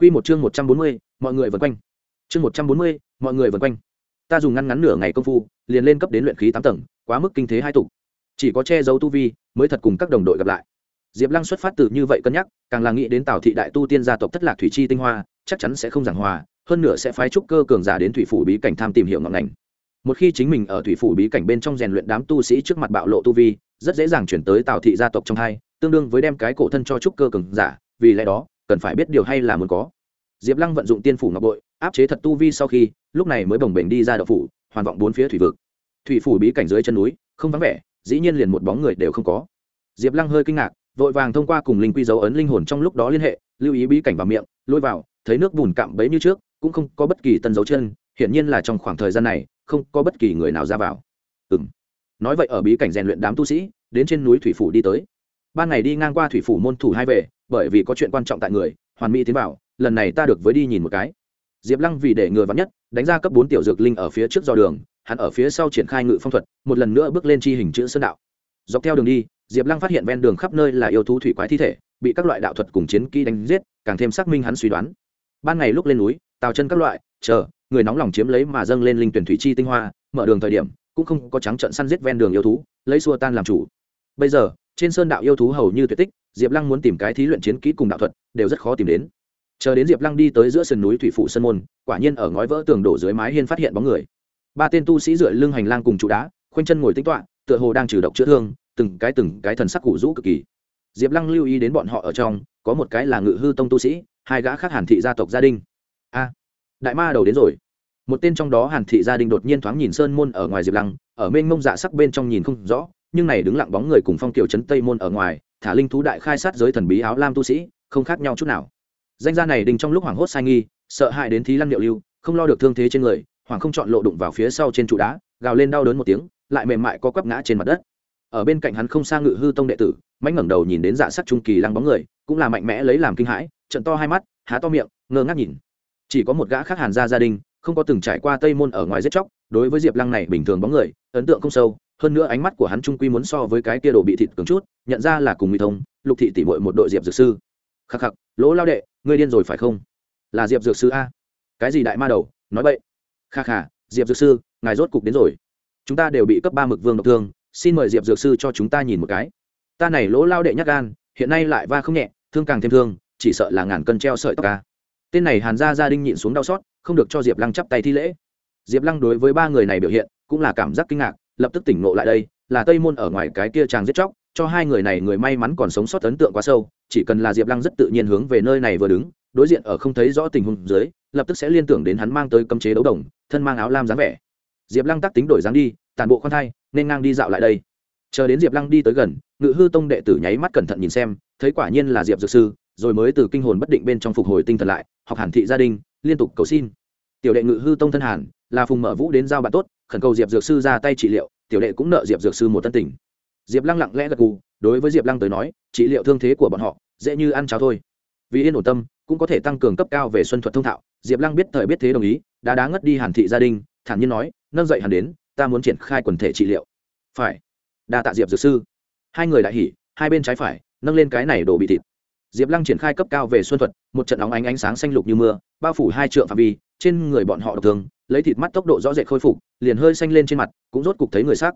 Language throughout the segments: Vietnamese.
Quy một chương một trăm bốn mươi, mọi người vần quanh. Chương một trăm bốn mươi, mọi người vần quanh. Ta dùng ngăn ngắn nửa ngày công phu, liền lên cấp đến luyện khí tám tầng, quá mức kinh thế hai tụ. Chỉ có che giấu tu vi, mới thật cùng các đồng đội gặp lại. Diệp Lăng xuất phát từ như vậy cân nhắc, càng là nghĩ đến Tào thị đại tu tiên gia tộc thất lạc thủy chi tinh hoa, chắc chắn sẽ không giảng hòa, hơn nữa sẽ phái trúc cơ cường giả đến thủy phủ bí cảnh tham tìm hiểu ngọn ngành. Một khi chính mình ở thủy phủ bí cảnh bên trong rèn luyện đám tu sĩ trước mặt bạo lộ tu vi, rất dễ dàng chuyển tới Tào thị gia tộc trong hai, tương đương với đem cái cổ thân cho trúc cơ cường giả, vì lẽ đó, cần phải biết điều hay là muốn có. Diệp lăng vận dụng tiên phủ ngọc bội, áp chế thật tu vi sau khi, lúc này mới bồng bềnh đi ra đậu phủ, hoàn vọng bốn phía thủy vực. Thủy phủ bí cảnh dưới chân núi, không vắng vẻ, dĩ nhiên liền một bóng người đều không có. Diệp lăng hơi kinh ngạc, vội vàng thông qua cùng linh quy dấu ấn linh hồn trong lúc đó liên hệ, lưu ý bí cảnh vào miệng, lôi vào, thấy nước bùn cạm bấy như trước, cũng không có bất kỳ tân dấu chân, hiển nhiên là trong khoảng thời gian này, không có bất kỳ người nào ra vào. Ừ m nói vậy ở bí cảnh rèn luyện đám tu sĩ, đến trên núi thủy phủ đi tới. Ban ngày đi ngang qua thủy phủ môn thủ hai về bởi vì có chuyện quan trọng tại người, hoàn mỹ tiến vào, lần này ta được với đi nhìn một cái. Diệp lăng vì để ngừa vắn nhất, đánh ra cấp bốn tiểu dược linh ở phía trước do đường, hắn ở phía sau triển khai ngự phong thuật, một lần nữa bước lên chi hình chữ sơn đạo. Dọc theo đường đi, diệp lăng phát hiện ven đường khắp nơi là yêu thú thủy quái thi thể, bị các loại đạo thuật cùng chiến kỹ đánh giết, càng thêm xác minh hắn suy đoán. Ban ngày lúc lên núi, tào chân các loại, chờ, người nóng lòng chiếm lấy mà dâng lên linh tuyển thủy chi tinh hoa, mở đường thời điểm, cũng không có trắng trận săn giết ven đường yêu thú, lấy xua tan làm chủ. Bây giờ trên sơn đạo yêu thú hầu như tuyệt tích, diệp lăng muốn tìm cái thí luyện chiến kỹ cùng đạo thuật, đều rất khó tìm đến. Chờ đến diệp lăng đi tới giữa sườn núi thủy phụ sơn môn, quả nhiên ở ngói vỡ tường đổ dưới mái hiên phát hiện bóng người. Ba tên tu sĩ dựa lưng hành lang cùng trụ đá, khoanh chân ngồi tính toạ tựa hồ đang trừ độc chữa thương, từng cái từng cái thần sắc cụ rũ cực kỳ. Diệp lăng lưu ý đến bọn họ ở trong, có một cái là ngự hư tông tu sĩ, hai gã khác hàn thị gia tộc gia đình. A, đại ma đầu đến rồi. Một tên trong đó hàn thị gia đình đột nhiên thoáng nhìn sơn môn ở ngoài diệp lăng, ở mênh mông dạ sắc bên trong nhìn không rõ nhưng này đứng lặng bóng người cùng phong kiều trấn tây môn ở ngoài, thả linh thú đại khai sát giới thần bí áo lam tu sĩ, không khác nhau chút nào. Danh gia này đình trong lúc hoảng hốt sai nghi, sợ hãi đến thí lăng liệu lưu, không lo được thương thế trên người hoàng không chọn lộ đụng vào phía sau trên trụ đá, gào lên đau đớn một tiếng, lại mềm mại co quắp ngã trên mặt đất. Ở bên cạnh hắn không xa ngự hư tông đệ tử, mãnh ngẩng đầu nhìn đến dạ sắc trung kỳ lăng bóng người, cũng là mạnh mẽ lấy làm kinh hãi trận to hai mắt, há to miệng, ngơ ngác nhìn. Chỉ có một gã khác hàn gia gia đình, không có từng trải qua tây môn ở ngoài giết chóc, đối với diệp lăng này bình thường bóng người, ấn tượng không sâu hơn nữa ánh mắt của hắn trung quy muốn so với cái kia đồ bị thịt cứng chút, nhận ra là cùng nguy thông, lục thị tỷ muội một đội diệp dược sư. Khắc khắc, lỗ lao đệ, ngươi điên rồi phải không? Là diệp dược sư a. Cái gì đại ma đầu, nói vậy kha kha, diệp dược sư, ngài rốt cục đến rồi. Chúng ta đều bị cấp ba mực vương độc thương, xin mời diệp dược sư cho chúng ta nhìn một cái. Ta này lỗ lao đệ nhắc gan, hiện nay lại va không nhẹ, thương càng thêm thương, chỉ sợ là ngàn cân treo sợi tóc ca tên này hàn ra gia đình nhịn xuống đau xót, không được cho diệp lăng chắp tay thi lễ. Diệp lăng đối với ba người này biểu hiện, cũng là cảm giác kinh ngạc lập tức tỉnh ngộ lại đây, là tây môn ở ngoài cái kia chàng giết chóc, cho hai người này người may mắn còn sống sót ấn tượng quá sâu, chỉ cần là diệp lăng rất tự nhiên hướng về nơi này vừa đứng, đối diện ở không thấy rõ tình huống dưới, lập tức sẽ liên tưởng đến hắn mang tới cấm chế đấu đồng, thân mang áo lam dáng vẻ. Diệp lăng tắc tính đổi dáng đi tàn bộ khoan thai, nên ngang đi dạo lại đây. Chờ đến diệp lăng đi tới gần, ngự hư tông đệ tử nháy mắt cẩn thận nhìn xem, thấy quả nhiên là diệp dược sư, rồi mới từ kinh hồn bất định bên trong phục hồi tinh thần lại, học hàn thị gia đình liên tục cầu xin. Tiểu đệ ngự hư tông thân hàn, là phùng mở vũ đến giao bạn tốt khẩn cầu diệp dược sư ra tay trị liệu, tiểu đệ cũng nợ diệp dược sư một tân tình. Diệp lăng lặng lẽ gật gù, đối với diệp lăng tới nói, trị liệu thương thế của bọn họ, dễ như ăn cháo thôi. Vì yên ổn tâm, cũng có thể tăng cường cấp cao về xuân thuật thông thạo, diệp lăng biết thời biết thế đồng ý, đã đá ngất đi hàn thị gia đình, thản nhiên nói, nâng dậy hàn đến, ta muốn triển khai quần thể trị liệu. Phải. Đa tạ diệp dược sư. Hai người đại hỉ, hai bên trái phải, nâng lên cái này đổ bị thịt. Diệp lăng triển khai cấp cao về xuân thuật, một trận óng ánh ánh sáng xanh lục như mưa, bao phủ hai trượng phạm vi, trên người bọn họ độc thường lấy thịt mắt tốc độ rõ rệt khôi phục, liền hơi xanh lên trên mặt, cũng rốt cục thấy người sắc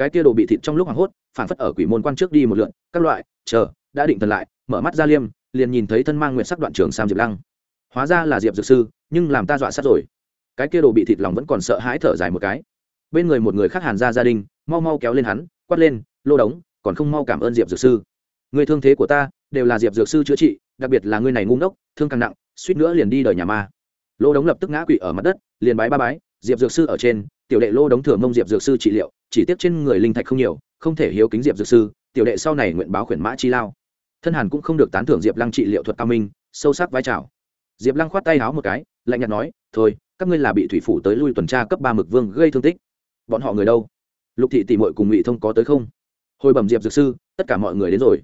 cái kia đồ bị thịt trong lúc hoảng hốt phản phất ở quỷ môn quan trước đi một lượn, các loại, chờ, đã định thần lại, mở mắt ra liêm, liền nhìn thấy thân mang nguyện sắc đoạn trường sam diệp lăng. Hóa ra là diệp dược sư, nhưng làm ta dọa sát rồi. Cái kia đồ bị thịt lòng vẫn còn sợ hãi thở dài một cái. Bên người một người khác hàn ra gia đình, mau mau kéo lên hắn, quát lên, lô đống, còn không mau cảm ơn diệp dược sư. Người thương thế của ta, đều là diệp dược sư chữa trị, đặc biệt là người này ngu ngốc, thương càng nặng, suýt nữa liền đi đời nhà ma. Lô đống lập tức ngã quỵ ở mặt đất liền bái ba bái, diệp dược sư ở trên, tiểu đệ lô đóng thừa mông diệp dược sư trị liệu, chỉ tiếc trên người linh thạch không nhiều, không thể hiếu kính diệp dược sư, tiểu đệ sau này nguyện báo khuyển mã chi lao. Thân hàn cũng không được tán thưởng diệp lăng trị liệu thuật cao minh, sâu sắc vai trào. Diệp lăng khoát tay háo một cái, lạnh nhạt nói, thôi, các ngươi là bị thủy phủ tới lui tuần tra cấp ba mực vương gây thương tích. Bọn họ người đâu? Lục thị tỷ mội cùng ngụy thông có tới không? Hồi bẩm diệp dược sư, tất cả mọi người đến rồi.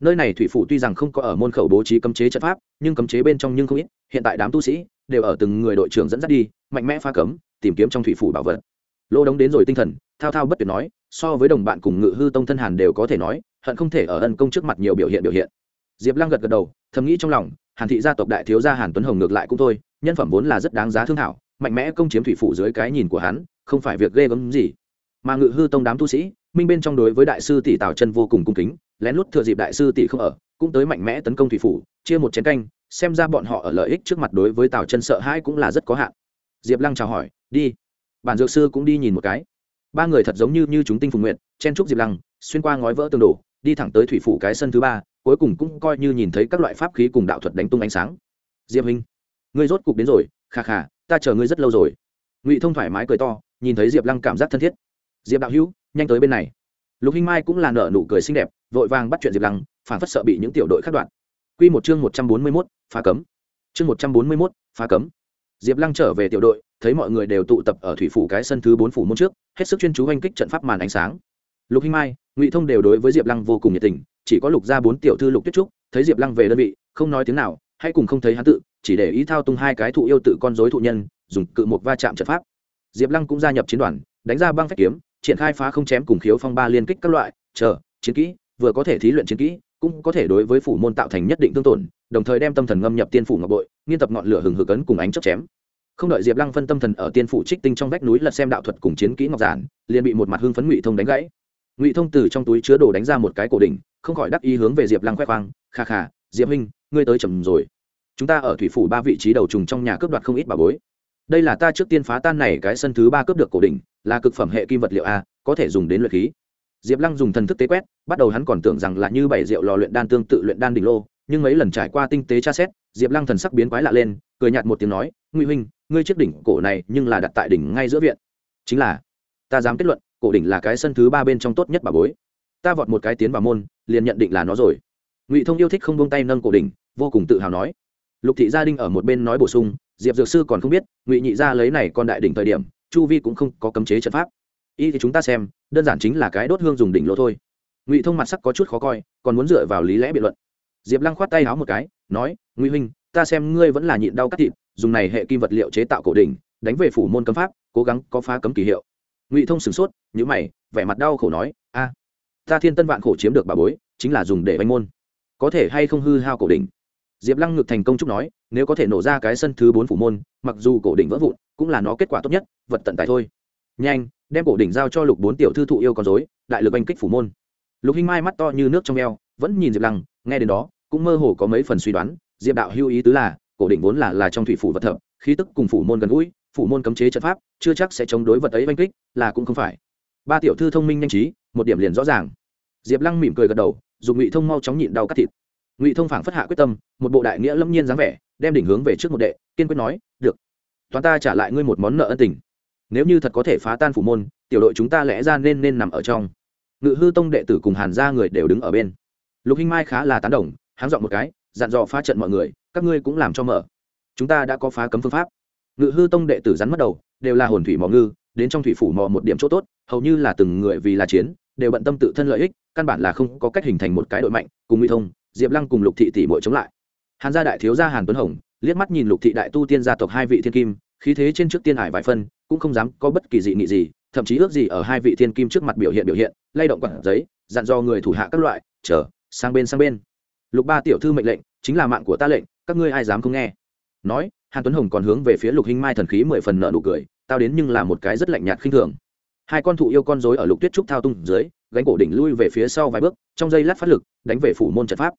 Nơi này thủy phủ tuy rằng không có ở môn khẩu bố trí cấm chế trận pháp, nhưng cấm chế bên trong nhưng không ít, hiện tại đám tu sĩ đều ở từng người đội trưởng dẫn dắt đi mạnh mẽ phá cấm, tìm kiếm trong thủy phủ bảo vật. Lô đống đến rồi tinh thần, thao thao bất tuyệt nói, so với đồng bạn cùng ngự hư tông thân hàn đều có thể nói, hận không thể ở ân công trước mặt nhiều biểu hiện biểu hiện. Diệp lăng gật gật đầu, thầm nghĩ trong lòng, hàn thị gia tộc đại thiếu gia hàn tuấn hồng ngược lại cũng thôi, nhân phẩm vốn là rất đáng giá thương thảo mạnh mẽ công chiếm thủy phủ dưới cái nhìn của hắn, không phải việc ghê gớm gì. Mà ngự hư tông đám tu sĩ, minh bên trong đối với đại sư tỷ tào chân vô cùng cung kính, lén lút thừa dịp đại sư tỷ không ở, cũng tới mạnh mẽ tấn công thủy phủ, chia một chén canh, xem ra bọn họ ở lợi ích trước mặt đối với tào chân sợ hãi cũng là rất có hạn diệp lăng chào hỏi, đi. Bản dược sư cũng đi nhìn một cái. Ba người thật giống như như chúng tinh phùng nguyện chen trúc diệp lăng, xuyên qua ngói vỡ tường đổ, đi thẳng tới thủy phủ cái sân thứ ba, cuối cùng cũng coi như nhìn thấy các loại pháp khí cùng đạo thuật đánh tung ánh sáng. Diệp hình ngươi rốt cục đến rồi khà khà ta chờ ngươi rất lâu rồi. Ngụy thông thoải mái cười to, nhìn thấy diệp lăng cảm giác thân thiết. Diệp đạo hữu, nhanh tới bên này. Lục hinh mai cũng là nở nụ cười xinh đẹp, vội vàng bắt chuyện diệp lăng, phản phất sợ bị những tiểu đội khắc đoạn q một chương một trăm bốn mươi mốt, phá cấm. Chương một trăm bốn mươi mốt, phá cấm diệp lăng trở về tiểu đội, thấy mọi người đều tụ tập ở thủy phủ cái sân thứ bốn phủ môn trước, hết sức chuyên chú oanh kích trận pháp màn ánh sáng. Lục hinh mai, ngụy thông đều đối với diệp lăng vô cùng nhiệt tình, chỉ có lục gia bốn tiểu thư lục tuyết trúc, thấy diệp lăng về đơn vị, không nói tiếng nào, hay cùng không thấy hắn tự, chỉ để ý thao tung hai cái thụ yêu tự con dối thụ nhân, dùng cự một va chạm trận pháp. Diệp lăng cũng gia nhập chiến đoàn, đánh ra băng phách kiếm, triển khai phá không chém cùng khiếu phong ba liên kích các loại, chờ, chiến kỹ, vừa có thể thí luyện chiến kỹ cũng có thể đối với phủ môn tạo thành nhất định tương tổn, đồng thời đem tâm thần ngâm nhập tiên phủ ngọc bội, nghiên tập ngọn lửa hừng hực ấn cùng ánh chớp chém. Không đợi diệp lăng phân tâm thần ở tiên phủ trích tinh trong vách núi lật xem đạo thuật cùng chiến kỹ ngọc giản, liền bị một mặt hưng phấn ngụy thông đánh gãy. Ngụy thông từ trong túi chứa đồ đánh ra một cái cổ đỉnh, không khỏi đắc ý hướng về diệp lăng khoe khoang, kha kha, diệp huynh, ngươi tới chầm rồi. Chúng ta ở thủy phủ ba vị trí đầu trùng trong nhà cướp đoạt không ít bà bối. Đây là ta trước tiên phá tan này cái sân thứ ba cướp được cổ đỉnh, là cực phẩm hệ kim vật liệu a, có thể dùng đến luyện khí diệp lăng dùng thần thức tế quét, bắt đầu hắn còn tưởng rằng là như bảy rượu lò luyện đan tương tự luyện đan đỉnh lô, nhưng mấy lần trải qua tinh tế tra xét, diệp lăng thần sắc biến quái lạ lên, cười nhạt một tiếng nói, ngụy huynh, ngươi chiếc đỉnh cổ này nhưng là đặt tại đỉnh ngay giữa viện. Chính là, ta dám kết luận, cổ đỉnh là cái sân thứ ba bên trong tốt nhất bà bối. Ta vọt một cái tiến vào môn, liền nhận định là nó rồi. Ngụy thông yêu thích không buông tay nâng cổ đỉnh, vô cùng tự hào nói. Lục thị gia đình ở một bên nói bổ sung, diệp dược sư còn không biết, ngụy nhị gia lấy này con đại đỉnh thời điểm, chu vi cũng không có cấm chế trận pháp y thì chúng ta xem, đơn giản chính là cái đốt hương dùng đỉnh lỗ thôi. Ngụy thông mặt sắc có chút khó coi, còn muốn dựa vào lý lẽ biện luận. Diệp lăng khoát tay háo một cái, nói, ngụy huynh, ta xem ngươi vẫn là nhịn đau cắt thịt, dùng này hệ kim vật liệu chế tạo cổ đỉnh, đánh về phủ môn cấm pháp, cố gắng có phá cấm kỳ hiệu. Ngụy thông sửng sốt nhữ mày, vẻ mặt đau khổ nói, a, ta thiên tân vạn khổ chiếm được bà bối, chính là dùng để bánh môn. Có thể hay không hư hao cổ đỉnh? Diệp lăng ngực thành công chúc nói, nếu có thể nổ ra cái sân thứ bốn phủ môn, mặc dù cổ đỉnh vỡ vụn, cũng là nó kết quả tốt nhất, vật tận tài thôi. Nhanh đem cổ đỉnh giao cho lục bốn tiểu thư thụ yêu con dối đại lực anh kích phủ môn. Lục hinh mai mắt to như nước trong e o vẫn nhìn diệp lăng, nghe đến đó, cũng mơ hồ có mấy phần suy đoán, diệp đạo hưu ý tứ là, cổ đỉnh vốn là là trong thủy phủ vật thập, khí tức cùng phủ môn gần gũi, phủ môn cấm chế trận pháp, chưa chắc sẽ chống đối vật ấy oanh kích, là cũng không phải. Ba tiểu thư thông minh nhanh trí, một điểm liền rõ ràng. Diệp lăng mỉm cười gật đầu, dùng ngụy thông mau chóng nhịn đau cắt thịt. Ngụy thông phảng phất hạ quyết tâm, một bộ đại nghĩa lâm nhiên dáng vẻ, đem đỉnh hướng về trước một đệ, kiên quyết nói, được, toán ta trả lại ngươi một món nợ ân tình nếu như thật có thể phá tan phủ môn, tiểu đội chúng ta lẽ ra nên nên nằm ở trong. Ngự hư tông đệ tử cùng hàn gia người đều đứng ở bên. Lục hinh mai khá là tán đồng háng dọn một cái, dặn dò phá trận mọi người, các ngươi cũng làm cho mở. Chúng ta đã có phá cấm phương pháp. Ngự hư tông đệ tử rắn mất đầu, đều là hồn thủy mò ngư, đến trong thủy phủ mò một điểm chỗ tốt, hầu như là từng người vì là chiến, đều bận tâm tự thân lợi ích, căn bản là không có cách hình thành một cái đội mạnh, cùng nguy thông, diệp lăng cùng lục thị tỷ muội chống lại. Hàn gia đại thiếu gia hàn tuấn hồng, liếc mắt nhìn lục thị đại tu tiên gia tộc hai vị thiên kim, khí thế trên trước tiên hải vài phân cũng không dám có bất kỳ dị nghị gì, thậm chí ước gì ở hai vị thiên kim trước mặt biểu hiện biểu hiện, lay động quản giấy, dặn do người thủ hạ các loại, chờ, sang bên sang bên. Lục ba tiểu thư mệnh lệnh, chính là mạng của ta lệnh, các ngươi ai dám không nghe? Nói, hàn tuấn hồng còn hướng về phía lục hinh mai thần khí mười phần nợ nụ cười, tao đến nhưng là một cái rất lạnh nhạt khinh thường. Hai con thụ yêu con dối ở lục tuyết trúc thao tung dưới, gánh cổ đỉnh lui về phía sau vài bước, trong giây lát phát lực, đánh về phủ môn trận pháp.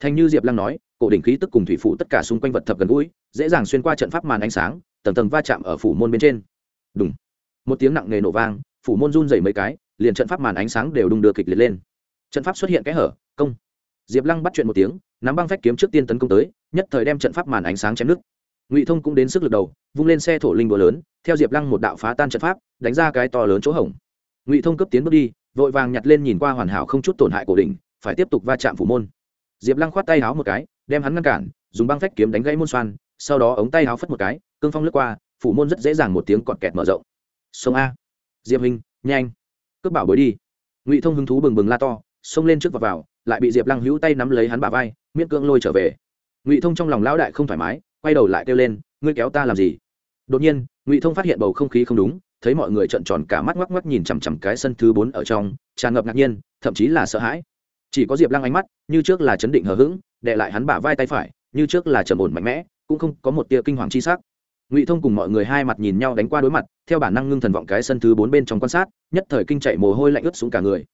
Thành như diệp lăng nói, cổ đỉnh khí tức cùng thủy phủ tất cả xung quanh vật thập gần gũi, dễ dàng xuyên qua trận pháp màn ánh sáng, tầng tầng va chạm ở phủ môn bên trên đúng một tiếng nặng nề nổ vang, phủ môn run dày mấy cái, liền trận pháp màn ánh sáng đều đung đưa kịch liệt lên. Trận pháp xuất hiện cái hở, công. Diệp lăng bắt chuyện một tiếng, nắm băng phách kiếm trước tiên tấn công tới, nhất thời đem trận pháp màn ánh sáng chém nước ngụy thông cũng đến sức lực đầu, vung lên xe thổ linh búa lớn, theo diệp lăng một đạo phá tan trận pháp, đánh ra cái to lớn chỗ hổng. Ngụy thông cấp tiến bước đi, vội vàng nhặt lên nhìn qua hoàn hảo không chút tổn hại cổ đỉnh, phải tiếp tục va chạm phủ môn. Diệp lăng khoát tay háo một cái, đem hắn ngăn cản, dùng băng phách kiếm đánh gãy môn xoan, sau đó ống tay háo phất một cái, cương phong lướt qua phủ môn rất dễ dàng một tiếng cọt kẹt mở rộng. Sông a. Diệp hình nhanh. Cướp bảo bối đi. Ngụy thông hứng thú bừng bừng la to, xông lên trước và vào, lại bị diệp lăng hữu tay nắm lấy hắn bả vai, miễn cưỡng lôi trở về. Ngụy thông trong lòng lão đại không thoải mái, quay đầu lại kêu lên, ngươi kéo ta làm gì? Đột nhiên, ngụy thông phát hiện bầu không khí không đúng, thấy mọi người trợn tròn cả mắt ngoắc ngoắc nhìn chằm chằm cái sân thứ bốn ở trong, tràn ngập ngạc nhiên, thậm chí là sợ hãi. Chỉ có diệp lăng ánh mắt, như trước là chấn định hờ hững đệ lại hắn bả vai tay phải, như trước là trầm ổn mạnh mẽ, cũng không có một tia kinh hoàng chi sắc ngụy thông cùng mọi người hai mặt nhìn nhau đánh qua đối mặt theo bản năng ngưng thần vọng cái sân thứ bốn bên trong quan sát nhất thời kinh chạy mồ hôi lạnh ướt xuống cả người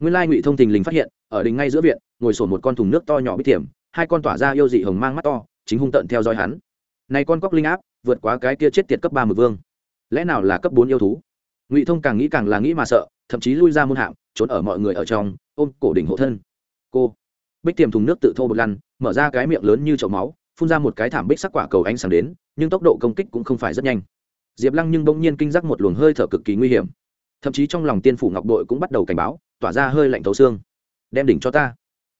nguyên lai ngụy thông thình lình phát hiện ở đình ngay giữa viện ngồi sổn một con thùng nước to nhỏ bít tiềm hai con tỏa ra yêu dị hồng mang mắt to chính hung tận theo dõi hắn này con cóc linh áp vượt quá cái kia chết tiệt cấp ba mực vương lẽ nào là cấp bốn yêu thú ngụy thông càng nghĩ càng là nghĩ mà sợ thậm chí lui ra môn hạm trốn ở mọi người ở trong ôm cổ đỉnh hộ thân cô bích tiềm thùng nước tự thô bột lăn mở ra cái miệng lớn như chậu máu phun ra một cái thảm bích sắc quả cầu ánh sáng đến, nhưng tốc độ công kích cũng không phải rất nhanh. Diệp lăng nhưng bỗng nhiên kinh giác một luồng hơi thở cực kỳ nguy hiểm. Thậm chí trong lòng tiên phủ ngọc đội cũng bắt đầu cảnh báo, tỏa ra hơi lạnh thấu xương. Đem đỉnh cho ta.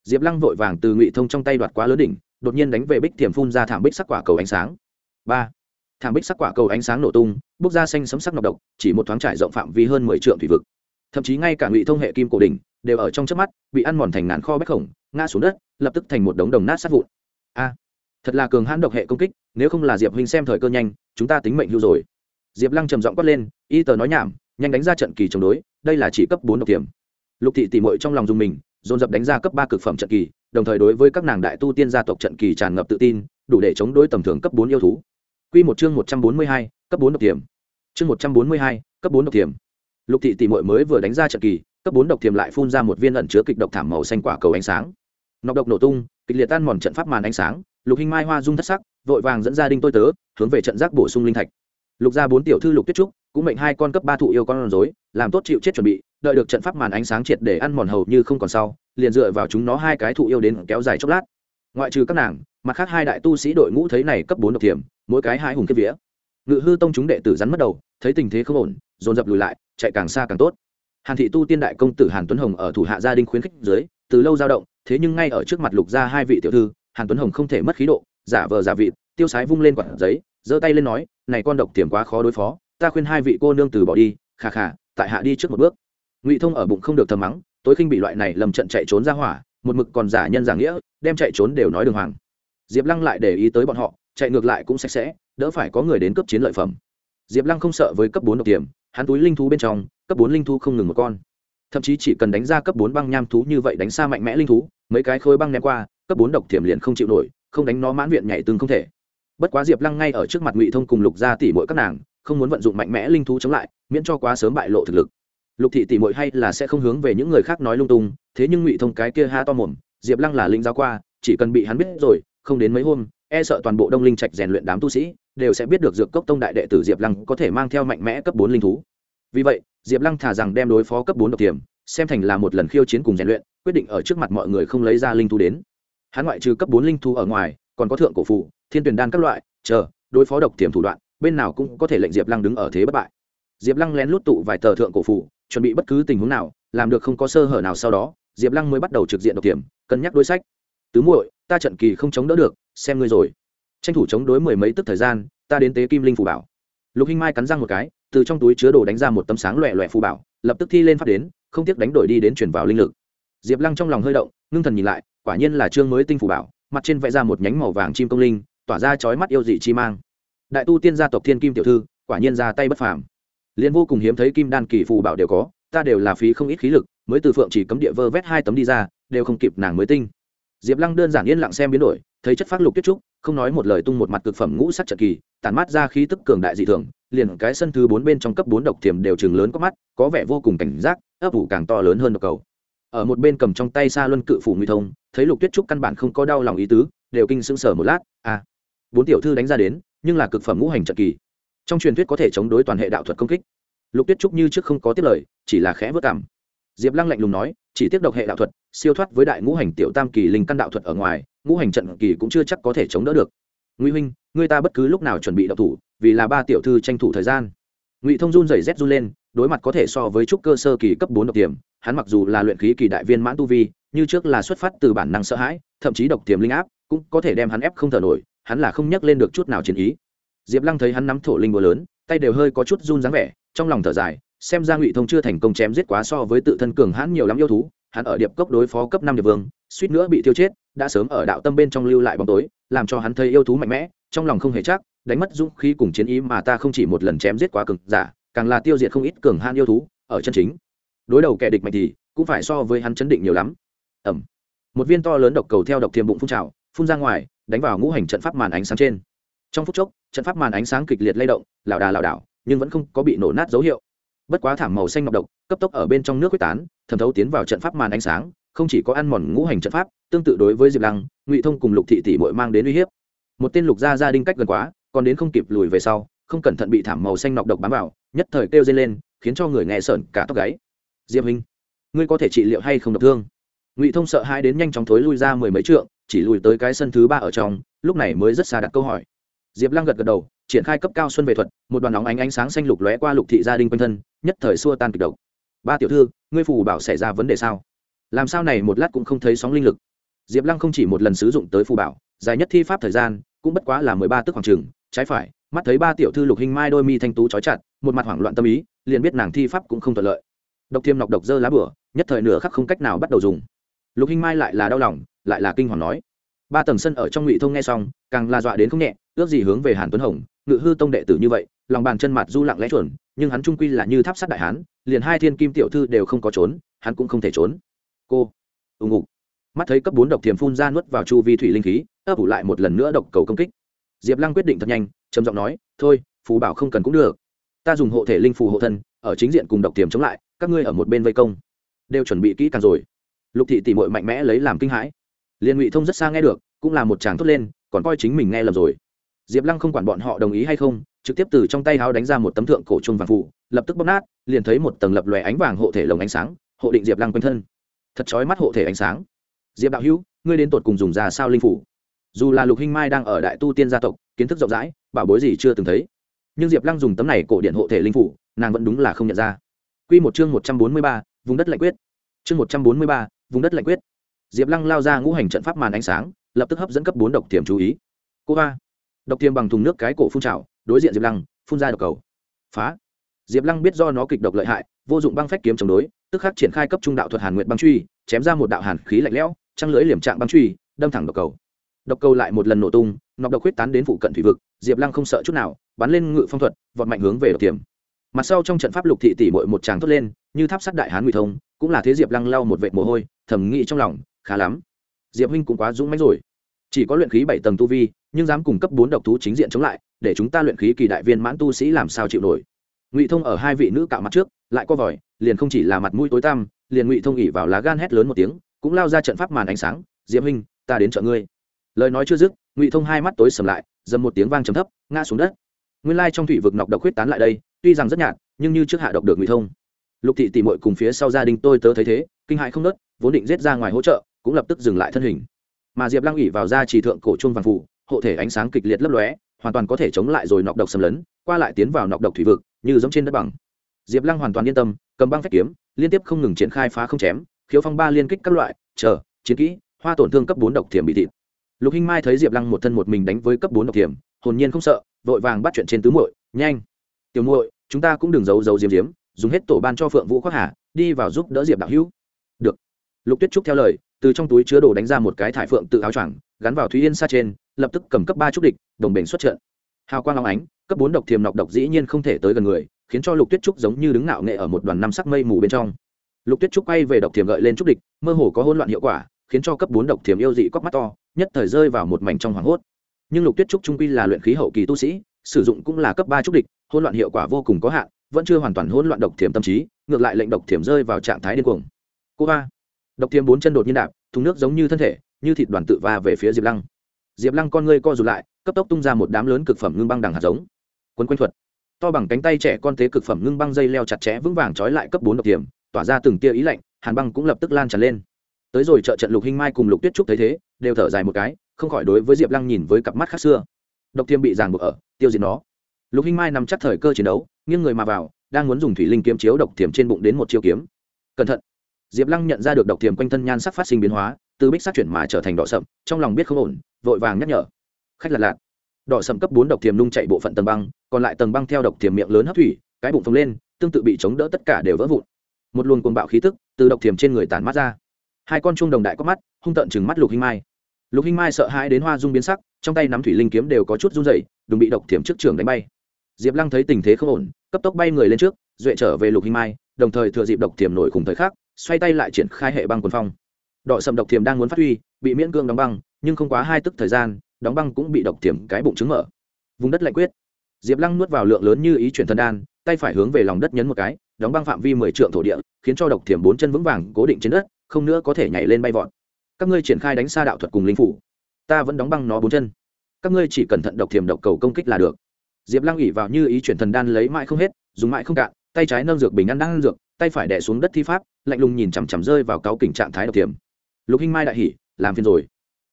Diệp lăng vội vàng từ ngụy thông trong tay đoạt quá lớn đỉnh, đột nhiên đánh về bích tiềm phun ra thảm bích sắc quả cầu ánh sáng. Ba. Thảm bích sắc quả cầu ánh sáng nổ tung, bốc ra xanh sấm sắc ngọc độc, chỉ một thoáng trải rộng phạm vi hơn mười t thủy vực. Thậm chí ngay cả ngụy thông hệ kim cổ đỉnh đều ở trong trước mắt, bị ăn mòn thành ngàn kho bách khổng, ngã xuống đất, lập tức thành một đống đồng nát sát vụn. A thật là cường hãn độc hệ công kích, nếu không là diệp huynh xem thời cơ nhanh, chúng ta tính mệnh hưu rồi. Diệp lăng trầm giọng quát lên, y tờ nói nhảm, nhanh đánh ra trận kỳ chống đối, đây là chỉ cấp bốn độc tiềm lục thị tỉ mội trong lòng dùng mình, dồn dập đánh ra cấp ba cực phẩm trận kỳ, đồng thời đối với các nàng đại tu tiên gia tộc trận kỳ tràn ngập tự tin, đủ để chống đối tầm thường cấp bốn yêu thú. Q một chương một trăm bốn mươi hai, cấp bốn độc tiềm chương một trăm bốn mươi hai, cấp bốn độc tiềm lục thị tỉ mội mới vừa đánh ra trận kỳ, cấp bốn độc tiềm lại phun ra một viên ẩn chứa kịch độc thảm màu xanh quả cầu ánh sáng. Nọc độc nổ tung, kịch liệt tan mòn trận pháp màn ánh sáng lục hình mai hoa dung thất sắc, vội vàng dẫn gia đình tôi tớ, hướng về trận giác bổ sung linh thạch. Lục gia bốn tiểu thư lục tuyết trúc, cũng mệnh hai con cấp ba thụ yêu con rối, làm tốt chịu chết chuẩn bị, đợi được trận pháp màn ánh sáng triệt để ăn mòn hầu như không còn sau, liền dựa vào chúng nó hai cái thụ yêu đến kéo dài chốc lát. Ngoại trừ các nàng, mặt khác hai đại tu sĩ đội ngũ thấy này cấp bốn độc thiểm, mỗi cái hai hùng kiếp vía. Ngự hư tông chúng đệ tử rắn mất đầu, thấy tình thế không ổn, dồn dập lùi lại, chạy càng xa càng tốt. Hàn thị tu tiên đại công tử hàn tuấn hồng ở thủ hạ gia đình khuyến khích dưới, từ lâu dao động, thế nhưng ngay ở trước mặt lục gia hai vị tiểu thư hàn tuấn hồng không thể mất khí độ, giả vờ giả vị tiêu sái vung lên quản giấy, giơ tay lên nói, này con độc tiềm quá khó đối phó, ta khuyên hai vị cô nương từ bỏ đi khà khà tại hạ đi trước một bước. Ngụy thông ở bụng không được thầm mắng, tối khinh bị loại này lầm trận chạy trốn ra hỏa, một mực còn giả nhân giả nghĩa, đem chạy trốn đều nói đường hoàng. Diệp lăng lại để ý tới bọn họ, chạy ngược lại cũng sạch sẽ, đỡ phải có người đến cấp chiến lợi phẩm. Diệp lăng không sợ với cấp bốn độc tiềm, hắn túi linh thú bên trong, cấp bốn linh thú không ngừng một con. Thậm chí chỉ cần đánh ra cấp bốn băng nham thú như vậy đánh xa mạnh mẽ linh thú, mấy cái khối băng ném qua cấp bốn độc thiểm liền không chịu nổi, không đánh nó mãn viện nhảy từng không thể. Bất quá diệp lăng ngay ở trước mặt ngụy thông cùng lục gia tỷ mỗi các nàng, không muốn vận dụng mạnh mẽ linh thú chống lại, miễn cho quá sớm bại lộ thực lực. Lục thị tỷ muội hay là sẽ không hướng về những người khác nói lung tung, thế nhưng ngụy thông cái kia ha to mồm, diệp lăng là linh giáo qua, chỉ cần bị hắn biết rồi, không đến mấy hôm e sợ toàn bộ đông linh trạch rèn luyện đám tu sĩ đều sẽ biết được dược cốc tông đại đệ tử diệp lăng có thể mang theo mạnh mẽ cấp bốn linh thú. Vì vậy, diệp lăng thả rằng đem đối phó cấp bốn độc tiềm xem thành là một lần khiêu chiến cùng rèn luyện, quyết định ở trước mặt mọi người không lấy ra linh thú đến hắn ngoại trừ cấp bốn linh thú ở ngoài còn có thượng cổ phù, thiên tuyển đan các loại chờ đối phó độc tiềm thủ đoạn bên nào cũng có thể lệnh diệp lăng đứng ở thế bất bại. Diệp lăng lén lút tụ vài tờ thượng cổ phù, chuẩn bị bất cứ tình huống nào làm được không có sơ hở nào sau đó diệp lăng mới bắt đầu trực diện độc tiềm cân nhắc đối sách. Tứ muội ta trận kỳ không chống đỡ được xem ngươi rồi. Tranh thủ chống đối mười mấy tức thời gian ta đến tế kim linh phù bảo. Lục hinh mai cắn răng một cái từ trong túi chứa đồ đánh ra một tấm sáng loẹ loẹ phù bảo lập tức thi lên pháp đến không tiếc đánh đổi đi đến chuyển vào linh lực. Diệp lăng trong lòng hơi động ngưng thần nhìn lại quả nhiên là chương mới tinh phù bảo, mặt trên vẽ ra một nhánh màu vàng chim công linh, tỏa ra chói mắt yêu dị chi mang. Đại tu tiên gia tộc thiên kim tiểu thư, quả nhiên ra tay bất phàm. Liền vô cùng hiếm thấy kim đan kỳ phù bảo đều có, ta đều là phí không ít khí lực, mới từ phượng chỉ cấm địa vơ vét hai tấm đi ra, đều không kịp nàng mới tinh. Diệp lăng đơn giản yên lặng xem biến đổi, thấy chất phát lục tuyết trúc, không nói một lời tung một mặt cực phẩm ngũ sắc trận kỳ, tản mát ra khí tức cường đại dị thường, liền cái sân thứ bốn bên trong cấp bốn độc thiềm đều chừng lớn có mắt, có vẻ vô cùng cảnh giác, ấp ủ càng to lớn hơn độc cầu ở một bên cầm trong tay xa luân cự phủ nguy thông, thấy lục tuyết trúc căn bản không có đau lòng ý tứ, đều kinh sững sờ một lát à bốn tiểu thư đánh ra đến, nhưng là cực phẩm ngũ hành trận kỳ. Trong truyền thuyết có thể chống đối toàn hệ đạo thuật công kích. Lục tuyết trúc như trước không có tiết lời, chỉ là khẽ vớt cảm. Diệp lăng lạnh lùng nói, chỉ tiếp độc hệ đạo thuật, siêu thoát với đại ngũ hành tiểu tam kỳ linh căn đạo thuật ở ngoài, ngũ hành trận kỳ cũng chưa chắc có thể chống đỡ được. Nguy huynh, người ta bất cứ lúc nào chuẩn bị đạo thủ, vì là ba tiểu thư tranh thủ thời gian. Ngụy thông run rẩy rét run lên đối mặt có thể so với trúc cơ sơ kỳ cấp bốn độc tiềm, hắn mặc dù là luyện khí kỳ đại viên mãn tu vi, như trước là xuất phát từ bản năng sợ hãi, thậm chí độc tiềm linh áp cũng có thể đem hắn ép không thở nổi, hắn là không nhắc lên được chút nào chiến ý. Diệp lăng thấy hắn nắm thổ linh búa lớn, tay đều hơi có chút run dáng vẻ, trong lòng thở dài, xem ra ngụy thông chưa thành công chém giết quá so với tự thân cường hãn nhiều lắm yêu thú, hắn ở điệp cốc đối phó cấp năm điệp vương, suýt nữa bị tiêu chết, đã sớm ở đạo tâm bên trong lưu lại bóng tối, làm cho hắn thấy yêu thú mạnh mẽ, trong lòng không hề chắc, đánh mất dũng khí cùng chiến ý mà ta không chỉ một lần chém giết quá cường giả càng là tiêu diệt không ít cường han yêu thú ở chân chính. Đối đầu kẻ địch mạnh thì cũng phải so với hắn chấn định nhiều lắm. Ẩm. Một viên to lớn độc cầu theo độc thiềm bụng phun trào, phun ra ngoài, đánh vào ngũ hành trận pháp màn ánh sáng trên. Trong phút chốc, trận pháp màn ánh sáng kịch liệt lay động, lảo đà lảo đảo, nhưng vẫn không có bị nổ nát dấu hiệu. Bất quá thảm màu xanh ngọc độc, cấp tốc ở bên trong nước quyết tán, thẩm thấu tiến vào trận pháp màn ánh sáng, không chỉ có ăn mòn ngũ hành trận pháp, tương tự đối với diệp lăng, ngụy thông cùng lục thị tỷ bội mang đến uy hiếp. Một tên lục gia gia đinh cách gần quá, còn đến không kịp lùi về sau, không cẩn thận bị thảm màu xanh nọc độc bám vào nhất thời kêu dây lên, khiến cho người nghe sợn cả tóc gáy. Diệp hình ngươi có thể trị liệu hay không độc thương? Ngụy thông sợ hai đến nhanh chóng thối lui ra mười mấy trượng, chỉ lùi tới cái sân thứ ba ở trong, lúc này mới rất xa đặt câu hỏi. Diệp lăng gật gật đầu, triển khai cấp cao xuân về thuật, một đoàn nóng ánh ánh sáng xanh lục lóe qua lục thị gia đình quanh thân, nhất thời xua tan kịch độc. Ba tiểu thư, ngươi phù bảo xảy ra vấn đề sao? Làm sao này một lát cũng không thấy sóng linh lực? Diệp lăng không chỉ một lần sử dụng tới phù bảo, dài nhất thi pháp thời gian, cũng bất quá là mười ba tức khoảng trừng trái phải, mắt thấy ba tiểu thư lục hình mai đôi mi thanh tú trói chặt một mặt hoảng loạn tâm ý, liền biết nàng thi pháp cũng không thuận lợi. Độc thiêm nọc độc dơ lá bửa, nhất thời nửa khắc không cách nào bắt đầu dùng. Lục Hinh mai lại là đau lòng, lại là kinh hoàng nói. Ba tầng sân ở trong ngụy thông nghe xong, càng là dọa đến không nhẹ, ước gì hướng về hàn tuấn hồng, ngự hư tông đệ tử như vậy, lòng bàn chân mặt du lặng lẽ chuẩn, nhưng hắn trung quy là như tháp sát đại hán, liền hai thiên kim tiểu thư đều không có trốn, hắn cũng không thể trốn. Cô ùng ục mắt thấy cấp bốn độc thiềm phun ra nuốt vào chu vi thủy linh khí, ấp ủ lại một lần nữa độc cầu công kích. Diệp lăng quyết định thật nhanh, trầm giọng nói, thôi, phù bảo không cần cũng được ta dùng hộ thể linh phù hộ thân, ở chính diện cùng độc tiềm chống lại, các ngươi ở một bên vây công. Đều chuẩn bị kỹ càng rồi. Lục thị tỉ mội mạnh mẽ lấy làm kinh hãi. Liên ngụy thông rất xa nghe được, cũng là một chàng thốt lên, còn coi chính mình nghe lầm rồi. Diệp lăng không quản bọn họ đồng ý hay không, trực tiếp từ trong tay háo đánh ra một tấm thượng cổ trung vàng phụ lập tức bóp nát, liền thấy một tầng lập lòe ánh vàng hộ thể lồng ánh sáng, hộ định diệp lăng quanh thân. Thật chói mắt hộ thể ánh sáng. Diệp đạo hữu, ngươi đến tột cùng dùng ra sao linh phủ? Dù là lục hinh mai đang ở đại tu tiên gia tộc, kiến thức rộng rãi, bảo bối gì chưa từng thấy nhưng diệp lăng dùng tấm này cổ điện hộ thể linh phủ, nàng vẫn đúng là không nhận ra. Q một chương một trăm bốn mươi ba, vùng đất lạnh quyết. Chương một trăm bốn mươi ba, vùng đất lạnh quyết. Diệp lăng lao ra ngũ hành trận pháp màn ánh sáng, lập tức hấp dẫn cấp bốn độc tiềm chú ý. Cô ba. Độc tiềm bằng thùng nước cái cổ phun trào, đối diện diệp lăng, phun ra độc cầu. Phá. Diệp lăng biết do nó kịch độc lợi hại, vô dụng băng phách kiếm chống đối, tức khắc triển khai cấp trung đạo thuật hàn nguyện băng truy, chém ra một đạo hàn khí lạnh lẽo, trăng lưới liềm trạng băng truy, đâm thẳng độc cầu. Độc cầu lại một lần nổ tung, nọc độc huyết tán đến phụ cận thủy vực diệp lăng không sợ chút nào, bắn lên ngự phong thuật, vọt mạnh hướng về độc tiềm. Mặt sau trong trận pháp lục thị tỷ mội một tràng thốt lên, như tháp sắt đại hán ngụy thông, cũng là thế diệp lăng lau một vệt mồ hôi, thầm nghĩ trong lòng, khá lắm. Diệp huynh cũng quá dũng mãnh rồi. Chỉ có luyện khí bảy tầng tu vi, nhưng dám cung cấp bốn độc thú chính diện chống lại, để chúng ta luyện khí kỳ đại viên mãn tu sĩ làm sao chịu nổi. Ngụy thông ở hai vị nữ cạo mặt trước, lại co vòi, liền không chỉ là mặt mũi tối tăm, liền ngụy thông ỉ vào lá gan hét lớn một tiếng, cũng lao ra trận pháp màn ánh sáng. Diệp huynh, ta đến chợ ngươi. Lời nói chưa dứt, ngụy thông hai mắt tối sầm lại dầm một tiếng vang trầm thấp, ngã xuống đất. Nguyên lai trong thủy vực nọc độc huyết tán lại đây, tuy rằng rất nhạt, nhưng như trước hạ độc được ngụy thông. Lục thị tỉ mội cùng phía sau gia đình tôi tớ thấy thế, kinh hại không nớt, vốn định giết ra ngoài hỗ trợ, cũng lập tức dừng lại thân hình. Mà diệp lăng ủy vào ra chỉ thượng cổ chuông vàng phủ, hộ thể ánh sáng kịch liệt lấp lóe, hoàn toàn có thể chống lại rồi nọc độc xâm lấn, qua lại tiến vào nọc độc thủy vực, như giống trên đất bằng. Diệp lăng hoàn toàn yên tâm, cầm băng phép kiếm, liên tiếp không ngừng triển khai phá không chém, khiếu phong ba liên kích các loại, chờ, chiến kỹ, hoa tổn thương cấp bốn độc thiểm bị thịt lục hinh mai thấy diệp lăng một thân một mình đánh với cấp bốn độc thiểm hồn nhiên không sợ, vội vàng bắt chuyện trên tứ muội, nhanh, tiểu muội, chúng ta cũng đừng giấu giấu diếm diếm dùng hết tổ ban cho phượng vũ khoác hà, đi vào giúp đỡ diệp đạo hữu. Được. Lục tuyết trúc theo lời, từ trong túi chứa đồ đánh ra một cái thải phượng tự áo choàng, gắn vào thúy yên xa trên, lập tức cầm cấp ba trúc địch, đồng bền xuất trận. Hào quang long ánh, cấp bốn độc thiềm nọc độc dĩ nhiên không thể tới gần người, khiến cho lục tuyết trúc giống như đứng ngạo nghệ ở một đoàn năm sắc mây mù bên trong. Lục tuyết trúc quay về độc thiềm gợi lên trúc địch, mơ hồ có hỗn loạn hiệu quả, khiến cho cấp bốn độc thiềm yêu dị quắc mắt to nhất thời rơi vào một mảnh trong hoảng hốt. Nhưng lục tuyết trúc trung quy là luyện khí hậu kỳ tu sĩ, sử dụng cũng là cấp ba trúc địch hôn loạn hiệu quả vô cùng có hạn, vẫn chưa hoàn toàn hỗn loạn độc thiểm tâm trí, ngược lại lệnh độc thiểm rơi vào trạng thái điên cuồng. Cô ba, độc thiểm bốn chân đột nhiên đạp, thùng nước giống như thân thể, như thịt đoàn tự va về phía diệp lăng. Diệp lăng con ngươi co rụt lại, cấp tốc tung ra một đám lớn cực phẩm ngưng băng đằng hạt giống. Quấn quanh thuật. To bằng cánh tay trẻ con tế cực phẩm ngưng băng dây leo chặt chẽ vững vàng trói lại cấp bốn độc tiềm tỏa ra từng tia ý lạnh, hàn băng cũng lập tức lan tràn lên. Tới rồi trợ trận lục hinh mai cùng lục tuyết trúc thấy thế đều thở dài một cái, không khỏi đối với diệp lăng nhìn với cặp mắt khác xưa. Độc tiêm bị ràng buộc ở, tiêu diệt nó. Lục hinh mai nằm chắc thời cơ chiến đấu, nghiêng người mà vào, đang muốn dùng thủy linh kiếm chiếu độc tiềm trên bụng đến một chiêu kiếm. Cẩn thận! Diệp lăng nhận ra được độc tiềm quanh thân nhan sắc phát sinh biến hóa, từ bích sắc chuyển mà trở thành đỏ sậm, trong lòng biết không ổn, vội vàng nhắc nhở. Khách lạt lạt. Đỏ sậm cấp bốn độc tiềm nung chạy bộ phận tầng băng, còn lại tầng băng theo độc tiềm miệng lớn hấp thủy, cái bụng phồng lên, tương tự bị chống đỡ tất cả đều vỡ vụn. Một luồng cuồng bạo khí tức từ độc tiềm trên người tản mắt ra. Hai con chuông đồng đại có mắt, hung tợn chừng mắt lục hinh mai lục hinh mai sợ hãi đến hoa dung biến sắc, trong tay nắm thủy linh kiếm đều có chút run dậy đừng bị độc thiểm trước trường đánh bay. Diệp lăng thấy tình thế không ổn, cấp tốc bay người lên trước, duệ trở về lục hinh mai, đồng thời thừa dịp độc thiểm nổi cùng thời khắc, xoay tay lại triển khai hệ băng quần phong. Đọ sầm độc thiểm đang muốn phát huy, bị miễn cương đóng băng, nhưng không quá hai tức thời gian, đóng băng cũng bị độc thiểm cái bụng trứng mở. Vùng đất lạnh quyết. Diệp lăng nuốt vào lượng lớn như ý chuyển thần đan, tay phải hướng về lòng đất nhấn một cái, đóng băng phạm vi mười trượng thổ địa, khiến cho độc thiểm bốn chân vững vàng cố định trên đất, không nữa có thể nhảy lên bay vọt các ngươi triển khai đánh xa đạo thuật cùng linh phủ, ta vẫn đóng băng nó bốn chân. Các ngươi chỉ cẩn thận độc thiềm độc cầu công kích là được. Diệp lăng ủy vào như ý chuyển thần đan lấy mãi không hết, dùng mãi không cạn, tay trái nâng dược bình ăn đang dược, tay phải đẻ xuống đất thi pháp, lạnh lùng nhìn chằm chằm rơi vào cáo kỉnh trạng thái độc thiềm lục hinh mai đại hỉ, làm phiền rồi.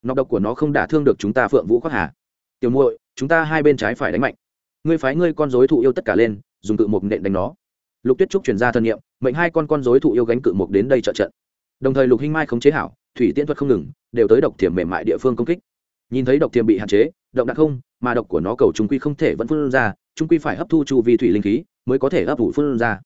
Nọc độc của nó không đả thương được chúng ta phượng vũ khoác hà. Tiểu muội, chúng ta hai bên trái phải đánh mạnh. Ngươi phái ngươi con dối thụ yêu tất cả lên, dùng cự mục nện đánh nó. Lục tuyết trúc chuyển ra thân nhiệm mệnh hai con con dối thụ yêu gánh cự mục đến đây trợ trận đồng thời lục hinh mai khống chế hảo, thủy tiễn thuật không ngừng, đều tới độc thiểm mềm mại địa phương công kích. Nhìn thấy độc thiểm bị hạn chế, động đặc không, mà độc của nó cầu chúng quy không thể vẫn phun ra chúng quy phải hấp thu chu vi thủy linh khí mới có thể hấp thụ phun ra.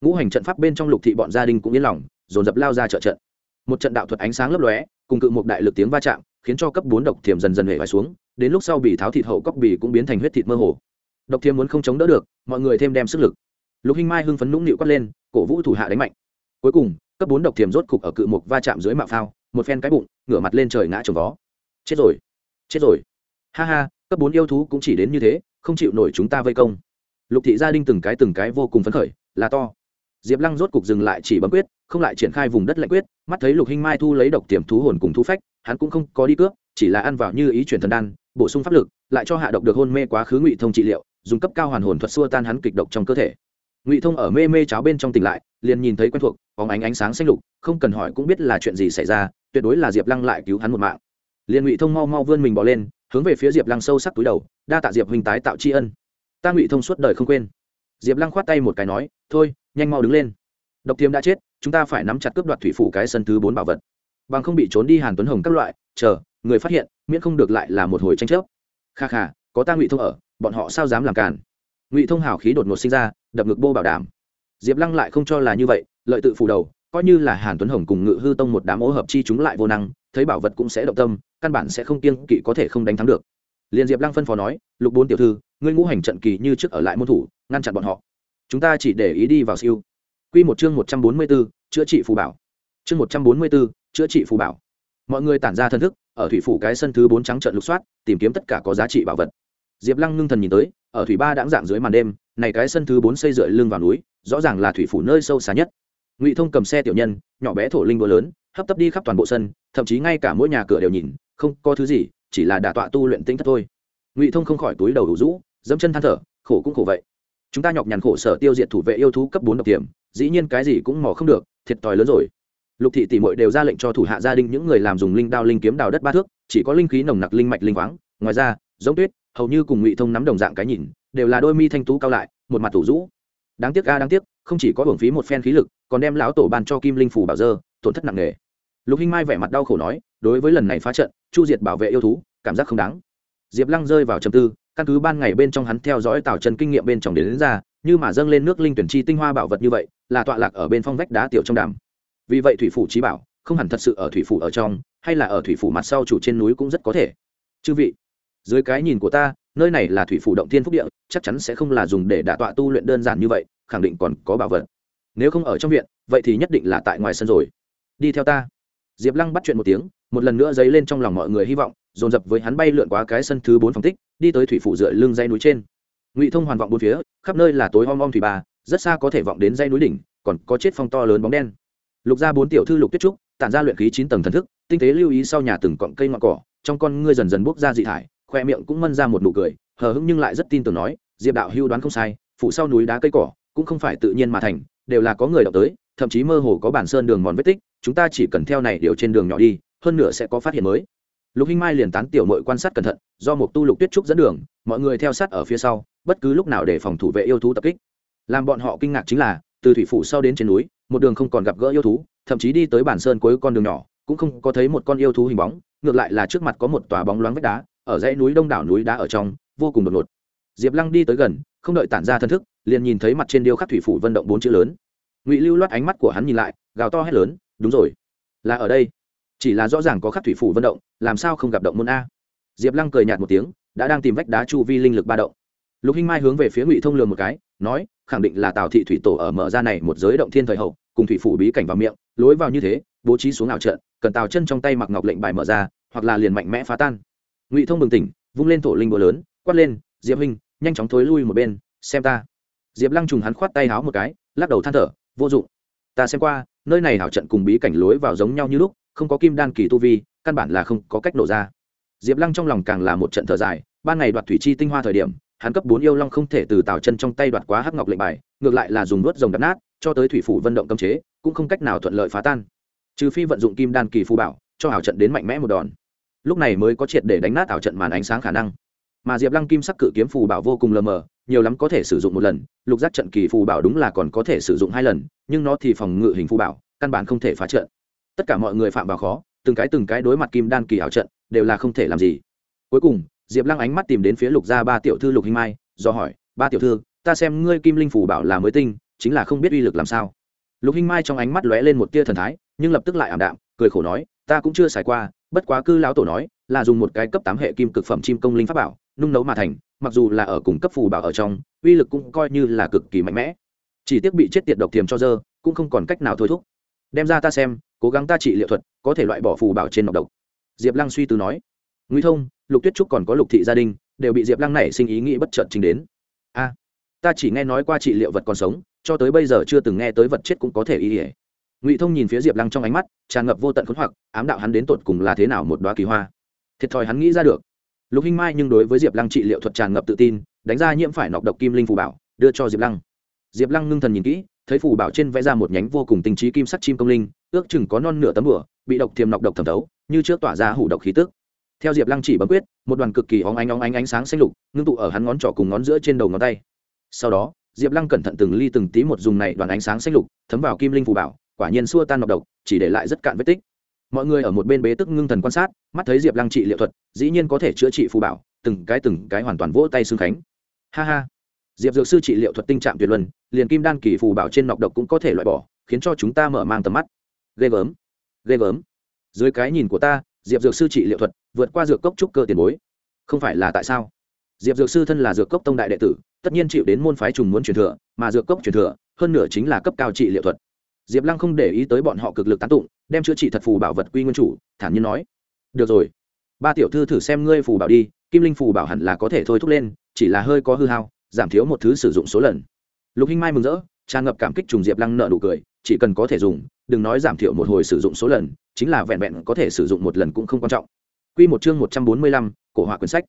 Ngũ hành trận pháp bên trong lục thị bọn gia đình cũng yên lòng, dồn dập lao ra trợ trận. Một trận đạo thuật ánh sáng lấp lóe, cùng cự một đại lực tiếng va chạm, khiến cho cấp bốn độc thiểm dần dần hề vải xuống, đến lúc sau bì tháo thịt hậu cóc bì cũng biến thành huyết thịt mơ hồ. Độc thiểm muốn không chống đỡ được, mọi người thêm đem sức lực. Lục hinh mai hưng phấn nũng nịu quát lên, cổ vũ thủ hạ đánh mạnh. Cuối cùng cấp bốn độc thiềm rốt cục ở cự mục va chạm dưới mạo phao, một phen cái bụng, ngửa mặt lên trời ngã trồng vó. Chết rồi chết rồi. Ha ha, cấp bốn yêu thú cũng chỉ đến như thế, không chịu nổi chúng ta vây công. Lục thị gia đình từng cái từng cái vô cùng phấn khởi, là to. Diệp lăng rốt cục dừng lại chỉ bấm quyết, không lại triển khai vùng đất lạnh quyết, mắt thấy lục hinh mai thu lấy độc tiềm thú hồn cùng thú phách, hắn cũng không có đi cướp, chỉ là ăn vào như ý chuyển thần đan, bổ sung pháp lực, lại cho hạ độc được hôn mê quá khứ ngụy thông trị liệu, dùng cấp cao hoàn hồn thuật xua tan hắn kịch độc trong cơ thể ngụy thông ở mê mê cháo bên trong tỉnh lại, liền nhìn thấy quen thuộc, bóng ánh ánh sáng xanh lục, không cần hỏi cũng biết là chuyện gì xảy ra, tuyệt đối là diệp lăng lại cứu hắn một mạng. Liền ngụy thông mau mau vươn mình bỏ lên, hướng về phía diệp lăng sâu sắc túi đầu, đa tạ diệp huynh tái tạo tri ân. Ta ngụy thông suốt đời không quên. Diệp lăng khoát tay một cái nói, thôi, nhanh mau đứng lên. Độc thiêm đã chết, chúng ta phải nắm chặt cướp đoạt thủy phủ cái sân thứ bốn bảo vật. Bằng không bị trốn đi hàn tuấn hồng các loại, chờ, người phát hiện, miễn không được lại là một hồi tranh chấp. Kha kha, có ta ngụy thông ở, bọn họ sao dám làm cản ngụy thông hào khí đột ngột sinh ra, đập ngực bô bảo đảm. Diệp lăng lại không cho là như vậy, lợi tự phủ đầu, coi như là hàn tuấn hồng cùng ngự hư tông một đám ô hợp chi chúng lại vô năng, thấy bảo vật cũng sẽ động tâm, căn bản sẽ không kiên kỵ có thể không đánh thắng được. Liền diệp lăng phân phó nói, lục bốn tiểu thư, ngươi ngũ hành trận kỳ như trước ở lại môn thủ, ngăn chặn bọn họ. Chúng ta chỉ để ý đi vào siêu. Q một chương một trăm bốn mươi b ố chữa trị phù bảo. Chương một trăm bốn mươi b ố chữa trị phù bảo. Mọi người tản ra thân thức, ở thủy phủ cái sân thứ bốn trắng trận lục soát, tìm kiếm tất cả có giá trị bảo vật. Diệp lăng ngưng thần nhìn tới ở thủy ba đãng dạng dưới màn đêm, này cái sân thứ bốn xây dựa lưng vào núi, rõ ràng là thủy phủ nơi sâu xa nhất. Ngụy thông cầm xe tiểu nhân, nhỏ bé thổ linh đua lớn, hấp tấp đi khắp toàn bộ sân, thậm chí ngay cả mỗi nhà cửa đều nhìn, không có thứ gì, chỉ là đả tọa tu luyện tính thất thôi. Ngụy thông không khỏi túi đầu đủ rũ, dẫm chân than thở, khổ cũng khổ vậy. Chúng ta nhọc nhằn khổ sở tiêu diệt thủ vệ yêu thú cấp bốn độc tiềm, dĩ nhiên cái gì cũng mò không được, thiệt thòi lớn rồi. Lục thị tỷ mội đều ra lệnh cho thủ hạ gia đình những người làm dùng linh đao linh kiếm đào đất ba thước, chỉ có linh khí nồng nặc linh mạch linh khoáng, ngoài ra, giống tuyết hầu như cùng ngụy thông nắm đồng dạng cái nhìn đều là đôi mi thanh tú cao lại một mặt thủ rũ. Đáng tiếc ga đáng tiếc không chỉ có hưởng phí một phen khí lực còn đem lão tổ bàn cho kim linh phủ bảo dơ tổn thất nặng nề. Lục hinh mai vẻ mặt đau khổ nói đối với lần này phá trận chu diệt bảo vệ yêu thú cảm giác không đáng. Diệp lăng rơi vào trầm tư căn cứ ban ngày bên trong hắn theo dõi tào chân kinh nghiệm bên trong đến, đến ra như mà dâng lên nước linh tuyển chi tinh hoa bảo vật như vậy là tọa lạc ở bên phong vách đá tiểu trong đàm. Vì vậy thủy phủ trí bảo không hẳn thật sự ở thủy phủ ở trong hay là ở thủy phủ mặt sau chủ trên núi cũng rất có thể. Chư vị dưới cái nhìn của ta, nơi này là thủy phủ động thiên phúc địa, chắc chắn sẽ không là dùng để đả tọa tu luyện đơn giản như vậy, khẳng định còn có bảo vật. Nếu không ở trong viện, vậy thì nhất định là tại ngoài sân rồi. Đi theo ta. Diệp lăng bắt chuyện một tiếng, một lần nữa dấy lên trong lòng mọi người hy vọng, dồn dập với hắn bay lượn qua cái sân thứ bốn phòng tích, đi tới thủy phủ dựa lưng dây núi trên. Ngụy thông hoàn vọng bốn phía, khắp nơi là tối om om thủy bà, rất xa có thể vọng đến dây núi đỉnh, còn có chết phong to lớn bóng đen. Lục ra bốn tiểu thư lục tuyết trúc, tản ra luyện khí chín tầng thần thức, tinh tế lưu ý sau nhà từng cọng cây ngọn cỏ, trong con ngươi dần dần bốc ra dị thải khoe miệng cũng mân ra một nụ cười, hờ hững nhưng lại rất tin tưởng nói, diệp đạo hưu đoán không sai, phủ sau núi đá cây cỏ, cũng không phải tự nhiên mà thành, đều là có người đọc tới, thậm chí mơ hồ có bản sơn đường mòn vết tích, chúng ta chỉ cần theo này điều trên đường nhỏ đi, hơn nữa sẽ có phát hiện mới. Lục hinh mai liền tán tiểu mội quan sát cẩn thận, do một tu lục tuyết trúc dẫn đường, mọi người theo sát ở phía sau, bất cứ lúc nào để phòng thủ vệ yêu thú tập kích. Làm bọn họ kinh ngạc chính là, từ thủy phủ sau đến trên núi, một đường không còn gặp gỡ yêu thú, thậm chí đi tới bản sơn cuối con đường nhỏ, cũng không có thấy một con yêu thú hình bóng, ngược lại là trước mặt có một tòa bóng loáng vách đá ở dãy núi đông đảo núi đá ở trong, vô cùng đột ngột. Diệp lăng đi tới gần, không đợi tản ra thân thức, liền nhìn thấy mặt trên điêu khắc thủy phủ vận động bốn chữ lớn. Ngụy lưu loát ánh mắt của hắn nhìn lại, gào to hét lớn, đúng rồi. Là ở đây. Chỉ là rõ ràng có khắc thủy phủ vận động, làm sao không gặp động môn a? Diệp lăng cười nhạt một tiếng, đã đang tìm vách đá chu vi linh lực ba động. Lục hinh mai hướng về phía ngụy thông lường một cái, nói, khẳng định là tào thị thủy tổ ở mở ra này một giới động thiên thời hậu, cùng thủy phủ bí cảnh vào miệng, lối vào như thế, bố trí xuống ảo trận, cần tào chân trong tay mặc ngọc lệnh bài mở ra, hoặc là liền mạnh mẽ phá tan ngụy thông bừng tỉnh, vung lên thổ linh búa lớn, quát lên, diệp huynh, nhanh chóng thối lui một bên, xem ta. Diệp lăng trùng hắn khoát tay háo một cái, lắc đầu than thở, vô dụng. Ta xem qua, nơi này hảo trận cùng bí cảnh lối vào giống nhau như lúc, không có kim đan kỳ tu vi, căn bản là không có cách nổ ra. Diệp lăng trong lòng càng là một trận thở dài, ban ngày đoạt thủy chi tinh hoa thời điểm, hắn cấp bốn yêu long không thể từ tào chân trong tay đoạt quá hắc ngọc lệnh bài, ngược lại là dùng đốt rồng đập nát, cho tới thủy phủ vận động cấm chế, cũng không cách nào thuận lợi phá tan. Trừ phi vận dụng kim đan kỳ phù bảo, cho hảo trận đến mạnh mẽ một đòn lúc này mới có triệt để đánh nát ảo trận màn ánh sáng khả năng. Mà diệp lăng kim sắc cự kiếm phù bảo vô cùng lờ mờ, nhiều lắm có thể sử dụng một lần, lục giác trận kỳ phù bảo đúng là còn có thể sử dụng hai lần, nhưng nó thì phòng ngự hình phù bảo, căn bản không thể phá trận. Tất cả mọi người phạm vào khó, từng cái từng cái đối mặt kim đan kỳ ảo trận, đều là không thể làm gì. Cuối cùng, diệp lăng ánh mắt tìm đến phía lục gia ba tiểu thư lục hình mai, do hỏi, ba tiểu thư, ta xem ngươi kim linh phù bảo là mới tinh, chính là không biết uy lực làm sao. Lục hình mai trong ánh mắt lóe lên một tia thần thái, nhưng lập tức lại ảm đạm, cười khổ nói, ta cũng chưa xài qua bất quá cư lão tổ nói, là dùng một cái cấp tám hệ kim cực phẩm chim công linh pháp bảo, nung nấu mà thành, mặc dù là ở cùng cấp phù bảo ở trong, uy lực cũng coi như là cực kỳ mạnh mẽ. Chỉ tiếc bị chết tiệt độc tiềm cho dơ, cũng không còn cách nào thôi thúc. Đem ra ta xem, cố gắng ta trị liệu thuật, có thể loại bỏ phù bảo trên nọc độc. Diệp lăng suy tư nói nguy thông, lục tuyết trúc còn có lục thị gia đình, đều bị diệp lăng nảy sinh ý nghĩ bất chợt trình đến. A, ta chỉ nghe nói qua trị liệu vật còn sống, cho tới bây giờ chưa từng nghe tới vật chết cũng có thể ý ỉa ngụy thông nhìn phía diệp lăng trong ánh mắt tràn ngập vô tận khốn hoặc ám đạo hắn đến tột cùng là thế nào một đoá kỳ hoa thiệt thòi hắn nghĩ ra được lục hinh mai nhưng đối với diệp lăng trị liệu thuật tràn ngập tự tin đánh ra nhiễm phải nọc độc kim linh phù bảo đưa cho diệp lăng diệp lăng ngưng thần nhìn kỹ thấy phù bảo trên vẽ ra một nhánh vô cùng tinh trí kim sắc chim công linh ước chừng có non nửa tấm bửa bị độc thiềm nọc độc thẩm thấu như trước tỏa ra hủ độc khí tức theo diệp lăng chỉ bấm quyết một đoàn cực kỳ óng ánh óng ánh ánh sáng xanh lục ngưng tụ ở hắn ngón trỏ cùng ngón giữa trên đầu ngón tay sau đó diệp lăng cẩn thận từng ly từng tí một dùng này đoàn ánh sáng xanh lục thấm vào kim linh phù bảo quả nhiên xua tan nọc độc, chỉ để lại rất cạn vết tích. Mọi người ở một bên bế tức ngưng thần quan sát, mắt thấy diệp lăng trị liệu thuật, dĩ nhiên có thể chữa trị phù bảo, từng cái từng cái hoàn toàn vỗ tay xương khánh. Ha ha. Diệp dược sư trị liệu thuật tinh trạng tuyệt luân, liền kim đan kỳ phù bảo trên nọc độc cũng có thể loại bỏ, khiến cho chúng ta mở mang tầm mắt. Ghê gớm. Ghê gớm. Dưới cái nhìn của ta, diệp dược sư trị liệu thuật vượt qua dược cốc trúc cơ tiền bối. Không phải là tại sao? Diệp dược sư thân là dược cốc tông đại đệ tử, tất nhiên chịu đến môn phái trùng muốn truyền thừa, mà dược cốc truyền thừa, hơn nửa chính là cấp cao trị liệu thuật diệp lăng không để ý tới bọn họ cực lực tán tụng đem chữa trị thật phù bảo vật quy nguyên chủ thản nhiên nói được rồi ba tiểu thư thử xem ngươi phù bảo đi kim linh phù bảo hẳn là có thể thôi thúc lên chỉ là hơi có hư hao giảm thiếu một thứ sử dụng số lần lục hinh mai mừng rỡ tràn ngập cảm kích trùng diệp lăng nợ nụ cười chỉ cần có thể dùng đừng nói giảm thiểu một hồi sử dụng số lần chính là vẹn vẹn có thể sử dụng một lần cũng không quan trọng Quy một chương một trăm bốn mươi lăm, cổ họa quyển sách.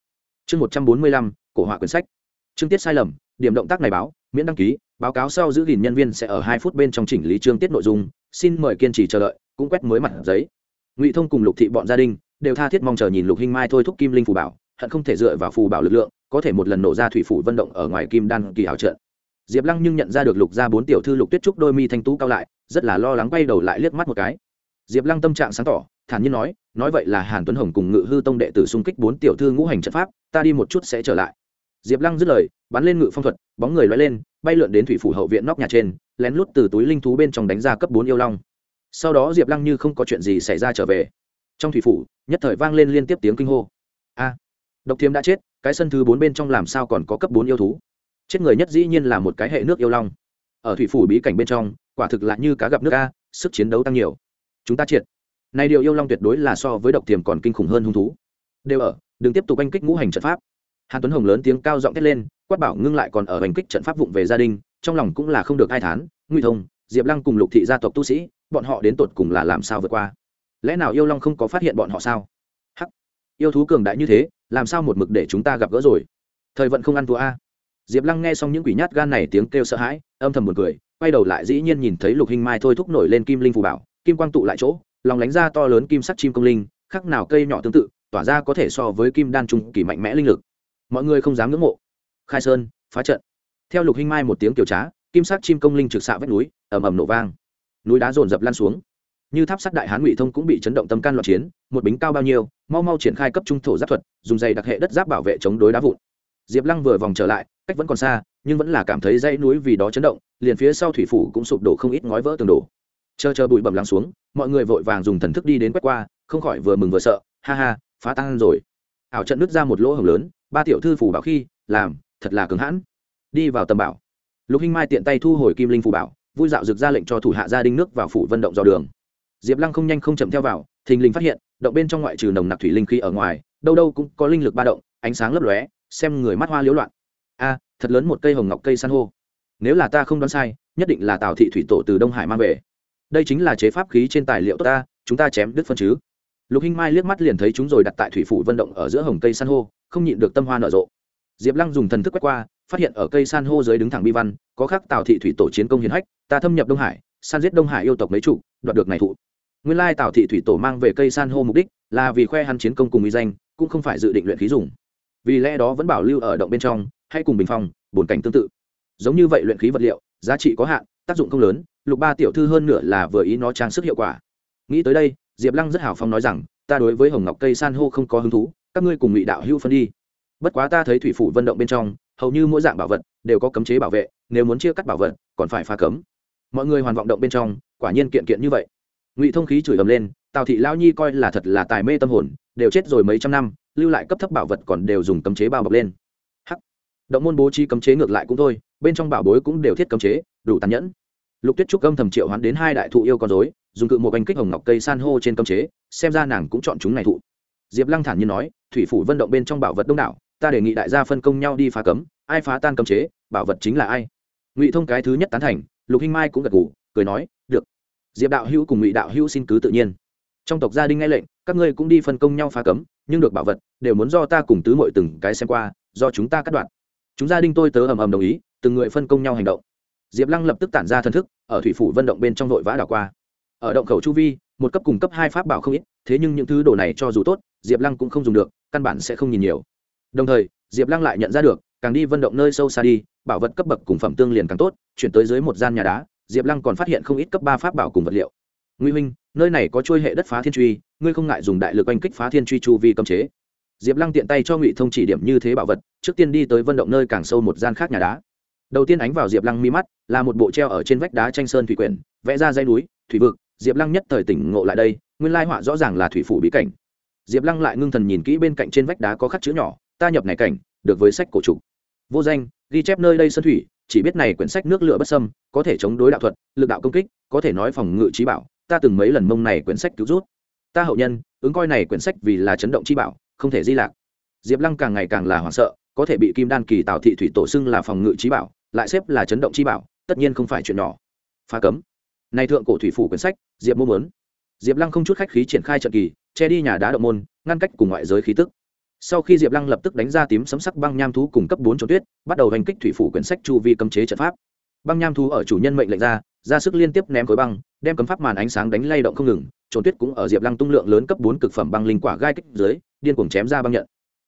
Chương một trăm bốn mươi lăm, cổ họa quyển sách. Chương tiết sai lầm, điểm động tác này báo, miễn đăng ký, báo cáo sau giữ gìn nhân viên sẽ ở hai phút bên trong chỉnh lý chương tiết nội dung, xin mời kiên trì chờ đợi, cũng quét mới mặt giấy. Ngụy Thông cùng Lục Thị bọn gia đình đều tha thiết mong chờ nhìn Lục Hinh Mai thôi thúc kim linh phù bảo, hận không thể dựa vào phù bảo lực lượng, có thể một lần nổ ra thủy phủ vận động ở ngoài kim đan kỳ ảo trận. Diệp Lăng nhưng nhận ra được Lục gia bốn tiểu thư Lục Tuyết trúc đôi mi thanh tú cao lại, rất là lo lắng quay đầu lại liếc mắt một cái. Diệp Lăng tâm trạng sáng tỏ, thản nhiên nói, nói vậy là Hàn Tuấn Hồng cùng Ngự Hư Tông đệ tử xung kích bốn tiểu thư ngũ hành trận pháp, ta đi một chút sẽ trở lại. Diệp Lăng dứt lời, bắn lên ngự phong thuật, bóng người loay lên, bay lượn đến thủy phủ hậu viện nóc nhà trên, lén lút từ túi linh thú bên trong đánh ra cấp bốn yêu long. Sau đó Diệp Lăng như không có chuyện gì xảy ra trở về. Trong thủy phủ, nhất thời vang lên liên tiếp tiếng kinh hô. A, Độc thiếm đã chết, cái sân thứ bốn bên trong làm sao còn có cấp bốn yêu thú? Chết người nhất dĩ nhiên là một cái hệ nước yêu long. Ở thủy phủ bí cảnh bên trong, quả thực là như cá gặp nước a, sức chiến đấu tăng nhiều. Chúng ta triệt này điều yêu long tuyệt đối là so với độc tiềm còn kinh khủng hơn hung thú đều ở đừng tiếp tục oanh kích ngũ hành trận pháp hàn tuấn hồng lớn tiếng cao giọng thét lên quát bảo ngưng lại còn ở hành kích trận pháp vụng về gia đình, trong lòng cũng là không được ai thán nguy thông, diệp lăng cùng lục thị gia tộc tu sĩ, bọn họ đến tột cùng là làm sao vượt qua? Lẽ nào yêu long không có phát hiện bọn họ sao? Hắc! Yêu thú cường đại như thế, làm sao một mực để chúng ta gặp gỡ rồi? Thời vận không ăn thua a. Diệp lăng nghe xong những quỷ nhát gan này tiếng kêu sợ hãi, âm thầm buồn cười, quay đầu lại dĩ nhiên nhìn thấy lục hình mai thôi thúc nổi lên kim linh phù bảo, kim quang tụ lại chỗ, lòng lánh ra to lớn kim sắc chim công linh, khác nào cây nhỏ tương tự, tỏa ra có thể so với kim đan trung kỳ mạnh mẽ linh lực. Mọi người không dám ngưỡng mộ khai sơn, phá trận. Theo lục hinh mai một tiếng kiểu trá, kim sắc chim công linh trực xạ vách núi, ầm ầm nổ vang. Núi đá rồn rập lan xuống. Như tháp sắt đại hán ngụy thông cũng bị chấn động tâm can loạn chiến, một bính cao bao nhiêu, mau mau triển khai cấp trung thổ giáp thuật, dùng dày đặc hệ đất giáp bảo vệ chống đối đá vụn. Diệp lăng vừa vòng trở lại, cách vẫn còn xa, nhưng vẫn là cảm thấy dãy núi vì đó chấn động, liền phía sau thủy phủ cũng sụp đổ không ít ngói vỡ tường đổ. Chờ chờ bụi bẩm lắng xuống, mọi người vội vàng dùng thần thức đi đến quét qua, không khỏi vừa mừng vừa sợ, ha ha, phá tan rồi. Ảo trận nứt ra một lỗ hồng lớn, ba tiểu thư phủ bảo khi, làm thật là cứng hãn. Đi vào tầm bảo. Lục hinh mai tiện tay thu hồi kim linh phủ bảo, vui dạo rực ra lệnh cho thủ hạ gia đình nước vào phủ vận động dò đường. Diệp lăng không nhanh không chậm theo vào, thình lình phát hiện, động bên trong ngoại trừ nồng nặc thủy linh khí ở ngoài, đâu đâu cũng có linh lực ba động, ánh sáng lấp lóe, xem người mắt hoa liếu loạn. A, thật lớn một cây hồng ngọc cây san hô. Nếu là ta không đoán sai, nhất định là tào thị thủy tổ từ đông hải mang về. Đây chính là chế pháp khí trên tài liệu tốt ta, chúng ta chém đứt phân chứ. Lục hinh mai liếc mắt liền thấy chúng rồi đặt tại thủy phủ vận động ở giữa hồng cây san hô, không nhịn được tâm hoa nở rộ diệp lăng dùng thần thức quét qua, phát hiện ở cây san hô dưới đứng thẳng bi văn, có khắc tào thị thủy tổ chiến công hiến hách, ta thâm nhập đông hải, san giết đông hải yêu tộc mấy trụ đoạt được này thụ. Nguyên lai tào thị thủy tổ mang về cây san hô mục đích là vì khoe hắn chiến công cùng uy danh, cũng không phải dự định luyện khí dùng. Vì lẽ đó vẫn bảo lưu ở động bên trong, hay cùng bình phong bồn cảnh tương tự. Giống như vậy luyện khí vật liệu, giá trị có hạn, tác dụng không lớn, lục ba tiểu thư hơn nửa là vừa ý nó trang sức hiệu quả. Nghĩ tới đây, diệp lăng rất hào phong nói rằng, ta đối với hồng ngọc cây san hô không có hứng thú, các ngươi cùng ngụy đạo hữu phân đi bất quá ta thấy thủy phủ vận động bên trong, hầu như mỗi dạng bảo vật đều có cấm chế bảo vệ, nếu muốn chia cắt bảo vật, còn phải pha cấm. Mọi người hoàn vọng động bên trong, quả nhiên kiện kiện như vậy. Ngụy thông khí chửi ầm lên, tào thị lao nhi coi là thật là tài mê tâm hồn, đều chết rồi mấy trăm năm, lưu lại cấp thấp bảo vật còn đều dùng cấm chế bao bọc lên. Hắc. Động môn bố trí cấm chế ngược lại cũng thôi, bên trong bảo bối cũng đều thiết cấm chế, đủ tàn nhẫn. Lục tuyết trúc âm thầm triệu hoán đến hai đại thụ yêu con dối dùng cự một anh kích hồng ngọc cây san hô trên cấm chế, xem ra nàng cũng chọn chúng này thụ. Diệp lăng thản nhiên nói, thủy phủ vận động bên trong bảo vật đông đảo ta đề nghị đại gia phân công nhau đi phá cấm, ai phá tan cấm chế, bảo vật chính là ai. Ngụy thông cái thứ nhất tán thành, lục hinh mai cũng gật g ủ cười nói, được. Diệp đạo hữu cùng ngụy đạo hữu xin cứ tự nhiên. Trong tộc gia đình nghe lệnh, các ngươi cũng đi phân công nhau phá cấm, nhưng được bảo vật, đều muốn do ta cùng tứ mội từng cái xem qua, do chúng ta cắt đoạn. Chúng gia đình tôi tớ ầm ầm đồng ý, từng người phân công nhau hành động. Diệp lăng lập tức tản ra thân thức, ở thủy phủ vận động bên trong nội vã đảo qua. Ở động khẩu chu vi, một cấp cùng cấp hai pháp bảo không ít, thế nhưng những thứ đồ này cho dù tốt, diệp lăng cũng không dùng được, căn bản sẽ không nhìn nhiều đồng thời, diệp lăng lại nhận ra được, càng đi vận động nơi sâu xa đi, bảo vật cấp bậc cùng phẩm tương liền càng tốt, chuyển tới dưới một gian nhà đá, diệp lăng còn phát hiện không ít cấp ba pháp bảo cùng vật liệu. Nguy huynh, nơi này có trôi hệ đất phá thiên truy, ngươi không ngại dùng đại lực oanh kích phá thiên truy chu vi cấm chế. Diệp lăng tiện tay cho ngụy thông chỉ điểm như thế bảo vật, trước tiên đi tới vận động nơi càng sâu một gian khác nhà đá. Đầu tiên ánh vào diệp lăng mi mắt, là một bộ treo ở trên vách đá tranh sơn thủy quyển, vẽ ra dây núi, thủy vực, diệp lăng nhất thời tỉnh ngộ lại đây, nguyên lai họa rõ ràng là thủy phủ bí cảnh. Diệp lăng lại ngưng thần nhìn kỹ bên cạnh trên vách đá có khắc chữ nhỏ ta nhập này cảnh, được với sách cổ trục vô danh, ghi chép nơi đây sơn thủy, chỉ biết này quyển sách nước lửa bất sâm có thể chống đối đạo thuật, lực đạo công kích, có thể nói phòng ngự trí bảo, ta từng mấy lần mông này quyển sách cứu rút. Ta hậu nhân, ứng coi này quyển sách vì là chấn động chi bảo, không thể di lạc. Diệp lăng càng ngày càng là hoảng sợ, có thể bị kim đan kỳ tạo thị thủy tổ xưng là phòng ngự trí bảo, lại xếp là chấn động chi bảo, tất nhiên không phải chuyện nhỏ. Phá cấm. Này thượng cổ thủy phủ quyển sách, diệp mô muốn. Diệp lăng không chút khách khí triển khai trận kỳ, che đi nhà đá động môn, ngăn cách cùng ngoại giới khí tức sau khi diệp lăng lập tức đánh ra tím sấm sắc băng nham thú cùng cấp bốn trốn tuyết, bắt đầu hành kích thủy phủ quyển sách chu vi cấm chế trận pháp. Băng nham thú ở chủ nhân mệnh lệnh ra ra sức liên tiếp ném khối băng, đem cấm pháp màn ánh sáng đánh lay động không ngừng trốn tuyết cũng ở diệp lăng tung lượng lớn cấp bốn cực phẩm băng linh quả gai kích dưới, điên cuồng chém ra băng nhận.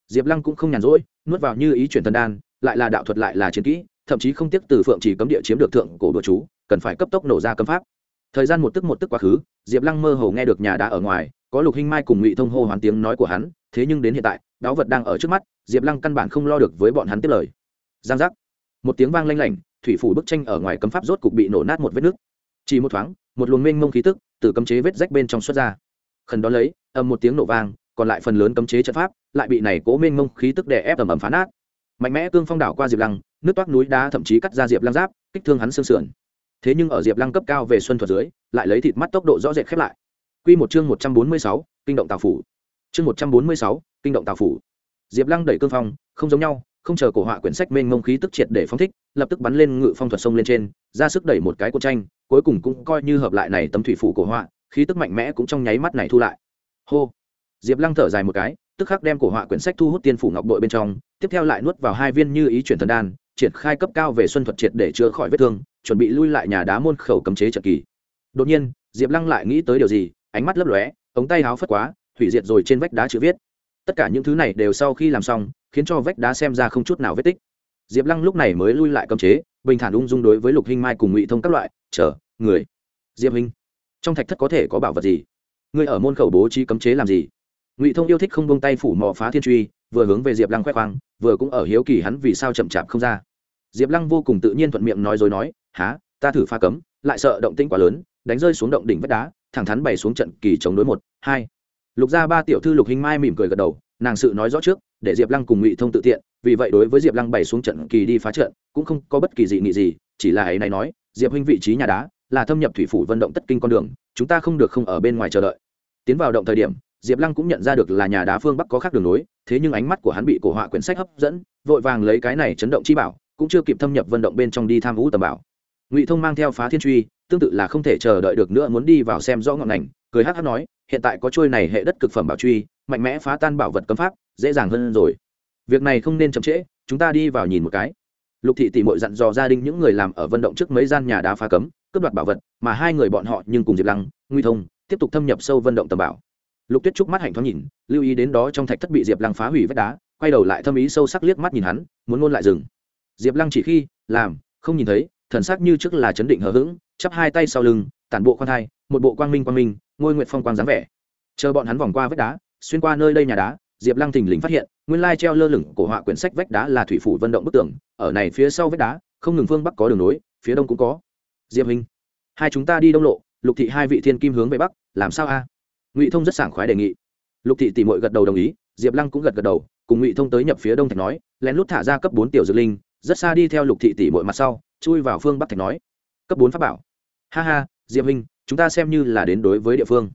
Diệp lăng cũng không nhàn rỗi, nuốt vào như ý chuyển thần đan, lại là đạo thuật lại là chiến kỹ, thậm chí không tiếc từ phượng chỉ cấm địa chiếm được thượng cổ đồ chú, cần phải cấp tốc nổ ra cấm pháp. Thời gian một tức một tức quá khứ, diệp lăng mơ hồ nghe được nhà đá ở ngoài, có lục hinh mai cùng ngụy thông hô hoán tiếng nói của hắn thế nhưng đến hiện tại, đáo vật đang ở trước mắt, diệp lăng căn bản không lo được với bọn hắn tiếp lời. Giang giác. Một tiếng vang lanh lảnh, thủy phủ bức tranh ở ngoài cấm pháp rốt cục bị nổ nát một vết nước chỉ một thoáng, một luồng mênh mông khí tức từ cấm chế vết rách bên trong xuất ra. Khẩn đó lấy, ầm một tiếng nổ vang, còn lại phần lớn cấm chế trận pháp lại bị này cố mênh mông khí tức đè ép ầm ầm phá nát. Mạnh mẽ cương phong đảo qua diệp lăng, nước toát núi đá thậm chí cắt ra diệp lăng giáp, kích thương hắn xương sườn. Thế nhưng ở diệp lăng cấp cao về xuân thuật dưới, lại lấy thịt mắt tốc độ rõ rệt khép lại. Q một chương một trăm bốn mươi sáu, kinh động tào phủ chương một trăm bốn mươi sáu, kinh động tào phủ. Diệp lăng đẩy cương phong, không giống nhau, không chờ cổ họa quyển sách mênh mông khí tức triệt để phong thích, lập tức bắn lên ngự phong thuật sông lên trên, ra sức đẩy một cái cuộn tranh, cuối cùng cũng coi như hợp lại này tấm thủy phủ cổ họa, khí tức mạnh mẽ cũng trong nháy mắt này thu lại. Hô! Diệp lăng thở dài một cái, tức khắc đem cổ họa quyển sách thu hút tiên phủ ngọc đội bên trong, tiếp theo lại nuốt vào hai viên như ý chuyển thần đan, triển khai cấp cao về xuân thuật triệt để chữa khỏi vết thương, chuẩn bị lui lại nhà đá môn khẩu cấm chế trận kỳ. Đột nhiên, diệp lăng lại nghĩ tới điều gì, ánh mắt lấp lóe, ống tay háo phất quá hủy diệt rồi trên vách đá chữ viết. Tất cả những thứ này đều sau khi làm xong, khiến cho vách đá xem ra không chút nào vết tích. Diệp lăng lúc này mới lui lại cấm chế, bình thản ung dung đối với lục hinh mai cùng ngụy thông các loại, chờ, người. Diệp hinh trong thạch thất có thể có bảo vật gì? Người ở môn khẩu bố trí cấm chế làm gì? Ngụy thông yêu thích không bông tay phủ mò phá thiên truy, vừa hướng về diệp lăng khoe khoang, vừa cũng ở hiếu kỳ hắn vì sao chậm chạp không ra. Diệp lăng vô cùng tự nhiên thuận miệng nói dối nói, há, ta thử pha cấm, lại sợ động tĩnh quá lớn, đánh rơi xuống động đỉnh vách đá, thẳng thắn bày xuống trận kỳ chống đối một, hai lục gia ba tiểu thư lục hình mai mỉm cười gật đầu, nàng sự nói rõ trước, để diệp lăng cùng ngụy thông tự tiện, vì vậy đối với diệp lăng bày xuống trận kỳ đi phá trận, cũng không có bất kỳ dị nghị gì, chỉ là ấy này nói, diệp huynh vị trí nhà đá, là thâm nhập thủy phủ vận động tất kinh con đường, chúng ta không được không ở bên ngoài chờ đợi. Tiến vào động thời điểm, diệp lăng cũng nhận ra được là nhà đá phương bắc có khác đường nối, thế nhưng ánh mắt của hắn bị cổ họa quyển sách hấp dẫn, vội vàng lấy cái này chấn động chi bảo, cũng chưa kịp thâm nhập vận động bên trong đi tham vũ tầm bảo. Ngụy thông mang theo phá thiên truy tương tự là không thể chờ đợi được nữa muốn đi vào xem rõ ngọn ngành, cười hắc hắc nói, hiện tại có trôi này hệ đất cực phẩm bảo truy, mạnh mẽ phá tan bảo vật cấm pháp, dễ dàng hơn rồi. Việc này không nên chậm trễ, chúng ta đi vào nhìn một cái. Lục thị tỷ mội dặn dò gia đình những người làm ở vận động trước mấy gian nhà đá phá cấm, cướp đoạt bảo vật, mà hai người bọn họ nhưng cùng diệp lăng, nguy thông, tiếp tục thâm nhập sâu vận động tầm bảo. Lục tuyết trúc mắt hạnh thoáng nhìn, lưu ý đến đó trong thạch thất bị diệp lăng phá hủy vách đá, quay đầu lại thâm ý sâu sắc liếc mắt nhìn hắn, muốn ngôn lại rừng diệp lăng chỉ khi, làm, không nhìn thấy, thần sắc như trước là chấn định hờ hững chắp hai tay sau lưng, tản bộ khoan thai, một bộ quang minh quang minh, ngôi nguyện phong quang dáng vẻ. Chờ bọn hắn vòng qua vách đá, xuyên qua nơi đây nhà đá, diệp lăng thình lình phát hiện, nguyên lai treo lơ lửng cổ họa quyển sách vách đá là thủy phủ vận động bức tường, ở này phía sau vách đá, không ngừng phương bắc có đường nối, phía đông cũng có. Diệp hình hai chúng ta đi đông lộ, lục thị hai vị thiên kim hướng về bắc, làm sao a? Ngụy thông rất sảng khoái đề nghị. Lục thị tỷ mội gật đầu đồng ý, diệp lăng cũng gật gật đầu, cùng ngụy thông tới nhập phía đông thạch nói, lén lút thả ra cấp bốn tiểu dược linh, rất xa đi theo lục thị tỷ mội mặt sau, chui vào phương bắc thạch nói. Cấp bốn pháp bảo ha ha diệp Minh, chúng ta xem như là đến đối với địa phương.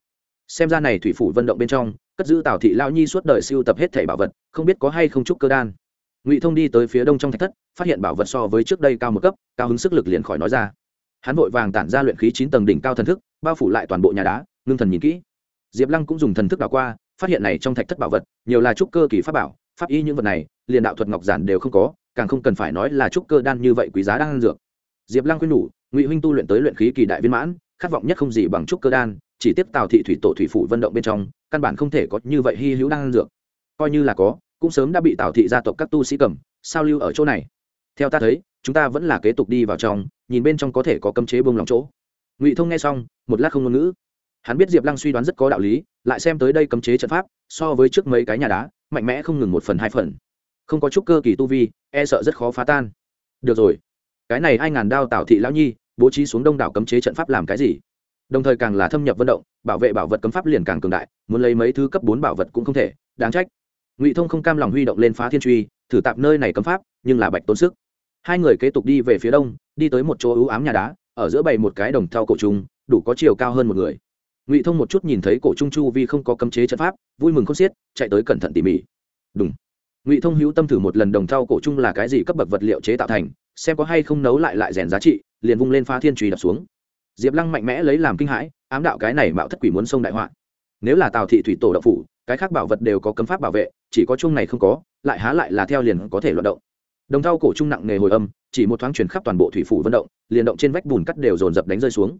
Xem ra này thủy phủ vận động bên trong cất giữ tào thị lao nhi suốt đời siêu tập hết thảy bảo vật không biết có hay không trúc cơ đan. Ngụy thông đi tới phía đông trong thạch thất phát hiện bảo vật so với trước đây cao một cấp cao hứng sức lực liền khỏi nói ra. Hắn vội vàng tản ra luyện khí chín tầng đỉnh cao thần thức bao phủ lại toàn bộ nhà đá ngưng thần nhìn kỹ. Diệp lăng cũng dùng thần thức đảo qua phát hiện này trong thạch thất bảo vật nhiều là trúc cơ kỳ pháp bảo pháp y những vật này liền đạo thuật ngọc giản đều không có càng không cần phải nói là trúc cơ đan như vậy quý giá đang ăn dược. Diệp lăng khuyên nhủ ngụy huynh tu luyện tới luyện khí kỳ đại viên mãn, khát vọng nhất không gì bằng trúc cơ đan, chỉ tiếp tào thị thủy tổ thủy phủ vận động bên trong, căn bản không thể có như vậy hy hữu đan dược. Coi như là có, cũng sớm đã bị tào thị gia tộc các tu sĩ cầm, sao lưu ở chỗ này? Theo ta thấy, chúng ta vẫn là kế tục đi vào trong, nhìn bên trong có thể có cấm chế bông lòng chỗ. Ngụy thông nghe xong, một lát không ngôn ngữ. Hắn biết diệp lăng suy đoán rất có đạo lý, lại xem tới đây cấm chế trận pháp, so với trước mấy cái nhà đá, mạnh mẽ không ngừng một phần hai phần. Không có chút cơ kỳ tu vi e sợ rất khó phá tan. Được rồi cái này hai ngàn đao tảo thị lão nhi, bố trí xuống đông đảo cấm chế trận pháp làm cái gì? Đồng thời càng là thâm nhập vận động, bảo vệ bảo vật cấm pháp liền càng cường đại, muốn lấy mấy thứ cấp bốn bảo vật cũng không thể, đáng trách. Ngụy thông không cam lòng huy động lên phá thiên truy, thử tạp nơi này cấm pháp, nhưng là bạch tốn sức. Hai người kế tục đi về phía đông, đi tới một chỗ ưu ám nhà đá, ở giữa bầy một cái đồng thau cổ trung đủ có chiều cao hơn một người. Ngụy thông một chút nhìn thấy cổ trung chu vi không có cấm chế trận pháp, vui mừng không xiết, chạy tới cẩn thận tỉ mỉ. Đúng ngụy thông hữu tâm thử một lần đồng thau cổ trung là cái gì cấp bậc vật liệu chế tạo thành xem có hay không nấu lại lại rèn giá trị, liền vung lên phá thiên trùy đập xuống. Diệp lăng mạnh mẽ lấy làm kinh hãi, ám đạo cái này mạo thất quỷ muốn sông đại họa. Nếu là tào thị thủy tổ đậu phủ, cái khác bảo vật đều có cấm pháp bảo vệ, chỉ có chung này không có, lại há lại là theo liền có thể loạt động. Đồng thau cổ trung nặng nề hồi âm, chỉ một thoáng chuyển khắp toàn bộ thủy phủ vận động, liền động trên vách bùn cắt đều dồn dập đánh rơi xuống.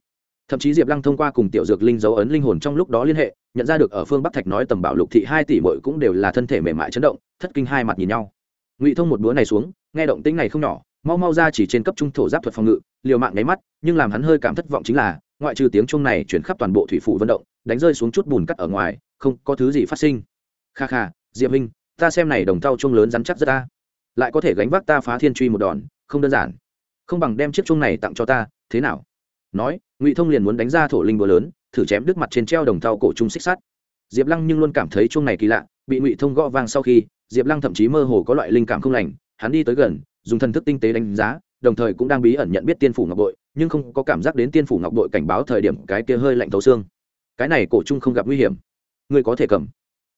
Thậm chí diệp lăng thông qua cùng tiểu dược linh dấu ấn linh hồn trong lúc đó liên hệ, nhận ra được ở phương bắc thạch nói tầm bảo lục thị hai tỷ bội cũng đều là thân thể mềm mại chấn động, thất kinh hai mặt nhìn nhau. Ngụy thông một búa này xuống, nghe động tĩnh này không nhỏ mau mau ra chỉ trên cấp trung thổ giáp thuật phòng ngự, liều mạng nháy mắt, nhưng làm hắn hơi cảm thất vọng chính là, ngoại trừ tiếng chuông này chuyển khắp toàn bộ thủy phủ vận động, đánh rơi xuống chút bùn cắt ở ngoài, không có thứ gì phát sinh. Kha kha, diệp minh ta xem này đồng thau chuông lớn rắn chắc rất ta. Lại có thể gánh vác ta phá thiên truy một đòn, không đơn giản. Không bằng đem chiếc chuông này tặng cho ta, thế nào? Nói, ngụy thông liền muốn đánh ra thổ linh búa lớn, thử chém đứt mặt trên treo đồng thau cổ trung xích sắt. Diệp lăng nhưng luôn cảm thấy chuông này kỳ lạ, bị ngụy thông gõ vang sau khi, diệp lăng thậm chí mơ hồ có loại linh cảm không lành, hắn đi tới gần dùng thần thức tinh tế đánh giá, đồng thời cũng đang bí ẩn nhận biết tiên phủ ngọc bội, nhưng không có cảm giác đến tiên phủ ngọc bội cảnh báo thời điểm cái kia hơi lạnh thấu xương. Cái này cổ trung không gặp nguy hiểm. Ngươi có thể cầm.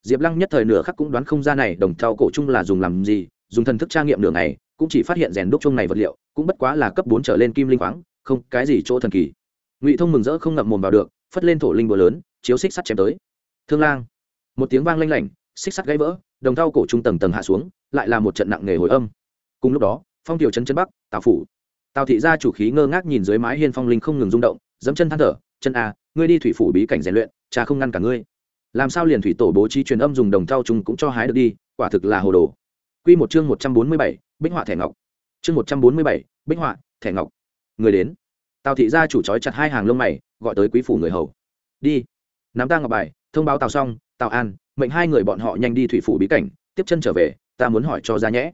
Diệp lăng nhất thời nửa khắc cũng đoán không ra này đồng thau cổ trung là dùng làm gì, dùng thần thức tra nghiệm nửa ngày, cũng chỉ phát hiện rèn đúc chung này vật liệu, cũng bất quá là cấp bốn trở lên kim linh khoáng, không, cái gì chỗ thần kỳ. Ngụy thông mừng rỡ không ngậm mồm vào được, phất lên thổ linh búa lớn, chiếu xích sắt chém tới. Thương lang. Một tiếng vang lanh lảnh, xích sắt gãy vỡ, đồng thau cổ trung tầng tầng hạ xuống, lại là một trận nặng nề hồi âm cùng lúc đó, phong tiểu chân chân bắc, tào phủ. Tào thị gia chủ khí ngơ ngác nhìn dưới mái hiên phong linh không ngừng rung động, dẫm chân than thở, chân a ngươi đi thủy phủ bí cảnh rèn luyện, cha không ngăn cả ngươi. Làm sao liền thủy tổ bố trí truyền âm dùng đồng thau trùng cũng cho hái được đi, quả thực là hồ đồ. Quy một chương một trăm bốn mươi bảy, bích họa thẻ ngọc. Chương một trăm bốn mươi bảy, bích họa thẻ ngọc. Người đến. Tào thị gia chủ trói chặt hai hàng lông mày, gọi tới quý phủ người hầu. Đi. Nắm ta ngọc bài, thông báo tào xong, tào an, mệnh hai người bọn họ nhanh đi thủy phủ bí cảnh, tiếp chân trở về, ta muốn hỏi cho ra nhẽ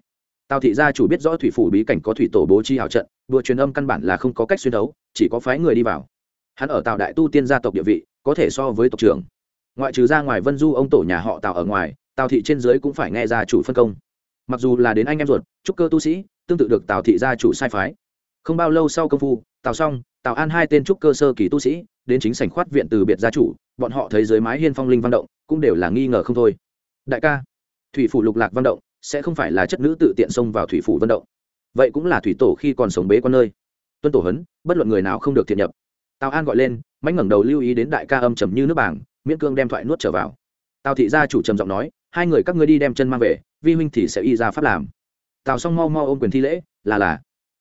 tào thị gia chủ biết rõ thủy phủ bí cảnh có thủy tổ bố trí hảo trận, đùa truyền âm căn bản là không có cách xuyên đấu chỉ có phái người đi vào. Hắn ở tào đại tu tiên gia tộc địa vị, có thể so với tộc trưởng. Ngoại trừ ra ngoài vân du ông tổ nhà họ tào ở ngoài, tào thị trên dưới cũng phải nghe gia chủ phân công. Mặc dù là đến anh em ruột, trúc cơ tu sĩ, tương tự được tào thị gia chủ sai phái. Không bao lâu sau công phu, tào xong, tào an hai tên trúc cơ sơ kỳ tu sĩ, đến chính sảnh khoát viện từ biệt gia chủ, bọn họ thấy dưới mái hiên phong linh văn động, cũng đều là nghi ngờ không thôi. Đại ca, thủy phủ lục lạc văn động sẽ không phải là chất nữ tự tiện xông vào thủy phủ vận động. Vậy cũng là thủy tổ khi còn sống bế con nơi. Tuân tổ hấn, bất luận người nào không được thiện nhập. Tào an gọi lên mánh ngẩng đầu lưu ý đến đại ca âm trầm như nước bảng miễn cương đem thoại nuốt trở vào. Tào thị gia chủ trầm giọng nói, hai người các ngươi đi đem chân mang về, vi huynh thì sẽ y ra pháp làm. Tào xong mau mau ôm quyền thi lễ, là là.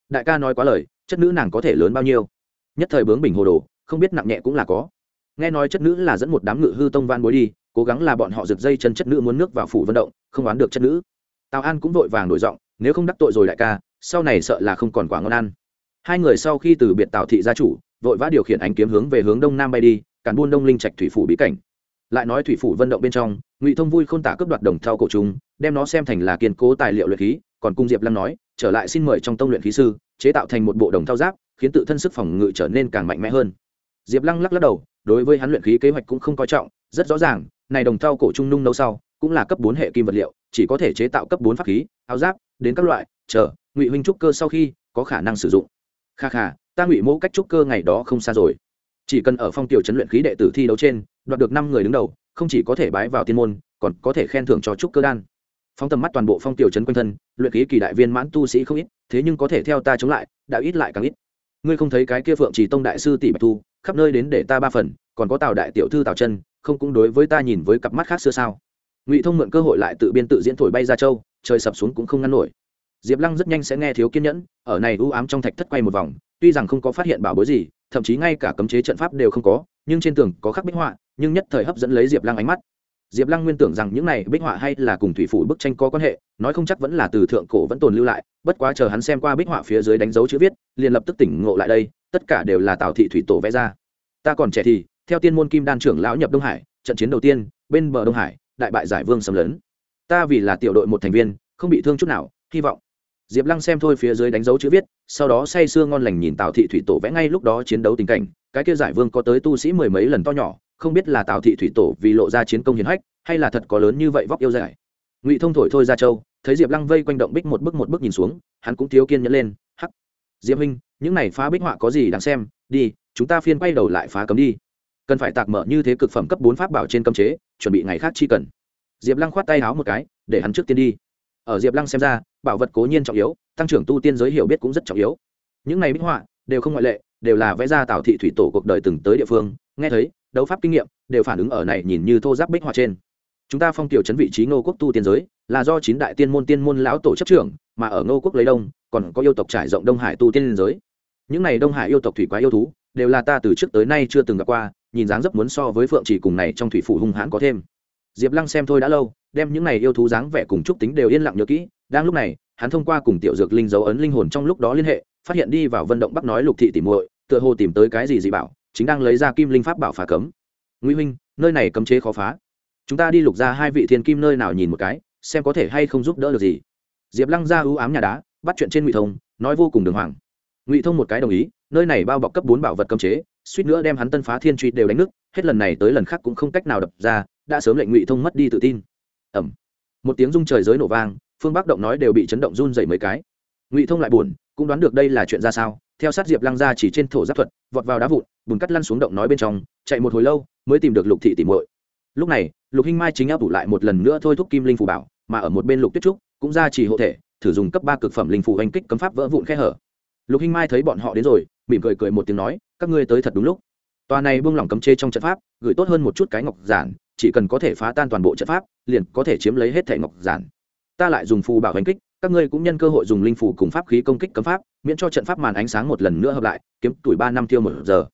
Đại ca nói quá lời, chất nữ nàng có thể lớn bao nhiêu? Nhất thời bướng bình hồ đồ, không biết nặng nhẹ cũng là có. Nghe nói chất nữ là dẫn một đám ngự hư tông van bối đi, cố gắng là bọn họ giật dây chân chất nữ muốn nước vào phủ vận động, không oán được chất nữ tào an cũng vội vàng đổi giọng, nếu không đắc tội rồi đại ca, sau này sợ là không còn quả ngon ăn. Hai người sau khi từ biệt tào thị gia chủ, vội vã điều khiển ánh kiếm hướng về hướng đông nam bay đi, cản buôn đông linh trạch thủy phủ bí cảnh. Lại nói thủy phủ vận động bên trong, ngụy thông vui k h ô n tả cướp đoạt đồng thao cổ chúng, đem nó xem thành là kiên cố tài liệu luyện khí, còn cung diệp lăng nói, trở lại xin mời trong tông luyện khí sư, chế tạo thành một bộ đồng thao giáp, khiến tự thân sức phòng ngự trở nên càng mạnh mẽ hơn. Diệp lăng lắc lắc đầu, đối với hắn luyện khí kế hoạch cũng không coi trọng, rất rõ ràng, này đồng thao cổ trung nung nấu sau, cũng là cấp bốn hệ kim vật liệu chỉ có thể chế tạo cấp bốn pháp khí, áo giáp, đến các loại, chờ, ngụy huynh trúc cơ sau khi có khả năng sử dụng. Kha kha, ta ngụy mẫu cách trúc cơ ngày đó không xa rồi. Chỉ cần ở phong tiểu chấn luyện khí đệ tử thi đấu trên, đoạt được năm người đứng đầu, không chỉ có thể bái vào tiên môn, còn có thể khen thưởng cho trúc cơ đan. Phong tầm mắt toàn bộ phong tiểu chấn quanh thân, luyện khí kỳ đại viên mãn tu sĩ không ít, thế nhưng có thể theo ta chống lại, đã ít lại càng ít. Ngươi không thấy cái kia phượng chỉ tông đại sư tỷ bạch thu, khắp nơi đến để ta ba phần, còn có tào đại tiểu thư tào chân, không cũng đối với ta nhìn với cặp mắt khác xưa sao? Ngụy thông mượn cơ hội lại tự biên tự diễn thổi bay ra châu, trời sập xuống cũng không ngăn nổi. Diệp lăng rất nhanh sẽ nghe thiếu kiên nhẫn, ở này u ám trong thạch thất quay một vòng, tuy rằng không có phát hiện bảo bối gì, thậm chí ngay cả cấm chế trận pháp đều không có, nhưng trên tường có khắc bích họa, nhưng nhất thời hấp dẫn lấy diệp lăng ánh mắt. Diệp lăng nguyên tưởng rằng những này bích họa hay là cùng thủy phủ bức tranh có quan hệ, nói không chắc vẫn là từ thượng cổ vẫn tồn lưu lại, bất quá chờ hắn xem qua bích họa phía dưới đánh dấu chữ viết, liền lập tức tỉnh ngộ lại đây, tất cả đều là tào thị thủy tổ vẽ ra. Ta còn trẻ thì, theo tiên môn kim đan trưởng lão nhập đông hải, trận chiến đầu tiên, bên bờ đông hải đại bại giải vương xâm lấn ta vì là tiểu đội một thành viên, không bị thương chút nào, hy vọng. Diệp lăng xem thôi phía dưới đánh dấu chữ viết, sau đó say sưa ngon lành nhìn tào thị thủy tổ vẽ ngay lúc đó chiến đấu tình cảnh. Cái kia giải vương có tới tu sĩ mười mấy lần to nhỏ, không biết là tào thị thủy tổ vì lộ ra chiến công hiến hách, hay là thật có lớn như vậy vóc yêu giải ngụy thông thổi thôi ra châu, thấy diệp lăng vây quanh động bích một bước một bước nhìn xuống, hắn cũng thiếu kiên nhẫn lên, hắc. Diệp huynh, những này phá bích họa có gì đáng xem? Đi, chúng ta phiên quay đầu lại phá cấm đi cần phải tạc mở như thế cực phẩm cấp bốn pháp bảo trên cấm chế, chuẩn bị ngày khác chi cần. Diệp lăng khoát tay háo một cái, để hắn trước tiên đi. Ở diệp lăng xem ra, bảo vật cố nhiên trọng yếu, tăng trưởng tu tiên giới hiểu biết cũng rất trọng yếu. Những này minh họa đều không ngoại lệ, đều là vẽ ra tạo thị thủy tổ cuộc đời từng tới địa phương. Nghe thấy, đấu pháp kinh nghiệm đều phản ứng ở này nhìn như thô giáp bích họa trên. Chúng ta phong tiểu chấn vị trí ngô quốc tu tiên giới, là do chín đại tiên môn tiên môn lão tổ chấp trưởng, mà ở ngô quốc lấy đông, còn có yêu tộc trải rộng đông hải tu tiên giới. Những này đông hải yêu tộc thủy quái yêu thú, đều là ta từ trước tới nay chưa từng gặp qua nhìn dáng dấp muốn so với phượng chỉ cùng này trong thủy phủ hung hãn có thêm. Diệp lăng xem thôi đã lâu, đem những này yêu thú dáng vẻ cùng trúc tính đều yên lặng nhớ kỹ, đang lúc này, hắn thông qua cùng tiểu dược linh dấu ấn linh hồn trong lúc đó liên hệ, phát hiện đi vào vận động bắc nói lục thị tìm muội, tựa hồ tìm tới cái gì dị bảo, chính đang lấy ra kim linh pháp bảo phá cấm. Nguy huynh, nơi này cấm chế khó phá. Chúng ta đi lục ra hai vị thiên kim nơi nào nhìn một cái, xem có thể hay không giúp đỡ được gì. Diệp lăng ra ưu ám nhà đá, bắt chuyện trên ngụy thông, nói vô cùng đường hoàng. Ngụy thông một cái đồng ý, nơi này bao bọc cấp bốn bảo vật cấm chế suýt nữa đem hắn tân phá thiên truy đều đánh nước, hết lần này tới lần khác cũng không cách nào đập ra đã sớm lệnh ngụy thông mất đi tự tin. Ẩm một tiếng rung trời giới nổ vang phương bắc động nói đều bị chấn động run dậy mấy cái. Ngụy thông lại buồn cũng đoán được đây là chuyện ra sao theo sát diệp lăng ra chỉ trên thổ giáp thuật vọt vào đá vụn bùn cắt lăn xuống động nói bên trong chạy một hồi lâu mới tìm được lục thị tìm muội. Lúc này lục hinh mai chính áp đủ lại một lần nữa thôi thúc kim linh phù bảo mà ở một bên lục tuyết trúc cũng ra chỉ hộ thể thử dùng cấp ba cực phẩm linh phù hành kích cấm pháp vỡ vụn khe hở. Lục hinh mai thấy bọn họ đến rồi mỉm cười cười một tiếng nói các ngươi tới thật đúng lúc. Tòa này buông lỏng cấm chê trong trận pháp, gửi tốt hơn một chút cái ngọc giản, chỉ cần có thể phá tan toàn bộ trận pháp, liền có thể chiếm lấy hết thẻ ngọc giản. Ta lại dùng phù bảo hành kích, các ngươi cũng nhân cơ hội dùng linh phù cùng pháp khí công kích cấm pháp, miễn cho trận pháp màn ánh sáng một lần nữa hợp lại, kiếm tuổi ba năm tiêu một giờ.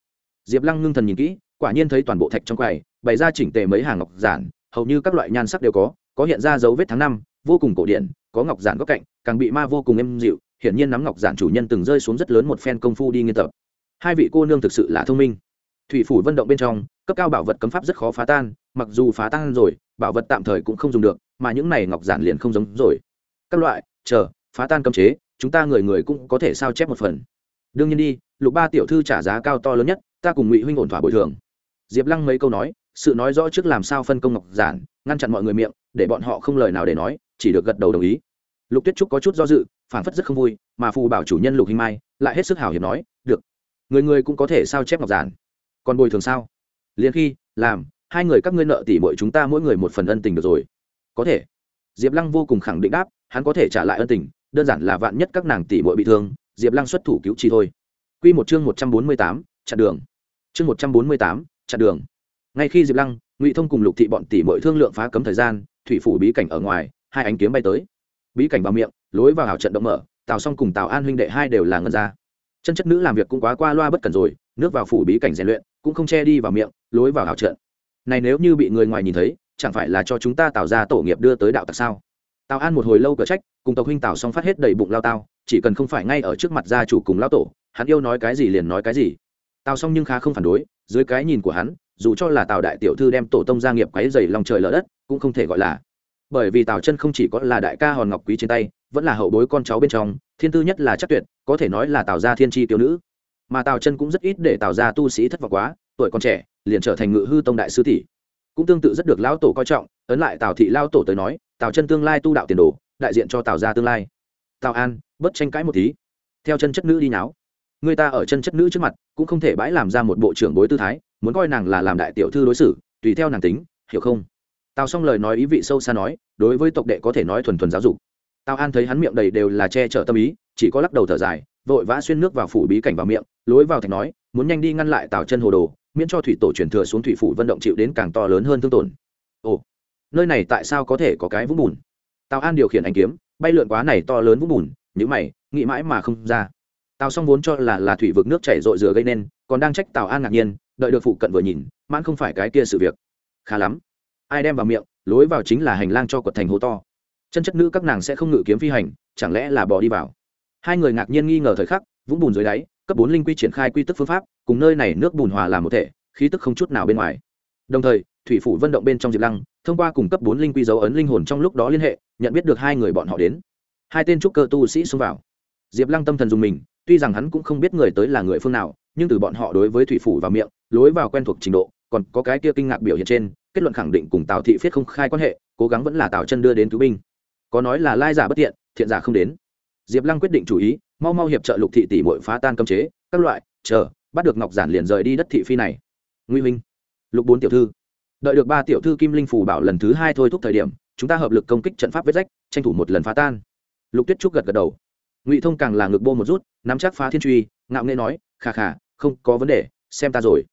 Diệp lăng ngưng thần nhìn kỹ, quả nhiên thấy toàn bộ thạch trong quầy, bày ra chỉnh tề mấy hàng ngọc giản, hầu như các loại nhan sắc đều có có hiện ra dấu vết tháng năm, vô cùng cổ điển, có ngọc giản góc cạnh, càng bị ma vô cùng êm dịu, hiển nhiên nắm ngọc giản chủ nhân từng rơi xuống rất lớn một phen công phu đi nghiên tập hai vị cô nương thực sự là thông minh. Thủy phủ vận động bên trong, cấp cao bảo vật cấm pháp rất khó phá tan, mặc dù phá tan rồi, bảo vật tạm thời cũng không dùng được, mà những này ngọc giản liền không giống rồi. Các loại, chờ, phá tan cấm chế, chúng ta người người cũng có thể sao chép một phần. Đương nhiên đi, lục ba tiểu thư trả giá cao to lớn nhất, ta cùng ngụy huynh ổn thỏa bồi thường. Diệp lăng mấy câu nói, sự nói rõ trước làm sao phân công ngọc giản, ngăn chặn mọi người miệng, để bọn họ không lời nào để nói, chỉ được gật đầu đồng ý. Lục tuyết trúc có chút do dự phản phất rất không vui, mà phù bảo chủ nhân lục hình mai lại hết sức hào hiệp nói, được người người cũng có thể sao chép ngọc giản. Còn bồi thường sao? Liền khi, làm, hai người các ngươi nợ tỷ muội chúng ta mỗi người một phần ân tình được rồi. Có thể. Diệp lăng vô cùng khẳng định đáp, hắn có thể trả lại ân tình, đơn giản là vạn nhất các nàng tỷ muội bị thương, diệp lăng xuất thủ cứu chi thôi. Q một chương một trăm bốn mươi tám, chặn đường. Chương một trăm bốn mươi tám, chặn đường. Ngay khi diệp lăng, ngụy thông cùng lục thị bọn tỷ muội thương lượng phá cấm thời gian, thủy phủ bí cảnh ở ngoài, hai ánh kiếm bay tới. Bí cảnh vào miệng, lối vào hảo trận động mở, tào xong cùng tào an huynh đệ hai đều là ngân ra chân chất nữ làm việc cũng quá qua loa bất cần rồi, nước vào phủ bí cảnh rèn luyện, cũng không che đi vào miệng, lối vào hảo trận. Này nếu như bị người ngoài nhìn thấy, chẳng phải là cho chúng ta tạo ra tổ nghiệp đưa tới đạo tặc sao? Tào an một hồi lâu cờ trách, cùng tộc huynh tào xong phát hết đầy bụng lao tao, chỉ cần không phải ngay ở trước mặt gia chủ cùng lao tổ, hắn yêu nói cái gì liền nói cái gì. Tào xong nhưng khá không phản đối, dưới cái nhìn của hắn, dù cho là tào đại tiểu thư đem tổ tông gia nghiệp quấy dày lòng trời lỡ đất, cũng không thể gọi là bởi vì tào chân không chỉ có là đại ca hòn ngọc quý trên tay, vẫn là hậu bối con cháu bên trong, thiên tư nhất là chắc tuyệt, có thể nói là tào gia thiên tri tiểu nữ. Mà tào chân cũng rất ít để tào gia tu sĩ thất vọng quá, tuổi còn trẻ, liền trở thành ngự hư tông đại sư tỷ. Cũng tương tự rất được lão tổ coi trọng, ấn lại tào thị lao tổ tới nói, tào chân tương lai tu đạo tiền đồ, đại diện cho tào gia tương lai. Tào an, bớt tranh cãi một tí. Theo chân chất nữ đi náo người ta ở chân chất nữ trước mặt, cũng không thể bãi làm ra một bộ trưởng bối tư thái, muốn coi nàng là làm đại tiểu thư đối xử, tùy theo nàng tính, hiểu không? Tào xong lời nói ý vị sâu xa nói, đối với tộc đệ có thể nói thuần thuần giáo dục. Tào an thấy hắn miệng đầy đều là che chở tâm ý, chỉ có lắc đầu thở dài, vội vã xuyên nước vào phủ bí cảnh vào miệng, lối vào thạch nói, muốn nhanh đi ngăn lại tào chân hồ đồ, miễn cho thủy tổ truyền thừa xuống thủy phủ vận động chịu đến càng to lớn hơn thương tổn. Ồ, nơi này tại sao có thể có cái vũng bùn? Tào an điều khiển anh kiếm, bay lượn quá này to lớn vũng bùn nhữ mày, nghĩ mãi mà không ra. Tào xong vốn cho là là thủy vực nước chảy rội rửa gây nên, còn đang trách tào an ngạc nhiên, đợi được phụ cận vừa nhìn, mãn không phải cái kia sự việc. Khá lắm ai đem vào miệng, lối vào chính là hành lang cho quật thành hố to. Chân chất nữ các nàng sẽ không ngự kiếm phi hành, chẳng lẽ là bỏ đi vào? Hai người ngạc nhiên nghi ngờ thời khắc, vũng bùn dưới đáy, cấp bốn linh quy triển khai quy tức phương pháp, cùng nơi này nước bùn hòa làm một thể, khí tức không chút nào bên ngoài. Đồng thời, thủy phủ vận động bên trong diệp lăng, thông qua cùng cấp bốn linh quy dấu ấn linh hồn trong lúc đó liên hệ, nhận biết được hai người bọn họ đến. Hai tên trúc cơ tu sĩ xông vào. Diệp lăng tâm thần dùng mình, tuy rằng hắn cũng không biết người tới là người phương nào, nhưng từ bọn họ đối với thủy phủ và miệng, lối vào quen thuộc trình độ, còn có cái kia kinh ngạc biểu hiện trên kết luận khẳng định cùng tào thị phiết không khai quan hệ cố gắng vẫn là tào chân đưa đến cứu binh có nói là lai giả bất tiện thiện giả không đến diệp lăng quyết định chủ ý mau mau hiệp trợ lục thị tỷ bội phá tan cấm chế các loại chờ bắt được ngọc giản liền rời đi đất thị phi này nguy minh lục bốn tiểu thư đợi được ba tiểu thư kim linh phủ bảo lần thứ hai thôi thúc thời điểm chúng ta hợp lực công kích trận pháp vết rách tranh thủ một lần phá tan lục tuyết trúc gật gật đầu ngụy thông càng là ngực bô một rút nắm chắc phá thiên truy ngạo nghệ nói khà khà không có vấn đề xem ta rồi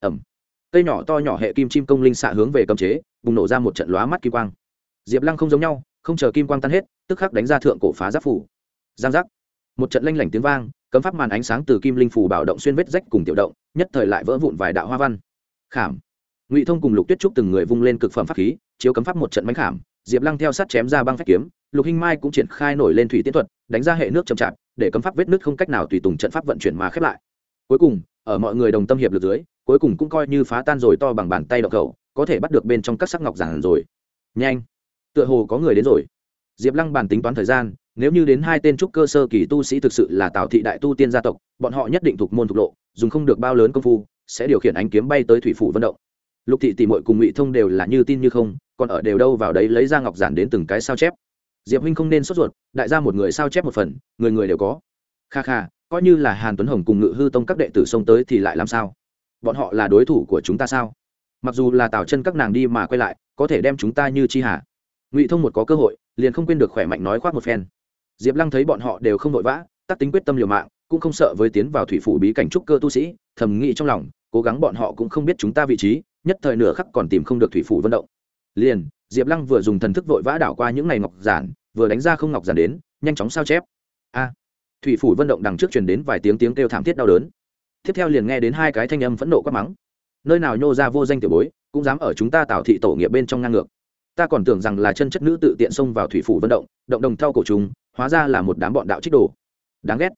ẩm cây nhỏ to nhỏ hệ kim chim công linh xạ hướng về cấm chế, bùng nổ ra một trận lóa mắt kim quang. Diệp lăng không giống nhau, không chờ kim quang tan hết, tức khắc đánh ra thượng cổ phá giáp phủ. Giang giác. Một trận lanh lảnh tiếng vang, cấm pháp màn ánh sáng từ kim linh phủ bảo động xuyên vết rách cùng tiểu động, nhất thời lại vỡ vụn vài đạo hoa văn. Khảm. Ngụy thông cùng lục tuyết trúc từng người vung lên cực phẩm pháp khí, chiếu cấm pháp một trận mánh khảm, diệp lăng theo sát chém ra băng phách kiếm, lục hinh mai cũng triển khai nổi lên thủy tiến thuật, đánh ra hệ nước chậm chạp, để cấm pháp vết nước không cách nào tùy tùng trận pháp vận chuyển mà khép lại. Cuối cùng, ở mọi người đồng tâm hiệp lực dưới cuối cùng cũng coi như phá tan rồi to bằng bàn tay đậu cầu có thể bắt được bên trong các sắc ngọc giản rồi. Nhanh! Tựa hồ có người đến rồi. Diệp lăng bàn tính toán thời gian, nếu như đến hai tên trúc cơ sơ kỳ tu sĩ thực sự là tào thị đại tu tiên gia tộc, bọn họ nhất định thuộc môn thuộc lộ, dùng không được bao lớn công phu, sẽ điều khiển ánh kiếm bay tới thủy phủ vận động. Lục thị tỷ mội cùng ngụy thông đều là như tin như không, còn ở đều đâu vào đấy lấy ra ngọc giản đến từng cái sao chép. Diệp huynh không nên sốt ruột, đại gia một người sao chép một phần, người người đều có. Kha kha, coi như là hàn tuấn hồng cùng ngự hư tông các đệ tử xông tới thì lại làm sao? Bọn họ là đối thủ của chúng ta sao? Mặc dù là tào chân các nàng đi mà quay lại, có thể đem chúng ta như chi hà. Ngụy thông một có cơ hội, liền không quên được khỏe mạnh nói khoác một phen. Diệp lăng thấy bọn họ đều không vội vã, tắc tính quyết tâm liều mạng, cũng không sợ với tiến vào thủy phủ bí cảnh trúc cơ tu sĩ, thầm nghĩ trong lòng, cố gắng bọn họ cũng không biết chúng ta vị trí, nhất thời nửa khắc còn tìm không được thủy phủ vận động. Liền, diệp lăng vừa dùng thần thức vội vã đảo qua những ngày ngọc giản, vừa đánh ra không ngọc giản đến, nhanh chóng sao chép. A. Thủy phủ vận động đằng trước truyền đến vài tiếng tiếng kêu thảm thiết đau đớn tiếp theo liền nghe đến hai cái thanh âm phẫn nộ quát mắng. Nơi nào nhô ra vô danh tiểu bối, cũng dám ở chúng ta tạo thị tổ nghiệp bên trong ngang ngược. Ta còn tưởng rằng là chân chất nữ tự tiện xông vào thủy phủ vận động động đồng theo cổ chúng hóa ra là một đám bọn đạo trích đồ. Đáng ghét.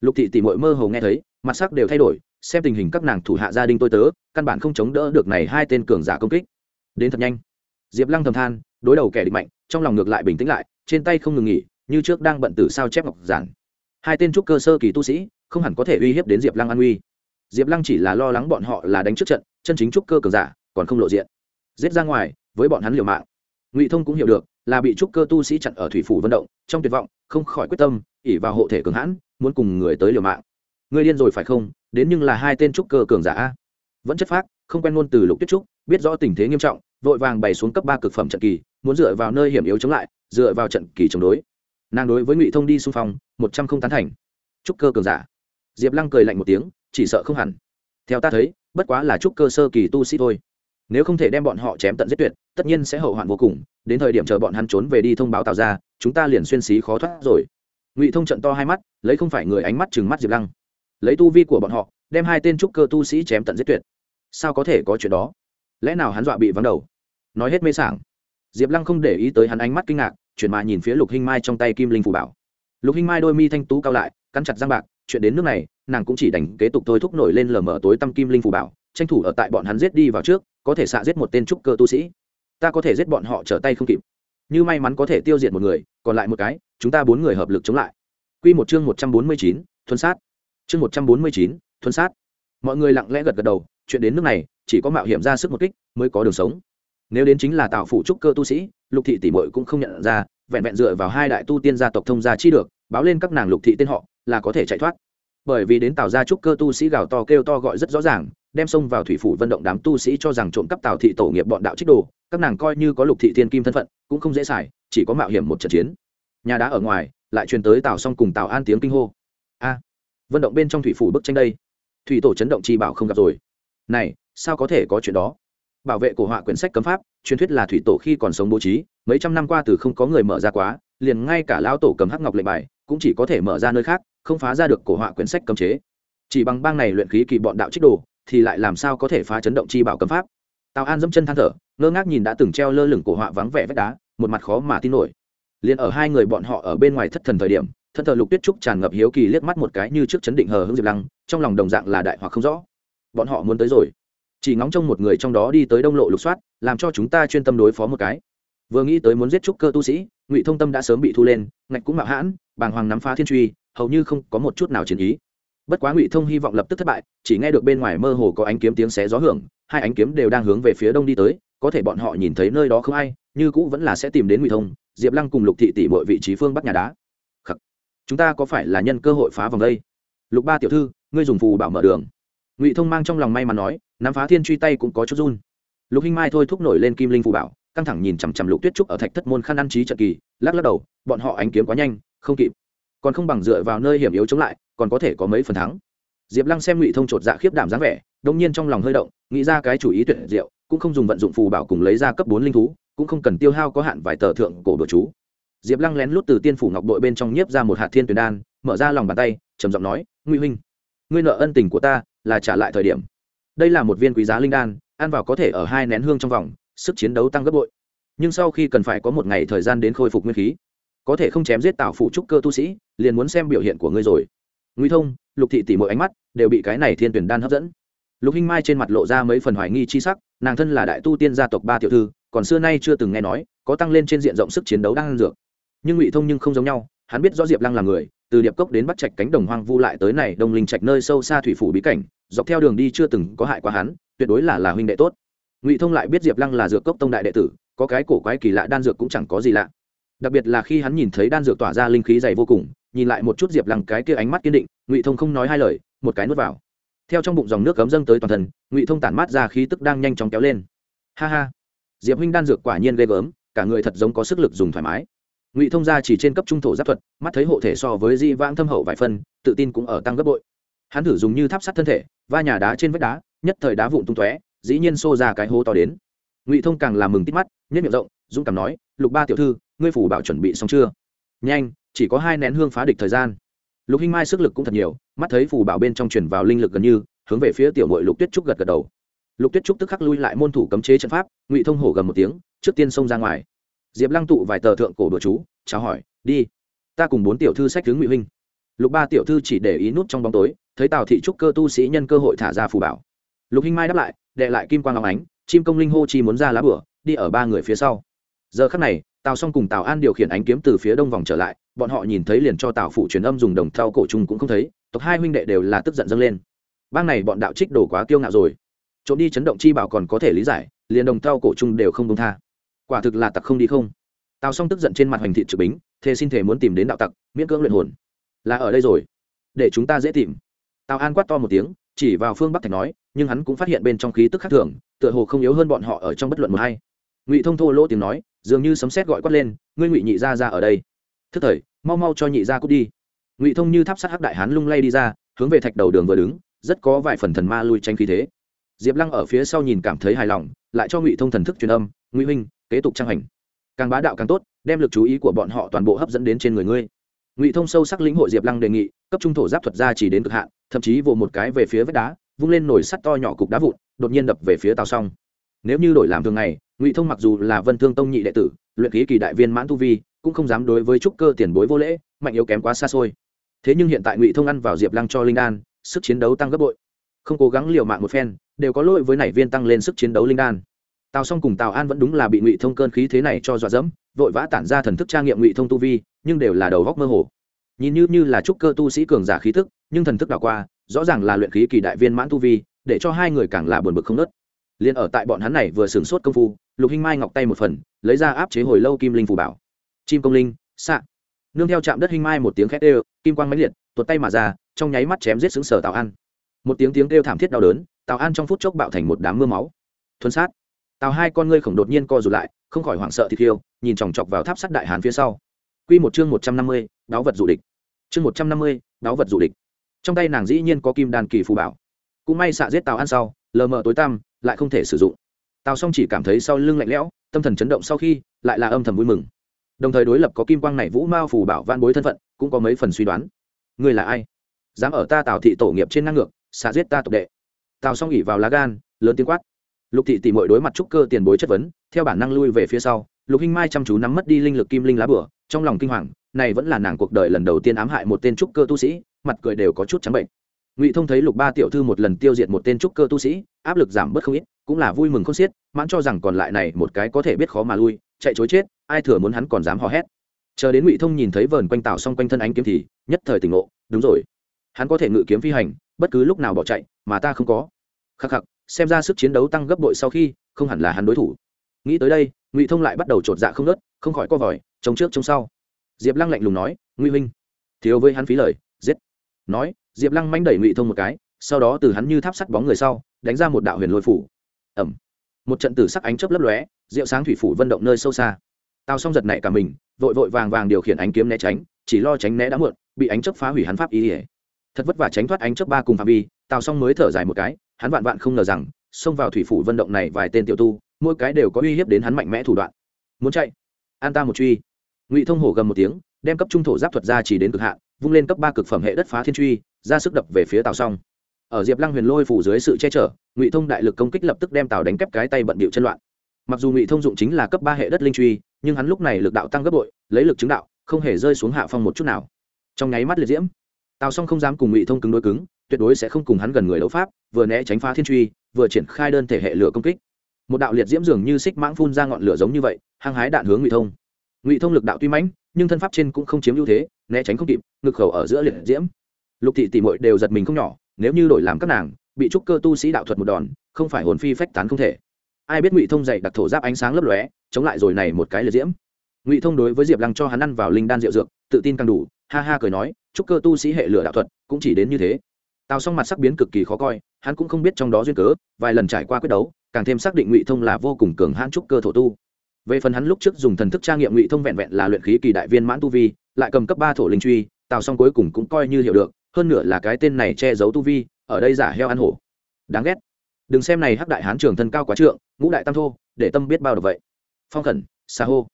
Lục thị tỷ mội mơ hồ nghe thấy, mặt sắc đều thay đổi, xem tình hình các nàng thủ hạ gia đình tôi tớ, căn bản không chống đỡ được này hai tên cường giả công kích. Đến thật nhanh. Diệp lăng thầm than, đối đầu kẻ địch mạnh, trong lòng ngược lại bình tĩnh lại, trên tay không ngừng nghỉ, như trước đang bận tử sao chép ngọc giản. Hai tên trúc cơ sơ kỳ tu sĩ, không hẳn có thể uy hiếp đến diệp lăng an uy diệp lăng chỉ là lo lắng bọn họ là đánh trước trận, chân chính trúc cơ cường giả, còn không lộ diện. Giết ra ngoài, với bọn hắn liều mạng. Ngụy thông cũng hiểu được, là bị trúc cơ tu sĩ chặn ở thủy phủ vận động, trong tuyệt vọng, không khỏi quyết tâm ỉ vào hộ thể cường hãn, muốn cùng người tới liều mạng. Người điên rồi phải không? Đến nhưng là hai tên trúc cơ cường giả vẫn chất phác, không quen ngôn từ lục tuyết trúc, biết rõ tình thế nghiêm trọng, vội vàng bày xuống cấp ba cực phẩm trận kỳ, muốn dựa vào nơi hiểm yếu chống lại, dựa vào trận kỳ chống đối. Nàng đối với ngụy thông đi xung phong, một trăm không tán thành. Trúc cơ cường giả. Diệp lăng cười lạnh một tiếng chỉ sợ không hẳn. Theo ta thấy, bất quá là chút cơ sơ kỳ tu sĩ thôi. Nếu không thể đem bọn họ chém tận giết tuyệt, tất nhiên sẽ hậu hoạn vô cùng, đến thời điểm chờ bọn hắn trốn về đi thông báo tạo ra chúng ta liền xuyên xí khó thoát rồi. Ngụy thông trận to hai mắt, lấy không phải người ánh mắt chừng mắt diệp lăng. Lấy tu vi của bọn họ, đem hai tên trúc cơ tu sĩ chém tận giết tuyệt. Sao có thể có chuyện đó? Lẽ nào hắn dọa bị vắng đầu? Nói hết mê sảng. Diệp lăng không để ý tới hắn ánh mắt kinh ngạc, chuyển mà nhìn phía lục hinh mai trong tay kim linh phù bảo. Lục hinh mai đôi mi thanh tú cao lại, cắn chặt răng bạc chuyện đến nước này, nàng cũng chỉ đành kế tục thôi thúc nổi lên lờ mờ tối tâm kim linh phù bảo, tranh thủ ở tại bọn hắn giết đi vào trước, có thể xạ giết một tên trúc cơ tu sĩ. Ta có thể giết bọn họ trở tay không kịp. Như may mắn có thể tiêu diệt một người, còn lại một cái, chúng ta bốn người hợp lực chống lại. Q một chương một trăm bốn mươi chín, thuần sát. Chương một trăm bốn mươi chín, thuần sát. Mọi người lặng lẽ gật gật đầu, chuyện đến nước này, chỉ có mạo hiểm ra sức một kích mới có đường sống. Nếu đến chính là tạo phụ trúc cơ tu sĩ, lục thị tỷ muội cũng không nhận ra, vẹn vẹn dựa vào hai đại tu tiên gia tộc thông gia chi được, báo lên các nàng lục thị tên họ là có thể chạy thoát. Bởi vì đến tàu gia trúc cơ tu sĩ gào to kêu to gọi rất rõ ràng, đem xông vào thủy phủ vận động đám tu sĩ cho rằng trộm cắp tào thị tổ nghiệp bọn đạo trích đồ, các nàng coi như có lục thị thiên kim thân phận, cũng không dễ xài, chỉ có mạo hiểm một trận chiến. Nhà đá ở ngoài, lại truyền tới tào xong cùng tào an tiếng kinh hô. A, vận động bên trong thủy phủ bức tranh đây. Thủy tổ chấn động chi bảo không gặp rồi. Này, sao có thể có chuyện đó? Bảo vệ cổ họa quyển sách cấm pháp, truyền thuyết là thủy tổ khi còn sống bố trí, mấy trăm năm qua từ không có người mở ra quá, liền ngay cả lão tổ cầm hắc ngọc lệnh bài, cũng chỉ có thể mở ra nơi khác không phá ra được cổ họa quyển sách cấm chế. Chỉ bằng bang này luyện khí kỳ bọn đạo trích đồ, thì lại làm sao có thể phá chấn động chi bảo cấm pháp? Tào an dẫm chân than thở, ngơ ngác nhìn đã từng treo lơ lửng cổ họa vắng vẻ vách đá, một mặt khó mà tin nổi. Liền ở hai người bọn họ ở bên ngoài thất thần thời điểm, thân thờ lục tuyết trúc tràn ngập hiếu kỳ liếc mắt một cái như trước chấn định hờ hững diệp lăng, trong lòng đồng dạng là đại hoặc không rõ. Bọn họ muốn tới rồi. Chỉ ngóng trông một người trong đó đi tới đông lộ lục soát, làm cho chúng ta chuyên tâm đối phó một cái. Vừa nghĩ tới muốn giết trúc cơ tu sĩ, ngụy thông tâm đã sớm bị thu lên, ngạch cũng mạo hãn, bàng hoàng nắm phá thiên truy hầu như không có một chút nào chiến ý. Bất quá ngụy thông hy vọng lập tức thất bại, chỉ nghe được bên ngoài mơ hồ có ánh kiếm tiếng xé gió hưởng, hai ánh kiếm đều đang hướng về phía đông đi tới, có thể bọn họ nhìn thấy nơi đó không ai, như cũ vẫn là sẽ tìm đến ngụy thông, diệp lăng cùng lục thị tỷ mọi vị trí phương bắc nhà đá. Khắc. chúng ta có phải là nhân cơ hội phá vòng đây? Lục ba tiểu thư, ngươi dùng phù bảo mở đường. Ngụy thông mang trong lòng may mà nói, nắm phá thiên truy tay cũng có chút run. Lục hinh mai thôi thúc nổi lên kim linh phù bảo, căng thẳng nhìn chằm chằm lục tuyết trúc ở thạch thất môn khăn ăn trí trận kỳ, lắc lắc đầu, bọn họ ánh kiếm quá nhanh, không kịp còn không bằng dựa vào nơi hiểm yếu chống lại, còn có thể có mấy phần thắng. Diệp lăng xem ngụy thông chột dạ khiếp đảm dáng vẻ, đông nhiên trong lòng hơi động, nghĩ ra cái chủ ý tuyệt diệu, cũng không dùng vận dụng phù bảo cùng lấy ra cấp bốn linh thú, cũng không cần tiêu hao có hạn vài tờ thượng cổ đồ chú. Diệp lăng lén lút từ tiên phủ ngọc đội bên trong nhiếp ra một hạt thiên tuyền đan, mở ra lòng bàn tay, trầm giọng nói, Ngụy huynh, ngươi nợ ân tình của ta là trả lại thời điểm. Đây là một viên quý giá linh đan, ăn vào có thể ở hai nén hương trong vòng, sức chiến đấu tăng gấp bội. Nhưng sau khi cần phải có một ngày thời gian đến khôi phục nguyên khí có thể không chém giết tào phụ trúc cơ tu sĩ, liền muốn xem biểu hiện của ngươi rồi. Nguy thông, lục thị tỉ mỗi ánh mắt đều bị cái này thiên tuyển đan hấp dẫn. Lục hinh mai trên mặt lộ ra mấy phần hoài nghi chi sắc, nàng thân là đại tu tiên gia tộc ba tiểu thư, còn xưa nay chưa từng nghe nói, có tăng lên trên diện rộng sức chiến đấu đang dược. Nhưng ngụy thông nhưng không giống nhau, hắn biết rõ diệp lăng là người, từ điệp cốc đến bắt trạch cánh đồng hoang vu lại tới này đông linh trạch nơi sâu xa thủy phủ bí cảnh, dọc theo đường đi chưa từng có hại quá hắn, tuyệt đối là là huynh đệ tốt. Ngụy thông lại biết diệp lăng là dược cốc tông đại đệ tử, có cái cổ quái kỳ lạ đan dược cũng chẳng có gì lạ đặc biệt là khi hắn nhìn thấy đan dược tỏa ra linh khí dày vô cùng, nhìn lại một chút diệp lăng cái kia ánh mắt kiên định, ngụy thông không nói hai lời, một cái nuốt vào. Theo trong bụng dòng nước cấm dâng tới toàn thân, ngụy thông tản mát ra khí tức đang nhanh chóng kéo lên. Ha ha. Diệp huynh đan dược quả nhiên ghê gớm, cả người thật giống có sức lực dùng thoải mái. Ngụy thông ra chỉ trên cấp trung thổ giáp thuật, mắt thấy hộ thể so với di vãng thâm hậu vài phân, tự tin cũng ở tăng gấp bội. Hắn thử dùng như tháp sắt thân thể, va nhà đá trên vách đá, nhất thời đá vụn tung tóe, dĩ nhiên xô ra cái hố to đến. Ngụy thông càng làm mừng tít mắt nhất miệng rộng, dũng cảm nói, lục ba tiểu thư ngươi phủ bảo chuẩn bị xong chưa? Nhanh, chỉ có hai nén hương phá địch thời gian. Lục hinh mai sức lực cũng thật nhiều, mắt thấy phủ bảo bên trong chuyển vào linh lực gần như, hướng về phía tiểu mội lục tuyết trúc gật gật đầu. Lục tuyết trúc tức khắc lui lại môn thủ cấm chế trận pháp, ngụy thông hổ gầm một tiếng, trước tiên xông ra ngoài. Diệp lăng tụ vài tờ thượng cổ đồ chú, chào hỏi, đi, ta cùng bốn tiểu thư sách hướng ngụy huynh. Lục ba tiểu thư chỉ để ý nút trong bóng tối, thấy tào thị trúc cơ tu sĩ nhân cơ hội thả ra phù bảo. Lục hinh mai đáp lại, đệ lại kim quang long ánh, chim công linh hô chi muốn ra lá bửa, đi ở ba người phía sau. Giờ khắc này tào Song cùng tào an điều khiển ánh kiếm từ phía đông vòng trở lại, bọn họ nhìn thấy liền cho tào phụ truyền âm dùng đồng thau cổ trung cũng không thấy, tộc hai huynh đệ đều là tức giận dâng lên. Bang này bọn đạo trích đổ quá kiêu ngạo rồi. Trộm đi chấn động chi bảo còn có thể lý giải, liền đồng thau cổ trung đều không công tha. Quả thực là tặc không đi không. Tào Song tức giận trên mặt hoành thị trực bính, thề xin thể muốn tìm đến đạo tặc, miễn cưỡng luyện hồn. Là ở đây rồi. Để chúng ta dễ tìm. Tào an quát to một tiếng, chỉ vào phương bắc thạch nói, nhưng hắn cũng phát hiện bên trong khí tức khác thường, tựa hồ không yếu hơn bọn họ ở trong bất luận một hay ngụy thông thô lỗ tiếng nói dường như sấm sét gọi quát lên ngươi ngụy nhị ra ra ở đây thức thời mau mau cho nhị ra cút đi ngụy thông như tháp sắt hắc đại hán lung lay đi ra hướng về thạch đầu đường vừa đứng rất có vài phần thần ma lui tranh khí thế diệp lăng ở phía sau nhìn cảm thấy hài lòng lại cho ngụy thông thần thức truyền âm ngụy huynh kế tục trang hành càng bá đạo càng tốt đem lực chú ý của bọn họ toàn bộ hấp dẫn đến trên người ngươi ngụy thông sâu sắc lĩnh hội diệp lăng đề nghị cấp trung thổ giáp thuật ra chỉ đến cực hạn thậm chí vồ một cái về phía vách đá vung lên nổi sắt to nhỏ cục đá vụn đột nhiên đập về phía tàu xong nếu như đổi làm thường ngày, ngụy thông mặc dù là vân thương tông nhị đệ tử, luyện khí kỳ đại viên mãn tu vi, cũng không dám đối với trúc cơ tiền bối vô lễ, mạnh yếu kém quá xa xôi. Thế nhưng hiện tại ngụy thông ăn vào diệp lăng cho linh đan, sức chiến đấu tăng gấp bội. Không cố gắng liều mạng một phen, đều có lỗi với nảy viên tăng lên sức chiến đấu linh đan. Tào song cùng tào an vẫn đúng là bị ngụy thông cơn khí thế này cho dọa dẫm, vội vã tản ra thần thức tra nghiệm ngụy thông tu vi, nhưng đều là đầu góc mơ hồ. Nhìn như như là trúc cơ tu sĩ cường giả khí thức, nhưng thần thức đảo qua, rõ ràng là luyện khí kỳ đại viên mãn tu vi, để cho hai người càng là buồn bực không nớt liền ở tại bọn hắn này vừa sửng sốt công phu, lục hinh mai ngọc tay một phần, lấy ra áp chế hồi lâu kim linh phù bảo. Chim công linh, xạ. Nương theo chạm đất hinh mai một tiếng khét đều, kim quang mãnh liệt, tuột tay mà ra, trong nháy mắt chém giết xứng sở tào an. Một tiếng tiếng kêu thảm thiết đau đớn, tào an trong phút chốc bạo thành một đám mưa máu. Thuần sát. Tào hai con ngươi khổng đột nhiên co rụt lại, không khỏi hoảng sợ thịt khiêu nhìn chòng chọc vào tháp sắt đại hàn phía sau. Q một chương một trăm năm mươi đáo vật dụ địch. Chương một trăm năm mươi đáo vật dụ địch. Trong tay nàng dĩ nhiên có kim đàn kỳ phù bảo cũng may xạ giết tào ăn sau, lờ mờ tối tăm, lại không thể sử dụng. Tào xong chỉ cảm thấy sau lưng lạnh lẽo, tâm thần chấn động sau khi, lại là âm thầm vui mừng. Đồng thời đối lập có kim quang này vũ mao phù bảo van bối thân phận, cũng có mấy phần suy đoán. Ngươi là ai? Dám ở ta tào thị tổ nghiệp trên năng ngược, xạ giết ta tộc đệ. Tào xong ỉ vào lá gan, lớn tiếng quát. Lục thị tỉ mội đối mặt trúc cơ tiền bối chất vấn, theo bản năng lui về phía sau, lục hinh mai chăm chú nắm mất đi linh lực kim linh lá bửa trong lòng kinh hoàng, này vẫn là nàng cuộc đời lần đầu tiên ám hại một tên trúc cơ tu sĩ, mặt cười đều có chút trắng bệnh ngụy thông thấy lục ba tiểu thư một lần tiêu diệt một tên trúc cơ tu sĩ, áp lực giảm bớt không ít, cũng là vui mừng không xiết, mãn cho rằng còn lại này một cái có thể biết khó mà lui, chạy chối chết, ai thừa muốn hắn còn dám hò hét. Chờ đến ngụy thông nhìn thấy vờn quanh tạo xong quanh thân ánh kiếm thì nhất thời tỉnh ngộ, đúng rồi. Hắn có thể ngự kiếm phi hành, bất cứ lúc nào bỏ chạy, mà ta không có. Khắc khắc, xem ra sức chiến đấu tăng gấp bội sau khi, không hẳn là hắn đối thủ. Nghĩ tới đây, ngụy thông lại bắt đầu chột dạ không nớt không khỏi co vòi chống trước chống sau. Diệp lăng lạnh lùng nói nguy huynh, thiếu với hắn phí lời, giết. Nói diệp lăng manh đẩy ngụy thông một cái, sau đó từ hắn như tháp sắt bóng người sau, đánh ra một đạo huyền lôi phủ. Ẩm một trận tử sắc ánh chớp lấp lóe, rượu sáng thủy phủ vận động nơi sâu xa. Tao xong giật nảy cả mình, vội vội vàng vàng điều khiển ánh kiếm né tránh, chỉ lo tránh né đã muộn, bị ánh chớp phá hủy hắn pháp ý ỉa. Thật vất vả tránh thoát ánh chớp ba cùng phạm vi, tào xong mới thở dài một cái, hắn vạn vạn không ngờ rằng, xông vào thủy phủ vận động này vài tên tiểu tu, mỗi cái đều có uy hiếp đến hắn mạnh mẽ thủ đoạn. Muốn chạy? An ta một truy. Ngụy thông hổ gầm một tiếng, đem cấp trung thổ giáp thuật ra chỉ đến cực hạn vung lên cấp ba cực phẩm hệ đất phá thiên truy, ra sức đập về phía tàu xong ở diệp lăng huyền lôi phủ dưới sự che chở, ngụy thông đại lực công kích lập tức đem tàu đánh kép cái tay bận bịu chân loạn. Mặc dù ngụy thông dụng chính là cấp ba hệ đất linh truy, nhưng hắn lúc này lực đạo tăng gấp bội, lấy lực chứng đạo, không hề rơi xuống hạ phong một chút nào. Trong nháy mắt liệt diễm, tào song không dám cùng ngụy thông cứng đối cứng, tuyệt đối sẽ không cùng hắn gần người đấu pháp, vừa né tránh phá thiên truy, vừa triển khai đơn thể hệ lửa công kích. Một đạo liệt diễm dường như xích mãng phun ra ngọn lửa giống như vậy, hăng hái đạn hướng ngụy thông. Ngụy thông lực đạo tuy mãnh nhưng thân pháp trên cũng không chiếm ưu thế, né tránh không kịp, ngực khẩu ở giữa liệt diễm. Lục thị tỷ mội đều giật mình không nhỏ, nếu như đổi làm các nàng, bị trúc cơ tu sĩ đạo thuật một đòn, không phải hồn phi phách tán không thể. Ai biết ngụy thông dạy đặc thổ giáp ánh sáng lấp lóe, chống lại rồi này một cái liệt diễm. Ngụy thông đối với diệp lăng cho hắn ăn vào linh đan rượu dược, tự tin càng đủ, ha ha cười nói, trúc cơ tu sĩ hệ lửa đạo thuật, cũng chỉ đến như thế. Tào xong mặt sắc biến cực kỳ khó coi, hắn cũng không biết trong đó duyên cớ, vài lần trải qua quyết đấu, càng thêm xác định ngụy thông là vô cùng cường hãn trúc cơ thổ tu về phần hắn lúc trước dùng thần thức trang nghiệm ngụy thông vẹn vẹn là luyện khí kỳ đại viên mãn tu vi, lại cầm cấp ba thổ linh truy, tào xong cuối cùng cũng coi như hiểu được, hơn nữa là cái tên này che giấu tu vi, ở đây giả heo ăn hổ. Đáng ghét. Đừng xem này hắc đại hán trường thân cao quá trượng, ngũ đại tam thô, để tâm biết bao được vậy. Phong khẩn xa hô.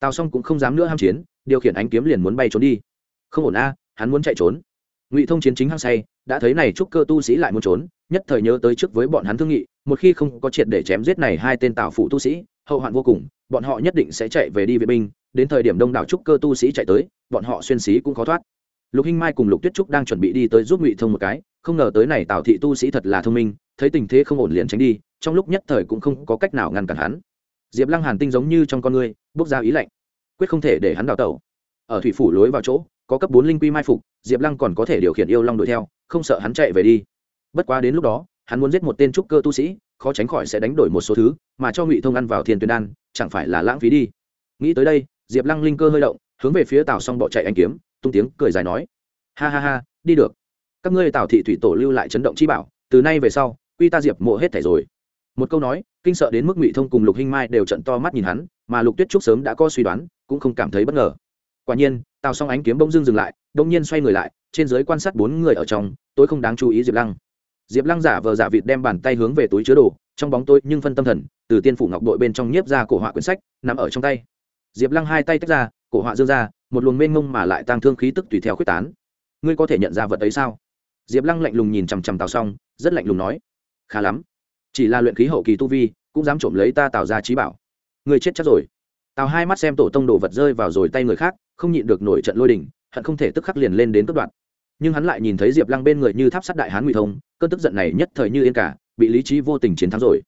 Tào xong cũng không dám nữa ham chiến, điều khiển ánh kiếm liền muốn bay trốn đi. Không ổn a, hắn muốn chạy trốn. Ngụy thông chiến chính hăng say, đã thấy này trúc cơ tu sĩ lại muốn trốn, nhất thời nhớ tới trước với bọn hắn thương nghị một khi không có triệt để chém giết này hai tên tào phụ tu sĩ, hậu hoạn vô cùng, bọn họ nhất định sẽ chạy về đi vệ binh, đến thời điểm đông đảo trúc cơ tu sĩ chạy tới, bọn họ xuyên xí cũng khó thoát. Lục hinh mai cùng lục tuyết trúc đang chuẩn bị đi tới giúp ngụy thông một cái, không ngờ tới này tào thị tu sĩ thật là thông minh, thấy tình thế không ổn liền tránh đi, trong lúc nhất thời cũng không có cách nào ngăn cản hắn. Diệp lăng hàn tinh giống như trong con người bước ra ý lạnh, quyết không thể để hắn đào tẩu. Ở thủy phủ lối vào chỗ, có cấp bốn linh quy mai phục, diệp lăng còn có thể điều khiển yêu long đuổi theo, không sợ hắn chạy về đi. Bất quá đến lúc đó hắn muốn giết một tên trúc cơ tu sĩ, khó tránh khỏi sẽ đánh đổi một số thứ, mà cho ngụy thông ăn vào thiên tuyến đan, chẳng phải là lãng phí đi. Nghĩ tới đây, diệp lăng linh cơ hơi động, hướng về phía tào xong bỏ chạy anh kiếm, tung tiếng cười dài nói, ha ha ha, đi được. Các ngươi tào thị thủy tổ lưu lại chấn động chi bảo, từ nay về sau, quy ta diệp mộ hết thẻ rồi. Một câu nói, kinh sợ đến mức ngụy thông cùng lục hinh mai đều trận to mắt nhìn hắn, mà lục tuyết trúc sớm đã có suy đoán, cũng không cảm thấy bất ngờ. Quả nhiên, tào song ánh kiếm bông dưng dừng lại đông nhiên xoay người lại, trên giới quan sát bốn người ở trong tôi không đáng chú ý diệp lăng diệp lăng giả vờ giả vịt đem bàn tay hướng về túi chứa đồ, trong bóng tôi nhưng phân tâm thần, từ tiên phủ ngọc đội bên trong nhiếp ra cổ họa quyển sách, nằm ở trong tay. Diệp lăng hai tay tách ra, cổ họa dương ra, một luồng mênh mông mà lại tăng thương khí tức tùy theo quyết tán. Ngươi có thể nhận ra vật ấy sao? Diệp lăng lạnh lùng nhìn chằm chằm tào xong rất lạnh lùng nói. Khá lắm. Chỉ là luyện khí hậu kỳ tu vi, cũng dám trộm lấy ta tạo ra trí bảo. Ngươi chết chắc rồi. Tào hai mắt xem tổ tông đồ vật rơi vào rồi tay người khác, không nhịn được nổi trận lôi đình, hận không thể tức khắc liền lên đến cất đoạn nhưng hắn lại nhìn thấy diệp lăng bên người như tháp sắt đại hán ngụy thông, cơn tức giận này nhất thời như yên cả, bị lý trí vô tình chiến thắng rồi.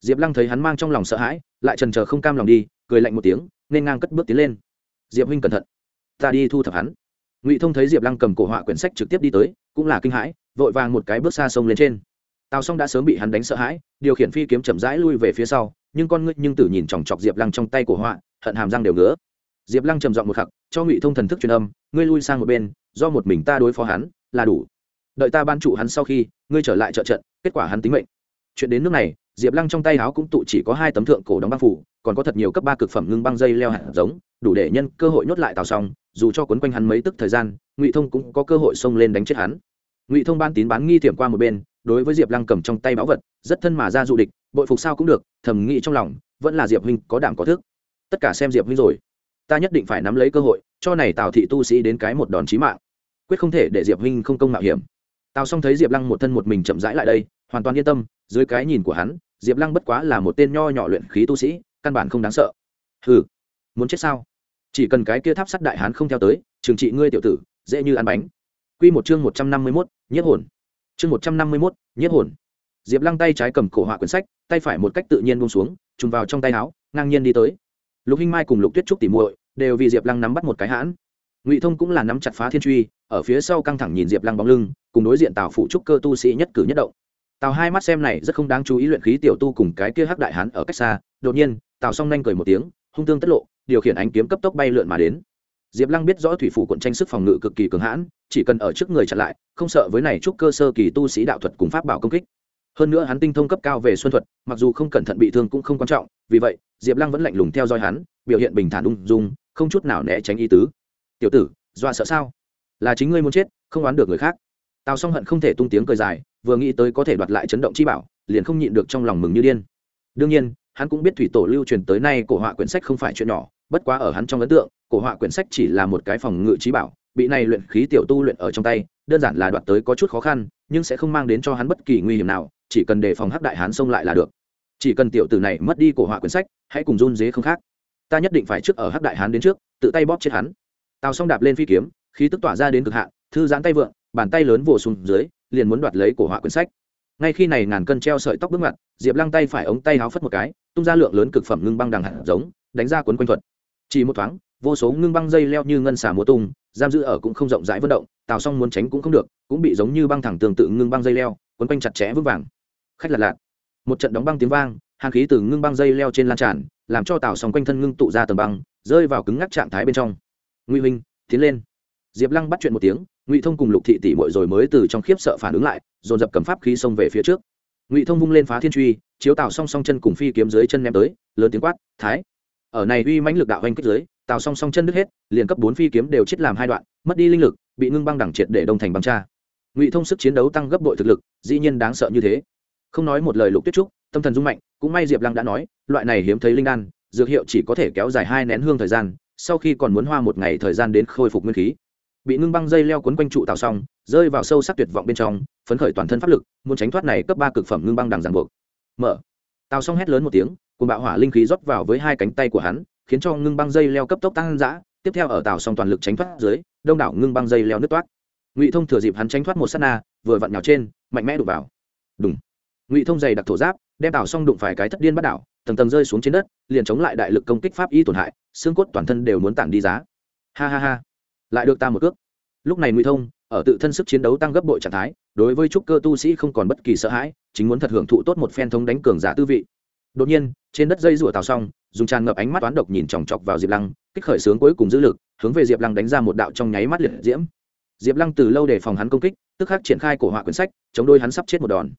Diệp lăng thấy hắn mang trong lòng sợ hãi, lại trần trờ không cam lòng đi, cười lạnh một tiếng, nên ngang cất bước tiến lên. Diệp huynh cẩn thận, ta đi thu thập hắn. Ngụy thông thấy diệp lăng cầm cổ họa quyển sách trực tiếp đi tới, cũng là kinh hãi, vội vàng một cái bước xa sông lên trên. Tào s đã sớm bị hắn đánh sợ hãi, điều khiển phi kiếm chậm rãi lui về phía sau, nhưng con ngươi nhưng tử nhìn chòng chọc diệp lăng trong tay cổ họa, hận hàm răng đều ngứa. Diệp lăng trầm giọng một khắc, cho ngụy thông thần thức truyền âm, ngươi lui sang một bên do một mình ta đối phó hắn, là đủ. Đợi ta ban trụ hắn sau khi, ngươi trở lại trợ trận, kết quả hắn tính mệnh. Chuyện đến nước này, diệp lăng trong tay áo cũng tụ chỉ có hai tấm thượng cổ đóng băng phủ, còn có thật nhiều cấp ba cực phẩm ngưng băng dây leo hạt giống, đủ để nhân cơ hội nhốt lại tào xong dù cho quấn quanh hắn mấy tức thời gian, ngụy thông cũng có cơ hội xông lên đánh chết hắn. Ngụy thông ban tín bán nghi thiểm qua một bên, đối với diệp lăng cầm trong tay báu vật, rất thân mà ra du địch, bội phục sao cũng được, thầm nghĩ trong lòng, vẫn là diệp huynh có đảm có thức. Tất cả xem diệp huynh rồi. Ta nhất định phải nắm lấy cơ hội, cho này tào thị tu sĩ đến cái một đòn chí mạng quyết không thể để diệp huynh không công mạo hiểm. Tào song thấy diệp lăng một thân một mình chậm rãi lại đây, hoàn toàn yên tâm, dưới cái nhìn của hắn, diệp lăng bất quá là một tên nho nhỏ luyện khí tu sĩ, căn bản không đáng sợ. Hừ, muốn chết sao? Chỉ cần cái kia tháp sắt đại hán không theo tới, trừng trị ngươi tiểu tử, dễ như ăn bánh. Q một chương một trăm năm mươi mốt nhiếp hồn. Chương một trăm năm mươi mốt nhiếp hồn. Diệp lăng tay trái cầm cổ họa quyển sách, tay phải một cách tự nhiên bông xuống trùng vào trong tay áo, ngang nhiên đi tới. Lục hinh mai cùng lục tuyết trúc tỉ muội đều vì diệp lăng nắm bắt một cái hãn. Ngụy thông cũng là nắm chặt phá thiên truy ở phía sau căng thẳng nhìn diệp lăng bóng lưng, cùng đối diện tào phụ trúc cơ tu sĩ nhất cử nhất động. Tào hai mắt xem này rất không đáng chú ý luyện khí tiểu tu cùng cái kia hắc đại hán ở cách xa, đột nhiên, tào song nhanh cười một tiếng, hung tương tất lộ, điều khiển ánh kiếm cấp tốc bay lượn mà đến. Diệp lăng biết rõ thủy phủ quận tranh sức phòng ngự cực kỳ cường hãn, chỉ cần ở trước người chặn lại, không sợ với này trúc cơ sơ kỳ tu sĩ đạo thuật cùng pháp bảo công kích. Hơn nữa hắn tinh thông cấp cao về xuân thuật, mặc dù không cẩn thận bị thương cũng không quan trọng, vì vậy, diệp lăng vẫn lạnh lùng theo dõi hắn, biểu hiện bình thản ung dung, không chút nào né tránh ý tứ. Tiểu tử dọa sợ sao? Là chính ngươi muốn chết, không oán được người khác. Tào song hận không thể tung tiếng cười dài, vừa nghĩ tới có thể đoạt lại chấn động chi bảo, liền không nhịn được trong lòng mừng như điên. Đương nhiên, hắn cũng biết thủy tổ lưu truyền tới nay cổ họa quyển sách không phải chuyện nhỏ, bất quá ở hắn trong ấn tượng, cổ họa quyển sách chỉ là một cái phòng ngự trí bảo, bị này luyện khí tiểu tu luyện ở trong tay, đơn giản là đoạt tới có chút khó khăn, nhưng sẽ không mang đến cho hắn bất kỳ nguy hiểm nào, chỉ cần đề phòng hắc đại hán xông lại là được. Chỉ cần tiểu tử này mất đi cổ họa quyển sách, hãy cùng run dế không khác. Ta nhất định phải trước ở hắc đại hán đến trước, tự tay bóp chết hắn. Tào xong đạp lên phi kiếm khí tức tỏa ra đến cực hạn, thư giãn tay vượng, bàn tay lớn vồ xuống dưới, liền muốn đoạt lấy cổ họa quyển sách. Ngay khi này ngàn cân treo sợi tóc bước mặt diệp lăng tay phải ống tay háo phất một cái, tung ra lượng lớn cực phẩm ngưng băng đằng hạt giống, đánh ra cuốn quanh thuật. Chỉ một thoáng, vô số ngưng băng dây leo như ngân xà múa tung, giam giữ ở cũng không rộng rãi vận động, tào xong muốn tránh cũng không được, cũng bị giống như băng thẳng tương tự ngưng băng dây leo quấn quanh chặt chẽ vững vàng. Khách lạt lạt. Một trận đóng băng tiếng vang, hàng khí từ ngưng băng dây leo trên lan tràn, làm cho tào xong quanh thân ngưng tụ ra tầng băng, rơi vào cứng ngắc trạng thái bên trong. Nguy huynh, tiến lên diệp lăng bắt chuyện một tiếng, ngụy thông cùng lục thị tỷ mội rồi mới từ trong khiếp sợ phản ứng lại, dồn dập cầm pháp khí xông về phía trước. Ngụy thông vung lên phá thiên truy, chiếu tào song song chân cùng phi kiếm dưới chân ném tới, lớn tiếng quát, thái, ở này uy mãnh lực đạo hành kích dưới, tào song song chân đứt hết, liền cấp bốn phi kiếm đều chết làm hai đoạn, mất đi linh lực, bị ngưng băng đẳng triệt để đông thành băng cha. Ngụy thông sức chiến đấu tăng gấp bội thực lực, dĩ nhiên đáng sợ như thế. Không nói một lời lục tuyết trúc, tâm thần dung mạnh, cũng may diệp lăng đã nói, loại này hiếm thấy linh đan, dược hiệu chỉ có thể kéo dài hai nén hương thời gian, sau khi còn muốn hoa một ngày thời gian đến khôi phục nguyên khí bị ngưng băng dây leo quấn quanh trụ tào xong, rơi vào sâu sắc tuyệt vọng bên trong, phấn khởi toàn thân pháp lực, muốn tránh thoát này cấp ba cực phẩm ngưng băng đằng ràng buộc. Mở. Tào xong hét lớn một tiếng cùng bạo hỏa linh khí rót vào với hai cánh tay của hắn, khiến cho ngưng băng dây leo cấp tốc tăng dã, tiếp theo ở tào xong toàn lực tránh thoát dưới, đông đảo ngưng băng dây leo nứt toát. Ngụy thông thừa dịp hắn tránh thoát một s á t na, vừa vặn nhào trên, mạnh mẽ đụng vào. Đúng ngụy thông dày đặc thổ giáp, đem tào xong đụng phải cái thất điên bắt đảo, tầng tầng rơi xuống trên đất, liền chống lại đại lực công kích pháp y tổn hại, xương cốt toàn thân đều muốn tản đi giá. Ha ha ha lại được ta một cước. Lúc này ngụy thông, ở tự thân sức chiến đấu tăng gấp bội trạng thái, đối với trúc cơ tu sĩ không còn bất kỳ sợ hãi, chính muốn thật hưởng thụ tốt một phen thống đánh cường giả tư vị. Đột nhiên, trên đất dây rủa tào xong, dùng tràn ngập ánh mắt toán độc nhìn chòng chọc vào diệp lăng, kích khởi sướng cuối cùng giữ lực, hướng về diệp lăng đánh ra một đạo trong nháy mắt liệt diễm. Diệp lăng từ lâu để phòng hắn công kích, tức khắc triển khai cổ họa quyển sách, chống đôi hắn sắp chết một đòn.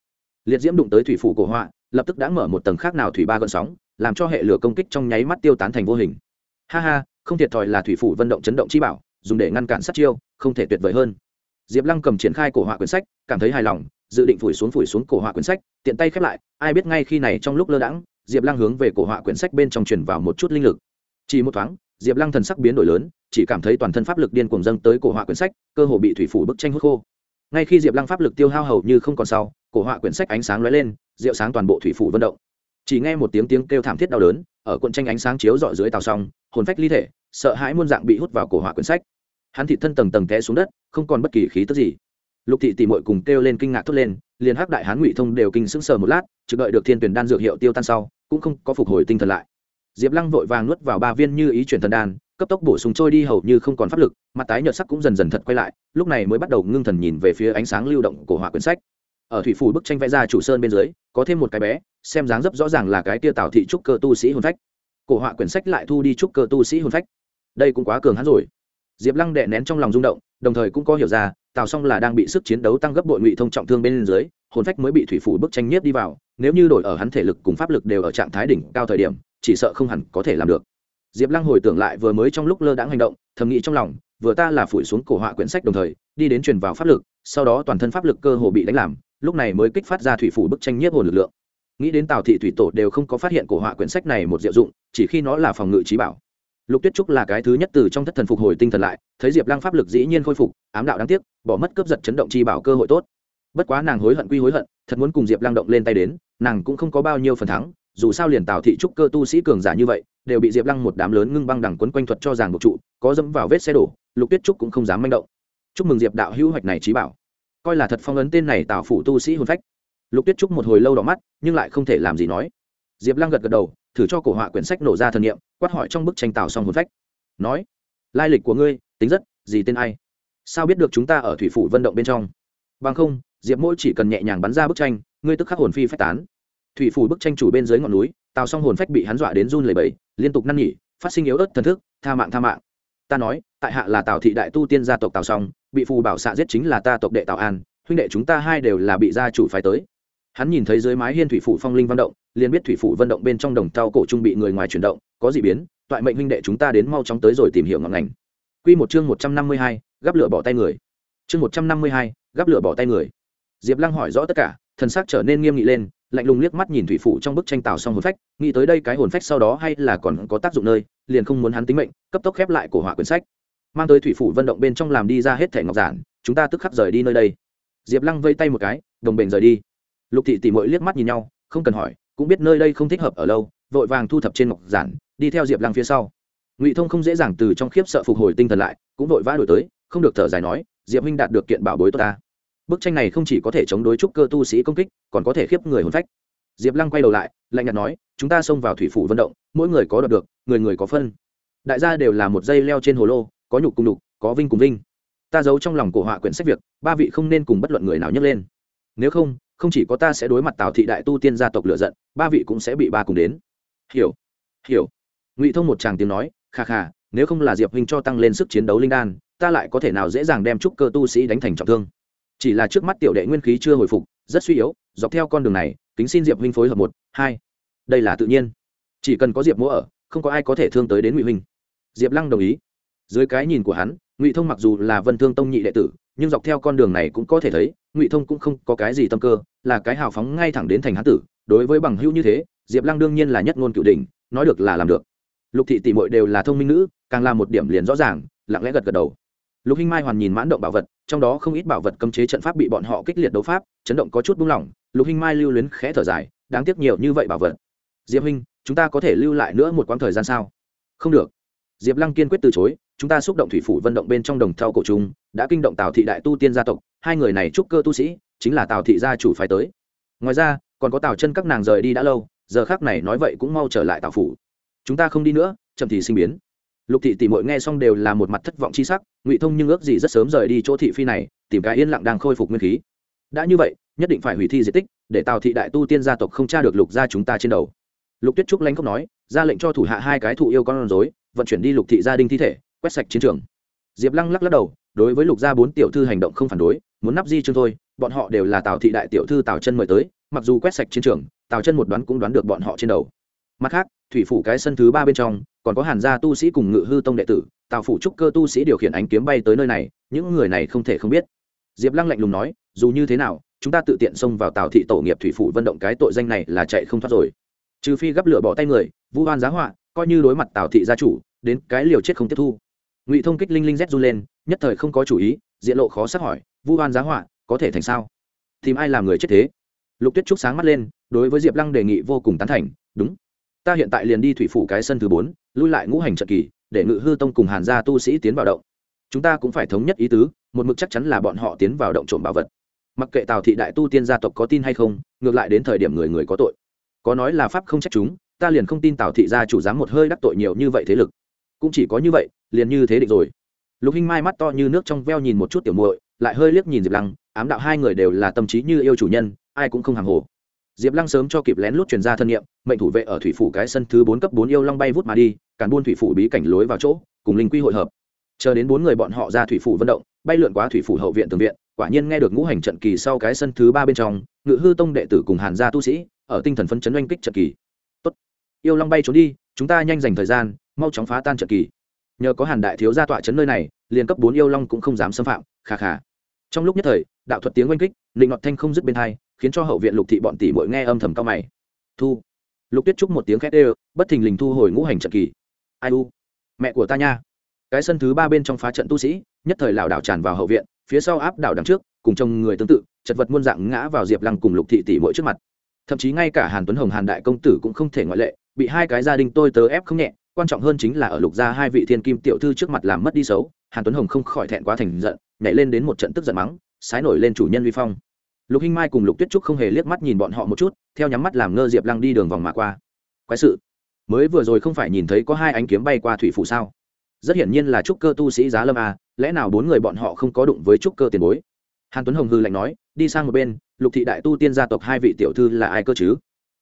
Liệt diễm đụng tới thủy phủ cổ họa, lập tức đã mở một tầng khác nào thủy ba gợn sóng, làm cho hệ lửa công kích trong nháy mắt tiêu tán thành vô hình. Ha ha, không thiệt thòi là thủy phủ vận động chấn động chi bảo dùng để ngăn cản sát chiêu, không thể tuyệt vời hơn. Diệp lăng cầm triển khai cổ họa quyển sách, cảm thấy hài lòng, dự định phủi xuống phủi xuống cổ họa quyển sách, tiện tay khép lại, ai biết ngay khi này trong lúc lơ đãng, diệp lăng hướng về cổ họa quyển sách bên trong truyền vào một chút linh lực. Chỉ một thoáng, diệp lăng thần sắc biến đổi lớn, chỉ cảm thấy toàn thân pháp lực điên cuồng dâng tới cổ họa quyển sách, cơ hồ bị thủy phủ bức tranh hút khô. Ngay khi diệp lăng pháp lực tiêu hao hầu như không còn sau, cổ họa quyển sách ánh sáng lóe lên, rượu sáng toàn bộ thủy phủ vận động. Chỉ nghe một tiếng tiếng kêu thảm thiết đau đớn, ở cuộn tranh ánh sáng chiếu dọi dưới tàu song hồn phách ly thể sợ hãi muôn dạng bị hút vào cổ hỏa quyển sách. Hắn thị thân tầng tầng té xuống đất, không còn bất kỳ khí tức gì. Lục thị tỉ mội cùng kêu lên kinh ngạc thốt lên, liền hắc đại hán ngụy thông đều kinh sững sờ một lát trực đợi được thiên tuyển đan dược hiệu tiêu tan sau, cũng không có phục hồi tinh thần lại. Diệp lăng vội vàng nuốt vào ba viên như ý chuyển thần đan, cấp tốc bổ sung trôi đi hầu như không còn pháp lực, mặt tái nhợt sắc cũng dần dần thật quay lại, lúc này mới bắt đầu ngưng thần nhìn về phía ánh sáng lưu động của họa quyển sách. Ở thủy phủ bức tranh vẽ ra chủ sơn bên dưới, có thêm một cái bé, xem dáng dấp rõ ràng là cái tia tào thị trúc cơ tu sĩ hồn phách. Cổ họa quyển sách lại thu đi trúc cơ tu sĩ hồn phách đây cũng quá cường hắn rồi. Diệp lăng đệ nén trong lòng rung động, đồng thời cũng có hiểu ra, tào song là đang bị sức chiến đấu tăng gấp bội ngụy thông trọng thương bên dưới, hồn phách mới bị thủy phủ bức tranh nhiếp đi vào, nếu như đổi ở hắn thể lực cùng pháp lực đều ở trạng thái đỉnh cao thời điểm, chỉ sợ không hẳn có thể làm được. Diệp lăng hồi tưởng lại vừa mới trong lúc lơ đãng hành động, thầm nghĩ trong lòng, vừa ta là phủi xuống cổ họa quyển sách đồng thời, đi đến truyền vào pháp lực, sau đó toàn thân pháp lực cơ hồ bị đánh làm, lúc này mới kích phát ra thủy phủ bức tranh nhiếp hồn lực lượng. Nghĩ đến tào thị thủy tổ đều không có phát hiện cổ họa quyển sách này một diệu dụng, chỉ khi nó là phòng ngự trí bảo lục tuyết trúc là cái thứ nhất từ trong thất thần phục hồi tinh thần lại, thấy diệp lăng pháp lực dĩ nhiên khôi phục, ám đạo đáng tiếc, bỏ mất cướp giật chấn động chi bảo cơ hội tốt. Bất quá nàng hối hận quy hối hận, thật muốn cùng diệp lăng động lên tay đến, nàng cũng không có bao nhiêu phần thắng, dù sao liền tào thị trúc cơ tu sĩ cường giả như vậy, đều bị diệp lăng một đám lớn ngưng băng đằng quấn quanh thuật cho rằng buộc trụ, có dẫm vào vết xe đổ, lục tuyết trúc cũng không dám manh động. Chúc mừng diệp đạo hữu hoạch này trí bảo. Coi là thật phong ấn tên này tào phủ tu sĩ hồn phách. Lục tuyết trúc một hồi lâu đỏ mắt, nhưng lại không thể làm gì nói. Diệp lăng gật gật đầu, thử cho cổ họa quyển sách nổ ra thần nghiệm quát hỏi trong bức tranh tào xong hồn phách. Nói lai lịch của ngươi tính rất gì tên ai? Sao biết được chúng ta ở thủy phủ vận động bên trong? Bằng không diệp mỗi chỉ cần nhẹ nhàng bắn ra bức tranh ngươi tức khắc hồn phi phách tán. Thủy phủ bức tranh chủ bên dưới ngọn núi tào xong hồn phách bị hắn dọa đến run lẩy bẩy, liên tục năn nỉ phát sinh yếu ớt thần thức tha mạng tha mạng. Ta nói tại hạ là tào thị đại tu tiên gia tộc tào song bị phù bảo xạ giết chính là ta tộc đệ tào an huynh đệ chúng ta hai đều là bị gia chủ phải tới hắn nhìn thấy dưới mái hiên thủy phủ phong linh văn động, liền biết thủy phủ vận động bên trong đồng thau cổ trung bị người ngoài chuyển động, có gì biến, toại mệnh huynh đệ chúng ta đến mau chóng tới rồi tìm hiểu ngọn ngành. Quy một chương một trăm năm mươi hai, gắp lửa bỏ tay người. Chương một trăm năm mươi hai, gắp lửa bỏ tay người. Diệp lăng hỏi rõ tất cả, thần sắc trở nên nghiêm nghị lên, lạnh lùng liếc mắt nhìn thủy phủ trong bức tranh tào xong hồn phách, nghĩ tới đây cái hồn phách sau đó hay là còn có tác dụng nơi, liền không muốn hắn tính mệnh, cấp tốc khép lại cổ họa quyển sách. Mang tới thủy phủ vận động bên trong làm đi ra hết thẻ ngọc giản, chúng ta tức khắc rời đi nơi đây. Diệp lăng vây tay một cái, đồng bền rời đi lục thị tỉ mội liếc mắt nhìn nhau, không cần hỏi, cũng biết nơi đây không thích hợp ở lâu, vội vàng thu thập trên ngọc giản, đi theo diệp lăng phía sau. Ngụy thông không dễ dàng từ trong khiếp sợ phục hồi tinh thần lại, cũng vội vã đổi tới, không được thở dài nói, diệp huynh đạt được kiện bảo bối tốt ta. Bức tranh này không chỉ có thể chống đối trúc cơ tu sĩ công kích, còn có thể khiếp người hồn phách. Diệp lăng quay đầu lại, lạnh nhạt nói, chúng ta xông vào thủy phủ vận động, mỗi người có đoạt được, người người có phân. Đại gia đều là một dây leo trên hồ lô, có nhục cùng nhục, có vinh cùng vinh. Ta giấu trong lòng cổ họa quyển sách việc, ba vị không nên cùng bất luận người nào nhấc lên. Nếu không không chỉ có ta sẽ đối mặt tào thị đại tu tiên gia tộc lựa giận, ba vị cũng sẽ bị ba cùng đến. Hiểu hiểu. Ngụy thông một tràng tiếng nói, kha kha, nếu không là diệp huynh cho tăng lên sức chiến đấu linh đan, ta lại có thể nào dễ dàng đem trúc cơ tu sĩ đánh thành trọng thương? Chỉ là trước mắt tiểu đệ nguyên khí chưa hồi phục, rất suy yếu, dọc theo con đường này, kính xin diệp huynh phối hợp một, hai. Đây là tự nhiên. Chỉ cần có diệp mỗ ở, không có ai có thể thương tới đến ngụy huynh. Diệp lăng đồng ý. Dưới cái nhìn của hắn, ngụy thông mặc dù là vân thương tông nhị đệ tử nhưng dọc theo con đường này cũng có thể thấy, ngụy thông cũng không có cái gì tâm cơ, là cái hào phóng ngay thẳng đến thành hán tử, đối với bằng hữu như thế, diệp lăng đương nhiên là nhất ngôn cựu đình nói được là làm được. Lục thị tỷ mội đều là thông minh nữ, càng là một điểm liền rõ ràng, lặng lẽ gật gật đầu. Lục hinh mai hoàn nhìn mãn động bảo vật, trong đó không ít bảo vật cấm chế trận pháp bị bọn họ kích liệt đấu pháp, chấn động có chút buông lỏng, lục hinh mai lưu luyến khẽ thở dài, đáng tiếc nhiều như vậy bảo vật. Diệp huynh, chúng ta có thể lưu lại nữa một quãng thời gian sao? Không được. Diệp lăng kiên quyết từ chối chúng ta xúc động thủy phủ vận động bên trong đồng thau cổ trung đã kinh động tào thị đại tu tiên gia tộc, hai người này trúc cơ tu sĩ, chính là tào thị gia chủ phái tới. Ngoài ra, còn có tào chân các nàng rời đi đã lâu, giờ khác này nói vậy cũng mau trở lại tào phủ. Chúng ta không đi nữa, chậm thì sinh biến. Lục thị tỷ mội nghe xong đều là một mặt thất vọng chi sắc, ngụy thông nhưng ước gì rất sớm rời đi chỗ thị phi này, tìm cái yên lặng đang khôi phục nguyên khí. Đã như vậy, nhất định phải hủy thi di tích, để tào thị đại tu tiên gia tộc không tra được lục gia chúng ta trên đầu. Lục tuyết trúc lanh khóc nói, ra lệnh cho thủ hạ hai cái thụ yêu con rối, vận chuyển đi lục thị gia đình thi thể quét sạch chiến trường. Diệp lăng lắc lắc đầu, đối với lục gia bốn tiểu thư hành động không phản đối, muốn nắp di chương thôi, bọn họ đều là tào thị đại tiểu thư tào chân mời tới, mặc dù quét sạch chiến trường, tào chân một đoán cũng đoán được bọn họ trên đầu. Mặt khác, thủy phủ cái sân thứ ba bên trong, còn có hàn gia tu sĩ cùng ngự hư tông đệ tử, tào phủ trúc cơ tu sĩ điều khiển ánh kiếm bay tới nơi này, những người này không thể không biết. Diệp lăng lạnh lùng nói, dù như thế nào, chúng ta tự tiện xông vào tào thị tổ nghiệp thủy phủ vận động cái tội danh này là chạy không thoát rồi. Trừ phi gấp lửa bỏ tay người, vu hoan giá họa, coi như đối mặt tào thị gia chủ, đến cái liều chết không tiếp thu ngụy thông kích linh linh rét run lên, nhất thời không có chủ ý, diện lộ khó sắc hỏi, vu hoan giá họa, có thể thành sao? Tìm ai làm người chết thế? Lục tuyết trúc sáng mắt lên, đối với diệp lăng đề nghị vô cùng tán thành, đúng, ta hiện tại liền đi thủy phủ cái sân thứ bốn, lui lại ngũ hành trận kỳ, để ngự hư tông cùng hàn gia tu sĩ tiến vào động. Chúng ta cũng phải thống nhất ý tứ, một mực chắc chắn là bọn họ tiến vào động trộm bảo vật. Mặc kệ tào thị đại tu tiên gia tộc có tin hay không, ngược lại đến thời điểm người người có tội. Có nói là pháp không trách chúng, ta liền không tin tào thị gia chủ dám một hơi đắc tội nhiều như vậy thế lực cũng chỉ có như vậy, liền như thế định rồi. Lục hinh mai mắt to như nước trong veo nhìn một chút tiểu muội, lại hơi liếc nhìn diệp lăng, ám đạo hai người đều là tâm trí như yêu chủ nhân, ai cũng không hàng hồ. Diệp lăng sớm cho kịp lén lút truyền ra thân nhiệm, mệnh thủ vệ ở thủy phủ cái sân thứ bốn cấp bốn yêu long bay vút mà đi cản buôn thủy phủ bí cảnh lối vào chỗ, cùng linh quy hội hợp. Chờ đến bốn người bọn họ ra thủy phủ vận động, bay lượn qua thủy phủ hậu viện tường viện, quả nhiên nghe được ngũ hành trận kỳ sau cái sân thứ ba bên trong, ngự hư tông đệ tử cùng hàn gia tu sĩ, ở tinh thần phấn chấn oanh kích trận kỳ. Tốt, yêu long bay trốn đi, chúng ta nhanh dành thời gian mau chóng phá tan trận kỳ. Nhờ có hàn đại thiếu gia tọa chấn nơi này, liền cấp bốn yêu long cũng không dám xâm phạm khà khà trong lúc nhất thời, đạo thuật tiếng oanh kích định ngọt thanh không dứt bên hai, khiến cho hậu viện lục thị bọn tỷ mỗi nghe âm thầm cao mày. Thu. Lục tuyết trúc một tiếng khét ê bất thình lình thu hồi ngũ hành trận kỳ. Ai u? Mẹ của ta nha. Cái sân thứ ba bên trong phá trận tu sĩ, nhất thời lảo đảo tràn vào hậu viện, phía sau áp đảo đằng trước, cùng chồng người tương tự, chật vật muôn dạng ngã vào diệp lăng cùng lục thị tỷ mỗi trước mặt. Thậm chí ngay cả hàn tuấn hồng hàn đại công tử cũng không thể ngoại lệ, bị hai cái gia đình tôi tớ ép không nhẹ quan trọng hơn chính là ở lục gia hai vị thiên kim tiểu thư trước mặt làm mất đi xấu, hàn tuấn hồng không khỏi thẹn quá thành giận, nhảy lên đến một trận tức giận mắng, sái nổi lên chủ nhân vi phong. Lục hinh mai cùng lục tuyết trúc không hề liếc mắt nhìn bọn họ một chút, theo nhắm mắt làm ngơ diệp lăng đi đường vòng mà qua. Quái sự. Mới vừa rồi không phải nhìn thấy có hai ánh kiếm bay qua thủy phủ sao? Rất hiển nhiên là trúc cơ tu sĩ giá lâm a, lẽ nào bốn người bọn họ không có đụng với trúc cơ tiền bối? Hàn tuấn hồng hư lạnh nói, đi sang một bên, lục thị đại tu tiên gia tộc hai vị tiểu thư là ai cơ chứ?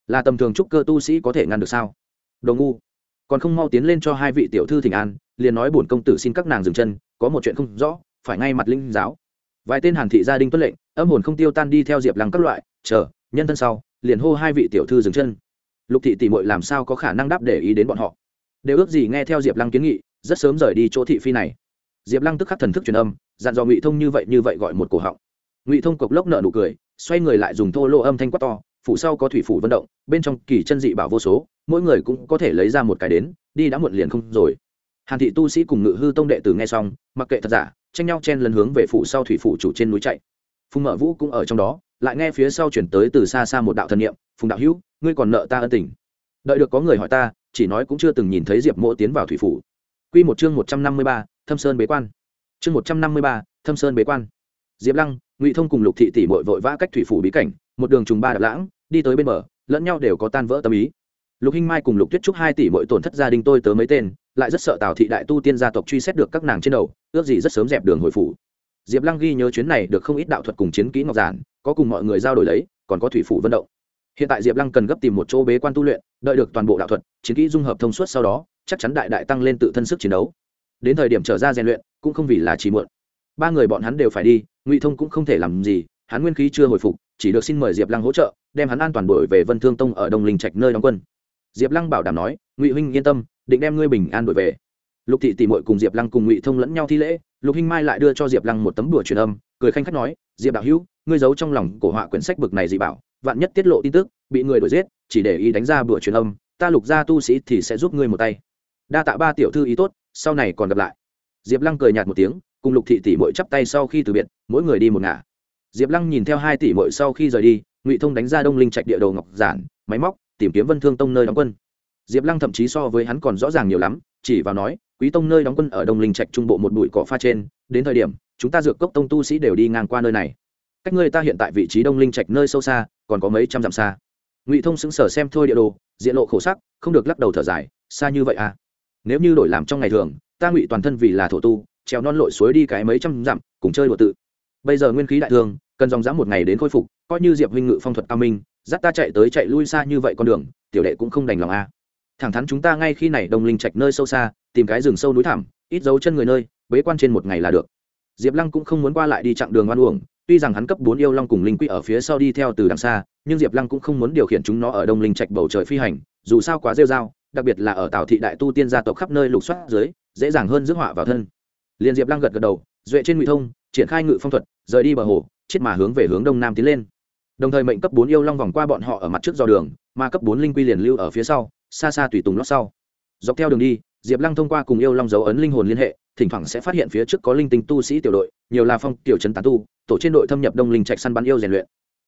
Là tầm thường trúc cơ tu sĩ có thể ngăn được sao? Đồ ngu còn không mau tiến lên cho hai vị tiểu thư thỉnh an, liền nói bổn công tử xin các nàng dừng chân, có một chuyện không rõ, phải ngay mặt linh giáo. Vài tên hàn thị gia đình tuân lệnh, âm hồn không tiêu tan đi theo diệp lăng các loại, chờ, nhân thân sau, liền hô hai vị tiểu thư dừng chân. Lục thị tỷ mội làm sao có khả năng đáp để ý đến bọn họ? Đều ước gì nghe theo diệp lăng kiến nghị, rất sớm rời đi chỗ thị phi này. Diệp lăng tức khắc thần thức truyền âm, dặn dò ngụy thông như vậy như vậy gọi một cổ họng. Ngụy thông cộc lốc nợ nụ cười, xoay người lại dùng thô lô âm thanh quát to, phủ sau có thủy phủ vận động, bên trong kỳ chân dị bảo vô số mỗi người cũng có thể lấy ra một cái đến đi đã muộn liền không rồi hàn thị tu sĩ cùng ngự hư tông đệ tử nghe xong mặc kệ thật giả tranh nhau chen lần hướng về phủ sau thủy phủ chủ trên núi chạy phùng mở vũ cũng ở trong đó lại nghe phía sau chuyển tới từ xa xa một đạo thần niệm phùng đạo hữu ngươi còn nợ ta ân tình đợi được có người hỏi ta chỉ nói cũng chưa từng nhìn thấy diệp mỗ tiến vào thủy phủ Quy một chương 153, Thâm Sơn bế quan. Chương 153, Thâm Sơn bế quan. Diệp Lăng, Ngụy Thông cùng Lục Thị tỷ muội vội vã cách thủy phủ bí cảnh, một đường trùng ba đạp lãng, đi tới bên bờ, lẫn nhau đều có tan vỡ tâm ý. Lục Hinh Mai cùng Lục Tuyết Trúc hai tỷ mỗi tổn thất gia đình tôi tớ mấy tên, lại rất sợ Tào thị đại tu tiên gia tộc truy xét được các nàng trên đầu, ước gì rất sớm dẹp đường hồi phủ. Diệp Lăng ghi nhớ chuyến này được không ít đạo thuật cùng chiến kỹ ngọc giản, có cùng mọi người giao đổi lấy, còn có thủy phủ vận động. Hiện tại Diệp Lăng cần gấp tìm một chỗ bế quan tu luyện, đợi được toàn bộ đạo thuật, chiến kỹ dung hợp thông suốt sau đó, chắc chắn đại đại tăng lên tự thân sức chiến đấu đến thời điểm trở ra rèn luyện cũng không vì là chỉ muộn ba người bọn hắn đều phải đi ngụy thông cũng không thể làm gì hắn nguyên khí chưa hồi phục chỉ được xin mời diệp lăng hỗ trợ đem hắn an toàn đổi về vân thương tông ở đông linh trạch nơi đóng quân diệp lăng bảo đảm nói, ngụy huynh yên tâm, định đem ngươi bình an đổi về. Lục thị tỷ mội cùng diệp lăng cùng ngụy thông lẫn nhau thi lễ, lục hinh mai lại đưa cho diệp lăng một tấm đùa truyền âm, cười khanh khách nói, diệp đạo hữu, ngươi giấu trong lòng cổ họa quyển sách bực này dị bảo, vạn nhất tiết lộ tin tức, bị người đuổi giết, chỉ để ý đánh ra bữa truyền âm, ta lục gia tu sĩ thì sẽ giúp ngươi một tay. Đa tạ ba tiểu thư ý tốt, sau này còn gặp lại. Diệp lăng cười nhạt một tiếng, cùng lục thị tỷ mội chắp tay sau khi từ biệt, mỗi người đi một ngả. Diệp lăng nhìn theo hai tỷ mội sau khi rời đi, ngụy thông đánh ra đông linh trạch địa đồ ngọc giản, máy móc tìm kiếm vân thương tông nơi đóng quân. Diệp lăng thậm chí so với hắn còn rõ ràng nhiều lắm, chỉ vào nói, quý tông nơi đóng quân ở đông linh trạch trung bộ một bụi cỏ pha trên, đến thời điểm, chúng ta dược cốc tông tu sĩ đều đi ngang qua nơi này. Cách ngươi ta hiện tại vị trí đông linh trạch nơi sâu xa, còn có mấy trăm dặm xa. Ngụy thông xứng sở xem thôi địa đồ, diện lộ khổ sắc, không được lắc đầu thở dài, xa như vậy à? Nếu như đổi làm trong ngày thường, ta ngụy toàn thân vì là thổ tu, trèo non lội suối đi cái mấy trăm dặm, cùng chơi đùa tự. Bây giờ nguyên khí đại thương cần dòng dã một ngày đến khôi phục coi như diệp huynh ngự phong thuật cao minh, dắt ta chạy tới chạy lui xa như vậy con đường, tiểu đệ cũng không đành lòng a thẳng thắn chúng ta ngay khi này đồng linh trạch nơi sâu xa, tìm cái rừng sâu núi thẳm, ít dấu chân người nơi, bế quan trên một ngày là được. Diệp lăng cũng không muốn qua lại đi chặng đường oan uổng, tuy rằng hắn cấp bốn yêu long cùng linh quy ở phía sau đi theo từ đằng xa, nhưng diệp lăng cũng không muốn điều khiển chúng nó ở đông linh trạch bầu trời phi hành, dù sao quá rêu r a o đặc biệt là ở tào thị đại tu tiên gia tộc khắp nơi lục soát dưới, dễ dàng hơn rước họa vào thân. Liền diệp lăng gật gật đầu, duệ trên ngụy thông, triển khai ngự phong thuật, rời đi bờ hồ, chết mà hướng về hướng đông nam tiến lên đồng thời mệnh cấp bốn yêu long vòng qua bọn họ ở mặt trước do đường, mà cấp bốn linh quy liền lưu ở phía sau, xa xa tùy tùng lót sau. Dọc theo đường đi, diệp lăng thông qua cùng yêu long dấu ấn linh hồn liên hệ, thỉnh thoảng sẽ phát hiện phía trước có linh tinh tu sĩ tiểu đội, nhiều là phong tiểu trấn tán tu, tổ trên đội thâm nhập đông linh trạch săn bắn yêu rèn luyện.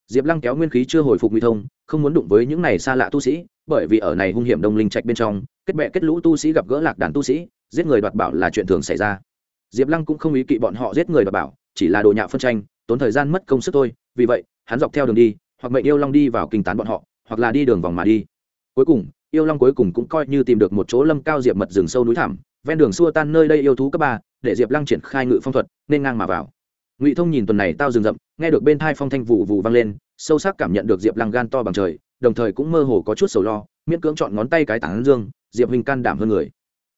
Diệp lăng kéo nguyên khí chưa hồi phục nguy thông, không muốn đụng với những này xa lạ tu sĩ, bởi vì ở này hung hiểm đông linh trạch bên trong, kết bệ kết lũ tu sĩ gặp gỡ lạc đàn tu sĩ, giết người đoạt bảo là chuyện thường xảy ra. Diệp lăng cũng không ý kỵ bọn họ giết người đoạt bảo, chỉ là đồ nhạo phân tranh, tốn thời gian mất công sức thôi vì vậy, hắn dọc theo đường đi, hoặc mệnh yêu long đi vào kinh tán bọn họ, hoặc là đi đường vòng mà đi. Cuối cùng, yêu long cuối cùng cũng coi như tìm được một chỗ lâm cao diệp mật rừng sâu núi thẳm, ven đường xua tan nơi đây yêu thú cấp ba, để diệp lăng triển khai ngự phong thuật, nên ngang mà vào. Ngụy thông nhìn tuần này tao rừng rậm, nghe được bên thai phong thanh vụ vụ vang lên, sâu sắc cảm nhận được diệp lăng gan to bằng trời, đồng thời cũng mơ hồ có chút sầu lo, miễn cưỡng chọn ngón tay cái tảng dương, diệp hình can đảm hơn người.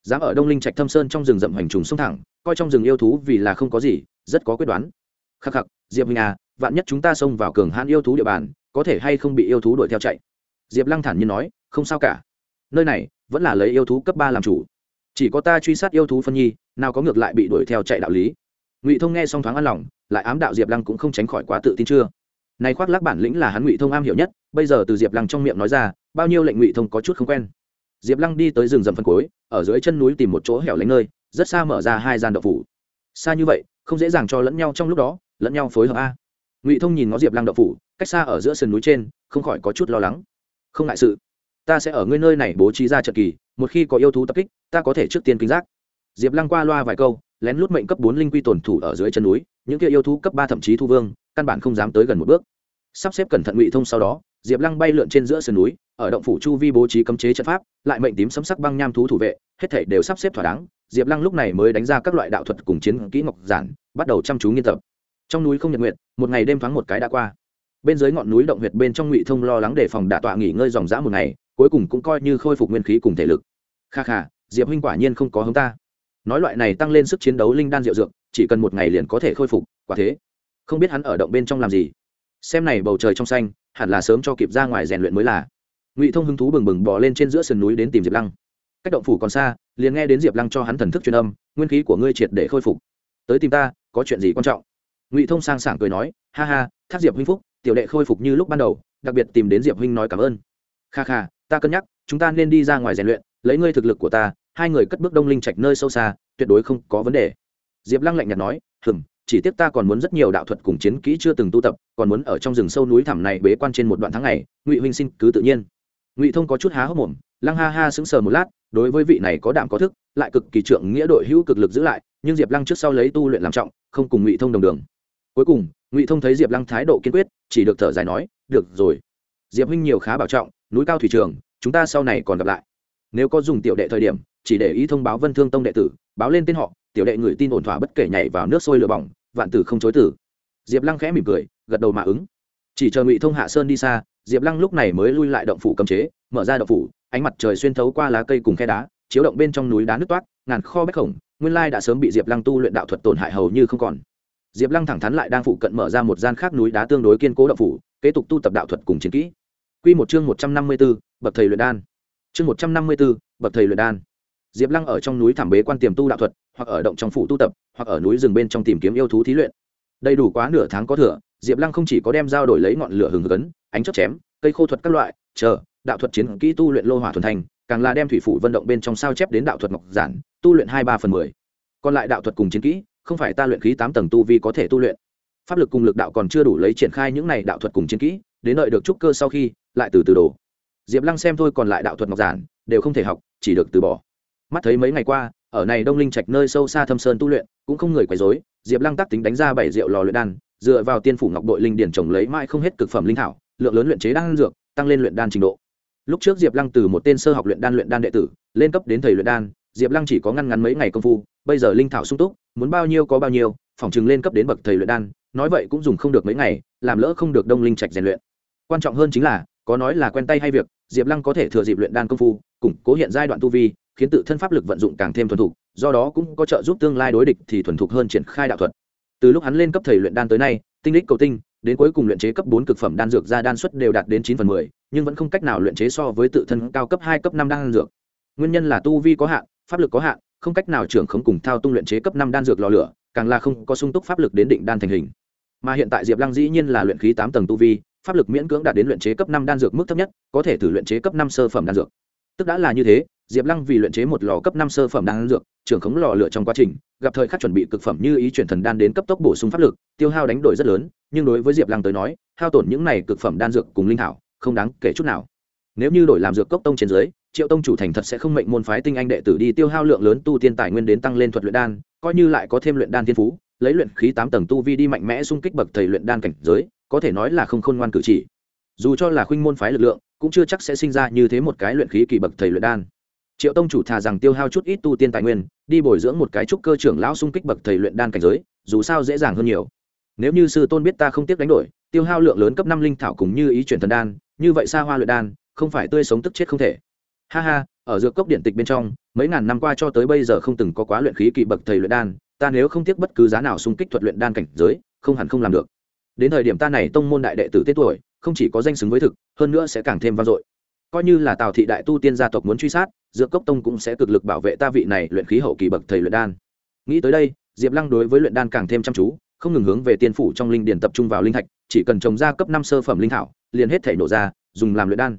Dám ở đông linh trạch thâm sơn trong rừng rậm hoành trùng sông thẳng, coi trong rừng yêu thú vì là không có gì, rất có quyết đoán. Khắc khắc, diệp hình à vạn nhất chúng ta xông vào cường hãn yêu thú địa bàn, có thể hay không bị yêu thú đuổi theo chạy? Diệp lăng thản nhiên nói, không sao cả. Nơi này vẫn là lấy yêu thú cấp ba làm chủ. Chỉ có ta truy sát yêu thú phân nhi, nào có ngược lại bị đuổi theo chạy đạo lý. Ngụy thông nghe xong thoáng an lòng, lại ám đạo diệp lăng cũng không tránh khỏi quá tự tin chưa? Này khoác lác bản lĩnh là hắn ngụy thông am hiểu nhất, bây giờ từ diệp lăng trong miệng nói ra, bao nhiêu lệnh ngụy thông có chút không quen. Diệp lăng đi tới rừng rậm phân cối, ở dưới chân núi tìm một chỗ hẻo lánh nơi, rất xa mở ra hai gian đậu phủ. Xa như vậy, không dễ dàng cho lẫn nhau trong lúc đó, lẫn nhau phối hợp a ngụy thông nhìn ngó diệp lăng đậu phủ cách xa ở giữa sườn núi trên không khỏi có chút lo lắng không ngại sự ta sẽ ở ngươi nơi này bố trí ra trận kỳ một khi có yêu thú tập kích ta có thể trước tiên kinh giác diệp lăng qua loa vài câu lén lút mệnh cấp bốn linh quy tổn thủ ở dưới chân núi những kia yêu thú cấp ba thậm chí thu vương căn bản không dám tới gần một bước sắp xếp cẩn thận ngụy thông sau đó diệp lăng bay lượn trên giữa sườn núi ở động phủ chu vi bố trí cấm chế trận pháp lại mệnh tím sấm sắc băng nham thú thủ vệ hết thể đều sắp xếp thỏa đáng diệp lăng lúc này mới đánh ra các loại đạo thuật cùng chiến kỹ ngọc giản bắt đầu chăm chú nghiên tập trong núi không nhật nguyện một ngày đêm thoáng một cái đã qua. Bên dưới ngọn núi động huyệt bên trong ngụy thông lo lắng đề phòng đả tọa nghỉ ngơi dòng dã một ngày, cuối cùng cũng coi như khôi phục nguyên khí cùng thể lực. Kha kha, diệp huynh quả nhiên không có hứng ta. Nói loại này tăng lên sức chiến đấu linh đan diệu dược, chỉ cần một ngày liền có thể khôi phục, quả thế. Không biết hắn ở động bên trong làm gì. Xem này bầu trời trong xanh, hẳn là sớm cho kịp ra ngoài rèn luyện mới là. Ngụy thông hứng thú bừng bừng bỏ lên trên giữa sườn núi đến tìm diệp lăng. Cách động phủ còn xa, liền nghe đến diệp lăng cho hắn thần thức truyền âm, nguyên khí của ngươi triệt để khôi phục. Tới tìm ta, có chuyện gì quan trọng? Ngụy thông sang sảng cười nói, ha ha, thác diệp huynh phúc, tiểu đệ khôi phục như lúc ban đầu, đặc biệt tìm đến diệp huynh nói cảm ơn. Kha kha, ta cân nhắc, chúng ta nên đi ra ngoài rèn luyện, lấy ngươi thực lực của ta, hai người cất bước đông linh trạch nơi sâu xa, tuyệt đối không có vấn đề. Diệp lăng lạnh nhạt nói, hừm, chỉ tiếc ta còn muốn rất nhiều đạo thuật cùng chiến kỹ chưa từng tu tập, còn muốn ở trong rừng sâu núi thẳm này bế quan trên một đoạn tháng ngày, ngụy huynh xin cứ tự nhiên. Ngụy thông có chút há hốc mồm, lăng ha ha sững sờ một lát, đối với vị này có đảm có thức, lại cực kỳ trượng nghĩa đội hữu cực lực giữ lại, nhưng diệp lăng trước sau lấy tu luyện làm trọng, không cùng ngụy thông đồng đường cuối cùng, ngụy thông thấy diệp lăng thái độ kiên quyết, chỉ được thở dài nói, được rồi. Diệp huynh nhiều khá bảo trọng, núi cao thủy trường, chúng ta sau này còn gặp lại. Nếu có dùng tiểu đệ thời điểm, chỉ để ý thông báo vân thương tông đệ tử, báo lên tên họ, tiểu đệ người tin ổn thỏa bất kể nhảy vào nước sôi lửa bỏng, vạn tử không chối tử diệp lăng khẽ mỉm cười, gật đầu mà ứng. Chỉ chờ ngụy thông hạ sơn đi xa, diệp lăng lúc này mới lui lại động phủ cầm chế, mở ra động phủ, ánh mặt trời xuyên thấu qua lá cây cùng khe đá, chiếu động bên trong núi đá nước toát ngàn kho bách khổng, nguyên lai đã sớm bị diệp lăng tu luyện đạo thuật tổn hại hầu như không còn diệp lăng thẳng thắn lại đang phụ cận mở ra một gian khác núi đá tương đối kiên cố động phủ, kế tục tu tập đạo thuật cùng chiến kỹ. Q một chương một trăm năm mươi b ố bậc thầy luyện đan. Chương một trăm năm mươi b ố bậc thầy luyện đan. Diệp lăng ở trong núi thảm bế quan tiềm tu đạo thuật, hoặc ở động trong phủ tu tập, hoặc ở núi rừng bên trong tìm kiếm yêu thú thí luyện. Đầy đủ quá nửa tháng có thừa, diệp lăng không chỉ có đem dao đổi lấy ngọn lửa hừng hứng ánh chớp chém, cây khô thuật các loại, chờ, đạo thuật chiến kỹ tu luyện lô hỏa thuần thành, càng là đem thủy phủ vận động bên trong sao chép đến đạo thuật ngọc giản, tu luyện hai ba phần mười. Còn lại đạo thuật cùng chiến kỹ không phải ta luyện khí tám tầng tu vi có thể tu luyện. Pháp lực cùng lực đạo còn chưa đủ lấy triển khai những này đạo thuật cùng chiến kỹ, đến đợi được trúc cơ sau khi, lại từ từ đổ. Diệp lăng xem thôi còn lại đạo thuật ngọc giản, đều không thể học, chỉ được từ bỏ. Mắt thấy mấy ngày qua, ở này đông linh trạch nơi sâu xa thâm sơn tu luyện, cũng không người quấy rối, diệp lăng tác tính đánh ra bảy rượu lò luyện đan, dựa vào tiên phủ ngọc đội linh điển trồng lấy mãi không hết cực phẩm linh thảo, lượng lớn luyện chế đan dược, tăng lên luyện đan trình độ. Lúc trước diệp lăng từ một tên sơ học luyện đan luyện đan đệ tử, lên cấp đến thầy luyện đan, diệp lăng chỉ có ngăn ngắn mấy ngày công phu bây giờ linh thảo sung túc, muốn bao nhiêu có bao nhiêu, phòng chừng lên cấp đến bậc thầy luyện đan, nói vậy cũng dùng không được mấy ngày, làm lỡ không được đông linh trạch rèn luyện. Quan trọng hơn chính là, có nói là quen tay hay việc, diệp lăng có thể thừa dịp luyện đan công phu, củng cố hiện giai đoạn tu vi, khiến tự thân pháp lực vận dụng càng thêm thuần thục, do đó cũng có trợ giúp tương lai đối địch thì thuần thục hơn triển khai đạo thuật. Từ lúc hắn lên cấp thầy luyện đan tới nay, tinh đích cầu tinh, đến cuối cùng luyện chế cấp bốn cực phẩm đan dược ra đan suất đều đạt đến chín phần mười, nhưng vẫn không cách nào luyện chế so với tự thân cao cấp hai, cấp năm đan dược. Nguyên nhân là tu vi có hạn, pháp lực có hạn không cách nào trưởng khống cùng thao tung luyện chế cấp năm đan dược lò lửa, càng là không có sung túc pháp lực đến định đan thành hình. Mà hiện tại diệp lăng dĩ nhiên là luyện khí tám tầng tu vi, pháp lực miễn cưỡng đạt đến luyện chế cấp năm đan dược mức thấp nhất, có thể thử luyện chế cấp năm sơ phẩm đan dược. Tức đã là như thế, diệp lăng vì luyện chế một lò cấp năm sơ phẩm đan dược, trưởng khống lò lửa trong quá trình, gặp thời khắc chuẩn bị cực phẩm như ý chuyển thần đan đến cấp tốc bổ sung pháp lực, tiêu hao đánh đổi rất lớn, nhưng đối với diệp lăng tới nói, hao tổn những này cực phẩm đan dược cùng linh thảo, không đáng kể chút nào. Nếu như đổi làm dược cốc tông trên dưới triệu tông chủ thành thật sẽ không mệnh môn phái tinh anh đệ tử đi tiêu hao lượng lớn tu tiên tài nguyên đến tăng lên thuật luyện đan, coi như lại có thêm luyện đan thiên phú, lấy luyện khí tám tầng tu vi đi mạnh mẽ xung kích bậc thầy luyện đan cảnh giới, có thể nói là không khôn ngoan cử chỉ. Dù cho là khuynh môn phái lực lượng, cũng chưa chắc sẽ sinh ra như thế một cái luyện khí kỳ bậc thầy luyện đan. Triệu tông chủ thà rằng tiêu hao chút ít tu tiên tài nguyên, đi bồi dưỡng một cái trúc cơ trưởng lão xung kích bậc thầy luyện đan cảnh giới, dù sao dễ dàng hơn nhiều. Nếu như sư tôn biết ta không tiếc đánh đổi, tiêu hao lượng lớn cấp năm linh thảo cùng như ý chuyển thần đan, như vậy xa hoa luyện đan, không phải tươi sống tức chết không thể ha ha, ở dược cốc điện tịch bên trong, mấy ngàn năm qua cho tới bây giờ không từng có quá luyện khí kỳ bậc thầy luyện đan, ta nếu không tiếc bất cứ giá nào xung kích thuật luyện đan cảnh giới, không hẳn không làm được. Đến thời điểm ta này tông môn đại đệ tử tết tuổi, không chỉ có danh xứng với thực, hơn nữa sẽ càng thêm vang dội. Coi như là tào thị đại tu tiên gia tộc muốn truy sát, dược cốc tông cũng sẽ cực lực bảo vệ ta vị này luyện khí hậu kỳ bậc thầy luyện đan. Nghĩ tới đây, diệp lăng đối với luyện đan càng thêm chăm chú, không ngừng hướng về tiên phủ trong linh điền tập trung vào linh thạch, chỉ cần trồng ra cấp năm sơ phẩm linh thảo, liền hết thể nổ ra, dùng làm luyện đan.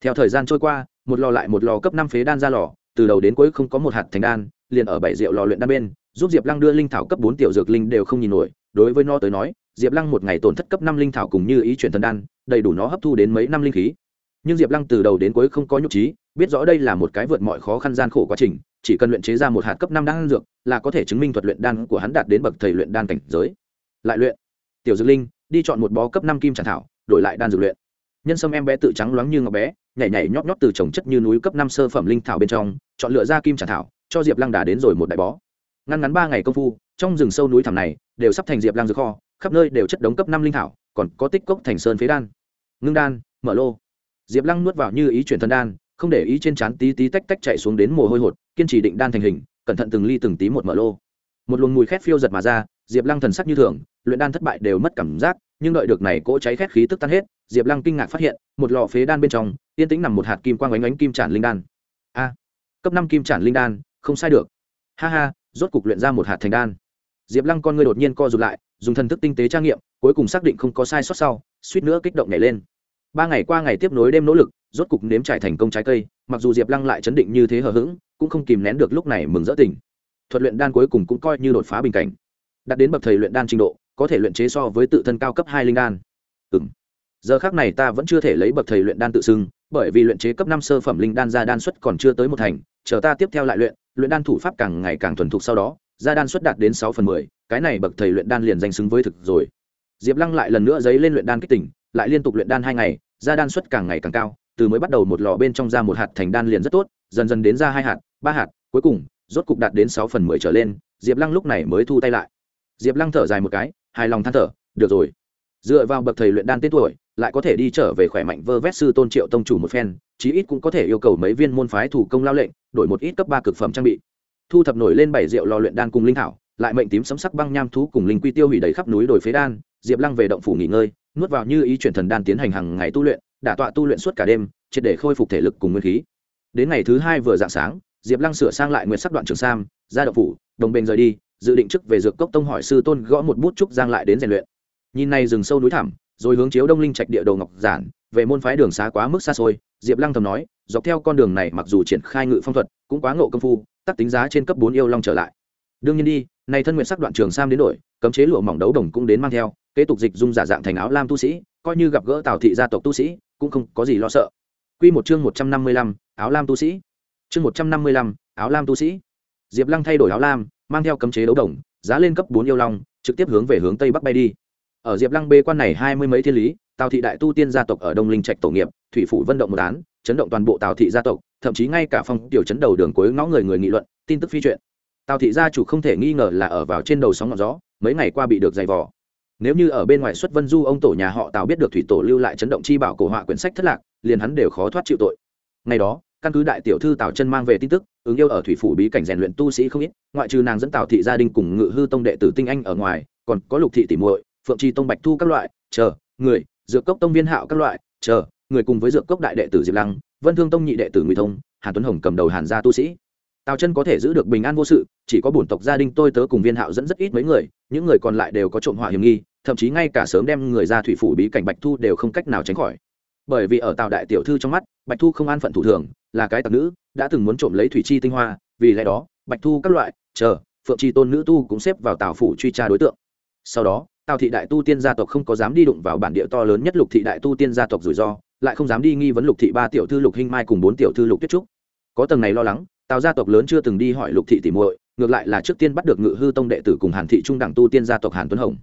Theo thời gian trôi qua một lò lại một lò cấp năm phế đan ra lò, từ đầu đến cuối không có một hạt thành đan, liền ở bảy rượu lò luyện đan bên, giúp diệp lăng đưa linh thảo cấp bốn tiểu dược linh đều không nhìn nổi, đối với nó tới nói, diệp lăng một ngày tổn thất cấp năm linh thảo cùng như ý chuyển thần đan, đầy đủ nó hấp thu đến mấy năm linh khí. Nhưng diệp lăng từ đầu đến cuối không có nhục trí, biết rõ đây là một cái vượt mọi khó khăn gian khổ quá trình, chỉ cần luyện chế ra một hạt cấp năm đan dược, là có thể chứng minh thuật luyện đan của hắn đạt đến bậc thầy luyện đan cảnh giới. Lại luyện. Tiểu dược linh, đi chọn một bó cấp năm kim tràn thảo, đổi lại đan dược luyện nhân sâm em bé tự trắng loáng như ngọc bé, nhảy nhảy nhóp nhóp từ trồng chất như núi cấp năm sơ phẩm linh thảo bên trong, chọn lựa ra kim trả thảo, cho diệp lăng đà đến rồi một đại bó. Ngăn ngắn ba ngày công phu, trong rừng sâu núi thẳm này, đều sắp thành diệp lăng dược kho, khắp nơi đều chất đống cấp năm linh thảo, còn có tích cốc thành sơn phế đan. Ngưng đan, mở lô. Diệp lăng nuốt vào như ý chuyển thân đan, không để ý trên trán tí tí tách tách chạy xuống đến mồ hôi hột, kiên trì định đan thành hình, cẩn thận từng ly từng tí một mở lô. Một luồng mùi khét phiêu giật mà ra, diệp lăng thần sắc như thường luyện đan thất bại đều mất cảm giác, nhưng đợi được này cỗ cháy khét khí tức tan hết, diệp lăng kinh ngạc phát hiện, một lò phế đan bên trong, yên tĩnh nằm một hạt kim quang ánh ánh kim tràn linh đan. A, cấp năm kim tràn linh đan, không sai được. Ha ha, rốt cục luyện ra một hạt thành đan. Diệp lăng con người đột nhiên co rụt lại, dùng thần thức tinh tế trang nghiệm, cuối cùng xác định không có sai sót sau, suýt nữa kích động nhảy lên. Ba ngày qua ngày tiếp nối đêm nỗ lực, rốt cục nếm trải thành công trái cây, mặc dù diệp lăng lại chấn định như thế hờ hững, cũng không kìm nén được lúc này mừng rỡ tình thuật luyện đan cuối cùng cũng coi như đột phá bình cảnh. Đạt đến bậc thầy luyện đan trình độ có thể luyện chế so với tự thân cao cấp hai linh đan. Ừng giờ khác này ta vẫn chưa thể lấy bậc thầy luyện đan tự xưng, bởi vì luyện chế cấp năm sơ phẩm linh đan ra đan suất còn chưa tới một thành, chờ ta tiếp theo lại luyện luyện đan thủ pháp càng ngày càng thuần thục sau đó, ra đan suất đạt đến sáu phần mười, cái này bậc thầy luyện đan liền danh xứng với thực rồi. Diệp lăng lại lần nữa giấy lên luyện đan kích tỉnh, lại liên tục luyện đan hai ngày, ra đan suất càng ngày càng cao, từ mới bắt đầu một lò bên trong ra một hạt thành đan liền rất tốt, dần dần đến ra hai hạt, ba hạt, cuối cùng, rốt cục đạt đến sáu phần mười trở lên, diệp lăng lúc này mới thu tay lại. Diệp lăng thở dài một cái hài lòng than thở, được rồi. Dựa vào bậc thầy luyện đan tên tuổi, lại có thể đi trở về khỏe mạnh vơ vét sư tôn triệu tông chủ một phen, chí ít cũng có thể yêu cầu mấy viên môn phái thủ công lao lệnh, đổi một ít cấp ba cực phẩm trang bị. Thu thập nổi lên bảy rượu lò luyện đan cùng linh thảo, lại mệnh tím sấm sắc băng nham thú cùng linh quy tiêu hủy đầy khắp núi đồi phế đan, diệp lăng về động phủ nghỉ ngơi, nuốt vào như ý chuyển thần đan tiến hành hàng ngày tu luyện, đả tọa tu luyện suốt cả đêm, triệt để khôi phục thể lực cùng nguyên khí. Đến ngày thứ hai vừa dạng sáng, diệp lăng sửa sang lại nguyệt sắc đoạn trường sam, ra động phủ, đồng bền rời đi dự định trước về dược cốc tông hỏi sư tôn gõ một bút trúc giang lại đến rèn luyện nhìn này rừng sâu núi thẳm rồi hướng chiếu đông linh trạch địa đồ ngọc giản về môn phái đường xá quá mức xa xôi diệp lăng thầm nói dọc theo con đường này mặc dù triển khai ngự phong thuật cũng quá ngộ công phu tắc tính giá trên cấp bốn yêu long trở lại đương nhiên đi nay thân nguyện sắc đoạn trường sam đến đổi cấm chế lụa mỏng đấu đồng cũng đến mang theo kế tục dịch dung giả dạng thành áo lam tu sĩ coi như gặp gỡ tào thị gia tộc tu sĩ cũng không có gì lo sợ Quy một chương một trăm năm mươi lăm, áo lam tu sĩ. Chương một trăm năm mươi lăm, áo lam tu sĩ. Diệp Lăng thay đổi áo lam, mang theo cấm chế đấu đồng, giá lên cấp bốn yêu long, trực tiếp hướng về hướng tây bắc bay đi. Ở Diệp Lăng bê quan này hai mươi mấy thiên lý, Tào thị đại tu tiên gia tộc ở Đông Linh Trạch tổ nghiệp, thủy phủ vận động một án, chấn động toàn bộ Tào thị gia tộc, thậm chí ngay cả phong tiểu chấn đầu đường cuối ngõ người người nghị luận, tin tức phi chuyện. Tào thị gia chủ không thể nghi ngờ là ở vào trên đầu sóng ngọn gió, mấy ngày qua bị được dày vò. Nếu như ở bên ngoài xuất Vân Du ông tổ nhà họ Tào biết được thủy tổ lưu lại chấn động chi bảo cổ họa quyển sách thất lạc, liền hắn đều khó thoát chịu tội. Ngày đó, căn cứ đại tiểu thư Tào chân mang về tin tức, ứng yêu ở thủy phủ bí cảnh rèn luyện tu sĩ không ít, ngoại trừ nàng dẫn Tào thị gia đình cùng Ngự hư tông đệ tử tinh anh ở ngoài, còn có Lục thị tỷ muội, Phượng tri tông Bạch Thu các loại, chờ người dược cốc tông viên hạo các loại chờ người cùng với dược cốc đại đệ tử diệp lăng vân thương tông nhị đệ tử ngụy thông hàn tuấn hồng cầm đầu hàn gia tu sĩ tào chân có thể giữ được bình an vô sự chỉ có bổn tộc gia đình tôi tớ cùng viên hạo dẫn rất ít mấy người những người còn lại đều có trộm họa hiểm nghi thậm chí ngay cả sớm đem người ra thủy phủ bí cảnh bạch thu đều không cách nào tránh khỏi bởi vì ở tào đại tiểu thư trong mắt bạch thu không an phận thủ thường là cái tặc nữ, đã từng muốn trộm lấy thủy chi tinh hoa, vì lẽ đó, bạch thu các loại, chờ, phượng tri tôn nữ tu cũng xếp vào tào phủ truy tra đối tượng. Sau đó, tào thị đại tu tiên gia tộc không có dám đi đụng vào bản địa to lớn nhất lục thị đại tu tiên gia tộc rủi ro, lại không dám đi nghi vấn lục thị ba tiểu thư lục hinh mai cùng bốn tiểu thư lục tuyết trúc. Có tầng này lo lắng, tào gia tộc lớn chưa từng đi hỏi lục thị tỉ muội, ngược lại là trước tiên bắt được ngự hư tông đệ tử cùng hàn thị trung đẳng tu tiên gia tộc hàn tuấn hồng.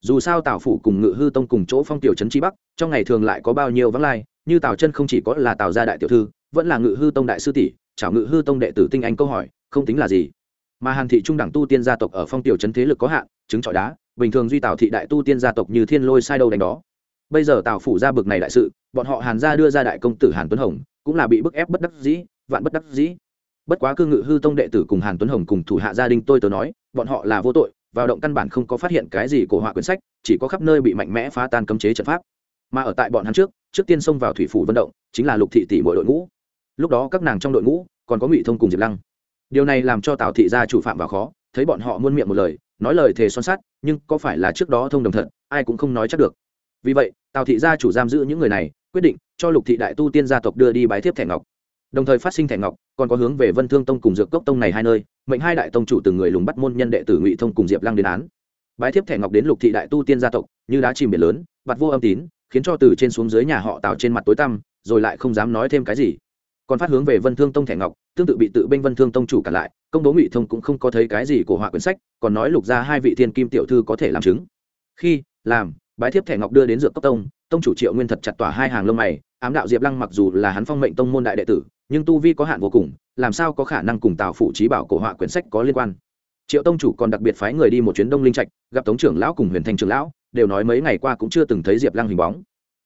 Dù sao tào phủ cùng ngự hư tông cùng chỗ phong tiểu trấn chi bắc, trong ngày thường lại có bao nhiêu vắng lai, như tào chân không chỉ có là tào gia đại tiểu thư vẫn là ngự hư tông đại sư tỷ, chảo ngự hư tông đệ tử tinh anh câu hỏi, không tính là gì. Mà hàn thị trung đẳng tu tiên gia tộc ở phong tiểu trấn thế lực có hạn chứng trọi đá, bình thường duy tào thị đại tu tiên gia tộc như thiên lôi sai đâu đánh đó. Bây giờ tào phủ ra bực này đại sự, bọn họ hàn gia đưa ra đại công tử hàn tuấn hồng, cũng là bị bức ép bất đắc dĩ, vạn bất đắc dĩ. Bất quá cư ngự hư tông đệ tử cùng hàn tuấn hồng cùng thủ hạ gia đình tôi tớ nói, bọn họ là vô tội, vào động căn bản không có phát hiện cái gì của họa quyển sách, chỉ có khắp nơi bị mạnh mẽ phá tan cấm chế trận pháp. Mà ở tại bọn hắn trước trước tiên xông vào thủy phủ vận động, chính là lục thị tỷ mỗi đội ngũ lúc đó các nàng trong đội ngũ còn có ngụy thông cùng diệp lăng điều này làm cho tào thị gia chủ phạm vào khó thấy bọn họ muôn miệng một lời nói lời thề son sắt nhưng có phải là trước đó thông đồng thật ai cũng không nói chắc được vì vậy tào thị gia chủ giam giữ những người này quyết định cho lục thị đại tu tiên gia tộc đưa đi bái thiếp thẻ ngọc đồng thời phát sinh thẻ ngọc còn có hướng về vân thương tông cùng dược cốc tông này hai nơi mệnh hai đại tông chủ từng người lùng bắt môn nhân đệ tử ngụy thông cùng diệp lăng đến án bái thiếp thẻ ngọc đến lục thị đại tu tiên gia tộc như đá chìm biển lớn bặt vô âm tín khiến cho từ trên xuống dưới nhà họ tào trên mặt tối tăm rồi lại không dám nói thêm cái gì còn phát hướng về vân thương tông thẻ ngọc, tương tự bị tự binh vân thương tông chủ cả lại, công bố ngụy thông cũng không có thấy cái gì của họa quyển sách, còn nói lục ra hai vị thiên kim tiểu thư có thể làm chứng. Khi, làm, bái thiếp thẻ ngọc đưa đến dược cốc tông tông chủ triệu nguyên thật chặt tỏa hai hàng lông mày, ám đạo diệp lăng mặc dù là hắn phong mệnh tông môn đại đệ tử, nhưng tu vi có hạn vô cùng, làm sao có khả năng cùng tào phủ trí bảo cổ họa quyển sách có liên quan. Triệu tông chủ còn đặc biệt phái người đi một chuyến đông linh trạch, gặp tống trưởng lão cùng huyền thanh trưởng lão, đều nói mấy ngày qua cũng chưa từng thấy diệp lăng hình bóng.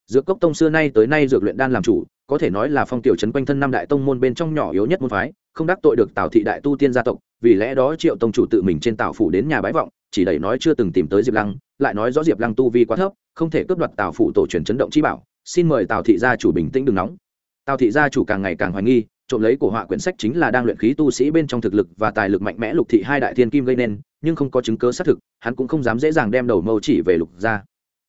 Dược cốc tông xưa nay tới nay dược luyện đan làm chủ có thể nói là phong tiểu trấn quanh thân năm đại tông môn bên trong nhỏ yếu nhất môn phái, không đắc tội được tào thị đại tu tiên gia tộc, vì lẽ đó triệu tông chủ tự mình trên tào phủ đến nhà bái vọng, chỉ đẩy nói chưa từng tìm tới diệp lăng, lại nói rõ diệp lăng tu vi quá thấp, không thể cướp đoạt tào phủ tổ truyền chấn động chi bảo, xin mời tào thị gia chủ bình tĩnh đừng nóng. Tào thị gia chủ càng ngày càng hoài nghi, trộm lấy của họa quyển sách chính là đang luyện khí tu sĩ bên trong thực lực và tài lực mạnh mẽ lục thị hai đại thiên kim gây nên, nhưng không có chứng cớ xác thực, hắn cũng không dám dễ dàng đem đầu mâu chỉ về lục gia.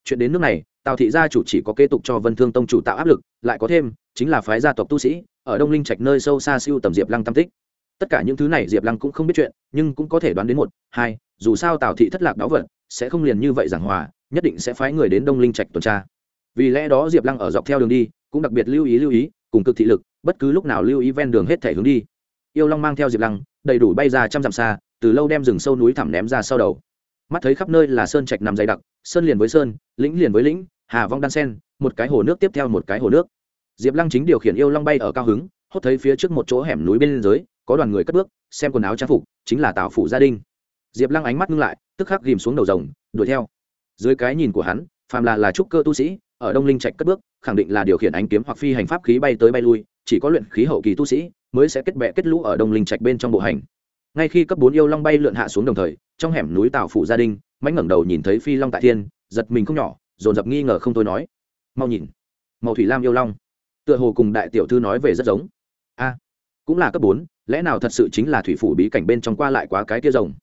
Chuyện đến nước này, tào thị gia chủ chỉ có kế tục cho vân thương tông chủ tạo áp lực, lại có thêm chính là phái gia tộc tu sĩ, ở đông linh trạch nơi sâu xa siêu tầm diệp lăng tam tích. Tất cả những thứ này diệp lăng cũng không biết chuyện, nhưng cũng có thể đoán đến một, hai, dù sao tào thị thất lạc đáo vật, sẽ không liền như vậy giảng hòa, nhất định sẽ phái người đến đông linh trạch tuần tra. Vì lẽ đó diệp lăng ở dọc theo đường đi, cũng đặc biệt lưu ý lưu ý, cùng cực thị lực, bất cứ lúc nào lưu ý ven đường hết thể hướng đi. Yêu long mang theo diệp lăng, đầy đủ bay ra trăm dặm xa, từ lâu đem rừng sâu núi thẳm ném ra sau đầu. Mắt thấy khắp nơi là sơn trạch nằm dày đặc, sơn liền với sơn, lĩnh liền với lĩnh, hà vong đan sen, một cái hồ nước tiếp theo một cái hồ nước diệp lăng chính điều khiển yêu long bay ở cao hứng, hốt thấy phía trước một chỗ hẻm núi bên dưới, có đoàn người cất bước, xem quần áo trang phục, chính là tào phủ gia đình diệp lăng ánh mắt ngưng lại, tức khắc ghìm xuống đầu rồng, đuổi theo. Dưới cái nhìn của hắn, phàm là là trúc cơ tu sĩ, ở đông linh trạch cất bước, khẳng định là điều khiển ánh kiếm hoặc phi hành pháp khí bay tới bay lui, chỉ có luyện khí hậu kỳ tu sĩ mới sẽ kết bệ kết lũ ở đông linh trạch bên trong bộ hành. Ngay khi cấp bốn yêu long bay lượn hạ xuống đồng thời, trong hẻm núi tào phủ gia đình mãnh ngẩng đầu nhìn thấy phi long tại thiên, giật mình không nhỏ, dồn dập nghi ngờ không thôi nói, mau nhìn màu thủy lam yêu long tựa hồ cùng đại tiểu thư nói về rất giống. A, cũng là cấp bốn, lẽ nào thật sự chính là thủy phủ bí cảnh bên trong qua lại quá cái kia rồng?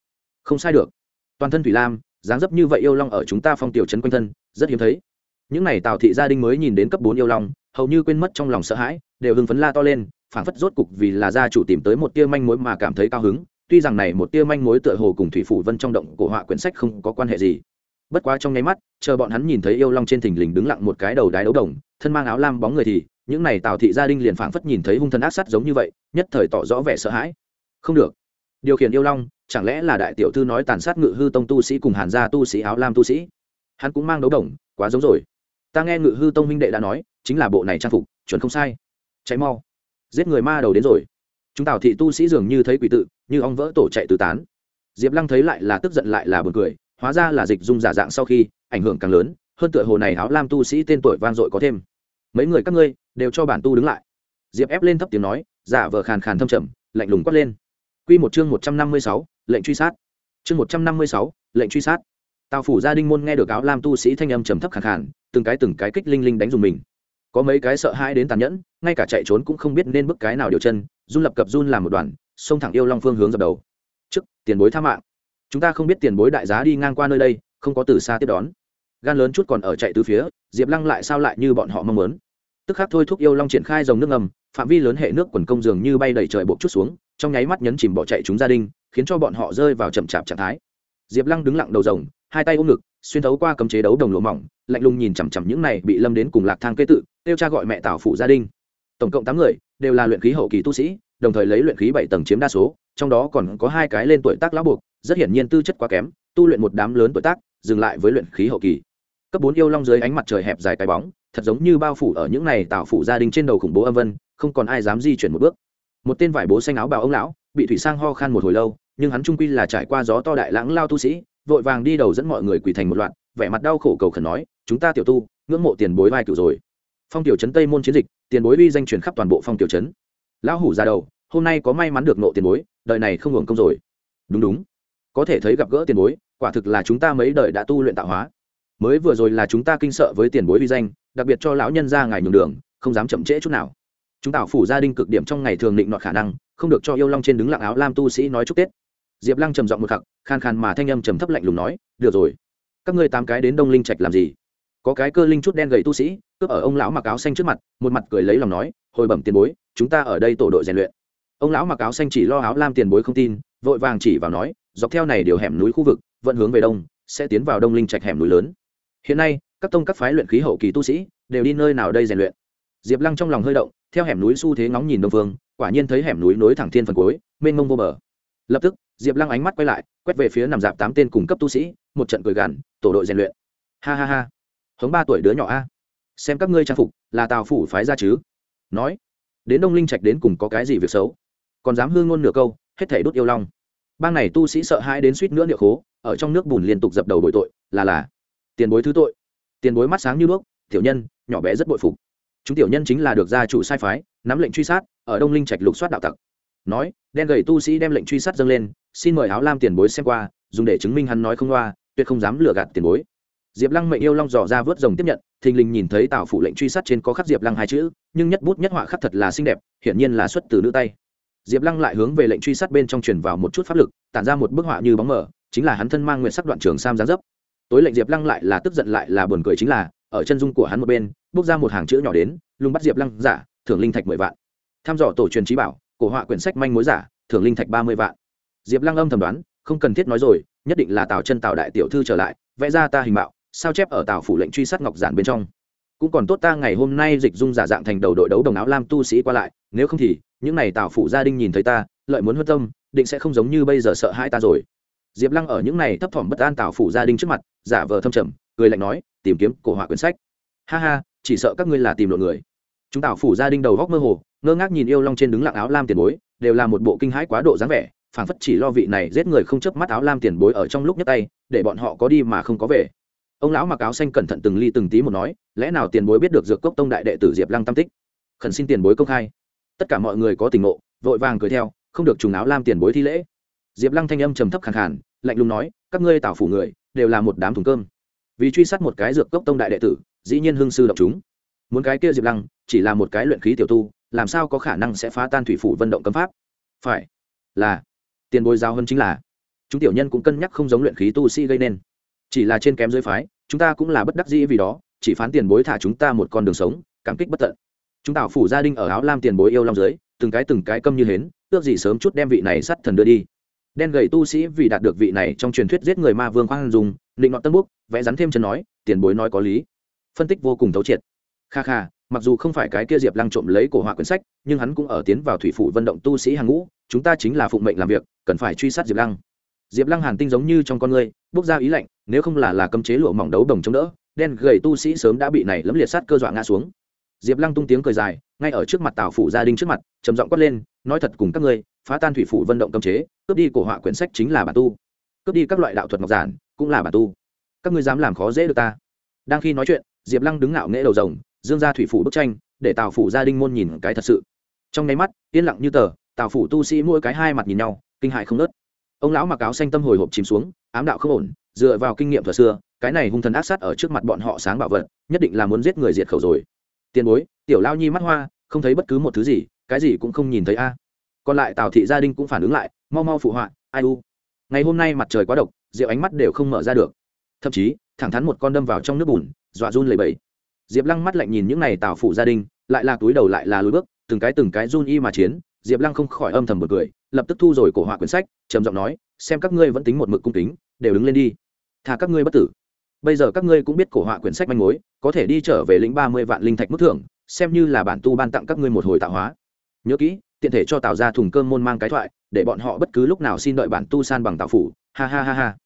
Không sai được. Toàn thân thủy lam, dáng dấp như vậy yêu long ở chúng ta phong tiểu trấn quanh thân, rất hiếm thấy. Những n à y tào thị gia đình mới nhìn đến cấp bốn yêu long, hầu như quên mất trong lòng sợ hãi, đều hưng phấn la to lên, phảng phất rốt cục vì là gia chủ tìm tới một tia manh mối mà cảm thấy cao hứng. Tuy rằng này một tia manh mối tựa hồ cùng thủy phủ vân trong động cổ họa quyển sách không có quan hệ gì. Bất quá trong nháy mắt, chờ bọn hắn nhìn thấy yêu long trên thình lình đứng lặng một cái đầu đái đấu đồng, thân mang áo lam bóng người thì những này tào thị gia đình liền phảng phất nhìn thấy hung thần ác sát giống như vậy, nhất thời tỏ rõ vẻ sợ hãi. Không được. Điều khiển yêu long, chẳng lẽ là đại tiểu thư nói tàn sát ngự hư tông tu sĩ cùng hàn gia tu sĩ áo lam tu sĩ? Hắn cũng mang đấu đồng, quá giống rồi. Ta nghe ngự hư tông huynh đệ đã nói, chính là bộ này trang phục, chuẩn không sai. Cháy mau. Giết người ma đầu đến rồi. Chúng tào thị tu sĩ dường như thấy quỷ tự, như ong vỡ tổ chạy tứ tán. Diệp lăng thấy lại là tức giận lại là b u ồ n cười, hóa ra là dịch dung giả dạng sau khi, ảnh hưởng càng lớn, hơn tựa hồ này áo lam tu sĩ tên tuổi vang dội có thêm mấy người các ngươi đều cho bản tu đứng lại. Diệp ép lên thấp tiếng nói giả vờ khàn khàn thâm trầm lạnh lùng quát lên. Q một chương một trăm năm mươi sáu lệnh truy sát. Chương một trăm năm mươi sáu lệnh truy sát. Tào phủ gia đình môn nghe được áo lam tu sĩ thanh âm trầm thấp khàn khàn, từng cái từng cái kích linh linh đánh dùng mình. Có mấy cái sợ hãi đến tàn nhẫn ngay cả chạy trốn cũng không biết nên bước cái nào điều chân run lập cập run làm một đoàn xông thẳng yêu long phương hướng dập đầu. Trước tiền bối tha mạng. Chúng ta không biết tiền bối đại giá đi ngang qua nơi đây không có từ xa tiếp đón gan lớn chút còn ở chạy từ phía, diệp lăng lại sao lại như bọn họ mong muốn? Tức khắc thôi thúc yêu long triển khai dòng nước ngầm, phạm vi lớn hệ nước quần công dường như bay đầy trời bộc chút xuống, trong nháy mắt nhấn chìm bỏ chạy chúng gia đình, khiến cho bọn họ rơi vào chậm chạp trạng thái. Diệp lăng đứng lặng đầu rồng, hai tay ôm ngực, xuyên thấu qua cấm chế đấu đồng lỗ mỏng, lạnh lùng nhìn chằm chằm những này bị lâm đến cùng lạc thang kế tự tiêu cha gọi mẹ tảo phụ gia đình. Tổng cộng tám người, đều là luyện khí hậu kỳ tu sĩ, đồng thời lấy luyện khí bảy tầng chiếm đa số, trong đó còn có hai cái lên tuổi tác lão buộc, rất hiển nhiên tư chất quá kém, tu luyện một đám lớn tuổi tác, dừng lại với luyện khí hậu kỳ cấp bốn yêu long dưới ánh mặt trời hẹp dài cái bóng, thật giống như bao phủ ở những này tạo phủ gia đình trên đầu khủng bố âm vân, không còn ai dám di chuyển một bước. Một tên vải bố xanh áo bào ông lão, bị thủy sang ho khan một hồi lâu, nhưng hắn trung quy là trải qua gió to đại lãng lao tu sĩ, vội vàng đi đầu dẫn mọi người quỳ thành một loạt vẻ mặt đau khổ cầu khẩn nói, chúng ta tiểu tu, ngưỡng mộ tiền bối vai cửu rồi. Phong tiểu trấn tây môn chiến dịch, tiền bối uy danh truyền khắp toàn bộ phong tiểu trấn lão hủ ra đầu, hôm nay có may mắn được nộ tiền bối, đời này không hưởng công rồi. Đúng đúng. Có thể thấy gặp gỡ tiền bối, quả thực là chúng ta mấy đời đã tu luyện tạo hóa mới vừa rồi là chúng ta kinh sợ với tiền bối vi danh, đặc biệt cho lão nhân ra ngài nhường đường, không dám chậm trễ chút nào. Chúng tạo phủ gia đình cực điểm trong ngày thường định nọt khả năng, không được cho yêu long trên đứng lặng áo lam tu sĩ nói chúc tết. Diệp lăng trầm giọng một khặc khan khan mà thanh âm trầm thấp lạnh lùng nói, được rồi. Các ngươi tám cái đến đông linh trạch làm gì? Có cái cơ linh chút đen gầy tu sĩ, cướp ở ông lão mặc áo xanh trước mặt, một mặt cười lấy lòng nói, hồi bẩm tiền bối, chúng ta ở đây tổ đội rèn luyện. Ông lão mặc áo xanh chỉ lo áo lam tiền bối không tin, vội vàng chỉ vào nói, dọc theo này điều hẻm núi khu vực vận hướng về đông, sẽ tiến vào đông linh trạch hẻm núi lớn hiện nay, các tông các phái luyện khí hậu kỳ tu sĩ đều đi nơi nào đây rèn luyện? Diệp lăng trong lòng hơi động, theo hẻm núi xu thế ngóng nhìn đông phương, quả nhiên thấy hẻm núi nối thẳng thiên phần cuối, mênh mông vô bờ. Lập tức, diệp lăng ánh mắt quay lại, quét về phía nằm dạp tám tên cùng cấp tu sĩ, một trận cười gằn, tổ đội rèn luyện. Ha ha ha. Hống ba tuổi đứa nhỏ a. Xem các ngươi trang phục, là tào phủ phái ra chứ? Nói. Đến đông linh trạch đến cùng có cái gì việc xấu? Còn dám hương ngôn nửa câu, hết thể đốt yêu long. Bang này tu sĩ sợ hãi đến suýt nữa địa khố, ở trong nước bùn liên tục dập đầu bội tội, là là tiền bối thứ tội. Tiền bối mắt sáng như đuốc, tiểu nhân, nhỏ bé rất bội phục. Chúng tiểu nhân chính là được gia chủ sai phái, nắm lệnh truy sát, ở đông linh trạch lục soát đạo tặc. Nói, đen gầy tu sĩ đem lệnh truy sát dâng lên, xin mời áo lam tiền bối xem qua, dùng để chứng minh hắn nói không loa, tuyệt không dám lừa gạt tiền bối. Diệp lăng mệnh yêu long dò ra vớt rồng tiếp nhận, thình lình nhìn thấy tào phủ lệnh truy sát trên có khắc diệp lăng hai chữ, nhưng nhất bút nhất họa khắc thật là xinh đẹp, hiển nhiên là xuất từ nữ tay. Diệp lăng lại hướng về lệnh truy sát bên trong truyền vào một chút pháp lực, tản ra một bức họa như bóng mờ, chính là hắn thân mang nguyện sắc đoạn trường sam gián dấp tối lệnh diệp lăng lại là tức giận lại là buồn cười chính là, ở chân dung của hắn một bên bốc ra một hàng chữ nhỏ đến, lùng bắt diệp lăng, giả, thưởng linh thạch mười vạn. Tham dò tổ truyền trí bảo, cổ họa quyển sách manh mối giả, thưởng linh thạch ba mươi vạn. Diệp lăng âm thầm đoán, không cần thiết nói rồi, nhất định là tào chân tào đại tiểu thư trở lại, vẽ ra ta hình mạo, sao chép ở tào phủ lệnh truy sát ngọc giản bên trong. Cũng còn tốt ta ngày hôm nay dịch dung giả dạng thành đầu đội đấu đồng áo lam tu sĩ qua lại, nếu không thì, những này tào phủ gia đình nhìn thấy ta, lợi muốn huân tâm, định sẽ không giống như bây giờ sợ hãi ta rồi. Diệp lăng ở những này thấp thỏm bất an tào phủ gia đình trước mặt giả vờ thâm trầm, cười lạnh nói, tìm kiếm cổ họa quyển sách. Ha ha, chỉ sợ các ngươi là tìm lộn người. Chúng tào phủ gia đình đầu góc mơ hồ, ngơ ngác nhìn yêu long trên đứng lặng áo lam tiền bối, đều là một bộ kinh hãi quá độ dáng vẻ, phảng phất chỉ lo vị này giết người không chớp mắt áo lam tiền bối ở trong lúc nhấc tay, để bọn họ có đi mà không có về. Ông lão mặc áo xanh cẩn thận từng ly từng tí một nói, lẽ nào tiền bối biết được dược cốc tông đại đệ tử diệp lăng tam tích? Khẩn xin tiền bối công khai. Tất cả mọi người có tình ngộ, vội vàng cười theo, không được trùng áo lam tiền bối thi lễ. Diệp lăng thanh âm trầm thấp khàn khàn, lạnh lùng nói, các ngươi tảo phủ người đều là một đám thùng cơm. Vì truy sát một cái dược cốc tông đại đệ tử, dĩ nhiên hưng sư đọc chúng. Muốn cái kia diệp lăng, chỉ là một cái luyện khí tiểu tu, làm sao có khả năng sẽ phá tan thủy phủ vận động cấm pháp? Phải là, tiền bối giao hơn chính là. Chúng tiểu nhân cũng cân nhắc không giống luyện khí tu sĩ gây nên. Chỉ là trên kém dưới phái, chúng ta cũng là bất đắc dĩ vì đó, chỉ phán tiền bối thả chúng ta một con đường sống, cảm kích bất tận. Chúng tạo phủ gia đình ở áo lam tiền bối yêu long dưới từng cái từng cái câm như hến, ước gì sớm chút đem vị này sắt thần đưa đi đen gầy tu sĩ vì đạt được vị này trong truyền thuyết giết người ma vương khoan dùng định ngọn tân búc, vẽ rắn thêm chân nói, tiền bối nói có lý. Phân tích vô cùng thấu triệt. Kha kha, mặc dù không phải cái kia diệp lăng trộm lấy cổ họa quyển sách, nhưng hắn cũng ở tiến vào thủy phủ vận động tu sĩ hàng ngũ, chúng ta chính là phụng mệnh làm việc, cần phải truy sát diệp lăng. Diệp lăng hàn tinh giống như trong con người, bốc ra ý lạnh, nếu không là là cấm chế lụa mỏng đấu đồng chống đỡ, đen gầy tu sĩ sớm đã bị này lấm liệt sát cơ dọa ngã xuống. Diệp lăng tung tiếng cười dài, ngay ở trước mặt tào phủ gia đình trước mặt, trầm giọng quát lên, nói thật cùng các ngươi phá tan thủy phủ vận động cấm chế, cướp đi cổ họa quyển sách chính là bản tu. Cướp đi các loại đạo thuật ngọc giản, cũng là bản tu. Các ngươi dám làm khó dễ được ta. Đang khi nói chuyện, diệp lăng đứng ngạo nghễ đầu rồng, dương ra thủy phủ bức tranh, để tào phủ gia đinh môn nhìn cái thật sự. Trong nháy mắt, yên lặng như tờ, tào phủ tu sĩ mỗi cái hai mặt nhìn nhau, kinh hại không nớt ông lão mặc áo xanh tâm hồi hộp chìm xuống, ám đạo không ổn, dựa vào kinh nghiệm thừa xưa, cái này hung thần ác sát ở trước mặt bọn họ sáng bảo vật, nhất định là muốn giết người diệt khẩu rồi. Tiền bối, tiểu lao nhi mắt hoa, không thấy bất cứ một thứ gì, cái gì cũng không nhìn thấy a còn lại tào thị gia đình cũng phản ứng lại, mau mau phụ họa, ai u. Ngày hôm nay mặt trời quá độc, diệp ánh mắt đều không mở ra được. Thậm chí, thẳng thắn một con đâm vào trong nước bùn, dọa run lầy bẫy diệp lăng mắt lạnh nhìn những n à y tào phụ gia đình, lại là túi đầu lại là lối bước, từng cái từng cái run y mà chiến, diệp lăng không khỏi âm thầm một cười, lập tức thu rồi cổ họa quyển sách, trầm giọng nói, xem các ngươi vẫn tính một mực cung kính, đều đứng lên đi. Thà các ngươi bất tử. Bây giờ các ngươi cũng biết cổ họa quyển sách manh mối, có thể đi trở về lĩnh ba mươi vạn linh thạch mức thưởng, xem như là bản tu ban tặng các ngươi một hồi tạo hóa. Nhớ kỹ tiện thể cho tạo ra thùng cơm môn mang cái thoại, để bọn họ bất cứ lúc nào xin đợi bản tu san bằng tạo phủ. Ha ha ha ha.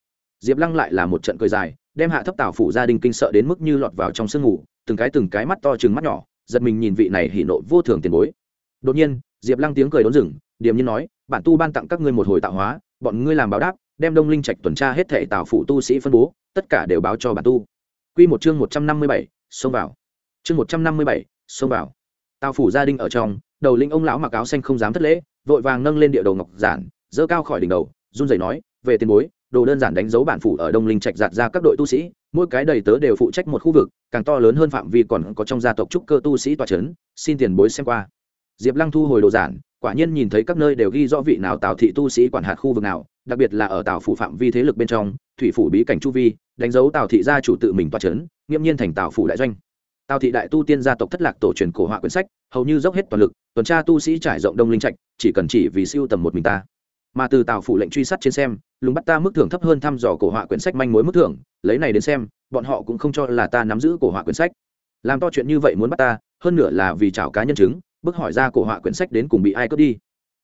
Diệp lăng lại là một trận cười dài, đem hạ thấp tạo phủ gia đình kinh sợ đến mức như lọt vào trong sương ngủ, từng cái từng cái mắt to chừng mắt nhỏ, giật mình nhìn vị này hỉ nộ vô thường tiền bối. Đột nhiên, diệp lăng tiếng cười đốn rừng điềm nhiên nói, bản tu ban tặng các ngươi một hồi tạo hóa, bọn ngươi làm báo đáp, đem đông linh trạch tuần tra hết thể tạo phủ tu sĩ phân bố, tất cả đều báo cho bản tu. Q một chương một trăm năm mươi bảy, xông vào. Chương một trăm năm mươi bảy, xông vào. Tào phủ gia đình ở trong đầu linh ông lão mặc áo xanh không dám thất lễ, vội vàng nâng lên địa đầu ngọc giản dơ cao khỏi đỉnh đầu, run rẩy nói, về tiền bối, đồ đơn giản đánh dấu bản phủ ở đông linh trạch giạt ra các đội tu sĩ, mỗi cái đầy tớ đều phụ trách một khu vực, càng to lớn hơn phạm vi còn có trong gia tộc trúc cơ tu sĩ tòa c xin tiền bối xem qua. Diệp lăng thu hồi đồ giản, quả nhiên nhìn thấy các nơi đều ghi rõ vị nào tào thị tu sĩ quản hạt khu vực nào, đặc biệt là ở tào phủ phạm vi thế lực bên trong, thủy phủ bí cảnh chu vi, đánh dấu tào thị gia chủ tự mình tòa c nghiêm nhiên thành tào phủ đại doanh. Tào thị đại tu tiên gia tộc thất lạc tổ truyền cổ họa quyển sách hầu như dốc hết toàn lực, tuần tra tu sĩ trải rộng đông linh trạch, chỉ cần chỉ vì siêu tầm một mình ta. Mà từ tào phủ lệnh truy sát trên xem, lùng bắt ta mức thưởng thấp hơn thăm dò cổ họa quyển sách manh mối mức thưởng, lấy này đến xem, bọn họ cũng không cho là ta nắm giữ cổ họa quyển sách. Làm to chuyện như vậy muốn bắt ta, hơn nữa là vì chảo cá nhân chứng bức hỏi ra cổ họa quyển sách đến cùng bị ai cướp đi.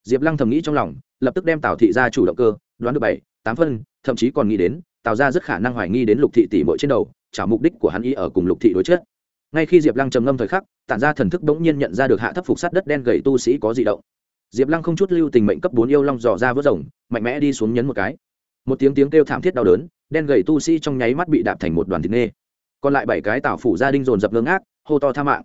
Diệp lăng thầm nghĩ trong lòng, lập tức đem tào thị ra chủ động cơ, đoán được bảy, tám phân, thậm chí còn nghĩ đến, tào ra rất khả năng hoài nghi đến lục thị tỷ mội trên đầu chảo mục đích của hắn y ở cùng lục thị đối chất ngay khi diệp lăng trầm ngâm thời khắc, tản ra thần thức bỗng nhiên nhận ra được hạ thấp phục sát đất đen gầy tu sĩ có di động. Diệp lăng không chút lưu tình mệnh cấp bốn yêu long dò ra vớt rồng, mạnh mẽ đi xuống nhấn một cái. Một tiếng tiếng kêu thảm thiết đau đớn, đen gầy tu sĩ trong nháy mắt bị đạp thành một đoàn thịt nê. Còn lại bảy cái tảo phủ gia đình dồn dập ngưng ác hô to tha mạng.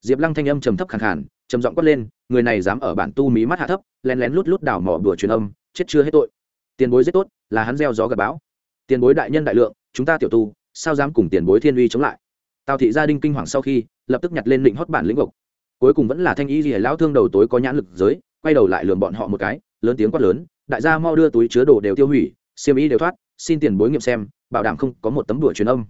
Diệp lăng thanh âm trầm thấp khàn khàn, trầm giọng quát lên, người này dám ở bản tu mí mắt hạ thấp, lén lén lút lút đảo mỏ bừa truyền âm, chết chưa hết tội. Tiền bối rất tốt, là hắn gieo gió gặp bão. Tiền bối đại nhân đại lượng, chúng ta tiểu tu, sao dám cùng tiền bối thiên uy chống lại? Tào thị gia đình kinh hoàng sau khi, lập tức nhặt lên định hót bản lĩnh vực cuối cùng vẫn là thanh y gì lão thương đầu tối có nhãn lực giới, quay đầu lại lườm bọn họ một cái, lớn tiếng quát lớn, đại gia mau đưa túi chứa đồ đều tiêu hủy, xiêm y đều thoát, xin tiền bối nghiệm xem, bảo đảm không có một tấm đùa truyền âm.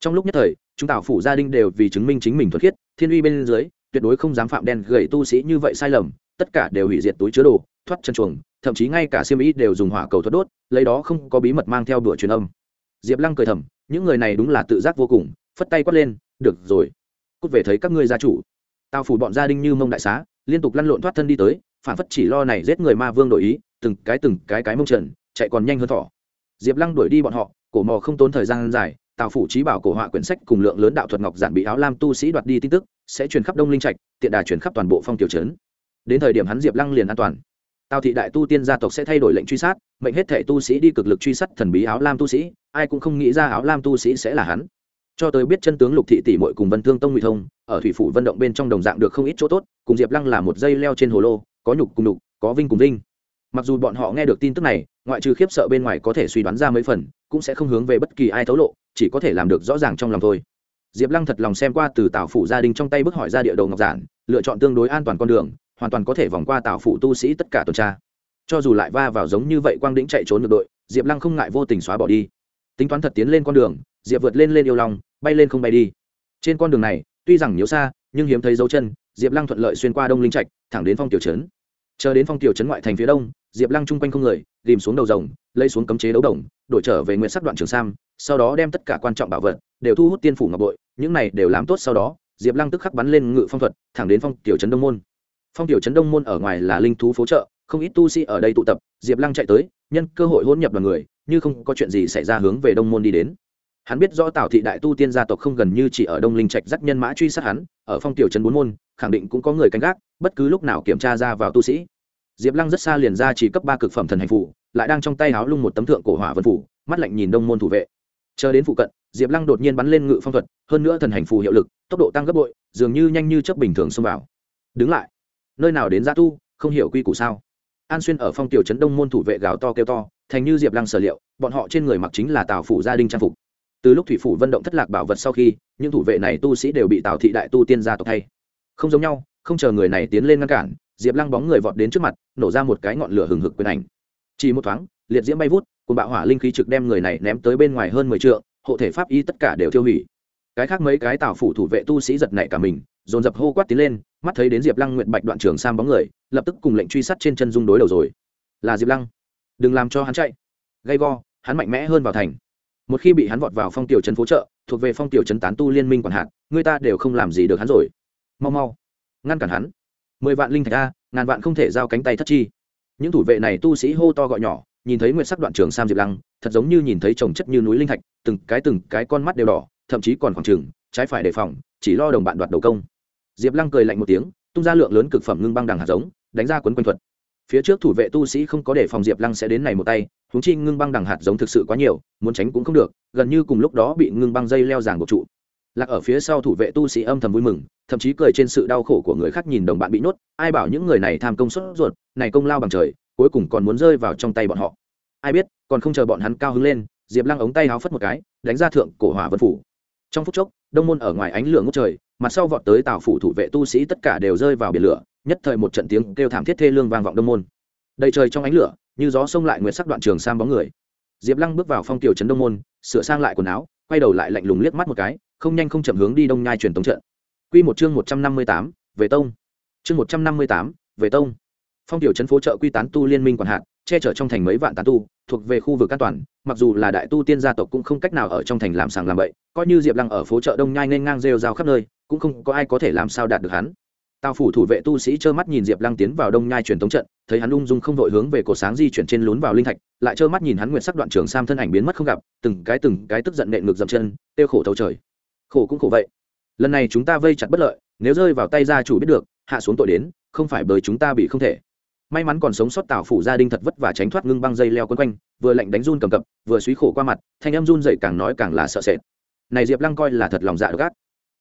Trong lúc nhất thời, chúng tào phủ gia đình đều vì chứng minh chính mình thuật khiết, thiên uy bên dưới, tuyệt đối không dám phạm đen gầy tu sĩ như vậy sai lầm, tất cả đều hủy diệt túi chứa đồ, thoát chân chuồng, thậm chí ngay cả xiêm y đều dùng hỏa cầu thoát đốt, lấy đó không có bí mật mang theo đùa truyền âm. Diệp lăng cười thầm, những người này đúng là tự giác vô cùng phất tay quát lên, được rồi, cút về thấy các ngươi gia chủ. Tào phủ bọn gia đình như mông đại xá, liên tục lăn lộn thoát thân đi tới, phản phất chỉ lo này giết người ma vương đổi ý, từng cái từng cái cái mông trần, chạy còn nhanh hơn thỏ. Diệp lăng đuổi đi bọn họ, cổ mò không tốn thời gian dài, tào phủ trí bảo cổ họa quyển sách cùng lượng lớn đạo thuật ngọc giản bị áo lam tu sĩ đoạt đi tin tức, sẽ truyền khắp đông linh trạch, tiện đà truyền khắp toàn bộ phong tiểu trấn. Đến thời điểm hắn diệp lăng liền an toàn. Tào thị đại tu tiên gia tộc sẽ thay đổi lệnh truy sát, mệnh hết thệ tu sĩ đi cực lực truy sát thần bí áo lam tu sĩ, ai cũng không nghĩ ra áo lam tu sĩ sẽ là hắn cho tới biết chân tướng lục thị tỷ muội cùng vân thương tông ngụy thông, ở thủy phủ vận động bên trong đồng dạng được không ít chỗ tốt, cùng diệp lăng là một dây leo trên hồ lô, có nhục cùng nhục, có vinh cùng vinh. Mặc dù bọn họ nghe được tin tức này, ngoại trừ khiếp sợ bên ngoài có thể suy đoán ra mấy phần, cũng sẽ không hướng về bất kỳ ai thấu lộ, chỉ có thể làm được rõ ràng trong lòng thôi. Diệp lăng thật lòng xem qua từ tào phủ gia đình trong tay bức hỏi ra địa đầu ngọc giản, lựa chọn tương đối an toàn con đường, hoàn toàn có thể vòng qua tào phủ tu sĩ tất cả tuần tra. Cho dù lại va vào giống như vậy quang đĩnh chạy trốn được đội, diệp lăng không ngại vô tình xóa bỏ đi. Tính toán thật tiến lên con đường diệp vượt lên lên yêu lòng bay lên không bay đi. Trên con đường này, tuy rằng nhiều xa, nhưng hiếm thấy dấu chân, diệp lăng thuận lợi xuyên qua đông linh trạch, thẳng đến phong tiểu trấn. Chờ đến phong tiểu trấn ngoại thành phía đông, diệp lăng chung quanh không người tìm xuống đầu rồng, lấy xuống cấm chế đấu đồng, đổi trở về nguyện sắc đoạn trường sam, sau đó đem tất cả quan trọng bảo vật đều thu hút tiên phủ ngọc bội, những này đều làm tốt sau đó, diệp lăng tức khắc bắn lên ngự phong thuật, thẳng đến phong tiểu trấn đông môn. Phong tiểu trấn đông môn ở ngoài là linh thú phố chợ, không ít tu sĩ ở đây tụ tập, diệp lăng chạy tới, nhân cơ hội hôn nhập đoàn người, như không có chuyện gì xảy ra hướng về đông môn đi đến hắn biết rõ tào thị đại tu tiên gia tộc không gần như chỉ ở đông linh trạch dắt nhân mã truy sát hắn, ở phong tiểu trấn bốn môn, khẳng định cũng có người canh gác, bất cứ lúc nào kiểm tra ra vào tu sĩ. Diệp lăng rất xa liền ra chỉ cấp ba cực phẩm thần hành phủ, lại đang trong tay háo lung một tấm thượng cổ hỏa vân phủ, mắt lạnh nhìn đông môn thủ vệ. Chờ đến phụ cận, diệp lăng đột nhiên bắn lên ngự phong thuật, hơn nữa thần hành phù hiệu lực, tốc độ tăng gấp bội, dường như nhanh như chấp bình thường xông vào. Đứng lại. Nơi nào đến gia tu, không hiểu quy củ sao? An xuyên ở phong tiểu trấn đông môn thủ vệ gào to kêu to, thành như diệp lăng sở liệu, bọn họ trên người mặc chính là tào phủ gia đình trang phục từ lúc thủy phủ vận động thất lạc bảo vật sau khi, những thủ vệ này tu sĩ đều bị tào thị đại tu tiên gia tộc thay. Không giống nhau, không chờ người này tiến lên ngăn cản, diệp lăng bóng người vọt đến trước mặt, nổ ra một cái ngọn lửa hừng hực quyền ảnh. Chỉ một thoáng, liệt diễm bay vút cùng bạo hỏa linh khí trực đem người này ném tới bên ngoài hơn mười t hộ thể pháp y tất cả đều tiêu hủy. Cái khác mấy cái tào phủ thủ vệ tu sĩ giật nảy cả mình, dồn dập hô quát tiến lên, mắt thấy đến diệp lăng nguyện bạch đoạn trường sam bóng người, lập tức cùng lệnh truy sát trên chân dung đối đầu rồi. Là diệp lăng. Đừng làm cho hắn chạy. Gay go, hắn mạnh mẽ hơn vào thành một khi bị hắn vọt vào phong tiểu trấn phố trợ thuộc về phong tiểu trấn tán tu liên minh quản hạt, người ta đều không làm gì được hắn rồi. Mau mau, ngăn cản hắn. Mười vạn linh thạch a, ngàn vạn không thể giao cánh tay thất chi. Những thủ vệ này tu sĩ hô to gọi nhỏ, nhìn thấy nguyện sắc đoạn trường sam diệp lăng, thật giống như nhìn thấy trồng chất như núi linh thạch, từng cái từng cái con mắt đều đỏ, thậm chí còn khoảng trừng trái phải đề phòng, chỉ lo đồng bạn đoạt đầu công. Diệp lăng cười lạnh một tiếng, tung ra lượng lớn cực phẩm ngưng băng đằng hạt giống, đánh ra quấn quanh thuật. Phía trước thủ vệ tu sĩ không có đề phòng diệp lăng sẽ đến này một tay húng chi ngưng băng đằng hạt giống thực sự quá nhiều, muốn tránh cũng không được, gần như cùng lúc đó bị ngưng băng dây leo ràng buộc trụ. Lạc ở phía sau thủ vệ tu sĩ âm thầm vui mừng, thậm chí cười trên sự đau khổ của người khác nhìn đồng bạn bị nhốt, ai bảo những người này tham công suất ruột, này công lao bằng trời, cuối cùng còn muốn rơi vào trong tay bọn họ. Ai biết, còn không chờ bọn hắn cao hứng lên, diệp lăng ống tay háo phất một cái, đánh ra thượng cổ hỏa vân phủ. Trong phút chốc, đông môn ở ngoài ánh lửa ngút trời, mặt sau vọt tới tào phủ thủ vệ tu sĩ tất cả đều rơi vào biển lửa, nhất thời một trận tiếng kêu thảm thiết thê lương vang vọng đông môn. Đầy trời trong ánh lửa như gió xông lại nguyệt sắc đoạn trường sang bóng người. Diệp lăng bước vào phong tiểu trấn đông môn, sửa sang lại quần áo, quay đầu lại lạnh lùng liếc mắt một cái, không nhanh không chậm hướng đi đông nhai truyền tống trận. Quy một chương một trăm năm mươi tám, về tông. Chương một trăm năm mươi tám, về tông. Phong tiểu trấn phố trợ quy tán tu liên minh quản hạt, che chở trong thành mấy vạn tán tu, thuộc về khu vực an toàn, mặc dù là đại tu tiên gia tộc cũng không cách nào ở trong thành làm sàng làm bậy, coi như diệp lăng ở phố chợ đông nhai nên ngang rêu rao khắp nơi, cũng không có ai có thể làm sao đạt được hắn. Tào phủ thủ vệ tu sĩ trơ mắt nhìn diệp lăng tiến vào đông nhai truyền thống trận thấy hắn ung dung không vội hướng về cổ sáng di chuyển trên lún vào linh thạch, lại trơ mắt nhìn hắn nguyện sắc đoạn trường sam thân ảnh biến mất không gặp, từng cái từng cái tức giận nện ngược dậm chân tiêu khổ thấu trời. Khổ cũng khổ vậy. Lần này chúng ta vây chặt bất lợi, nếu rơi vào tay gia chủ biết được, hạ xuống tội đến, không phải bởi chúng ta bị không thể. May mắn còn sống sót tảo phủ gia đình thật vất vả tránh thoát ngưng băng dây leo quấn quanh, vừa lạnh đánh run cầm cập, vừa suý khổ qua mặt, thanh em run dậy càng nói càng là sợ sệt. Này diệp lăng coi là thật lòng dạ gác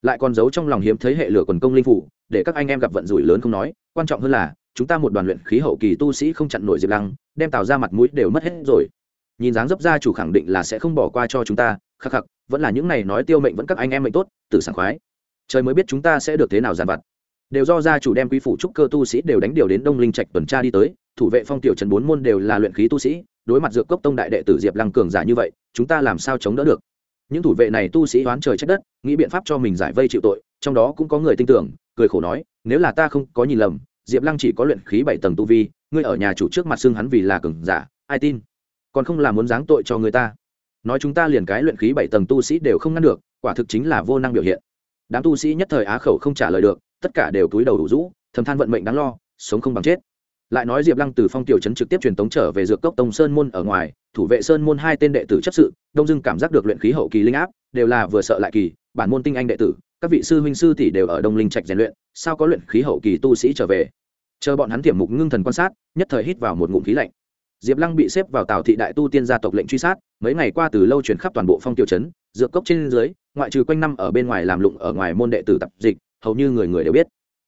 lại còn giấu trong lòng hiếm thấy hệ lửa quần công linh phủ, để các anh em gặp vận rủi lớn không nói, quan trọng hơn là chúng ta một đoàn luyện khí hậu kỳ tu sĩ không chặn nổi diệp lăng, đem tào ra mặt mũi đều mất hết rồi. Nhìn dáng dấp gia chủ khẳng định là sẽ không bỏ qua cho chúng ta, khắc khắc, vẫn là những này nói tiêu mệnh vẫn các anh em mệnh tốt tự sảng khoái. Trời mới biết chúng ta sẽ được thế nào giàn vặt. Đều do gia chủ đem quý phủ trúc cơ tu sĩ đều đánh điều đến đông linh trạch tuần tra đi tới, thủ vệ phong tiểu trần bốn môn đều là luyện khí tu sĩ, đối mặt dược cốc tông đại đệ tử diệp lăng cường giả như vậy, chúng ta làm sao chống đỡ được? Những thủ vệ này tu sĩ đoán trời trách đất, nghĩ biện pháp cho mình giải vây chịu tội, trong đó cũng có người tin tưởng, cười khổ nói, nếu là ta không có nhìn lầm diệp lăng chỉ có luyện khí bảy tầng tu vi, ngươi ở nhà chủ trước mặt xưng hắn vì là cường giả, ai tin? Còn không là muốn giáng tội cho người ta. Nói chúng ta liền cái luyện khí bảy tầng tu sĩ đều không ngăn được, quả thực chính là vô năng biểu hiện. Đám tu sĩ nhất thời á khẩu không trả lời được, tất cả đều túi đầu đủ rũ, thầm than vận mệnh đáng lo, sống không bằng chết. Lại nói diệp lăng từ phong tiểu trấn trực tiếp truyền tống trở về dược cốc tông sơn môn ở ngoài, thủ vệ sơn môn hai tên đệ tử chấp sự, đông dưng cảm giác được luyện khí hậu kỳ linh áp, đều là vừa sợ lại kỳ, bản môn tinh anh đệ tử các vị sư huynh sư tỷ đều ở đông linh trạch rèn luyện, sao có luyện khí hậu kỳ tu sĩ trở về? Chờ bọn hắn tiềm mục ngưng thần quan sát, nhất thời hít vào một ngụm khí lạnh. Diệp lăng bị xếp vào tào thị đại tu tiên gia tộc lệnh truy sát, mấy ngày qua từ lâu chuyển khắp toàn bộ phong Tiêu trấn dược cốc trên dưới, ngoại trừ quanh năm ở bên ngoài làm lụng ở ngoài môn đệ tử tập dịch, hầu như người người đều biết.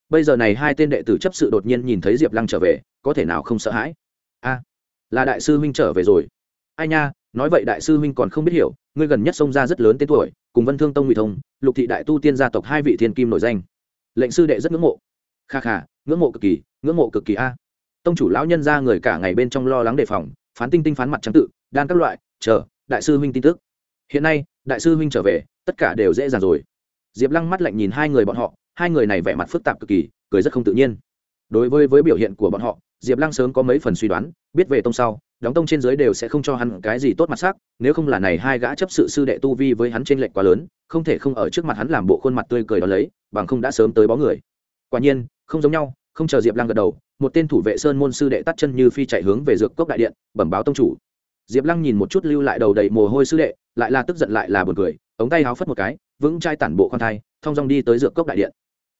Bây giờ này hai tên đệ tử chấp sự đột nhiên nhìn thấy diệp lăng trở về, có thể nào không sợ hãi? A, là đại sư huynh trở về rồi. Ai nha, nói vậy đại sư huynh còn không biết hiểu, ngươi gần nhất xông ra rất lớn tên tuổi cùng vân thương tông ngụy thông, lục thị đại tu tiên gia tộc hai vị thiên kim nổi danh. Lệnh sư đệ rất ngưỡng mộ. Kha kha, ngưỡng mộ cực kỳ, ngưỡng mộ cực kỳ a. Tông chủ lão nhân ra người cả ngày bên trong lo lắng đề phòng, phán tinh tinh phán mặt trắng tự, đan các loại, chờ, đại sư huynh tin tức. Hiện nay, đại sư huynh trở về, tất cả đều dễ dàng rồi. Diệp lăng mắt lạnh nhìn hai người bọn họ, hai người này vẻ mặt phức tạp cực kỳ, cười rất không tự nhiên. Đối với với biểu hiện của bọn họ, diệp lăng sớm có mấy phần suy đoán, biết về tông sau đóng tông trên dưới đều sẽ không cho hắn cái gì tốt mặt sắc, nếu không là này hai gã chấp sự sư đệ tu vi với hắn trên lệch quá lớn, không thể không ở trước mặt hắn làm bộ khuôn mặt tươi cười đó lấy, bằng không đã sớm tới bó người. Quả nhiên, không giống nhau, không chờ diệp lăng gật đầu, một tên thủ vệ sơn môn sư đệ tắt chân như phi chạy hướng về dược cốc đại điện, bẩm báo tông chủ. Diệp lăng nhìn một chút lưu lại đầu đầy mồ hôi sư đệ, lại là tức giận lại là buồn cười, ống tay háo phất một cái, vững chai tản bộ con thai, thong dong đi tới dược cốc đại điện.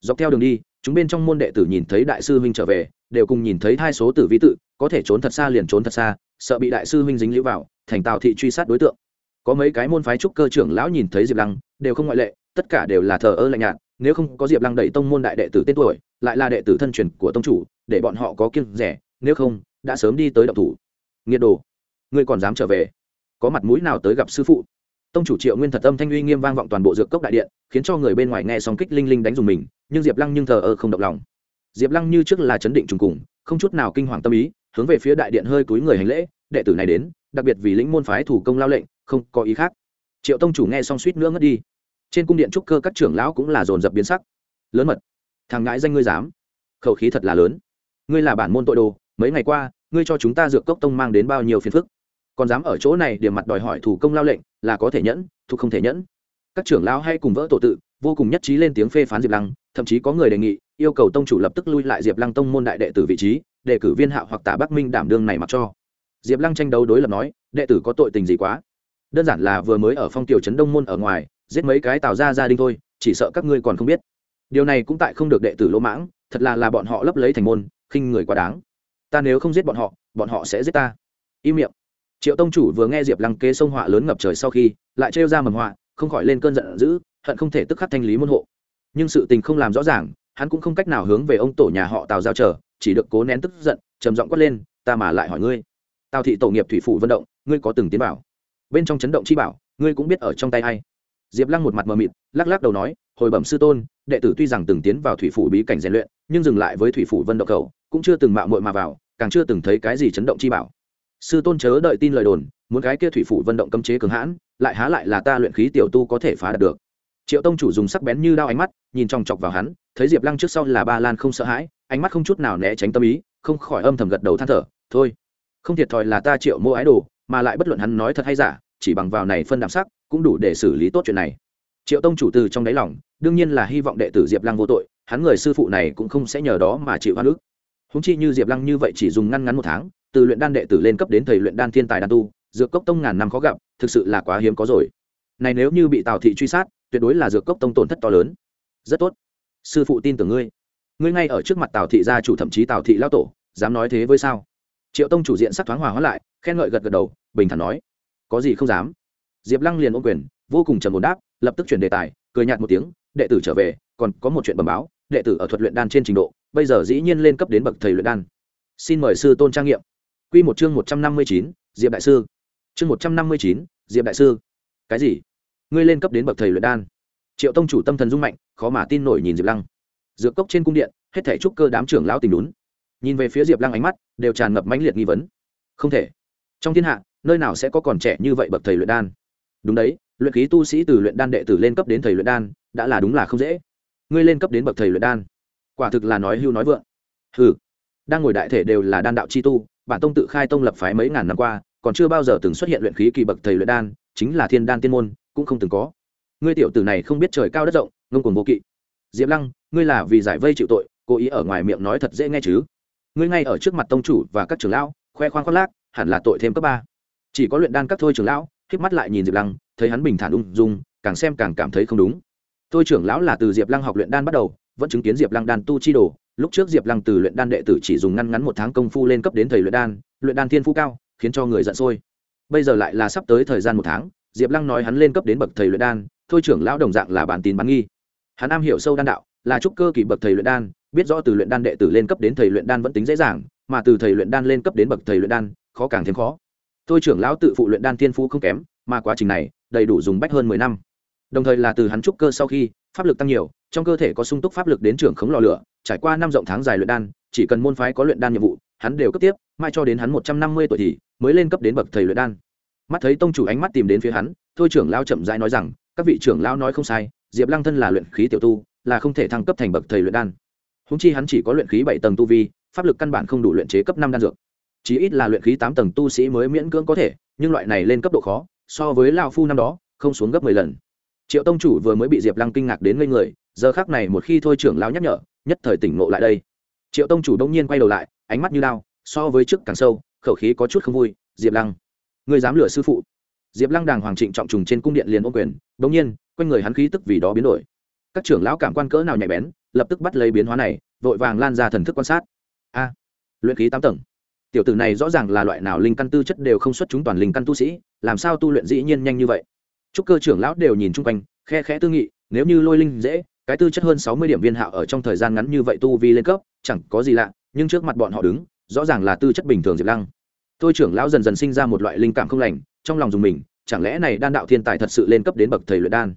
Dọc theo đường đi, chúng bên trong môn đệ tử nhìn thấy đại sư huynh trở về, đều cùng nhìn thấy thai số tử vi tự có thể trốn thật xa liền trốn thật xa, sợ bị đại sư huynh dính lũ vào, thành tào thị truy sát đối tượng. Có mấy cái môn phái trúc cơ trưởng lão nhìn thấy diệp lăng, đều không ngoại lệ, tất cả đều là thờ ơ lạnh nhạt, nếu không có diệp lăng đẩy tông môn đại đệ tử tên tuổi, lại là đệ tử thân truyền của tông chủ, để bọn họ có kiêng rẻ, nếu không, đã sớm đi tới động thủ. Nghiệt đồ, ngươi còn dám trở về? Có mặt mũi nào tới gặp sư phụ? Tông chủ triệu nguyên thật âm thanh uy nghiêm vang vọng toàn bộ dược cốc đại điện, khiến cho người bên ngoài nghe song kích linh linh đánh dùng mình, nhưng diệp lăng nhưng thờ ơ không động lòng. Diệp lăng như trước là chấn định trùng cùng, không chút nào kinh hoàng tâm ý hướng về phía đại điện hơi cúi người hành lễ, đệ tử này đến, đặc biệt vì lĩnh môn phái thủ công lao lệnh, không có ý khác. Triệu tông chủ nghe xong suýt nữa ngất đi. Trên cung điện trúc cơ các trưởng lão cũng là dồn dập biến sắc. Lớn mật, thằng ngãi danh ngươi dám. Khẩu khí thật là lớn. Ngươi là bản môn tội đồ, mấy ngày qua, ngươi cho chúng ta dược cốc tông mang đến bao nhiêu phiền phức? Còn dám ở chỗ này điểm mặt đòi hỏi thủ công lao lệnh, là có thể nhẫn, thuộc không thể nhẫn. Các trưởng lão hay cùng vỡ tổ tự, vô cùng nhất trí lên tiếng phê phán diệp lăng, thậm chí có người đề nghị, yêu cầu tông chủ lập tức lui lại diệp lăng tông môn đại đệ tử vị trí để cử viên hạ hoặc tả bắc minh đảm đương này mặc cho. Diệp lăng tranh đấu đối lập nói, đệ tử có tội tình gì quá? Đơn giản là vừa mới ở phong tiểu trấn đông môn ở ngoài, giết mấy cái tào ra gia đình thôi, chỉ sợ các ngươi còn không biết. Điều này cũng tại không được đệ tử lỗ mãng, thật là là bọn họ lấp lấy thành môn, khinh người quá đáng. Ta nếu không giết bọn họ bọn họ sẽ giết ta. Im miệng. Triệu tông chủ vừa nghe diệp lăng kế sông họa lớn ngập trời sau khi, lại trêu ra mầm họa, không khỏi lên cơn giận dữ, hận không thể tức khắc thanh lý môn hộ. Nhưng sự tình không làm rõ ràng, hắn cũng không cách nào hướng về ông tổ nhà họ tào giao chờ chỉ được cố nén tức giận, trầm giọng quát lên, ta mà lại hỏi ngươi. Tào thị tổ nghiệp thủy phủ vận động, ngươi có từng tiến bảo bên trong chấn động chi bảo, ngươi cũng biết ở trong tay ai. Diệp lăng một mặt mờ mịt, lắc lắc đầu nói, hồi bẩm sư tôn, đệ tử tuy rằng từng tiến vào thủy phủ bí cảnh rèn luyện, nhưng dừng lại với thủy phủ vân động cầu cũng chưa từng mạo muội mà vào, càng chưa từng thấy cái gì chấn động chi bảo. Sư tôn chớ đợi tin lời đồn, muốn cái kia thủy phủ vân động cấm chế cường hãn, lại há lại là ta luyện khí tiểu tu có thể phá đạt được. Triệu tông chủ dùng sắc bén như đao ánh mắt, nhìn trong chọc vào hắn thấy diệp lăng trước sau là ba lan không sợ hãi ánh mắt không chút nào né tránh tâm ý không khỏi âm thầm gật đầu than thở thôi không thiệt thòi là ta triệu mua ái đồ mà lại bất luận hắn nói thật hay giả chỉ bằng vào này phân đạm sắc cũng đủ để xử lý tốt chuyện này triệu tông chủ từ trong đáy lòng đương nhiên là hy vọng đệ tử diệp lăng vô tội hắn người sư phụ này cũng không sẽ nhờ đó mà chịu hoa nước húng chi như diệp lăng như vậy chỉ dùng ngăn ngắn một tháng từ luyện đan đệ tử lên cấp đến thầy luyện đan thiên tài đan tu dược cốc tông ngàn năm khó gặp thực sự là quá hiếm có rồi này nếu như bị tào thị truy sát tuyệt đối là dược cốc tông tổn thất to lớn rất tốt sư phụ tin tưởng ngươi. Ngươi ngay ở trước mặt tào thị gia chủ thậm chí tào thị lao tổ, dám nói thế với sao? Triệu tông chủ diện sắc thoáng hòa hóa lại, khen ngợi gật gật đầu, bình thản nói, có gì không dám. Diệp lăng liền ôm quyền, vô cùng trầm ổn đáp, lập tức chuyển đề tài, cười nhạt một tiếng, đệ tử trở về, còn có một chuyện bẩm báo, đệ tử ở thuật luyện đan trên trình độ, bây giờ dĩ nhiên lên cấp đến bậc thầy luyện đan. Xin mời sư tôn trang nghiệm. Q một chương một trăm năm mươi chín, diệp đại sư. Chương một trăm năm mươi chín, diệp đại sư. Cái gì? Ngươi lên cấp đến bậc thầy luyện đan? Triệu tông chủ tâm thần dung mạnh, khó mà tin nổi nhìn diệp lăng. Dược cốc trên cung điện, hết thể trúc cơ đám trưởng lão tình đúng nhìn về phía diệp lăng ánh mắt, đều tràn ngập mãnh liệt nghi vấn. Không thể. Trong thiên hạ, nơi nào sẽ có còn trẻ như vậy bậc thầy luyện đan? Đúng đấy, luyện khí tu sĩ từ luyện đan đệ tử lên cấp đến thầy luyện đan, đã là đúng là không dễ. Ngươi lên cấp đến bậc thầy luyện đan, quả thực là nói hưu nói vượng. Hừ. Đang ngồi đại thể đều là đan đạo chi tu, bản tông tự khai tông lập phái mấy ngàn năm qua, còn chưa bao giờ từng xuất hiện luyện khí kỳ bậc thầy luyện đan, chính là thiên đan tiên môn, cũng không từng có ngươi tiểu tử này không biết trời cao đất rộng, ngông cuồng vô kỵ. Diệp lăng, ngươi là vì giải vây chịu tội, cố ý ở ngoài miệng nói thật dễ nghe chứ? Ngươi ngay ở trước mặt tông chủ và các trưởng lão, khoe khoang khoác lác, hẳn là tội thêm cấp ba. Chỉ có luyện đan các thôi trưởng lão k mắt lại nhìn diệp lăng, thấy hắn bình thản ung dung, càng xem càng cảm thấy không đúng. Thôi trưởng lão là từ diệp lăng học luyện đan bắt đầu, vẫn chứng kiến diệp lăng đan tu chi đồ. Lúc trước diệp lăng từ luyện đan đệ tử chỉ dùng ngăn ngắn một tháng công phu lên cấp đến thầy luyện đan luyện đan thiên phú cao, khiến cho người giận sôi. Bây giờ lại là sắp tới thời gian một tháng, diệp lăng nói hắn lên cấp đến bậc thầy luyện đan thôi trưởng lão đồng dạng là bản tin bán nghi. Hắn am hiểu sâu đan đạo, là trúc cơ kỳ bậc thầy luyện đan, biết rõ từ luyện đan đệ tử lên cấp đến thầy luyện đan vẫn tính dễ dàng, mà từ thầy luyện đan lên cấp đến bậc thầy luyện đan, khó càng thêm khó. Thôi trưởng lão tự phụ luyện đan thiên phú không kém, mà quá trình này, đầy đủ dùng bách hơn mười năm. Đồng thời là từ hắn trúc cơ sau khi, pháp lực tăng nhiều, trong cơ thể có sung túc pháp lực đến trưởng khống lò lửa, trải qua năm rộng tháng dài luyện đan, chỉ cần môn phái có luyện đan nhiệm vụ, hắn đều cấp tiếp, mai cho đến hắn một trăm năm mươi tuổi thì mới lên cấp đến bậc thầy luyện đan. Mắt thấy tông chủ ánh mắt tìm đến phía hắn, thôi trưởng lao chậm rãi nói rằng các vị trưởng lão nói không sai, diệp lăng thân là luyện khí tiểu tu, là không thể thăng cấp thành bậc thầy luyện đan. Húng chi hắn chỉ có luyện khí bảy tầng tu vi, pháp lực căn bản không đủ luyện chế cấp năm đan dược. Chí ít là luyện khí tám tầng tu sĩ mới miễn cưỡng có thể, nhưng loại này lên cấp độ khó, so với lao phu năm đó, không xuống gấp mười lần. Triệu tông chủ vừa mới bị diệp lăng kinh ngạc đến ngây người, giờ khác này một khi thôi trưởng lão nhắc nhở, nhất thời tỉnh ngộ lại đây. Triệu tông chủ đông nhiên quay đầu lại, ánh mắt như lao so với trước càng sâu, khẩu khí có chút không vui, diệp lăng người dám lừa sư phụ diệp lăng đàng hoàng trịnh trọng trùng trên cung điện liền ô quyền đông nhiên, quanh người hắn khí tức vì đó biến đổi. Các trưởng lão cảm quan cỡ nào nhạy bén, lập tức bắt lấy biến hóa này, vội vàng lan ra thần thức quan sát. A, luyện khí tám tầng. Tiểu tử này rõ ràng là loại nào linh căn tư chất đều không xuất chúng toàn linh căn tu sĩ, làm sao tu luyện dĩ nhiên nhanh như vậy? Chúc cơ trưởng lão đều nhìn chung quanh, khe khẽ tư nghị, nếu như lôi linh dễ, cái tư chất hơn sáu mươi điểm viên hạo ở trong thời gian ngắn như vậy tu vi lên cấp, chẳng có gì lạ, nhưng trước mặt bọn họ đứng, rõ ràng là tư chất bình thường diệp lăng. Thôi trưởng lão dần dần sinh ra một loại linh cảm không lành trong lòng dùng mình, chẳng lẽ này đan đạo thiên tài thật sự lên cấp đến bậc thầy luyện đan?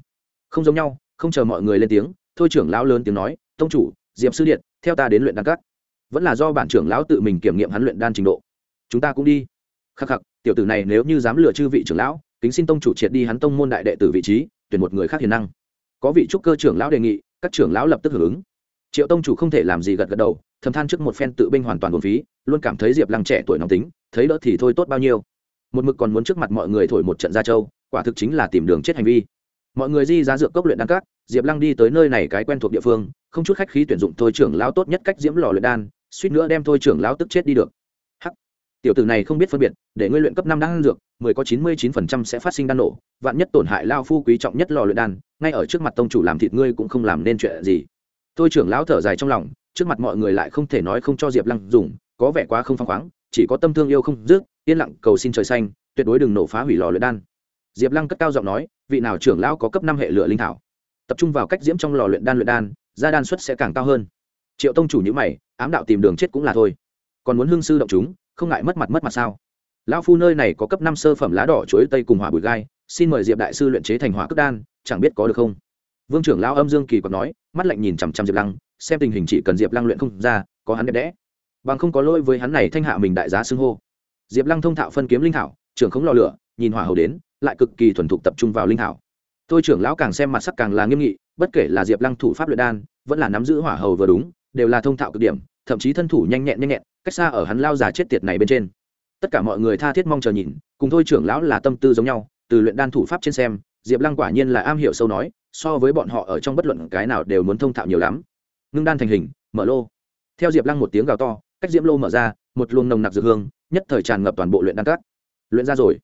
Không giống nhau, không chờ mọi người lên tiếng, thôi trưởng lão lớn tiếng nói, tông chủ, diệp sư điện, theo ta đến luyện đan cắt vẫn là do bản trưởng lão tự mình kiểm nghiệm hắn luyện đan trình độ. Chúng ta cũng đi. Khắc khắc, tiểu tử này nếu như dám lừa chư vị trưởng lão, kính xin tông chủ triệt đi hắn tông môn đại đệ tử vị trí, tuyển một người khác hiền năng. Có vị trúc cơ trưởng lão đề nghị, các trưởng lão lập tức hưởng ứng. Triệu tông chủ không thể làm gì gật gật đầu, thầm than trước một phen tự binh hoàn toàn buồn phí, luôn cảm thấy diệp lăng trẻ tuổi nóng tính, thấy đỡ thì thôi tốt bao nhiêu một mực còn muốn trước mặt mọi người thổi một trận ra châu, quả thực chính là tìm đường chết hành vi. Mọi người di ra dược cốc luyện đan các, diệp lăng đi tới nơi này cái quen thuộc địa phương, không chút khách khí tuyển dụng thôi trưởng lão tốt nhất cách diễm lò luyện đan, suýt nữa đem thôi trưởng lão tức chết đi được. Hắc. Tiểu tử này không biết phân biệt, để ngươi luyện cấp năm đan dược, mười có chín mươi chín phần trăm sẽ phát sinh đan nổ, vạn nhất tổn hại lao phu quý trọng nhất lò luyện đan, ngay ở trước mặt tông chủ làm thịt ngươi cũng không làm nên chuyện gì. Thôi trưởng lão thở dài trong lòng, trước mặt mọi người lại không thể nói không cho diệp lăng dùng, có vẻ quá không phăng khoáng, chỉ có tâm thương yêu không dứt yên lặng cầu xin trời xanh, tuyệt đối đừng nổ phá hủy lò luyện đan. Diệp lăng cất cao giọng nói, vị nào trưởng lão có cấp năm hệ lửa linh thảo? Tập trung vào cách diễm trong lò luyện đan luyện đan, gia đan suất sẽ càng cao hơn. Triệu tông chủ nhữ mày, ám đạo tìm đường chết cũng là thôi. Còn muốn hương sư động chúng, không ngại mất mặt mất mặt sao? Lão phu nơi này có cấp năm sơ phẩm lá đỏ chuối tây cùng hỏa bụi gai, xin mời diệp đại sư luyện chế thành hỏa cất đan, chẳng biết có được không? Vương trưởng lão âm dương kỳ còn nói, mắt lạnh nhìn chằm chằm diệp lăng, xem tình hình chỉ cần diệp lăng luyện không ra, có hắn đẹp đẽ. Bằng không có lỗi với hắn này thanh hạ mình đại giá xưng hô diệp lăng thông thạo phân kiếm linh thảo, trưởng không lò lửa, nhìn hỏa hầu đến, lại cực kỳ thuần thục tập trung vào linh thảo. Tôi trưởng lão càng xem mặt sắc càng là nghiêm nghị, bất kể là diệp lăng thủ pháp luyện đan, vẫn là nắm giữ hỏa hầu vừa đúng, đều là thông thạo cực điểm, thậm chí thân thủ nhanh nhẹn nhanh nhẹn, cách xa ở hắn lao già chết tiệt này bên trên. Tất cả mọi người tha thiết mong chờ nhìn, cùng thôi trưởng lão là tâm tư giống nhau, từ luyện đan thủ pháp trên xem, diệp lăng quả nhiên là am hiểu sâu nói, so với bọn họ ở trong bất luận cái nào đều muốn thông thạo nhiều lắm. Ngưng đan thành hình, mở lô. Theo diệp lăng một tiếng gào to, cách diễm lô mở ra một luồng nồng nặc dược hương, nhất thời tràn ngập toàn bộ luyện đan cát luyện ra rồi.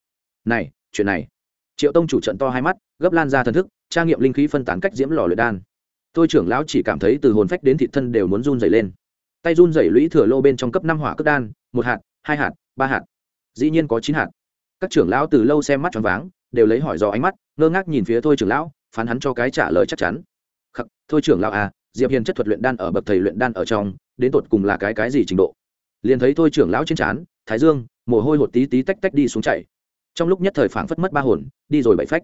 Này, chuyện này. Triệu tông chủ trận to hai mắt, gấp lan ra thần thức trang nghiệm linh khí phân tán cách diễm lò luyện đan. Tôi trưởng lão chỉ cảm thấy từ hồn phách đến thị thân đều muốn run dày lên. Tay run dày lũy thừa lô bên trong cấp năm hỏa cất đan, một hạt, hai hạt, ba hạt. Dĩ nhiên có chín hạt. Các trưởng lão từ lâu xem mắt choáng váng, đều lấy hỏi do ánh mắt, ngơ ngác nhìn phía thôi trưởng lão, phán hắn cho cái trả lời chắc chắn. Khắc thôi trưởng lão à diệp hiền chất thuật luyện đan ở bậc thầy luyện đan ở trong, đến tột cùng là cái cái gì trình độ? Liền thấy thôi trưởng lão trên trán, thái dương, mồ hôi hột tí tí tách tách đi xuống chảy. Trong lúc nhất thời phảng phất mất ba hồn, đi rồi bảy phách.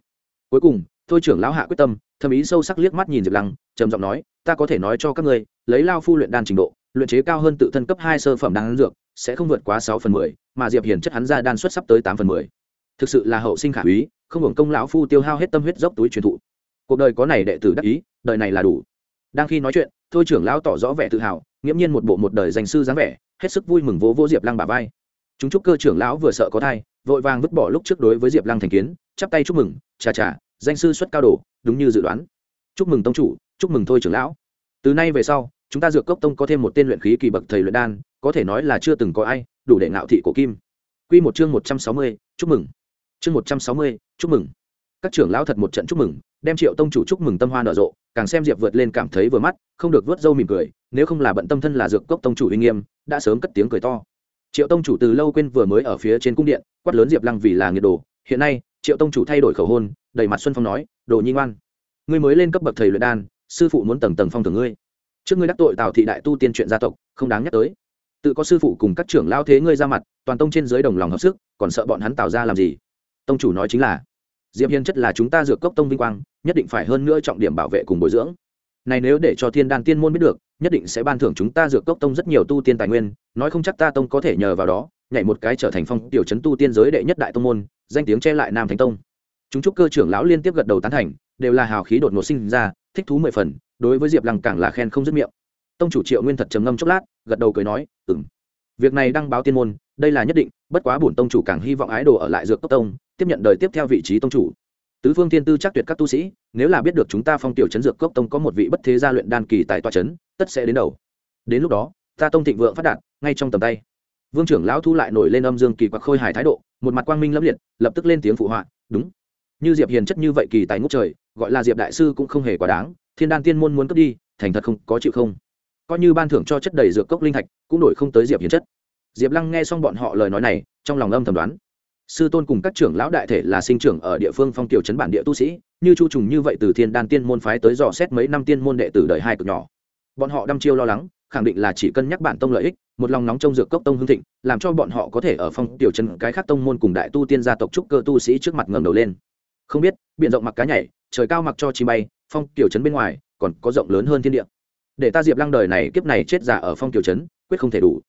Cuối cùng, thôi trưởng lão hạ quyết tâm thầm ý sâu sắc liếc mắt nhìn diệp lăng, trầm giọng nói, ta có thể nói cho các ngươi, lấy lao phu luyện đan trình độ, luyện chế cao hơn tự thân cấp hai sơ phẩm đan dược, sẽ không vượt quá sáu phần mười, mà diệp hiền chất hắn ra đan xuất sắp tới tám phần mười. Thực sự là hậu sinh khả úy, không hưởng công lão phu tiêu hao hết tâm huyết dốc túi truyền thụ. Cuộc đời có này đệ tử đắc ý, đời này là đủ. Đang khi nói chuyện, thôi trưởng lão tỏ rõ vẻ tự hào, nghiễm nhiên một bộ một đời danh sư dáng vẻ hết sức vui mừng vỗ vỗ diệp lăng bà vai. Chúng chúc cơ trưởng lão vừa sợ có thai, vội vàng vứt bỏ lúc trước đối với diệp lăng thành kiến, chắp tay chúc mừng, chà chà, danh sư xuất cao đồ, đúng như dự đoán. Chúc mừng tông chủ, chúc mừng thôi trưởng lão. Từ nay về sau, chúng ta dược cốc tông có thêm một tên luyện khí kỳ bậc thầy luyện đan, có thể nói là chưa từng có ai, đủ để ngạo thị cổ kim. Q một chương một trăm sáu mươi, chúc mừng. Chương một trăm sáu mươi, chúc mừng. Các trưởng lão thật một trận chúc mừng đem triệu tông chủ chúc mừng tâm hoa nở rộ, càng xem diệp vượt lên cảm thấy vừa mắt, không được vớt râu mỉm cười, nếu không là bận tâm thân là dược cốc tông chủ uy nghiêm, đã sớm cất tiếng cười to. Triệu tông chủ từ lâu quên vừa mới ở phía trên cung điện, quát lớn diệp lăng vì là nghiệt đồ, hiện nay, triệu tông chủ thay đổi khẩu hôn, đầy mặt xuân phong nói, đồ nhi ngoan, ngươi mới lên cấp bậc thầy luyện đan, sư phụ muốn tầng tầng phong thưởng ngươi. Trước ngươi đắc tội tào thị đại tu tiên chuyện gia tộc, không đáng nhắc tới. Tự có sư phụ cùng các trưởng lao thế ngươi ra mặt, toàn tông trên dưới đồng lòng hợp sức, còn sợ bọn hắn tạo ra làm gì? Tông chủ nói chính là diệp hiền chất là chúng ta dược cốc tông vinh quang, nhất định phải hơn nữa trọng điểm bảo vệ cùng bồi dưỡng. Này nếu để cho thiên đan tiên môn biết được, nhất định sẽ ban thưởng chúng ta dược cốc tông rất nhiều tu tiên tài nguyên, nói không chắc ta tông có thể nhờ vào đó, nhảy một cái trở thành phong tiểu chấn tu tiên giới đệ nhất đại tông môn, danh tiếng che lại nam thánh tông. Chúng chúc cơ trưởng lão liên tiếp gật đầu tán thành, đều là hào khí đột ngột sinh ra, thích thú mười phần, đối với diệp lăng càng là khen không dứt miệng. Tông chủ triệu nguyên thật trầm ngâm chốc lát, gật đầu cười nói ừng việc này đăng báo tiên môn đây là nhất định, bất quá bổn tông chủ càng hy vọng ái đồ ở lại dược cốc tông, tiếp nhận đời tiếp theo vị trí tông chủ. Tứ phương thiên tư chắc tuyệt các tu sĩ, nếu là biết được chúng ta phong tiểu chấn dược cốc tông có một vị bất thế gia luyện đan kỳ tại tòa chấn, tất sẽ đến đầu. Đến lúc đó, ta tông thịnh vượng phát đạt, ngay trong tầm tay. Vương trưởng lão thu lại nổi lên âm dương kỳ quặc khôi hài thái độ, một mặt quang minh lẫm liệt, lập tức lên tiếng phụ họa, đúng. Như diệp hiền chất như vậy kỳ tài ngốc trời, gọi là diệp đại sư cũng không hề quá đáng, thiên đan tiên môn muốn cướp đi, thành thật không, có chịu không? Coi như ban thưởng cho chất đầy dược cốc linh thạch, cũng đổi không tới diệp hiền chất diệp lăng nghe xong bọn họ lời nói này, trong lòng âm thầm đoán. Sư tôn cùng các trưởng lão đại thể là sinh trưởng ở địa phương phong tiểu trấn bản địa tu sĩ, như chu trùng như vậy từ thiên đan tiên môn phái tới dò xét mấy năm tiên môn đệ tử đời hai cực nhỏ. Bọn họ đăm chiêu lo lắng, khẳng định là chỉ cân nhắc bản tông lợi ích, một lòng nóng trong dược cốc tông hương thịnh, làm cho bọn họ có thể ở phong tiểu trấn cái khác tông môn cùng đại tu tiên gia tộc trúc cơ tu sĩ trước mặt ngẩng đầu lên. Không biết biện rộng mặc cá nhảy, trời cao mặc cho chi bay, phong tiểu trấn bên ngoài còn có rộng lớn hơn thiên địa. Để ta diệp lăng đời này kiếp này chết giả ở phong tiểu trấn quyết không thể đủ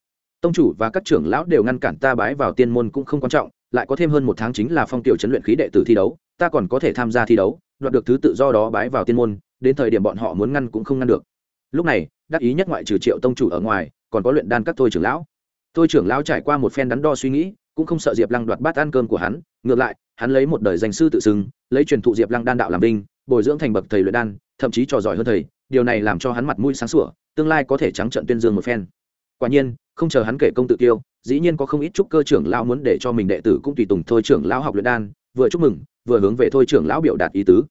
tông chủ và các trưởng lão đều ngăn cản ta bái vào tiên môn cũng không quan trọng, lại có thêm hơn một tháng chính là phong tiểu chấn luyện khí đệ tử thi đấu, ta còn có thể tham gia thi đấu, đoạt được thứ tự do đó bái vào tiên môn, đến thời điểm bọn họ muốn ngăn cũng không ngăn được. Lúc này, đắc ý nhất ngoại trừ triệu tông chủ ở ngoài, còn có luyện đan các thôi trưởng lão. Thôi trưởng lão trải qua một phen đắn đo suy nghĩ, cũng không sợ diệp lăng đoạt bát ăn cơm của hắn, ngược lại, hắn lấy một đời danh sư tự xưng, lấy truyền thụ diệp lăng đan đạo làm binh, bồi dưỡng thành bậc thầy luyện đan, thậm chí trò giỏi hơn thầy, điều này làm cho hắn mặt mũi sáng sủa, tương lai có thể trắng trận tuyên dương một phen quả nhiên, không chờ hắn kể công tự tiêu dĩ nhiên có không ít chúc cơ trưởng lão muốn để cho mình đệ tử cũng tùy tùng thôi trưởng lão học luyện đan, vừa chúc mừng, vừa hướng về thôi trưởng lão biểu đạt ý tứ.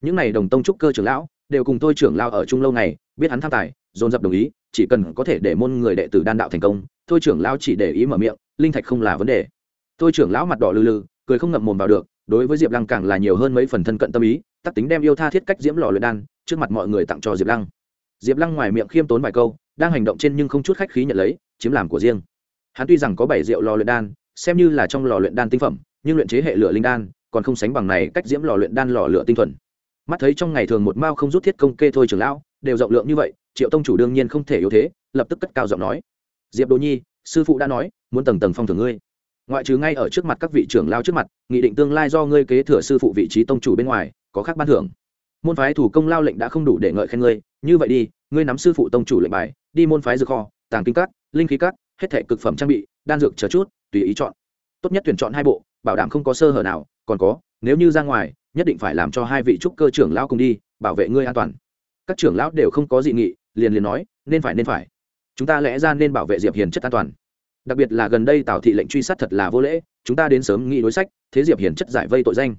Những này đồng tông chúc cơ trưởng lão, đều cùng thôi trưởng lão ở chung lâu ngày, biết hắn tham tài, dồn dập đồng ý, chỉ cần có thể để môn người đệ tử đan đạo thành công, thôi trưởng lão chỉ để ý mở miệng, linh thạch không là vấn đề. Thôi trưởng lão mặt đỏ lư lư cười không ngậm mồm vào được, đối với diệp lăng càng là nhiều hơn mấy phần thân cận tâm ý, tắc tính đem yêu tha thiết cách diễm lò luyện đan, trước mặt mọi người tặng cho diệp lăng. Diệp lăng ngoài miệng khiêm tốn vài câu đang hành động trên nhưng không chút khách khí nhận lấy, chiếm làm của riêng. Hắn tuy rằng có bảy rượu lò luyện đan, xem như là trong lò luyện đan tinh phẩm, nhưng luyện chế hệ lửa linh đan, còn không sánh bằng này cách diễm lò luyện đan lò lửa tinh thuần. Mắt thấy trong ngày thường một mao không rút thiết công kê thôi trưởng lão, đều rộng lượng như vậy, triệu tông chủ đương nhiên không thể yếu thế, lập tức cất cao giọng nói. Diệp đồ nhi, sư phụ đã nói, muốn tầng tầng phong thưởng ngươi. Ngoại trừ ngay ở trước mặt các vị trưởng lao trước mặt, nghị định tương lai do ngươi kế thừa sư phụ vị trí tông chủ bên ngoài, có khác ban thưởng. Môn phái thủ công lao lệnh đã không đủ để ngợi khen ngươi, như vậy đi ngươi nắm sư phụ tông chủ lệnh bài đi môn phái dược kho tàng kinh cát, linh khí cát, hết thể cực phẩm trang bị đan dược chờ chút tùy ý chọn. Tốt nhất tuyển chọn hai bộ bảo đảm không có sơ hở nào còn có nếu như ra ngoài nhất định phải làm cho hai vị trúc cơ trưởng lão cùng đi bảo vệ ngươi an toàn. Các trưởng lão đều không có dị nghị liền liền nói nên phải nên phải. Chúng ta lẽ ra nên bảo vệ diệp hiền chất an toàn. Đặc biệt là gần đây tào thị lệnh truy sát thật là vô lễ chúng ta đến sớm nghĩ đối sách thế diệp hiền chất giải vây tội danh.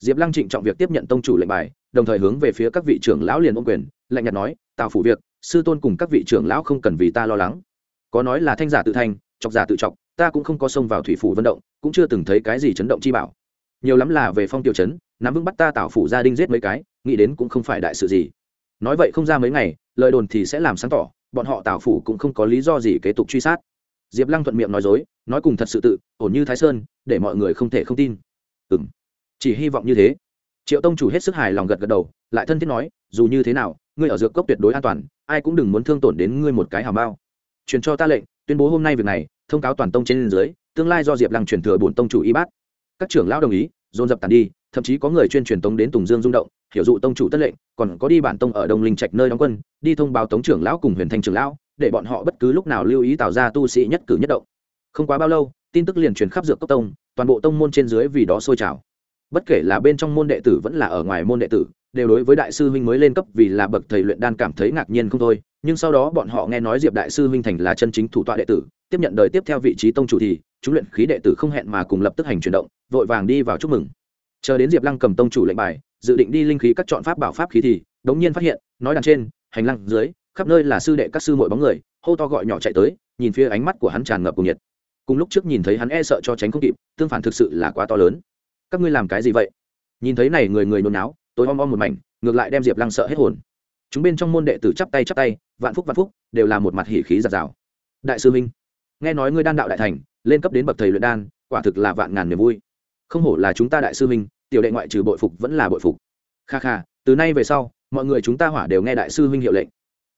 Diệp lăng trịnh trọng việc tiếp nhận tông chủ lệnh bài đồng thời hướng về phía các vị trưởng lão liền ôm quyền lạnh nhạt nói tào phủ việc sư tôn cùng các vị trưởng lão không cần vì ta lo lắng. Có nói là thanh giả tự thành, chọc giả tự chọc ta cũng không có xông vào thủy phủ vận động cũng chưa từng thấy cái gì chấn động chi bảo. Nhiều lắm là về phong tiểu chấn nắm vững bắt ta tào phủ gia đình giết mấy cái nghĩ đến cũng không phải đại sự gì. Nói vậy không ra mấy ngày lời đồn thì sẽ làm sáng tỏ bọn họ tào phủ cũng không có lý do gì kế tục truy sát. Diệp lăng thuận miệng nói dối nói cùng thật sự tự ổn như thái sơn để mọi người không thể không tin. Ừ m chỉ hy vọng như thế. Triệu tông chủ hết sức hài lòng gật gật đầu lại thân thiết nói dù như thế nào ngươi ở dược cốc tuyệt đối an toàn, ai cũng đừng muốn thương tổn đến ngươi một cái hào bao truyền cho ta lệnh, tuyên bố hôm nay việc này, thông cáo toàn tông trên dưới, tương lai do diệp lăng truyền thừa bổn tông chủ y bát. Các trưởng lão đồng ý, dồn dập tàn đi, thậm chí có người chuyên truyền tống đến tùng dương rung động, hiểu dụ tông chủ tất lệnh, còn có đi bản tông ở đông linh trạch nơi đóng quân, đi thông báo tống trưởng lão cùng huyền thanh trưởng lão, để bọn họ bất cứ lúc nào lưu ý tạo ra tu sĩ nhất cử nhất động. Không quá bao lâu, tin tức liền truyền khắp dược cốc tông, toàn bộ tông môn trên dưới vì đó sôi trào. Bất kể là bên trong môn đệ tử vẫn là ở ngoài môn đệ tử đều đối với đại sư huynh mới lên cấp vì là bậc thầy luyện đan cảm thấy ngạc nhiên không thôi, nhưng sau đó bọn họ nghe nói diệp đại sư huynh thành là chân chính thủ tọa đệ tử, tiếp nhận đời tiếp theo vị trí tông chủ thì, chúng luyện khí đệ tử không hẹn mà cùng lập tức hành chuyển động, vội vàng đi vào chúc mừng. Chờ đến diệp lăng cầm tông chủ lệnh bài, dự định đi linh khí các chọn pháp bảo pháp khí thì, đống nhiên phát hiện, nói đằng trên, hành lang dưới, khắp nơi là sư đệ các sư mội bóng người, hô to gọi nhỏ chạy tới, nhìn phía ánh mắt của hắn tràn ngập cùng nhiệt. Cùng lúc trước nhìn thấy hắn e sợ cho tránh không kịp, tương phản thực sự là quá to lớn. Các ngươi làm cái gì vậy? Nhìn thấy này người người nôn náo tối om om một mảnh, ngược lại đem diệp lăng sợ hết hồn. Chúng bên trong môn đệ tử chắp tay chắp tay, vạn phúc vạn phúc, đều là một mặt hỉ khí giạt rào. Đại sư minh, nghe nói ngươi đan đạo đại thành, lên cấp đến bậc thầy luyện đan, quả thực là vạn ngàn niềm vui. Không hổ là chúng ta đại sư minh, tiểu đệ ngoại trừ bội phục vẫn là bội phục. Kha kha, từ nay về sau, mọi người chúng ta hỏa đều nghe đại sư huynh hiệu lệnh.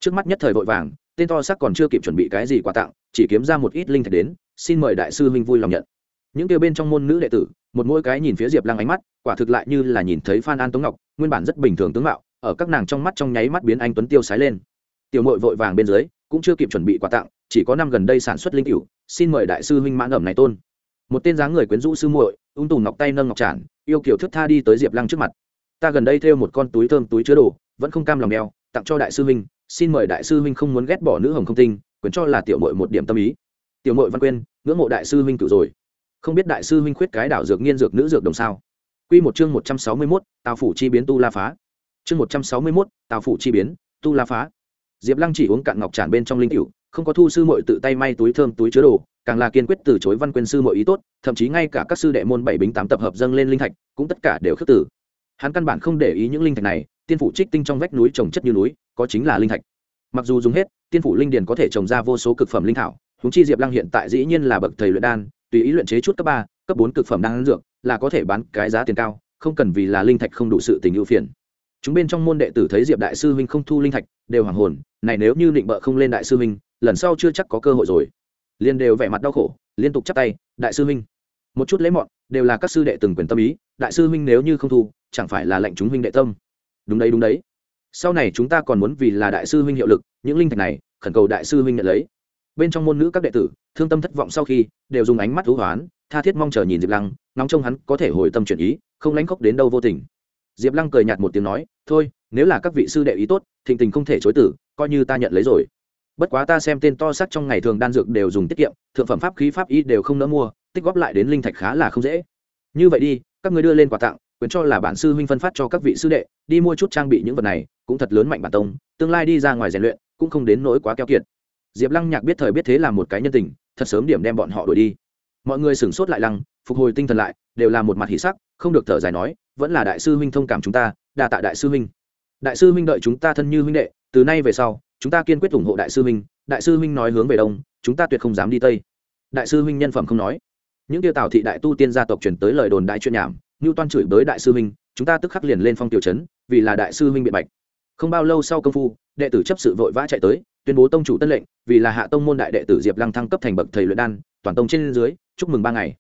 Trước mắt nhất thời vội vàng, tên to sắc còn chưa kịp chuẩn bị cái gì quà tặng, chỉ kiếm ra một ít linh thạch đến, xin mời đại sư huynh vui lòng nhận những kia bên trong môn nữ đệ tử, một mỗi cái nhìn phía diệp lăng ánh mắt, quả thực lại như là nhìn thấy phan an tống ngọc, nguyên bản rất bình thường tướng mạo, ở các nàng trong mắt trong nháy mắt biến anh tuấn tiêu sái lên. Tiểu mội vội vàng bên dưới, cũng chưa kịp chuẩn bị quà tặng, chỉ có năm gần đây sản xuất linh cựu xin mời đại sư huynh mãn ẩm này tôn. Một tên dáng người quyến rũ sư muội, ung tùng ngọc tay nâng ngọc trản, yêu kiểu thức tha đi tới diệp lăng trước mặt. Ta gần đây thêu một con túi thơm túi chứa đồ, vẫn không cam lòng đeo, tặng cho đại sư huynh, xin mời đại sư huynh không muốn ghét bỏ nữ hồng không tinh, quyền cho là tiểu mội một điểm tâm ý. Tiểu mội văn quyên, ngưỡng mộ đại sư huynh cựu rồi không biết đại sư huynh khuyết cái đảo dược nghiên dược nữ dược đồng sao Quy một chương một trăm sáu mươi 161, Tào phủ chi biến tu la phá. Chương một trăm sáu mươi 161, Tào phủ chi biến, tu la phá. Diệp Lăng chỉ uống cạn ngọc tràn bên trong linh cựu không có thu sư muội tự tay may túi thơm túi chứa đồ, càng là kiên quyết từ chối văn quyên sư muội ý tốt, thậm chí ngay cả các sư đệ môn bảy bính tám tập hợp dâng lên linh thạch, cũng tất cả đều khước tử. Hắn căn bản không để ý những linh thạch này, tiên phủ trích tinh trong vách núi trồng chất như núi, có chính là linh thạch. Mặc dù dùng hết, tiên phủ linh điền có thể trồng ra vô số cực phẩm linh thảo, húng chi diệp lăng hiện tại dĩ nhiên là bậc thầy luyện đan tùy ý luyện chế chút cấp ba, cấp bốn cực phẩm đang ăn dược, là có thể bán cái giá tiền cao, không cần vì là linh thạch không đủ sự tình ưu phiền. Chúng bên trong môn đệ tử thấy diệp đại sư huynh không thu linh thạch, đều hoàng hồn, này nếu như định bợ không lên đại sư huynh, lần sau chưa chắc có cơ hội rồi. Liên đều vẻ mặt đau khổ, liên tục chắp tay, đại sư huynh. Một chút lấy mọn, đều là các sư đệ từng quyền tâm ý, đại sư huynh nếu như không thu, chẳng phải là lệnh chúng huynh đệ tâm. Đúng đấy đúng đấy. Sau này chúng ta còn muốn vì là đại sư huynh hiệu lực, những linh thạch này, khẩn cầu đại sư huynh nhận lấy bên trong môn nữ các đệ tử, thương tâm thất vọng sau khi, đều dùng ánh mắt thú hoán, tha thiết mong chờ nhìn diệp lăng nóng trông hắn có thể hồi tâm chuyển ý, không lánh khóc đến đâu vô tình. Diệp lăng cười nhạt một tiếng nói, thôi, nếu là các vị sư đệ ý tốt, thịnh tình không thể chối tử, coi như ta nhận lấy rồi. Bất quá ta xem tên to sắc trong ngày thường đan dược đều dùng tiết kiệm, thượng phẩm pháp khí pháp y đều không nỡ mua, tích góp lại đến linh thạch khá là không dễ. Như vậy đi, các người đưa lên quà tặng, quyền cho là bản sư huynh phân phát cho các vị sư đệ, đi mua chút trang bị những vật này, cũng thật lớn mạnh bản tông, tương lai đi ra ngoài rèn luyện, cũng không đến nỗi quá keo kiệt diệp lăng nhạc biết thời biết thế là một cái nhân tình, thật sớm điểm đem bọn họ đuổi đi. Mọi người sửng sốt lại lăng, phục hồi tinh thần lại, đều là một mặt hỷ sắc, không được thở dài nói, vẫn là đại sư huynh thông cảm chúng ta đà tạ đại sư huynh. Đại sư huynh đợi chúng ta thân như huynh đệ, từ nay về sau, chúng ta kiên quyết ủng hộ đại sư huynh, đại sư huynh nói hướng về đông, chúng ta tuyệt không dám đi tây. Đại sư huynh nhân phẩm không nói. Những tiêu tào thị đại tu tiên gia tộc truyền tới lời đồn đại chuyện nhảm như toan chửi bới đại sư huynh, chúng ta tức khắc liền lên phong tiểu trấn, vì là đại sư huynh biện bạch. Không bao lâu sau công phu, đệ tử chấp sự vội vã chạy tới tuyên bố tông chủ tân lệnh, vì là hạ tông môn đại đệ tử diệp lăng thăng cấp thành bậc thầy luyện đan, toàn tông trên dưới, chúc mừng ba ngày.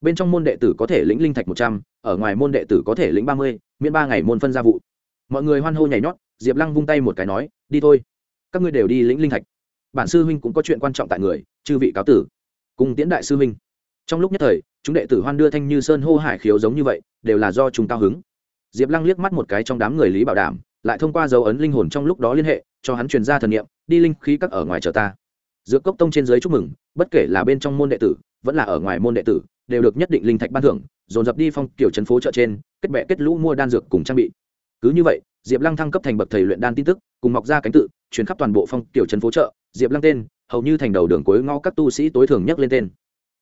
Bên trong môn đệ tử có thể lĩnh linh thạch một trăm, ở ngoài môn đệ tử có thể lĩnh ba mươi, miễn ba ngày môn phân gia vụ. Mọi người hoan hô nhảy nhót, diệp lăng vung tay một cái nói, đi thôi, các ngươi đều đi lĩnh linh thạch. Bản sư huynh cũng có chuyện quan trọng tại người, chư vị cáo tử. Cùng tiễn đại sư huynh. Trong lúc nhất thời, chúng đệ tử hoan đưa thanh như sơn hô hải khiếu giống như vậy, đều là do chúng cao hứng. Diệp lăng liếc mắt một cái trong đám người lý bảo đảm, lại thông qua dấu ấn linh hồn trong lúc đó liên hệ cho hắn truyền ra thần niệm, đi linh khí các ở ngoài chờ ta. Dược cốc tông trên dưới chúc mừng, bất kể là bên trong môn đệ tử, vẫn là ở ngoài môn đệ tử, đều được nhất định linh thạch ban thưởng, dồn dập đi phong tiểu trấn phố chợ trên, kết bè kết lũ mua đan dược cùng trang bị. Cứ như vậy, diệp lăng thăng cấp thành bậc thầy luyện đan tin tức, cùng mọc ra cánh tự, truyền khắp toàn bộ phong tiểu trấn phố chợ, diệp lăng tên, hầu như thành đầu đường cuối ngõ các tu sĩ tối thường nhắc lên tên.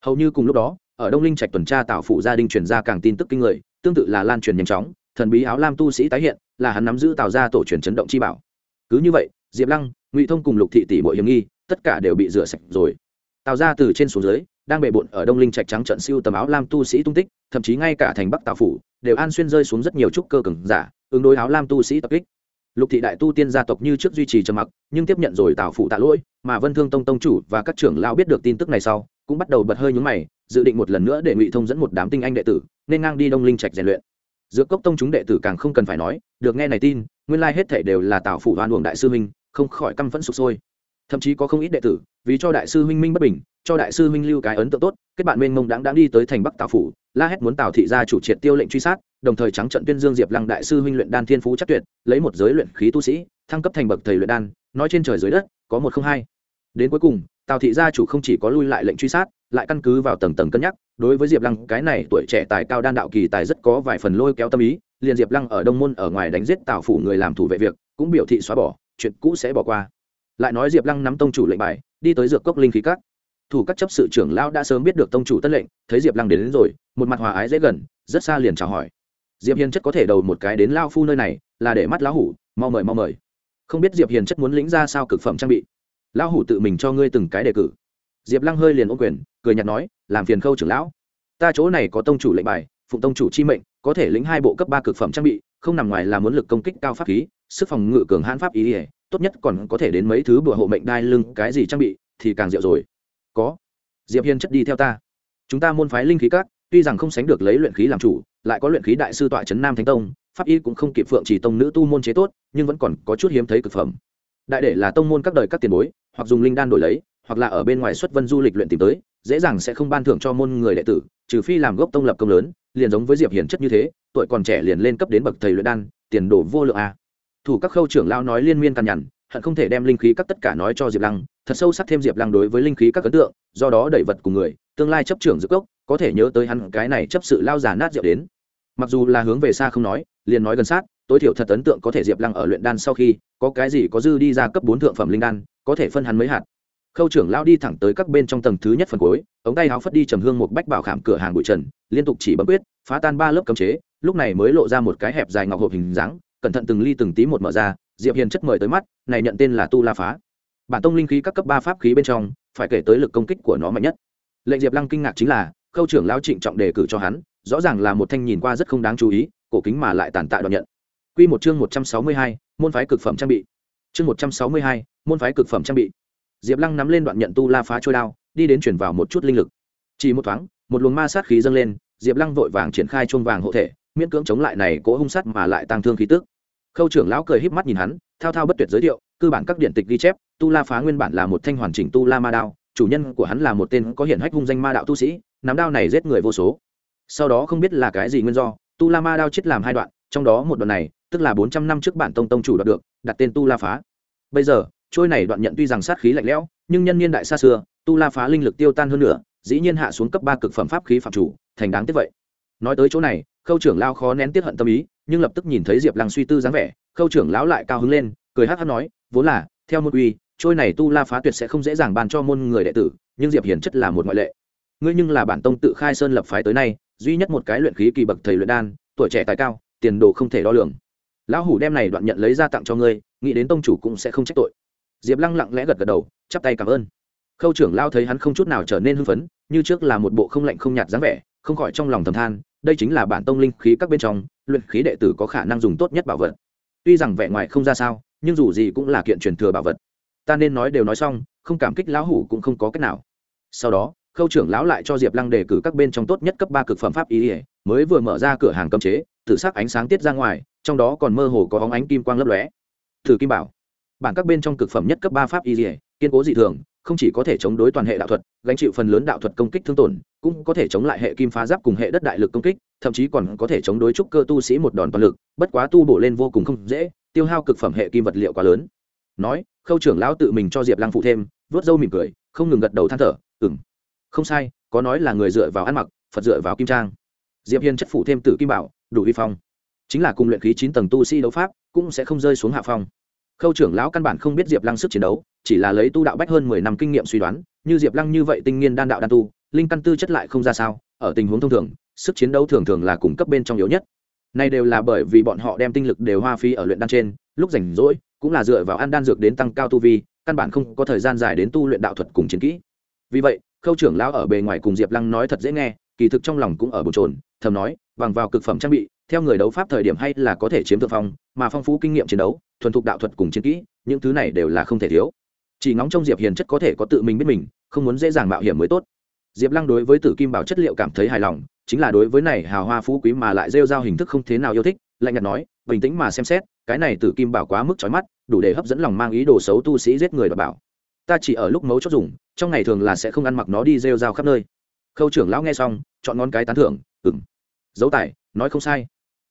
Hầu như cùng lúc đó, ở đông linh trạch tuần tra tạo phụ gia đình truyền ra càng tin tức kinh người, tương tự là lan truyền nhanh chóng, thần bí áo lam tu sĩ tái hiện, là hắn nắm giữ tạo ra tổ truyền chấn động chi bảo cứ như vậy, diệp lăng, ngụy thông cùng lục thị tỷ bội hiểm nghi, tất cả đều bị rửa sạch rồi. Tào ra từ trên xuống dưới, đang bề bộn ở đông linh trạch trắng trận siêu tầm áo lam tu sĩ tung tích, thậm chí ngay cả thành bắc tào phủ đều an xuyên rơi xuống rất nhiều trúc cơ cường giả, ứng đối áo lam tu sĩ tập kích. Lục thị đại tu tiên gia tộc như trước duy trì trầm mặc, nhưng tiếp nhận rồi tào phủ tạ lỗi, mà vân thương tông tông chủ và các trưởng lao biết được tin tức này sau, cũng bắt đầu bật hơi nhúng mày, dự định một lần nữa để ngụy thông dẫn một đám tinh anh đệ tử, nên ngang đi đông linh trạch rèn luyện dược cốc tông chúng đệ tử càng không cần phải nói, được nghe này tin, nguyên lai hết thể đều là tào phủ hoan uổng đại sư huynh, không khỏi căm phẫn sụp sôi. Thậm chí có không ít đệ tử, vì cho đại sư huynh minh bất bình, cho đại sư huynh lưu cái ấn tượng tốt, kết bạn mênh mông đáng đáng đi tới thành bắc tào phủ, la hét muốn tào thị gia chủ triệt tiêu lệnh truy sát, đồng thời trắng trận tuyên dương diệp lăng đại sư huynh luyện đan thiên phú chắc tuyệt, lấy một giới luyện khí tu sĩ, thăng cấp thành bậc thầy luyện đan, nói trên trời dưới đất, có một không hai. Đến cuối cùng, tào thị gia chủ không chỉ có lui lại lệnh truy sát lại căn cứ vào tầng tầng cân nhắc đối với diệp lăng cái này tuổi trẻ tài cao đan đạo kỳ tài rất có vài phần lôi kéo tâm ý liền diệp lăng ở đông môn ở ngoài đánh giết tào phủ người làm thủ vệ việc cũng biểu thị xóa bỏ chuyện cũ sẽ bỏ qua. Lại nói diệp lăng nắm tông chủ lệnh bài đi tới dược cốc linh khí các. Thủ các chấp sự trưởng lão đã sớm biết được tông chủ tân lệnh thấy diệp lăng đến, đến rồi một mặt hòa ái dễ gần rất xa liền chào hỏi. Diệp hiền chất có thể đầu một cái đến lao phu nơi này là để mắt lão hủ mau mời mau mời. Không biết diệp hiền chất muốn lĩnh ra sao cực phẩm trang bị. Lão hủ tự mình cho ngươi từng cái đề cử diệp lăng hơi liền ô quyền, cười nhạt nói, làm phiền khâu trưởng lão. Ta chỗ này có tông chủ lệnh bài, phụng tông chủ chi mệnh, có thể lĩnh hai bộ cấp ba cực phẩm trang bị, không nằm ngoài là muốn lực công kích cao pháp khí, sức phòng ngự cường hãn pháp ý ỉa tốt nhất còn có thể đến mấy thứ bữa hộ mệnh đai lưng, cái gì trang bị thì càng diệu rồi. Có. Diệp hiên chất đi theo ta. Chúng ta môn phái linh khí các, tuy rằng không sánh được lấy luyện khí làm chủ, lại có luyện khí đại sư tọa trấn nam thánh tông, pháp y cũng không kịp phượng chỉ tông nữ tu môn chế tốt, nhưng vẫn còn có chút hiếm thấy cực phẩm. Đại để là tông môn các đời các tiền bối, hoặc dùng linh đan đổi lấy hoặc là ở bên ngoài xuất vân du lịch luyện tìm tới, dễ dàng sẽ không ban thưởng cho môn người đệ tử, trừ phi làm gốc tông lập công lớn, liền giống với diệp hiển chất như thế, tuổi còn trẻ liền lên cấp đến bậc thầy luyện đan, tiền đồ vô lượng a. Thủ các khâu trưởng lao nói liên miên căn nhằn, hận không thể đem linh khí các tất cả nói cho diệp lăng, thật sâu sắc thêm diệp lăng đối với linh khí các ấn tượng, do đó đẩy vật cùng người, tương lai chấp trưởng giữa cốc, có thể nhớ tới hắn cái này chấp sự lao giả nát diệu đến. Mặc dù là hướng về xa không nói, liền nói gần sát, tối thiểu thật ấn tượng có thể diệp lăng ở luyện đan sau khi, có cái gì có dư đi ra cấp bốn thượng phẩm linh đan, có thể phân hắn mấy hạt khâu trưởng lao đi thẳng tới các bên trong tầng thứ nhất phần cuối ống tay áo phất đi trầm hương một bách bảo khảm cửa hàng bụi trần liên tục chỉ bấm quyết phá tan ba lớp cấm chế lúc này mới lộ ra một cái hẹp dài ngọc hộp hình dáng cẩn thận từng ly từng tí một mở ra diệp hiền chất mời tới mắt này nhận tên là tu la phá bản tông linh khí các cấp ba pháp khí bên trong phải kể tới lực công kích của nó mạnh nhất lệnh diệp lăng kinh ngạc chính là khâu trưởng lão trịnh trọng đề cử cho hắn rõ ràng là một thanh nhìn qua rất không đáng chú ý cổ kính mà lại tàn tạ đoạn nhận Quy một chương một trăm sáu mươi hai, môn phái cực phẩm trang bị. Chương một trăm sáu mươi hai, môn phái cực phẩm trang bị. Diệp Lăng nắm lên đoạn nhận tu la phá trôi đao, đi đến chuyển vào một chút linh lực. Chỉ một thoáng, một luồng ma sát khí dâng lên, Diệp Lăng vội vàng triển khai chuông vàng hộ thể, miễn cưỡng chống lại này cố hung sát mà lại tăng thương khí tức. Khâu trưởng lão cười híp mắt nhìn hắn, thao thao bất tuyệt giới thiệu, cơ bản các điện tịch ghi chép, tu la phá nguyên bản là một thanh hoàn chỉnh tu la ma đao, chủ nhân của hắn là một tên có hiển hách hung danh ma đạo tu sĩ, nắm đao này giết người vô số. Sau đó không biết là cái gì nguyên do, tu la ma đao chết làm hai đoạn, trong đó một đoạn này, tức là bốn trăm năm trước bản tông tông chủ đoạt được, đặt tên tu la phá. Bây giờ, trôi này đoạn nhận tuy rằng sát khí lạnh lẽo, nhưng nhân niên đại xa xưa, tu la phá linh lực tiêu tan hơn nữa, dĩ nhiên hạ xuống cấp ba cực phẩm pháp khí phạm chủ, thành đáng tiếc vậy. Nói tới chỗ này, Khâu trưởng lão khó nén tiết hận tâm ý, nhưng lập tức nhìn thấy Diệp Lăng suy tư dáng vẻ, Khâu trưởng lão lại cao hứng lên, cười hắc hắc nói, vốn là, theo môn uy, trôi này tu la phá tuyệt sẽ không dễ dàng bàn cho môn người đệ tử, nhưng Diệp Hiền chất là một ngoại lệ. Ngươi nhưng là bản tông tự khai sơn lập phái tới nay, duy nhất một cái luyện khí kỳ bậc thầy luyện đan, tuổi trẻ tài cao, tiền đồ không thể đo lường. Lão hủ đem này đoạn nhận lấy ra tặng cho ngươi, nghĩ đến tông chủ cũng sẽ không trách tội. Diệp Lăng lặng lẽ gật gật đầu, chắp tay cảm ơn. Khâu trưởng lao thấy hắn không chút nào trở nên hưng phấn, như trước là một bộ không lạnh không nhạt dáng vẻ, không khỏi trong lòng thầm than, đây chính là bản tông linh khí các bên trong, luyện khí đệ tử có khả năng dùng tốt nhất bảo vật. Tuy rằng vẻ ngoài không ra sao, nhưng dù gì cũng là kiện truyền thừa bảo vật. Ta nên nói đều nói xong, không cảm kích lão hủ cũng không có cách nào. Sau đó, Khâu trưởng lão lại cho Diệp Lăng đề cử các bên trong tốt nhất cấp ba cực phẩm pháp y, mới vừa mở ra cửa hàng cấm chế, tự sắc ánh sáng tiết ra ngoài, trong đó còn mơ hồ có óng ánh kim quang lấp lóe. Thử kim bảo bản các bên trong cực phẩm nhất cấp ba pháp y dỉa kiên cố dị thường, không chỉ có thể chống đối toàn hệ đạo thuật, gánh chịu phần lớn đạo thuật công kích thương tổn, cũng có thể chống lại hệ kim phá giáp cùng hệ đất đại lực công kích, thậm chí còn có thể chống đối trúc cơ tu sĩ một đòn toàn lực, bất quá tu bổ lên vô cùng không dễ, tiêu hao cực phẩm hệ kim vật liệu quá lớn. Nói, khâu trưởng lão tự mình cho diệp lăng phụ thêm vớt râu mỉm cười, không ngừng gật đầu than thở ừng không sai, có nói là người dựa vào ăn mặc, phật dựa vào kim trang. Diệp hiền chất phụ thêm tử kim bảo, đủ vi phong. Chính là cùng luyện khí chín tầng tu sĩ đấu pháp, cũng sẽ không rơi xuống hạ phong khâu trưởng lão căn bản không biết diệp lăng sức chiến đấu, chỉ là lấy tu đạo bách hơn mười năm kinh nghiệm suy đoán, như diệp lăng như vậy tinh nghiên đan đạo đan tu, linh căn tư chất lại không ra sao, ở tình huống thông thường, sức chiến đấu thường thường là cung cấp bên trong yếu nhất. Này đều là bởi vì bọn họ đem tinh lực đều hoa phí ở luyện đan trên, lúc rảnh rỗi, cũng là dựa vào ăn đan dược đến tăng cao tu vi, căn bản không có thời gian dài đến tu luyện đạo thuật cùng chiến kỹ. Vì vậy, khâu trưởng lão ở bề ngoài cùng diệp lăng nói thật dễ nghe, kỳ thực trong lòng cũng ở bồn trồn thầm nói, bằng vào cực phẩm trang bị theo người đấu pháp thời điểm hay là có thể chiếm thượng phong, mà phong phú kinh nghiệm chiến đấu, thuần thục đạo thuật cùng chiến kỹ, những thứ này đều là không thể thiếu. Chỉ ngóng trong diệp hiền chất có thể có tự mình biết mình, không muốn dễ dàng mạo hiểm mới tốt. Diệp lăng đối với tử kim bảo chất liệu cảm thấy hài lòng, chính là đối với này hào hoa phú quý mà lại rêu r a o hình thức không thế nào yêu thích, lạnh nhạt nói, bình tĩnh mà xem xét, cái này tử kim bảo quá mức trói mắt, đủ để hấp dẫn lòng mang ý đồ xấu tu sĩ giết người và bảo. Ta chỉ ở lúc mấu chốt dùng, trong ngày thường là sẽ không ăn mặc nó đi rêu r a o khắp nơi. Khâu trưởng lão nghe xong, chọn ngón cái tán thưởng ừng dấu tài, nói không sai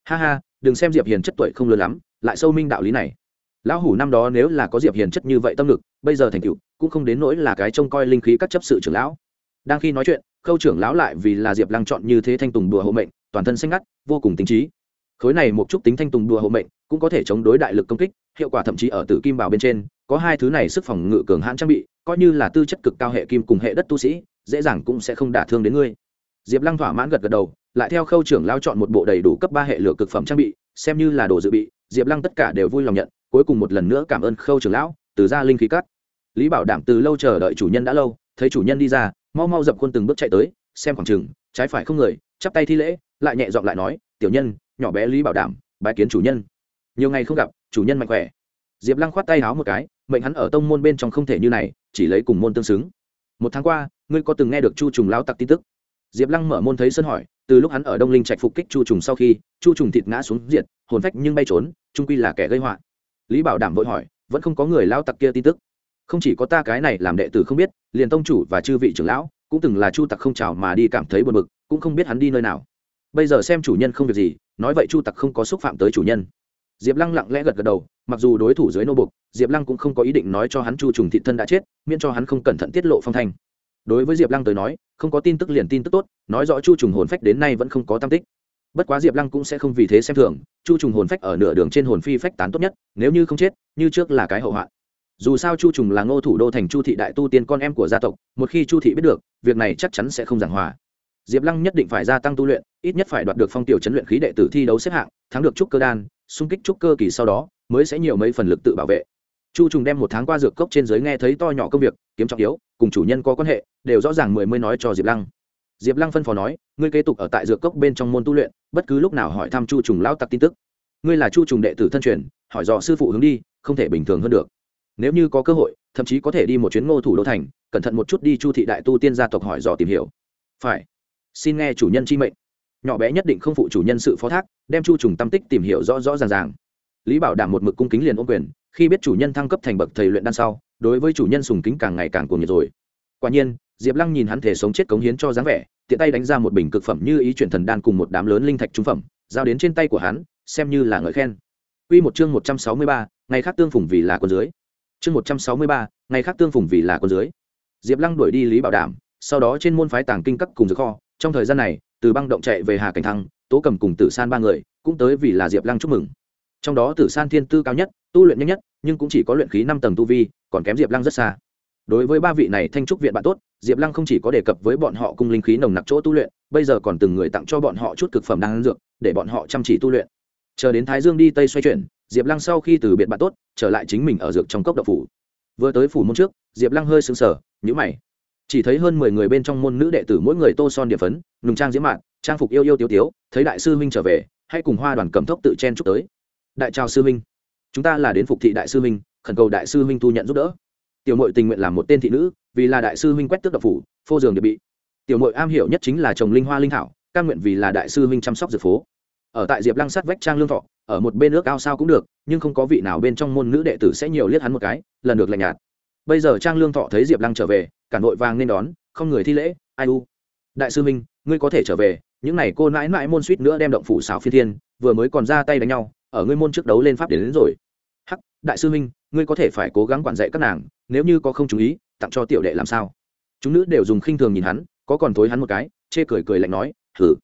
ha ha, đừng xem diệp hiền chất tuổi không lớn lắm, lại sâu minh đạo lý này. Lão hủ năm đó nếu là có diệp hiền chất như vậy tâm lực, bây giờ thành cựu cũng không đến nỗi là cái trông coi linh khí các chấp sự trưởng lão. Đang khi nói chuyện, khâu trưởng lão lại vì là diệp lăng chọn như thế thanh tùng đùa hộ mệnh, toàn thân xanh ngắt, vô cùng tính trí. Khối này một chút tính thanh tùng đùa hộ mệnh, cũng có thể chống đối đại lực công kích, hiệu quả thậm chí ở tử kim bảo bên trên, có hai thứ này sức phòng ngự cường hãn trang bị, coi như là tư chất cực cao hệ kim cùng hệ đất tu sĩ, dễ dàng cũng sẽ không đả thương đến ngươi. Diệp lăng thỏa mãn gật gật đầu lại theo khâu trưởng lao chọn một bộ đầy đủ cấp ba hệ lửa cực phẩm trang bị, xem như là đồ dự bị, diệp lăng tất cả đều vui lòng nhận, cuối cùng một lần nữa cảm ơn khâu trưởng lão, từ ra linh khí cắt. Lý bảo đảm từ lâu chờ đợi chủ nhân đã lâu, thấy chủ nhân đi ra, mau mau dập khuôn từng bước chạy tới, xem khoảng chừng, trái phải không người, chắp tay thi lễ, lại nhẹ giọng lại nói, tiểu nhân, nhỏ bé lý bảo đảm, bái kiến chủ nhân. Nhiều ngày không gặp, chủ nhân mạnh khỏe. Diệp lăng khoát tay háo một cái, mệnh hắn ở tông môn bên trong không thể như này, chỉ lấy cùng môn tương xứng. Một tháng qua, ngươi có từng nghe được chu trùng lão tặc tin tức? Diệp lăng mở môn thấy sân hỏi, từ lúc hắn ở đông linh trạch phục kích chu trùng sau khi, chu trùng thịt ngã xuống diệt, hồn phách nhưng bay trốn trung quy là kẻ gây họa. Lý bảo đảm vội hỏi, vẫn không có người lao tặc kia tin tức. Không chỉ có ta cái này làm đệ tử không biết, liền tông chủ và chư vị trưởng lão, cũng từng là chu tặc không chào mà đi cảm thấy buồn bực, cũng không biết hắn đi nơi nào. Bây giờ xem chủ nhân không việc gì, nói vậy chu tặc không có xúc phạm tới chủ nhân. Diệp lăng lặng lẽ gật gật đầu, mặc dù đối thủ dưới nô bục diệp lăng cũng không có ý định nói cho hắn chu trùng thị thân đã chết, miễn cho hắn không cẩn thận tiết lộ phong thanh đối với diệp lăng tới nói, không có tin tức liền tin tức tốt, nói rõ chu trùng hồn phách đến nay vẫn không có tam tích. Bất quá diệp lăng cũng sẽ không vì thế xem thường, chu trùng hồn phách ở nửa đường trên hồn phi phách tán tốt nhất, nếu như không chết, như trước là cái hậu hoạn dù sao chu trùng là ngô thủ đô thành chu thị đại tu tiên con em của gia tộc, một khi chu thị biết được, việc này chắc chắn sẽ không giảng hòa. Diệp lăng nhất định phải gia tăng tu luyện, ít nhất phải đoạt được phong tiểu chấn luyện khí đệ tử thi đấu xếp hạng, thắng được trúc cơ đan, xung kích trúc cơ kỳ sau đó, mới sẽ nhiều mấy phần lực tự bảo vệ. Chu trùng đem một tháng qua dược cốc trên dưới nghe thấy to nhỏ công việc, kiếm trọng yếu, cùng chủ nhân có quan hệ đều rõ ràng mười mươi nói cho diệp lăng. Diệp lăng phân phó nói, ngươi kế tục ở tại dược cốc bên trong môn tu luyện, bất cứ lúc nào hỏi thăm chu trùng lao tặc tin tức. Ngươi là chu trùng đệ tử thân truyền, hỏi dò sư phụ hướng đi, không thể bình thường hơn được. Nếu như có cơ hội, thậm chí có thể đi một chuyến ngô thủ đô thành, cẩn thận một chút đi chu thị đại tu tiên gia tộc hỏi dò tìm hiểu. Phải. Xin nghe chủ nhân chi mệnh. Nhỏ bé nhất định không phụ chủ nhân sự phó thác, đem chu trùng tâm tích tìm hiểu rõ rõ ràng ràng. Lý bảo đảm một mực cung kính liền ôm quyền, khi biết chủ nhân thăng cấp thành bậc thầy luyện đan sau, đối với chủ nhân sùng kính càng ngày càng cuồng nhiệt rồi. Quả nhiên diệp lăng nhìn hắn thể sống chết cống hiến cho dáng vẻ tiện tay đánh ra một bình cực phẩm như ý chuyển thần đan cùng một đám lớn linh thạch trung phẩm giao đến trên tay của hắn xem như là ngợi khen Quy một chương một trăm sáu mươi ba, ngày khác tương phùng vì là quân dưới. Chương một trăm sáu mươi ba, ngày khác tương phùng vì là quân dưới. Diệp Lăng đuổi đi Lý Bảo Đảm, sau đó trên môn phái tàng kinh các cùng dược kho, trong thời gian này, từ băng động chạy về Hà Cảnh Thăng, Tố Cầm cùng Tử San ba người, cũng tới vì là Diệp Lăng chúc mừng. Trong đó Tử San thiên tư cao nhất, tu luyện nhanh nhất, nhưng cũng chỉ có luyện khí năm tầng tu vi, còn kém Diệp Lăng rất xa. Đối với ba vị này thanh trúc viện bạn tốt, Diệp Lăng không chỉ có đề cập với bọn họ cung linh khí nồng nặc chỗ tu luyện, bây giờ còn từng người tặng cho bọn họ chút cực phẩm đan dược, để bọn họ chăm chỉ tu luyện. Chờ đến thái dương đi tây xoay chuyển diệp lăng sau khi từ biệt bạn tốt trở lại chính mình ở dược trong cốc đậu phủ. Vừa tới phủ môn trước diệp lăng hơi sững sờ nhữ mày. Chỉ thấy hơn mười người bên trong môn nữ đệ tử mỗi người tô son địa phấn nùng trang diễm mạn trang phục yêu yêu tiêu tiếu thấy đại sư huynh trở về hay cùng hoa đoàn cầm thốc tự chen chúc tới. Đại trào sư huynh. Chúng ta là đến phục thị đại sư huynh khẩn cầu đại sư huynh thu nhận giúp đỡ tiểu mội tình nguyện làm một tên thị nữ vì là đại sư huynh quét tước độc phủ phô giường địa bị. Tiểu mội am hiểu nhất chính là trồng linh hoa linh thảo căn nguyện vì là đại sư huynh chăm sóc dược phố. Ở tại diệp lăng sát vách trang lương thọ ở một bên nước ao sao cũng được nhưng không có vị nào bên trong môn nữ đệ tử sẽ nhiều liếc hắn một cái lần được lạnh nhạt. Bây giờ trang lương thọ thấy diệp lăng trở về cả nội vàng nên đón không người thi lễ ai u. Đại sư minh ngươi có thể trở về những n à y cô mãi mãi môn suýt nữa đem động phủ xào phi thiên vừa mới còn ra tay đánh nhau ở ngươi môn trước đấu lên pháp đến, đến rồi đại sư minh ngươi có thể phải cố gắng quản dạy các nàng, nếu như có không chú ý, tặng cho tiểu đệ làm sao? Chúng nữ đều dùng khinh thường nhìn hắn, có còn thối hắn một cái, chê cười cười lạnh nói thử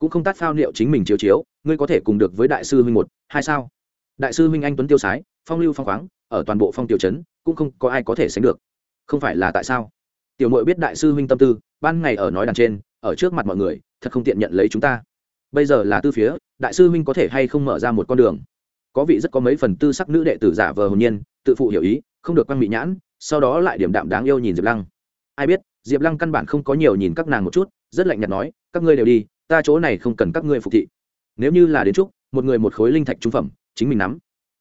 cũng không tát phao liệu chính mình chiếu chiếu, ngươi có thể cùng được với đại sư huynh một, hai sao? Đại sư huynh anh tuấn tiêu sái, phong lưu phong khoáng, ở toàn bộ phong tiểu trấn, cũng không có ai có thể sánh được. Không phải là tại sao? Tiểu mội biết đại sư huynh tâm tư, ban ngày ở nói đằng trên, ở trước mặt mọi người, thật không tiện nhận lấy chúng ta. Bây giờ là tư phía, đại sư huynh có thể hay không mở ra một con đường? Có vị rất có mấy phần tư sắc nữ đệ tử giả vờ hồn nhiên, tự phụ hiểu ý, không được quăng bị nhãn, sau đó lại điểm đạm đáng yêu nhìn diệp lăng. Ai biết, diệp lăng căn bản không có nhiều nhìn các nàng một chút, rất lạnh nhạt nói, các ngươi đều đi, ta chỗ này không cần các ngươi phục thị. Nếu như là đến trúc một người một khối linh thạch trung phẩm, chính mình nắm.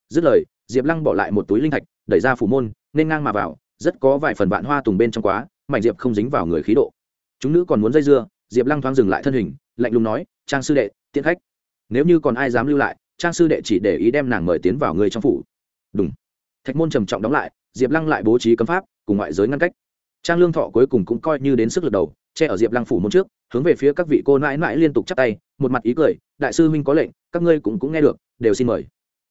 Dứt lời, diệp lăng bỏ lại một túi linh thạch, đẩy ra phủ môn, nên ngang mà vào, rất có vài phần vạn hoa tùng bên trong quá, mảnh diệp không dính vào người khí độ. Chúng nữ còn muốn dây dưa, diệp lăng thoáng dừng lại thân hình, lạnh lùng nói, trang sư đệ, tiễn khách. Nếu như còn ai dám lưu lại trang sư đệ chỉ để ý đem nàng mời tiến vào người trong phủ. Đúng thạch môn trầm trọng đóng lại, diệp lăng lại bố trí cấm pháp, cùng ngoại giới ngăn cách. Trang lương thọ cuối cùng cũng coi như đến sức lực đầu, che ở diệp lăng phủ môn trước, hướng về phía các vị cô nãi nãi liên tục chắp tay, một mặt ý cười, đại sư huynh có lệnh, các ngươi cũng cũng nghe được, đều xin mời.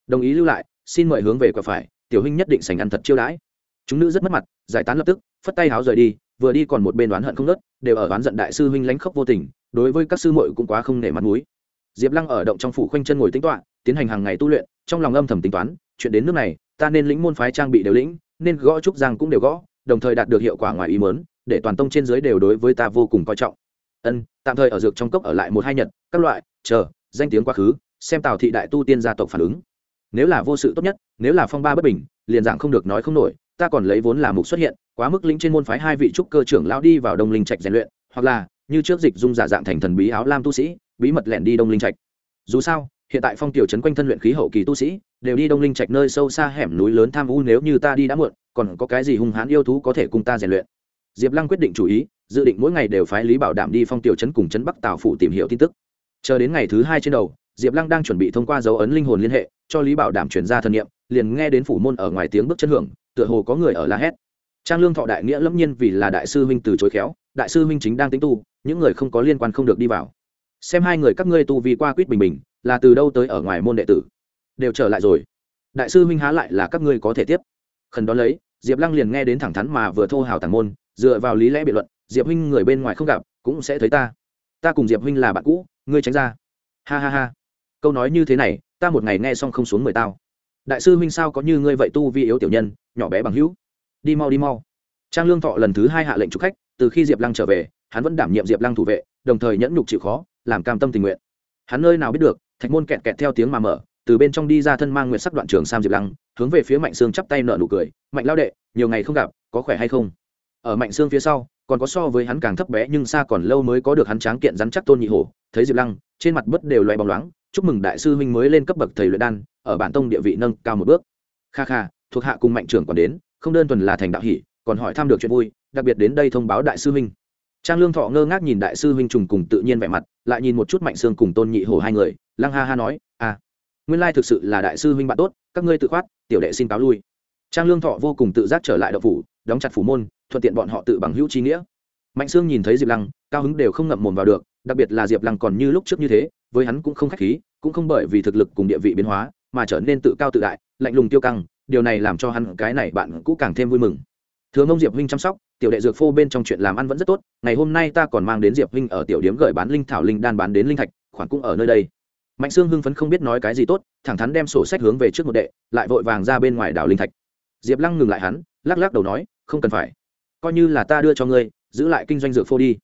Đồng ý lưu lại, xin mời hướng về quả phải, tiểu huynh nhất định sành ăn thật chiêu đãi. Chúng nữ rất mất mặt, giải tán lập tức, phất tay háo rời đi, vừa đi còn một bên đoán hận không nớt đều ở đoán giận đại sư huynh lánh khóc vô tình, đối với các sư muội cũng quá không nể mặt mũi. Diệp lăng ở động trong phủ khoanh chân ngồi tính toạ tiến hành hàng ngày tu luyện, trong lòng âm thầm tính toán, chuyện đến nước này, ta nên lĩnh môn phái trang bị đều lĩnh, nên gõ trúc giang cũng đều gõ, đồng thời đạt được hiệu quả ngoài ý mớn để toàn tông trên dưới đều đối với ta vô cùng coi trọng. Ân, tạm thời ở dược trong cốc ở lại một hai nhật, các loại, chờ, danh tiếng quá khứ, xem tào thị đại tu tiên gia tộc phản ứng. Nếu là vô sự tốt nhất, nếu là phong ba bất bình, liền dạng không được nói không nổi, ta còn lấy vốn là mục xuất hiện, quá mức lĩnh trên môn phái hai vị trúc cơ trưởng lão đi vào đông linh trạch rèn luyện, hoặc là, như trước dịch dung giả dạng thành thần bí áo lam tu sĩ, bí mật lẻn đi đông linh trạch. Dù sao hiện tại phong tiểu trấn quanh thân luyện khí hậu kỳ tu sĩ, đều đi đông linh trạch nơi sâu xa hẻm núi lớn tham u, nếu như ta đi đã muộn, còn có cái gì hung hãn yêu thú có thể cùng ta rèn luyện? Diệp lăng quyết định chủ ý, dự định mỗi ngày đều phái lý bảo đảm đi phong tiểu trấn cùng trấn bắc tào phụ tìm hiểu tin tức. Chờ đến ngày thứ hai trên đầu, diệp lăng đang chuẩn bị thông qua dấu ấn linh hồn liên hệ, cho lý bảo đảm chuyển ra thân nhiệm liền nghe đến phủ môn ở ngoài tiếng bước chân hưởng, tựa hồ có người ở la hét. Trang lương thọ đại nghĩa lâm nhiên vì là đại sư huynh từ chối khéo, đại sư huynh chính đang tính tu, những người không có liên quan không được đi vào xem hai người các ngươi tu vì qua quýt bình bình, là từ đâu tới ở ngoài môn đệ tử? Đều trở lại rồi. Đại sư huynh há lại là các ngươi có thể tiếp? Khẩn đó lấy, diệp lăng liền nghe đến thẳng thắn mà vừa thô hào tàng môn, dựa vào lý lẽ biện luận, diệp huynh người bên ngoài không gặp, cũng sẽ thấy ta. Ta cùng diệp huynh là bạn cũ, ngươi tránh ra. Ha ha ha. Câu nói như thế này, ta một ngày nghe xong không xuống mười tao. Đại sư huynh sao có như ngươi vậy tu vi yếu tiểu nhân, nhỏ bé bằng hữu? Đi mau đi mau. Trang lương thọ lần thứ hai hạ lệnh trục khách, từ khi diệp lăng trở về, hắn vẫn đảm nhiệm diệp lăng thủ vệ, đồng thời nhẫn nhục chịu khó làm cam tâm tình nguyện. Hắn nơi nào biết được, thạch môn kẹt kẹt theo tiếng mà mở, từ bên trong đi ra thân mang nguyện sắc đoạn trường sam diệp lăng, hướng về phía mạnh sương chắp tay nợ nụ cười, mạnh lao đệ, nhiều ngày không gặp, có khỏe hay không? Ở mạnh sương phía sau, còn có so với hắn càng thấp bé nhưng xa còn lâu mới có được hắn tráng kiện rắn chắc tôn nhị hổ, thấy diệp lăng, trên mặt bất đều loay bóng loáng, chúc mừng đại sư huynh mới lên cấp bậc thầy luyện đan, ở bản tông địa vị nâng cao một bước. Kha kha, thuộc hạ cùng mạnh trưởng còn đến, không đơn thuần là thành đạo hỷ, còn hỏi thăm được chuyện vui, đặc biệt đến đây thông báo đại sư huynh trang lương thọ ngơ ngác nhìn đại sư huynh trùng cùng tự nhiên vẻ mặt, lại nhìn một chút mạnh sương cùng tôn nhị hổ hai người, lăng ha ha nói à nguyên lai thực sự là đại sư huynh bạn tốt, các ngươi tự khoát, tiểu đệ xin cáo lui. Trang lương thọ vô cùng tự giác trở lại đậu phủ, đóng chặt phủ môn, thuận tiện bọn họ tự bằng hữu trí nghĩa. Mạnh sương nhìn thấy diệp lăng, cao hứng đều không ngậm mồm vào được, đặc biệt là diệp lăng còn như lúc trước như thế, với hắn cũng không k h á c h khí, cũng không bởi vì thực lực cùng địa vị biến hóa, mà trở nên tự cao tự đại, lạnh lùng tiêu căng, điều này làm cho hắn cái này bạn cũng càng thêm vui mừng. Thường ông diệp huynh chăm sóc tiểu đệ dược phô bên trong chuyện làm ăn vẫn rất tốt, ngày hôm nay ta còn mang đến diệp huynh ở tiểu điếm gửi bán linh thảo linh đan bán đến linh thạch, khoản cũng ở nơi đây. Mạnh sương hưng phấn không biết nói cái gì tốt, thẳng thắn đem sổ sách hướng về trước một đệ, lại vội vàng ra bên ngoài đảo linh thạch. Diệp lăng ngừng lại hắn, lắc lắc đầu nói, không cần phải. Coi như là ta đưa cho ngươi, giữ lại kinh doanh dược phô đi.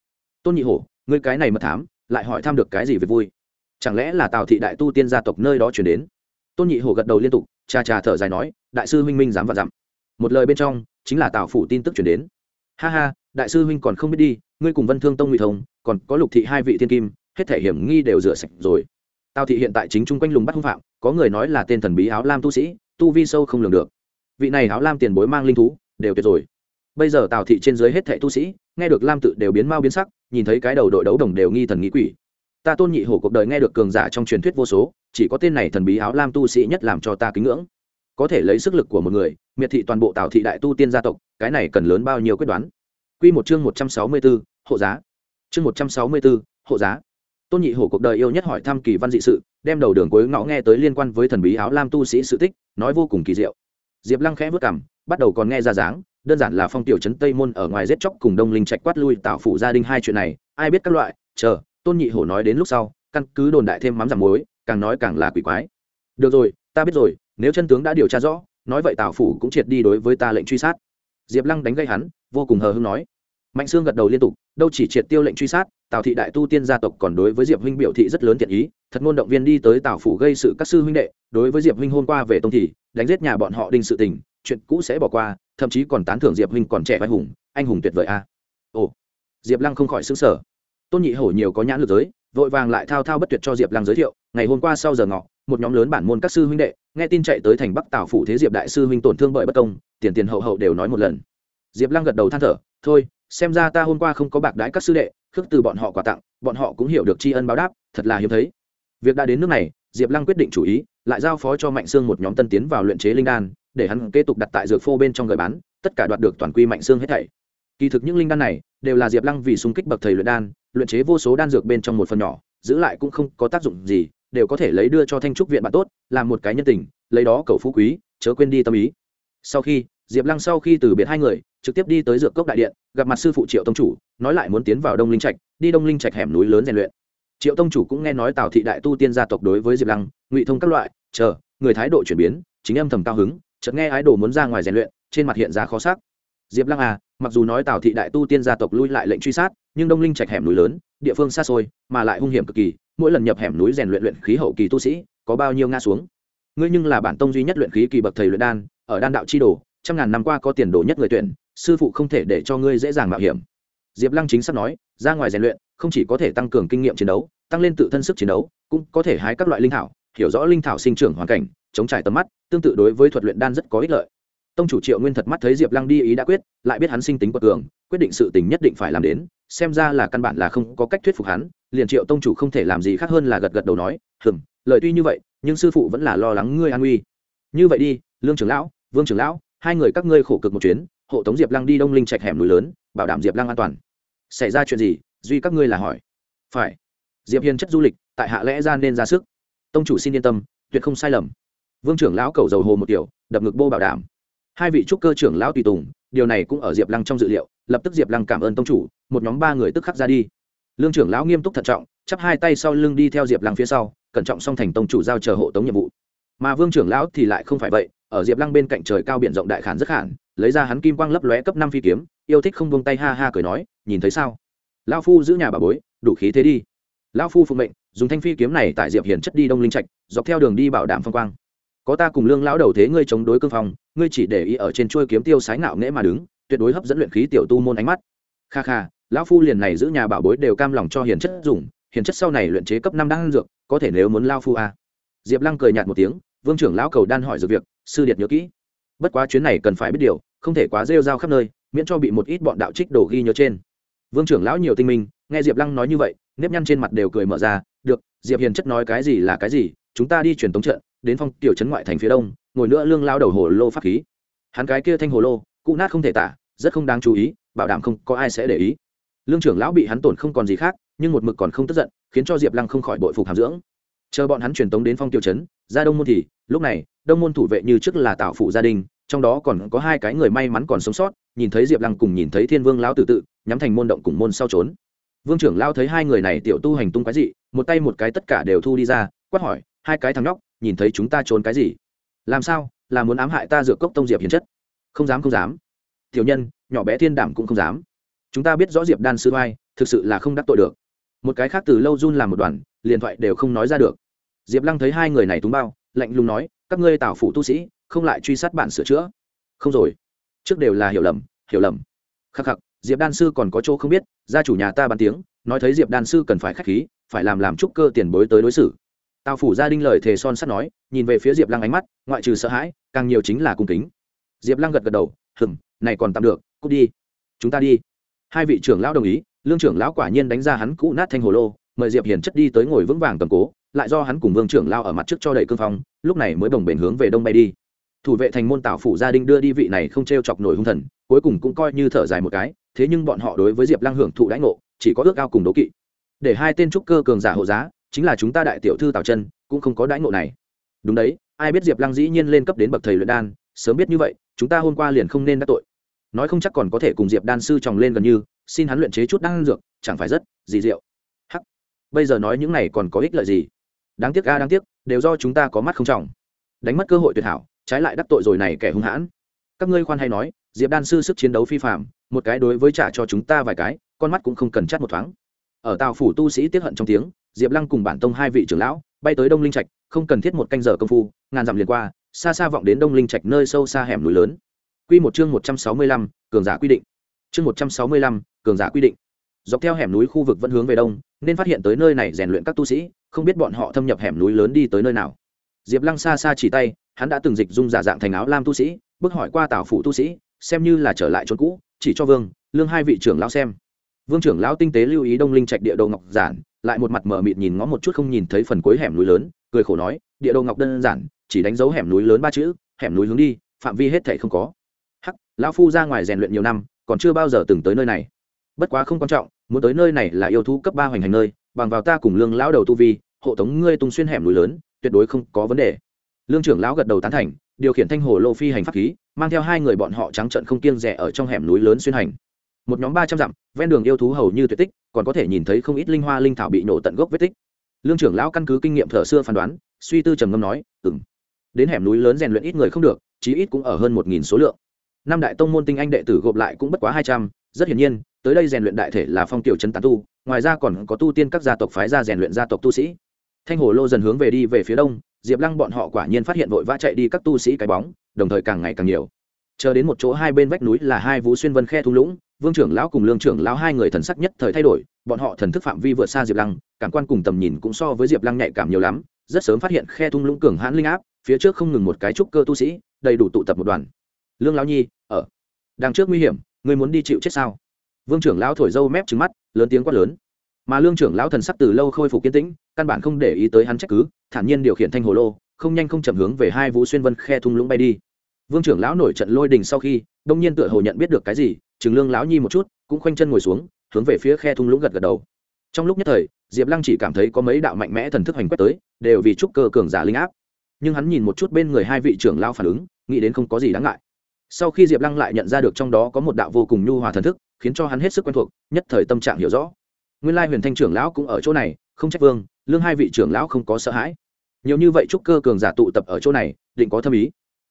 Tôn nhị hổ, ngươi cái này mật thám, lại hỏi thăm được cái gì về vui? Chẳng lẽ là tào thị đại tu tiên gia tộc nơi đó chuyển đến? Tôn nhị hổ gật đầu liên tục, cha cha thở dài nói, đại sư minh minh dám và dặm. Một lời bên trong, chính là tào phủ tin tức chuyển đến ha ha, đại sư huynh còn không biết đi, ngươi cùng vân thương tông ngụy thông, còn có lục thị hai vị thiên kim, hết thể hiểm nghi đều rửa sạch rồi. Tào thị hiện tại chính chung quanh lùng bắt hung phạm, có người nói là tên thần bí áo lam tu sĩ, tu vi sâu không lường được. Vị này áo lam tiền bối mang linh thú, đều tuyệt rồi. Bây giờ tào thị trên dưới hết thệ tu sĩ, nghe được lam tự đều biến mau biến sắc, nhìn thấy cái đầu đội đấu đồng đều nghi thần nghĩ quỷ. Ta tôn nhị hổ cuộc đời nghe được cường giả trong truyền thuyết vô số, chỉ có tên này thần bí áo lam tu sĩ nhất làm cho ta kính ngưỡng có thể lấy sức lực của một người miệt thị toàn bộ tào thị đại tu tiên gia tộc cái này cần lớn bao nhiêu quyết đoán Quy một chương một trăm sáu mươi 164, hộ giá. Chương một trăm sáu mươi 164, hộ giá. Tôn Nhị Hổ cuộc đời yêu nhất hỏi thăm kỳ văn dị sự, đem đầu đường cuối ngõ nghe tới liên quan với thần bí áo lam tu sĩ sự tích, nói vô cùng kỳ diệu. Diệp Lăng khẽ vất cằm, bắt đầu còn nghe ra dáng, đơn giản là phong tiểu trấn Tây môn ở ngoài giết chóc cùng Đông Linh Trạch quát lui tạo phủ gia đình hai chuyện này, ai biết các loại, chờ, Tôn Nhị Hổ nói đến lúc sau, căn cứ đồn đại thêm mắm giảm muối, càng nói càng là quỷ quái. Được rồi, ta biết rồi, nếu chân tướng đã điều tra rõ, nói vậy Tào phủ cũng triệt đi đối với ta lệnh truy sát. Diệp Lăng đánh gây hắn, vô cùng hờ hững nói. Mạnh sương gật đầu liên tục đâu chỉ triệt tiêu lệnh truy sát tào thị đại tu tiên gia tộc còn đối với diệp huynh biểu thị rất lớn thiện ý thật ngôn động viên đi tới tào phủ gây sự các sư huynh đệ đối với diệp huynh hôm qua về tông thì đánh giết nhà bọn họ đinh sự tình chuyện cũ sẽ bỏ qua thậm chí còn tán thưởng diệp huynh còn trẻ vai hùng anh hùng tuyệt vời a. Ồ. Diệp lăng không khỏi xứng sở tôn nhị hổ nhiều có nhãn lực giới vội vàng lại thao thao bất tuyệt cho diệp lăng giới thiệu, ngày hôm qua sau giờ ngọ, một nhóm lớn bản môn các sư huynh đệ, nghe tin chạy tới thành bắc tào phủ thế diệp đại sư huynh tổn thương bởi bất công, tiền tiền hậu hậu đều nói một lần. Diệp lăng gật đầu than thở, thôi, xem ra ta hôm qua không có bạc đái các sư đệ, khước từ bọn họ quà tặng, bọn họ cũng hiểu được tri ân báo đáp, thật là hiếm thấy. Việc đã đến nước này, diệp lăng quyết định chủ ý, lại giao phó cho mạnh sương một nhóm tân tiến vào luyện chế linh đan, để hắn kế tục đặt tại dược phô bên trong gửi bán, tất cả đoạt được toàn quy mạnh sương hết thảy. Kỳ thực những linh đan này, đều là diệp lăng vì xung kích bậc thầy luyện đan luyện chế vô số đan dược bên trong một phần nhỏ, giữ lại cũng không có tác dụng gì, đều có thể lấy đưa cho thanh trúc viện bạn tốt, làm một cái nhân tình, lấy đó cầu phú quý, chớ quên đi tâm ý. Sau khi, diệp lăng sau khi từ biệt hai người, trực tiếp đi tới dược cốc đại điện, gặp mặt sư phụ triệu tông chủ, nói lại muốn tiến vào đông linh trạch, đi đông linh trạch hẻm núi lớn rèn luyện. Triệu tông chủ cũng nghe nói tào thị đại tu tiên gia tộc đối với diệp lăng, ngụy thông các loại, chờ, người thái độ chuyển biến, chính âm thầm cao hứng, chợt nghe ái đồ muốn ra ngoài rèn luyện, trên mặt hiện ra khó sắc. Diệp lăng à mặc dù nói tào thị đại tu tiên gia tộc lui lại lệnh truy sát, nhưng đông linh trạch hẻm núi lớn, địa phương xa xôi, mà lại hung hiểm cực kỳ, mỗi lần nhập hẻm núi rèn luyện luyện khí hậu kỳ tu sĩ, có bao nhiêu nga xuống. Ngươi nhưng là bản tông duy nhất luyện khí kỳ bậc thầy luyện đan, ở đan đạo chi đồ, trăm ngàn năm qua có tiền đồ nhất người tuyển, sư phụ không thể để cho ngươi dễ dàng mạo hiểm. Diệp lăng chính xác nói, ra ngoài rèn luyện, không chỉ có thể tăng cường kinh nghiệm chiến đấu, tăng lên tự thân sức chiến đấu, cũng có thể hái các loại linh thảo, hiểu rõ linh thảo sinh trưởng hoàn cảnh, chống trải tầm mắt, tương tự đối với thuật luyện đan rất có ích lợi tông chủ triệu nguyên thật mắt thấy diệp lăng đi ý đã quyết, lại biết hắn sinh tính quật cường, quyết định sự tình nhất định phải làm đến, xem ra là căn bản là không có cách thuyết phục hắn, liền triệu tông chủ không thể làm gì khác hơn là gật gật đầu nói hừng lời tuy như vậy, nhưng sư phụ vẫn là lo lắng ngươi an nguy. Như vậy đi, lương trưởng lão, vương trưởng lão, hai người các ngươi khổ cực một chuyến, hộ tống diệp lăng đi đông linh trạch hẻm núi lớn, bảo đảm diệp lăng an toàn. Xảy ra chuyện gì? Duy các ngươi là hỏi. Phải. Diệp hiền chất du lịch, tại hạ lẽ ra nên ra sức. Tông chủ xin yên tâm, tuyệt không sai lầm. Vương trưởng lão cầu dầu hồ một kiểu, đập ngực bô bảo đảm hai vị trúc cơ trưởng lão tùy tùng, điều này cũng ở diệp lăng trong dự liệu, lập tức diệp lăng cảm ơn tông chủ, một nhóm ba người tức khắc ra đi. Lương trưởng lão nghiêm túc thận trọng, chắp hai tay sau lưng đi theo diệp lăng phía sau, cẩn trọng song thành tông chủ giao chờ hộ tống nhiệm vụ. Mà vương trưởng lão thì lại không phải vậy, ở diệp lăng bên cạnh trời cao biển rộng đại khản rất khản, lấy ra hắn kim quang lấp lóe cấp năm phi kiếm, yêu thích không buông tay ha ha cười nói, nhìn thấy sao? Lão phu giữ nhà bà bối, đủ khí thế đi. Lão phu phụng mệnh, dùng thanh phi kiếm này tại diệp hiền chất đi đông linh trạch, dọc theo đường đi bảo đảm phong quang. Có ta cùng lương lão đầu thế ngươi chống đối cương phong ngươi chỉ để ý ở trên chuôi kiếm tiêu sái ngạo nghễ mà đứng, tuyệt đối hấp dẫn luyện khí tiểu tu môn ánh mắt. Kha kha, lão phu liền này giữ nhà bảo bối đều cam lòng cho hiền chất dùng, hiền chất sau này luyện chế cấp năm đan dược, có thể nếu muốn lao phu a diệp lăng cười nhạt một tiếng, vương trưởng lão cầu đan hỏi dược việc, sư điệt nhớ kỹ. Bất quá chuyến này cần phải biết điều, không thể quá rêu rao khắp nơi, miễn cho bị một ít bọn đạo trích đổ ghi nhớ trên. Vương trưởng lão nhiều tinh minh, nghe diệp lăng nói như vậy, nếp nhăn trên mặt đều cười mở ra, được, diệp hiền chất nói cái gì là cái gì, chúng ta đi truyền tống trận đến phong tiểu trấn ngoại thành phía đông, ngồi nữa lương lao đầu hồ lô pháp khí. Hắn cái kia thanh hồ lô cụ nát không thể tả, rất không đáng chú ý, bảo đảm không có ai sẽ để ý. Lương trưởng lão bị hắn tổn không còn gì khác, nhưng một mực còn không tức giận, khiến cho diệp lăng không khỏi bội phục hàm dưỡng. Chờ bọn hắn truyền tống đến phong tiêu chấn ra đông môn thì, lúc này, đông môn thủ vệ như trước là tạo phụ gia đình, trong đó còn có hai cái người may mắn còn sống sót, nhìn thấy diệp lăng cùng nhìn thấy thiên vương lão tự tự, nhắm thành môn động cùng môn sau trốn. Vương trưởng lao thấy hai người này tiểu tu hành tung cái gì một tay một cái tất cả đều thu đi ra, quát hỏi, hai cái thằng nhóc nhìn thấy chúng ta trốn cái gì? Làm sao? Là muốn ám hại ta dược cốc tông diệp hiền chất? Không dám không dám. Tiểu nhân, nhỏ bé thiên đảm cũng không dám. Chúng ta biết rõ diệp đan sư vai thực sự là không đắc tội được. Một cái khác từ lâu run làm một đoàn, liền thoại đều không nói ra được. Diệp lăng thấy hai người này túng bao, lạnh lùng nói, các ngươi tào phủ tu sĩ, không lại truy sát bản sửa chữa. Không rồi. Trước đều là hiểu lầm hiểu lầm. Khắc khắc, diệp đan sư còn có chỗ không biết, gia chủ nhà ta bàn tiếng, nói thấy diệp đan sư cần phải k h á c h khí, phải làm làm trúc cơ tiền bối tới đối xử tào phủ gia đinh lời thề son sắt nói, nhìn về phía diệp lăng ánh mắt, ngoại trừ sợ hãi, càng nhiều chính là cung kính. Diệp lăng gật gật đầu, hừm, này còn tạm được, cút đi. Chúng ta đi. Hai vị trưởng lão đồng ý, lương trưởng lão quả nhiên đánh ra hắn cũ nát thanh hồ lô, mời diệp hiền chất đi tới ngồi vững vàng cầm cố, lại do hắn cùng vương trưởng lao ở mặt trước cho đầy cương phong, lúc này mới bồng bềnh hướng về đông bay đi. Thủ vệ thành môn tảo phủ gia đình đưa đi vị này không t r e o chọc nổi hung thần, cuối cùng cũng coi như thở dài một cái, thế nhưng bọn họ đối với diệp lăng hưởng thụ đãi ngộ, chỉ có ước ao cùng đố kỵ. Để hai tên trúc cơ cường giả hộ giá chính là chúng ta đại tiểu thư tào chân cũng không có đãi ngộ này đúng đấy ai biết diệp lăng dĩ nhiên lên cấp đến bậc thầy luyện đan sớm biết như vậy chúng ta hôm qua liền không nên đắc tội nói không chắc còn có thể cùng diệp đan sư tròng lên gần như xin hắn luyện chế chút đan dược chẳng phải rất gì diệu hắc bây giờ nói những này còn có ích lợi gì đáng tiếc ga đáng tiếc, đều do chúng ta có mắt không trọng. Đánh mất cơ hội tuyệt hảo, trái lại đắc tội rồi này kẻ hung hãn. Các ngươi khoan hay nói, diệp đan sư sức chiến đấu phi phạm một cái đối với trả cho chúng ta vài cái, con mắt cũng không cần chắt một thoáng. Ở tàu phủ tu sĩ tiết hận trong tiếng diệp lăng cùng bản tông hai vị trưởng lão bay tới đông linh trạch, không cần thiết một canh giờ công phu, ngàn dặm liền qua, xa xa vọng đến đông linh trạch nơi sâu xa hẻm núi lớn. Q một chương một trăm sáu mươi lăm, cường giả quy định. Chương một trăm sáu mươi lăm, cường giả quy định. Dọc theo hẻm núi khu vực vẫn hướng về đông, nên phát hiện tới nơi này rèn luyện các tu sĩ, không biết bọn họ thâm nhập hẻm núi lớn đi tới nơi nào. Diệp lăng xa xa chỉ tay, hắn đã từng dịch dung giả dạng thành áo lam tu sĩ, bước hỏi qua tào phủ tu sĩ, xem như là trở lại chốn cũ, chỉ cho vương, lương hai vị trưởng lão xem. Vương trưởng lão tinh tế lưu ý đông linh trạch địa đồ ngọc giản lại một mặt mở mịt nhìn ngó một chút không nhìn thấy phần cuối hẻm núi lớn, cười khổ nói, địa đồ ngọc đơn giản, chỉ đánh dấu hẻm núi lớn ba chữ, hẻm núi hướng đi, phạm vi hết thể không có. Hắc, lão phu ra ngoài rèn luyện nhiều năm, còn chưa bao giờ từng tới nơi này. Bất quá không quan trọng, muốn tới nơi này là yêu thú cấp ba hoành hành nơi, bằng vào ta cùng lương lão đầu tu vi, hộ tống ngươi tung xuyên hẻm núi lớn, tuyệt đối không có vấn đề. Lương trưởng lão gật đầu tán thành, điều khiển thanh hồ lô phi hành pháp khí, mang theo hai người bọn họ trắng trận không kiêng rẻ ở trong hẻm núi lớn xuyên hành một nhóm ba trăm dặm, ven đường yêu thú hầu như tuyệt tích, còn có thể nhìn thấy không ít linh hoa linh thảo bị nổ tận gốc vết tích. Lương trưởng lão căn cứ kinh nghiệm thở xưa phán đoán, suy tư trầm ngâm nói ừng đến hẻm núi lớn rèn luyện ít người không được, chí ít cũng ở hơn một nghìn số lượng. Năm đại tông môn tinh anh đệ tử gộp lại cũng bất quá hai trăm, rất hiển nhiên, tới đây rèn luyện đại thể là phong tiểu trấn tán tu, ngoài ra còn có tu tiên các gia tộc phái ra rèn luyện gia tộc tu sĩ. Thanh hồ lô dần hướng về đi về phía đông, diệp lăng bọn họ quả nhiên phát hiện vội vã chạy đi các tu sĩ cái bóng, đồng thời càng ngày càng nhiều. Chờ đến một chỗ hai bên vách núi là hai vũ xuyên vân khe thung lũng vương trưởng lão cùng lương trưởng lão hai người thần sắc nhất thời thay đổi, bọn họ thần thức phạm vi vượt xa diệp lăng, cảm quan cùng tầm nhìn cũng so với diệp lăng nhạy cảm nhiều lắm, rất sớm phát hiện khe thung lũng cường hãn linh áp, phía trước không ngừng một cái trúc cơ tu sĩ, đầy đủ tụ tập một đoàn. Lương lão nhi, ở. Đằng trước nguy hiểm người muốn đi chịu chết sao? Vương trưởng lão thổi dâu mép trứng mắt, lớn tiếng quát lớn. Mà lương trưởng lão thần sắc từ lâu khôi phục kiến tĩnh, căn bản không để ý tới hắn trách cứ, thản nhiên điều khiển thanh hồ lô, không nhanh không chậm hướng về hai vũ xuyên vân khe thung lũng bay đi. Vương trưởng lão nổi trận lôi đình sau khi, đông nhiên tựa hồ nhận biết được cái gì chừng lương lão nhi một chút, cũng khoanh chân ngồi xuống, hướng về phía khe thung lũng gật gật đầu. Trong lúc nhất thời, diệp lăng chỉ cảm thấy có mấy đạo mạnh mẽ thần thức hành quét tới, đều vì trúc cơ cường giả linh áp. Nhưng hắn nhìn một chút bên người hai vị trưởng lao phản ứng, nghĩ đến không có gì đáng ngại. Sau khi diệp lăng lại nhận ra được trong đó có một đạo vô cùng nhu hòa thần thức, khiến cho hắn hết sức quen thuộc, nhất thời tâm trạng hiểu rõ. Nguyên lai huyền thanh trưởng lão cũng ở chỗ này, không trách vương, lương hai vị trưởng lão không có sợ hãi. Nhiều như vậy trúc cơ cường giả tụ tập ở chỗ này, định có thâm ý.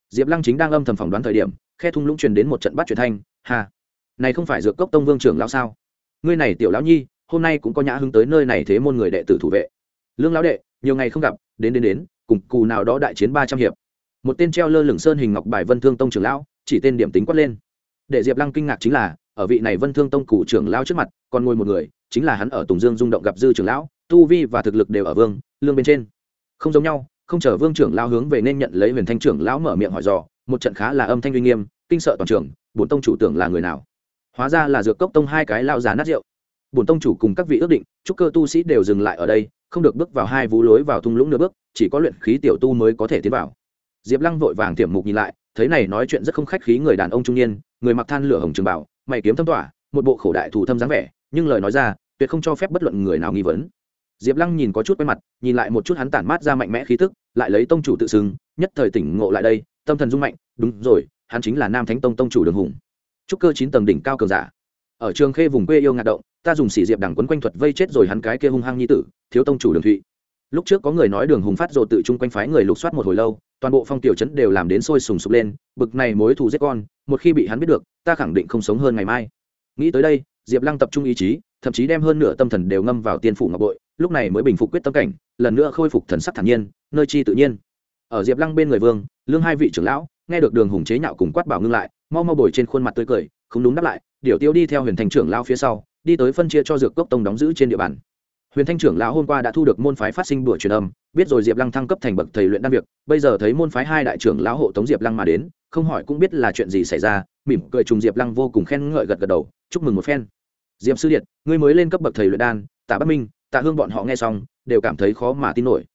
Diệp lăng chính đang âm thầm phỏng đoán thời điểm, khe thung lũng truyền đến một trận bắt truyền thanh hà này không phải dược cốc tông vương trưởng lão sao? Ngươi này tiểu lão nhi, hôm nay cũng có nhã hứng tới nơi này thế môn người đệ tử thủ vệ. Lương lão đệ, nhiều ngày không gặp, đến đến đến, cùng cù nào đó đại chiến ba trăm hiệp. Một tên treo lơ lửng sơn hình ngọc bài vân thương tông trưởng lão, chỉ tên điểm tính quát lên. Để diệp lăng kinh ngạc chính là, ở vị này vân thương tông cụ trưởng lão trước mặt, còn ngồi một người, chính là hắn ở tùng dương rung động gặp dư trưởng lão, tu vi và thực lực đều ở vương, lương bên trên. Không giống nhau, không chờ vương trưởng lão hướng về nên nhận lấy huyền thanh trưởng lão mở miệng hỏi dò, một trận khá là âm thanh uy nghiêm, kinh sợ toàn trường, bổn tông chủ tưởng là người nào? Hóa ra là dược cốc tông hai cái lao già nát rượu. Bổn tông chủ cùng các vị ước định, chúc cơ tu sĩ đều dừng lại ở đây, không được bước vào hai vú lối vào thung lũng nửa bước, chỉ có luyện khí tiểu tu mới có thể tiến vào. Diệp lăng vội vàng tiệm mục nhìn lại, thấy này nói chuyện rất không khách khí người đàn ông trung niên, người mặc than lửa hồng trường bảo, mày kiếm thâm tỏa một bộ khổ đại thủ thâm dáng vẻ, nhưng lời nói ra, tuyệt không cho phép bất luận người nào nghi vấn. Diệp lăng nhìn có chút quen mặt, nhìn lại một chút hắn tản mát ra mạnh mẽ khí tức, lại lấy tông chủ tự xưng, nhất thời tỉnh ngộ lại đây, tâm thần dung mạnh, đúng rồi, hắn chính là nam thánh tông tông chủ đường hùng trúc cơ chín tầng đỉnh cao cường giả. Ở trường khê vùng quê yêu ngạt động, ta dùng xỉ diệp đằng quấn quanh thuật vây chết rồi hắn cái kia hung hăng nhi tử, thiếu tông chủ đường thụy. Lúc trước có người nói đường hùng phát rồi tự chung quanh phái người lục soát một hồi lâu, toàn bộ phong tiểu trấn đều làm đến sôi sùng sục lên, bực này mối thù giết con, một khi bị hắn biết được, ta khẳng định không sống hơn ngày mai. Nghĩ tới đây, diệp lăng tập trung ý chí, thậm chí đem hơn nửa tâm thần đều ngâm vào tiên phủ ngọc bội, lúc này mới bình phục quyết tâm cảnh, lần nữa khôi phục thần sắc thản nhiên, nơi chi tự nhiên. Ở diệp lăng bên người vương, lương hai vị trưởng lão, nghe được đường hùng chế nhạo cùng quát bảo ngưng lại mau mau bồi trên khuôn mặt tươi cười, không đúng đáp lại điều tiêu đi theo huyền Thanh trưởng lao phía sau, đi tới phân chia cho dược cốc tông đóng giữ trên địa bàn. Huyền thanh trưởng lão hôm qua đã thu được môn phái phát sinh bữa truyền âm, biết rồi diệp lăng thăng cấp thành bậc thầy luyện đan việc, bây giờ thấy môn phái hai đại trưởng lão hộ tống diệp lăng mà đến, không hỏi cũng biết là chuyện gì xảy ra, mỉm cười trùng diệp lăng vô cùng khen ngợi gật gật đầu, chúc mừng một phen. Diệp sư điện ngươi mới lên cấp bậc thầy luyện đan, tạ bắc minh, tạ hương bọn họ nghe xong, đều cảm thấy khó mà tin nổi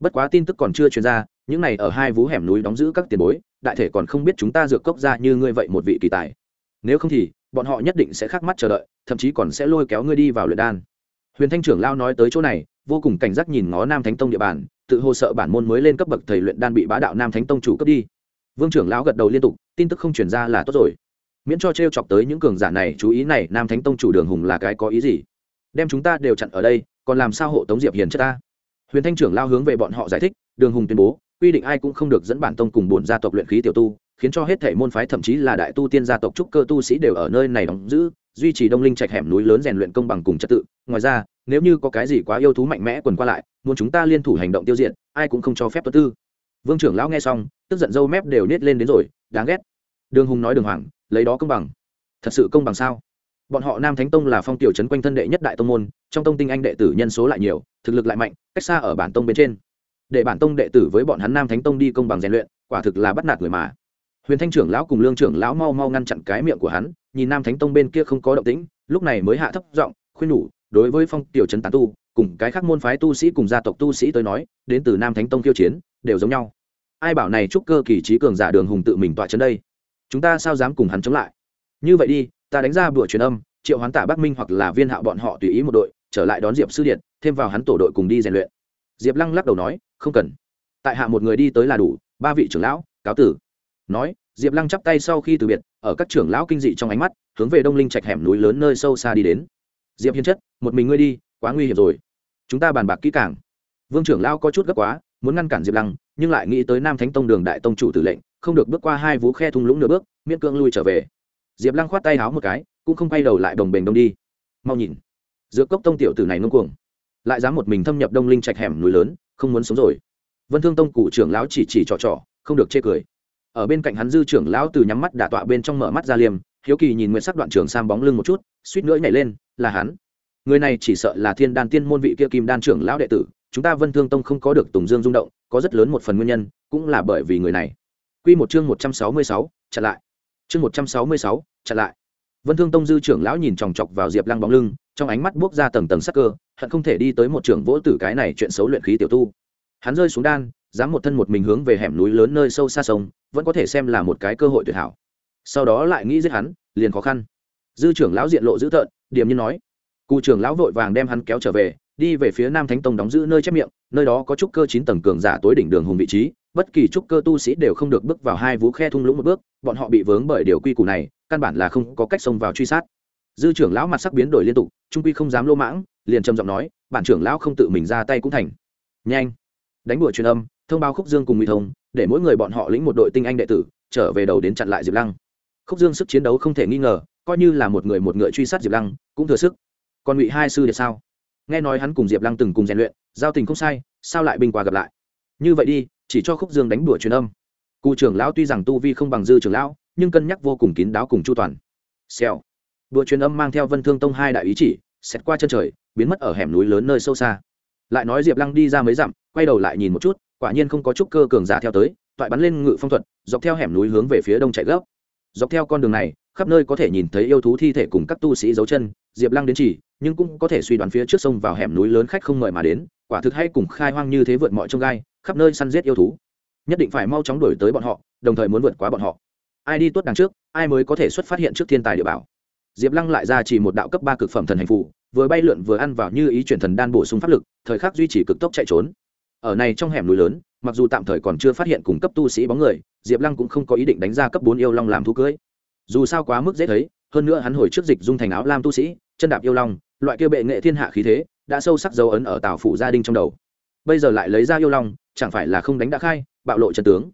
bất quá tin tức còn chưa truyền ra, những này ở hai vú hẻm núi đóng giữ các tiền bối, đại thể còn không biết chúng ta dược cốc ra như ngươi vậy một vị kỳ tài. Nếu không thì, bọn họ nhất định sẽ khắc mắt chờ đợi, thậm chí còn sẽ lôi kéo ngươi đi vào luyện đan. Huyền thanh trưởng lao nói tới chỗ này, vô cùng cảnh giác nhìn ngó nam thánh tông địa bàn, tự hồ sợ bản môn mới lên cấp bậc thầy luyện đan bị bá đạo nam thánh tông chủ cấp đi. Vương trưởng lão gật đầu liên tục, tin tức không truyền ra là tốt rồi. Miễn cho t r e o chọc tới những cường giả này, chú ý này, nam thánh tông chủ đường hùng là cái có ý gì? Đem chúng ta đều chặn ở đây, còn làm sao hộ tống diệp hiền chất ta? Huyền thanh trưởng lao hướng về bọn họ giải thích, đường hùng tuyên bố, quy định ai cũng không được dẫn bản tông cùng bổn gia tộc luyện khí tiểu tu, khiến cho hết thể môn phái thậm chí là đại tu tiên gia tộc trúc cơ tu sĩ đều ở nơi này đóng giữ, duy trì đông linh trạch hẻm núi lớn rèn luyện công bằng cùng trật tự. Ngoài ra, nếu như có cái gì quá yêu thú mạnh mẽ quần qua lại, muốn chúng ta liên thủ hành động tiêu diệt, ai cũng không cho phép tư tư. Vương trưởng lão nghe xong, tức giận dâu mép đều nết lên đến rồi, đáng ghét. Đường hùng nói đường hoàng, lấy đó công bằng. Thật sự công bằng sao? Bọn họ nam thánh tông là phong tiểu trấn quanh thân đệ nhất đại tông môn, trong tông tinh anh đệ tử nhân số lại nhiều, thực lực lại mạnh, cách xa ở bản tông bên trên. Để bản tông đệ tử với bọn hắn nam thánh tông đi công bằng rèn luyện, quả thực là bắt nạt người mà. Huyền thanh trưởng lão cùng lương trưởng lão mau mau ngăn chặn cái miệng của hắn, nhìn nam thánh tông bên kia không có động tĩnh, lúc này mới hạ thấp giọng, khuyên nhủ, đối với phong tiểu trấn tán tu, cùng cái khác môn phái tu sĩ cùng gia tộc tu sĩ tới nói, đến từ nam thánh tông kiêu chiến, đều giống nhau. Ai bảo này chúc cơ kỳ trí cường giả đường hùng tự mình tọa trấn đây? Chúng ta sao dám cùng hắn chống lại? Như vậy đi ta đánh ra bữa truyền âm, triệu hoán tả bắc minh hoặc là viên hạo bọn họ tùy ý một đội, trở lại đón diệp sư điện thêm vào hắn tổ đội cùng đi rèn luyện. Diệp lăng lắc đầu nói, không cần. Tại hạ một người đi tới là đủ, ba vị trưởng lão, cáo tử. Nói, diệp lăng chắp tay sau khi từ biệt, ở các trưởng lão kinh dị trong ánh mắt, hướng về đông linh trạch hẻm núi lớn nơi sâu xa đi đến. Diệp hiến chất, một mình ngươi đi, quá nguy hiểm rồi. Chúng ta bàn bạc kỹ càng. Vương trưởng lão có chút gấp quá, muốn ngăn cản diệp lăng, nhưng lại nghĩ tới nam thánh tông đường đại tông chủ tử lệnh, không được bước qua hai vú khe thung lũng nửa bước, miễn cưỡng lui trở về diệp lăng khoát tay háo một cái cũng không quay đầu lại đồng bền đông đi. Mau nhìn. Giữa cốc tông tiểu tử này ngông cuồng. Lại dám một mình thâm nhập đông linh trạch hẻm núi lớn không muốn sống rồi. Vân thương tông cụ trưởng lão chỉ chỉ trò trò không được chê cười. Ở bên cạnh hắn dư trưởng lão từ nhắm mắt đả tọa bên trong mở mắt ra liềm hiếu kỳ nhìn nguyện sắc đoạn trưởng sam bóng lưng một chút suýt nữa nhảy lên là hắn. Người này chỉ sợ là thiên đan tiên môn vị kia kim đan trưởng lão đệ tử chúng ta vân thương tông không có được tùng dương rung động có rất lớn một phần nguyên nhân cũng là bởi vì người này. Quy một chương một trăm sáu mươi sáu, chặn lại. Chương một trăm sáu mươi sáu, chặn lại. Vân Thương Tông dư trưởng lão nhìn chòng chọc vào Diệp Lăng bóng lưng, trong ánh mắt buốc ra tầng tầng sắc cơ, hận không thể đi tới một trưởng vỗ tử cái này chuyện xấu luyện khí tiểu tu. Hắn rơi xuống đan, dám một thân một mình hướng về hẻm núi lớn nơi sâu xa sông, vẫn có thể xem là một cái cơ hội tuyệt hảo. Sau đó lại nghĩ giết hắn, liền khó khăn. Dư trưởng lão diện lộ dữ tợn, điềm như nói: Cụ trưởng lão vội vàng đem hắn kéo trở về, đi về phía Nam Thánh Tông đóng giữ nơi chép miệng, nơi đó có trúc cơ chín tầng cường giả tối đỉnh đường hùng vị trí, bất kỳ trúc cơ tu sĩ đều không được bước vào hai vú khe thung lũng một bước, bọn họ bị vướng bởi điều quy củ này, căn bản là không có cách xông vào truy sát. Dư trưởng lão mặt sắc biến đổi liên tục, trung quy không dám lô mãng, liền trầm giọng nói, bản trưởng lão không tự mình ra tay cũng thành. Nhanh, đánh đuổi truyền âm, thông báo Khúc Dương cùng Ngụy Thông, để mỗi người bọn họ lĩnh một đội tinh anh đệ tử, trở về đầu đến chặn lại Diệp Lăng. Khúc Dương sức chiến đấu không thể nghi ngờ, coi như là một người một ngựa truy sát Diệp Lăng, cũng thừa sức. Còn Ngụy hai sư thì sao? nghe nói hắn cùng diệp lăng từng cùng rèn luyện giao tình không sai sao lại binh quà gặp lại như vậy đi chỉ cho khúc dương đánh đùa truyền âm. Cụ trưởng lão tuy rằng tu vi không bằng dư trưởng lão, nhưng cân nhắc vô cùng kín đáo cùng chu toàn. Xèo. Đùa truyền âm mang theo vân thương tông hai đại ý chỉ, xét qua chân trời, biến mất ở hẻm núi lớn nơi sâu xa. Lại nói diệp lăng đi ra mấy dặm, quay đầu lại nhìn một chút, quả nhiên không có chút cơ cường giả theo tới, toại bắn lên ngự phong thuật, dọc theo hẻm núi hướng về phía đông chạy gấp. Dọc theo con đường này, khắp nơi có thể nhìn thấy yêu thú thi thể cùng các tu sĩ dấu chân, diệp lăng đến chỉ, nhưng cũng có thể suy đoán phía trước sông vào hẻm núi lớn khách không mời mà đến, quả thực hay cùng khai hoang như thế vượt mọi trông gai khắp nơi săn giết yêu thú. Nhất định phải mau chóng đuổi tới bọn họ, đồng thời muốn vượt qua bọn họ. Ai đi tuốt đằng trước, ai mới có thể xuất phát hiện trước thiên tài địa bảo. Diệp lăng lại ra chỉ một đạo cấp ba cực phẩm thần hành phụ vừa bay lượn vừa ăn vào như ý chuyển thần đan bổ sung pháp lực, thời khắc duy trì cực tốc chạy trốn. Ở này trong hẻm núi lớn, mặc dù tạm thời còn chưa phát hiện cùng cấp tu sĩ bóng người, diệp lăng cũng không có ý định đánh ra cấp bốn yêu long làm thú cưới. Dù sao quá mức dễ thấy, hơn nữa hắn hồi trước dịch dung thành áo lam tu sĩ, chân đạp yêu long, loại kia bệ nghệ thiên hạ khí thế, đã sâu sắc dấu ấn ở tào phủ gia đình trong đầu. Bây giờ lại lấy ra yêu long chẳng phải là không đánh đã khai, bạo lộ trận tướng.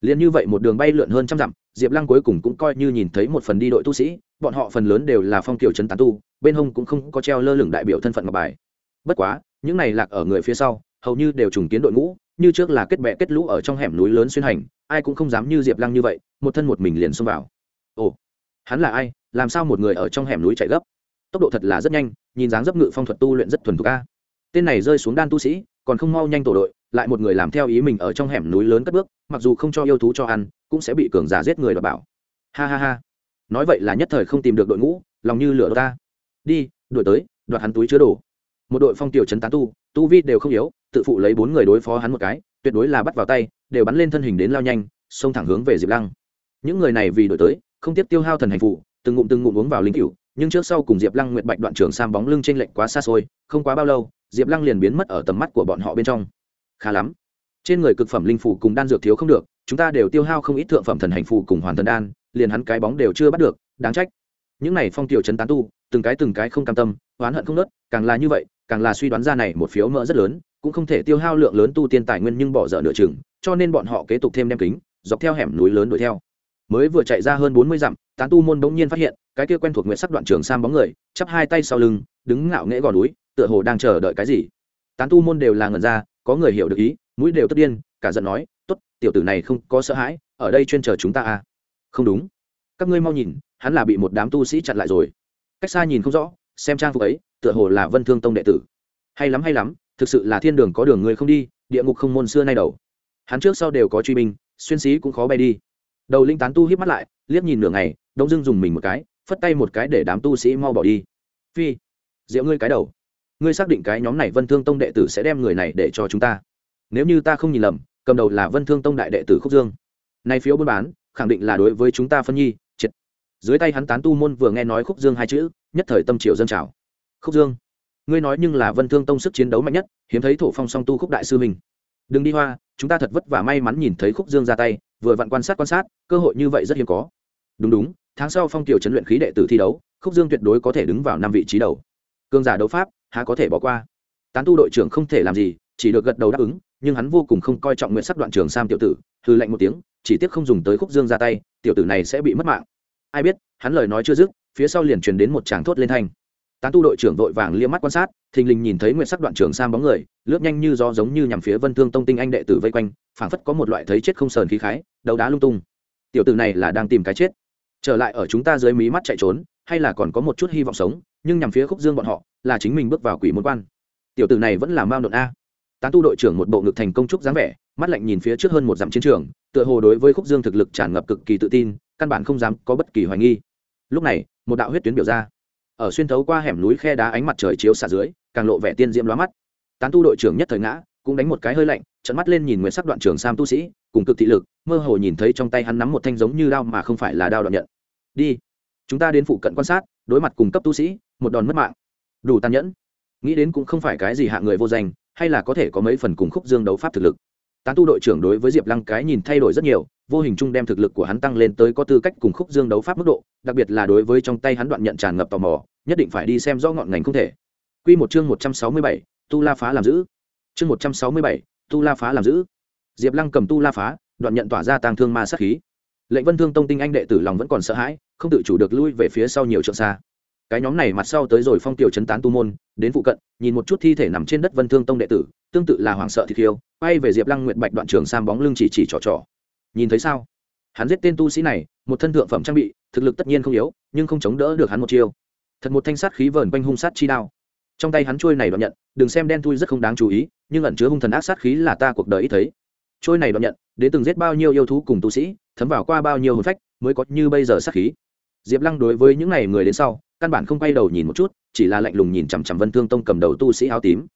Liền như vậy một đường bay lượn hơn trăm dặm, diệp lăng cuối cùng cũng coi như nhìn thấy một phần đi đội tu sĩ, bọn họ phần lớn đều là phong kiều trấn tán tu, bên hông cũng không có treo lơ lửng đại biểu thân phận ngọc bài. Bất quá, những này lạc ở người phía sau, hầu như đều trùng kiến đội ngũ, như trước là kết bè kết lũ ở trong hẻm núi lớn xuyên hành, ai cũng không dám như diệp lăng như vậy, một thân một mình liền xông vào. Ồ, hắn là ai? Làm sao một người ở trong hẻm núi chạy gấp? Tốc độ thật là rất nhanh, nhìn dáng dấp ngự phong thuật tu luyện rất thuần thục a. Tên này rơi xuống đan tu sĩ, còn không mau nhanh tổ đội lại một người làm theo ý mình ở trong hẻm núi lớn cất bước, mặc dù không cho yêu thú cho ăn, cũng sẽ bị cường giả giết người đ bảo. Ha ha ha. Nói vậy là nhất thời không tìm được đội ngũ, lòng như lửa ta. Đi, đuổi tới, đoạt hắn túi chứa đồ. Một đội phong tiểu trấn tán tu tu vi đều không yếu, tự phụ lấy bốn người đối phó hắn một cái, tuyệt đối là bắt vào tay, đều bắn lên thân hình đến lao nhanh, xông thẳng hướng về diệp lăng. Những người này vì đổi tới, không tiếp tiêu hao thần hành phụ, từng ngụm từng ngụm uống vào linh cựu nhưng trước sau cùng diệp lăng nguyện bạch đoạn trường sam bóng lưng t r ê n lệch quá xa xôi, không quá bao lâu, diệp lăng liền biến mất ở tầm mắt của bọn họ bên trong khá lắm. Trên người cực phẩm linh phủ cùng đan dược thiếu không được, chúng ta đều tiêu hao không ít thượng phẩm thần hành phủ cùng hoàn thần đan, liền hắn cái bóng đều chưa bắt được, đáng trách. Những này phong tiểu trấn tán tu, từng cái từng cái không cam tâm, oán hận không nớt, càng là như vậy, càng là suy đoán ra này một phiếu mỡ rất lớn, cũng không thể tiêu hao lượng lớn tu tiên tài nguyên nhưng bỏ dở nửa chừng, cho nên bọn họ kế tục thêm đem kính, dọc theo hẻm núi lớn đuổi theo. Mới vừa chạy ra hơn bốn mươi dặm, tán tu môn bỗng nhiên phát hiện, cái kia quen thuộc nguyện sắc đoạn trường sam bóng người, chắp hai tay sau lưng, đứng ngạo nghễ gò núi, tựa hồ đang chờ đợi cái gì. Tán tu môn đều là ngẩn ra có người hiểu được ý, mũi đều tức điên, cả giận nói t ố t tiểu tử này không có sợ hãi, ở đây chuyên chờ chúng ta à? Không đúng. Các ngươi mau nhìn, hắn là bị một đám tu sĩ chặn lại rồi. Cách xa nhìn không rõ, xem trang phục ấy, tựa hồ là vân thương tông đệ tử. Hay lắm hay lắm, thực sự là thiên đường có đường người không đi, địa ngục không môn xưa nay đầu hắn trước sau đều có truy binh, xuyên sĩ cũng khó bay đi. Đầu linh tán tu hiếp mắt lại, liếc nhìn nửa ngày, đông dưng dùng mình một cái, phất tay một cái để đám tu sĩ mau bỏ đi. Phi, rượu ngươi cái đầu ngươi xác định cái nhóm này vân thương tông đệ tử sẽ đem người này để cho chúng ta. Nếu như ta không nhìn lầm, cầm đầu là vân thương tông đại đệ tử khúc dương. Nay phiếu buôn bán, khẳng định là đối với chúng ta phân nhi, triệt. Dưới tay hắn tán tu môn vừa nghe nói khúc dương hai chữ, nhất thời tâm triều dân trào. Khúc dương, ngươi nói nhưng là vân thương tông sức chiến đấu mạnh nhất, hiếm thấy thổ phong song tu khúc đại sư mình đừng đi hoa, chúng ta thật vất vả may mắn nhìn thấy khúc dương ra tay, vừa vặn quan sát quan sát, cơ hội như vậy rất hiếm có. Đúng đúng, tháng sau phong tiểu chấn luyện khí đệ tử thi đấu, khúc dương tuyệt đối có thể đứng vào năm vị trí đầu cương giả đấu pháp, há có thể bỏ qua. Tán tu đội trưởng không thể làm gì, chỉ được gật đầu đáp ứng, nhưng hắn vô cùng không coi trọng nguyện sắc đoạn trường sam tiểu tử hư lệnh một tiếng, chỉ tiếc không dùng tới khúc dương ra tay, tiểu tử này sẽ bị mất mạng. Ai biết, hắn lời nói chưa dứt, phía sau liền truyền đến một tràng thốt lên thanh. Tán tu đội trưởng vội vàng liếc mắt quan sát, thình lình nhìn thấy nguyện sắc đoạn trường sam bóng người, lướt nhanh như gió giống như nhằm phía vân thương tông tinh anh đệ tử vây quanh, phảng phất có một loại thấy chết không sờn khí khái, đấu đá lung tung. Tiểu tử này là đang tìm cái chết trở lại ở chúng ta dưới mí mắt chạy trốn, hay là còn có một chút hy vọng sống, nhưng nhằm phía khúc dương bọn họ, là chính mình bước vào quỷ môn quan. Tiểu tử này vẫn là mao nộn a. Tán tu đội trưởng một bộ ngực thành công trúc dáng vẻ, mắt lạnh nhìn phía trước hơn một dặm chiến trường, tựa hồ đối với khúc dương thực lực tràn ngập cực kỳ tự tin, căn bản không dám có bất kỳ hoài nghi. Lúc này, một đạo huyết tuyến biểu ra. Ở xuyên thấu qua hẻm núi khe đá ánh mặt trời chiếu xả dưới, càng lộ vẻ tiên diễm lóa mắt. Tán tu đội trưởng nhất thời ngã cũng đánh một cái hơi lạnh trận mắt lên nhìn nguyện sắc đoạn trường sam tu sĩ, cùng cực thị lực, mơ hồ nhìn thấy trong tay hắn nắm một thanh giống như đao mà không phải là đao đoạn nhận. Đi, chúng ta đến phụ cận quan sát, đối mặt cùng cấp tu sĩ, một đòn mất mạng. Đủ tàn nhẫn. Nghĩ đến cũng không phải cái gì hạ người vô danh, hay là có thể có mấy phần cùng khúc dương đấu pháp thực lực. Tán tu đội trưởng đối với diệp lăng cái nhìn thay đổi rất nhiều, vô hình chung đem thực lực của hắn tăng lên tới có tư cách cùng khúc dương đấu pháp mức độ, đặc biệt là đối với trong tay hắn đoạn nhận tràn ngập tò mò, nhất định phải đi xem rõ ngọn ngành không thể. Q một chương một trăm sáu mươi bảy, tu la phá làm giữ chương một trăm sáu mươi bảy, tu la phá làm giữ. Diệp lăng cầm tu la phá, đoạn nhận tỏa ra tàng thương ma sát khí. Lệnh vân thương tông tinh anh đệ tử lòng vẫn còn sợ hãi, không tự chủ được lui về phía sau nhiều trượng xa. Cái nhóm này mặt sau tới rồi phong tiểu chấn tán tu môn, đến phụ cận, nhìn một chút thi thể nằm trên đất vân thương tông đệ tử, tương tự là hoàng sợ thì khiêu quay về diệp lăng nguyện bạch đoạn trường sam bóng lưng chỉ chỉ trò trò. Nhìn thấy sao? Hắn giết tên tu sĩ này, một thân thượng phẩm trang bị, thực lực tất nhiên không yếu, nhưng không chống đỡ được hắn một chiêu. Thật một thanh sát khí vờn quanh hung sát chi đao trong tay hắn trôi này đoạn nhận, đừng xem đen thui rất không đáng chú ý, nhưng ẩn chứa hung thần ác sát khí là ta cuộc đời ít thấy. Trôi này đoạn nhận đến từng giết bao nhiêu yêu thú cùng tu sĩ, thấm vào qua bao nhiêu hồn phách, mới có như bây giờ sát khí. Diệp lăng đối với những n à y người đến sau, căn bản không quay đầu nhìn một chút, chỉ là lạnh lùng nhìn chằm chằm vân thương tông cầm đầu tu sĩ áo tím.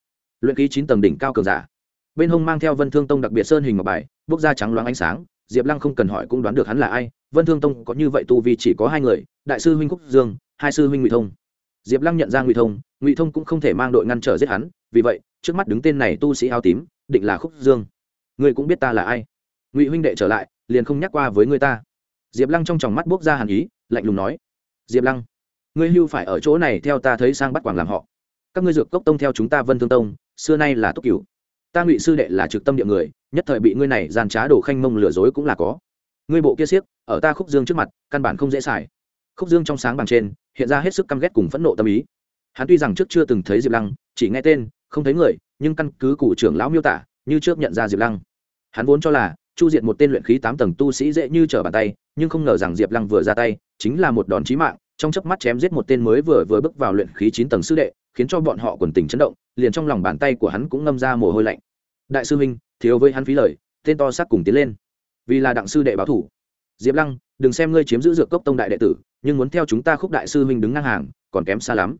Luyện ký chín tầng đỉnh cao cường giả. Bên hông mang theo vân thương tông đặc biệt sơn hình ngọc bài, bốc da trắng loáng ánh sáng, diệp lăng không cần hỏi cũng đoán được hắn là ai, vân thương tông có như vậy tu vì chỉ có hai người, đại sư huynh quốc dương, hai sư huynh ngụy thông. Diệp lăng nhận ra ngụy thông ngụy thông cũng không thể mang đội ngăn trở giết hắn vì vậy trước mắt đứng tên này tu sĩ áo tím định là khúc dương ngươi cũng biết ta là ai ngụy huynh đệ trở lại liền không nhắc qua với người ta diệp lăng trong tròng mắt buốc ra hàn ý lạnh lùng nói diệp lăng ngươi hưu phải ở chỗ này theo ta thấy sang bắt quảng làm họ các ngươi dược cốc tông theo chúng ta vân thương tông xưa nay là túc cửu ta ngụy sư đệ là trực tâm địa người nhất thời bị ngươi này gian trá đổ khanh mông lừa dối cũng là có ngươi bộ kia siếc ở ta khúc dương trước mặt căn bản không dễ xài khúc dương trong sáng bằng trên hiện ra hết sức căm ghét cùng phẫn nộ tâm ý hắn tuy rằng trước chưa từng thấy diệp lăng, chỉ nghe tên, không thấy người, nhưng căn cứ cụ trưởng lão miêu tả, như trước nhận ra diệp lăng. Hắn vốn cho là, chu diệt một tên luyện khí tám tầng tu sĩ dễ như trở bàn tay, nhưng không ngờ rằng diệp lăng vừa ra tay, chính là một đòn chí mạng, trong chớp mắt chém giết một tên mới vừa vừa bước vào luyện khí chín tầng sư đệ, khiến cho bọn họ quần tình chấn động, liền trong lòng bàn tay của hắn cũng ngâm ra mồ hôi lạnh. Đại sư huynh, thiếu với hắn phí lời, tên to xác cùng tiến lên. Vì là đặng sư đệ báo thủ. Diệp lăng, đừng xem ngươi chiếm giữ dược cốc tông đại đệ tử, nhưng muốn theo chúng ta khúc đại sư huynh đứng ngang hàng, còn kém xa lắm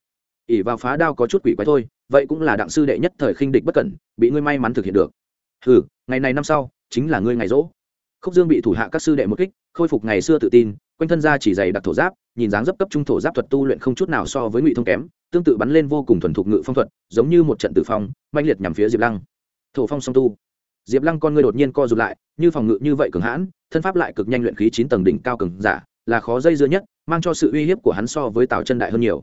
ỉ vào phá đao có chút quỷ quái thôi, vậy cũng là đặng sư đệ nhất thời khinh địch bất cẩn, bị ngươi may mắn thực hiện được. Ừ ngày này năm sau, chính là ngươi ngày rỗ. Khúc dương bị thủ hạ các sư đệ một kích, khôi phục ngày xưa tự tin, quanh thân ra chỉ dày đặc thổ giáp, nhìn dáng dấp cấp trung thổ giáp thuật tu luyện không chút nào so với ngụy thông kém, tương tự bắn lên vô cùng thuần thục ngự phong thuật, giống như một trận tử phong manh liệt nhằm phía diệp lăng. Thổ phong song tu. Diệp lăng con ngươi đột nhiên co rụt lại, như phòng ngự như vậy cường hãn, thân pháp lại cực nhanh luyện khí chín tầng đỉnh cao cường giả, là khó dây dưa nhất, mang cho sự uy hiếp của hắn so với tào chân đại hơn nhiều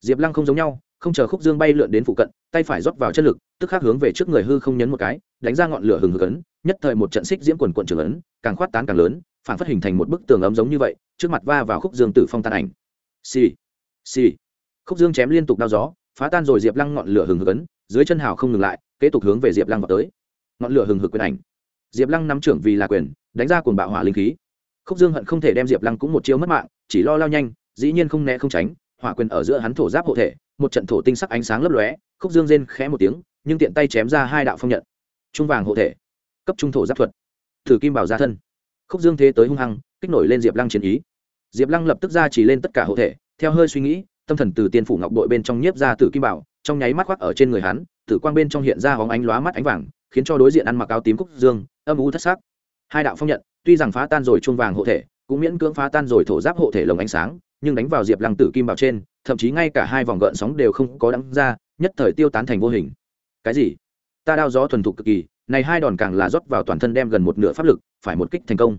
diệp lăng không giống nhau, không chờ khúc dương bay lượn đến phụ cận, tay phải rót vào chất lực, tức khắc hướng về trước người hư không nhấn một cái, đánh ra ngọn lửa hừng hực ấn, nhất thời một trận xích diễm quần quận trường ấn, càng khoát tán càng lớn, phản phát hình thành một bức tường ấm giống như vậy, trước mặt va vào khúc dương tử phong tan ảnh. Xì xì. Khúc dương chém liên tục đao gió, phá tan rồi diệp lăng ngọn lửa hừng hực ấn, dưới chân hào không ngừng lại, kế tục hướng về diệp lăng vào tới. Ngọn lửa hừng hực quyền ảnh. Diệp lăng nắm trưởng vì là quyền, đánh ra cuồng bạo hỏa linh khí. Khúc dương hận không thể đem diệp lăng cũng một chiêu mất mạng, chỉ lo lao nhanh, dĩ nhiên không né không tránh hỏa quyền ở giữa hắn thổ giáp hộ thể, một trận thổ tinh sắc ánh sáng lấp lóe, khúc dương rên khẽ một tiếng, nhưng tiện tay chém ra hai đạo phong nhận. Trung vàng hộ thể, cấp trung thổ giáp thuật. Thử kim bảo ra thân. Khúc dương thế tới hung hăng, kích nổi lên diệp lăng chiến ý. Diệp lăng lập tức ra chỉ lên tất cả hộ thể, theo hơi suy nghĩ, tâm thần từ tiên phủ ngọc đội bên trong nhiếp ra tử kim bảo, trong nháy mắt khoác ở trên người hắn tử quang bên trong hiện ra hóng ánh lóa mắt ánh vàng, khiến cho đối diện ăn mặc áo tím khúc dương, âm u thất sắc. Hai đạo phong nhận, tuy rằng phá tan rồi chuông vàng hộ thể, cũng miễn cưỡng phá tan rồi thổ giáp hộ thể lồng ánh sáng nhưng đánh vào diệp lăng tử kim bảo trên, thậm chí ngay cả hai vòng gợn sóng đều không có đắng ra, nhất thời tiêu tán thành vô hình. Cái gì? Ta đao gió thuần thục cực kỳ, này hai đòn càng là rót vào toàn thân đem gần một nửa pháp lực, phải một kích thành công.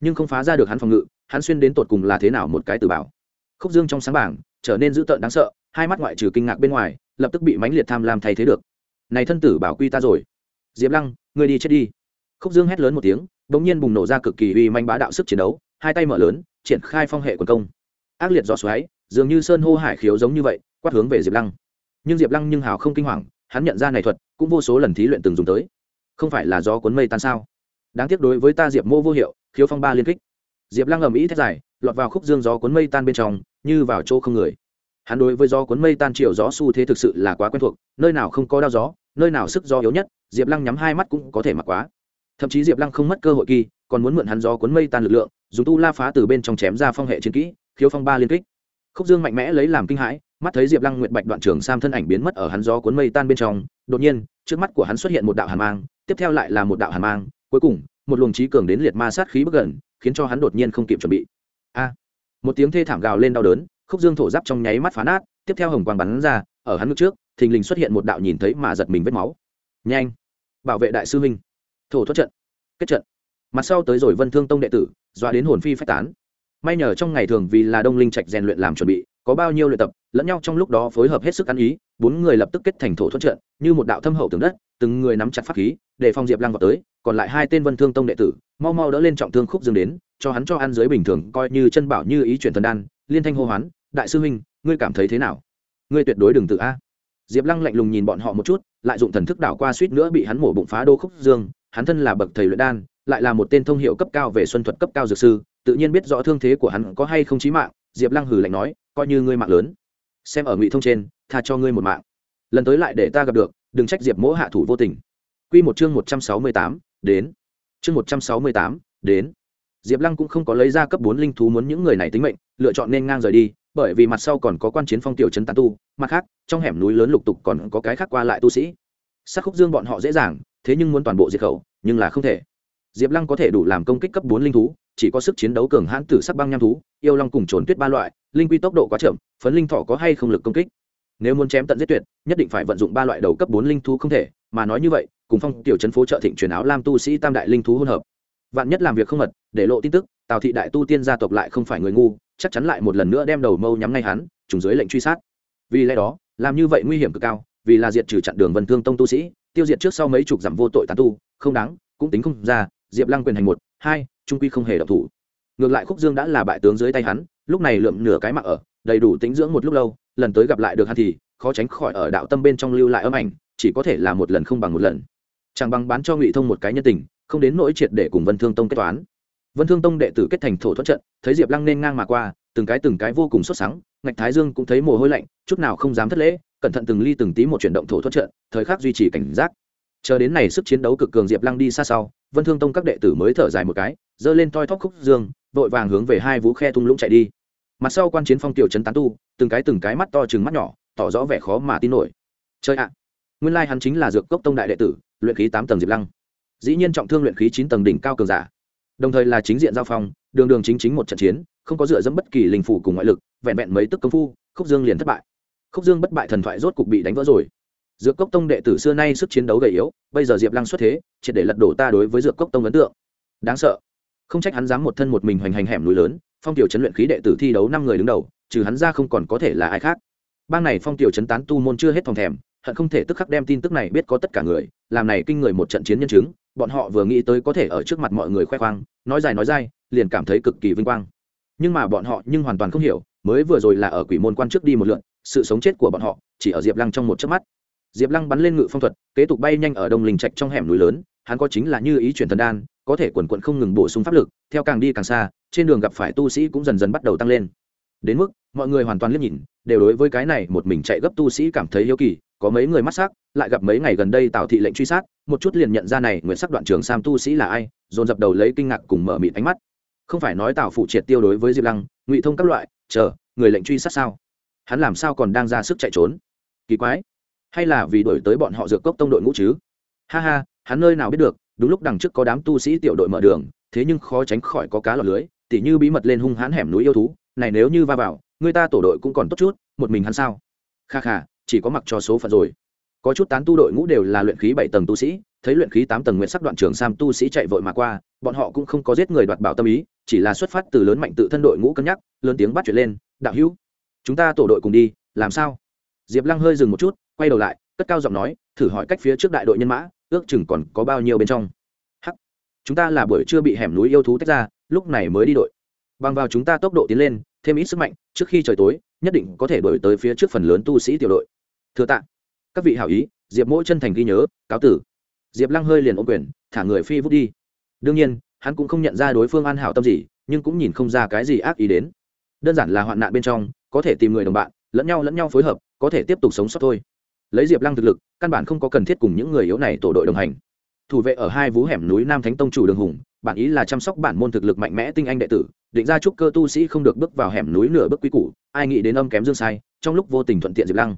Nhưng không phá ra được hắn phòng ngự, hắn xuyên đến tột cùng là thế nào một cái từ bảo. Khúc dương trong sáng bảng, trở nên dữ tợn đáng sợ, hai mắt ngoại trừ kinh ngạc bên ngoài, lập tức bị mãnh liệt tham lam thay thế được. Này thân tử bảo quy ta rồi. Diệp lăng người đi chết đi. Khúc dương hét lớn một tiếng đ ỗ n g nhiên bùng nổ ra cực kỳ uy manh bá đạo sức chiến đấu, hai tay mở lớn, triển khai phong hệ quần công ác liệt gió xoáy, dường như sơn hô hải khiếu giống như vậy, quát hướng về diệp lăng. Nhưng diệp lăng nhưng hào không kinh hoàng, hắn nhận ra này thuật, cũng vô số lần thí luyện từng dùng tới. Không phải là gió cuốn mây tan sao? Đáng tiếc đối với ta diệp mô vô hiệu, khiếu phong ba liên kích. Diệp lăng ầm ĩ thét dài, lọt vào khúc dương gió cuốn mây tan bên trong, như vào chỗ không người. Hắn đối với gió cuốn mây tan chiều gió xu thế thực sự là quá quen thuộc, nơi nào không có đao gió, nơi nào sức gió yếu nhất, diệp lăng nhắm hai mắt cũng có thể mặc quá. Thậm chí diệp lăng không mất cơ hội kỳ, còn muốn mượn hắn gió cuốn mây tan lực lượng, dùng tu la phá từ bên trong chém ra phong hệ chiến kỹ khiếu phong ba liên kích. Khúc dương mạnh mẽ lấy làm kinh hãi, mắt thấy diệp lăng nguyện bạch đoạn trường sam thân ảnh biến mất ở hắn gió cuốn mây tan bên trong, đột nhiên, trước mắt của hắn xuất hiện một đạo hàn mang, tiếp theo lại là một đạo hàn mang, cuối cùng, một luồng trí cường đến liệt ma sát khí bất gần, khiến cho hắn đột nhiên không kịp chuẩn bị. A! Một tiếng thê thảm gào lên đau đớn, khúc dương thổ giáp trong nháy mắt phá nát, tiếp theo hồng quang bắn ra, ở hắn ngực trước, thình lình xuất hiện một đạo nhìn thấy mà giật mình vết máu. Nhanh! Bảo vệ đại sư huynh. Thổ thoát trận. Kết trận. Mặt sau tới rồi vân thương tông đệ tử, doa đến hồn phi phách tán may nhờ trong ngày thường vì là đông linh trạch rèn luyện làm chuẩn bị, có bao nhiêu luyện tập, lẫn nhau trong lúc đó phối hợp hết sức ăn ý, bốn người lập tức kết thành thổ thuận trận, như một đạo thâm hậu tường đất, từng người nắm chặt pháp khí, để phong diệp lăng vào tới, còn lại hai tên vân thương tông đệ tử, mau mau đỡ lên trọng thương khúc dương đến, cho hắn cho ăn dưới bình thường, coi như chân bảo như ý chuyển thần đan, liên thanh hô hoán, đại sư huynh, ngươi cảm thấy thế nào? Ngươi tuyệt đối đừng tự a. Diệp lăng lạnh lùng nhìn bọn họ một chút, lại dụng thần thức đảo qua suýt nữa bị hắn mổ bụng phá đô khúc dương, hắn thân là bậc thầy luyện đan, lại là một tên thông hiệu cấp cao về xuân thuật cấp cao dược sư tự nhiên biết rõ thương thế của hắn có hay không chí mạng, diệp lăng hừ lạnh nói, coi như ngươi mạng lớn. Xem ở ngụy thông trên, tha cho ngươi một mạng. Lần tới lại để ta gặp được, đừng trách diệp mỗ hạ thủ vô tình. Q một chương một trăm sáu mươi tám, đến. Chương một trăm sáu mươi tám, đến. Diệp lăng cũng không có lấy ra cấp bốn linh thú muốn những người này tính mệnh, lựa chọn nên ngang rời đi, bởi vì mặt sau còn có quan chiến phong tiểu trấn tán tu, mặt khác, trong hẻm núi lớn lục tục còn có cái khác qua lại tu sĩ. Sắc khúc dương bọn họ dễ dàng, thế nhưng muốn toàn bộ diệt khẩu, nhưng là không thể. Diệp lăng có thể đủ làm công kích cấp bốn linh thú chỉ có sức chiến đấu cường hãn tử sắc băng nham thú, yêu long cùng trồn tuyết ba loại, linh quy tốc độ quá chậm, phấn linh thỏ có hay không lực công kích? Nếu muốn chém tận giết tuyệt, nhất định phải vận dụng ba loại đầu cấp bốn linh thú không thể, mà nói như vậy, cùng phong tiểu trấn phố trợ thịnh truyền áo lam tu sĩ tam đại linh thú hỗn hợp. Vạn nhất làm việc không mật, để lộ tin tức, tào thị đại tu tiên gia tộc lại không phải người ngu, chắc chắn lại một lần nữa đem đầu mâu nhắm ngay hắn, trùng dưới lệnh truy sát. Vì lẽ đó, làm như vậy nguy hiểm cực cao, vì là diệt trừ chặn đường vân thương tông tu sĩ, tiêu diệt trước sau mấy chục giảm vô tội tán tu, không đáng, cũng tính không ra, diệp lăng quyền hành một, hai trung quy không hề độc thủ. Ngược lại khúc dương đã là bại tướng dưới tay hắn, lúc này lượm nửa cái mặc ở, đầy đủ tính dưỡng một lúc lâu, lần tới gặp lại được hắn thì khó tránh khỏi ở đạo tâm bên trong lưu lại âm ảnh, chỉ có thể là một lần không bằng một lần. Chẳng bằng bán cho ngụy thông một cái nhân tình, không đến nỗi triệt để cùng vân thương tông kết toán. Vân thương tông đệ tử kết thành thổ thuận trận, thấy diệp lăng nên ngang mà qua, từng cái từng cái vô cùng xuất sắng, ngạch thái dương cũng thấy mồ hôi lạnh, chút nào không dám thất lễ, cẩn thận từng ly từng tí một chuyển động thổ thuận trận, thời khắc duy trì cảnh giác. Chờ đến này sức chiến đấu cực cường diệp lăng đi xa sau, vân thương tông các đệ tử mới thở dài một cái giơ lên toi thóc khúc dương, vội vàng hướng về hai vú khe thung lũng chạy đi. Mặt sau quan chiến phong tiểu trấn tán tu, từng cái từng cái mắt to chừng mắt nhỏ, tỏ rõ vẻ khó mà tin nổi. Chơi ạ! Nguyên lai hắn chính là dược cốc tông đại đệ tử, luyện khí tám tầng diệp lăng. Dĩ nhiên trọng thương luyện khí chín tầng đỉnh cao cường giả. Đồng thời là chính diện giao phong, đường đường chính chính một trận chiến, không có dựa dẫm bất kỳ linh phủ cùng ngoại lực, vẹn vẹn mấy tức công phu, khúc dương liền thất bại. Khúc dương bất bại thần thoại rốt cục bị đánh vỡ rồi. Dược cốc tông đệ tử xưa nay sức chiến đấu gầy yếu, bây giờ diệp lăng xuất thế, triệt để lật đổ ta đối với dược cốc tông ấn tượng. Đáng sợ không trách hắn dám một thân một mình hoành hành hẻm núi lớn, phong tiểu chấn luyện khí đệ tử thi đấu năm người đứng đầu, trừ hắn ra không còn có thể là ai khác. Bang này phong tiểu chấn tán tu môn chưa hết phòng thèm, hận không thể tức khắc đem tin tức này biết có tất cả người, làm này kinh người một trận chiến nhân chứng, bọn họ vừa nghĩ tới có thể ở trước mặt mọi người khoe khoang, nói dài nói dai, liền cảm thấy cực kỳ vinh quang. Nhưng mà bọn họ nhưng hoàn toàn không hiểu, mới vừa rồi là ở quỷ môn quan trước đi một lượn, sự sống chết của bọn họ chỉ ở diệp lăng trong một chớp mắt. Diệp lăng bắn lên ngự phong thuật, kế tục bay nhanh ở đông linh trạch trong hẻm núi lớn, hắn có chính là như ý chuyển thần đan có thể quần quận không ngừng bổ sung pháp lực, theo càng đi càng xa, trên đường gặp phải tu sĩ cũng dần dần bắt đầu tăng lên. Đến mức, mọi người hoàn toàn liếc nhìn, đều đối với cái này một mình chạy gấp tu sĩ cảm thấy hiếu kỳ, có mấy người mắt s lại gặp mấy ngày gần đây tào thị lệnh truy sát, một chút liền nhận ra này nguyễn sắc đoạn trường sam tu sĩ là ai, dồn dập đầu lấy kinh ngạc cùng mở mịt ánh mắt. Không phải nói tào phụ triệt tiêu đối với diệp lăng, ngụy thông các loại, chờ, người lệnh truy sát sao? Hắn làm sao còn đang ra sức chạy trốn? Kỳ quái. Hay là vì đổi tới bọn họ dược cốc tông đội ngũ chứ? Ha ha, hắn nơi nào biết được đúng lúc đằng trước có đám tu sĩ tiểu đội mở đường, thế nhưng khó tránh khỏi có cá lọt lưới, tỉ như bí mật lên hung hãn hẻm núi yêu thú, này nếu như va vào, người ta tổ đội cũng còn tốt chút, một mình hắn sao? Kha kha, chỉ có mặc cho số phận rồi. Có chút tán tu đội ngũ đều là luyện khí bảy tầng tu sĩ, thấy luyện khí tám tầng nguyện sắc đoạn trường sam tu sĩ chạy vội mà qua, bọn họ cũng không có giết người đoạt bảo tâm ý, chỉ là xuất phát từ lớn mạnh tự thân đội ngũ cân nhắc, lớn tiếng bắt chuyện lên, đạo hữu, chúng ta tổ đội cùng đi, làm sao? Diệp lăng hơi dừng một chút, quay đầu lại, cất cao giọng nói, thử hỏi cách phía trước đại đội nhân mã ước chừng còn có bao nhiêu bên trong. Hắc. Chúng ta là buổi trưa bị hẻm núi yêu thú tách ra, lúc này mới đi đội. Bằng vào chúng ta tốc độ tiến lên, thêm ít sức mạnh, trước khi trời tối, nhất định có thể đổi tới phía trước phần lớn tu sĩ tiểu đội. Thưa tạ. Các vị hảo ý, diệp mỗi chân thành ghi nhớ, cáo tử. Diệp lăng hơi liền ôm quyền, thả người phi vút đi. Đương nhiên, hắn cũng không nhận ra đối phương an hảo tâm gì, nhưng cũng nhìn không ra cái gì ác ý đến. Đơn giản là hoạn nạn bên trong, có thể tìm người đồng bạn, lẫn nhau lẫn nhau phối hợp, có thể tiếp tục sống sót thôi lấy diệp lăng thực lực, căn bản không có cần thiết cùng những người yếu này tổ đội đồng hành. Thủ vệ ở hai vú hẻm núi nam thánh tông chủ đường hùng bản ý là chăm sóc bản môn thực lực mạnh mẽ tinh anh đệ tử, định ra trúc cơ tu sĩ không được bước vào hẻm núi nửa bước quy củ, ai nghĩ đến âm kém dương sai, trong lúc vô tình thuận tiện diệp lăng.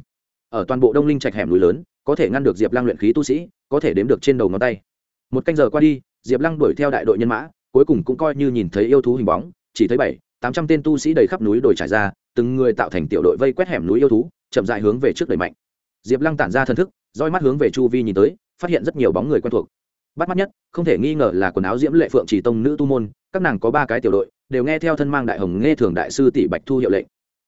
Ở toàn bộ đông linh trạch hẻm núi lớn, có thể ngăn được diệp lăng luyện khí tu sĩ, có thể đếm được trên đầu ngón tay. Một canh giờ qua đi, diệp lăng đuổi theo đại đội nhân mã, cuối cùng cũng coi như nhìn thấy yêu thú hình bóng, chỉ thấy bảy, tám trăm tên tu sĩ đầy khắp núi đồi trải ra, từng người tạo thành tiểu đội vây quét hẻm núi yêu thú, chậm dại hướng về trước đẩy mạnh diệp lăng tản ra thân thức, roi mắt hướng về chu vi nhìn tới, phát hiện rất nhiều bóng người quen thuộc. Bắt mắt nhất, không thể nghi ngờ là quần áo diễm lệ phượng chỉ tông nữ tu môn, các nàng có ba cái tiểu đội, đều nghe theo thân mang đại hồng nghe thường đại sư tỷ bạch thu hiệu lệnh.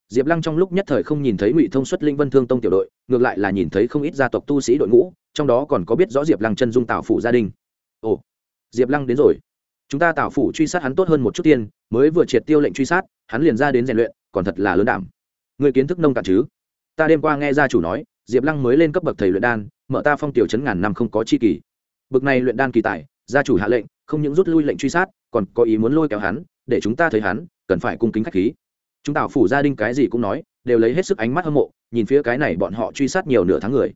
Diệp lăng trong lúc nhất thời không nhìn thấy ngụy thông xuất linh vân thương tông tiểu đội, ngược lại là nhìn thấy không ít gia tộc tu sĩ đội ngũ, trong đó còn có biết rõ diệp lăng chân dung tào phủ gia đình. Ồ, diệp lăng đến rồi. Chúng ta tào phủ truy sát hắn tốt hơn một chút tiên, mới vừa triệt tiêu lệnh truy sát, hắn liền ra đến rèn luyện, còn thật là lớn đảm. Người kiến thức nông cạn chứ? Ta đêm qua nghe gia chủ nói diệp lăng mới lên cấp bậc thầy luyện đan, mở ta phong tiểu chấn ngàn năm không có chi kỳ. Bậc này luyện đan kỳ tài, gia chủ hạ lệnh, không những rút lui lệnh truy sát, còn có ý muốn lôi kéo hắn, để chúng ta thấy hắn, cần phải cung kính khách khí. Chúng tào phủ gia đình cái gì cũng nói, đều lấy hết sức ánh mắt hâm mộ, nhìn phía cái này bọn họ truy sát nhiều nửa tháng người.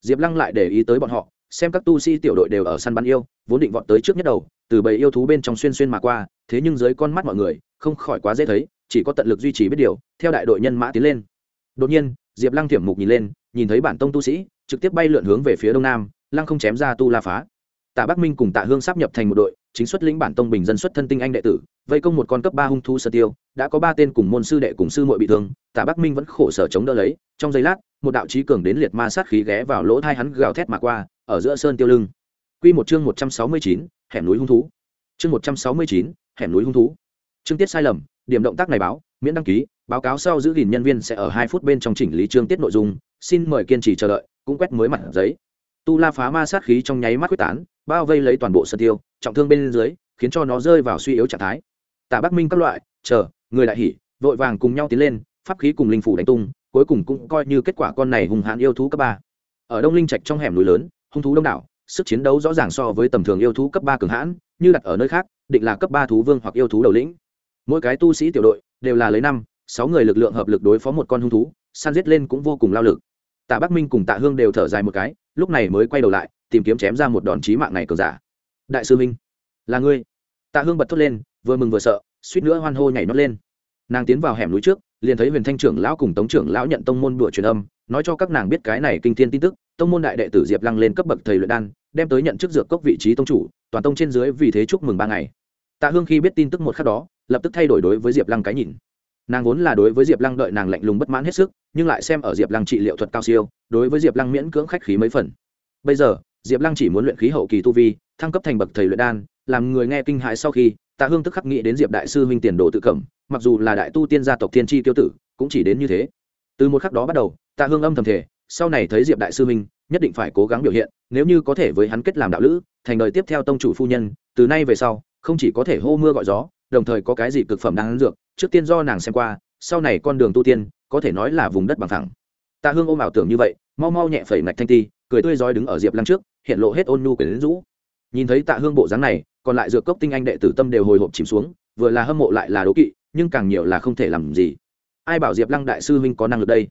Diệp lăng lại để ý tới bọn họ, xem các tu sĩ tiểu đội đều ở săn bắn yêu, vốn định vọt tới trước nhất đầu, từ bầy yêu thú bên trong xuyên xuyên mà qua, thế nhưng dưới con mắt mọi người, không khỏi quá dễ thấy, chỉ có tận lực duy trì biết điều, theo đại đội nhân mã tiến lên. Đột nhiên, diệp lăng thiểm mục nhìn lên nhìn thấy bản tông tu sĩ trực tiếp bay lượn hướng về phía đông nam lăng không chém ra tu la phá tạ bắc minh cùng tạ hương sắp nhập thành một đội chính xuất lĩnh bản tông bình dân xuất thân tinh anh đệ tử vây công một con cấp ba hung thu sơ tiêu đã có ba tên cùng môn sư đệ cùng sư muội bị thương tạ bắc minh vẫn khổ sở chống đỡ lấy trong giây lát một đạo trí cường đến liệt ma sát khí ghé vào lỗ thai hắn gào thét mà qua ở giữa sơn tiêu lưng Quy một chương một trăm sáu mươi chín, hẻm núi hung thú. Chương một trăm sáu mươi chín, hẻm núi hung thú. Chương tiết sai lầm, điểm động tác này báo, miễn đăng ký, báo cáo sau giữ gìn nhân viên sẽ ở hai phút bên trong chỉnh lý chương tiết nội dung, xin mời kiên trì chờ đợi, cũng quét mới mặt giấy. Tu La phá ma sát khí trong nháy mắt quyết tán, bao vây lấy toàn bộ sơn tiêu, trọng thương bên dưới, khiến cho nó rơi vào suy yếu trạng thái. Tạ Bắc Minh các loại, chờ, người đại hỉ, vội vàng cùng nhau tiến lên, pháp khí cùng linh phủ đánh tung, cuối cùng cũng coi như kết quả con này hùng hãn yêu thú cấp ba. Ở Đông Linh Trạch trong hẻm núi lớn, hung thú đông đảo, sức chiến đấu rõ ràng so với tầm thường yêu thú cấp ba cường hãn, như đặt ở nơi khác, định là cấp ba thú vương hoặc yêu thú đầu lĩnh. Mỗi cái tu sĩ tiểu đội đều là lấy năm, sáu người lực lượng hợp lực đối phó một con hung thú, săn giết lên cũng vô cùng lao lực. Tạ Bắc Minh cùng Tạ Hương đều thở dài một cái, lúc này mới quay đầu lại, tìm kiếm chém ra một đòn chí mạng này cờ giả. Đại sư Minh, là ngươi? Tạ Hương bật thốt lên, vừa mừng vừa sợ, suýt nữa hoan hô nhảy nót lên. Nàng tiến vào hẻm núi trước, liền thấy Huyền Thanh trưởng lão cùng Tống trưởng lão nhận tông môn đùa truyền âm, nói cho các nàng biết cái này kinh thiên tin tức, tông môn đại đệ tử Diệp Lăng lên cấp bậc thầy luyện đan, đem tới nhận chức dược cốc vị trí tông chủ, toàn tông trên dưới vì thế chúc mừng ba ngày. Tạ Hương khi biết tin tức một khắc đó, lập tức thay đổi đối với Diệp Lăng cái nhìn. Nàng vốn là đối với Diệp Lăng đợi nàng lạnh lùng bất mãn hết sức, nhưng lại xem ở Diệp Lăng trị liệu thuật cao siêu, đối với Diệp Lăng miễn cưỡng khách khí mấy phần. Bây giờ, Diệp Lăng chỉ muốn luyện khí hậu kỳ tu vi, thăng cấp thành bậc thầy luyện đan, làm người nghe kinh hãi sau khi, Tạ Hương tức khắc nghĩ đến Diệp đại sư huynh tiền đồ tự cẩm, mặc dù là đại tu tiên gia tộc Thiên Chi tiêu tử, cũng chỉ đến như thế. Từ một khắc đó bắt đầu, Tạ Hương âm thầm thể, sau này thấy Diệp đại sư huynh, nhất định phải cố gắng biểu hiện, nếu như có thể với hắn kết làm đạo lữ, thành đời tiếp theo tông chủ phu nhân, từ nay về sau, không chỉ có thể hô mưa gọi gió, đồng thời có cái gì cực phẩm đang ăn dược, trước tiên do nàng xem qua, sau này con đường tu tiên, có thể nói là vùng đất bằng thẳng Tạ Hương ôm ảo tưởng như vậy, mau mau nhẹ phẩy mạch thanh ti, cười tươi rói đứng ở Diệp Lăng trước, hiện lộ hết ôn nhu quyến rũ. Nhìn thấy Tạ Hương bộ dáng này, còn lại dược cốc tinh anh đệ tử tâm đều hồi hộp chìm xuống, vừa là hâm mộ lại là đố kỵ, nhưng càng nhiều là không thể làm gì. Ai bảo Diệp Lăng đại sư huynh có năng lực đây?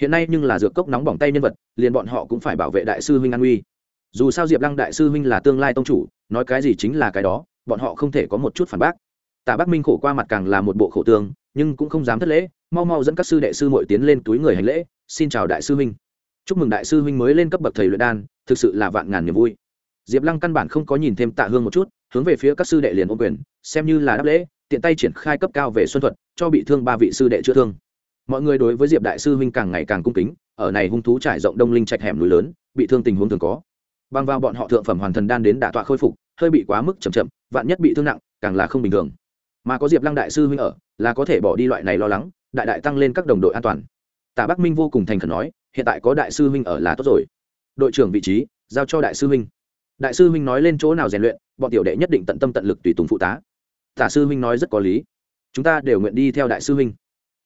Hiện nay nhưng là dược cốc nóng bỏng tay nhân vật, liền bọn họ cũng phải bảo vệ đại sư huynh an uy. Dù sao Diệp Lăng đại sư huynh là tương lai tông chủ, nói cái gì chính là cái đó, bọn họ không thể có một chút phản bác. Tạ Bắc Minh khổ qua mặt càng là một bộ khổ tương, nhưng cũng không dám thất lễ, mau mau dẫn các sư đệ sư muội tiến lên túi người hành lễ, xin chào đại sư huynh. Chúc mừng đại sư huynh mới lên cấp bậc thầy luyện đan, thực sự là vạn ngàn niềm vui. Diệp Lăng căn bản không có nhìn thêm Tạ Hương một chút, hướng về phía các sư đệ liền ôm quyền, xem như là đáp lễ, tiện tay triển khai cấp cao về xuân thuật, cho bị thương ba vị sư đệ chữa thương. Mọi người đối với Diệp đại sư huynh càng ngày càng cung kính, ở này hung thú trải rộng đông linh trạch hẻm núi lớn, bị thương tình huống thường có. bằng vào bọn họ thượng phẩm hoàn thần đan đến đả tọa khôi phục, hơi bị quá mức chậm chậm, vạn nhất bị thương nặng, càng là không bình thường mà có diệp lăng đại sư huynh ở, là có thể bỏ đi loại này lo lắng, đại đại tăng lên các đồng đội an toàn. Tạ bắc minh vô cùng thành khẩn nói, hiện tại có đại sư huynh ở là tốt rồi. Đội trưởng vị trí, giao cho đại sư huynh. Đại sư huynh nói lên chỗ nào rèn luyện, bọn tiểu đệ nhất định tận tâm tận lực tùy tùng phụ tá. Tả sư huynh nói rất có lý. Chúng ta đều nguyện đi theo đại sư huynh.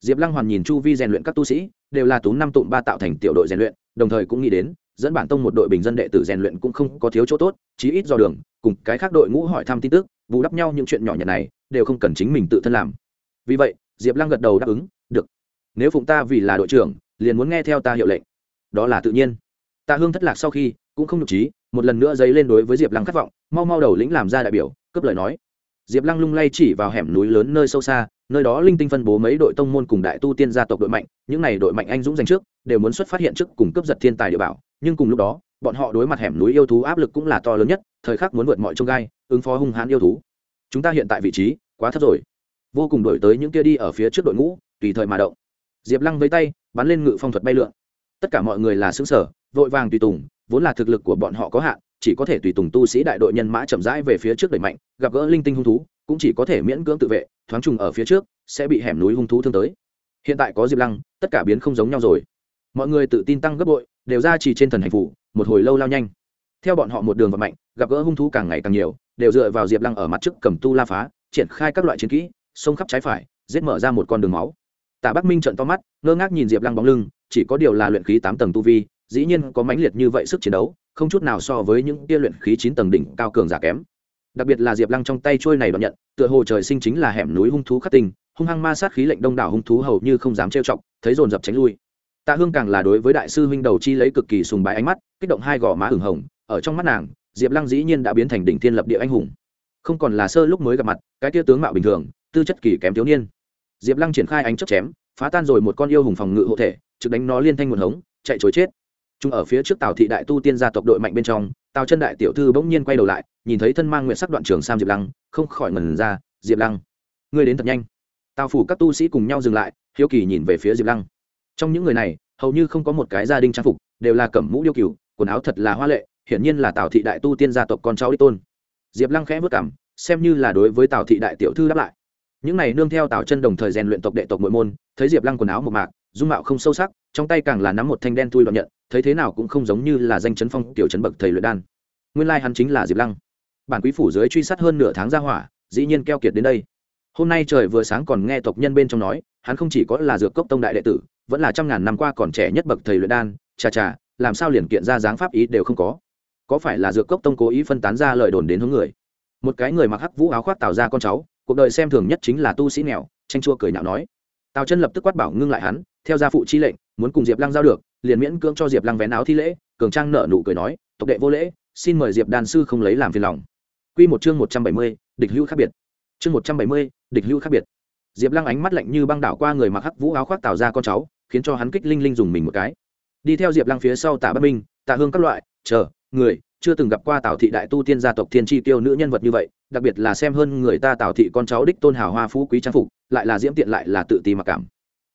Diệp lăng hoàn nhìn chu vi rèn luyện các tu sĩ, đều là tú năm tụm ba tạo thành tiểu đội rèn luyện, đồng thời cũng nghĩ đến, dẫn bản tông một đội bình dân đệ tử rèn luyện cũng không có thiếu chỗ tốt, chí ít do đường, cùng cái khác đội ngũ hỏi thăm tin tức, bù đắp nhau những chuyện nhỏ nhặt này đều không cần chính mình tự thân làm. Vì vậy, diệp lăng gật đầu đáp ứng, được. Nếu phụng ta vì là đội trưởng, liền muốn nghe theo ta hiệu lệnh. Đó là tự nhiên. Tạ hương thất lạc sau khi, cũng không nhục trí, một lần nữa dấy lên đối với diệp lăng khát vọng, mau mau đầu lĩnh làm ra đại biểu cấp lời nói. Diệp lăng lung lay chỉ vào hẻm núi lớn nơi sâu xa, nơi đó linh tinh phân bố mấy đội tông môn cùng đại tu tiên gia tộc đội mạnh, những n à y đội mạnh anh dũng giành trước, đều muốn xuất phát hiện trước cùng cướp giật thiên tài địa bảo, nhưng cùng lúc đó, bọn họ đối mặt hẻm núi yêu thú áp lực cũng là to lớn nhất, thời khắc muốn vượt mọi trông gai, ứng phó hung hãn yêu thú chúng ta hiện tại vị trí quá thấp rồi. Vô cùng đổi tới những kia đi ở phía trước đội ngũ, tùy thời mà động. Diệp lăng với tay, bắn lên ngự phong thuật bay lượn. Tất cả mọi người là xứng sở vội vàng tùy tùng, vốn là thực lực của bọn họ có hạn, chỉ có thể tùy tùng tu sĩ đại đội nhân mã chậm rãi về phía trước đẩy mạnh, gặp gỡ linh tinh hung thú, cũng chỉ có thể miễn cưỡng tự vệ, thoáng trùng ở phía trước, sẽ bị hẻm núi hung thú thương tới. Hiện tại có diệp lăng, tất cả biến không giống nhau rồi. Mọi người tự tin tăng gấp bội, đều ra chỉ trên thần hành phủ, một hồi lâu lao nhanh. Theo bọn họ một đường và mạnh, gặp gỡ hung thú càng ngày càng nhiều đều dựa vào diệp lăng ở mặt trước cầm tu la phá, triển khai các loại chiến kỹ, xông khắp trái phải, giết mở ra một con đường máu. Tạ bắc minh trận to mắt, ngơ ngác nhìn diệp lăng bóng lưng, chỉ có điều là luyện khí tám tầng tu vi, dĩ nhiên có mãnh liệt như vậy sức chiến đấu, không chút nào so với những tia luyện khí chín tầng đỉnh cao cường giả kém. Đặc biệt là diệp lăng trong tay trôi này đón nhận, tựa hồ trời sinh chính là hẻm núi hung thú khắc tinh, hung hăng ma sát khí lệnh đông đảo hung thú hầu như không dám trêu chọc, thấy dồn dập tránh lui. Tạ hương càng là đối với đại sư huynh đầu chi lấy cực kỳ sùng bái ánh mắt, kích động hai gò má hửng hồng, ở trong mắt nàng diệp lăng dĩ nhiên đã biến thành đỉnh thiên lập địa anh hùng. Không còn là sơ lúc mới gặp mặt, cái tia tướng mạo bình thường, tư chất kỳ kém thiếu niên. Diệp lăng triển khai ánh chấp chém, phá tan rồi một con yêu hùng phòng ngự hộ thể, trực đánh nó liên thanh nguồn hống, chạy chối chết. Chúng ở phía trước tào thị đại tu tiên gia tộc đội mạnh bên trong, tào chân đại tiểu thư bỗng nhiên quay đầu lại, nhìn thấy thân mang nguyện sắc đoạn trường sam diệp lăng, không khỏi ngần ra, diệp lăng, ngươi đến thật nhanh. Tào phủ các tu sĩ cùng nhau dừng lại, hiếu kỳ nhìn về phía diệp lăng. Trong những người này, hầu như không có một cái gia đình trang phục, đều là cẩm mũ điêu cừu, quần áo thật là hoa lệ hiển nhiên là tào thị đại tu tiên gia tộc con cháu đích tôn diệp lăng khẽ vất cảm xem như là đối với tào thị đại tiểu thư đáp lại những này nương theo tào chân đồng thời rèn luyện tộc đệ tộc nội môn thấy diệp lăng quần áo một mạc dung mạo không sâu sắc trong tay càng là nắm một thanh đen thui đoạn nhận thấy thế nào cũng không giống như là danh chấn phong tiểu chấn bậc thầy luyện đan nguyên lai hắn chính là diệp lăng bản quý phủ dưới truy sát hơn nửa tháng ra hỏa dĩ nhiên keo kiệt đến đây hôm nay trời vừa sáng còn nghe tộc nhân bên trong nói hắn không chỉ có là dược cốc tông đại đệ tử vẫn là trăm ngàn năm qua còn trẻ nhất bậc thầy luyện đan chà chà làm sao liền kiện ra dáng pháp ý đều không có có phải là dược cốc tông cố ý phân tán ra lời đồn đến hướng người? Một cái người mặc hắc vũ áo khoác tạo ra con cháu, cuộc đời xem thường nhất chính là tu sĩ nghèo, tranh chua cười nhạo nói. Tào chân lập tức quát bảo ngưng lại hắn, theo gia phụ chi lệnh, muốn cùng diệp lăng giao được, liền miễn cưỡng cho diệp lăng vén áo thi lễ, cường trang nợ nụ cười nói, tộc đệ vô lễ, xin mời diệp đan sư không lấy làm phiền lòng. Q một chương một trăm bảy mươi, địch hữu khác biệt. Chương một trăm bảy mươi, địch hữu khác biệt. Diệp lăng ánh mắt lạnh như băng đảo qua người mặc hắc vũ áo khoác tạo ra con cháu, khiến cho hắn kích linh linh dùng mình một cái. Đi theo diệp lăng phía sau tạ bất minh, tạ hương các loại, chờ người, chưa từng gặp qua tào thị đại tu tiên gia tộc thiên tri tiêu nữ nhân vật như vậy, đặc biệt là xem hơn người ta tào thị con cháu đích tôn hào hoa phú quý trang phục, lại là diễm tiện lại là tự ti mặc cảm.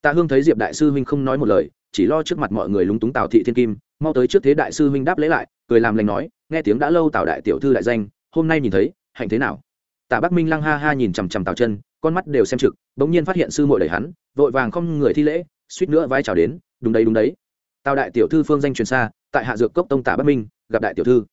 Tạ hương thấy diệp đại sư huynh không nói một lời, chỉ lo trước mặt mọi người lúng túng tào thị thiên kim, mau tới trước thế đại sư huynh đáp lễ lại, cười làm lành nói, nghe tiếng đã lâu tào đại tiểu thư đại danh, hôm nay nhìn thấy, hạnh thế nào? Tạ bắc minh lăng ha ha nhìn chằm chằm tào chân, con mắt đều xem trực, bỗng nhiên phát hiện sư muội đẩy hắn, vội vàng không người thi lễ, suýt nữa vai chào đến, đúng đấy đúng đấy. Tào đại tiểu thư phương danh truyền xa, tại hạ dược cốc tông tạ bắc minh gặp đại tiểu thư.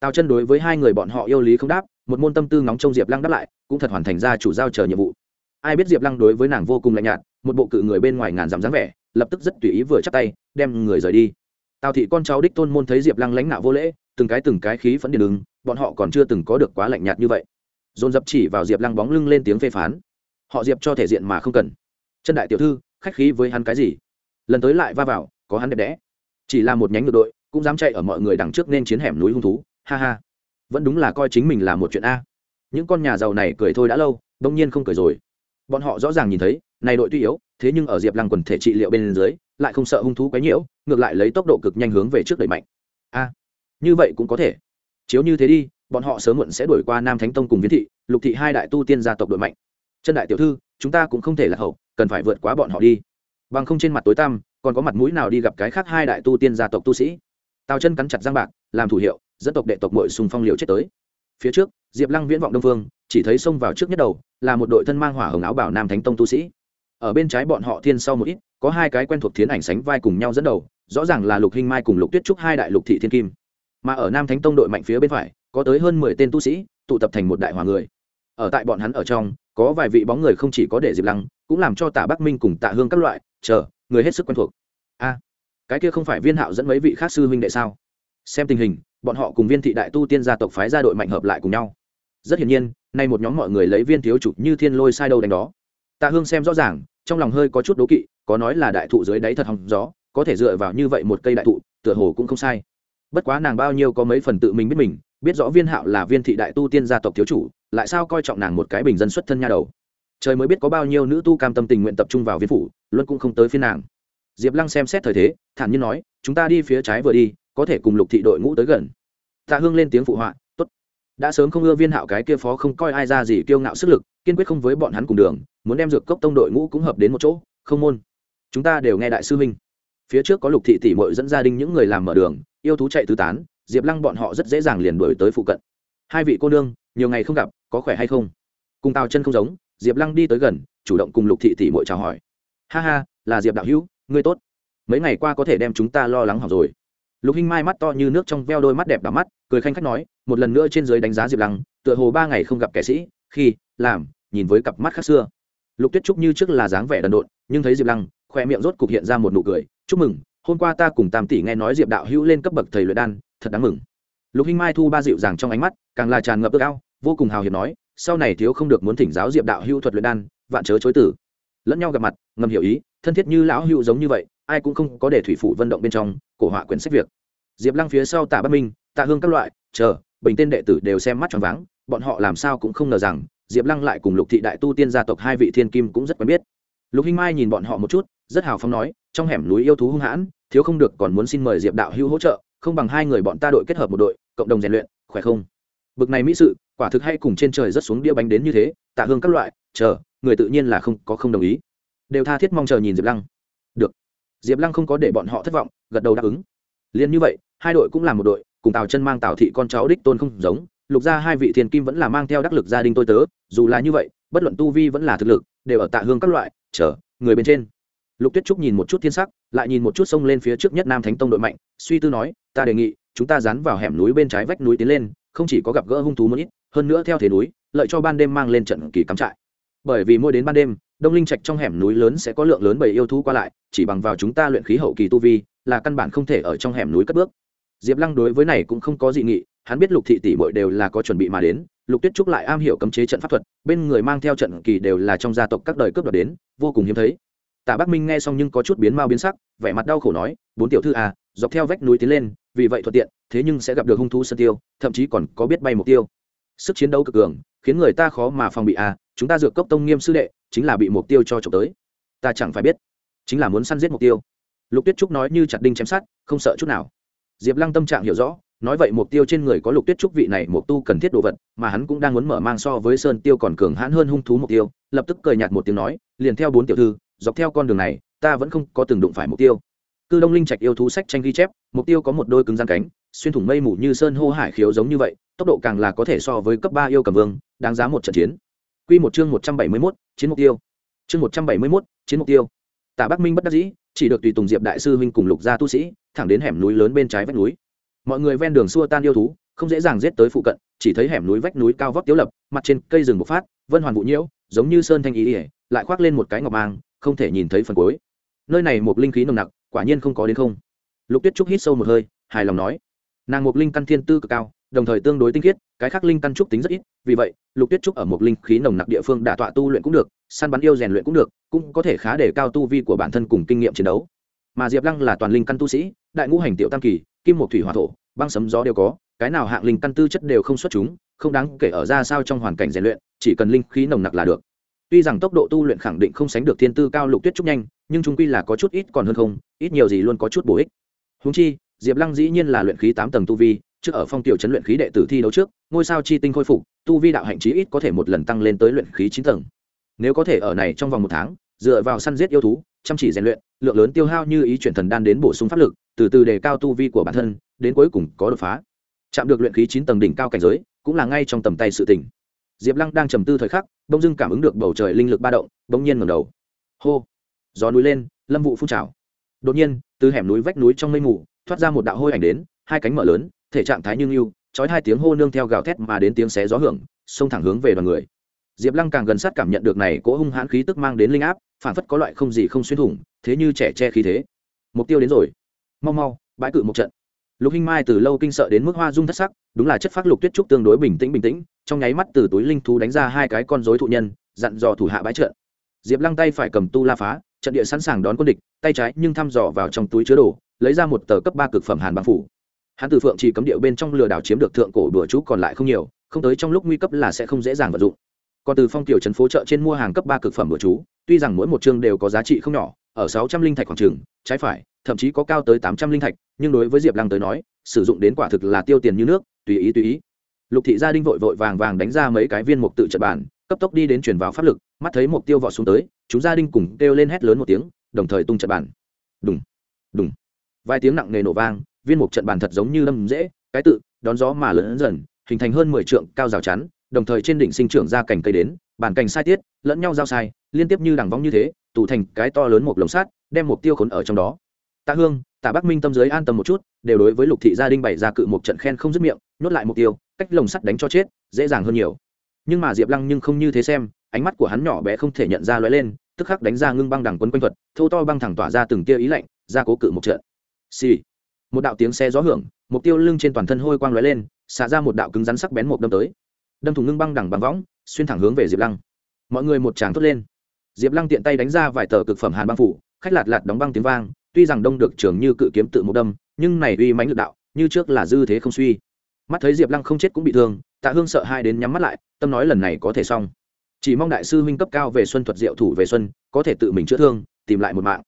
Tào chân đối với hai người bọn họ yêu lý không đáp, một môn tâm tư ngóng trông diệp lăng đáp lại, cũng thật hoàn thành ra chủ giao chờ nhiệm vụ. Ai biết diệp lăng đối với nàng vô cùng lạnh nhạt, một bộ cự người bên ngoài ngàn dặm dáng vẻ, lập tức rất tùy ý vừa chắc tay, đem người rời đi. Tào thị con cháu đích tôn môn thấy diệp lăng lãnh nạo vô lễ, từng cái từng cái khí phẫn điện ứng bọn họ còn chưa từng có được quá lạnh nhạt như vậy. Dồn dập chỉ vào diệp lăng bóng lưng lên tiếng phê phán. Họ diệp cho thể diện mà không cần. Chân đại tiểu thư, khách khí với hắn cái gì? Lần tới lại va vào, có hắn đẹp đẽ. Chỉ là một nhánh ngược đội cũng dám chạy ở mọi người đằng trước nên chiến hẻm núi hung thú, ha ha. Vẫn đúng là coi chính mình là một chuyện a. Những con nhà giàu này cười thôi đã lâu, đông nhiên không cười rồi. Bọn họ rõ ràng nhìn thấy, này đội tuy yếu, thế nhưng ở diệp lăng quần thể trị liệu bên dưới, lại không sợ hung thú quấy nhiễu, ngược lại lấy tốc độ cực nhanh hướng về trước đẩy mạnh. A, như vậy cũng có thể. Chiếu như thế đi, bọn họ sớm muộn sẽ đuổi qua nam thánh tông cùng viễn thị, lục thị hai đại tu tiên gia tộc đội mạnh. Chân đại tiểu thư, chúng ta cũng không thể là hậu, cần phải vượt quá bọn họ đi. Bằng không trên mặt tối tăm, còn có mặt mũi nào đi gặp cái khác hai đại tu tiên gia tộc tu sĩ? Tào chân cắn chặt giang bạc, làm thủ hiệu, dẫn tộc đệ tộc mội sùng phong liều chết tới. Phía trước, diệp lăng viễn vọng đông phương, chỉ thấy xông vào trước nhất đầu, là một đội thân mang hỏa hồng áo bảo nam thánh tông tu sĩ. Ở bên trái bọn họ thiên sau một ít, có hai cái quen thuộc thiến ảnh sánh vai cùng nhau dẫn đầu, rõ ràng là lục hinh mai cùng lục tuyết trúc hai đại lục thị thiên kim. Mà ở nam thánh tông đội mạnh phía bên phải, có tới hơn mười tên tu sĩ, tụ tập thành một đại hòa người. Ở tại bọn hắn ở trong, có vài vị bóng người không chỉ có để diệp lăng, cũng làm cho tạ bắc minh cùng tạ hương các loại, chờ, người hết sức quen thuộc. A cái kia không phải viên hạo dẫn mấy vị khác sư huynh đệ sao? Xem tình hình, bọn họ cùng viên thị đại tu tiên gia tộc phái ra đội mạnh hợp lại cùng nhau. Rất hiển nhiên, nay một nhóm mọi người lấy viên thiếu chủ như thiên lôi sai đâu đánh đó. Tạ hương xem rõ ràng, trong lòng hơi có chút đố kỵ, có nói là đại thụ dưới đáy thật hòng gió, có thể dựa vào như vậy một cây đại thụ, tựa hồ cũng không sai. Bất quá nàng bao nhiêu có mấy phần tự mình biết mình, biết rõ viên hạo là viên thị đại tu tiên gia tộc thiếu chủ, lại sao coi trọng nàng một cái bình dân xuất thân nha đầu. Trời mới biết có bao nhiêu nữ tu cam tâm tình nguyện tập trung vào viên phủ luôn cũng không tới phiên nàng diệp lăng xem xét thời thế, thản nhiên nói, chúng ta đi phía trái vừa đi, có thể cùng lục thị đội ngũ tới gần. Tạ hương lên tiếng phụ họa t ố t đã sớm không ưa viên hạo cái kia phó không coi ai ra gì kiêu ngạo sức lực, kiên quyết không với bọn hắn cùng đường, muốn đem dược cốc tông đội ngũ cũng hợp đến một chỗ, không môn. Chúng ta đều nghe đại sư huynh. Phía trước có lục thị tỷ mội dẫn gia đình những người làm mở đường, yêu thú chạy tứ tán, diệp lăng bọn họ rất dễ dàng liền đuổi tới phụ cận. Hai vị cô nương, nhiều ngày không gặp, có khỏe hay không? Cùng tào chân không giống, diệp lăng đi tới gần, chủ động cùng lục thị tỷ mội chào hỏi. Ha ha, là diệp đạo hữu ngươi tốt. Mấy ngày qua có thể đem chúng ta lo lắng hỏng rồi. Lục hinh mai mắt to như nước trong veo đôi mắt đẹp đỏ mắt, cười khanh khách nói, một lần nữa trên dưới đánh giá diệp lăng, tựa hồ ba ngày không gặp kẻ sĩ, khi, làm, nhìn với cặp mắt khác xưa. Lục tuyết trúc như trước là dáng vẻ đần độn, nhưng thấy diệp lăng khoe miệng rốt cục hiện ra một nụ cười, chúc mừng, hôm qua ta cùng tam tỷ nghe nói diệp đạo hữu lên cấp bậc thầy luyện đan, thật đáng mừng. Lục hinh mai thu ba dịu dàng trong ánh mắt, càng là tràn ngập ước ao, vô cùng hào hiệp nói, sau này thiếu không được muốn thỉnh giáo diệp đạo hữu thuật luyện đan, vạn chớ chối tử lẫn nhau gặp mặt, ngầm hiểu ý thân thiết như lão hữu giống như vậy, ai cũng không có để thủy phủ vận động bên trong, cổ họa quyển sách việc. Diệp lăng phía sau tạ bất minh, tạ hương các loại, chờ, bình tên đệ tử đều xem mắt tròn váng, bọn họ làm sao cũng không ngờ rằng, diệp lăng lại cùng lục thị đại tu tiên gia tộc hai vị thiên kim cũng rất quen biết. Lục hinh mai nhìn bọn họ một chút, rất hào phóng nói, trong hẻm núi yêu thú hung hãn, thiếu không được còn muốn xin mời diệp đạo hữu hỗ trợ, không bằng hai người bọn ta đội kết hợp một đội, cộng đồng rèn luyện, khỏe không? Bực này mỹ sự, quả thực hay cùng trên trời rất xuống đĩa bánh đến như thế, tạ hương các loại, chờ, người tự nhiên là không có không đồng ý đều tha thiết mong chờ nhìn diệp lăng. Được. Diệp lăng không có để bọn họ thất vọng, gật đầu đáp ứng. Liền như vậy, hai đội cũng là một đội, cùng tào chân mang tào thị con cháu đích tôn không giống, lục gia hai vị thiền kim vẫn là mang theo đắc lực gia đình tôi tớ, dù là như vậy, bất luận tu vi vẫn là thực lực, đều ở tạ hương các loại, chờ, người bên trên. Lục tuyết trúc nhìn một chút thiên sắc, lại nhìn một chút sông lên phía trước nhất nam thánh tông đội mạnh, suy tư nói, ta đề nghị, chúng ta dán vào hẻm núi bên trái vách núi tiến lên, không chỉ có gặp gỡ hung thú một ít, hơn nữa theo thế núi, lợi cho ban đêm mang lên trận kỳ cắm trại bởi vì mỗi đến ban đêm, đông linh trạch trong hẻm núi lớn sẽ có lượng lớn bầy yêu thú qua lại, chỉ bằng vào chúng ta luyện khí hậu kỳ tu vi, là căn bản không thể ở trong hẻm núi cất bước. Diệp lăng đối với này cũng không có dị nghị, hắn biết lục thị tỷ bội đều là có chuẩn bị mà đến, lục tuyết trúc lại am hiểu cấm chế trận pháp thuật, bên người mang theo trận kỳ đều là trong gia tộc các đời cướp đoạt đến, vô cùng hiếm thấy. Tạ bắc minh nghe xong nhưng có chút biến mau biến sắc, vẻ mặt đau khổ nói, bốn tiểu thư à dọc theo vách núi tiến lên, vì vậy thuận tiện, thế nhưng sẽ gặp được hung thú sân tiêu, thậm chí còn có biết bay mục tiêu. Sức chiến đấu cực cường, khiến người ta khó mà phòng bị à chúng ta dược cốc tông nghiêm sư đệ, chính là bị mục tiêu cho trộm tới. Ta chẳng phải biết, chính là muốn săn giết mục tiêu. Lục tuyết trúc nói như chặt đinh chém sát không sợ chút nào. Diệp lăng tâm trạng hiểu rõ, nói vậy mục tiêu trên người có lục tuyết trúc vị này mục tu cần thiết đồ vật, mà hắn cũng đang muốn mở mang so với sơn tiêu còn cường hãn hơn hung thú mục tiêu, lập tức cười nhạt một tiếng nói, liền theo bốn tiểu thư, dọc theo con đường này, ta vẫn không có từng đụng phải mục tiêu. Cư đông linh trạch yêu thú sách tranh ghi chép, mục tiêu có một đôi cứng gian cánh, xuyên thủng mây mù như sơn hô hải khiếu giống như vậy, tốc độ càng là có thể so với cấp ba yêu cầm vương, đáng giá một trận chiến quy một chương một trăm bảy mươi mốt, chiến mục tiêu. Chương một trăm bảy mươi mốt, chiến mục tiêu. Tạ bắc minh bất đắc dĩ, chỉ được tùy tùng diệp đại sư huynh cùng lục gia tu sĩ, thẳng đến hẻm núi lớn bên trái vách núi. Mọi người ven đường xua tan yêu thú, không dễ dàng giết tới phụ cận, chỉ thấy hẻm núi vách núi cao vóc tiếu lập, mặt trên cây rừng bộc phát, vân hoàn vụ nhiễu, giống như sơn thanh ý ỉa lại khoác lên một cái ngọc mang, không thể nhìn thấy phần cuối. Nơi này một linh khí nồng nặc, quả nhiên không có đến không. Lục tuyết trúc hít sâu một hơi, hài lòng nói. Nàng một linh căn thiên tư cực cao đồng thời tương đối tinh khiết, cái khác linh căn trúc tính rất ít, vì vậy, lục tuyết trúc ở một linh khí nồng nặc địa phương đả tọa tu luyện cũng được, săn bắn yêu rèn luyện cũng được, cũng có thể khá để cao tu vi của bản thân cùng kinh nghiệm chiến đấu. Mà diệp lăng là toàn linh căn tu sĩ, đại ngũ hành tiểu tam kỳ, kim một thủy hòa thổ, băng sấm gió đều có, cái nào hạng linh căn tư chất đều không xuất chúng, không đáng kể ở ra sao trong hoàn cảnh rèn luyện, chỉ cần linh khí nồng nặc là được. Tuy rằng tốc độ tu luyện khẳng định không sánh được thiên tư cao lục tuyết trúc nhanh, nhưng chúng quy là có chút ít còn hơn không, ít nhiều gì luôn có chút bổ ích. Húng chi, diệp lăng dĩ nhiên là luyện khí tám tầng tu vi trước ở phong tiểu chấn luyện khí đệ tử thi đấu trước, ngôi sao chi tinh khôi phục, tu vi đạo hạnh chí ít có thể một lần tăng lên tới luyện khí chín tầng. Nếu có thể ở này trong vòng một tháng, dựa vào săn giết yêu thú, chăm chỉ rèn luyện, lượng lớn tiêu hao như ý chuyển thần đan đến bổ sung pháp lực, từ từ đề cao tu vi của bản thân, đến cuối cùng có đột phá. Chạm được luyện khí chín tầng đỉnh cao cảnh giới, cũng là ngay trong tầm tay sự tỉnh diệp lăng đang trầm tư thời khắc, bỗng dưng cảm ứng được bầu trời linh lực ba động, bỗng nhiên ngầm đầu. Hô! Gió núi lên, lâm vụ phun trào. Đột nhiên, từ hẻm núi vách núi trong mây mù, thoát ra một đạo hôi ảnh đến, hai cánh mở lớn thể trạng thái như ngưu trói hai tiếng hô nương theo gào thét mà đến tiếng xé gió hưởng, xông thẳng hướng về đoàn người. Diệp lăng càng gần sát cảm nhận được này cỗ hung hãn khí tức mang đến linh áp, phản phất có loại không gì không xuyên thủng, thế như trẻ che khí thế. Mục tiêu đến rồi. Mau mau, bãi cự một trận. Lục hinh mai từ lâu kinh sợ đến mức hoa dung thất sắc, đúng là chất phát lục tuyết trúc tương đối bình tĩnh bình tĩnh, trong nháy mắt từ túi linh thú đánh ra hai cái con rối thụ nhân, dặn dò thủ hạ bãi trận. Diệp lăng tay phải cầm tu la phá, trận địa sẵn sàng đón quân địch, tay trái nhưng thăm dò vào trong túi chứa đồ, lấy ra một tờ cấp ba cực phẩm hàn băng phủ hắn từ phượng chỉ cấm điệu bên trong lừa đảo chiếm được thượng cổ đùa chú còn lại không nhiều không tới trong lúc nguy cấp là sẽ không dễ dàng vận dụng. Còn từ phong tiểu trấn phố chợ trên mua hàng cấp ba cực phẩm đùa chú tuy rằng mỗi một chương đều có giá trị không nhỏ ở sáu trăm linh thạch khoảng trường trái phải thậm chí có cao tới tám trăm linh thạch nhưng đối với diệp lăng tới nói sử dụng đến quả thực là tiêu tiền như nước tùy ý tùy ý. Lục thị gia đình vội vội vàng vàng đánh ra mấy cái viên mục tự trận bản, cấp tốc đi đến chuyển vào pháp lực mắt thấy mục tiêu vọt xuống tới chúng gia đình cùng kêu lên hét lớn một tiếng đồng thời tung trận bản, đùng đùng. Vài tiếng nặng nề nổ vang viên mục trận bàn thật giống như lâm dễ, cái tự, đón gió mà lớn dần, hình thành hơn mười trượng cao rào chắn, đồng thời trên đỉnh sinh trưởng ra cành cây đến, bàn cành sai tiết, lẫn nhau giao sai, liên tiếp như đằng vong như thế, tụ thành cái to lớn một lồng sát đem mục tiêu khốn ở trong đó. Tạ hương, tạ bắc minh tâm giới an tâm một chút, đều đối với lục thị gia đình bày ra cự một trận khen không dứt miệng, nhốt lại mục tiêu, cách lồng sắt đánh cho chết, dễ dàng hơn nhiều. Nhưng mà diệp lăng nhưng không như thế xem, ánh mắt của hắn nhỏ bé không thể nhận ra lóe lên, tức khắc đánh ra ngưng băng đằng quân quanh thuật thâu to băng thẳng tỏa ra từng tia ý lạnh, ra cố cự một trận. Xì、sì một đạo tiếng xe gió hưởng mục tiêu lưng trên toàn thân hôi quang lóe lên, xả ra một đạo cứng rắn sắc bén một đâm tới. Đâm thủng ngưng băng đẳng bằng võng, xuyên thẳng hướng về diệp lăng. Mọi người một tràng thốt lên. Diệp lăng tiện tay đánh ra vài tờ cực phẩm hàn băng phủ, khách lạt lạt đóng băng tiếng vang, tuy rằng đông được trường như cự kiếm tự một đâm, nhưng này uy mãnh lực đạo, như trước là dư thế không suy. Mắt thấy diệp lăng không chết cũng bị thương, tạ hương sợ hai đến nhắm mắt lại, tâm nói lần này có thể xong. Chỉ mong đại sư huynh cấp cao về xuân thuật diệu thủ về xuân, có thể tự mình chữa thương, tìm lại một mạng.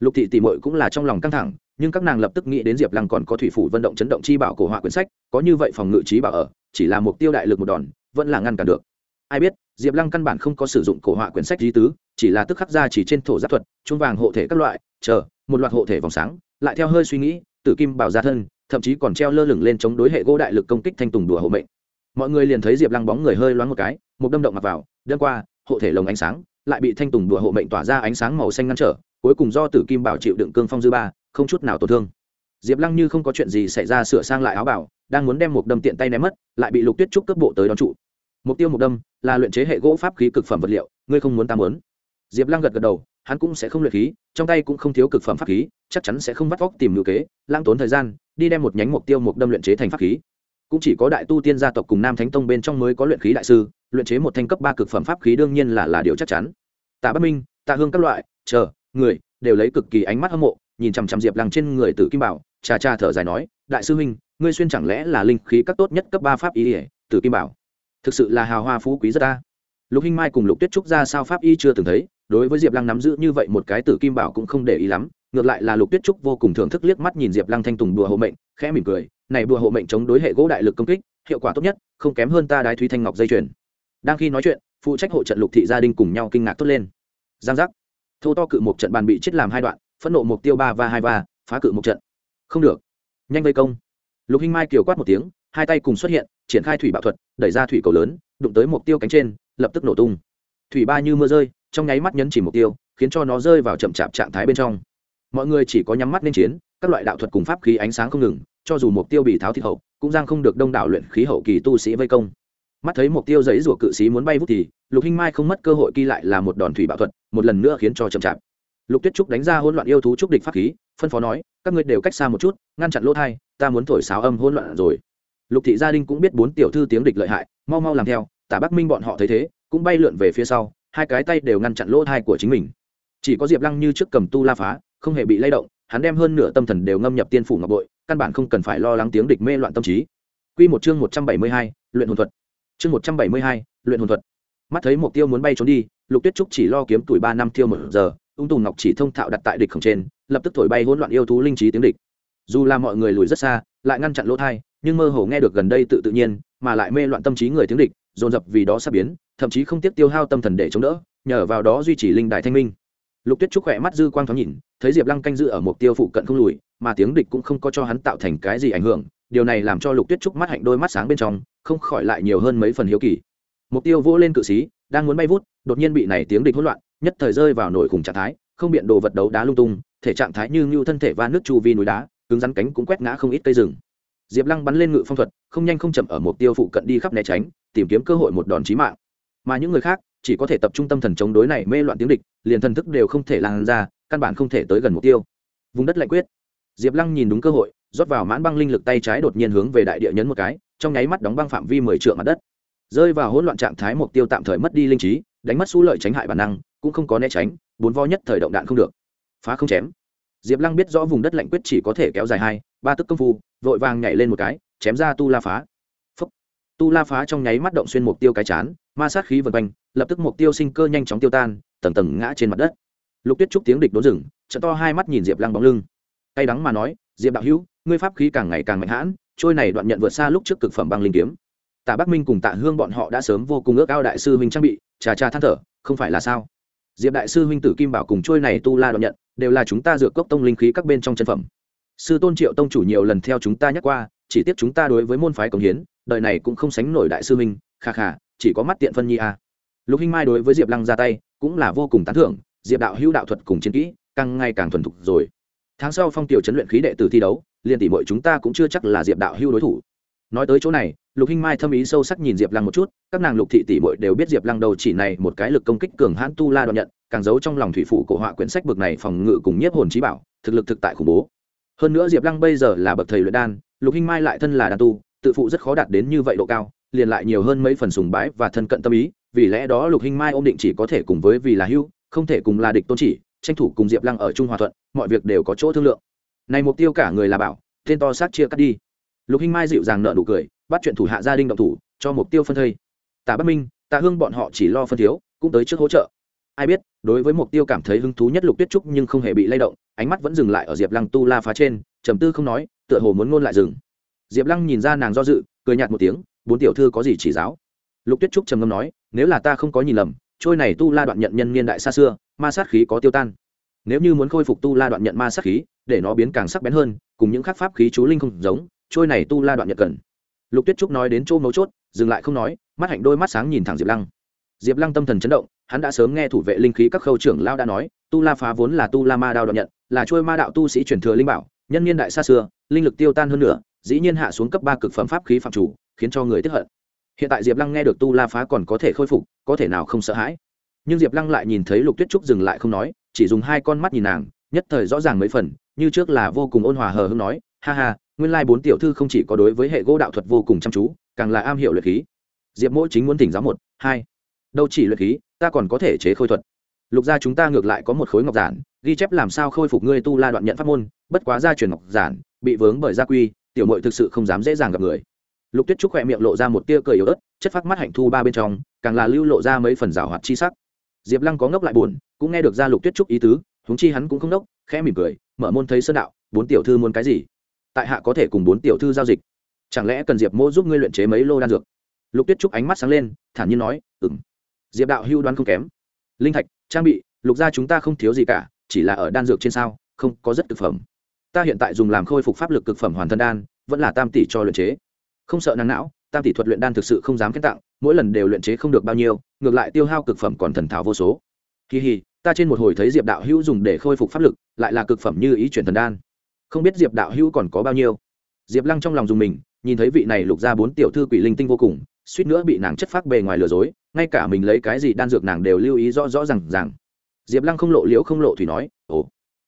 Lục thị tỷ mội cũng là trong lòng căng thẳng nhưng các nàng lập tức nghĩ đến diệp lăng còn có thủy phủ vận động chấn động chi bảo cổ họa quyển sách, có như vậy phòng ngự trí bảo ở, chỉ là mục tiêu đại lực một đòn, vẫn là ngăn cản được. Ai biết, diệp lăng căn bản không có sử dụng cổ họa quyển sách di tứ, chỉ là tức khắc ra chỉ trên thổ giáp thuật chung vàng hộ thể các loại, chờ, một loạt hộ thể vòng sáng, lại theo hơi suy nghĩ, tử kim bảo ra thân, thậm chí còn treo lơ lửng lên chống đối hệ gỗ đại lực công kích thanh tùng đùa hộ mệnh. Mọi người liền thấy diệp lăng bóng người hơi loáng một cái, một đâm động mặc vào, đâm qua, hộ thể lồng ánh sáng, lại bị thanh tùng đùa hộ mệnh tỏa ra ánh sáng màu xanh ngăn trở, cuối cùng do tử kim bảo chịu đựng cương phong dư ba không chút nào tổn thương. Diệp lăng như không có chuyện gì xảy ra sửa sang lại áo bảo, đang muốn đem một đâm tiện tay ném mất, lại bị lục tuyết trúc cấp bộ tới đón trụ. Mục tiêu một đâm là luyện chế hệ gỗ pháp khí cực phẩm vật liệu, ngươi không muốn ta muốn. Diệp lăng gật gật đầu, hắn cũng sẽ không luyện khí, trong tay cũng không thiếu cực phẩm pháp khí, chắc chắn sẽ không vắt vóc tìm ngữ kế, lãng tốn thời gian, đi đem một nhánh mục tiêu một đâm luyện chế thành pháp khí. Cũng chỉ có đại tu tiên gia tộc cùng nam thánh tông bên trong mới có luyện khí đại sư, luyện chế một thanh cấp ba cực phẩm pháp khí đương nhiên là là điều chắc chắn. Tạ bất minh, tạ hương các loại, chờ, người, đều lấy cực kỳ ánh mắt hâm mộ nhìn chằm chằm diệp lăng trên người tử kim bảo, cha cha thở dài nói, đại sư huynh, ngươi xuyên chẳng lẽ là linh khí các tốt nhất cấp ba pháp y ỉa tử kim bảo? Thực sự là hào hoa phú quý rất ta. Lục hinh mai cùng lục tuyết trúc ra sao pháp y chưa từng thấy, đối với diệp lăng nắm giữ như vậy một cái tử kim bảo cũng không để ý lắm, ngược lại là lục tuyết trúc vô cùng thưởng thức liếc mắt nhìn diệp lăng thanh tùng đùa hộ mệnh, khẽ mỉm cười, này đùa hộ mệnh chống đối hệ gỗ đại lực công kích, hiệu quả tốt nhất, không kém hơn ta đái thúy thanh ngọc dây chuyền. Đang khi nói chuyện, phụ trách hộ trận lục thị gia đình cùng nhau kinh ngạc tốt lên. Giang giác. Thô to cự một trận bàn bị chết làm hai đoạn phẫn nộ mục tiêu ba và hai và phá cự một trận. Không được. Nhanh vây công. Lục hinh mai kiều quát một tiếng, hai tay cùng xuất hiện, triển khai thủy bạo thuật, đẩy ra thủy cầu lớn, đụng tới mục tiêu cánh trên, lập tức nổ tung. Thủy ba như mưa rơi, trong nháy mắt nhấn chỉ mục tiêu, khiến cho nó rơi vào chậm chạp trạng thái bên trong. Mọi người chỉ có nhắm mắt nên chiến, các loại đạo thuật cùng pháp khí ánh sáng không ngừng, cho dù mục tiêu bị tháo thịt hậu, cũng giang không được đông đảo luyện khí hậu kỳ tu sĩ vây công. Mắt thấy mục tiêu giấy rủa cự sĩ muốn bay vút thì, lục hinh mai không mất cơ hội ghi lại là một đòn thủy bạo thuật, một lần nữa khiến cho chậm chạp lục tuyết trúc đánh ra hỗn loạn yêu thú trúc địch pháp khí, phân phó nói, các ngươi đều cách xa một chút, ngăn chặn lỗ thai, ta muốn thổi sáo âm hỗn loạn rồi. Lục thị gia đình cũng biết bốn tiểu thư tiếng địch lợi hại, mau mau làm theo, tả bắc minh bọn họ thấy thế, cũng bay lượn về phía sau, hai cái tay đều ngăn chặn lỗ thai của chính mình. Chỉ có diệp lăng như trước cầm tu la phá, không hề bị lay động, hắn đem hơn nửa tâm thần đều ngâm nhập tiên phủ ngọc bội, căn bản không cần phải lo lắng tiếng địch mê loạn tâm trí. Q một chương một trăm bảy mươi hai, luyện hồn thuật. Chương một trăm bảy mươi hai, luyện hồn thuật. Mắt thấy mục tiêu muốn bay trốn đi, lục tuyết trúc chỉ lo kiếm tuổi ba năm thiêu một giờ ung tùng ngọc chỉ thông thạo đặt tại địch khổng trên, lập tức thổi bay hỗn loạn yêu thú linh trí tiếng địch. Dù là mọi người lùi rất xa, lại ngăn chặn lỗ thai, nhưng mơ hồ nghe được gần đây tự tự nhiên, mà lại mê loạn tâm trí người tiếng địch, dồn dập vì đó sắp biến, thậm chí không tiếc tiêu hao tâm thần để chống đỡ, nhờ vào đó duy trì linh đại thanh minh. Lục tuyết trúc khỏe mắt dư quang thoáng nhìn, thấy diệp lăng canh giữ ở mục tiêu phụ cận không lùi, mà tiếng địch cũng không có cho hắn tạo thành cái gì ảnh hưởng, điều này làm cho lục tuyết trúc mắt hạnh đôi mắt sáng bên trong, không khỏi lại nhiều hơn mấy phần hiếu kỳ. Mục tiêu vỗ lên cự xí, đang muốn bay vút, đột nhiên bị này tiếng địch hỗn loạn nhất thời rơi vào nổi khủng trạng thái, không biện đồ vật đấu đá lung tung, thể trạng thái như ngưu thân thể va nước chu vi núi đá, cứng rắn cánh cũng quét ngã không ít cây rừng. Diệp lăng bắn lên ngự phong thuật, không nhanh không chậm ở mục tiêu phụ cận đi khắp né tránh, tìm kiếm cơ hội một đòn chí mạng. Mà những người khác, chỉ có thể tập trung tâm thần chống đối này mê loạn tiếng địch, liền thần thức đều không thể lan ra, căn bản không thể tới gần mục tiêu. Vùng đất lạnh quyết. Diệp lăng nhìn đúng cơ hội, rót vào mãn băng linh lực tay trái đột nhiên hướng về đại địa nhấn một cái, trong nháy mắt đóng băng phạm vi mười triệu mặt đất. Rơi vào hỗn loạn trạng thái mục tiêu tạm thời mất đi linh trí đánh mất xu lợi tránh hại bản năng, cũng không có né tránh, bốn vo nhất thời động đạn không được. Phá không chém. Diệp lăng biết rõ vùng đất lạnh quyết chỉ có thể kéo dài hai, ba tức công phu, vội vàng nhảy lên một cái, chém ra tu la phá. Tu la phá trong nháy mắt động xuyên mục tiêu cái chán, ma sát khí vần quanh, lập tức mục tiêu sinh cơ nhanh chóng tiêu tan, tầng tầng ngã trên mặt đất. Lục tuyết trúc tiếng địch đốn rừng trận to hai mắt nhìn diệp lăng bóng lưng. Tay đắng mà nói, diệp đạo hữu, ngươi pháp khí càng ngày càng mạnh hãn, trôi này đoạn nhận vượt xa lúc trước cực phẩm băng linh kiếm. Tạ bắc minh cùng tạ hương bọn họ đã sớm vô cùng ước ao đại sư huynh trang bị trà trà than thở, không phải là sao? Diệp đại sư huynh tử kim bảo cùng trôi này tu la đón nhận, đều là chúng ta dựa cốc tông linh khí các bên trong chân phẩm. Sư tôn triệu tông chủ nhiều lần theo chúng ta nhắc qua, chỉ tiếc chúng ta đối với môn phái cống hiến, đời này cũng không sánh nổi đại sư huynh, kha kha, chỉ có mắt tiện phân nhi a. Lục hinh mai đối với diệp lăng ra tay, cũng là vô cùng tán thưởng, diệp đạo hữu đạo thuật cùng chiến kỹ, càng ngày càng thuần thục rồi. Tháng sau phong tiểu chấn luyện khí đệ tử thi đấu, liền tỷ mọi chúng ta cũng chưa chắc là diệp đạo hữu đối thủ. Nói tới chỗ này lục hinh mai thâm ý sâu sắc nhìn diệp lăng một chút, các nàng lục thị tỷ bội đều biết diệp lăng đầu chỉ này một cái lực công kích cường hãn tu la đoạn nhận, càng giấu trong lòng thủy phủ cổ họa quyển sách bực này phòng ngự cùng nhiếp hồn trí bảo, thực lực thực tại khủng bố. Hơn nữa diệp lăng bây giờ là bậc thầy luyện đan, lục hinh mai lại thân là đan tu, tự phụ rất khó đạt đến như vậy độ cao, liền lại nhiều hơn mấy phần sùng bái và thân cận tâm ý, vì lẽ đó lục hinh mai ôm định chỉ có thể cùng với vì là hưu, không thể cùng là địch tôn chỉ, tranh thủ cùng diệp lăng ở trung hòa thuận, mọi việc đều có chỗ thương lượng. Này mục tiêu cả người là bảo, tên to xác chia cắt đi. Lục hinh mai dịu dàng nợ nụ cười bắt chuyện thủ hạ gia đình động thủ, cho mục tiêu phân thây. Tạ bất minh tạ hương bọn họ chỉ lo phân thiếu, cũng tới trước hỗ trợ. Ai biết, đối với mục tiêu cảm thấy hứng thú nhất lục tuyết trúc nhưng không hề bị lay động, ánh mắt vẫn dừng lại ở diệp lăng tu la phá trên, trầm tư không nói, tựa hồ muốn ngôn lại rừng diệp lăng nhìn ra nàng do dự, cười nhạt một tiếng, bốn tiểu thư có gì chỉ giáo? Lục tuyết trúc trầm ngâm nói, nếu là ta không có nhìn lầm, trôi này tu la đoạn nhận nhân niên đại xa xưa, ma sát khí có tiêu tan. Nếu như muốn khôi phục tu la đoạn nhận ma sát khí, để nó biến càng sắc bén hơn, cùng những khắc pháp khí chú linh không giống, trôi này tu la đoạn nhận cần lục tuyết trúc nói đến chỗ mấu chốt, dừng lại không nói, mắt hạnh đôi mắt sáng nhìn thẳng diệp lăng. Diệp lăng tâm thần chấn động, hắn đã sớm nghe thủ vệ linh khí các khâu trưởng lao đã nói, tu la phá vốn là tu la ma đao đoạn nhận, là trôi ma đạo tu sĩ truyền thừa linh bảo, nhân niên đại xa xưa, linh lực tiêu tan hơn nữa dĩ nhiên hạ xuống cấp ba cực phẩm pháp khí phạm chủ, khiến cho người tiếp hận. Hiện tại diệp lăng nghe được tu la phá còn có thể khôi phục, có thể nào không sợ hãi. Nhưng diệp lăng lại nhìn thấy lục tuyết trúc dừng lại không nói, chỉ dùng hai con mắt nhìn nàng, nhất thời rõ ràng mấy phần, như trước là vô cùng ôn hòa hờ hưng nói, ha ha nguyên lai bốn tiểu thư không chỉ có đối với hệ gỗ đạo thuật vô cùng chăm chú, càng là am hiểu luyện khí. Diệp mỗi chính muốn thỉnh giáo một, hai. Đâu chỉ luyện khí, ta còn có thể chế khôi thuật. Lục gia chúng ta ngược lại có một khối ngọc giản, ghi chép làm sao khôi phục ngươi tu la đoạn nhận pháp môn, bất quá gia truyền ngọc giản, bị vướng bởi gia quy, tiểu mội thực sự không dám dễ dàng gặp người. Lục tuyết trúc khỏe miệng lộ ra một tia cười yếu ớt, chất phát mắt hạnh thu ba bên trong, càng là lưu lộ ra mấy phần rào hoạt chi sắc. Diệp lăng có ngốc lại buồn, cũng nghe được ra lục tuyết trúc ý tứ, huống chi hắn cũng không đốc khẽ mỉm cười, mở môn thấy sơn đạo, bốn tiểu thư muốn cái gì? Tại hạ có thể cùng bốn tiểu thư giao dịch. Chẳng lẽ cần diệp mô giúp ngươi luyện chế mấy lô đan dược? Lục tuyết trúc ánh mắt sáng lên, thản nhiên nói ừng diệp đạo hưu đoán không kém. Linh thạch, trang bị, lục gia chúng ta không thiếu gì cả, chỉ là ở đan dược trên sao, không có rất thực phẩm. Ta hiện tại dùng làm khôi phục pháp lực cực phẩm hoàn thân đan, vẫn là tam tỷ cho luyện chế. Không sợ nắng não, tam tỷ thuật luyện đan thực sự không dám kiến tặng, mỗi lần đều luyện chế không được bao nhiêu, ngược lại tiêu hao cực phẩm còn thần thảo vô số. Kỳ hì, ta trên một hồi thấy diệp đạo hữu dùng để khôi phục pháp lực, lại là cực phẩm như ý chuyển thần đan không biết diệp đạo hữu còn có bao nhiêu. Diệp lăng trong lòng dùng mình, nhìn thấy vị này lục ra bốn tiểu thư quỷ linh tinh vô cùng, suýt nữa bị nàng chất phác bề ngoài lừa dối, ngay cả mình lấy cái gì đan dược nàng đều lưu ý rõ rõ r à n g rằng diệp lăng không lộ liễu không lộ thủy nói, ồ,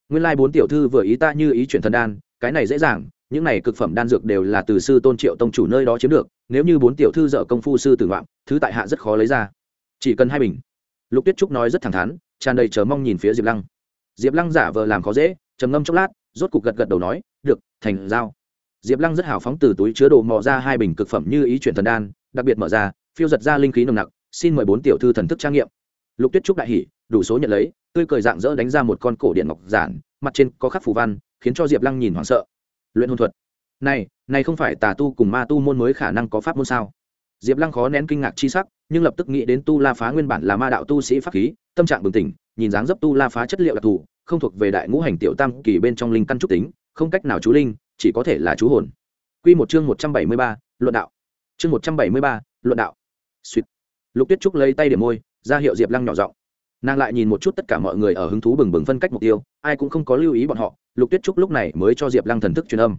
nguyên lai、like、bốn tiểu thư vừa ý ta như ý chuyển thần đan, cái này dễ dàng, những này cực phẩm đan dược đều là từ sư tôn triệu tông chủ nơi đó chiếm được, nếu như bốn tiểu thư dợ công phu sư tử ngoạm thứ tại hạ rất khó lấy ra. Chỉ cần hai bình. Lục tuyết trúc nói rất thẳng thắn, tràn đầy chờ mong nhìn phía diệp lăng. Diệp lăng giả vờ làm khó dễ, trầm ngâm chốc lát rốt cục gật gật đầu nói, được, thành giao. Diệp lăng rất hào phóng từ túi chứa đồ mò ra hai bình cực phẩm như ý chuyển thần đan, đặc biệt mở ra, phiêu giật ra linh khí nồng nặc, xin mời bốn tiểu thư thần thức trang nghiệm. Lục tuyết trúc đại hỉ, đủ số nhận lấy, tươi cười dạng dỡ đánh ra một con cổ điện ngọc giản, mặt trên có khắc phù văn, khiến cho diệp lăng nhìn hoảng sợ. Luyện hồn thuật. Này này không phải tà tu cùng ma tu môn mới khả năng có pháp môn sao? Diệp lăng khó nén kinh ngạc chi sắc, nhưng lập tức nghĩ đến tu la phá nguyên bản là ma đạo tu sĩ pháp khí, tâm trạng bừng tỉnh, nhìn dáng dấp tu la phá chất liệu đặc thù không thuộc về đại ngũ hành tiểu tam kỳ bên trong linh căn trúc tính không cách nào chú linh chỉ có thể là chú hồn Quy một chương một trăm bảy mươi ba, luận đạo. Chương một trăm bảy mươi ba, luận đạo. suýt Lục Tuyết Trúc lấy tay điểm môi, ra hiệu Diệp Lăng nhỏ giọng. Nàng lại nhìn một chút tất cả mọi người ở hứng thú bừng bừng phân cách mục tiêu, ai cũng không có lưu ý bọn họ, Lục Tuyết Trúc lúc này mới cho Diệp Lăng thần thức truyền âm.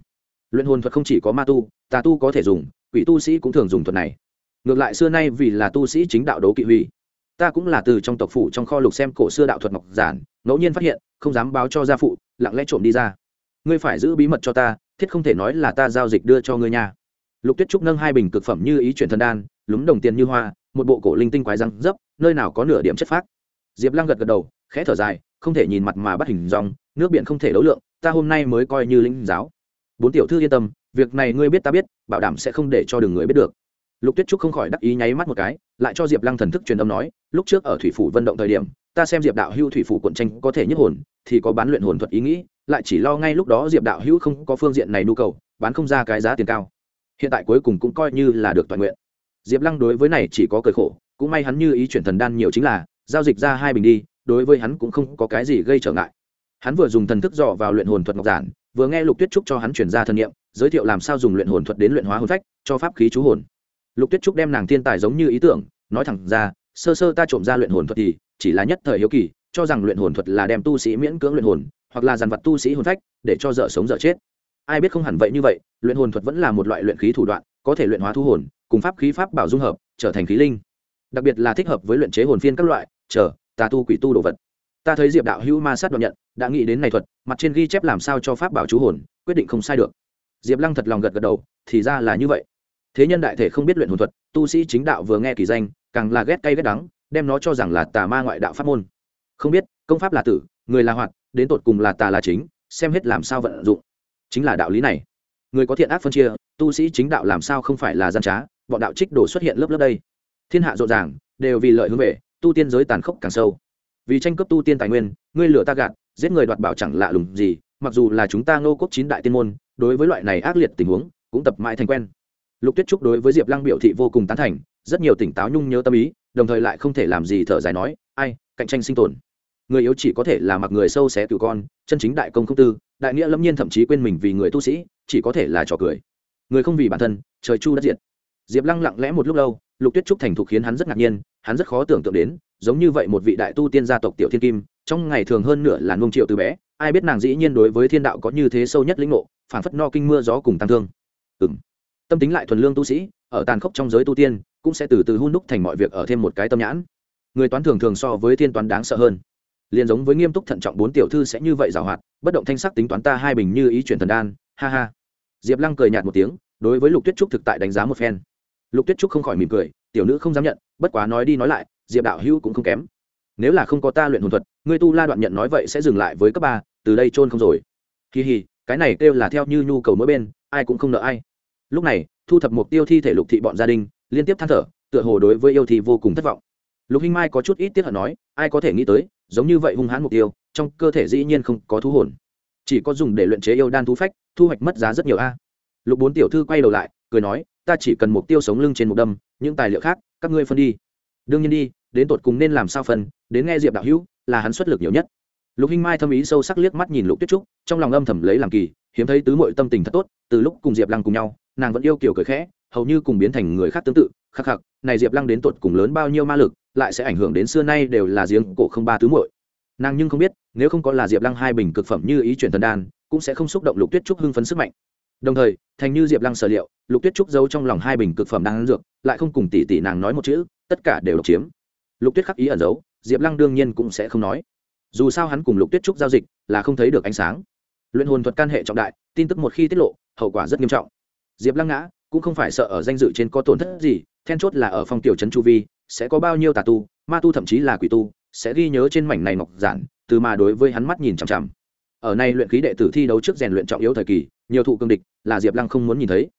Luyện hồn thuật không chỉ có ma tu, tà tu có thể dùng, quỷ tu sĩ cũng thường dùng thuật này. Ngược lại xưa nay vì là tu sĩ chính đạo đấu kỵ huy, ta cũng là từ trong tộc phủ trong kho lục xem cổ xưa đạo thuật ngọc giản, ngẫu nhiên phát hiện, không dám báo cho gia phụ, lặng lẽ trộm đi ra. Ngươi phải giữ bí mật cho ta, thiết không thể nói là ta giao dịch đưa cho ngươi nha. Lục tuyết trúc nâng hai bình cực phẩm như ý chuyển thần đan lúng đồng tiền như hoa một bộ cổ linh tinh quái răng dấp nơi nào có nửa điểm chất phác. Diệp lăng gật gật đầu khẽ thở dài không thể nhìn mặt mà bắt hình dòng nước biển không thể đấu lượng ta hôm nay mới coi như linh giáo. Bốn tiểu thư yên tâm việc này ngươi biết ta biết bảo đảm sẽ không để cho đường người biết được lục tuyết trúc không khỏi đắc ý nháy mắt một cái, lại cho diệp lăng thần thức truyền âm nói, lúc trước ở thủy phủ vận động thời điểm, ta xem diệp đạo hưu thủy phủ quận tranh có thể nhất hồn, thì có bán luyện hồn thuật ý nghĩ, lại chỉ lo ngay lúc đó diệp đạo Hưu không có phương diện này nhu cầu, bán không ra cái giá tiền cao. Hiện tại cuối cùng cũng coi như là được toàn nguyện. Diệp lăng đối với này chỉ có cởi khổ, cũng may hắn như ý chuyển thần đan nhiều chính là, giao dịch ra hai bình đi, đối với hắn cũng không có cái gì gây trở ngại. Hắn vừa dùng thần thức dò vào luyện hồn thuật ngọc giản, vừa nghe lục tuyết trúc cho hắn chuyển ra thân nhiệm giới thiệu làm sao dùng luyện hồn thuật đến luyện hóa hồn phách, cho pháp khí chú hồn lục tuyết trúc đem nàng thiên tài giống như ý tưởng, nói thẳng ra, sơ sơ ta trộm ra luyện hồn thuật thì, chỉ là nhất thời hiếu kỳ, cho rằng luyện hồn thuật là đem tu sĩ miễn cưỡng luyện hồn, hoặc là dàn vật tu sĩ hồn phách, để cho dở sống dở chết. Ai biết không hẳn vậy như vậy, luyện hồn thuật vẫn là một loại luyện khí thủ đoạn, có thể luyện hóa thu hồn, cùng pháp khí pháp bảo dung hợp, trở thành khí linh. Đặc biệt là thích hợp với luyện chế hồn phiên các loại, chờ tà tu quỷ tu đồ vật. Ta thấy diệp đạo hữu ma sát đoạn nhận, đã nghĩ đến này thuật, mặt trên ghi chép làm sao cho pháp bảo chú hồn, quyết định không sai được. Diệp lăng thật lòng gật gật đầu, thì ra là như vậy thế nhân đại thể không biết luyện hồn thuật, tu sĩ chính đạo vừa nghe kỳ danh, càng là ghét cay ghét đắng, đem nó cho rằng là tà ma ngoại đạo pháp môn. Không biết, công pháp là tử, người là hoạt, đến tột cùng là tà là chính, xem hết làm sao vận dụng. Chính là đạo lý này. Người có thiện ác phân chia, tu sĩ chính đạo làm sao không phải là gian trá, bọn đạo trích đồ xuất hiện lớp lớp đây. Thiên hạ rộn ràng, đều vì lợi hướng về, tu tiên giới tàn khốc càng sâu. Vì tranh cướp tu tiên tài nguyên, ngươi lửa ta gạt, giết người đoạt bảo chẳng lạ lùng gì, mặc dù là chúng ta ngô quốc chín đại tiên môn, đối với loại này ác liệt tình huống, cũng tập mãi thành quen lục tuyết trúc đối với diệp lăng biểu thị vô cùng tán thành, rất nhiều tỉnh táo nhung nhớ tâm ý, đồng thời lại không thể làm gì thở dài nói, ai, cạnh tranh sinh tồn. Người yếu chỉ có thể là mặc người sâu xé cựu con, chân chính đại công không tư, đại nghĩa lâm nhiên thậm chí quên mình vì người tu sĩ, chỉ có thể là trò cười. Người không vì bản thân, trời chu đất diệt. Diệp lăng lặng lẽ một lúc lâu, lục tuyết trúc thành thục khiến hắn rất ngạc nhiên, hắn rất khó tưởng tượng đến, giống như vậy một vị đại tu tiên gia tộc tiểu thiên kim, trong ngày thường hơn nửa là nông triệu từ bé, ai biết nàng dĩ nhiên đối với thiên đạo có như thế sâu nhất lĩnh ngộ phản phất no kinh mưa gió cùng tăng thương. Ừng tâm tính lại thuần lương tu sĩ, ở tàn khốc trong giới tu tiên, cũng sẽ từ từ hun đúc thành mọi việc ở thêm một cái tâm nhãn. Người toán thường thường so với thiên toán đáng sợ hơn. Liền giống với nghiêm túc thận trọng bốn tiểu thư sẽ như vậy giảo hoạt, bất động thanh sắc tính toán ta hai bình như ý chuyển thần đan, ha ha. Diệp lăng cười nhạt một tiếng, đối với lục tuyết trúc thực tại đánh giá một phen. Lục tuyết trúc không khỏi mỉm cười, tiểu nữ không dám nhận, bất quá nói đi nói lại, diệp đạo hữu cũng không kém. Nếu là không có ta luyện hồn thuật, ngươi tu la đoạn nhận nói vậy sẽ dừng lại với cấp ba, từ đây trôn không rồi. Kỳ hì, cái này kêu là theo như nhu cầu mỗi bên, ai cũng không nợ ai lúc này, thu thập mục tiêu thi thể lục thị bọn gia đình, liên tiếp than thở, tựa hồ đối với yêu thi vô cùng thất vọng. Lục hinh mai có chút ít tiếc hận nói, ai có thể nghĩ tới, giống như vậy hung hãn mục tiêu, trong cơ thể dĩ nhiên không có thú hồn. Chỉ có dùng để luyện chế yêu đan thú phách, thu hoạch mất giá rất nhiều a. Lục bốn tiểu thư quay đầu lại, cười nói, ta chỉ cần mục tiêu sống lưng trên một đâm, những tài liệu khác, các ngươi phân đi. Đương nhiên đi, đến tột cùng nên làm sao phân, đến nghe diệp đạo hữu, là hắn xuất lực nhiều nhất lục hinh mai thâm ý sâu sắc liếc mắt nhìn lục tuyết trúc, trong lòng âm thầm lấy làm kỳ, hiếm thấy tứ mội tâm tình thật tốt, từ lúc cùng diệp lăng cùng nhau, nàng vẫn yêu kiểu cười khẽ, hầu như cùng biến thành người khác tương tự, khắc khắc, này diệp lăng đến tột cùng lớn bao nhiêu ma lực, lại sẽ ảnh hưởng đến xưa nay đều là giếng cổ không ba tứ muội. Nàng nhưng không biết, nếu không có là diệp lăng hai bình cực phẩm như ý chuyển thần đan, cũng sẽ không xúc động lục tuyết trúc hưng phấn sức mạnh. Đồng thời, thành như diệp lăng sở liệu, lục tuyết trúc giấu trong lòng hai bình cực phẩm đang dược, lại không cùng tỷ tỷ nàng nói một chữ, tất cả đều độc chiếm. Lục tuyết khắc ý ẩn giấu, diệp lăng đương nhiên cũng sẽ không nói dù sao hắn cùng lục tuyết trúc giao dịch là không thấy được ánh sáng. Luyện hồn thuật can hệ trọng đại, tin tức một khi tiết lộ, hậu quả rất nghiêm trọng. Diệp lăng ngã cũng không phải sợ ở danh dự trên có tổn thất gì, then chốt là ở phong tiểu trấn chu vi, sẽ có bao nhiêu tà tu, ma tu thậm chí là quỷ tu, sẽ ghi nhớ trên mảnh này ngọc giản, từ mà đối với hắn mắt nhìn chằm chằm. Ở nay luyện khí đệ tử thi đấu trước rèn luyện trọng yếu thời kỳ, nhiều thụ cương địch là diệp lăng không muốn nhìn thấy.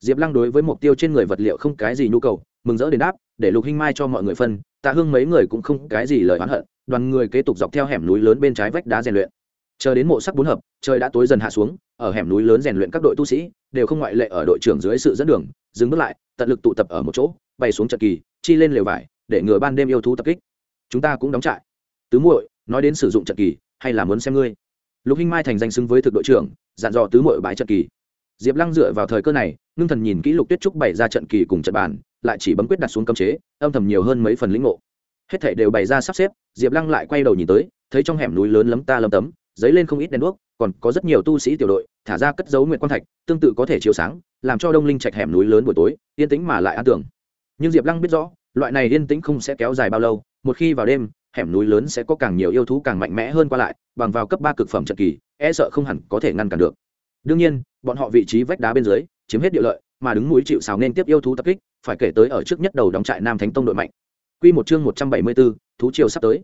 Diệp lăng đối với mục tiêu trên người vật liệu không cái gì nhu cầu, mừng rỡ đến đáp, để lục hinh mai cho mọi người phân, tạ hương mấy người cũng không cái gì lời oán hận đoàn người kế tục dọc theo hẻm núi lớn bên trái vách đá rèn luyện. Chờ đến mộ sắc bốn hợp, trời đã tối dần hạ xuống, ở hẻm núi lớn rèn luyện các đội tu sĩ, đều không ngoại lệ ở đội trưởng dưới sự dẫn đường, dừng bước lại, tận lực tụ tập ở một chỗ bay xuống trận kỳ, chi lên lều vải, để ngừa ban đêm yêu thú tập kích. Chúng ta cũng đóng trại. Tứ muội, nói đến sử dụng trận kỳ, hay là muốn xem ngươi? Lục hinh mai thành danh xứng với thực đội trưởng, dặn dò tứ muội bãi trận kỳ. Diệp lăng dựa vào thời cơ này, ngưng thần nhìn kỹ lục tuyết trúc bày ra trận kỳ cùng trận bàn, lại chỉ bấm quyết đặt xuống cấm chế, âm thầm nhiều hơn mấy phần lĩnh ngộ. Hết thảy đều bày ra sắp xếp diệp lăng lại quay đầu nhìn tới thấy trong hẻm núi lớn lấm ta lấm tấm dấy lên không ít đèn đuốc còn có rất nhiều tu sĩ tiểu đội thả ra cất dấu nguyện quan thạch tương tự có thể chiếu sáng làm cho đông linh trạch hẻm núi lớn buổi tối yên tĩnh mà lại an tưởng nhưng diệp lăng biết rõ loại này yên tĩnh không sẽ kéo dài bao lâu một khi vào đêm hẻm núi lớn sẽ có càng nhiều yêu thú càng mạnh mẽ hơn qua lại bằng vào cấp ba cực phẩm trận kỳ e sợ không hẳn có thể ngăn cản được. Đương nhiên bọn họ vị trí vách đá bên dưới chiếm hết địa lợi mà đứng núi chịu sào nên tiếp yêu thú tập kích phải kể tới ở trước nhất đầu đóng trại nam thánh tông đội mạnh. Quy một chương một trăm bảy mươi 174, thú triều sắp tới.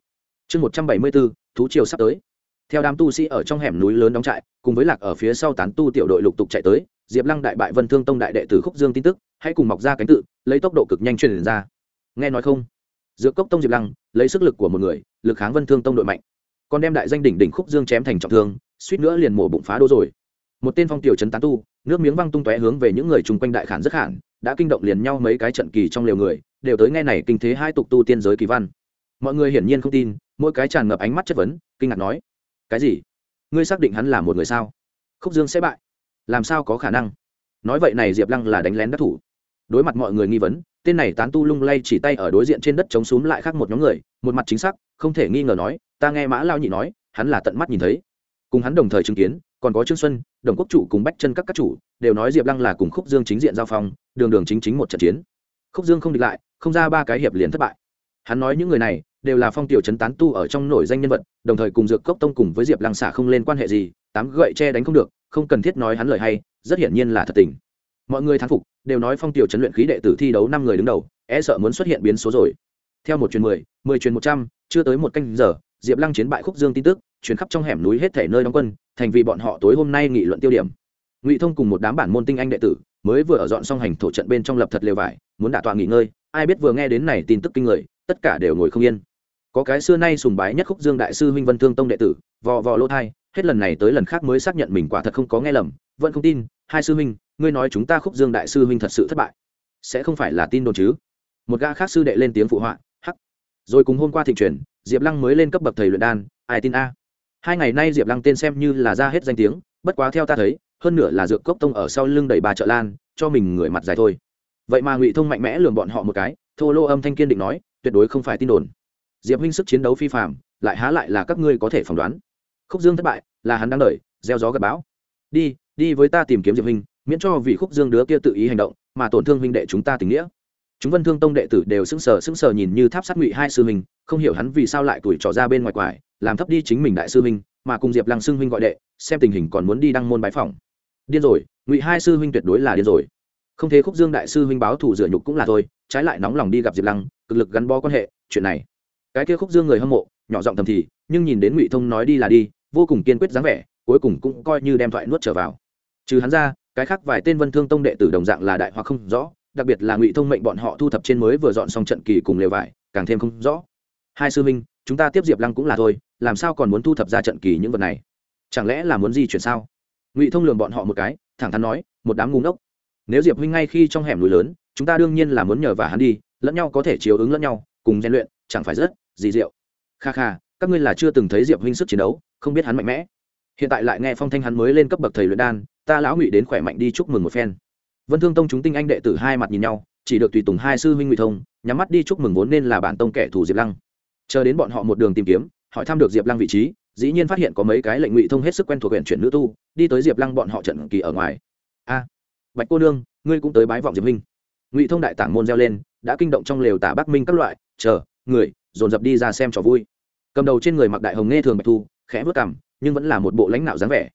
Chương một trăm bảy mươi 174, thú triều sắp tới. Theo đám tu sĩ ở trong hẻm núi lớn đóng trại, cùng với lạc ở phía sau tán tu tiểu đội lục tục chạy tới, Diệp Lăng đại bại Vân Thương Tông đại đệ tử Khúc Dương tin tức, hãy cùng mọc ra cánh tự, lấy tốc độ cực nhanh truyền ra. Nghe nói không? Dược Cốc Tông Diệp Lăng, lấy sức lực của một người, lực kháng Vân Thương Tông đội mạnh. Còn đem đại danh đỉnh đỉnh Khúc Dương chém thành trọng thương, suýt nữa liền mổ bụng phá đô rồi. Một tên phong tiểu trấn tán tu, nước miếng văng tung tóe hướng về những người chung quanh đại khản rất khản, đã kinh động liền nhau mấy cái trận kỳ trong liều người, đều tới nghe này kinh thế hai tục tu tiên giới kỳ văn mọi người hiển nhiên không tin, mỗi cái tràn ngập ánh mắt chất vấn, kinh ngạc nói, cái gì? Ngươi xác định hắn là một người sao? Khúc dương sẽ bại. Làm sao có khả năng? Nói vậy này diệp lăng là đánh lén đắc thủ. Đối mặt mọi người nghi vấn, tên này tán tu lung lay chỉ tay ở đối diện trên đất chống xúm lại khác một nhóm người, một mặt chính xác, không thể nghi ngờ nói, ta nghe mã lao nhị nói, hắn là tận mắt nhìn thấy. Cùng hắn đồng thời chứng kiến, còn có trương xuân, đồng quốc chủ cùng bách chân các các chủ, đều nói diệp lăng là cùng khúc dương chính diện giao phong, đường đường chính chính một trận chiến. Khúc dương không địch lại, không ra ba cái hiệp liền thất bại. Hắn nói những người này đều là phong tiểu trấn tán tu ở trong nổi danh nhân vật, đồng thời cùng dược cốc tông cùng với diệp lăng xả không lên quan hệ gì, tám gậy che đánh không được, không cần thiết nói hắn lời hay, rất hiển nhiên là thật tình. Mọi người thán phục, đều nói phong tiểu trấn luyện khí đệ tử thi đấu năm người đứng đầu e sợ muốn xuất hiện biến số rồi. Theo một truyền mười mười truyền một trăm, chưa tới một canh giờ, diệp lăng chiến bại khúc dương tin tức chuyến khắp trong hẻm núi hết thể nơi đóng quân, thành vì bọn họ tối hôm nay nghị luận tiêu điểm. Ngụy thông cùng một đám bản môn tinh anh đệ tử, mới vừa ở dọn xong hành thổ trận bên trong lập thật lều vải, muốn đả tọa nghỉ ngơi, ai biết vừa nghe đến này tin tức kinh người, tất cả đều ngồi không yên có cái xưa nay sùng bái nhất khúc dương đại sư huynh vân thương tông đệ tử, vò vò lỗ thai, hết lần này tới lần khác mới xác nhận mình quả thật không có nghe lầm, vẫn không tin, hai sư huynh, ngươi nói chúng ta khúc dương đại sư huynh thật sự thất bại, sẽ không phải là tin đồn chứ? Một gã khác sư đệ lên tiếng phụ họa, hắc. Rồi cùng hôm qua thịnh truyền, diệp lăng mới lên cấp bậc thầy luyện đan, ai tin a? Hai ngày nay diệp lăng tên xem như là ra hết danh tiếng, bất quá theo ta thấy, hơn nửa là dược cốc tông ở sau lưng đầy bà trợ lan, cho mình người mặt dài thôi. Vậy mà ngụy thông mạnh mẽ lường bọn họ một cái, thô lô âm thanh kiên định nói, tuyệt đối không phải tin đồn diệp huynh sức chiến đấu phi phạm lại há lại là các ngươi có thể phỏng đoán. Khúc dương thất bại, là hắn đang đợi gieo gió gặp bão. Đi đi với ta tìm kiếm diệp huynh miễn cho vì khúc dương đứa kia tự ý hành động, mà tổn thương huynh đệ chúng ta tình nghĩa. Chúng vân thương tông đệ tử đều sững sờ sững sờ nhìn như tháp sát ngụy hai sư huynh, không hiểu hắn vì sao lại tuổi trỏ ra bên ngoài quải, làm thấp đi chính mình đại sư huynh, mà cùng diệp lăng sư huynh gọi đệ, xem tình hình còn muốn đi đăng môn bái phỏng. Điên rồi, ngụy hai sư huynh tuyệt đối là điên rồi. Không thế khúc dương đại sư huynh báo thủ rửa nhục cũng là thôi, trái lại nóng lòng đi gặp diệp lăng, cực lực gắn bó quan hệ, chuyện này cái kia khúc dương người hâm mộ, nhỏ giọng thầm thì, nhưng nhìn đến ngụy thông nói đi là đi, vô cùng kiên quyết dáng vẻ, cuối cùng cũng coi như đem thoại nuốt trở vào. Trừ hắn ra, cái khác vài tên vân thương tông đệ tử đồng dạng là đại hoặc không rõ, đặc biệt là ngụy thông mệnh bọn họ thu thập trên mới vừa dọn xong trận kỳ cùng lều vải, càng thêm không rõ. Hai sư minh chúng ta tiếp diệp lăng cũng là thôi, làm sao còn muốn thu thập ra trận kỳ những vật này? Chẳng lẽ là muốn di chuyển sao? Ngụy thông lường bọn họ một cái, thẳng thắn nói, một đám ngu ngốc. Nếu diệp huynh ngay khi trong hẻm núi lớn, chúng ta đương nhiên là muốn nhờ và hắn đi, lẫn nhau có thể chiếu ứng lẫn nhau, cùng rèn luyện, chẳng phải rất Dì diệu kha kha, các ngươi là chưa từng thấy diệp huynh sức chiến đấu, không biết hắn mạnh mẽ. Hiện tại lại nghe phong thanh hắn mới lên cấp bậc thầy luyện đan, ta lão ngụy đến khỏe mạnh đi chúc mừng một phen. Vân thương tông chúng tinh anh đệ tử hai mặt nhìn nhau, chỉ được tùy tùng hai sư huynh ngụy thông, nhắm mắt đi chúc mừng vốn nên là bản tông kẻ thù diệp lăng. Chờ đến bọn họ một đường tìm kiếm, hỏi thăm được diệp lăng vị trí, dĩ nhiên phát hiện có mấy cái lệnh ngụy thông hết sức quen thuộc huyện chuyển nữ tu, đi tới diệp lăng bọn họ trận kỳ ở ngoài. A, bạch cô nương, ngươi cũng tới bái vọng diệp minh ngụy thông đại tảng môn reo lên, đã kinh động trong lều tả bắc minh các loại, chờ, người dồn dập đi ra xem trò vui. Cầm đầu trên người mặc đại hồng nghe thường bạch thu, khẽ vớt cảm nhưng vẫn là một bộ lãnh đạo dáng vẻ.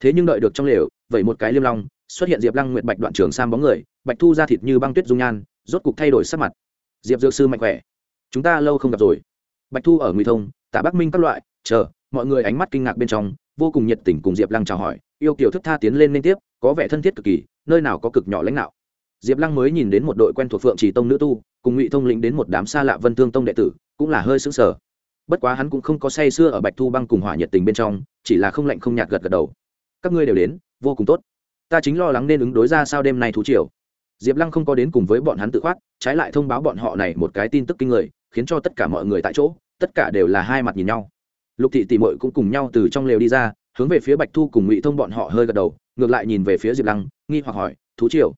Thế nhưng đợi được trong lều vậy một cái liêm long, xuất hiện diệp lăng nguyệt bạch đoạn trường sam bóng người, bạch thu ra thịt như băng tuyết dung nhan, rốt cục thay đổi sắc mặt. Diệp dược sư mạnh khỏe. Chúng ta lâu không gặp rồi. Bạch thu ở ngụy thông tả bắc minh các loại, chờ, mọi người ánh mắt kinh ngạc bên trong, vô cùng nhiệt tình cùng diệp lăng chào hỏi, yêu kiểu thức tha tiến lên liên tiếp, có vẻ thân thiết cực kỳ, nơi nào có cực nhỏ lãnh đạo diệp lăng mới nhìn đến một đội quen thuộc phượng chỉ tông nữ tu, cùng ngụy thông lĩnh đến một đám xa lạ vân thương tông đệ tử cũng là hơi sững sờ. bất quá hắn cũng không có say sưa ở bạch thu băng cùng hỏa nhiệt tình bên trong, chỉ là không lạnh không nhạt gật gật đầu. Các ngươi đều đến, vô cùng tốt. Ta chính lo lắng nên ứng đối ra sao đêm nay thú triều. Diệp lăng không có đến cùng với bọn hắn tự khoát, trái lại thông báo bọn họ này một cái tin tức kinh người, khiến cho tất cả mọi người tại chỗ, tất cả đều là hai mặt nhìn nhau. Lục thị tỉ mội cũng cùng nhau từ trong lều đi ra, hướng về phía bạch thu cùng ngụy thông bọn họ hơi gật đầu, ngược lại nhìn về phía diệp lăng, nghi hoặc hỏi, thú triều?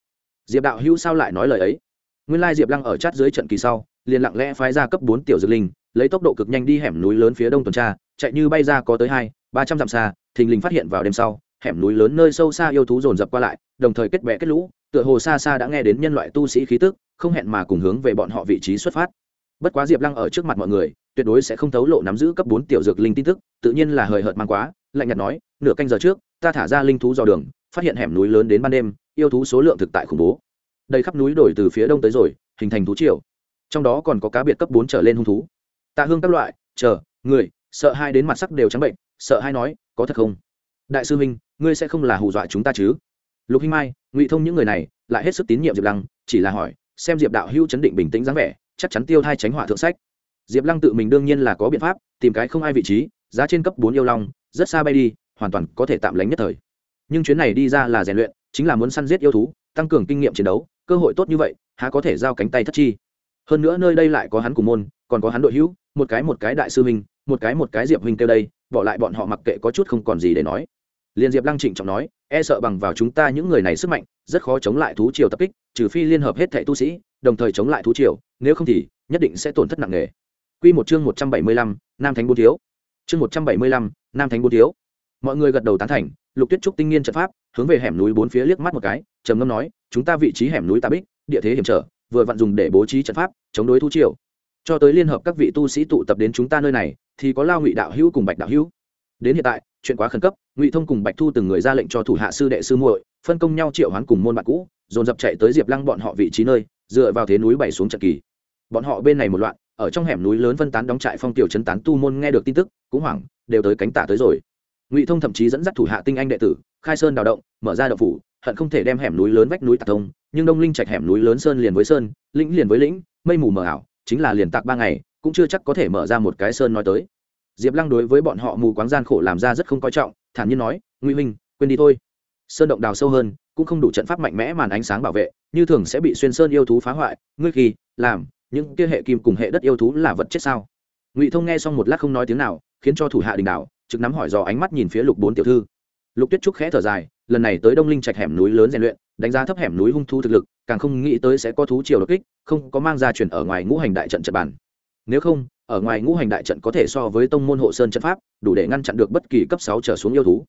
Diệp đạo hữu sao lại nói lời ấy? Nguyên lai diệp lăng ở chát dưới trận kỳ sau liền lặng lẽ phái ra cấp bốn tiểu dược linh, lấy tốc độ cực nhanh đi hẻm núi lớn phía đông tuần tra, chạy như bay ra có tới hai, ba trăm dặm xa, thình lình phát hiện vào đêm sau, hẻm núi lớn nơi sâu xa yêu thú dồn dập qua lại, đồng thời kết bè kết lũ, tựa hồ xa xa đã nghe đến nhân loại tu sĩ khí tức, không hẹn mà cùng hướng về bọn họ vị trí xuất phát. Bất quá diệp lăng ở trước mặt mọi người, tuyệt đối sẽ không thấu lộ nắm giữ cấp bốn tiểu dược linh tin tức, tự nhiên là hời hợt mang quá, lạnh nhạt nói, nửa canh giờ trước, ta thả ra linh thú dò đường, phát hiện hẻm núi lớn đến ban đêm, yêu thú số lượng thực tại khủng bố. Đầy khắp núi đổi từ phía đông tới rồi, hình thành thú triều trong đó còn có cá biệt cấp bốn trở lên hung thú. Tạ hương các loại, chờ, người, sợ hai đến mặt sắc đều trắng bệnh, sợ hai nói, có thật không? Đại sư huynh, ngươi sẽ không là hù dọa chúng ta chứ? Lục hinh mai, ngụy thông những người này, lại hết sức tín nhiệm diệp lăng, chỉ là hỏi, xem diệp đạo hữu chấn định bình tĩnh dáng vẻ, chắc chắn tiêu thai tránh họa thượng sách. Diệp lăng tự mình đương nhiên là có biện pháp, tìm cái không ai vị trí, giá trên cấp bốn yêu long, rất xa bay đi, hoàn toàn có thể tạm lánh nhất thời. Nhưng chuyến này đi ra là rèn luyện, chính là muốn săn giết yêu thú, tăng cường kinh nghiệm chiến đấu, cơ hội tốt như vậy, há có thể giao cánh tay thất chi? Hơn nữa nơi đây lại có hắn cùng môn còn có hắn đội hữu một cái một cái đại sư huynh một cái một cái diệp huynh kêu đây bỏ lại bọn họ mặc kệ có chút không còn gì để nói liên diệp lăng trịnh trọng nói e sợ bằng vào chúng ta những người này sức mạnh rất khó chống lại thú triều tập kích trừ phi liên hợp hết thệ tu sĩ đồng thời chống lại thú triều nếu không thì nhất định sẽ tổn thất nặng nề Quy một chương một trăm bảy mươi lăm, Nam Thánh bôn Thiếu. Chương một trăm bảy mươi lăm, Nam Thánh bôn Thiếu. Mọi người gật đầu tán thành, Lục Tuyết trúc tinh nghiên trận pháp, hướng về hẻm núi bốn phía liếc mắt một cái, trầm ngâm nói, chúng ta vị trí hẻm núi Tà Bích, địa thế hiểm trở, vừa vặn dùng để bố trí trận pháp, chống đối thu triều. cho tới liên hợp các vị tu sĩ tụ tập đến chúng ta nơi này thì có lao ngụy đạo hữu cùng bạch đạo hữu. Đến hiện tại chuyện quá khẩn cấp ngụy thông cùng bạch thu từng người ra lệnh cho thủ hạ sư đệ sư muội phân công nhau triệu hoán cùng môn bạn cũ dồn dập chạy tới diệp lăng bọn họ vị trí nơi dựa vào thế núi bảy xuống trận kỳ. Bọn họ bên này một loạn ở trong hẻm núi lớn phân tán đóng trại phong tiểu chấn tán tu môn nghe được tin tức cũng hoảng đều tới cánh tả tới rồi. Ngụy thông thậm chí dẫn dắt thủ hạ tinh anh đệ tử khai sơn đào động mở ra động phủ hận không thể đem hẻm núi lớn vách núi tạc thông, nhưng đông linh trạch hẻm núi lớn sơn liền với sơn, lĩnh liền với lĩnh, mây mù mờ ảo, chính là liền tạc ba ngày, cũng chưa chắc có thể mở ra một cái sơn nói tới. Diệp lăng đối với bọn họ mù quáng gian khổ làm ra rất không coi trọng, thản nhiên nói, ngụy minh quên đi thôi. Sơn động đào sâu hơn, cũng không đủ trận pháp mạnh mẽ màn ánh sáng bảo vệ, như thường sẽ bị xuyên sơn yêu thú phá hoại, ngươi khi, làm, những kia hệ kim cùng hệ đất yêu thú là vật chết sao? Ngụy thông nghe xong một lát không nói tiếng nào, khiến cho thủ hạ đình đảo, trực nắm hỏi dò ánh mắt nhìn phía lục bốn tiểu thư. Lục tuyết trúc khẽ thở dài lần này tới đông linh trạch hẻm núi lớn rèn luyện, đánh giá thấp hẻm núi hung thu thực lực, càng không nghĩ tới sẽ có thú triều đột kích, không có mang ra chuyển ở ngoài ngũ hành đại trận trận bản nếu không, ở ngoài ngũ hành đại trận có thể so với tông môn hộ sơn trận pháp, đủ để ngăn chặn được bất kỳ cấp sáu trở xuống yêu thú.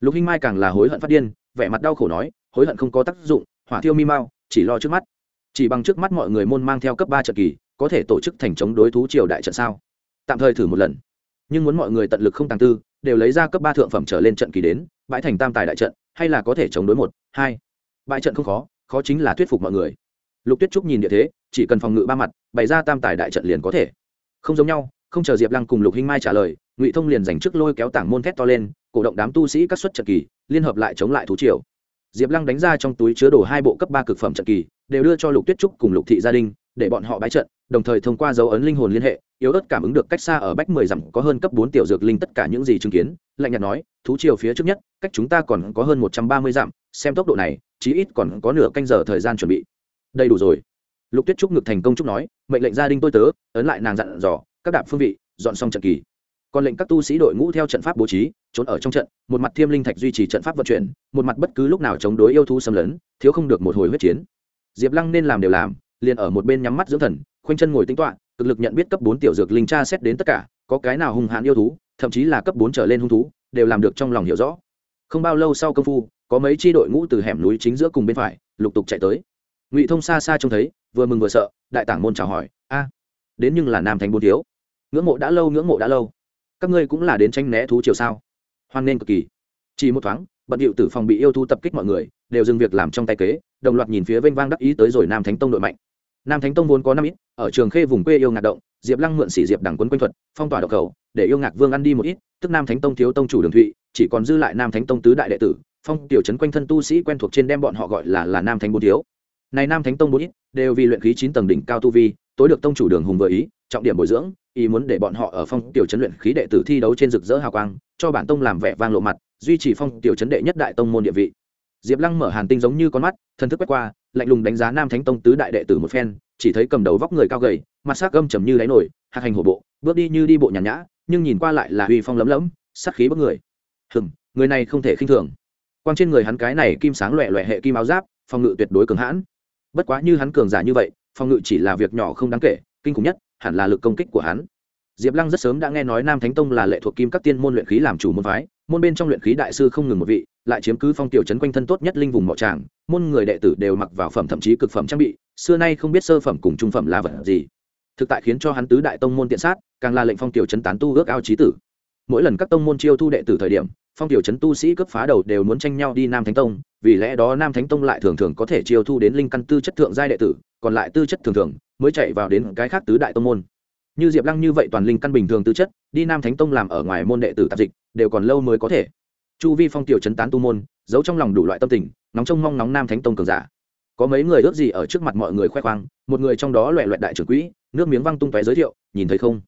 Lục hinh mai càng là hối hận phát điên, vẻ mặt đau khổ nói, hối hận không có tác dụng, hỏa thiêu mi mau, chỉ lo trước mắt. Chỉ bằng trước mắt mọi người môn mang theo cấp ba trận kỳ, có thể tổ chức thành chống đối thú triều đại trận sao? Tạm thời thử một lần. Nhưng muốn mọi người tận lực không tàng tư, đều lấy ra cấp ba thượng phẩm trở lên trận kỳ đến, bãi thành tam tài đại trận hay là có thể chống đối một, hai. Bại trận không khó khó chính là thuyết phục mọi người. Lục tuyết trúc nhìn địa thế, chỉ cần phòng ngự ba mặt, bày ra tam tài đại trận liền có thể. Không giống nhau, không chờ diệp lăng cùng lục hinh mai trả lời, ngụy thông liền dành trước lôi kéo tảng môn thét to lên, cổ động đám tu sĩ các suất trận kỳ, liên hợp lại chống lại thú triều. Diệp lăng đánh ra trong túi chứa đồ hai bộ cấp ba cực phẩm trận kỳ, đều đưa cho lục tuyết trúc cùng lục thị gia đình để bọn họ bái trận, đồng thời thông qua dấu ấn linh hồn liên hệ, yếu ớt cảm ứng được cách xa ở bách mười dặm có hơn cấp bốn tiểu dược linh tất cả những gì chứng kiến, lạnh nhạt nói, thú triều phía trước nhất, cách chúng ta còn có hơn một trăm ba mươi dặm, xem tốc độ này, chí ít còn có nửa canh giờ thời gian chuẩn bị. Đầy đủ rồi. Lục tuyết trúc ngực thành công trúc nói, mệnh lệnh gia đình tôi tớ, ấn lại nàng dặn dò, các đạp phương vị, dọn xong trận kỳ. Còn lệnh các tu sĩ đội ngũ theo trận pháp bố trí, trốn ở trong trận, một mặt thiêm linh thạch duy trì trận pháp vận chuyển, một mặt bất cứ lúc nào chống đối yêu thú xâm lấn, thiếu không được một hồi huyết chiến. Diệp lăng nên làm đều làm liền ở một bên nhắm mắt dưỡng thần, khoanh chân ngồi tính toạ cực lực nhận biết cấp bốn tiểu dược linh tra xét đến tất cả, có cái nào hung hãn yêu thú, thậm chí là cấp bốn trở lên hung thú, đều làm được trong lòng hiểu rõ. Không bao lâu sau công phu, có mấy chi đội ngũ từ hẻm núi chính giữa cùng bên phải, lục tục chạy tới. Ngụy thông xa xa trông thấy, vừa mừng vừa sợ, đại tảng môn chào hỏi, a, đến nhưng là nam thành bốn thiếu. Ngưỡng mộ đã lâu, ngưỡng mộ đã lâu. Các ngươi cũng là đến tranh né thú chiều sao? Hoan nên cực kỳ. Chỉ một thoáng, bận điệu tử phòng bị yêu thú tập kích mọi người, đều dừng việc làm trong tay kế, đồng loạt nhìn phía vênh vang đắc ý tới rồi nam thánh tông đội mạnh nam thánh tông vốn có năm ít, ở trường khê vùng quê yêu ngạc động, diệp lăng mượn sĩ diệp đẳng quân quanh thuật, phong tỏa độc cầu để yêu ngạc vương ăn đi một ít, tức nam thánh tông thiếu tông chủ đường thụy, chỉ còn dư lại nam thánh tông tứ đại đệ tử, phong tiểu trấn quanh thân tu sĩ quen thuộc trên đem bọn họ gọi là là nam thánh bốn thiếu. Này nam thánh tông bốn ít, đều vì luyện khí chín tầng đỉnh cao tu vi, tối được tông chủ đường hùng vừa ý, trọng điểm bồi dưỡng, ý muốn để bọn họ ở phong tiểu trấn luyện khí đệ tử thi đấu trên rực rỡ hào quang, cho bản tông làm vẻ vang lộ mặt, duy trì phong tiểu trấn đệ nhất đại tông môn địa vị. Diệp lăng mở hàn tinh giống như con mắt thân thức quét qua lạnh lùng đánh giá nam thánh tông tứ đại đệ tử một phen, chỉ thấy cầm đầu vóc người cao gầy, mặt sắc gâm trầm như đáy nổi hạt hành hổ bộ, bước đi như đi bộ nhàn nhã, nhưng nhìn qua lại là uy phong lấm lấm sắc khí bất người. Hừng người này không thể khinh thường. Quang trên người hắn cái này kim sáng loẹ loẹ hệ kim áo giáp, phòng ngự tuyệt đối cường hãn. Bất quá như hắn cường giả như vậy, phòng ngự chỉ là việc nhỏ không đáng kể, kinh khủng nhất, hẳn là lực công kích của hắn. Diệp lăng rất sớm đã nghe nói nam thánh tông là lệ thuộc kim các tiên môn luyện khí làm chủ môn phái môn bên trong luyện khí đại sư không ngừng một vị, lại chiếm cứ phong tiểu trấn quanh thân tốt nhất linh vùng mỏ tràng, môn người đệ tử đều mặc vào phẩm thậm chí cực phẩm trang bị, xưa nay không biết sơ phẩm cùng trung phẩm là vật gì. Thực tại khiến cho hắn tứ đại tông môn tiện sát, càng là lệnh phong tiểu trấn tán tu ước ao trí tử. Mỗi lần các tông môn chiêu thu đệ tử thời điểm, phong tiểu trấn tu sĩ cướp phá đầu đều muốn tranh nhau đi nam thánh tông, vì lẽ đó nam thánh tông lại thường thường có thể chiêu thu đến linh căn tư chất thượng giai đệ tử, còn lại tư chất thường thường mới chạy vào đến cái khác tứ đại tông môn như diệp lăng như vậy toàn linh căn bình thường tư chất, đi nam thánh tông làm ở ngoài môn đệ tử tạp dịch, đều còn lâu mới có thể. Chu vi phong tiểu trấn tán tu môn, giấu trong lòng đủ loại tâm tình nóng trông mong nóng nam thánh tông cường giả. Có mấy người ước gì ở trước mặt mọi người khoe khoang, một người trong đó loẹ loẹt đại trưởng quỹ, nước miếng văng tung tóe giới thiệu, nhìn thấy không?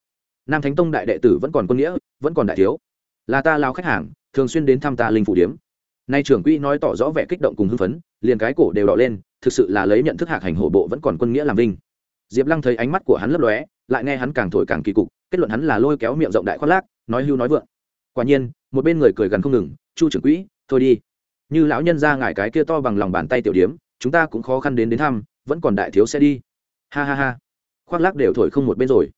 Nam thánh tông đại đệ tử vẫn còn quân nghĩa, vẫn còn đại thiếu. Là ta lao khách hàng, thường xuyên đến thăm ta linh phủ điếm. Nay trưởng quỹ nói tỏ rõ vẻ kích động cùng hưng phấn, liền cái cổ đều đỏ lên, thực sự là lấy nhận thức hạc hành hổ bộ vẫn còn quân nghĩa làm vinh diệp lăng thấy ánh mắt của hắn lấp lóe, lại nghe hắn càng thổi càng kỳ cục, kết luận hắn là lôi kéo miệng rộng đại khoác lác, nói hưu nói vượng. Quả nhiên, một bên người cười gần không ngừng, chu trưởng quỹ, thôi đi. Như lão nhân ra ngài cái kia to bằng lòng bàn tay tiểu điếm, chúng ta cũng khó khăn đến đến thăm, vẫn còn đại thiếu sẽ đi. Ha ha ha. Khoác lác đều thổi không một bên rồi.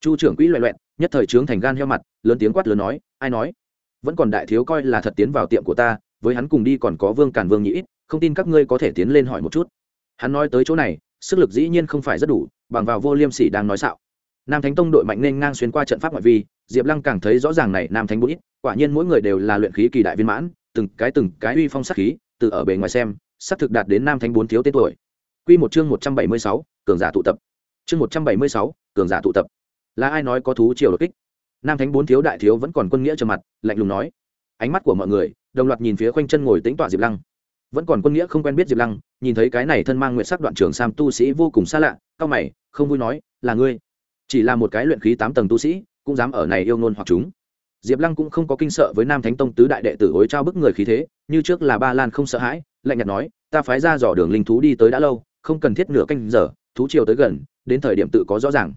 Chu trưởng quỹ loẹ loẹn nhất thời trướng thành gan heo mặt, lớn tiếng quát lớn nói, ai nói? Vẫn còn đại thiếu coi là thật tiến vào tiệm của ta, với hắn cùng đi còn có vương càn vương nhĩ không tin các ngươi có thể tiến lên hỏi một chút. Hắn nói tới chỗ này sức lực dĩ nhiên không phải rất đủ, bằng vào vô liêm sỉ đang nói xạo. Nam thánh tông đội mạnh nên ngang xuyên qua trận pháp ngoại vi, diệp lăng càng thấy rõ ràng này nam thánh bốn ít, quả nhiên mỗi người đều là luyện khí kỳ đại viên mãn, từng cái từng cái uy phong sắc khí, từ ở bề ngoài xem sắc thực đạt đến nam thánh bốn thiếu tên tuổi. Quy một chương một trăm bảy mươi sáu, cường giả tụ tập. Chương một trăm bảy mươi sáu, cường giả tụ tập. Là ai nói có thú triều đột kích? Nam thánh bốn thiếu đại thiếu vẫn còn quân nghĩa trầm mặt, lạnh lùng nói. Ánh mắt của mọi người, đồng loạt nhìn phía khoanh chân ngồi tính tọa diệp lăng vẫn còn quân nghĩa không quen biết diệp lăng, nhìn thấy cái này thân mang nguyện sắc đoạn trưởng sam tu sĩ vô cùng xa lạ, cao mày, không vui nói, là ngươi. Chỉ là một cái luyện khí tám tầng tu sĩ, cũng dám ở này yêu ngôn hoặc chúng. Diệp lăng cũng không có kinh sợ với nam thánh tông tứ đại đệ tử hối trao bức người khí thế, như trước là ba lan không sợ hãi, lạnh nhạt nói, ta phái ra dò đường linh thú đi tới đã lâu, không cần thiết nửa canh giờ, thú chiều tới gần, đến thời điểm tự có rõ ràng.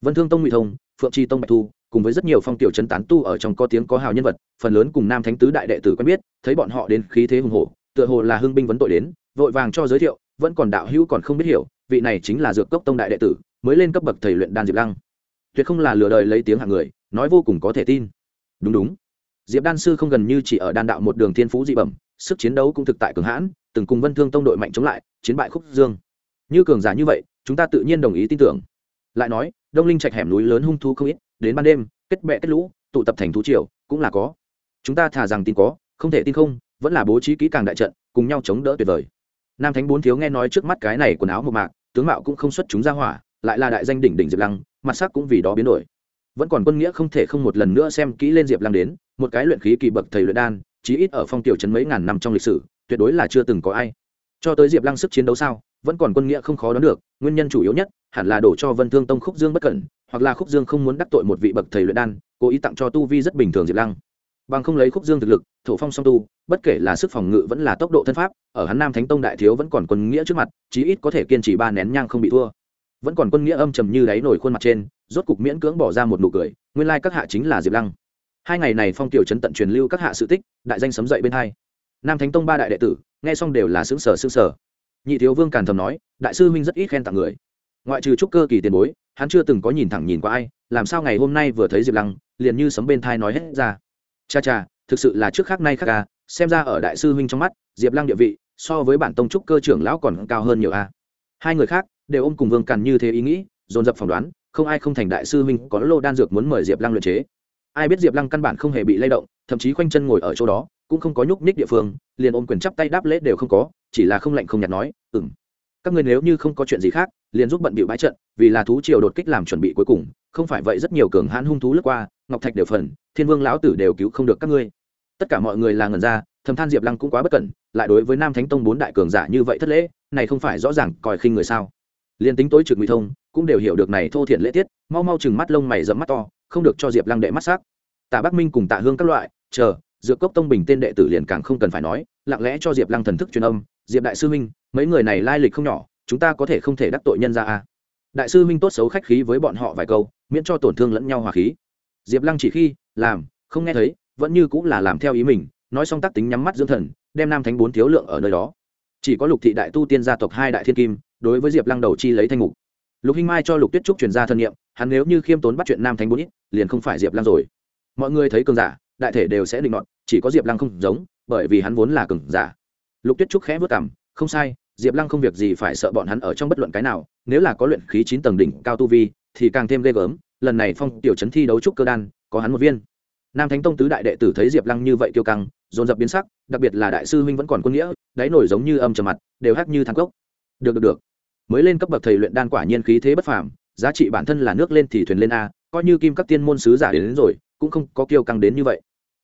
Vân thương tông ngụy thông, phượng tri tông bạch thu, cùng với rất nhiều phong tiểu trấn tán tu ở trong có tiếng có hào nhân vật, phần lớn cùng nam thánh tứ đại đệ tử quen biết, thấy bọn họ đến khí thế hùng hổ tựa hồ là hưng binh vấn tội đến, vội vàng cho giới thiệu, vẫn còn đạo hữu còn không biết hiểu, vị này chính là dược cốc tông đại đệ tử, mới lên cấp bậc thầy luyện đan diệp lăng. Tuyệt không là lừa đời lấy tiếng hạng người, nói vô cùng có thể tin. Đúng đúng. Diệp đan sư không gần như chỉ ở đan đạo một đường thiên phú dị bẩm, sức chiến đấu cũng thực tại cường hãn, từng cùng vân thương tông đội mạnh chống lại, chiến bại khúc dương. Như cường giả như vậy, chúng ta tự nhiên đồng ý tin tưởng. Lại nói, đông linh trạch hẻm núi lớn hung thu không ít, đến ban đêm, kết bệ kết lũ, tụ tập thành thú triều, cũng là có. Chúng ta thả rằng tin có, không thể tin không vẫn là bố trí kỹ càng đại trận, cùng nhau chống đỡ tuyệt vời. Nam thánh bốn thiếu nghe nói trước mắt cái này quần áo một mạc, tướng mạo cũng không xuất chúng ra hỏa, lại là đại danh đỉnh đỉnh diệp lăng, mặt sắc cũng vì đó biến đổi. Vẫn còn quân nghĩa không thể không một lần nữa xem kỹ lên diệp lăng đến, một cái luyện khí kỳ bậc thầy luyện đan, chí ít ở phong tiểu trấn mấy ngàn năm trong lịch sử, tuyệt đối là chưa từng có ai. Cho tới diệp lăng sức chiến đấu sao, vẫn còn quân nghĩa không khó đoán được, nguyên nhân chủ yếu nhất, hẳn là đổ cho vân thương tông khúc dương bất cẩn, hoặc là khúc dương không muốn đắc tội một vị bậc thầy luyện đan, cố ý tặng cho tu vi rất bình thường diệp lăng. Bằng không lấy khúc dương thực lực thổ phong song tu, bất kể là sức phòng ngự vẫn là tốc độ thân pháp, ở hắn nam thánh tông đại thiếu vẫn còn quân nghĩa trước mặt, chí ít có thể kiên trì ba nén nhang không bị thua. Vẫn còn quân nghĩa âm trầm như đáy nổi khuôn mặt trên, rốt cục miễn cưỡng bỏ ra một nụ cười, nguyên lai các hạ chính là diệp lăng. Hai ngày này phong tiểu trấn tận truyền lưu các hạ sự tích, đại danh sấm dậy bên hai. Nam thánh tông ba đại đệ tử, nghe xong đều là xứng sở xứng sở nhị thiếu vương càn thầm nói, đại sư huynh rất ít khen tặng người. Ngoại trừ trúc cơ kỳ tiền bối, hắn chưa từng có nhìn thẳng nhìn qua ai, làm sao ngày hôm nay vừa thấy diệp lăng, liền như sấm bên thai nói hết ra. Cha cha thực sự là trước khác nay khác à xem ra ở đại sư huynh trong mắt, diệp lăng địa vị, so với bản tông trúc cơ trưởng lão còn cao hơn nhiều a. Hai người khác đều ôm cùng vương càn như thế ý nghĩ, dồn dập phỏng đoán, không ai không thành đại sư huynh có lô đan dược muốn mời diệp lăng luyện chế. Ai biết diệp lăng căn bản không hề bị lay động, thậm chí khoanh chân ngồi ở chỗ đó, cũng không có nhúc ních địa phương, liền ôm quyền chắp tay đáp lễ đều không có, chỉ là không lạnh không nhạt nói ừng các người nếu như không có chuyện gì khác, liền giúp bận bịu bãi trận, vì là thú triều đột kích làm chuẩn bị cuối cùng, không phải vậy rất nhiều cường hãn hung thú lướt qua, ngọc thạch đều phần, thiên vương lão tử đều cứu không được các ngươi tất cả mọi người là ngần ra thầm than diệp lăng cũng quá bất cẩn, lại đối với nam thánh tông bốn đại cường giả như vậy thất lễ, này không phải rõ ràng còi khinh người sao? Liền tính tối trực nguy thông, cũng đều hiểu được này thô thiện lễ tiết, mau mau chừng mắt lông mày dẫm mắt to, không được cho diệp lăng đệ mắt s á c tạ bắc minh cùng tạ hương các loại, chờ, dược cốc tông bình tên đệ tử liền càng không cần phải nói, lặng lẽ cho diệp lăng thần thức truyền âm, diệp đại sư minh mấy người này lai lịch không nhỏ, chúng ta có thể không thể đắc tội nhân ra a. Đại sư minh tốt xấu khách khí với bọn họ vài câu, miễn cho tổn thương lẫn nhau hòa khí. Diệp lăng chỉ khi, làm, không nghe thấy vẫn như cũng là làm theo ý mình, nói xong tác tính nhắm mắt dưỡng thần, đem nam thánh bốn thiếu lượng ở nơi đó. Chỉ có lục thị đại tu tiên gia tộc hai đại thiên kim, đối với diệp lăng đầu chi lấy thanh mục. Lục hinh mai cho lục tuyết trúc truyền ra thân nhiệm hắn nếu như khiêm tốn bắt chuyện nam thánh bốn ít, liền không phải diệp lăng rồi. Mọi người thấy cường giả, đại thể đều sẽ định đoạn chỉ có diệp lăng không giống, bởi vì hắn vốn là cường giả. Lục tuyết trúc khẽ vất cảm không sai, diệp lăng không việc gì phải sợ bọn hắn ở trong bất luận cái nào, nếu là có luyện khí chín tầng đỉnh cao tu vi, thì càng thêm ghê gớm. Lần này phong tiểu chấn thi đấu trúc cơ đan, có hắn một viên nam thánh tông tứ đại đệ tử thấy diệp lăng như vậy kiêu căng dồn dập biến sắc đặc biệt là đại sư huynh vẫn còn quân nghĩa đáy nổi giống như âm trầm mặt đều hát như thang cốc. Được được được. Mới lên cấp bậc thầy luyện đan quả nhiên khí thế bất phàm giá trị bản thân là nước lên thì thuyền lên a coi như kim các tiên môn sứ giả đến, đến rồi cũng không có kiêu căng đến như vậy.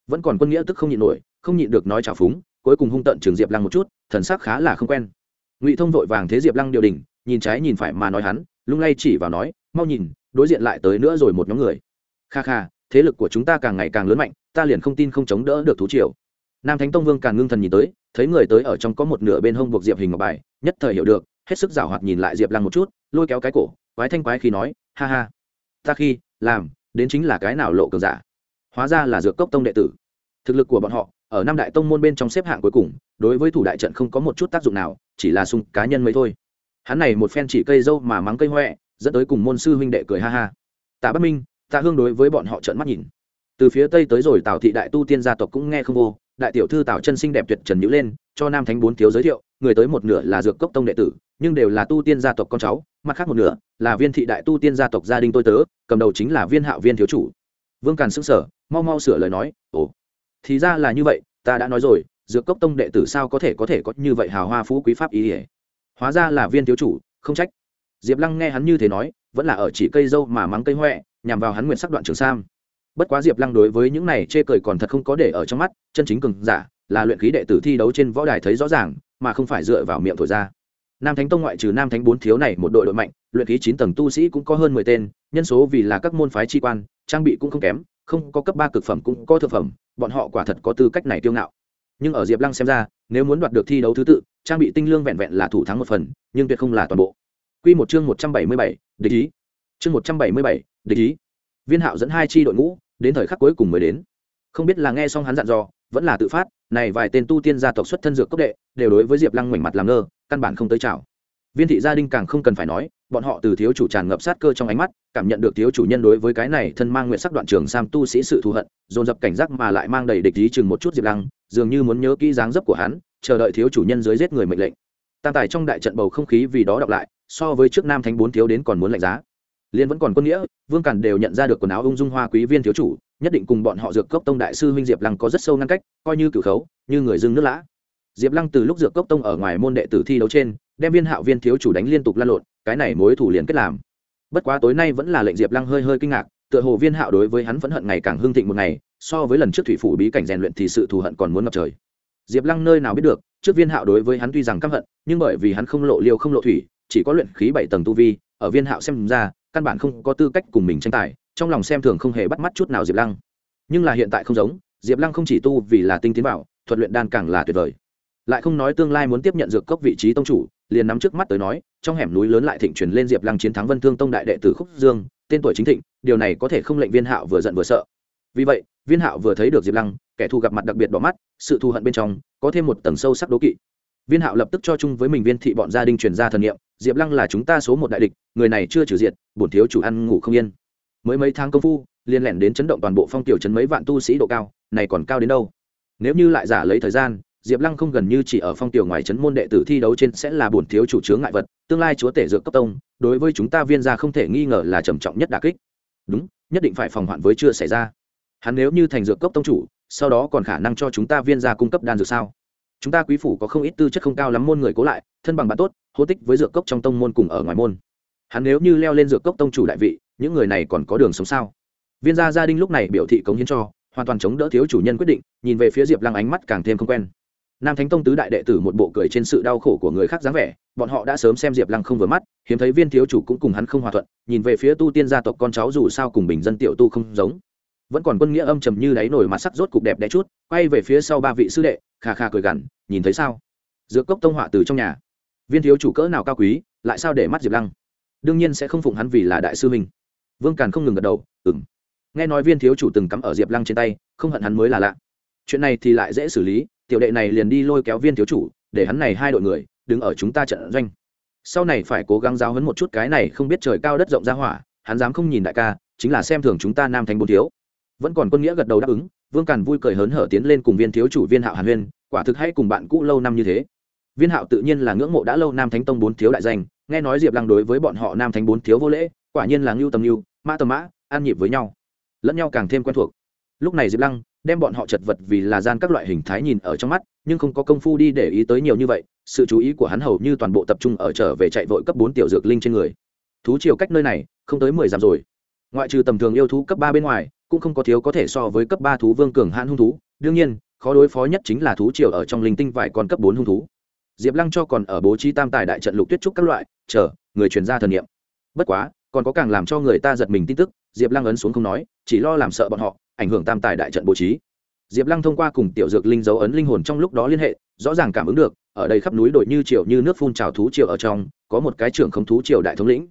Vẫn còn quân nghĩa tức không nhịn nổi không nhịn được nói trào phúng cuối cùng hung tận trường diệp lăng một chút thần sắc khá là không quen. Ngụy thông vội vàng thế diệp lăng điều đình nhìn trái nhìn phải mà nói hắn lung lay chỉ vào nói mau nhìn đối diện lại tới nữa rồi một nhóm người. Kha kha thế lực của chúng ta càng ngày càng lớn mạnh, ta liền không tin không chống đỡ được thú triều. Nam thánh tông vương càng ngưng thần nhìn tới, thấy người tới ở trong có một nửa bên hông buộc diệp hình ngọc bài, nhất thời hiểu được, hết sức giảo hoạt nhìn lại diệp lăng một chút, lôi kéo cái cổ, quái thanh quái khi nói, ha ha, ta khi làm, đến chính là cái nào lộ cường giả? Hóa ra là dược cốc tông đệ tử. Thực lực của bọn họ, ở năm đại tông môn bên trong xếp hạng cuối cùng, đối với thủ đại trận không có một chút tác dụng nào, chỉ là sung cá nhân mới thôi. Hắn này một phen chỉ cây dâu mà mắng cây huệ dẫn tới cùng môn sư huynh đệ cười ha ha. Tạ bất minh tạ hương đối với bọn họ trợn mắt nhìn. Từ phía tây tới rồi tào thị đại tu tiên gia tộc cũng nghe không vô, đại tiểu thư tào chân xinh đẹp tuyệt trần nhữ lên, cho nam thánh bốn thiếu giới thiệu, người tới một nửa là dược cốc tông đệ tử, nhưng đều là tu tiên gia tộc con cháu, mặt khác một nửa là viên thị đại tu tiên gia tộc gia đình tôi tớ, cầm đầu chính là viên hạo viên thiếu chủ. Vương càn s ư n g sở mau mau sửa lời nói, ồ, thì ra là như vậy, ta đã nói rồi, dược cốc tông đệ tử sao có thể có thể có như vậy hào hoa phú quý pháp ý ỉa hóa ra là viên thiếu chủ, không trách. Diệp lăng nghe hắn như thế nói, vẫn là ở chỉ cây dâu mà mắng cây huệ nhằm vào hắn nguyện sắc đoạn trường sam. Bất quá diệp lăng đối với những này chê cười còn thật không có để ở trong mắt, chân chính cường giả là luyện khí đệ tử thi đấu trên võ đài thấy rõ ràng, mà không phải dựa vào miệng thổi ra. Nam thánh tông ngoại trừ nam thánh bốn thiếu này một đội đội mạnh, luyện khí chín tầng tu sĩ cũng có hơn mười tên, nhân số vì là các môn phái chi quan, trang bị cũng không kém, không có cấp ba cực phẩm cũng có thực phẩm, bọn họ quả thật có tư cách này tiêu ngạo. Nhưng ở diệp lăng xem ra, nếu muốn đoạt được thi đấu thứ tự, trang bị tinh lương vẹn vẹn là thủ thắng một phần, nhưng tuyệt không là toàn bộ. Q một chương một trăm bảy mươi bảy, địch ý. Chương một trăm bảy mươi bảy địch ý. Viên hạo dẫn hai chi đội ngũ, đến thời khắc cuối cùng mới đến. Không biết là nghe xong hắn dặn dò, vẫn là tự phát, này vài tên tu tiên gia tộc xuất thân dược cốc đệ, đều đối với diệp lăng ngoảnh mặt làm ngơ, căn bản không tới chào. Viên thị gia đình càng không cần phải nói, bọn họ từ thiếu chủ tràn ngập sát cơ trong ánh mắt, cảm nhận được thiếu chủ nhân đối với cái này thân mang nguyện sắc đoạn trường sam tu sĩ sự thù hận, dồn dập cảnh giác mà lại mang đầy địch ý chừng một chút diệp lăng, dường như muốn nhớ kỹ dáng dấp của hắn, chờ đợi thiếu chủ nhân dưới giết người mệnh lệnh. Tam tài trong đại trận bầu không khí vì đó đọc lại, so với trước nam thánh bốn thiếu đến còn muốn lạnh giá liên vẫn còn quân nghĩa, vương càn đều nhận ra được quần áo ung dung hoa quý viên thiếu chủ, nhất định cùng bọn họ dược cốc tông đại sư huynh diệp lăng có rất sâu ngăn cách, coi như cửu khấu, như người dưng nước lã. Diệp lăng từ lúc dược cốc tông ở ngoài môn đệ tử thi đấu trên, đem viên hạo viên thiếu chủ đánh liên tục lan lộn, cái này mối thủ liền kết làm. Bất quá tối nay vẫn là lệnh diệp lăng hơi hơi kinh ngạc, tựa hồ viên hạo đối với hắn vẫn hận ngày càng hưng thịnh một ngày, so với lần trước thủy phủ bí cảnh rèn luyện thì sự thù hận còn muốn ngập trời. Diệp lăng nơi nào biết được, trước viên hạo đối với hắn tuy rằng căm hận, nhưng bởi vì hắn không lộ liêu không lộ thủy, chỉ có luyện khí bảy tầng tu vi, ở viên hạo xem ra căn bản không có tư cách cùng mình tranh tài, trong lòng xem thường không hề bắt mắt chút nào diệp lăng. Nhưng là hiện tại không giống, diệp lăng không chỉ tu vì là tinh tiến bảo, thuật luyện đan càng là tuyệt vời. Lại không nói tương lai muốn tiếp nhận dược cốc vị trí tông chủ, liền nắm trước mắt tới nói, trong hẻm núi lớn lại thịnh truyền lên diệp lăng chiến thắng vân thương tông đại đệ tử khúc dương, tên tuổi chính thịnh, điều này có thể không lệnh viên hạo vừa giận vừa sợ. Vì vậy, viên hạo vừa thấy được diệp lăng, kẻ thù gặp mặt đặc biệt bỏ mắt, sự thù hận bên trong, có thêm một tầng sâu sắc đố kỵ. Viên hạo lập tức cho chung với mình viên thị bọn gia đình truyền ra thần nghiệm diệp lăng là chúng ta số một đại địch, người này chưa trừ diệt, bổn thiếu chủ ăn ngủ không yên. Mới mấy tháng công phu liên lẻn đến chấn động toàn bộ phong tiểu chấn mấy vạn tu sĩ độ cao, này còn cao đến đâu? Nếu như lại giả lấy thời gian, diệp lăng không gần như chỉ ở phong tiểu ngoài chấn môn đệ tử thi đấu trên sẽ là bổn thiếu chủ chướng ngại vật, tương lai chúa tể dược cấp tông, đối với chúng ta viên gia không thể nghi ngờ là trầm trọng nhất đà kích. Đúng, nhất định phải phòng hoạn với chưa xảy ra. Hắn nếu như thành dược cấp tông chủ, sau đó còn khả năng cho chúng ta viên gia cung cấp đan dược sao? Chúng ta quý phủ có không ít tư chất không cao lắm môn người cố lại, thân bằng bạn tốt hô tích với dược cốc trong tông môn cùng ở ngoài môn. Hắn nếu như leo lên dược cốc tông chủ đại vị, những người này còn có đường sống sao? Viên gia gia đình lúc này biểu thị cống hiến cho, hoàn toàn chống đỡ thiếu chủ nhân quyết định, nhìn về phía diệp lăng ánh mắt càng thêm không quen. Nam thánh tông tứ đại đệ tử một bộ cười trên sự đau khổ của người khác dáng vẻ, bọn họ đã sớm xem diệp lăng không vừa mắt, hiếm thấy viên thiếu chủ cũng cùng hắn không hòa thuận, nhìn về phía tu tiên gia tộc con cháu dù sao cùng bình dân tiểu tu không giống. Vẫn còn quân nghĩa âm trầm như đáy nổi mặt sắc rốt cục đẹp đẽ chút, quay về phía sau ba vị sư đệ khà khà cười gằn, nhìn thấy sao? Dược cốc tông họa từ trong nhà viên thiếu chủ cỡ nào cao quý, lại sao để mắt diệp lăng? Đương nhiên sẽ không phụng hắn vì là đại sư mình. vương càn không ngừng gật đầu ừng nghe nói viên thiếu chủ từng cắm ở diệp lăng trên tay, không hận hắn mới là lạ. Chuyện này thì lại dễ xử lý, tiểu đệ này liền đi lôi kéo viên thiếu chủ, để hắn này hai đội người, đứng ở chúng ta trận doanh. Sau này phải cố gắng giáo hấn một chút cái này không biết trời cao đất rộng ra hỏa, hắn dám không nhìn đại ca, chính là xem thường chúng ta nam thành bốn thiếu. Vẫn còn quân nghĩa gật đầu đáp ứng, vương càn vui cười hớn hở tiến lên cùng viên thiếu chủ viên hạo hàn huyên, quả thực hay cùng bạn cũ lâu năm như thế viên hạo tự nhiên là ngưỡng mộ đã lâu nam thánh tông bốn thiếu đại danh, nghe nói diệp lăng đối với bọn họ nam thánh bốn thiếu vô lễ, quả nhiên là ngưu tầm ngưu, mã tầm mã an nhịp với nhau, lẫn nhau càng thêm quen thuộc. Lúc này diệp lăng đem bọn họ chật vật vì là gian các loại hình thái nhìn ở trong mắt, nhưng không có công phu đi để ý tới nhiều như vậy, sự chú ý của hắn hầu như toàn bộ tập trung ở trở về chạy vội cấp bốn tiểu dược linh trên người. Thú chiều cách nơi này, không tới mười dặm rồi. Ngoại trừ tầm thường yêu thú cấp ba bên ngoài, cũng không có thiếu có thể so với cấp ba thú vương cường hãn hung thú, đương nhiên, khó đối phó nhất chính là thú triều ở trong linh tinh vài con cấp bốn hung thú diệp lăng cho còn ở bố trí tam tài đại trận lục tuyết trúc các loại, chờ, người truyền ra thần nghiệm bất quá, còn có càng làm cho người ta giật mình tin tức, diệp lăng ấn xuống không nói, chỉ lo làm sợ bọn họ, ảnh hưởng tam tài đại trận bố trí. Diệp lăng thông qua cùng tiểu dược linh dấu ấn linh hồn trong lúc đó liên hệ, rõ ràng cảm ứng được, ở đây khắp núi đội như triều như nước phun trào thú triều ở trong, có một cái trưởng không thú triều đại thống lĩnh.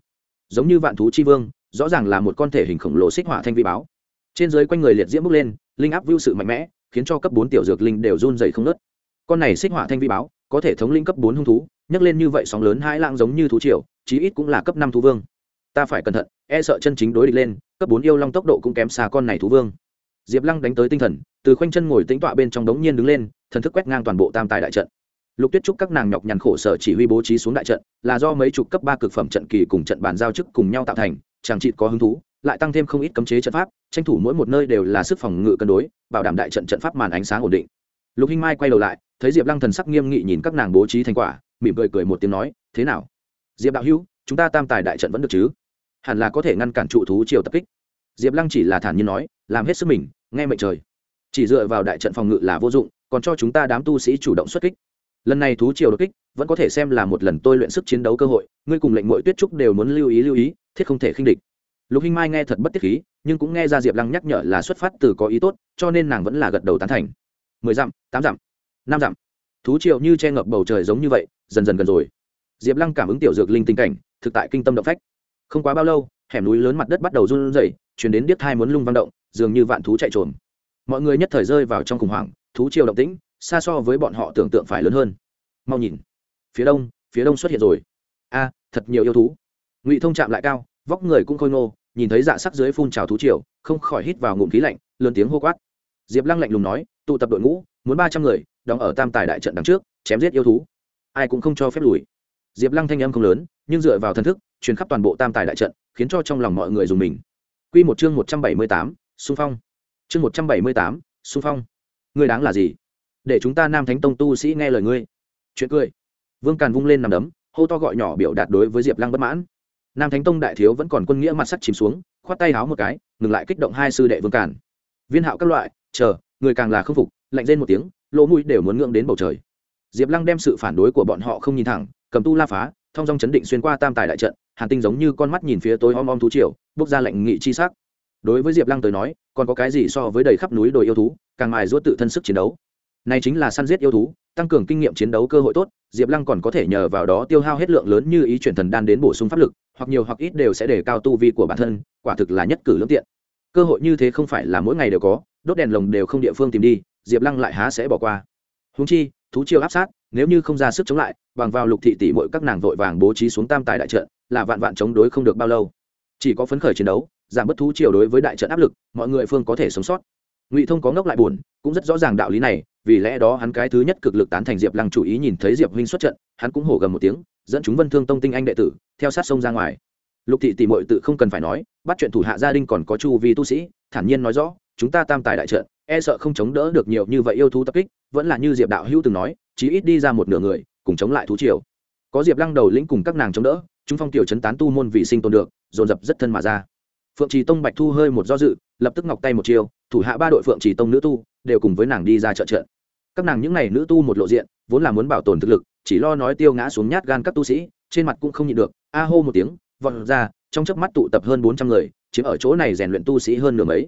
Giống như vạn thú chi vương, rõ ràng là một con thể hình khổng lồ xích hỏa thanh vi báo. Trên dưới quanh người liệt diễm bốc lên, linh áp vưu sự mạnh mẽ, khiến cho cấp bốn tiểu dược linh đều run dày không nớt con này xích hỏa thanh vi báo có thể thống lĩnh cấp bốn hung thú, nhấc lên như vậy sóng lớn hai lạng giống như thú triều, chí ít cũng là cấp năm thú vương. Ta phải cẩn thận e sợ chân chính đối địch lên, cấp bốn yêu long tốc độ cũng kém xa con này thú vương. Diệp lăng đánh tới tinh thần, từ khoanh chân ngồi tính tọa bên trong đống nhiên đứng lên, thần thức quét ngang toàn bộ tam tài đại trận. Lục tuyết trúc các nàng nhọc nhằn khổ sở chỉ huy bố trí xuống đại trận, là do mấy chục cấp ba cực phẩm trận kỳ cùng trận bàn giao chức cùng nhau tạo thành chàng trị có hứng thú, lại tăng thêm không ít cấm chế trận pháp, tranh thủ mỗi một nơi đều là sức phòng ngự cân đối, bảo đảm đại trận trận pháp màn ánh sáng ổn định lục hinh mai quay đầu lại, thấy diệp lăng thần sắc nghiêm nghị nhìn các nàng bố trí thành quả, mỉm cười cười một tiếng nói, thế nào? Diệp đạo hữu, chúng ta tam tài đại trận vẫn được chứ? Hẳn là có thể ngăn cản trụ thú triều tập kích. Diệp lăng chỉ là thản nhiên nói, làm hết sức mình, nghe mệnh trời. Chỉ dựa vào đại trận phòng ngự là vô dụng, còn cho chúng ta đám tu sĩ chủ động xuất kích. Lần này thú triều đột kích, vẫn có thể xem là một lần tôi luyện sức chiến đấu cơ hội, ngươi cùng lệnh mỗi tuyết trúc đều muốn lưu ý lưu ý, thiết không thể khinh địch. Lục hinh mai nghe thật bất tiết khí, nhưng cũng nghe ra diệp lăng nhắc nhở là xuất phát từ có ý tốt, cho nên nàng vẫn là gật đầu tán thành mười dặm, tám dặm, năm dặm. Thú triều như che ngập bầu trời giống như vậy, dần dần gần rồi. Diệp lăng cảm ứng tiểu dược linh tình cảnh, thực tại kinh tâm động phách. Không quá bao lâu, hẻm núi lớn mặt đất bắt đầu run rẩy chuyển đến điếc thai muốn lung vang động, dường như vạn thú chạy trồm. Mọi người nhất thời rơi vào trong khủng hoảng, thú triều động tĩnh, xa so với bọn họ tưởng tượng phải lớn hơn. Mau nhìn. Phía đông phía đông xuất hiện rồi. A, thật nhiều yêu thú. Ngụy thông chạm lại cao, vóc người cũng khôi ngô, nhìn thấy dạ sắc dưới phun trào thú triều, không khỏi hít vào ngụm khí lạnh, lớn tiếng hô quát. Diệp lăng lạnh lùng nói tụ tập đội ngũ, muốn ba trăm người, đóng ở tam tài đại trận đằng trước, chém giết yêu thú. Ai cũng không cho phép lùi. Diệp lăng thanh âm không lớn, nhưng dựa vào thần thức, truyền khắp toàn bộ tam tài đại trận, khiến cho trong lòng mọi người dùng mình. Q một chương một trăm bảy mươi tám, xung phong. Chương một trăm bảy mươi tám, xung phong. Ngươi đáng là gì? Để chúng ta nam thánh tông tu sĩ nghe lời ngươi. Chuyện cười. Vương càn vung lên nằm đấm, hô to gọi nhỏ biểu đạt đối với diệp lăng bất mãn. Nam thánh tông đại thiếu vẫn còn quân nghĩa mặt sắt chìm xuống, khoát tay háo một cái, ngừng lại kích động hai sư đệ vương càn. Viên hạo các loại, chờ người càng là k phục, lạnh lên một tiếng, lỗ mũi đều muốn ngưỡng đến bầu trời. Diệp lăng đem sự phản đối của bọn họ không nhìn thẳng, cầm tu la phá thong dong chấn định xuyên qua tam tài đại trận, hàn tinh giống như con mắt nhìn phía tối om om thú triều, bước ra lệnh nghị chi sắc. Đối với diệp lăng tới nói, còn có cái gì so với đầy khắp núi đồi yêu thú, càng mài ruốt tự thân sức chiến đấu. Này chính là săn giết yêu thú, tăng cường kinh nghiệm chiến đấu cơ hội tốt, diệp lăng còn có thể nhờ vào đó tiêu hao hết lượng lớn như ý chuyển thần đan đến bổ sung pháp lực, hoặc nhiều hoặc ít đều sẽ để cao tu vi của bản thân, quả thực là nhất cử lương tiện. Cơ hội như thế không phải là mỗi ngày đều có đốt đèn lồng đều không địa phương tìm đi, diệp lăng lại há sẽ bỏ qua. Húng chi, thú chiêu áp sát, nếu như không ra sức chống lại, bằng vào lục thị tỷ mỗi các nàng vội vàng bố trí xuống tam tài đại trận, là vạn vạn chống đối không được bao lâu. Chỉ có phấn khởi chiến đấu, giảm bất thú chiều đối với đại trận áp lực, mọi người phương có thể sống sót. Ngụy thông có ngốc lại buồn, cũng rất rõ ràng đạo lý này, vì lẽ đó hắn cái thứ nhất cực lực tán thành diệp lăng chủ ý nhìn thấy diệp huynh xuất trận, hắn cũng hổ gầm một tiếng, dẫn chúng vân thương tông tinh anh đệ tử, theo sát sông ra ngoài. Lục thị tỷ mội tự không cần phải nói, bắt chuyện thủ hạ gia đình còn có chu vi tu sĩ, thản nhiên nói rõ chúng ta tam tài đại trận e sợ không chống đỡ được nhiều như vậy yêu thú tập kích, vẫn là như diệp đạo hữu từng nói, chí ít đi ra một nửa người, cùng chống lại thú triều. Có diệp lăng đầu lĩnh cùng các nàng chống đỡ, chúng phong tiểu chấn tán tu môn vị sinh tồn được, dồn dập rất thân mà ra. Phượng trì tông bạch thu hơi một do dự, lập tức ngọc tay một chiều thủ hạ ba đội phượng trì tông nữ tu, đều cùng với nàng đi ra trợ trận. Các nàng những n à y nữ tu một lộ diện, vốn là muốn bảo tồn thực lực, chỉ lo nói tiêu ngã xuống nhát gan các tu sĩ, trên mặt cũng không nhịn được, a hô một tiếng, vọt ra, trong chớp mắt tụ tập hơn bốn trăm người, chiếm ở chỗ này rèn luyện tu sĩ hơn nửa mấy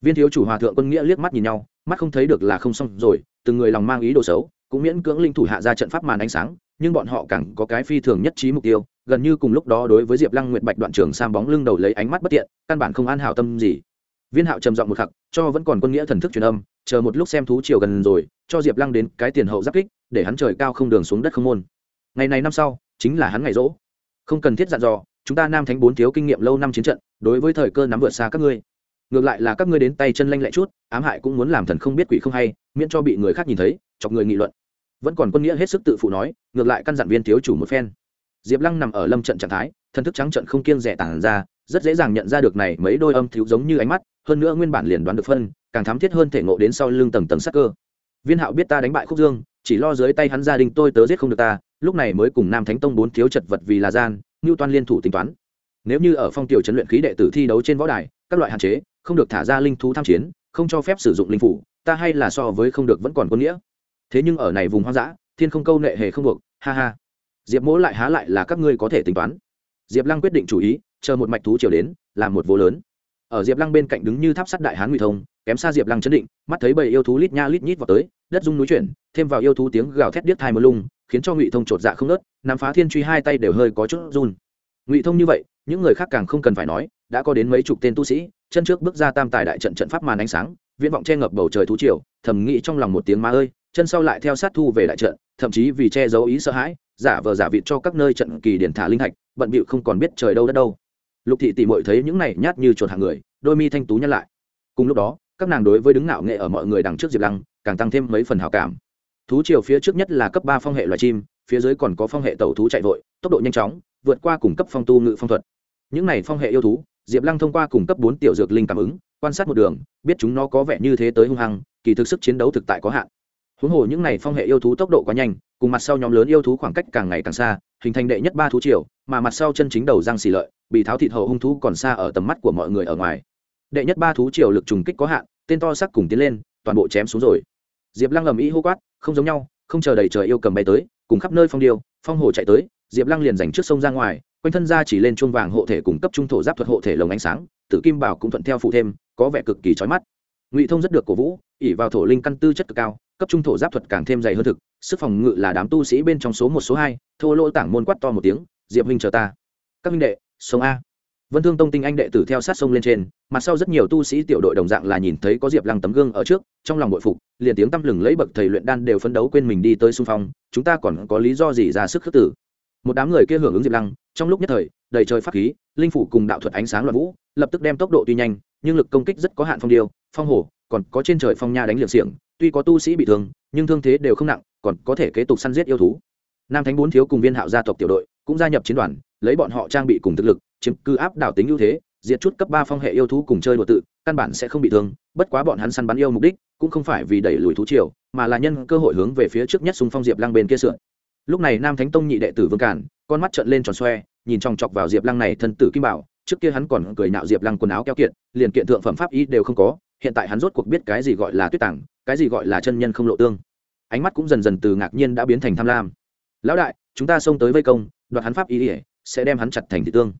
viên thiếu chủ hòa thượng quân nghĩa liếc mắt nhìn nhau, mắt không thấy được là không xong rồi, từng người lòng mang ý đồ xấu, cũng miễn cưỡng linh thủ hạ ra trận pháp màn ánh sáng, nhưng bọn họ càng có cái phi thường nhất trí mục tiêu, gần như cùng lúc đó đối với diệp lăng nguyệt bạch đoạn trường sam bóng lưng đầu lấy ánh mắt bất tiện, căn bản không an hảo tâm gì. Viên hạo trầm giọng một khắc, cho vẫn còn quân nghĩa thần thức truyền âm, chờ một lúc xem thú chiều gần rồi, cho diệp lăng đến cái tiền hậu giáp kích, để hắn trời cao không đường xuống đất không môn. Ngày này năm sau, chính là hắn ngày rỗ. Không cần thiết dặn dò, chúng ta nam thánh bốn thiếu kinh nghiệm lâu năm chiến trận, đối với thời cơ nắm vượt xa các ngươi ngược lại là các ngươi đến tay chân lanh lẹ chút, ám hại cũng muốn làm thần không biết quỷ không hay, miễn cho bị người khác nhìn thấy, chọc người nghị luận. Vẫn còn quân nghĩa hết sức tự phụ nói, ngược lại căn dặn viên thiếu chủ một phen. Diệp lăng nằm ở lâm trận trạng thái, thần thức trắng trận không kiêng rẻ tản ra, rất dễ dàng nhận ra được này mấy đôi âm thiếu giống như ánh mắt, hơn nữa nguyên bản liền đoán được phân, càng thám thiết hơn thể ngộ đến sau lưng tầng tầng sắc cơ. Viên hạo biết ta đánh bại khúc dương, chỉ lo dưới tay hắn gia đình tôi tớ giết không được ta, lúc này mới cùng nam thánh tông bốn thiếu chật vật vì là gian ngưu toan liên thủ tính toán. Nếu như ở phong tiểu trấn luyện khí đệ tử thi đấu trên võ đài, các loại hạn chế không được thả ra linh thú tham chiến, không cho phép sử dụng linh phủ, ta hay là so với không được vẫn còn quân nghĩa. Thế nhưng ở này vùng hoang dã, thiên không câu nệ hề không buộc, ha ha. Diệp mỗ lại há lại là các ngươi có thể tính toán. Diệp lăng quyết định chủ ý, chờ một mạch thú chiều đến, làm một vô lớn. Ở diệp lăng bên cạnh đứng như tháp sắt đại hán nguy thông, kém xa diệp lăng chấn định, mắt thấy bầy yêu thú lít nha lít nhít vào tới, đất rung núi chuyển, thêm vào yêu thú tiếng gào thét điếc thai mơ lung, khiến cho ngụy thông chột dạ không nớt, nắm phá thiên truy hai tay đều hơi có chút run. Ngụy thông như vậy, những người khác càng không cần phải nói đã có đến mấy chục tên tu sĩ, chân trước bước ra tam tài đại trận trận pháp màn ánh sáng, viễn vọng che ngập bầu trời thú triều, thầm nghĩ trong lòng một tiếng ma ơi, chân sau lại theo sát thu về đại trận, thậm chí vì che giấu ý sợ hãi, giả vờ giả vịt cho các nơi trận kỳ điển thả linh hạch bận bịu không còn biết trời đâu đất đâu. Lục thị tỷ mội thấy những này nhát như chuột hàng người, đôi mi thanh tú nhăn lại. Cùng lúc đó, các nàng đối với đứng ngạo nghệ ở mọi người đằng trước diệp lăng, càng tăng thêm mấy phần hào cảm. Thú triều phía trước nhất là cấp ba phong hệ loài chim, phía dưới còn có phong hệ tàu thú chạy vội, tốc độ nhanh chóng, vượt qua cùng cấp phong tu ngự phong thuật. Những này phong hệ yêu thú diệp lăng thông qua cùng cấp bốn tiểu dược linh cảm ứng, quan sát một đường, biết chúng nó có vẻ như thế tới hung hăng, kỳ thực sức chiến đấu thực tại có hạn. Huống hồ những này phong hệ yêu thú tốc độ quá nhanh, cùng mặt sau nhóm lớn yêu thú khoảng cách càng ngày càng xa, hình thành đệ nhất ba thú triều, mà mặt sau chân chính đầu răng xì lợi, bị tháo thịt hậu hung thú còn xa ở tầm mắt của mọi người ở ngoài. Đệ nhất ba thú triều lực trùng kích có hạn, tên to sắc cùng tiến lên, toàn bộ chém xuống rồi. Diệp lăng ầm ĩ hô quát, không giống nhau, không chờ đầy trời yêu cầm bay tới, cùng khắp nơi phong điêu, phong hồ chạy tới, diệp lăng liền dành trước sông ra ngoài quanh thân ra chỉ lên chuông vàng hộ thể cùng cấp trung thổ giáp thuật hộ thể lồng ánh sáng, tử kim bảo cũng thuận theo phụ thêm, có vẻ cực kỳ trói mắt. Ngụy thông rất được cổ vũ ỉ vào thổ linh căn tư chất cực cao, cấp trung thổ giáp thuật càng thêm dày hơn thực, sức phòng ngự là đám tu sĩ bên trong số một, số hai, thô lỗ tảng môn quát to một tiếng, diệp huynh chờ ta. Các huynh đệ, sông a. Vân thương tông tinh anh đệ tử theo sát sông lên trên, mặt sau rất nhiều tu sĩ tiểu đội đồng dạng là nhìn thấy có diệp lăng tấm gương ở trước, trong lòng bội phục, liền tiếng tăm lừng lấy bậc thầy luyện đan đều phấn đấu quên mình đi tới xung phong, chúng ta còn có lý do gì ra sức khước tử? Một đám người kia hưởng ứng diệp lăng trong lúc nhất thời, đầy trời pháp khí, linh phủ cùng đạo thuật ánh sáng loạn vũ, lập tức đem tốc độ tuy nhanh, nhưng lực công kích rất có hạn phong điêu, phong hổ, còn có trên trời phong nha đánh liệng xiềng, tuy có tu sĩ bị thương, nhưng thương thế đều không nặng, còn có thể kế tục săn giết yêu thú. Nam thánh bốn thiếu cùng viên hạo gia tộc tiểu đội cũng gia nhập chiến đoàn, lấy bọn họ trang bị cùng thực lực, chiếm cư áp đảo tính ưu thế, diệt chút cấp ba phong hệ yêu thú cùng chơi đùa tự, căn bản sẽ không bị thương, bất quá bọn hắn săn bắn yêu mục đích cũng không phải vì đẩy lùi thú triều, mà là nhân cơ hội hướng về phía trước nhất xung phong diệp lăng bên kia sượn. Lúc này nam thánh tông nhị đệ tử vương cản con mắt trợn lên tròn xoe nhìn chòng chọc vào diệp lăng này thân tử kim bảo, trước kia hắn còn cười nạo diệp lăng quần áo keo kiệt, liền kiện thượng phẩm pháp y đều không có, hiện tại hắn rốt cuộc biết cái gì gọi là tuyết tảng cái gì gọi là chân nhân không lộ tương. Ánh mắt cũng dần dần từ ngạc nhiên đã biến thành tham lam. Lão đại, chúng ta xông tới vây công, đoạt hắn pháp y ỉa sẽ đem hắn chặt thành thị tương.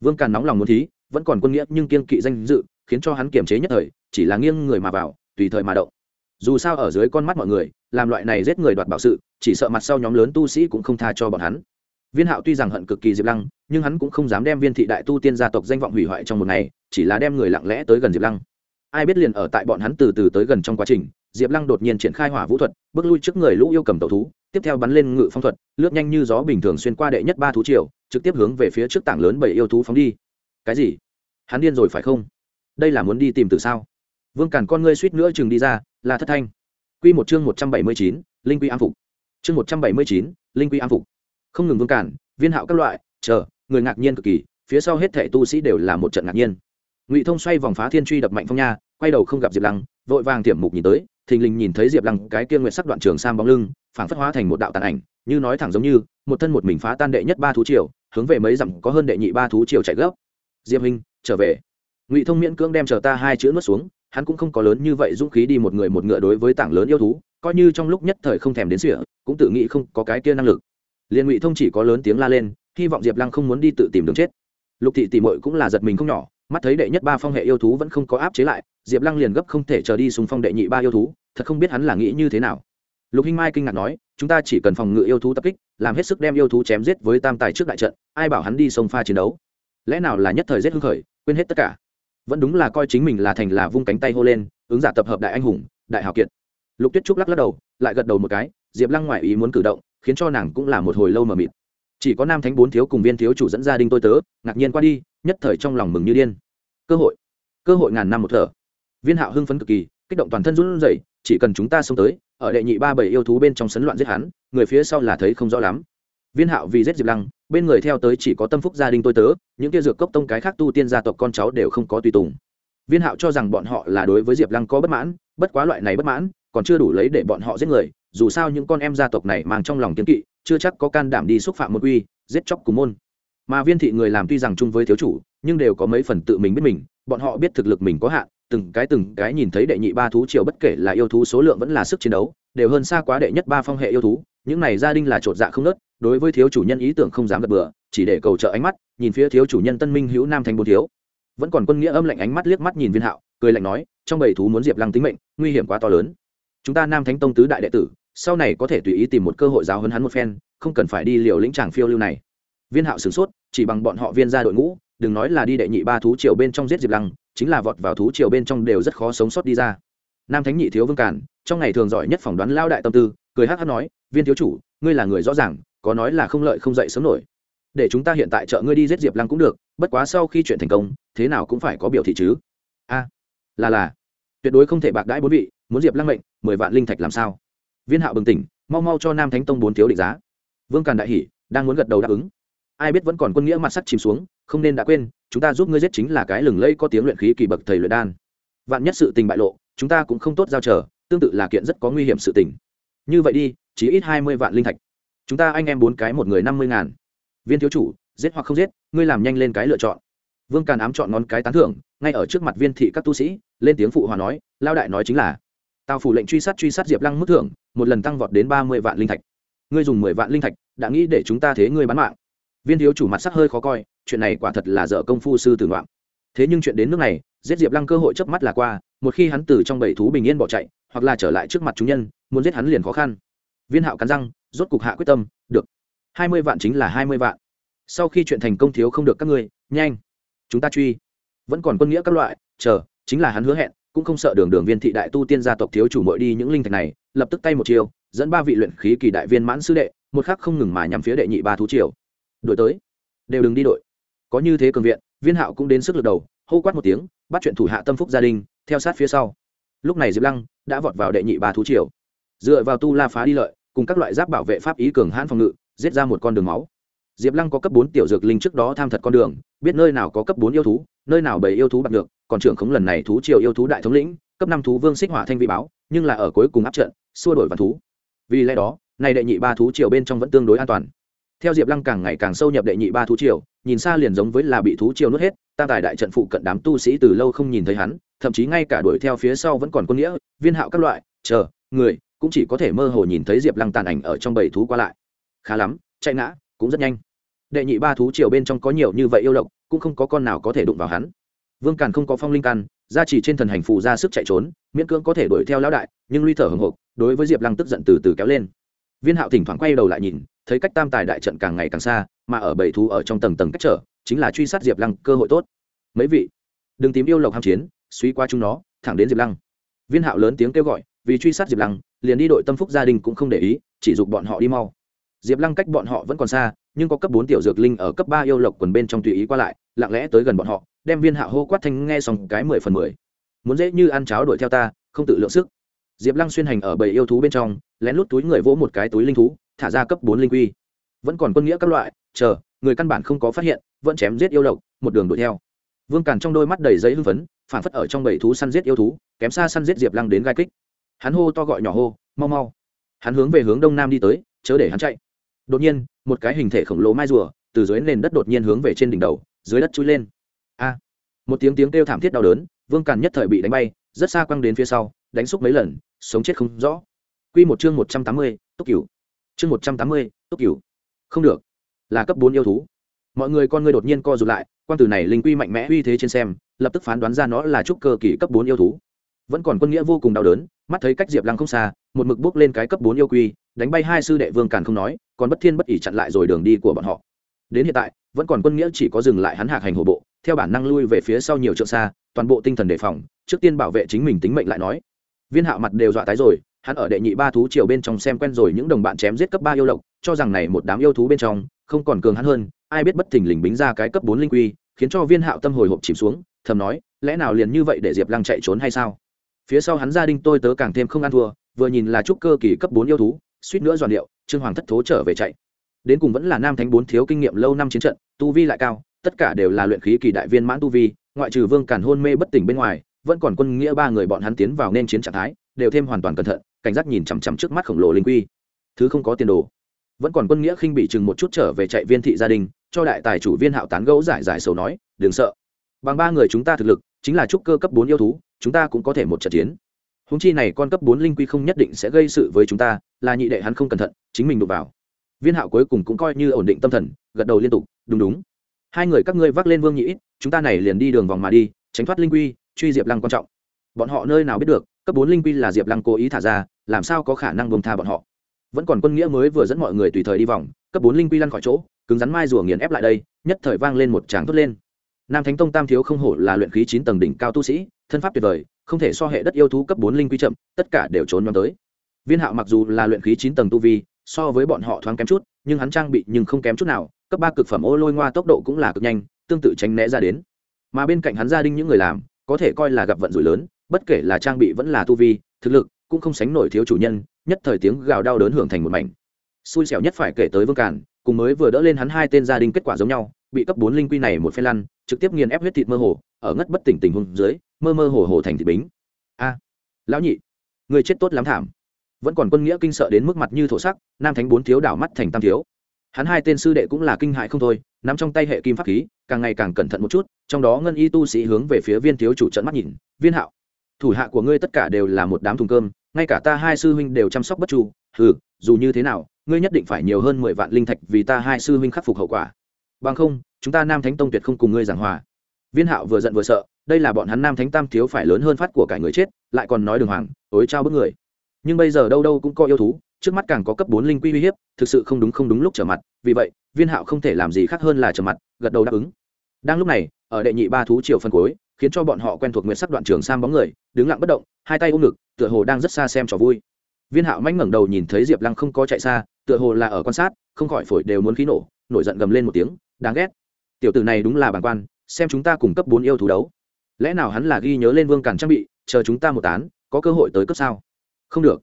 Vương càn nóng lòng muốn thí, vẫn còn quân nghĩa nhưng kiên kỵ danh dự, khiến cho hắn kiềm chế nhất thời, chỉ là nghiêng người mà vào, tùy thời mà động. Dù sao ở dưới con mắt mọi người, làm loại này giết người đoạt bảo sự, chỉ sợ mặt sau nhóm lớn tu sĩ cũng không tha cho bọn hắn viên hạo tuy rằng hận cực kỳ diệp lăng, nhưng hắn cũng không dám đem viên thị đại tu tiên gia tộc danh vọng hủy hoại trong một ngày, chỉ là đem người lặng lẽ tới gần diệp lăng. Ai biết liền ở tại bọn hắn từ từ tới gần trong quá trình, diệp lăng đột nhiên triển khai hỏa vũ thuật, bước lui trước người lũ yêu cầm tẩu thú, tiếp theo bắn lên ngự phong thuật, lướt nhanh như gió bình thường xuyên qua đệ nhất ba thú triều, trực tiếp hướng về phía trước tảng lớn bảy yêu thú phóng đi. Cái gì? Hắn điên rồi phải không? Đây là muốn đi tìm từ sao? Vương cản con ngươi suýt nữa chừng đi ra, là thất thanh. Q một chương một trăm bảy mươi chín, linh quy an phục. Chương một trăm bảy mươi chín, linh quy an phục không ngừng vương cản, viên hạo các loại, chờ, người ngạc nhiên cực kỳ, phía sau hết thẻ tu sĩ đều là một trận ngạc nhiên. Ngụy thông xoay vòng phá thiên truy đập mạnh phong nha, quay đầu không gặp diệp lăng, vội vàng tiệm mục nhìn tới, thình lình nhìn thấy diệp lăng cái kia nguyện sắc đoạn trường sam bóng lưng, phảng phất hóa thành một đạo tàn ảnh, như nói thẳng giống như, một thân một mình phá tan đệ nhất ba thú triều, hướng về mấy dặm có hơn đệ nhị ba thú triều chạy gấp. Diệp hình trở về. Ngụy thông miễn cưỡng đem chờ ta hai chữ nuốt xuống, hắn cũng không có lớn như vậy dũng khí đi một người một ngựa đối với tảng lớn yêu thú, coi như trong lúc nhất thời không thèm đến sỉa, cũng tự nghĩ không có cái kia năng lực liền ngụy thông chỉ có lớn tiếng la lên, hy vọng diệp lăng không muốn đi tự tìm đường chết. Lục thị tỉ mội cũng là giật mình không nhỏ, mắt thấy đệ nhất ba phong hệ yêu thú vẫn không có áp chế lại, diệp lăng liền gấp không thể chờ đi xung phong đệ nhị ba yêu thú, thật không biết hắn là nghĩ như thế nào. Lục hinh mai kinh ngạc nói, chúng ta chỉ cần phòng ngự yêu thú tập kích, làm hết sức đem yêu thú chém giết với tam tài trước đại trận, ai bảo hắn đi sông pha chiến đấu? Lẽ nào là nhất thời giết hưng khởi, quên hết tất cả? Vẫn đúng là coi chính mình là thành là vung cánh tay hô lên, ứng giả tập hợp đại anh hùng, đại hào kiệt. Lục tuyết trúc lắc lắc đầu, lại gật đầu một cái, diệp lăng ngoại ý muốn cử động khiến cho nàng cũng là một hồi lâu mờ mịt. Chỉ có nam thánh bốn thiếu cùng viên thiếu chủ dẫn gia đình tôi tớ, ngạc nhiên qua đi, nhất thời trong lòng mừng như điên. Cơ hội cơ hội ngàn năm một thở. Viên hạo hưng phấn cực kỳ, kích động toàn thân run rẩy, chỉ cần chúng ta xông tới, ở đệ nhị ba bảy yêu thú bên trong sấn loạn giết hắn, người phía sau là thấy không rõ lắm. Viên hạo vì giết diệp lăng, bên người theo tới chỉ có tâm phúc gia đình tôi tớ, những kia dược cốc tông cái khác tu tiên gia tộc con cháu đều không có tùy tùng. Viên hạo cho rằng bọn họ là đối với diệp lăng có bất mãn, bất quá loại này bất mãn, còn chưa đủ lấy để bọn họ giết người dù sao những con em gia tộc này mang trong lòng kiến kỵ chưa chắc có can đảm đi xúc phạm một uy, giết chóc cùng môn. Mà viên thị người làm tuy rằng chung với thiếu chủ nhưng đều có mấy phần tự mình biết mình bọn họ biết thực lực mình có hạn từng cái từng cái nhìn thấy đệ nhị ba thú triều bất kể là yêu thú số lượng vẫn là sức chiến đấu đều hơn xa quá đệ nhất ba phong hệ yêu thú những này gia đình là trột dạ không nớt đối với thiếu chủ nhân ý tưởng không dám gật bừa chỉ để cầu trợ ánh mắt nhìn phía thiếu chủ nhân tân minh hữu nam thành bốn thiếu. Vẫn còn quân nghĩa âm lạnh ánh mắt liếc mắt nhìn viên hạo cười lạnh nói trong bầy thú muốn diệp lăng tính mệnh nguy hiểm quá to lớn. Chúng ta nam thánh tông tứ đại đệ tử sau này có thể tùy ý tìm một cơ hội giáo hấn hắn một phen, không cần phải đi liều lĩnh tràng phiêu lưu này. Viên hạo sửng sốt, chỉ bằng bọn họ viên ra đội ngũ, đừng nói là đi đệ nhị ba thú triều bên trong giết diệp lăng, chính là vọt vào thú triều bên trong đều rất khó sống sót đi ra. Nam thánh nhị thiếu vương cản trong ngày thường giỏi nhất phỏng đoán lao đại tâm tư, cười hát hát nói, viên thiếu chủ, ngươi là người rõ ràng, có nói là không lợi không dậy sớm nổi. Để chúng ta hiện tại trợ ngươi đi giết diệp lăng cũng được, bất quá sau khi chuyện thành công, thế nào cũng phải có biểu thị chứ. A, là là, tuyệt đối không thể bạc đãi bốn vị, muốn diệp lăng mệnh, mười vạn linh thạch làm sao? Viên hạo bừng tỉnh, mau mau cho nam thánh tông bốn thiếu định giá. Vương càn đại hỉ đang muốn gật đầu đáp ứng. Ai biết vẫn còn quân nghĩa mặt sắt chìm xuống, không nên đã quên, chúng ta giúp ngươi giết chính là cái lừng lây có tiếng luyện khí kỳ bậc thầy luyện đan. Vạn nhất sự tình bại lộ, chúng ta cũng không tốt giao chờ, tương tự là kiện rất có nguy hiểm sự tình. Như vậy đi, chỉ ít hai mươi vạn linh thạch. Chúng ta anh em bốn cái một người năm mươi ngàn. Viên thiếu chủ, giết hoặc không giết, ngươi làm nhanh lên cái lựa chọn. Vương càn ám chọn ngón cái tán thưởng, ngay ở trước mặt viên thị các tu sĩ, lên tiếng phụ hòa nói lao đại nói chính là tào phủ lệnh truy sát truy sát diệp lăng mức thưởng, một lần tăng vọt đến ba mươi vạn linh thạch. Ngươi dùng mười vạn linh thạch, đã nghĩ để chúng ta thế ngươi bán mạng. Viên thiếu chủ mặt sắc hơi khó coi, chuyện này quả thật là dở công phu sư tử ngoạn thế nhưng chuyện đến nước này, giết diệp lăng cơ hội chớp mắt là qua, một khi hắn từ trong bảy thú bình yên bỏ chạy, hoặc là trở lại trước mặt chúng nhân, muốn giết hắn liền khó khăn. Viên hạo cắn răng, rốt cục hạ quyết tâm, được, hai mươi vạn chính là hai mươi vạn. Sau khi chuyện thành công thiếu không được các ngươi, nhanh, chúng ta truy. Vẫn còn quân nghĩa các loại, chờ, chính là hắn hứa hẹn cũng không sợ đường đường viên thị đại tu tiên gia tộc thiếu chủ mội đi những linh thạch này, lập tức tay một chiều dẫn ba vị luyện khí kỳ đại viên mãn sư đệ, một khắc không ngừng mà nhắm phía đệ nhị ba thú triều. Đổi tới, đều đừng đi đội. Có như thế cường viện, viên hạo cũng đến sức lực đầu, hô quát một tiếng, bắt chuyện thủ hạ tâm phúc gia đình, theo sát phía sau. Lúc này diệp lăng đã vọt vào đệ nhị ba thú triều. Dựa vào tu la phá đi lợi, cùng các loại giáp bảo vệ pháp ý cường hãn phòng ngự, giết ra một con đường máu. Diệp lăng có cấp bốn tiểu dược linh trước đó tham thật con đường, biết nơi nào có cấp bốn yêu thú nơi nào bầy yêu thú bạc được còn trưởng khống lần này thú triều yêu thú đại thống lĩnh, cấp năm thú vương xích hỏa thanh vị báo, nhưng là ở cuối cùng áp trận, xua đổi vạn thú. Vì lẽ đó này đệ nhị ba thú triều bên trong vẫn tương đối an toàn. Theo diệp lăng càng ngày càng sâu nhập đệ nhị ba thú triều, nhìn xa liền giống với là bị thú triều nuốt hết, tam tài đại trận phụ cận đám tu sĩ từ lâu không nhìn thấy hắn, thậm chí ngay cả đuổi theo phía sau vẫn còn quân nghĩa, viên hạo các loại, chờ, người, cũng chỉ có thể mơ hồ nhìn thấy diệp lăng tàn ảnh ở trong bầy thú qua lại. Khá lắm, chạy ngã, cũng rất nhanh. Đệ nhị ba thú triều bên trong có nhiều như vậy yêu lộc cũng không có con nào có thể đụng vào hắn. Vương càn không có phong linh căn, gia chỉ trên thần hành phù ra sức chạy trốn, miễn cưỡng có thể đuổi theo lão đại, nhưng luy thở hồng hộc đối với diệp lăng tức giận từ từ kéo lên. Viên hạo thỉnh thoảng quay đầu lại nhìn, thấy cách tam tài đại trận càng ngày càng xa, mà ở bầy thú ở trong tầng tầng cách trở, chính là truy sát diệp lăng cơ hội tốt. Mấy vị, đừng tìm yêu lộc ham chiến, suy qua chúng nó, thẳng đến diệp lăng. Viên hạo lớn tiếng kêu gọi, vì truy sát diệp lăng, liền đi đội tâm phúc gia đình cũng không để ý, chỉ dục bọn họ đi mau diệp lăng cách bọn họ vẫn còn xa, nhưng có cấp bốn tiểu dược linh ở cấp ba yêu lộc quần bên trong tùy ý qua lại, lặng lẽ tới gần bọn họ, đem viên hạ hô quát thanh nghe xong cái mười phần mười. Muốn dễ như ăn cháo đuổi theo ta, không tự lượng sức. Diệp lăng xuyên hành ở bầy yêu thú bên trong, lén lút túi người vỗ một cái túi linh thú, thả ra cấp bốn linh quy. Vẫn còn quân nghĩa các loại, chờ, người căn bản không có phát hiện, vẫn chém giết yêu lộc, một đường đuổi theo. Vương càn trong đôi mắt đầy giấy hưng phấn phản phất ở trong bầy thú săn giết yêu thú, kém xa săn giết diệp lăng đến gai kích. Hắn hô to gọi nhỏ hô, mau mau. Hắn hướng về hướng đông nam đi tới, chớ để hắn chạy đột nhiên, một cái hình thể khổng lồ mai rùa từ dưới nền đất đột nhiên hướng về trên đỉnh đầu, dưới đất chui lên. A! Một tiếng tiếng kêu thảm thiết đau đớn, vương càn nhất thời bị đánh bay, rất xa quăng đến phía sau, đánh xúc mấy lần, sống chết không rõ. Q một chương một trăm tám mươi, túc cửu. Chương một trăm tám mươi, túc cửu. Không được. Là cấp bốn yêu thú. Mọi người con người đột nhiên co rụt lại quan từ này linh quy mạnh mẽ uy thế trên xem, lập tức phán đoán ra nó là trúc cơ kỳ cấp bốn yêu thú. Vẫn còn quân nghĩa vô cùng đau đớn, mắt thấy cách diệp lăng không xa một mực bước lên cái cấp bốn yêu quy, đánh bay hai sư đệ vương càn không nói, còn bất thiên bất ỉ chặn lại rồi đường đi của bọn họ. Đến hiện tại, vẫn còn quân nghĩa chỉ có dừng lại hắn hạc hành hổ bộ, theo bản năng lui về phía sau nhiều trượng xa, toàn bộ tinh thần đề phòng, trước tiên bảo vệ chính mình tính mệnh lại nói. Viên hạo mặt đều dọa tái rồi, hắn ở đệ nhị ba thú triều bên trong xem quen rồi những đồng bạn chém giết cấp ba yêu lộc, cho rằng này một đám yêu thú bên trong, không còn cường hắn hơn, ai biết bất thình lình bính ra cái cấp bốn linh quy, khiến cho viên hạo tâm hồi hộp chìm xuống, thầm nói, lẽ nào liền như vậy để diệp lăng chạy trốn hay sao? Phía sau hắn gia đình tôi tớ càng thêm không ăn thua, vừa nhìn là trúc cơ kỳ cấp bốn yêu thú, suýt nữa dọn điệu, trương hoàng thất thố trở về chạy. Đến cùng vẫn là nam thánh bốn thiếu kinh nghiệm lâu năm chiến trận, tu vi lại cao, tất cả đều là luyện khí kỳ đại viên mãn tu vi, ngoại trừ vương càn hôn mê bất tỉnh bên ngoài, vẫn còn quân nghĩa ba người bọn hắn tiến vào nên chiến trạng thái, đều thêm hoàn toàn cẩn thận, cảnh giác nhìn chằm chằm trước mắt khổng lồ linh quy. Thứ không có tiền đồ. Vẫn còn quân nghĩa khinh bị chừng một chút trở về chạy viên thị gia đình, cho đại tài chủ viên hạo tán gấu giải giải sầu nói, đừng sợ. Bằng ba người chúng ta thực lực chính là trúc cơ cấp bốn yêu thú, chúng ta cũng có thể một trận chiến. Húng chi này con cấp bốn linh quy không nhất định sẽ gây sự với chúng ta, là nhị đệ hắn không cẩn thận, chính mình đụng vào. Viên hạo cuối cùng cũng coi như ổn định tâm thần, gật đầu liên tục, đúng đúng. Hai người các ngươi vác lên vương nhị ít, chúng ta này liền đi đường vòng mà đi, tránh thoát linh quy, truy diệp lăng quan trọng. Bọn họ nơi nào biết được, cấp bốn linh quy là diệp lăng cố ý thả ra, làm sao có khả năng bông tha bọn họ? Vẫn còn quân nghĩa mới vừa dẫn mọi người tùy thời đi vòng, cấp bốn linh quy lăn khỏi chỗ, cứng rắn mai rùa nghiền ép lại đây, nhất thời vang lên một tràng thốt lên nam thánh tông tam thiếu không hổ là luyện khí chín tầng đỉnh cao tu sĩ, thân pháp tuyệt vời, không thể so hệ đất yêu thú cấp bốn linh quy chậm, tất cả đều trốn nhóm tới. Viên hạo mặc dù là luyện khí chín tầng tu vi, so với bọn họ thoáng kém chút, nhưng hắn trang bị nhưng không kém chút nào, cấp ba cực phẩm ô lôi ngoa tốc độ cũng là cực nhanh, tương tự tránh né ra đến. Mà bên cạnh hắn gia đình những người làm, có thể coi là gặp vận rủi lớn, bất kể là trang bị vẫn là tu vi, thực lực, cũng không sánh nổi thiếu chủ nhân, nhất thời tiếng gào đau đớn hưởng thành một mảnh. Xui xẻo nhất phải kể tới vương càn, cùng mới vừa đỡ lên hắn hai tên gia đình kết quả giống nhau bị cấp bốn linh quy này một phen lăn, trực tiếp nghiền ép huyết thịt mơ hồ, ở ngất bất tỉnh tình hôn dưới, mơ mơ hồ hồ thành thịt bính. A, lão nhị, người chết tốt lắm thảm. Vẫn còn quân nghĩa kinh sợ đến mức mặt như thổ sắc, nam thánh bốn thiếu đảo mắt thành tam thiếu. Hắn hai tên sư đệ cũng là kinh hại không thôi, nắm trong tay hệ kim pháp khí, càng ngày càng cẩn thận một chút, trong đó ngân y tu sĩ hướng về phía viên thiếu chủ trận mắt nhìn, viên hạo, thủ hạ của ngươi tất cả đều là một đám thùng cơm, ngay cả ta hai sư huynh đều chăm sóc bất chu. Ừ dù như thế nào, ngươi nhất định phải nhiều hơn mười vạn linh thạch vì ta hai sư huynh khắc phục hậu quả bằng không, chúng ta nam thánh tông tuyệt không cùng ngươi giảng hòa. Viên hạo vừa giận vừa sợ, đây là bọn hắn nam thánh tam thiếu phải lớn hơn phát của cả người chết, lại còn nói đường hoàng, ối trao bức người. Nhưng bây giờ đâu đâu cũng có yêu thú, trước mắt càng có cấp bốn linh quy uy hiếp, thực sự không đúng không đúng lúc trở mặt, vì vậy, viên hạo không thể làm gì khác hơn là trở mặt, gật đầu đáp ứng. Đang lúc này, ở đệ nhị ba thú triều phân cuối, khiến cho bọn họ quen thuộc nguyện sắc đoạn trường sang bóng người, đứng lặng bất động, hai tay ôm ngực, tựa hồ đang rất xa xem trò vui. Viên hạo mánh ngẩng đầu nhìn thấy diệp lăng không có chạy xa, tựa hồ là ở quan sát, không khỏi phổi đều muốn khí nổ, nổi giận gầm lên một tiếng đáng ghét. Tiểu tử này đúng là bản quan, xem chúng ta cùng cấp bốn yêu thú đấu. Lẽ nào hắn là ghi nhớ lên vương cản trang bị, chờ chúng ta một tán, có cơ hội tới cấp sao? Không được.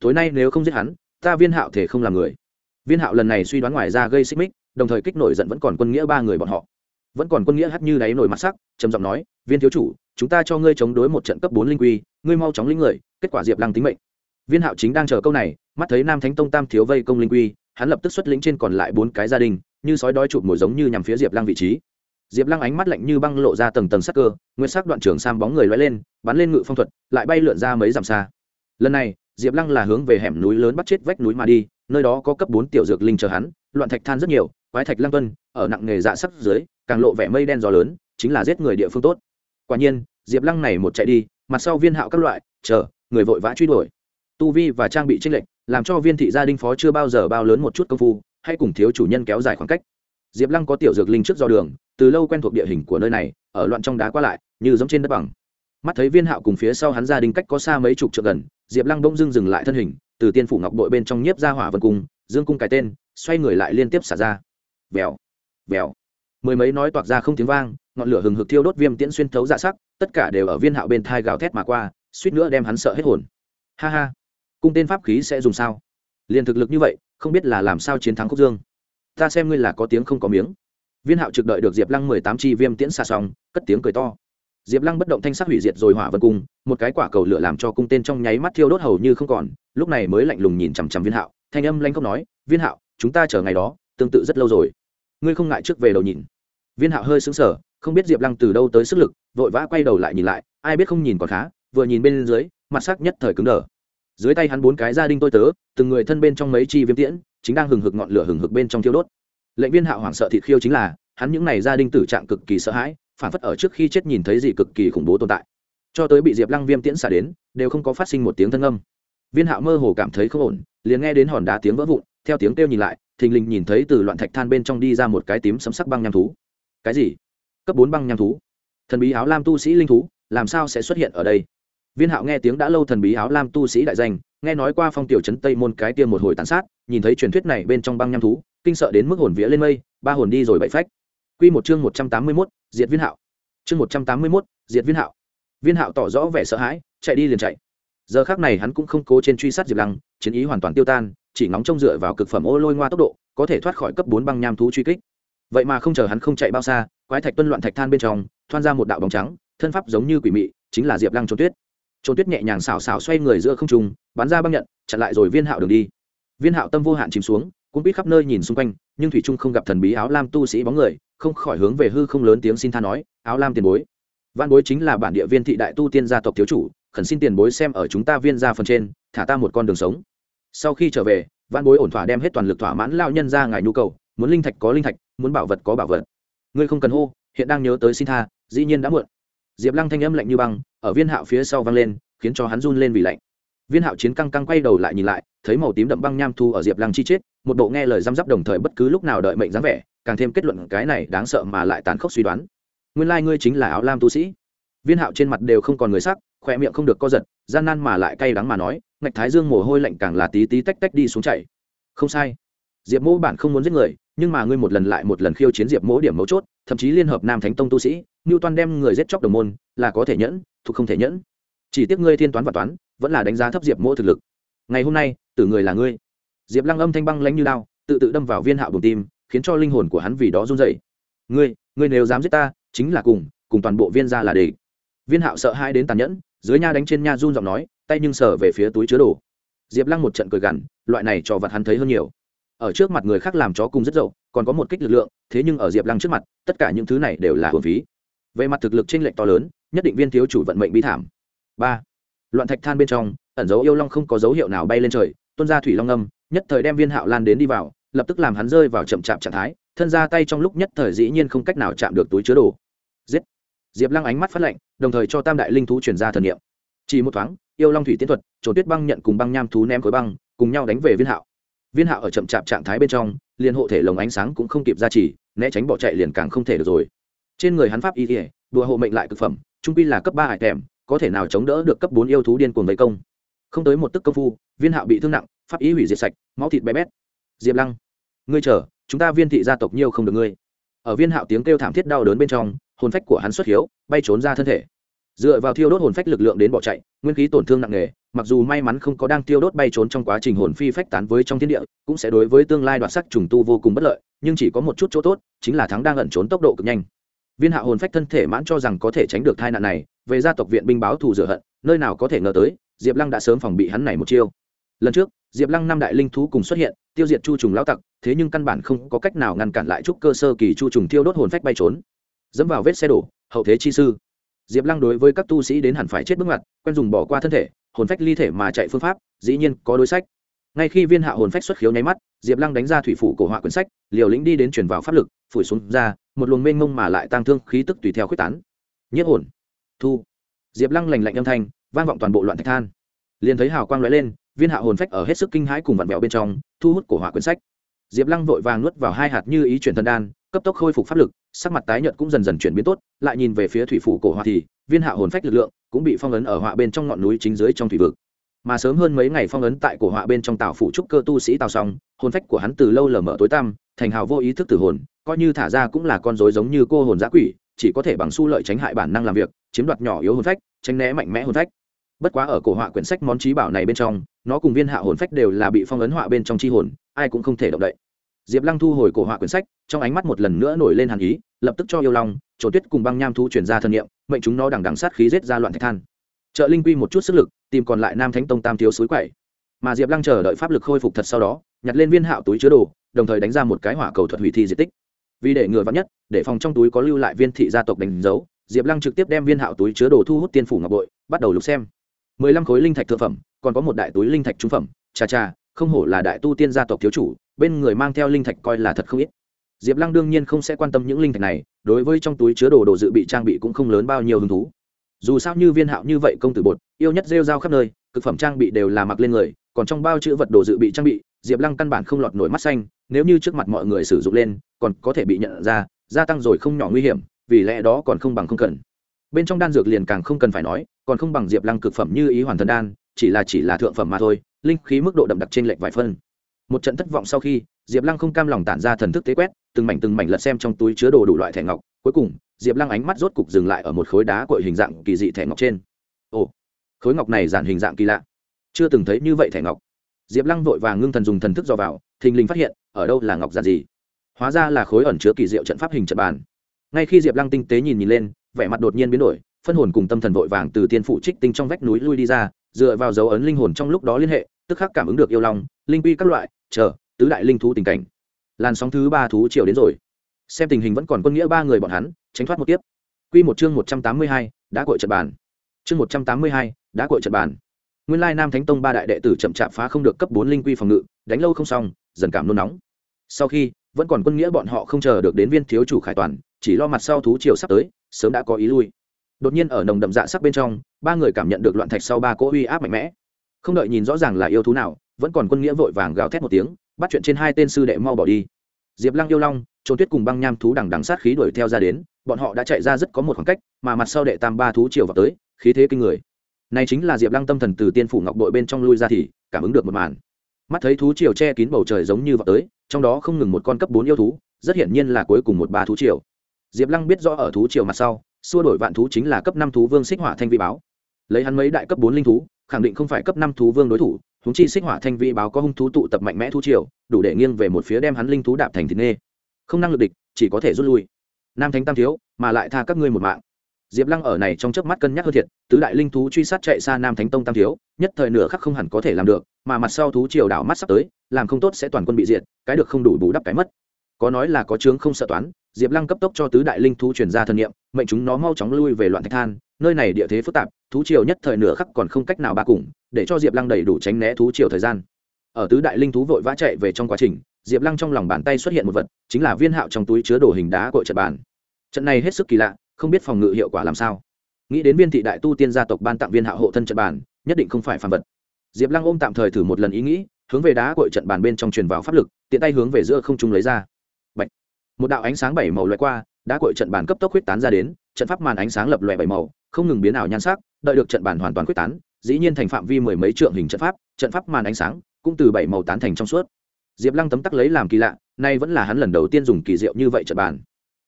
Tối nay nếu không giết hắn, ta viên hạo thể không làm người. Viên hạo lần này suy đoán ngoài ra gây xích mích, đồng thời kích nổi giận vẫn còn quân nghĩa ba người bọn họ. Vẫn còn quân nghĩa hắt như đáy nổi mặt sắc, trầm giọng nói, viên thiếu chủ, chúng ta cho ngươi chống đối một trận cấp bốn linh quy, ngươi mau chóng linh người, kết quả diệp lăng tính mệnh. Viên hạo chính đang chờ câu này, mắt thấy nam thánh tông tam thiếu vây công linh quy hắn lập tức xuất lĩnh trên còn lại bốn cái gia đình, như sói đói chụp mồi giống như nhằm phía diệp lăng vị trí. Diệp lăng ánh mắt lạnh như băng lộ ra tầng tầng sắc cơ, nguyên sắc đoạn trưởng sam bóng người loay lên, bắn lên ngự phong thuật, lại bay lượn ra mấy dặm xa. Lần này, diệp lăng là hướng về hẻm núi lớn bắt chết vách núi mà đi, nơi đó có cấp bốn tiểu dược linh chờ hắn, loạn thạch than rất nhiều, quái thạch lăng tuân ở nặng nghề dạ sắc dưới, càng lộ vẻ mây đen gió lớn, chính là giết người địa phương tốt. Quả nhiên, diệp lăng này một chạy đi, mặt sau viên hạo các loại, chờ, người vội vã truy đuổi. Tu vi và trang bị tranh lệch làm cho viên thị gia đình phó chưa bao giờ bao lớn một chút công phu, hay cùng thiếu chủ nhân kéo dài khoảng cách. Diệp lăng có tiểu dược linh trước do đường, từ lâu quen thuộc địa hình của nơi này, ở loạn trong đá qua lại, như giống trên đất bằng. Mắt thấy viên hạo cùng phía sau hắn gia đình cách có xa mấy chục trượng gần, diệp lăng bỗng dưng dừng lại thân hình, từ tiên phủ ngọc đội bên trong nhiếp ra hỏa vân cung, dương cung cái tên, xoay người lại liên tiếp xả ra. Vèo vèo. Mười mấy nói toạc ra không tiếng vang, ngọn lửa hừng hực thiêu đốt viêm tiễn xuyên thấu dạ sắc, tất cả đều ở viên hạo bên thai gào thét mà qua, suýt nữa đem hắn sợ hết hồn. Ha ha cung tên pháp khí sẽ dùng sao? Liền thực lực như vậy, không biết là làm sao chiến thắng khúc dương. Ta xem ngươi là có tiếng không có miếng. Viên hạo trực đợi được diệp lăng mười tám chi viêm tiễn xa xong, cất tiếng cười to. Diệp lăng bất động thanh sắc hủy diệt rồi hỏa vân cung, một cái quả cầu lửa làm cho cung tên trong nháy mắt thiêu đốt hầu như không còn, lúc này mới lạnh lùng nhìn chằm chằm viên hạo, thanh âm lanh không nói, viên hạo, chúng ta chờ ngày đó, tương tự rất lâu rồi. Ngươi không ngại trước về đầu nhìn. Viên hạo hơi xứng sở không biết diệp lăng từ đâu tới sức lực, vội vã quay đầu lại nhìn lại, ai biết không nhìn còn khá, vừa nhìn bên dưới, mặt sắc nhất thời cứng đờ dưới tay hắn bốn cái gia đình tôi tớ, từng người thân bên trong mấy chi viêm tiễn, chính đang hừng hực ngọn lửa hừng hực bên trong thiêu đốt. Lệnh viên hạo hoảng sợ thịt khiêu chính là, hắn những này gia đình tử trạng cực kỳ sợ hãi, phản phất ở trước khi chết nhìn thấy gì cực kỳ khủng bố tồn tại. Cho tới bị diệp lăng viêm tiễn xả đến, đều không có phát sinh một tiếng thân âm. Viên hạo mơ hồ cảm thấy không ổn, liền nghe đến hòn đá tiếng vỡ vụn, theo tiếng kêu nhìn lại, thình lình nhìn thấy từ loạn thạch than bên trong đi ra một cái tím sấm sắc băng nham thú. Cái gì? Cấp bốn băng nham thú. Thần bí áo lam tu sĩ linh thú, làm sao sẽ xuất hiện ở đây? Viên hạo nghe tiếng đã lâu thần bí áo lam tu sĩ đại danh, nghe nói qua phong tiểu trấn tây môn cái tiêm một hồi tàn sát, nhìn thấy truyền thuyết này bên trong băng nham thú, kinh sợ đến mức hồn vía lên mây, ba hồn đi rồi bậy phách. Q một chương một trăm tám mươi mốt, diệt viên hạo. Chương một trăm tám mươi mốt, diệt viên hạo. Viên hạo tỏ rõ vẻ sợ hãi, chạy đi liền chạy. Giờ khác này hắn cũng không cố trên truy sát diệp lăng, chiến ý hoàn toàn tiêu tan, chỉ ngóng trông dựa vào cực phẩm ô lôi ngoa tốc độ, có thể thoát khỏi cấp bốn băng nham thú truy kích. Vậy mà không chờ hắn không chạy bao xa, quái thạch tuân loạn thạch than bên trong, thoan ra một đạo bóng trắng, thân pháp giống như quỷ mị, chính là diệp lăng trốn tuyết trốn tuyết nhẹ nhàng xào xào xoay người giữa không trung, bắn ra băng nhận, chặn lại rồi viên hạo đường đi. Viên hạo tâm vô hạn chìm xuống cũng biết khắp nơi nhìn xung quanh, nhưng thủy trung không gặp thần bí áo lam tu sĩ bóng người, không khỏi hướng về hư không lớn tiếng xin tha nói, áo lam tiền bối văn bối chính là bản địa viên thị đại tu tiên gia tộc thiếu chủ, khẩn xin tiền bối xem ở chúng ta viên ra phần trên, thả ta một con đường sống. Sau khi trở về văn bối ổn thỏa đem hết toàn lực thỏa mãn lao nhân ra ngài nhu cầu, muốn linh thạch có linh thạch, muốn bảo vật có bảo vật. Ngươi không cần hô, hiện đang nhớ tới xin tha, dĩ nhiên đã muộn diệp lăng thanh âm lạnh như băng, ở viên hạo phía sau vang lên, khiến cho hắn run lên vì lạnh. Viên hạo chiến căng căng quay đầu lại nhìn lại, thấy màu tím đậm băng nham thu ở diệp lăng chi chết, một bộ nghe lời răm rắp đồng thời bất cứ lúc nào đợi mệnh dáng vẻ, càng thêm kết luận cái này đáng sợ mà lại tàn khốc suy đoán. Nguyên lai、like、ngươi chính là áo lam tu sĩ. Viên hạo trên mặt đều không còn người sắc khoe miệng không được co giật, gian nan mà lại cay đắng mà nói, ngạch thái dương mồ hôi lạnh càng là tí tí tách tách đi xuống chảy. Không sai. Diệp mỗ bản không muốn giết người, nhưng mà ngươi một lần lại một lần khiêu chiến diệp mỗ điểm mấu chốt thậm chí liên hợp nam thánh tông tu sĩ ngưu toan đem người giết chóc đồng môn là có thể nhẫn thuộc không thể nhẫn. Chỉ tiếc ngươi thiên toán và toán vẫn là đánh giá thấp diệp mỗ thực lực. Ngày hôm nay tử người là ngươi. Diệp lăng âm thanh băng lánh như đao, tự tự đâm vào viên hạo bồng tim khiến cho linh hồn của hắn vì đó run dậy ngươi ngươi nếu dám giết ta chính là cùng cùng toàn bộ viên ra là để viên hạo sợ hai đến tàn nhẫn dưới nha đánh trên nha run giọng nói tay nhưng sờ về phía túi chứa đồ. Diệp lăng một trận cười gằn loại này cho vật hắn thấy hơn nhiều ở trước mặt người khác làm chó cùng rất dậu, còn có một kích lực lượng, thế nhưng ở diệp lăng trước mặt, tất cả những thứ này đều là hồn phí. Về mặt thực lực t r ê n lệch to lớn, nhất định viên thiếu chủ vận mệnh bi thảm. Ba, loạn thạch than bên trong, ẩn dấu yêu long không có dấu hiệu nào bay lên trời Tuân ra thủy long âm, nhất thời đem viên hạo lan đến đi vào, lập tức làm hắn rơi vào chậm chạp trạng thái, thân ra tay trong lúc nhất thời dĩ nhiên không cách nào chạm được túi chứa đồ. Giết. Diệp lăng ánh mắt phát lệnh đồng thời cho tam đại linh thú chuyển ra thần nghiệm chỉ một thoáng, yêu long thủy tiến thuật trổ tuyết băng nhận cùng băng nham thú ném khối băng, cùng nhau đánh về viên hạo viên hạo ở chậm chạp trạng thái bên trong, liền hộ thể lồng ánh sáng cũng không kịp ra chỉ né tránh bỏ chạy liền càng không thể được rồi. Trên người hắn pháp y ỉa đùa hộ mệnh lại cực phẩm, trung pi là cấp ba hải kèm có thể nào chống đỡ được cấp bốn yêu thú điên cuồng vây công. Không tới một tức công phu, viên hạo bị thương nặng, pháp ý hủy diệt sạch, máu thịt bé bét. Diệp lăng, ngươi chờ, chúng ta viên thị gia tộc nhiều không được ngươi. Ở viên hạo tiếng kêu thảm thiết đau đớn bên trong, hồn phách của hắn xuất hiếu, bay trốn ra thân thể dựa vào thiêu đốt hồn phách lực lượng đến bỏ chạy, nguyên khí tổn thương nặng nề, mặc dù may mắn không có đang tiêu đốt bay trốn trong quá trình hồn phi phách tán với trong thiên địa, cũng sẽ đối với tương lai đoạt sắc trùng tu vô cùng bất lợi, nhưng chỉ có một chút chỗ tốt, chính là thắng đang ẩn trốn tốc độ cực nhanh. Viên hạ hồn phách thân thể mãn cho rằng có thể tránh được tai nạn này, về gia tộc viện binh báo thù rửa hận, nơi nào có thể ngờ tới, diệp lăng đã sớm phòng bị hắn này một chiêu. Lần trước, diệp lăng năm đại linh thú cùng xuất hiện, tiêu diệt chu trùng lão tặc, thế nhưng căn bản không có cách nào ngăn cản lại trúc cơ sơ kỳ chu trùng tiêu đốt hồn phách bay trốn. Dẫm vào vết xe đổ, hậu thế chi sư diệp lăng đối với các tu sĩ đến hẳn phải chết bước ngoặt, quen dùng bỏ qua thân thể, hồn phách ly thể mà chạy phương pháp, dĩ nhiên có đối sách. Ngay khi viên hạ hồn phách xuất khiếu nháy mắt, diệp lăng đánh ra thủy phủ cổ họa quyển sách, liều lĩnh đi đến chuyển vào pháp lực, phủi xuống ra, một luồng mênh mông mà lại tăng thương khí tức tùy theo quyết tán. Nhất hồn. Thu. Diệp lăng lành lạnh âm thanh, vang vọng toàn bộ loạn thạch than. Liền thấy hào quang lóe lên, viên hạ hồn phách ở hết sức kinh hãi cùng vặn vẹo bên trong, thu hút cổ họa quyển sách. Diệp lăng vội vàng nuốt vào hai hạt như ý chuyển thần đan cấp tốc khôi phục pháp lực, sắc mặt tái nhợt cũng dần dần chuyển biến tốt, lại nhìn về phía thủy phủ cổ họa thì, viên hạ hồn phách lực lượng cũng bị phong ấn ở họa bên trong ngọn núi chính dưới trong thủy vực. Mà sớm hơn mấy ngày phong ấn tại cổ họa bên trong tàu phủ trúc cơ tu sĩ tào xong, hồn phách của hắn từ lâu lờ mở tối tăm, thành hào vô ý thức tử hồn, coi như thả ra cũng là con rối giống như cô hồn giã quỷ, chỉ có thể bằng su lợi tránh hại bản năng làm việc, chiếm đoạt nhỏ yếu hồn phách, tránh né mạnh mẽ hồn phách. Bất quá ở cổ họa quyển sách món trí bảo này bên trong, nó cùng viên hạ hồn phách đều là bị phong ấn họa bên trong chi hồn, ai cũng không thể động đậy diệp lăng thu hồi cổ họa quyển sách, trong ánh mắt một lần nữa nổi lên hàn ý, lập tức cho yêu long trổ tuyết cùng băng nham thu chuyển ra thân nhiệm mệnh chúng nó đằng đằng sát khí rết ra loạn thạch than. Trợ linh quy một chút sức lực, tìm còn lại nam thánh tông tam thiếu suối quậy. Mà diệp lăng chờ đợi pháp lực khôi phục thật sau đó, nhặt lên viên hạo túi chứa đồ, đồng thời đánh ra một cái hỏa cầu thuật hủy thi di tích. Vì để ngừa vắn nhất, để phòng trong túi có lưu lại viên thị gia tộc đánh dấu, diệp lăng trực tiếp đem viên hạo túi chứa đồ thu hút tiên phủ ngọc bội, bắt đầu lục xem. Mười lăm khối linh thạch thượng phẩm, còn có một đại túi linh thạch trung phẩm, cha cha không hổ là đại tu tiên gia tộc thiếu chủ, bên người mang theo linh thạch coi là thật không ít. Diệp lăng đương nhiên không sẽ quan tâm những linh thạch này, đối với trong túi chứa đồ đồ dự bị trang bị cũng không lớn bao nhiêu hứng thú. Dù sao như viên hạo như vậy công tử bột, yêu nhất rêu rao khắp nơi thực phẩm trang bị đều là mặc lên người, còn trong bao chữ vật đồ dự bị trang bị, diệp lăng căn bản không lọt nổi mắt xanh, nếu như trước mặt mọi người sử dụng lên, còn có thể bị nhận ra, gia tăng rồi không nhỏ nguy hiểm, vì lẽ đó còn không bằng không cần. Bên trong đan dược liền càng không cần phải nói, còn không bằng diệp lăng cực phẩm như ý hoàn thần đan, chỉ là chỉ là thượng phẩm mà thôi linh khí mức độ đậm đặc trên lệch vài phân. Một trận thất vọng sau khi, diệp lăng không cam lòng tản ra thần thức tế quét, từng mảnh từng mảnh lật xem trong túi chứa đồ đủ loại thẻ ngọc. Cuối cùng, diệp lăng ánh mắt rốt cục dừng lại ở một khối đá cội hình dạng kỳ dị thẻ ngọc trên. Ồ, khối ngọc này giản hình dạng kỳ lạ. Chưa từng thấy như vậy thẻ ngọc. Diệp lăng vội vàng ngưng thần dùng thần thức dò vào, thình lình phát hiện, ở đâu là ngọc giản gì? Hóa ra là khối ẩn chứa kỳ diệu trận pháp hình trận bàn. Ngay khi diệp lăng tinh tế nhìn nhìn lên, vẻ mặt đột nhiên biến đổi, phân hồn cùng tâm thần vội vàng từ tiên phụ trích tinh trong vách núi lui đi ra dựa vào dấu ấn linh hồn trong lúc đó liên hệ, tức khắc cảm ứng được yêu long, linh quy các loại, chờ, tứ đại linh thú tình cảnh. Làn sóng thứ ba thú triều đến rồi. Xem tình hình vẫn còn quân nghĩa ba người bọn hắn, tránh thoát một tiếp q một chương một trăm tám mươi hai, đã cội trận bàn. Chương một trăm tám mươi hai, đã cội trận bàn. Nguyên lai nam thánh tông ba đại đệ tử chậm chạp phá không được cấp bốn linh quy phòng ngự, đánh lâu không xong, dần cảm nôn nóng. Sau khi, vẫn còn quân nghĩa bọn họ không chờ được đến viên thiếu chủ khải toàn, chỉ lo mặt sau thú triều sắp tới, sớm đã có ý lui đột nhiên ở nồng đậm dạ sắc bên trong, ba người cảm nhận được loạn thạch sau ba cỗ uy áp mạnh mẽ. Không đợi nhìn rõ ràng là yêu thú nào, vẫn còn quân nghĩa vội vàng gào thét một tiếng, bắt chuyện trên hai tên sư đệ mau bỏ đi. Diệp lăng yêu long, trốn tuyết cùng băng nham thú đằng đằng sát khí đuổi theo ra đến, bọn họ đã chạy ra rất có một khoảng cách, mà mặt sau đệ tam ba thú chiều vào tới, khí thế kinh người. Này chính là diệp lăng tâm thần từ tiên phủ ngọc đội bên trong lui ra thì, cảm ứng được một màn. Mắt thấy thú chiều che kín bầu trời giống như vào tới, trong đó không ngừng một con cấp bốn yêu thú, rất hiển nhiên là cuối cùng một ba thú triều diệp lăng biết rõ ở thú triều mặt sau xua đổi vạn thú chính là cấp năm thú vương xích hỏa thanh vi báo. Lấy hắn mấy đại cấp bốn linh thú, khẳng định không phải cấp năm thú vương đối thủ húng chi xích hỏa thanh vi báo có hung thú tụ tập mạnh mẽ thú triều, đủ để nghiêng về một phía đem hắn linh thú đạp thành thịt nghê không năng lực địch, chỉ có thể rút lui. Nam thánh tam thiếu, mà lại tha các ngươi một mạng. Diệp lăng ở này trong chớp mắt cân nhắc hơn thiệt, tứ đại linh thú truy sát chạy xa nam thánh tông tam thiếu, nhất thời nửa khắc không hẳn có thể làm được, mà mặt sau thú triều đảo mắt sắp tới, làm không tốt sẽ toàn quân bị diệt, cái được không đủ bù đắp cái mất. Có nói là có chướng không sợ toán diệp lăng cấp tốc cho tứ đại linh thú truyền ra thân nhiệm mệnh chúng nó mau chóng lui về loạn thạch than, nơi này địa thế phức tạp, thú triều nhất thời nửa khắc còn không cách nào ba cùng, để cho diệp lăng đầy đủ tránh né thú triều thời gian. Ở tứ đại linh thú vội vã chạy về trong quá trình, diệp lăng trong lòng bàn tay xuất hiện một vật, chính là viên hạo trong túi chứa đồ hình đá cội trận bàn. Trận này hết sức kỳ lạ, không biết phòng ngự hiệu quả làm sao. Nghĩ đến viên thị đại tu tiên gia tộc ban tặng viên hạo hộ thân trận bàn, nhất định không phải phản vật. Diệp lăng ôm tạm thời thử một lần ý nghĩ, hướng về đá cội trận bàn bên trong truyền vào pháp lực, tiện tay hướng về giữa không trung lấy ra một đạo ánh sáng bảy màu loại qua, đá cội trận bàn cấp tốc huyết tán ra đến, trận pháp màn ánh sáng lập loại bảy màu, không ngừng biến ảo nhan sắc, đợi được trận bàn hoàn toàn huyết tán, dĩ nhiên thành phạm vi mười mấy trượng hình trận pháp trận pháp màn ánh sáng cũng từ bảy màu tán thành trong suốt. Diệp lăng tấm tắc lấy làm kỳ lạ, nay vẫn là hắn lần đầu tiên dùng kỳ diệu như vậy trận bàn.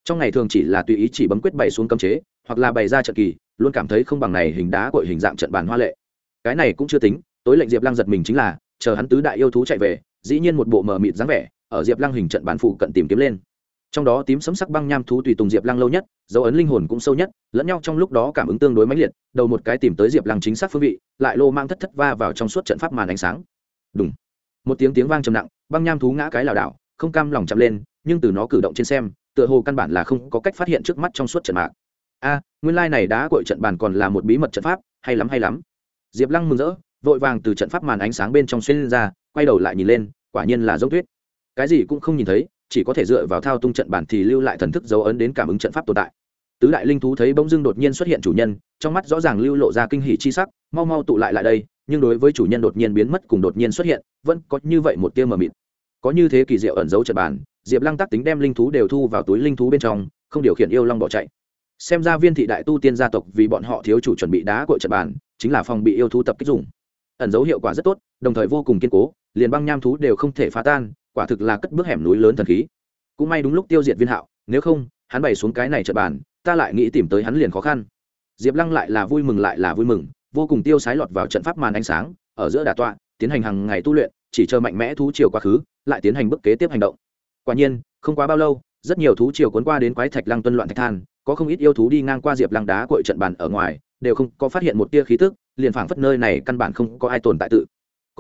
Trong ngày thường chỉ là tùy ý chỉ bấm quyết bày xuống cấm chế, hoặc là bày ra trận kỳ, luôn cảm thấy không bằng này hình đá cội hình dạng trận bàn hoa lệ. Cái này cũng chưa tính, tối lệnh diệp lăng giật mình chính là, chờ hắn tứ đại yêu thú chạy về, dĩ nhiên một bộ mờ mịt dáng vẻ, ở diệp lăng hình trận bàn phụ cận tìm kiếm lên trong đó tím sấm sắc băng nham thú tùy tùng diệp lăng lâu nhất, dấu ấn linh hồn cũng sâu nhất, lẫn nhau trong lúc đó cảm ứng tương đối mãnh liệt, đầu một cái tìm tới diệp lăng chính xác phương vị, lại lô mang thất thất va vào trong suốt trận pháp màn ánh sáng. Đúng một tiếng tiếng vang trầm nặng, băng nham thú ngã cái lảo đảo, không cam lòng chậm lên, nhưng từ nó cử động trên xem, tựa hồ căn bản là không có cách phát hiện trước mắt trong suốt trận mạc. A, nguyên lai này đã cội trận bàn còn là một bí mật trận pháp, hay lắm hay lắm. Diệp lăng mừng rỡ, vội vàng từ trận pháp màn ánh sáng bên trong xuyên lên ra, quay đầu lại nhìn lên, quả nhiên là dốc tuyết. Cái gì cũng không nhìn thấy chỉ có thể dựa vào thao tung trận bản thì lưu lại thần thức dấu ấn đến cảm ứng trận pháp tồn tại. Tứ đại linh thú thấy bỗng dưng đột nhiên xuất hiện chủ nhân, trong mắt rõ ràng lưu lộ ra kinh hỉ chi sắc, mau mau tụ lại lại đây, nhưng đối với chủ nhân đột nhiên biến mất cùng đột nhiên xuất hiện, vẫn có như vậy một tia mờ mịt. Có như thế kỳ diệu ẩn dấu trận bản diệp lăng tác tính đem linh thú đều thu vào túi linh thú bên trong, không điều khiển yêu long bỏ chạy. Xem ra viên thị đại tu tiên gia tộc vì bọn họ thiếu chủ chuẩn bị đá cội trận bản chính là phòng bị yêu thú tập kích dùng. Ẩn dấu hiệu quả rất tốt, đồng thời vô cùng kiên cố, liền băng nham thú đều không thể phá tan quả thực là cất bước hẻm núi lớn thần khí. Cũng may đúng lúc tiêu diệt viên hạo, nếu không, hắn bày xuống cái này trận bàn, ta lại nghĩ tìm tới hắn liền khó khăn. Diệp lăng lại là vui mừng lại là vui mừng, vô cùng tiêu sái lọt vào trận pháp màn ánh sáng, ở giữa đà tọa, tiến hành hàng ngày tu luyện, chỉ chờ mạnh mẽ thú chiều quá khứ, lại tiến hành bước kế tiếp hành động. Quả nhiên, không quá bao lâu, rất nhiều thú chiều cuốn qua đến quái thạch lăng tuân loạn thạch than, có không ít yêu thú đi ngang qua diệp lăng đá cội trận bàn ở ngoài, đều không có phát hiện một tia khí tức, liền phảng phất nơi này căn bản không có ai tồn tại tự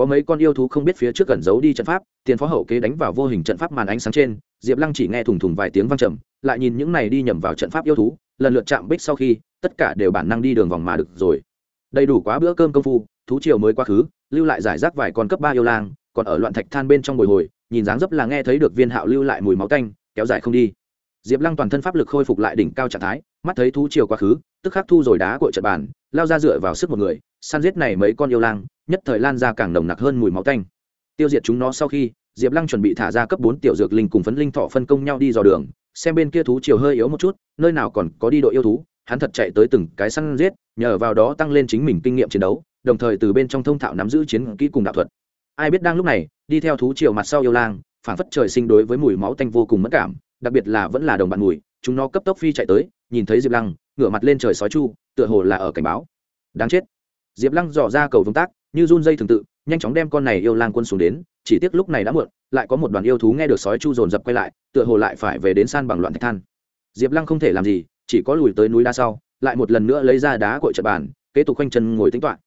có mấy con yêu thú không biết phía trước gần giấu đi trận pháp, tiền phó hậu kế đánh vào vô hình trận pháp màn ánh sáng trên, diệp lăng chỉ nghe thùng thùng vài tiếng vang trầm, lại nhìn những này đi nhầm vào trận pháp yêu thú, lần lượt chạm bích sau khi, tất cả đều bản năng đi đường vòng mà được rồi. Đầy đủ quá bữa cơm công phu, thú triều mới quá khứ, lưu lại giải rác vài con cấp ba yêu lang, còn ở loạn thạch than bên trong bồi hồi, nhìn dáng dấp là nghe thấy được viên hạo lưu lại mùi máu tanh, kéo dài không đi. Diệp lăng toàn thân pháp lực khôi phục lại đỉnh cao trạng thái mắt thấy thú triều quá khứ, tức khắc thu rồi đá cội trận bàn, lao ra dựa vào sức một người, săn giết này mấy con yêu lang, nhất thời lan ra càng nồng nặc hơn mùi máu tanh. Tiêu diệt chúng nó sau khi, diệp lăng chuẩn bị thả ra cấp bốn tiểu dược linh cùng phấn linh thọ phân công nhau đi dò đường, xem bên kia thú chiều hơi yếu một chút, nơi nào còn có đi đội yêu thú, hắn thật chạy tới từng cái săn giết, nhờ vào đó tăng lên chính mình kinh nghiệm chiến đấu, đồng thời từ bên trong thông thạo nắm giữ chiến kỹ cùng đạo thuật. Ai biết đang lúc này, đi theo thú chiều mặt sau yêu lang phản phất trời sinh đối với mùi máu tanh vô cùng mất cảm, đặc biệt là vẫn là đồng bạn mùi chúng nó cấp tốc phi chạy tới, nhìn thấy diệp lăng, ngửa mặt lên trời sói chu, tựa hồ là ở cảnh báo. Đáng chết. Diệp lăng dò ra cầu công tác, như run dây thường tự, nhanh chóng đem con này yêu lang quân xuống đến, chỉ tiếc lúc này đã muộn, lại có một đoàn yêu thú nghe được sói chu dồn dập quay lại, tựa hồ lại phải về đến san bằng loạn thạch than. Diệp lăng không thể làm gì, chỉ có lùi tới núi đa sau, lại một lần nữa lấy ra đá cội trật bàn, kế tục quanh chân ngồi tính toạ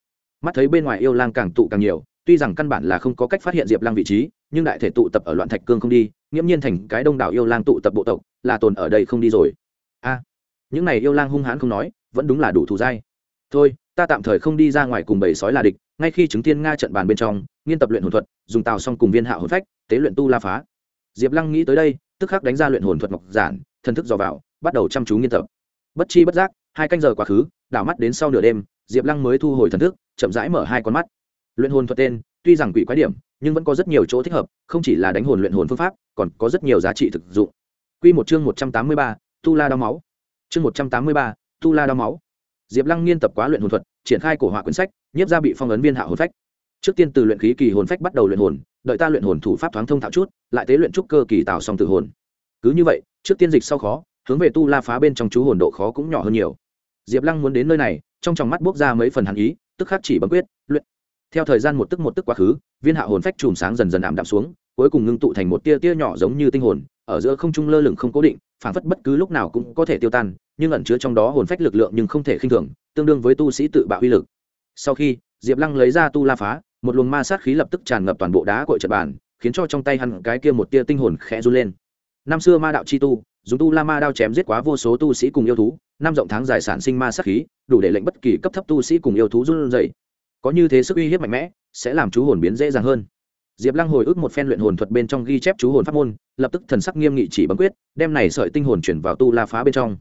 mắt thấy bên ngoài yêu lang càng tụ càng nhiều, tuy rằng căn bản là không có cách phát hiện diệp lăng vị trí, nhưng đại thể tụ tập ở loạn thạch cương không đi nghiễm nhiên thành cái đông đảo yêu lang tụ tập bộ tộc, là tồn ở đây không đi rồi. A, những này yêu lang hung hãn không nói, vẫn đúng là đủ thù dai. Thôi, ta tạm thời không đi ra ngoài cùng bầy sói là địch, ngay khi chứng tiên nga trận bàn bên trong, nghiên tập luyện hồn thuật, dùng tàu xong cùng viên hạ hồn phách, tế luyện tu la phá. Diệp lăng nghĩ tới đây, tức khắc đánh ra luyện hồn thuật ngọc giản, thần thức dò vào, bắt đầu chăm chú nghiên tập. Bất chi bất giác, hai canh giờ quá khứ, đảo mắt đến sau nửa đêm, diệp lăng mới thu hồi thần thức, chậm rãi mở hai con mắt. Luyện hồn thuật tên tuy rằng quỷ quái điểm, nhưng vẫn có rất nhiều chỗ thích hợp, không chỉ là đánh hồn luyện hồn phương pháp, còn có rất nhiều giá trị thực dụng. Q một chương một trăm tám mươi ba, tu la đau máu. Chương một trăm tám mươi ba, tu la đau máu. Diệp lăng nghiên tập quá luyện hồn thuật, triển khai cổ họa quyển sách, nhiếp ra bị phong ấn viên hạ hồn phách. Trước tiên từ luyện khí kỳ hồn phách bắt đầu luyện hồn, đợi ta luyện hồn thủ pháp thoáng thông thạo chút, lại tế luyện trúc cơ kỳ tạo xong từ hồn. Cứ như vậy, trước tiên dịch sau khó, hướng về tu la phá bên trong chú hồn độ khó cũng nhỏ hơn nhiều. Diệp lăng muốn đến nơi này, trong tròng mắt buốc ra mấy phần hàn ý, tức khắc chỉ bấm quyết theo thời gian một tức một tức quá khứ, viên hạ hồn phách chùm sáng dần dần ảm đạm xuống, cuối cùng ngưng tụ thành một tia tia nhỏ giống như tinh hồn, ở giữa không trung lơ lửng không cố định, phảng phất bất cứ lúc nào cũng có thể tiêu tan, nhưng ẩn chứa trong đó hồn phách lực lượng nhưng không thể khinh thường, tương đương với tu sĩ tự bạo uy lực. Sau khi, diệp lăng lấy ra tu la phá, một luồng ma sát khí lập tức tràn ngập toàn bộ đá cội trật bàn, khiến cho trong tay hắn cái kia một tia tinh hồn khẽ run lên. Năm xưa ma đạo chi tu, dùng tu la ma đao chém giết quá vô số tu sĩ cùng yêu thú, năm rộng tháng dài sản sinh ma sát khí, đủ để lệnh bất kỳ cấp thấp tu sĩ cùng yêu thú run dậy có như thế sức uy hiếp mạnh mẽ, sẽ làm chú hồn biến dễ dàng hơn. Diệp lăng hồi ức một phen luyện hồn thuật bên trong ghi chép chú hồn pháp môn, lập tức thần sắc nghiêm nghị chỉ bấm quyết, đem này sợi tinh hồn chuyển vào tu la phá bên trong.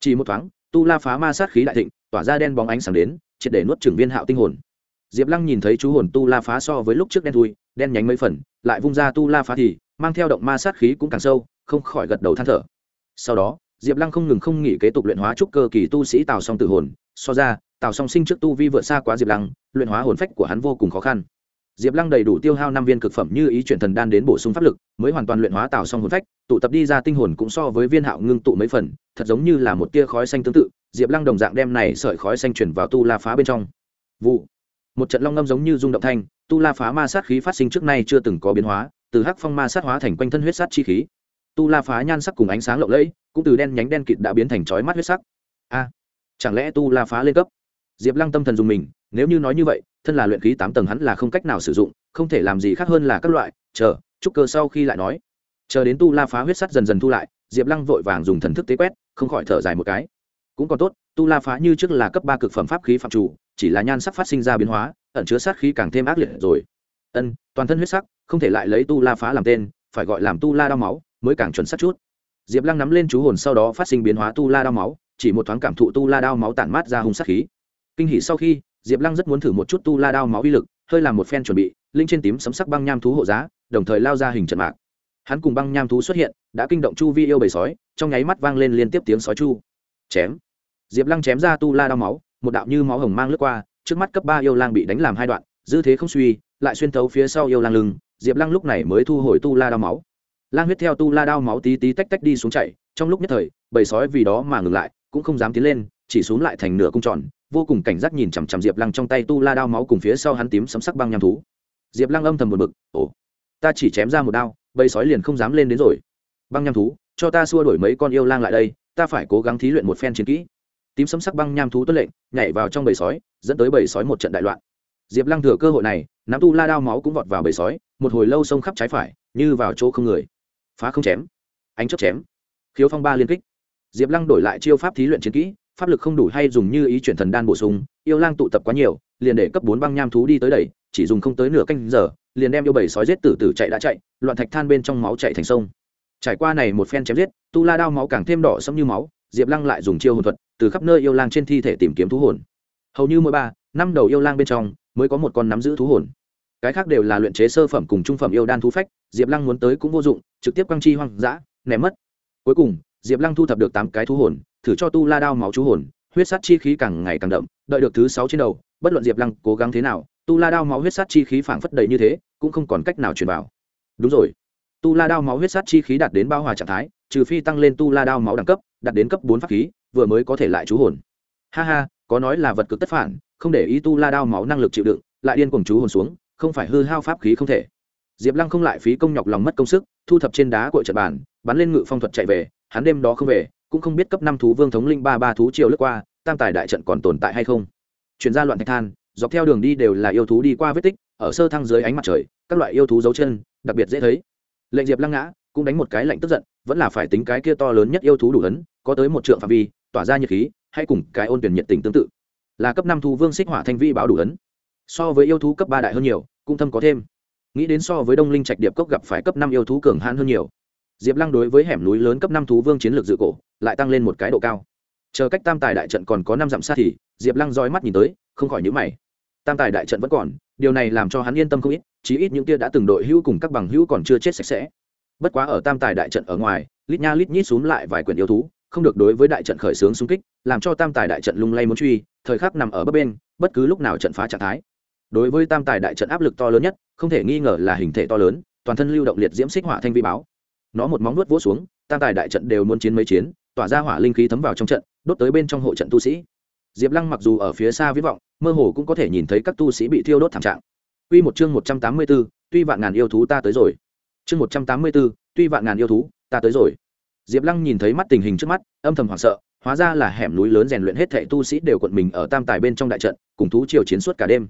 Chỉ một thoáng, tu la phá ma sát khí đại thịnh, tỏa ra đen bóng ánh sáng đến, triệt để nuốt trưởng viên hạo tinh hồn. Diệp lăng nhìn thấy chú hồn tu la phá so với lúc trước đen thui, đen nhánh mấy phần, lại vung ra tu la phá thì, mang theo động ma sát khí cũng càng sâu, không khỏi gật đầu than thở. Sau đó, diệp lăng không ngừng không nghỉ kế tục luyện hóa trúc cơ kỳ tu sĩ tào song tử hồn, so ra tào song sinh trước tu vi vượt xa quá diệp lăng, luyện hóa hồn phách của hắn vô cùng khó khăn. Diệp lăng đầy đủ tiêu hao năm viên cực phẩm như ý chuyển thần đan đến bổ sung pháp lực, mới hoàn toàn luyện hóa tào song hồn phách, tụ tập đi ra tinh hồn cũng so với viên hạo ngưng tụ mấy phần, thật giống như là một tia khói xanh tương tự, diệp lăng đồng dạng đem này sợi khói xanh chuyển vào tu la phá bên trong. Vụ. Một trận long ngâm giống như rung động thanh, tu la phá ma sát khí phát sinh trước nay chưa từng có biến hóa, từ hắc phong ma sát hóa thành quanh thân huyết sát chi khí. Tu la phá nhan sắc cùng ánh sáng lộng lẫy, cũng từ đen nhánh đen kịt đã biến thành chói mắt huyết sắc. A, chẳng lẽ tu la phá lên cấp? Diệp lăng tâm thần dùng mình, nếu như nói như vậy, thân là luyện khí tám tầng hắn là không cách nào sử dụng, không thể làm gì khác hơn là các loại, chờ trúc cơ sau khi lại nói. Chờ đến tu la phá huyết sắt dần dần thu lại, diệp lăng vội vàng dùng thần thức tế quét, không khỏi thở dài một cái. Cũng còn tốt, tu la phá như trước là cấp ba cực phẩm pháp khí phạm chủ, chỉ là nhan sắc phát sinh ra biến hóa, ẩn chứa sát khí càng thêm ác liệt rồi. Ân, toàn thân huyết sắc, không thể lại lấy tu la phá làm tên, phải gọi làm tu la đao máu, mới càng chuẩn sắc chút. Diệp lăng nắm lên chú hồn sau đó phát sinh biến hóa tu la đao máu, chỉ một thoáng cảm thụ tu la đao máu tản mát ra hung sát khí kinh hỉ sau khi, diệp lăng rất muốn thử một chút tu la đao máu uy lực, hơi làm một phen chuẩn bị, linh trên tím sấm sắc băng nham thú hộ giá, đồng thời lao ra hình trận mạc. Hắn cùng băng nham thú xuất hiện, đã kinh động chu vi yêu bầy sói, trong nháy mắt vang lên liên tiếp tiếng sói chu. Chém. Diệp lăng chém ra tu la đao máu, một đạo như máu hồng mang lướt qua, trước mắt cấp ba yêu lang bị đánh làm hai đoạn, dư thế không suy, lại xuyên thấu phía sau yêu lang lưng, diệp lăng lúc này mới thu hồi tu la đao máu. Lang huyết theo tu la đao máu tí tí tách tách đi xuống chạy, trong lúc nhất thời, bầy sói vì đó mà ngừng lại, cũng không dám tiến lên chỉ xuống lại thành nửa cung tròn, vô cùng cảnh giác nhìn chằm chằm diệp lăng trong tay tu la đao máu cùng phía sau hắn tím sấm sắc băng nham thú. Diệp lăng âm thầm một bực, ồ, ta chỉ chém ra một đao, bầy sói liền không dám lên đến rồi. Băng nham thú, cho ta xua đổi mấy con yêu lang lại đây, ta phải cố gắng thí luyện một phen chiến kỹ. Tím sấm sắc băng nham thú tuân lệnh, nhảy vào trong bầy sói, dẫn tới bầy sói một trận đại loạn. Diệp lăng thừa cơ hội này, nắm tu la đao máu cũng vọt vào bầy sói, một hồi lâu xông khắp trái phải, như vào chỗ không người. Phá không chém, ánh chấp chém. Khiếu phong ba liên kích. Diệp lăng đổi lại chiêu pháp thí luyện chiến kỹ pháp lực không đủ hay dùng như ý chuyển thần đan bổ sung, yêu lang tụ tập quá nhiều, liền để cấp bốn băng nham thú đi tới đẩy, chỉ dùng không tới nửa canh giờ, liền đem yêu bảy sói giết tử tử chạy đã chạy, loạn thạch than bên trong máu chạy thành sông. Trải qua này một phen chém giết, tu la đao máu càng thêm đỏ sẫm như máu, diệp lăng lại dùng chiêu hồn thuật, từ khắp nơi yêu lang trên thi thể tìm kiếm thú hồn. Hầu như mỗi ba, năm đầu yêu lang bên trong, mới có một con nắm giữ thú hồn. Cái khác đều là luyện chế sơ phẩm cùng trung phẩm yêu đan thú phách, diệp lăng muốn tới cũng vô dụng, trực tiếp quăng chi hoang dã, ném mất. Cuối cùng diệp lăng thu thập được tám cái thú hồn, thử cho tu la đao máu chú hồn, huyết sát chi khí càng ngày càng đậm, đợi được thứ sáu trên đầu, bất luận diệp lăng cố gắng thế nào, tu la đao máu huyết sát chi khí phảng phất đầy như thế, cũng không còn cách nào truyền vào. Đúng rồi. Tu la đao máu huyết sát chi khí đạt đến bao hòa trạng thái, trừ phi tăng lên tu la đao máu đẳng cấp, đạt đến cấp bốn pháp khí, vừa mới có thể lại chú hồn. Ha ha, có nói là vật cực tất phản, không để ý tu la đao máu năng lực chịu đựng, lại điên cuồng chú hồn xuống, không phải hư hao pháp khí không thể. Diệp lăng không lại phí công nhọc lòng mất công sức, thu thập trên đá cội trận bàn, bắn lên ngự phong thuật chạy về hắn đêm đó không về, cũng không biết cấp năm thú vương thống linh ba ba thú triều lướt qua, tam tài đại trận còn tồn tại hay không. Chuyển ra loạn thạch than, dọc theo đường đi đều là yêu thú đi qua vết tích, ở sơ thăng dưới ánh mặt trời, các loại yêu thú dấu chân, đặc biệt dễ thấy. Lệnh diệp lăng ngã cũng đánh một cái lạnh tức giận, vẫn là phải tính cái kia to lớn nhất yêu thú đủ lớn, có tới một trượng phạm vi, tỏa ra nhiệt khí, hay cùng cái ôn tuyển nhiệt tình tương tự. Là cấp năm thú vương xích hỏa thanh vi báo đủ lớn. so với yêu thú cấp ba đại hơn nhiều, cũng thâm có thêm. Nghĩ đến so với đông linh trạch điệp cốc gặp phải cấp năm yêu thú cường hãn hơn nhiều diệp lăng đối với hẻm núi lớn cấp năm thú vương chiến lược dự cổ, lại tăng lên một cái độ cao. Chờ cách tam tài đại trận còn có năm dặm sát thì, diệp lăng roi mắt nhìn tới, không khỏi nhữ mày. Tam tài đại trận vẫn còn, điều này làm cho hắn yên tâm không ít, chí ít những kia đã từng đội hữu cùng các bằng hữu còn chưa chết sạch sẽ. Bất quá ở tam tài đại trận ở ngoài, lít nha lít nhít xuống lại vài quyển yêu thú, không được đối với đại trận khởi xướng xung kích, làm cho tam tài đại trận lung lay muốn truy, thời khắc nằm ở bấp bên, bất cứ lúc nào trận phá trạng thái. Đối với tam tài đại trận áp lực to lớn nhất, không thể nghi ngờ là hình thể to lớn, toàn thân lưu động liệt diễm xích hỏa thanh vi báo nó một móng nuốt vỗ xuống tam tài đại trận đều muốn chiến mấy chiến tỏa ra hỏa linh khí thấm vào trong trận đốt tới bên trong hộ trận tu sĩ diệp lăng mặc dù ở phía xa viết vọng mơ hồ cũng có thể nhìn thấy các tu sĩ bị thiêu đốt thảm trạng Quy một chương một trăm tám mươi 184, tuy vạn ngàn yêu thú ta tới rồi. Chương một trăm tám mươi 184, tuy vạn ngàn yêu thú, ta tới rồi. Diệp Lăng nhìn thấy mắt tình hình trước mắt, âm thầm hoảng sợ, hóa ra là hẻm núi lớn rèn luyện hết thảy tu sĩ đều quận mình ở tam tài bên trong đại trận, cùng thú triều chiến suốt cả đêm.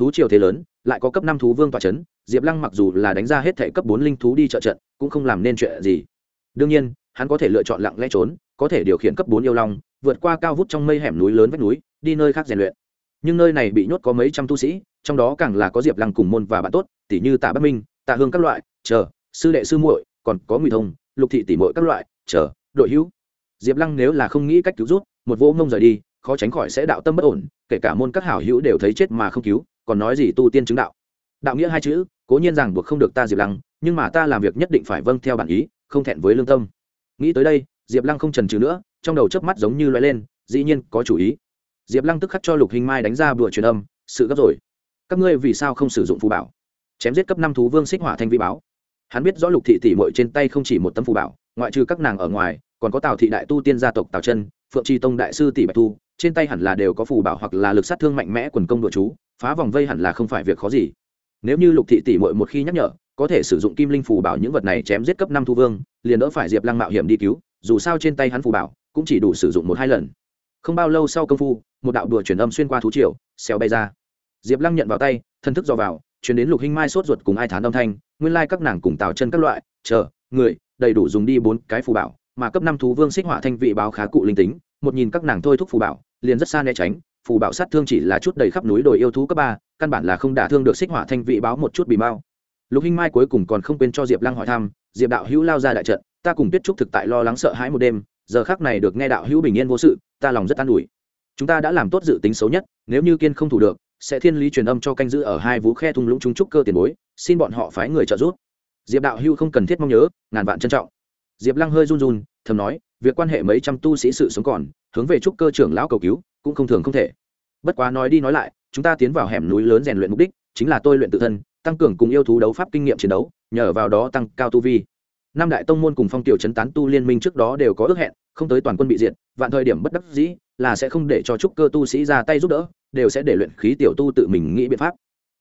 Thú triều thế lớn, lại có cấp năm thú vương tọa chấn, Diệp Lăng mặc dù là đánh ra hết thảy cấp bốn linh thú đi trợ trận, cũng không làm nên chuyện gì. Đương nhiên, hắn có thể lựa chọn lặng lẽ trốn, có thể điều khiển cấp bốn yêu long, vượt qua cao vút trong mây hẻm núi lớn vách núi, đi nơi khác rèn luyện. Nhưng nơi này bị nhốt có mấy trăm tu sĩ, trong đó càng là có Diệp Lăng cùng môn và bạn tốt, tỷ như Tạ Bắc Minh, Tạ Hương các loại, chờ, sư đệ sư muội, còn có Ngụy Thông, Lục thị tỷ muội các loại, chờ, đội hữu. Diệp Lăng nếu là không nghĩ cách cứu rút, một vỗ ngông rời đi, khó tránh khỏi sẽ đạo tâm bất ổn, kể cả môn các hảo hữu đều thấy chết mà không cứu, còn nói gì tu tiên chứng đạo. Đạo nghĩa hai chữ, cố nhiên rằng buộc không được ta Diệp Lăng, nhưng mà ta làm việc nhất định phải vâng theo bản ý, không thẹn với lương tâm. Nghĩ tới đây, Diệp Lăng không chần chừ nữa, trong đầu chớp mắt giống như loay lên, dĩ nhiên có chủ ý. Diệp Lăng tức khắc cho Lục Hình Mai đánh ra bùa truyền âm, sự gấp rồi. Các ngươi vì sao không sử dụng phù bảo? Chém giết cấp năm thú vương xích hỏa thanh vi báo. Hắn biết rõ Lục thị tỷ muội trên tay không chỉ một tấm phù bảo, ngoại trừ các nàng ở ngoài, còn có Tào thị đại tu tiên gia tộc Tào Chân, Phượng Chi tông đại sư tỷ Bạch Thu, trên tay hẳn là đều có phù bảo hoặc là lực sát thương mạnh mẽ quần công đội chú, phá vòng vây hẳn là không phải việc khó gì. Nếu như Lục thị tỷ muội một khi nhắc nhở, có thể sử dụng kim linh phù bảo những vật này chém giết cấp năm Thu vương, liền đỡ phải Diệp Lăng mạo hiểm đi cứu, dù sao trên tay hắn phù bảo cũng chỉ đủ sử dụng một hai lần. Không bao lâu sau công phu, một đạo đùa truyền âm xuyên qua thú triều, xéo bay ra. Diệp Lăng nhận vào tay, thân thức dò vào, truyền đến Lục Hinh Mai sốt ruột cùng ai thán âm thanh, nguyên lai các nàng cùng Tào chân các loại, chờ, người, đầy đủ dùng đi bốn cái phù bảo, mà cấp năm thú vương xích hỏa thanh vị báo khá cụ linh tính, một nhìn các nàng thôi thúc phù bảo, liền rất xa né tránh, phù bảo sát thương chỉ là chút đầy khắp núi đồi yêu thú cấp ba, căn bản là không đả thương được xích hỏa thanh vị báo một chút bì bao. Lục Hinh Mai cuối cùng còn không quên cho Diệp Lăng hỏi thăm, Diệp đạo hữu lao ra đại trận, ta cùng Tuyết Trúc thực tại lo lắng sợ hãi một đêm, giờ khắc này được nghe đạo hữu bình yên vô sự, ta lòng rất an ủi. Chúng ta đã làm tốt dự tính xấu nhất, nếu như kiên không thủ được, sẽ thiên lý truyền âm cho canh giữ ở hai vú khe thung lũng chúng trúc cơ tiền bối, xin bọn họ phái người trợ giúp. Diệp đạo hữu không cần thiết mong nhớ, ngàn vạn trân trọng. Diệp Lăng hơi run run, thầm nói, việc quan hệ mấy trăm tu sĩ sự sống còn, hướng về trúc cơ trưởng lão cầu cứu, cũng không thường không thể. Bất quá nói đi nói lại, chúng ta tiến vào hẻm núi lớn rèn luyện mục đích, chính là tôi luyện tự thân, tăng cường cùng yêu thú đấu pháp kinh nghiệm chiến đấu, nhờ vào đó tăng cao tu vi. Năm đại tông môn cùng phong tiểu chấn tán tu liên minh trước đó đều có ước hẹn không tới toàn quân bị diệt vạn thời điểm bất đắc dĩ là sẽ không để cho trúc cơ tu sĩ ra tay giúp đỡ đều sẽ để luyện khí tiểu tu tự mình nghĩ biện pháp.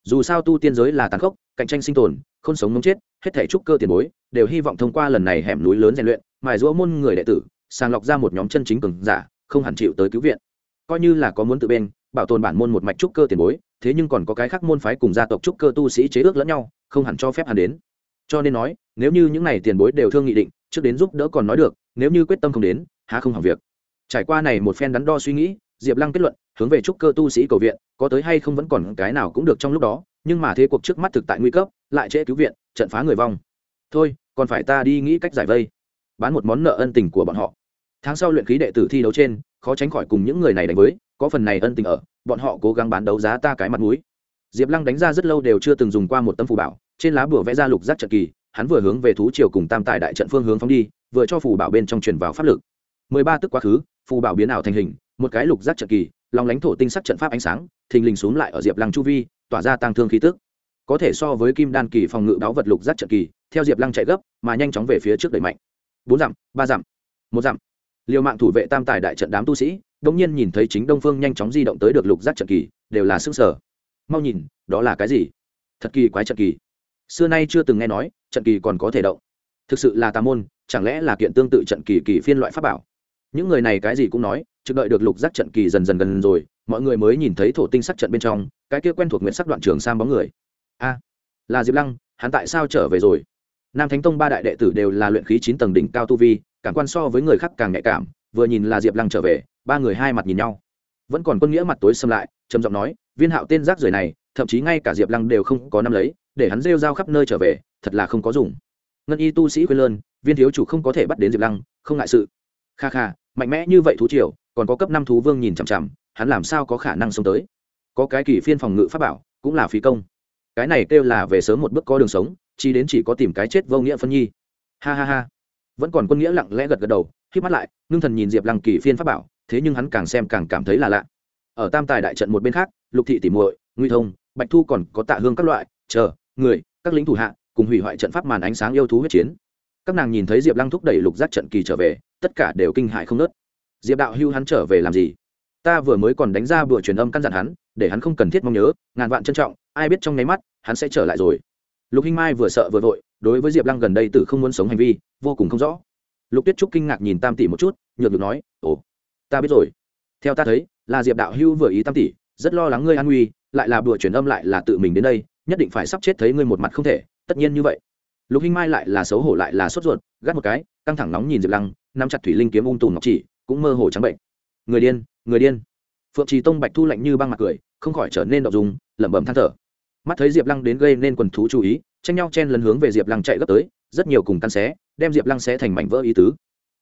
Dù sao tu tiên giới là tàn khốc cạnh tranh sinh tồn không sống ngống chết hết thể trúc cơ tiền bối đều hy vọng thông qua lần này hẻm núi lớn rèn luyện mài giũa môn người đệ tử sàng lọc ra một nhóm chân chính cường giả không hẳn chịu tới cứu viện coi như là có muốn tự bên, bảo tồn bản môn một mạch trúc cơ tiền bối, thế nhưng còn có cái khác môn phái cùng gia tộc trúc cơ tu sĩ chế ước lẫn nhau, không hẳn cho phép hắn đến. Cho nên nói, nếu như những n à y tiền bối đều thương nghị định, trước đến giúp đỡ còn nói được, nếu như quyết tâm không đến, há không hỏng việc. Trải qua này một phen đắn đo suy nghĩ, diệp lăng kết luận, hướng về trúc cơ tu sĩ cầu viện, có tới hay không vẫn còn cái nào cũng được trong lúc đó, nhưng mà thế cuộc trước mắt thực tại nguy cấp, lại trễ cứu viện, trận phá người vong. Thôi, còn phải ta đi nghĩ cách giải vây. Bán một món nợ ân tình của bọn họ tháng sau luyện khí đệ tử thi đấu trên, khó tránh khỏi cùng những người này đánh với, có phần này ân tình ở, bọn họ cố gắng bán đấu giá ta cái mặt mũi. Diệp lăng đánh ra rất lâu đều chưa từng dùng qua một tấm phù bảo, trên lá bùa vẽ ra lục giác trận kỳ, hắn vừa hướng về thú triều cùng tam tài đại trận phương hướng phóng đi, vừa cho phù bảo bên trong truyền vào pháp lực. Mười ba tức quá khứ, phù bảo biến ảo thành hình, một cái lục giác trận kỳ lòng lãnh thổ tinh sắc trận pháp ánh sáng, thình lình xuống lại ở diệp lăng chu vi, tỏa ra tăng thương khí tức. Có thể so với kim đan kỳ phòng ngự đáo vật lục giác trận kỳ, theo diệp lăng chạy gấp, mà nhanh chóng về phía trước đẩy mạnh. Bốn dặm, ba dặm, một dặm liều mạng thủ vệ tam tài đại trận đám tu sĩ đông nhiên nhìn thấy chính đông phương nhanh chóng di động tới được lục giác trận kỳ, đều là sức sở mau nhìn, đó là cái gì? Thật kỳ quái trận kỳ. Xưa nay chưa từng nghe nói, trận kỳ còn có thể động. Thực sự là tà môn, chẳng lẽ là kiện tương tự trận kỳ kỳ phiên loại pháp bảo? Những người này cái gì cũng nói, trực đợi được lục giác trận kỳ dần dần gần rồi, mọi người mới nhìn thấy thổ tinh sắc trận bên trong, cái kia quen thuộc nguyện sắc đoạn trường sang bóng người. A, là diệp lăng, hắn tại sao trở về rồi? Nam thánh tông ba đại đệ tử đều là luyện khí chín tầng đỉnh cao tu vi cảm quan so với người khác càng nhạy cảm, vừa nhìn là diệp lăng trở về, ba người hai mặt nhìn nhau. Vẫn còn quân nghĩa mặt tối xâm lại, trầm giọng nói, viên hạo tên rác rưởi này, thậm chí ngay cả diệp lăng đều không có năm lấy, để hắn rêu rao khắp nơi trở về, thật là không có dùng. Ngân y tu sĩ quê lơn, viên thiếu chủ không có thể bắt đến diệp lăng, không ngại sự. Kha kha, mạnh mẽ như vậy thú triều, còn có cấp năm thú vương nhìn chằm chằm, hắn làm sao có khả năng sống tới? Có cái kỳ phiên phòng ngự pháp bảo, cũng là phí công. Cái này kêu là về sớm một bước có đường sống chỉ đến chỉ có tìm cái chết vô nghĩa phân nhi. Ha ha ha vẫn còn quân nghĩa lặng lẽ gật gật đầu khi mắt lại, ngưng thần nhìn diệp lăng kỳ phiên pháp bảo, thế nhưng hắn càng xem càng cảm thấy là lạ. Ở tam tài đại trận một bên khác, lục thị tỉ muội nguy thông, bạch thu còn có tạ hương các loại, chờ, người, các lính thủ hạ, cùng hủy hoại trận pháp màn ánh sáng yêu thú huyết chiến. Các nàng nhìn thấy diệp lăng thúc đẩy lục giác trận kỳ trở về, tất cả đều kinh hại không nớt diệp đạo hưu hắn trở về làm gì? Ta vừa mới còn đánh ra bữa truyền âm căn dặn hắn, để hắn không cần thiết mong nhớ, ngàn vạn trân trọng, ai biết trong nháy mắt, hắn sẽ trở lại rồi. Lục hinh mai vừa sợ vừa vội đối với diệp lăng gần đây tử không muốn sống hành vi, vô cùng không rõ. Lục tuyết trúc kinh ngạc nhìn tam tỷ một chút, nhược được nói, ồ, ta biết rồi. Theo ta thấy, là diệp đạo hưu vừa ý tam tỷ, rất lo lắng ngươi an nguy, lại là bùa truyền âm lại là tự mình đến đây, nhất định phải sắp chết thấy ngươi một mặt không thể, tất nhiên như vậy. Lục hinh mai lại là xấu hổ lại là sốt ruột, gắt một cái, căng thẳng nóng nhìn diệp lăng, nắm chặt thủy linh kiếm ung tùm ngọc chỉ, cũng mơ hồ trắng bệnh. Người điên người điên. Phượng trì tông bạch thu lạnh như băng mặt cười, không khỏi trở nên đậu dùng lẩm bẩm than thở. Mắt thấy diệp lăng đến gây nên quần thú chú ý tranh nhau chen lấn hướng về diệp lăng chạy gấp tới, rất nhiều cùng căn xé, đem diệp lăng xé thành mảnh vỡ ý tứ.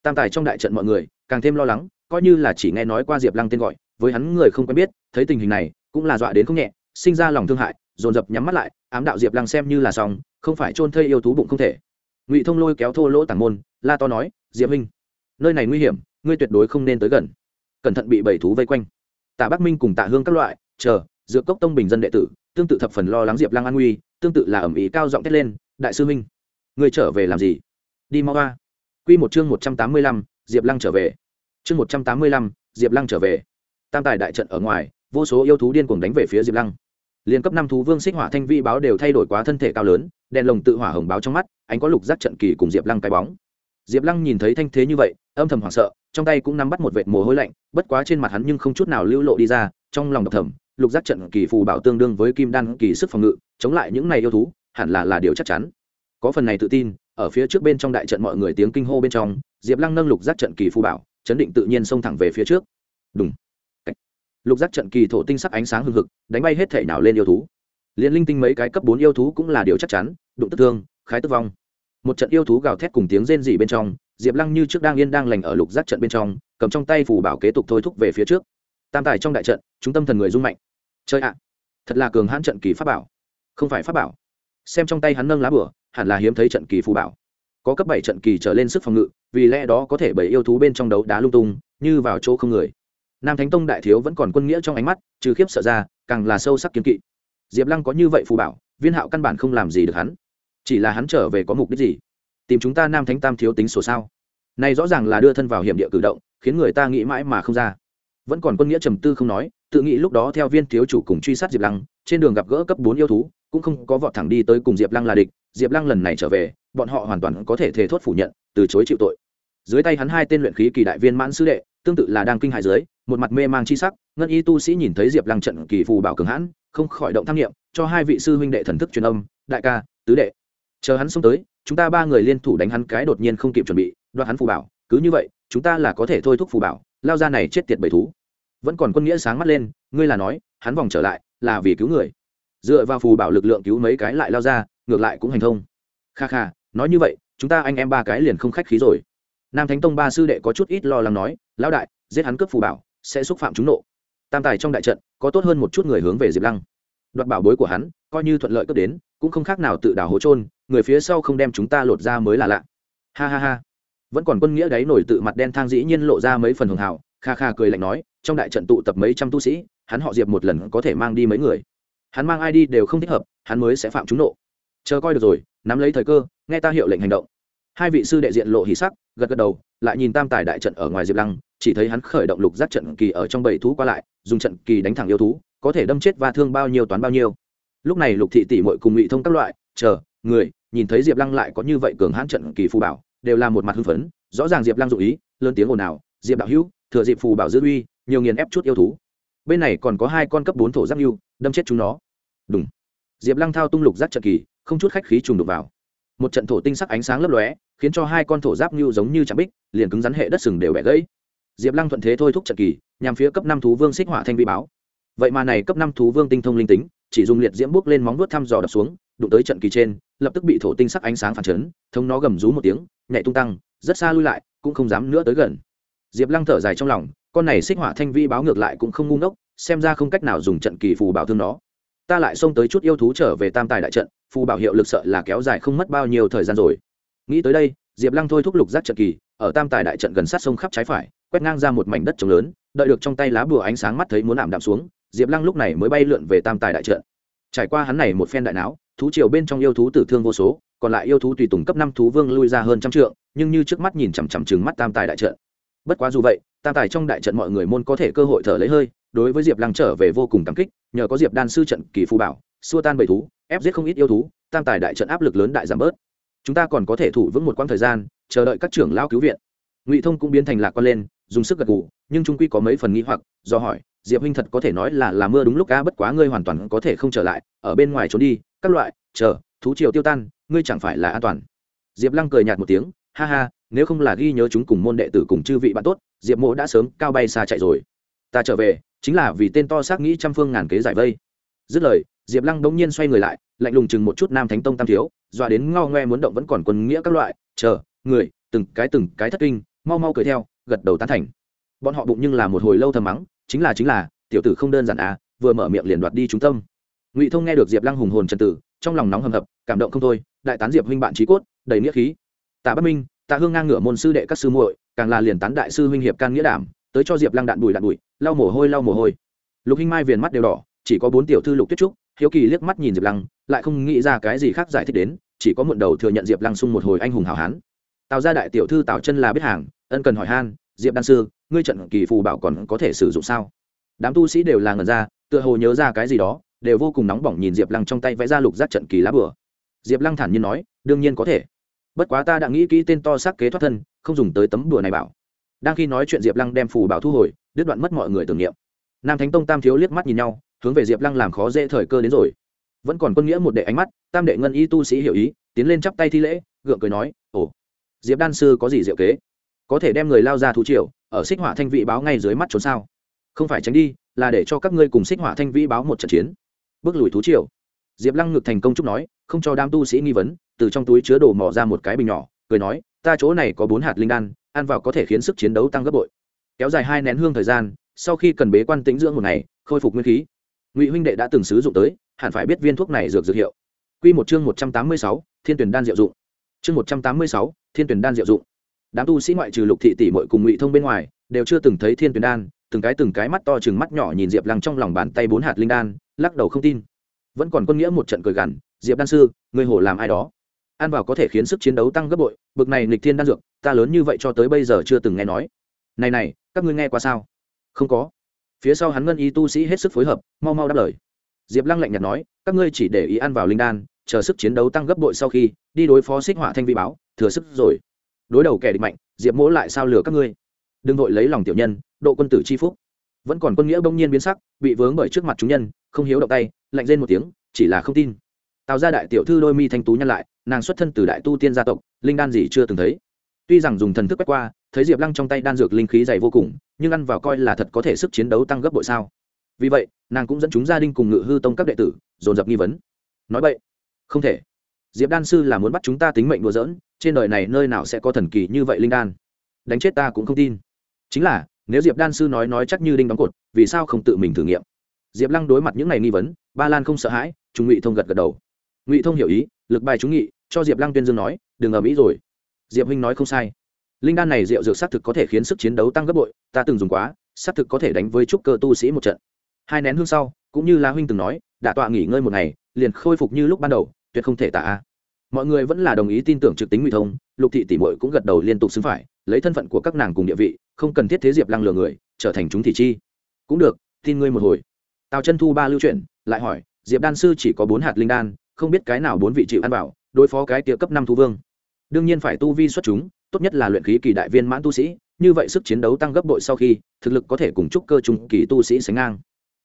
Tam tài trong đại trận mọi người, càng thêm lo lắng, coi như là chỉ nghe nói qua diệp lăng tên gọi, với hắn người không quen biết, thấy tình hình này, cũng là dọa đến không nhẹ, sinh ra lòng thương hại, dồn dập nhắm mắt lại, ám đạo diệp lăng xem như là xong, không phải chôn thây yêu thú bụng không thể. Ngụy thông lôi kéo thô lỗ tàng môn, la to nói, diệp minh nơi này nguy hiểm, ngươi tuyệt đối không nên tới gần. Cẩn thận bị bảy thú vây quanh. Tạ bắc minh cùng tạ hương các loại, chờ dựa cốc tông bình dân đệ tử, tương tự thập phần lo lắng diệp lăng an nguy tương tự là ẩm ý cao giọng thét lên, đại sư minh người trở về làm gì? Đi mau ba q một chương một trăm tám mươi lăm, diệp lăng trở về. Chương một trăm tám mươi lăm, diệp lăng trở về. Tam tài đại trận ở ngoài, vô số yêu thú điên cuồng đánh về phía diệp lăng. Liên cấp năm thú vương xích hỏa thanh vi báo đều thay đổi quá thân thể cao lớn, đèn lồng tự hỏa hồng báo trong mắt anh có lục giác trận kỳ cùng diệp lăng cái bóng. Diệp lăng nhìn thấy thanh thế như vậy, âm thầm hoảng sợ, trong tay cũng nắm bắt một vệt mồ hôi lạnh, bất quá trên mặt hắn nhưng không chút nào lưu lộ đi ra, trong lòng độc thầm lục giác trận kỳ phù bảo tương đương với kim đan kỳ sức phòng ngự, chống lại những này yêu thú, hẳn là là điều chắc chắn. Có phần này tự tin, ở phía trước bên trong đại trận mọi người tiếng kinh hô bên trong, diệp lăng nâng lục giác trận kỳ phù bảo, chấn định tự nhiên xông thẳng về phía trước. Đúng lục giác trận kỳ thổ tinh sắc ánh sáng hưng hực, đánh bay hết thể nào lên yêu thú. Liền linh tinh mấy cái cấp bốn yêu thú cũng là điều chắc chắn, đụng tức thương, khái tức vong. Một trận yêu thú gào thét cùng tiếng rên rỉ bên trong, diệp lăng như trước đang yên đang lành ở lục giác trận bên trong, cầm trong tay phủ bảo kế tục thôi thúc về phía trước. Tam tài trong đại trận chúng tâm thần người rung mạnh chơi ạ, thật là cường hãn trận kỳ pháp bảo. Không phải pháp bảo. Xem trong tay hắn nâng lá bửa hẳn là hiếm thấy trận kỳ phù bảo. Có cấp bảy trận kỳ trở lên sức phòng ngự, vì lẽ đó có thể bảy yêu thú bên trong đấu đá lung tung, như vào chỗ không người. Nam thánh tông đại thiếu vẫn còn quân nghĩa trong ánh mắt, trừ khiếp sợ ra, càng là sâu sắc kiến kỵ. Diệp lăng có như vậy phù bảo, viên hạo căn bản không làm gì được hắn. Chỉ là hắn trở về có mục đích gì? Tìm chúng ta nam thánh tam thiếu tính sổ sao? Này rõ ràng là đưa thân vào hiểm địa cử động, khiến người ta nghĩ mãi mà không ra. Vẫn còn quân nghĩa trầm tư không nói tự nghĩ lúc đó theo viên thiếu chủ cùng truy sát diệp lăng, trên đường gặp gỡ cấp bốn yêu thú, cũng không có vọt thẳng đi tới cùng diệp lăng là địch, diệp lăng lần này trở về, bọn họ hoàn toàn có thể thề thốt phủ nhận, từ chối chịu tội. Dưới tay hắn hai tên luyện khí kỳ đại viên mãn sư đệ, tương tự là đang kinh hại dưới, một mặt mê mang chi sắc, ngân y tu sĩ nhìn thấy diệp lăng trận kỳ phù bảo cường hãn, không khỏi động tham nghiệm cho hai vị sư huynh đệ thần thức truyền âm, đại ca, tứ đệ, chờ hắn xông tới, chúng ta ba người liên thủ đánh hắn cái đột nhiên không kịp chuẩn bị, đoạt hắn phù bảo, cứ như vậy, chúng ta là có thể thôi thúc phù bảo, lao ra này chết tiệt bầy thú vẫn còn quân nghĩa sáng mắt lên, ngươi là nói, hắn vòng trở lại, là vì cứu người. Dựa vào phù bảo lực lượng cứu mấy cái lại lao ra, ngược lại cũng hành thông. Kha kha, nói như vậy, chúng ta anh em ba cái liền không khách khí rồi. Nam thánh tông ba sư đệ có chút ít lo lắng nói, lão đại, giết hắn cướp phù bảo, sẽ xúc phạm chúng nộ. Tam tài trong đại trận, có tốt hơn một chút người hướng về diệp lăng. Đoạt bảo bối của hắn, coi như thuận lợi cướp đến, cũng không khác nào tự đào hố trôn người phía sau không đem chúng ta lột ra mới là lạ. Ha ha ha. Vẫn còn quân nghĩa đáy nổi tự mặt đen thang dĩ nhiên lộ ra mấy phần hưởng hào, kha kha cười lạnh nói trong đại trận tụ tập mấy trăm tu sĩ, hắn họ diệp một lần có thể mang đi mấy người. Hắn mang ai đi đều không thích hợp, hắn mới sẽ phạm trúng nộ. Chờ coi được rồi, nắm lấy thời cơ, nghe ta hiệu lệnh hành động. Hai vị sư đệ diện lộ hí sắc, gật gật đầu, lại nhìn tam tài đại trận ở ngoài diệp lăng, chỉ thấy hắn khởi động lục giác trận kỳ ở trong bảy thú qua lại, dùng trận kỳ đánh thẳng yêu thú, có thể đâm chết và thương bao nhiêu toán bao nhiêu. Lúc này lục thị tỷ mội cùng ngụy thông các loại, chờ, người, nhìn thấy diệp lăng lại có như vậy cường hãn trận kỳ phù bảo, đều là một mặt hưng phấn, rõ ràng diệp lăng dụ ý, lớn tiếng ồn ào, diệp đạo hữu, thừa Diệp phù bảo dư uy nhiều nghiền ép chút yêu thú. Bên này còn có hai con cấp bốn thổ giáp yêu, đâm chết chúng nó. Đúng diệp lăng thao tung lục giác trận kỳ, không chút khách khí trùng đục vào. Một trận thổ tinh sắc ánh sáng lấp lóe, khiến cho hai con thổ giáp như giống như chạm bích, liền cứng rắn hệ đất sừng đều bẻ gãy. Diệp lăng thuận thế thôi thúc trận kỳ, nhằm phía cấp năm thú vương xích hỏa thanh vi báo. Vậy mà này cấp năm thú vương tinh thông linh tính, chỉ dùng liệt diễm bước lên móng vuốt thăm dò đập xuống, đụng tới trận kỳ trên, lập tức bị thổ tinh sắc ánh sáng phản chấn, thống nó gầm rú một tiếng, nhảy tung tăng, rất xa lui lại, cũng không dám nữa tới gần. Diệp lăng thở dài trong lòng con này xích hỏa thanh vi báo ngược lại cũng không ngu ngốc, xem ra không cách nào dùng trận kỳ phù bảo thương nó. Ta lại xông tới chút yêu thú trở về tam tài đại trận, phù bảo hiệu lực sợ là kéo dài không mất bao nhiêu thời gian rồi. Nghĩ tới đây, diệp lăng thôi thúc lục giác trận kỳ, ở tam tài đại trận gần sát sông khắp trái phải, quét ngang ra một mảnh đất trống lớn, đợi được trong tay lá bùa ánh sáng mắt thấy muốn ảm đạm xuống, diệp lăng lúc này mới bay lượn về tam tài đại trận. Trải qua hắn này một phen đại não, thú triều bên trong yêu thú tử thương vô số, còn lại yêu thú tùy tùng cấp năm thú vương lui ra hơn trăm trượng, nhưng như trước mắt nhìn chằm chằm chừng mắt tam tài đại trận. Bất quá dù vậy tam tài trong đại trận mọi người môn có thể cơ hội thở lấy hơi, đối với diệp lăng trở về vô cùng cảm kích, nhờ có diệp đan sư trận kỳ phù bảo, xua tan bầy thú, ép giết không ít yêu thú, tam tài đại trận áp lực lớn đại giảm bớt. Chúng ta còn có thể thủ vững một quãng thời gian, chờ đợi các trưởng lao cứu viện. Ngụy thông cũng biến thành lạc quan lên, dùng sức gật gù, nhưng trung quy có mấy phần nghĩ hoặc, do hỏi, diệp huynh thật có thể nói là là mưa đúng lúc ca bất quá ngươi hoàn toàn có thể không trở lại, ở bên ngoài trốn đi, các loại, chờ, thú triều tiêu tan, ngươi chẳng phải là an toàn. Diệp lăng cười nhạt một tiếng, ha ha nếu không là ghi nhớ chúng cùng môn đệ tử cùng chư vị bạn tốt, diệp mộ đã sớm cao bay xa chạy rồi. Ta trở về, chính là vì tên to xác nghĩ trăm phương ngàn kế giải vây. Dứt lời, diệp lăng bỗng nhiên xoay người lại, lạnh lùng chừng một chút nam thánh tông tam thiếu, dọa đến ngao ngoe muốn động vẫn còn quân nghĩa các loại, chờ, người, từng cái từng cái thất kinh, mau mau cười theo, gật đầu tán thành. Bọn họ bụng nhưng là một hồi lâu thầm mắng, chính là chính là, tiểu tử không đơn giản à vừa mở miệng liền đoạt đi chúng tâm. Ngụy thông nghe được diệp lăng hùng hồn trần tử, trong lòng nóng hầm hập, cảm động không thôi, đại tán diệp huynh bạn trí cốt, đầy nghĩa khí. Tạ bất minh tạ hương ngang ngửa môn sư đệ các sư muội, càng là liền tán đại sư huynh hiệp can nghĩa đảm, tới cho diệp lăng đạn bùi đạn bùi lau mồ hôi, lau mồ hôi. Lục hinh mai viền mắt đều đỏ, chỉ có bốn tiểu thư lục tuyết trúc, hiếu kỳ liếc mắt nhìn diệp lăng, lại không nghĩ ra cái gì khác giải thích đến, chỉ có muộn đầu thừa nhận diệp lăng sung một hồi anh hùng hào hán. Tào gia đại tiểu thư tào chân là biết hàng, ân cần hỏi han, diệp đan sư, ngươi trận kỳ phù bảo còn có thể sử dụng sao? Đám tu sĩ đều là ngần ra, tựa hồ nhớ ra cái gì đó, đều vô cùng nóng bỏng nhìn diệp lăng trong tay vẽ ra lục giác trận kỳ lá bừa diệp lăng thản nhiên nói, đương nhiên có thể bất quá ta đã nghĩ kỹ tên to xác kế thoát thân, không dùng tới tấm đùa này bảo. Đang khi nói chuyện diệp lăng đem phù bảo thu hồi, đứt đoạn mất mọi người tưởng niệm. Nam thánh tông tam thiếu liếc mắt nhìn nhau, hướng về diệp lăng làm khó dễ thời cơ đến rồi. Vẫn còn quân nghĩa một đệ ánh mắt, tam đệ ngân y tu sĩ hiểu ý, tiến lên chắp tay thi lễ, gượng cười nói, ồ, diệp đan sư có gì diệu kế? Có thể đem người lao ra thú triều, ở xích họa thanh vị báo ngay dưới mắt trốn sao? Không phải tránh đi, là để cho các ngươi cùng xích họa thanh vĩ báo một trận chiến. Bước lùi thú triều. Diệp lăng ngực thành công chúc nói, không cho đám tu sĩ nghi vấn từ trong túi chứa đồ mò ra một cái bình nhỏ, cười nói, ta chỗ này có bốn hạt linh đan, ăn vào có thể khiến sức chiến đấu tăng gấp bội. Kéo dài hai nén hương thời gian, sau khi cần bế quan tĩnh dưỡng một ngày, khôi phục nguyên khí, ngụy huynh đệ đã từng sử dụng tới, hẳn phải biết viên thuốc này dược dược hiệu. Q một chương một trăm tám mươi sáu, thiên tuyển đan diệu dụng. Chương một trăm tám mươi sáu, thiên tuyển đan diệu dụng. Đám tu sĩ ngoại trừ lục thị tỷ mội cùng ngụy thông bên ngoài, đều chưa từng thấy thiên tuyển đan, từng cái từng cái mắt to chừng mắt nhỏ nhìn diệp lăng trong lòng bàn tay bốn hạt linh đan, lắc đầu không tin. Vẫn còn quân nghĩa một trận cười gằn, diệp đan sư, người hồ làm ai đó? Ăn vào có thể khiến sức chiến đấu tăng gấp bội, bực này nghịch thiên đan dược, ta lớn như vậy cho tới bây giờ chưa từng nghe nói. Này này, các ngươi nghe qua sao? Không có. Phía sau hắn ngân y tu sĩ hết sức phối hợp, mau mau đáp lời. Diệp lăng lạnh nhạt nói, các ngươi chỉ để ý ăn vào linh đan, chờ sức chiến đấu tăng gấp bội sau khi, đi đối phó xích họa thanh vi báo, thừa sức rồi. Đối đầu kẻ địch mạnh, diệp mỗ lại sao lừa các ngươi? Đừng vội lấy lòng tiểu nhân, độ quân tử chi phúc. Vẫn còn quân nghĩa bỗng nhiên biến sắc, bị vướng bởi trước mặt chúng nhân, không hiếu động tay, lạnh lên một tiếng, chỉ là không tin tào ra đại tiểu thư đôi mi thanh tú nhăn lại, nàng xuất thân từ đại tu tiên gia tộc, linh đan gì chưa từng thấy. Tuy rằng dùng thần thức quét qua, thấy diệp lăng trong tay đan dược linh khí dày vô cùng, nhưng ăn vào coi là thật có thể sức chiến đấu tăng gấp bội sao. Vì vậy, nàng cũng dẫn chúng gia đình cùng ngự hư tông các đệ tử, dồn dập nghi vấn. Nói vậy không thể. Diệp đan sư là muốn bắt chúng ta tính mệnh đùa dỡn trên đời này nơi nào sẽ có thần kỳ như vậy linh đan? Đánh chết ta cũng không tin. Chính là, nếu diệp đan sư nói nói chắc như đinh đóng cột, vì sao không tự mình thử nghiệm? Diệp lăng đối mặt những ngày nghi vấn, ba lan không sợ hãi chúng ngụy thông gật gật đầu ngụy thông hiểu ý lực bài chúng nghị cho diệp lăng tuyên dương nói đừng ở mỹ rồi diệp huynh nói không sai linh đan này rượu dược xác thực có thể khiến sức chiến đấu tăng gấp bội ta từng dùng quá xác thực có thể đánh với trúc cơ tu sĩ một trận hai nén hương sau cũng như la huynh từng nói đã tọa nghỉ ngơi một ngày liền khôi phục như lúc ban đầu tuyệt không thể tạ mọi người vẫn là đồng ý tin tưởng trực tính ngụy thông lục thị tỷ mội cũng gật đầu liên tục xứng phải lấy thân phận của các nàng cùng địa vị không cần thiết thế diệp lăng lừa người trở thành chúng thị chi cũng được tin ngươi một hồi tào chân thu ba lưu chuyển lại hỏi diệp đan sư chỉ có bốn hạt linh đan không biết cái nào bốn vị chịu ăn bảo, đối phó cái tia cấp năm thu vương. Đương nhiên phải tu vi xuất chúng, tốt nhất là luyện khí kỳ đại viên mãn tu sĩ, như vậy sức chiến đấu tăng gấp bội sau khi, thực lực có thể cùng chúc cơ trung kỳ tu sĩ sánh ngang.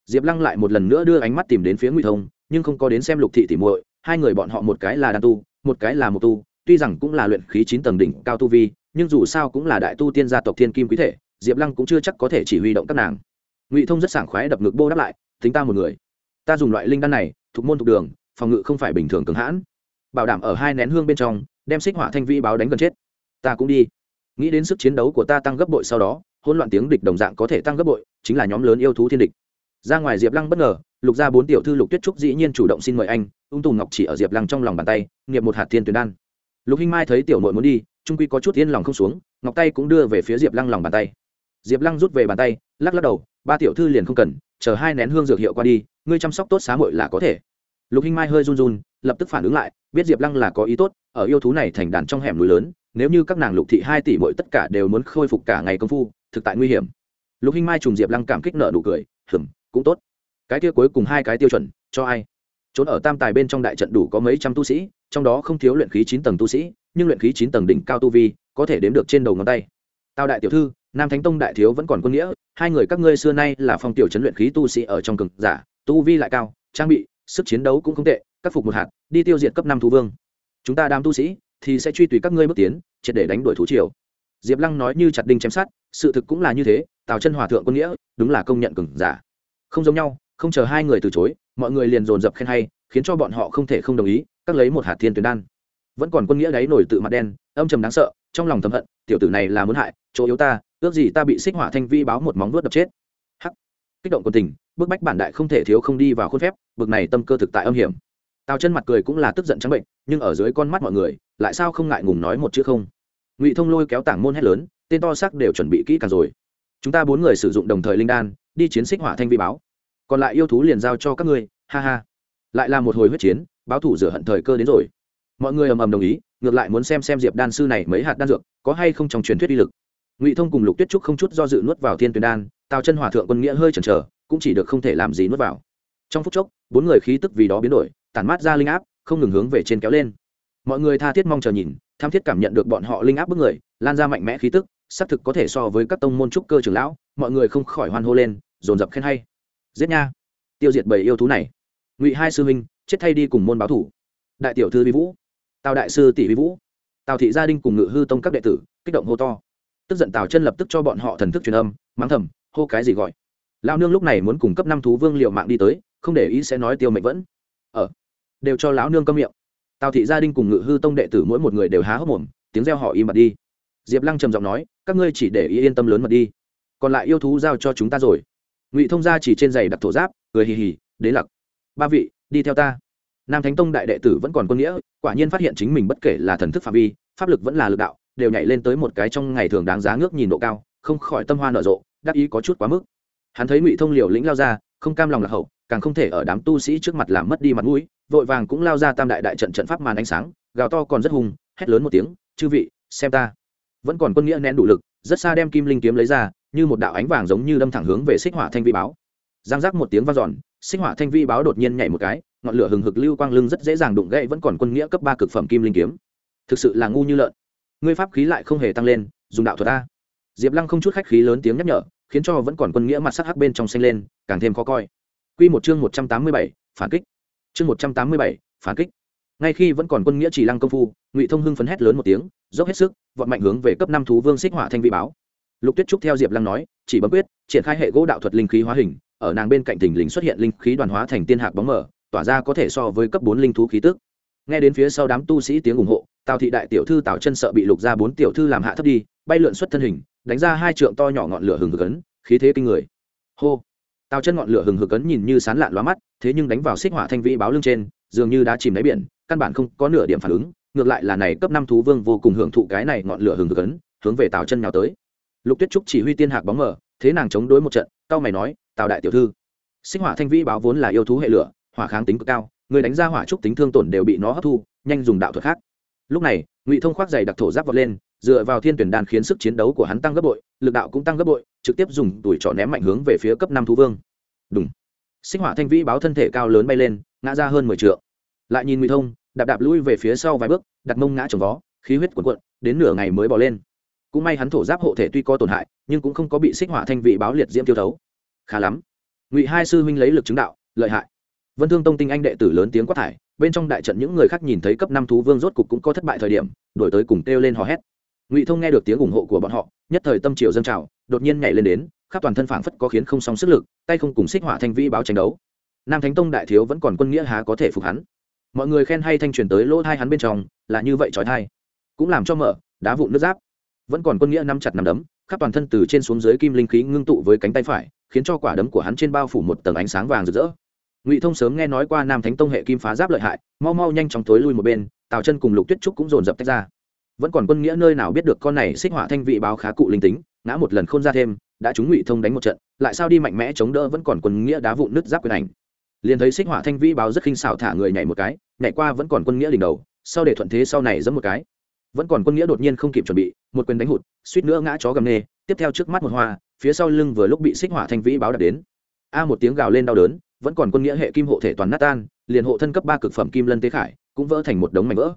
Diệp lăng lại một lần nữa đưa ánh mắt tìm đến phía ngụy thông, nhưng không có đến xem lục thị tỉ muội, hai người bọn họ một cái là đan tu, một cái là một tu, tuy rằng cũng là luyện khí chín tầng đỉnh cao tu vi, nhưng dù sao cũng là đại tu tiên gia tộc thiên kim quý thể, diệp lăng cũng chưa chắc có thể chỉ huy động các nàng. Ngụy thông rất sảng khoái đập ngực bô đáp lại tính ta một người. Ta dùng loại linh đan này, thuộc môn thuộc đường phòng ngự không phải bình thường cường hãn. Bảo đảm ở hai nén hương bên trong, đem xích hỏa thanh vi báo đánh gần chết. Ta cũng đi. Nghĩ đến sức chiến đấu của ta tăng gấp bội sau đó, hỗn loạn tiếng địch đồng dạng có thể tăng gấp bội, chính là nhóm lớn yêu thú thiên địch. Ra ngoài diệp lăng bất ngờ, lục gia bốn tiểu thư lục tuyết trúc dĩ nhiên chủ động xin mời anh, ung tùng ngọc chỉ ở diệp lăng trong lòng bàn tay, nghiệp một hạt thiên tuyền đan. Lục hinh mai thấy tiểu nội muốn đi, trung quy có chút yên lòng không xuống, ngọc tay cũng đưa về phía diệp lăng lòng bàn tay. Diệp lăng rút về bàn tay, lắc lắc đầu, ba tiểu thư liền không cần, chờ hai nén hương dược hiệu qua đi, ngươi chăm sóc tốt xá hội là có thể lục hinh mai hơi run run, lập tức phản ứng lại, biết diệp lăng là có ý tốt, ở yêu thú này thành đàn trong hẻm núi lớn, nếu như các nàng lục thị hai tỷ mỗi tất cả đều muốn khôi phục cả ngày công phu, thực tại nguy hiểm. Lục hinh mai trùng diệp lăng cảm kích nợ nụ cười, hừm, cũng tốt. Cái kia cuối cùng hai cái tiêu chuẩn, cho ai? Trốn ở tam tài bên trong đại trận đủ có mấy trăm tu sĩ, trong đó không thiếu luyện khí chín tầng tu sĩ, nhưng luyện khí chín tầng đỉnh cao tu vi, có thể đếm được trên đầu ngón tay. Tào đại tiểu thư, nam thánh tông đại thiếu vẫn còn quân nghĩa, hai người các ngươi xưa nay là phong tiểu chấn luyện khí tu sĩ ở trong cực giả, tu vi lại cao, trang bị sức chiến đấu cũng không tệ, các phục một hạt, đi tiêu diệt cấp năm thú vương. Chúng ta đám tu sĩ thì sẽ truy tùy các ngươi bước tiến, triệt để đánh đuổi thú triều. Diệp lăng nói như chặt đinh chém sát sự thực cũng là như thế, tào chân hòa thượng quân nghĩa, đúng là công nhận cừng giả. Không giống nhau, không chờ hai người từ chối, mọi người liền dồn dập khen hay, khiến cho bọn họ không thể không đồng ý, các lấy một hạt thiên tuyến đan. Vẫn còn quân nghĩa đáy nổi tự mặt đen, âm trầm đáng sợ, trong lòng thầm hận, tiểu tử này là muốn hại, chỗ yếu ta, ước gì ta bị xích hỏa thanh vi báo một móng vuốt đập chết kích động quân tình, bức bách bản đại không thể thiếu không đi vào khuôn phép, bực này tâm cơ thực tại âm hiểm. Tào chân mặt cười cũng là tức giận trắng bệnh, nhưng ở dưới con mắt mọi người, lại sao không ngại ngùng nói một chữ không? Ngụy thông lôi kéo tảng môn hét lớn, tên to xác đều chuẩn bị kỹ càng rồi. Chúng ta bốn người sử dụng đồng thời linh đan, đi chiến xích hỏa thanh vi báo. Còn lại yêu thú liền giao cho các ngươi, ha ha. Lại là một hồi huyết chiến, báo thủ rửa hận thời cơ đến rồi. Mọi người ầm ầm đồng ý, ngược lại muốn xem xem diệp đan sư này mấy hạt đan dược, có hay không trong truyền thuyết uy lực ngụy thông cùng lục tuyết trúc không chút do dự nuốt vào thiên tuyền đan, tào chân hòa thượng quân nghĩa hơi chần chờ, cũng chỉ được không thể làm gì nuốt vào. trong phút chốc, bốn người khí tức vì đó biến đổi, tản mát ra linh áp, không ngừng hướng về trên kéo lên. mọi người tha thiết mong chờ nhìn, tham thiết cảm nhận được bọn họ linh áp bức người, lan ra mạnh mẽ khí tức, xác thực có thể so với các tông môn trúc cơ trưởng lão, mọi người không khỏi hoan hô lên, dồn dập khen hay. giết nha. tiêu diệt bầy yêu thú này. ngụy hai sư huynh, chết thay đi cùng môn báo thủ. đại tiểu thư vi vũ. tào đại sư tỷ vi vũ. tào thị gia đình cùng ngự hư tông các đệ tử, kích động hô to tức giận tào chân lập tức cho bọn họ thần thức truyền âm, mắng thầm, hô cái gì gọi. Lao nương lúc này muốn cung cấp năm thú vương liệu mạng đi tới, không để ý sẽ nói tiêu mệnh vẫn. Ở đều cho lão nương câm miệng. Tào thị gia đình cùng ngự hư tông đệ tử mỗi một người đều há hốc mồm, tiếng reo họ im mặt đi. Diệp lăng trầm giọng nói, các ngươi chỉ để ý yên tâm lớn mật đi. Còn lại yêu thú giao cho chúng ta rồi. Ngụy thông gia chỉ trên giày đặc thổ giáp, cười hì hì đến lặc. Ba vị, đi theo ta. Nam thánh tông đại đệ tử vẫn còn quân nghĩa, quả nhiên phát hiện chính mình bất kể là thần thức phạm vi, pháp lực vẫn là lực đạo đều nhảy lên tới một cái trong ngày thường đáng giá ngước nhìn độ cao, không khỏi tâm hoa nở rộ, đắc ý có chút quá mức. Hắn thấy ngụy thông liều lĩnh lao ra, không cam lòng là hậu, càng không thể ở đám tu sĩ trước mặt làm mất đi mặt mũi, vội vàng cũng lao ra tam đại đại trận trận pháp màn ánh sáng, gào to còn rất hùng, hét lớn một tiếng, chư vị, xem ta. Vẫn còn quân nghĩa nén đủ lực, rất xa đem kim linh kiếm lấy ra, như một đạo ánh vàng giống như đâm thẳng hướng về xích hỏa thanh vi báo. Giang giác một tiếng vang dọn, xích hỏa thanh vi báo đột nhiên nhảy một cái, ngọn lửa hừng hực lưu quang lưng rất dễ dàng đụng gãy vẫn còn quân nghĩa cấp ba cực phẩm kim linh kiếm. Thực sự là ngu như lợn ngươi pháp khí lại không hề tăng lên, dùng đạo thuật ta. Diệp lăng không chút khách khí lớn tiếng nhắc nhở, khiến cho vẫn còn quân nghĩa mặt sắc hắc bên trong xanh lên, càng thêm khó coi. Q một chương một trăm tám mươi bảy, phản kích. Chương một trăm tám mươi bảy, phản kích. Ngay khi vẫn còn quân nghĩa chỉ lăng công phu, ngụy thông hưng phấn hét lớn một tiếng, dốc hết sức, vọt mạnh hướng về cấp năm thú vương xích hỏa thanh vị báo. Lục tuyết trúc theo diệp lăng nói, chỉ bấm quyết, triển khai hệ gỗ đạo thuật linh khí hóa hình, ở nàng bên cạnh thình lình xuất hiện linh khí đoàn hóa thành tiên hạc bóng mở tỏa ra có thể so với cấp bốn linh thú khí tức. Nghe đến phía sau đám tu sĩ tiếng ủng hộ tào thị đại tiểu thư tào chân sợ bị lục ra bốn tiểu thư làm hạ thấp đi, bay lượn xuất thân hình, đánh ra hai trượng to nhỏ ngọn lửa hừng hực ấn, khí thế kinh người. Hô! Tào chân ngọn lửa hừng hực ấn nhìn như sán lạn lóa mắt, thế nhưng đánh vào xích hỏa thanh vĩ báo lưng trên, dường như đã chìm đáy biển, căn bản không có nửa điểm phản ứng, ngược lại là này cấp năm thú vương vô cùng hưởng thụ cái này ngọn lửa hừng hực ấn, hướng về tào chân nhào tới. Lục tuyết trúc chỉ huy tiên hạc bóng mở thế nàng chống đối một trận cao mày nói, tào đại tiểu thư sinh hỏa thanh vĩ báo vốn là yêu thú hệ lửa, hỏa kháng tính cực cao, người đánh ra hỏa trúc tính thương tổn đều bị nó hấp thu, nhanh dùng đạo thuật khác lúc này, ngụy thông khoác giày đặc thổ giáp vọt lên, dựa vào thiên tuyển đan khiến sức chiến đấu của hắn tăng gấp bội, lực đạo cũng tăng gấp bội, trực tiếp dùng tuổi trọ ném mạnh hướng về phía cấp năm thú vương. Đúng sinh hỏa thanh vĩ báo thân thể cao lớn bay lên, ngã ra hơn mười t lại nhìn ngụy thông, đạp đạp lui về phía sau vài bước, đặt mông ngã trồng vó, khí huyết cuộn cuộn, đến nửa ngày mới bỏ lên. Cũng may hắn thổ giáp hộ thể tuy có tổn hại, nhưng cũng không có bị xích hỏa thanh vị báo liệt diễm tiêu thấu. Khá lắm. Ngụy hai sư huynh lấy lực chứng đạo, lợi hại. Vân thương tông tinh anh đệ tử lớn tiếng quát thải bên trong đại trận những người khác nhìn thấy cấp năm thú vương rốt cục cũng có thất bại thời điểm, đổi tới cùng kêu lên hò hét. Ngụy thông nghe được tiếng ủng hộ của bọn họ, nhất thời tâm triều dâng trào, đột nhiên nhảy lên đến, khắp toàn thân phảng phất có khiến không song sức lực, tay không cùng xích hỏa thanh vĩ báo tranh đấu. Nam thánh tông đại thiếu vẫn còn quân nghĩa há có thể phục hắn. Mọi người khen hay thanh truyền tới lỗ thai hắn bên trong, là như vậy trói thai. Cũng làm cho mở, đá vụn nước giáp. Vẫn còn quân nghĩa nắm chặt nắm đấm, khắp toàn thân từ trên xuống dưới kim linh khí ngưng tụ với cánh tay phải, khiến cho quả đấm của hắn trên bao phủ một tầng ánh sáng vàng rực rỡ ngụy thông sớm nghe nói qua nam thánh tông hệ kim phá giáp lợi hại, mau mau nhanh chóng tối lui một bên, tào chân cùng lục tuyết trúc cũng dồn dập tách ra. Vẫn còn quân nghĩa nơi nào biết được con này xích hỏa thanh vị báo khá cụ linh tính, ngã một lần khôn ra thêm, đã chúng ngụy thông đánh một trận, lại sao đi mạnh mẽ chống đỡ vẫn còn quân nghĩa đá vụn nứt giáp quyền ảnh. Liền thấy xích hỏa thanh vĩ báo rất khinh xảo thả người nhảy một cái, nhảy qua vẫn còn quân nghĩa đỉnh đầu, sau để thuận thế sau này giẫm một cái. Vẫn còn quân nghĩa đột nhiên không kịp chuẩn bị, một quyền đánh hụt, suýt nữa ngã chó gầm nê, tiếp theo trước mắt một hoa, phía sau lưng vừa lúc bị xích hỏa thanh vĩ báo đập đến. A một tiếng gào lên đau đớn vẫn còn quân nghĩa hệ kim hộ thể toàn nát tan, liền hộ thân cấp ba cực phẩm kim lân tế khải cũng vỡ thành một đống mảnh vỡ.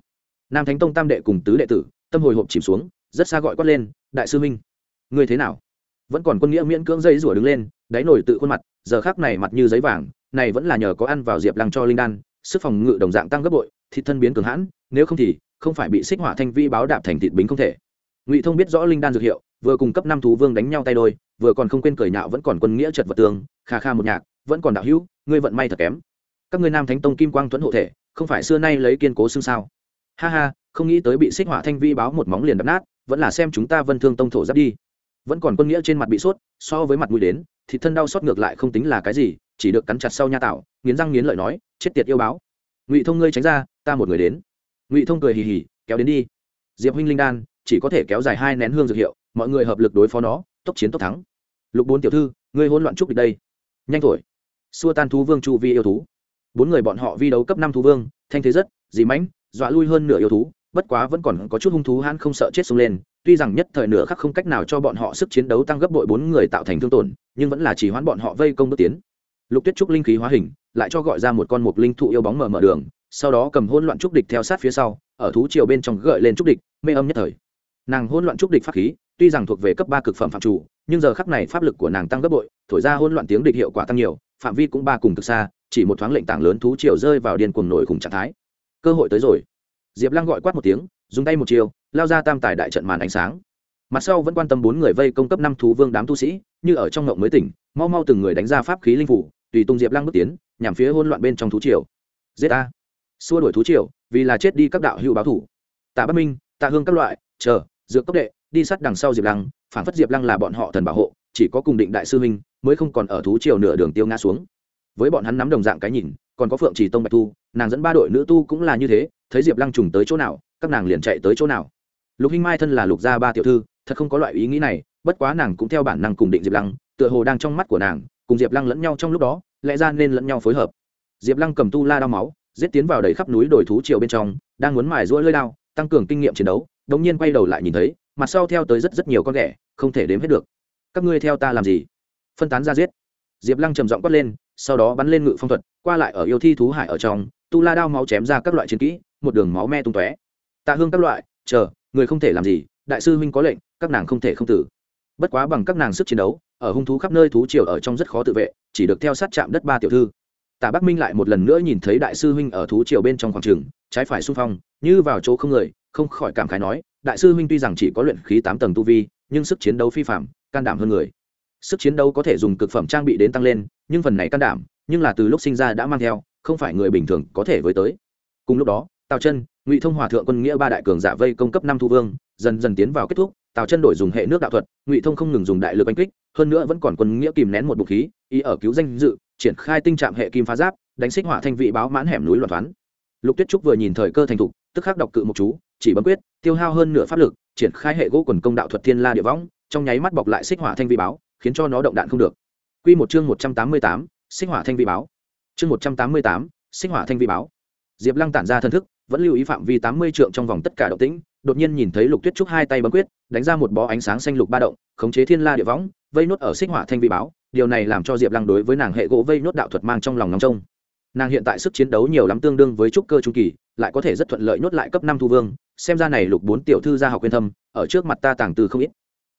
Nam thánh tông tam đệ cùng tứ đệ tử, tâm hồi hộp chìm xuống, rất xa gọi quát lên, đại sư minh, ngươi thế nào? Vẫn còn quân nghĩa miễn cưỡng dây rủa đứng lên, đáy nổi tự khuôn mặt, giờ khác này mặt như giấy vàng, này vẫn là nhờ có ăn vào diệp lăng cho linh đan, sức phòng ngự đồng dạng tăng gấp bội, thịt thân biến cường hãn, nếu không thì không phải bị xích hỏa thanh vi báo đạp thành thịt bính không thể. Ngụy thông biết rõ linh đan dược hiệu, vừa cùng cấp năm thú vương đánh nhau tay đôi, vừa còn không quên cười nhạo vẫn còn quân nghĩa chật vật tường kha kha một nhạc vẫn còn đạo hữu, ngươi vận may thật kém. Các ngươi nam thánh tông kim quang tuấn hộ thể, không phải xưa nay lấy kiên cố xương sao? Ha ha, không nghĩ tới bị xích hỏa thanh vi báo một móng liền đập nát, vẫn là xem chúng ta vân thương tông thổ giáp đi. Vẫn còn quân nghĩa trên mặt bị sốt, so với mặt mũi đến thì thân đau xót ngược lại không tính là cái gì, chỉ được cắn chặt sau nha tạo, nghiến răng nghiến lợi nói, chết tiệt yêu báo. Ngụy thông ngươi tránh ra, ta một người đến. Ngụy thông cười hì hì, kéo đến đi. Diệp huynh linh đan, chỉ có thể kéo dài hai nén hương dược hiệu, mọi người hợp lực đối phó nó, tốc chiến tốc thắng. Lục bốn tiểu thư, ngươi hỗn loạn trúc địch đây. Nhanh thổi xua tan thú vương chu vi yêu thú. Bốn người bọn họ vi đấu cấp năm thú vương, thanh thế rất, dì mãnh, dọa lui hơn nửa yêu thú, bất quá vẫn còn có chút hung thú hãn không sợ chết xông lên. Tuy rằng nhất thời nửa khắc không cách nào cho bọn họ sức chiến đấu tăng gấp bội bốn người tạo thành thương tổn, nhưng vẫn là chỉ hoãn bọn họ vây công bước tiến. Lục tuyết trúc linh khí hóa hình, lại cho gọi ra một con mục linh thụ yêu bóng mở mở đường, sau đó cầm hôn loạn trúc địch theo sát phía sau, ở thú chiều bên trong gợi lên trúc địch, mê âm nhất thời. Nàng hôn loạn trúc địch pháp khí, tuy rằng thuộc về cấp ba cực phẩm phạm chủ, nhưng giờ khắc này pháp lực của nàng tăng gấp bội, thổi ra hôn loạn tiếng địch hiệu quả tăng nhiều phạm vi cũng ba cùng cực xa, chỉ một thoáng lệnh tảng lớn thú triều rơi vào điên cuồng nổi khủng trạng thái. Cơ hội tới rồi. Diệp lăng gọi quát một tiếng, dùng tay một chiều, lao ra tam tài đại trận màn ánh sáng. Mặt sau vẫn quan tâm bốn người vây công cấp năm thú vương đám tu sĩ, như ở trong ngộng mới tỉnh, mau mau từng người đánh ra pháp khí linh phủ, tùy tung diệp lăng bước tiến, nhằm phía hỗn loạn bên trong thú triều. Giết a xua đuổi thú triều, vì là chết đi các đạo hữu báo thủ. Tạ bắc minh, tạ hương các loại, chờ, dược cốc đệ, đi sát đằng sau diệp lăng, phản phất diệp lăng là bọn họ thần bảo hộ chỉ có cùng định đại sư huynh, mới không còn ở thú triều nửa đường tiêu ngã xuống. Với bọn hắn nắm đồng dạng cái nhìn, còn có phượng trì tông bạch thu, nàng dẫn ba đội nữ tu cũng là như thế, thấy diệp lăng trùng tới chỗ nào, các nàng liền chạy tới chỗ nào. Lục hinh mai thân là lục gia ba tiểu thư, thật không có loại ý nghĩ này, bất quá nàng cũng theo bản năng cùng định diệp lăng, tựa hồ đang trong mắt của nàng, cùng diệp lăng lẫn nhau trong lúc đó, lẽ ra nên lẫn nhau phối hợp. Diệp lăng cầm tu la đao máu, giết tiến vào đầy khắp núi đồi thú triều bên trong, đang muốn mài rũa lơi đao, tăng cường kinh nghiệm chiến đấu đống nhiên quay đầu lại nhìn thấy, mặt sau theo tới rất rất nhiều con ghẻ, không thể đếm hết được các ngươi theo ta làm gì? Phân tán ra giết. Diệp lăng trầm giọng quát lên, sau đó bắn lên ngự phong thuật, qua lại ở yêu thi thú hải ở trong, tu la đao máu chém ra các loại chiến kỹ, một đường máu me tung tóe. Tạ hương các loại, chờ, người không thể làm gì, đại sư huynh có lệnh, các nàng không thể không tử. Bất quá bằng các nàng sức chiến đấu, ở hung thú khắp nơi thú triều ở trong rất khó tự vệ, chỉ được theo sát chạm đất ba tiểu thư. Tạ bắc minh lại một lần nữa nhìn thấy đại sư huynh ở thú triều bên trong khoảng trường, trái phải xung phong, như vào chỗ không người, không khỏi cảm khái nói, đại sư huynh tuy rằng chỉ có luyện khí tám tầng tu vi, nhưng sức chiến đấu phi phạm can đảm hơn người sức chiến đấu có thể dùng cực phẩm trang bị đến tăng lên, nhưng phần này can đảm, nhưng là từ lúc sinh ra đã mang theo, không phải người bình thường có thể với tới cùng lúc đó, tào chân, ngụy thông hòa thượng quân nghĩa ba đại cường giả vây công cấp năm thu vương, dần dần tiến vào kết thúc, tào chân đổi dùng hệ nước đạo thuật, ngụy thông không ngừng dùng đại lực oanh kích, hơn nữa vẫn còn quân nghĩa kìm nén một bụng khí ý ở cứu danh dự, triển khai tinh trạm hệ kim phá giáp, đánh xích hỏa thanh vị báo mãn hẻm núi loạn toán. lục tuyết trúc vừa nhìn thời cơ thành thục, tức khắc đọc cự một chú, chỉ bấm quyết, tiêu hao hơn nửa pháp lực, triển khai hệ gỗ quần công đạo thuật thiên la địa võng trong nháy mắt bọc lại xích hỏa thanh vi báo khiến cho nó động đạn không được. Quy một chương một trăm tám mươi tám, xích hỏa thanh vi báo. Chương một trăm tám mươi tám, xích hỏa thanh vi báo. Diệp lăng tản ra thân thức vẫn lưu ý phạm vi tám mươi trượng trong vòng tất cả động tĩnh đột nhiên nhìn thấy lục tuyết trúc hai tay bấm quyết đánh ra một bó ánh sáng xanh lục ba động khống chế thiên la địa võng vây nốt ở xích hỏa thanh vi báo. Điều này làm cho diệp lăng đối với nàng hệ gỗ vây nốt đạo thuật mang trong lòng nóng trông. Nàng hiện tại sức chiến đấu nhiều lắm tương đương với trúc cơ trung kỳ lại có thể rất thuận lợi nốt lại cấp năm thu vương. Xem ra này lục bốn tiểu thư gia học quyên thâm ở trước mặt ta tàng từ không ít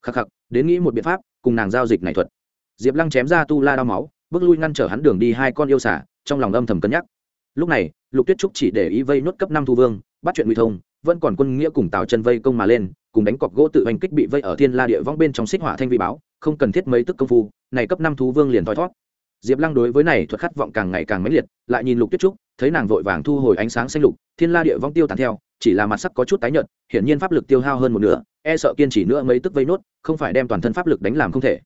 khắc khắc, đến nghĩ một biện pháp, cùng nàng giao dịch này thuật. Diệp lăng chém ra tu la đao máu, bước lui ngăn trở hắn đường đi hai con yêu xả trong lòng âm thầm cân nhắc. Lúc này, lục tuyết trúc chỉ để ý vây nốt cấp năm thu vương, bắt chuyện nguy thông, vẫn còn quân nghĩa cùng tào chân vây công mà lên, cùng đánh cọc gỗ tự hành kích bị vây ở thiên la địa vong bên trong xích hỏa thanh vị báo, không cần thiết mấy tức công phu, này cấp năm thú vương liền thoi thót diệp lăng đối với này thuật khát vọng càng ngày càng mãnh liệt, lại nhìn lục tuyết trúc thấy nàng vội vàng thu hồi ánh sáng xanh lục, thiên la địa vong tiêu tàn theo, chỉ là mặt sắc có chút tái nhợt, hiển nhiên pháp lực tiêu hao hơn một nửa e sợ kiên trì nữa mấy tức vây nốt, không phải đem toàn thân pháp lực đánh làm không thể.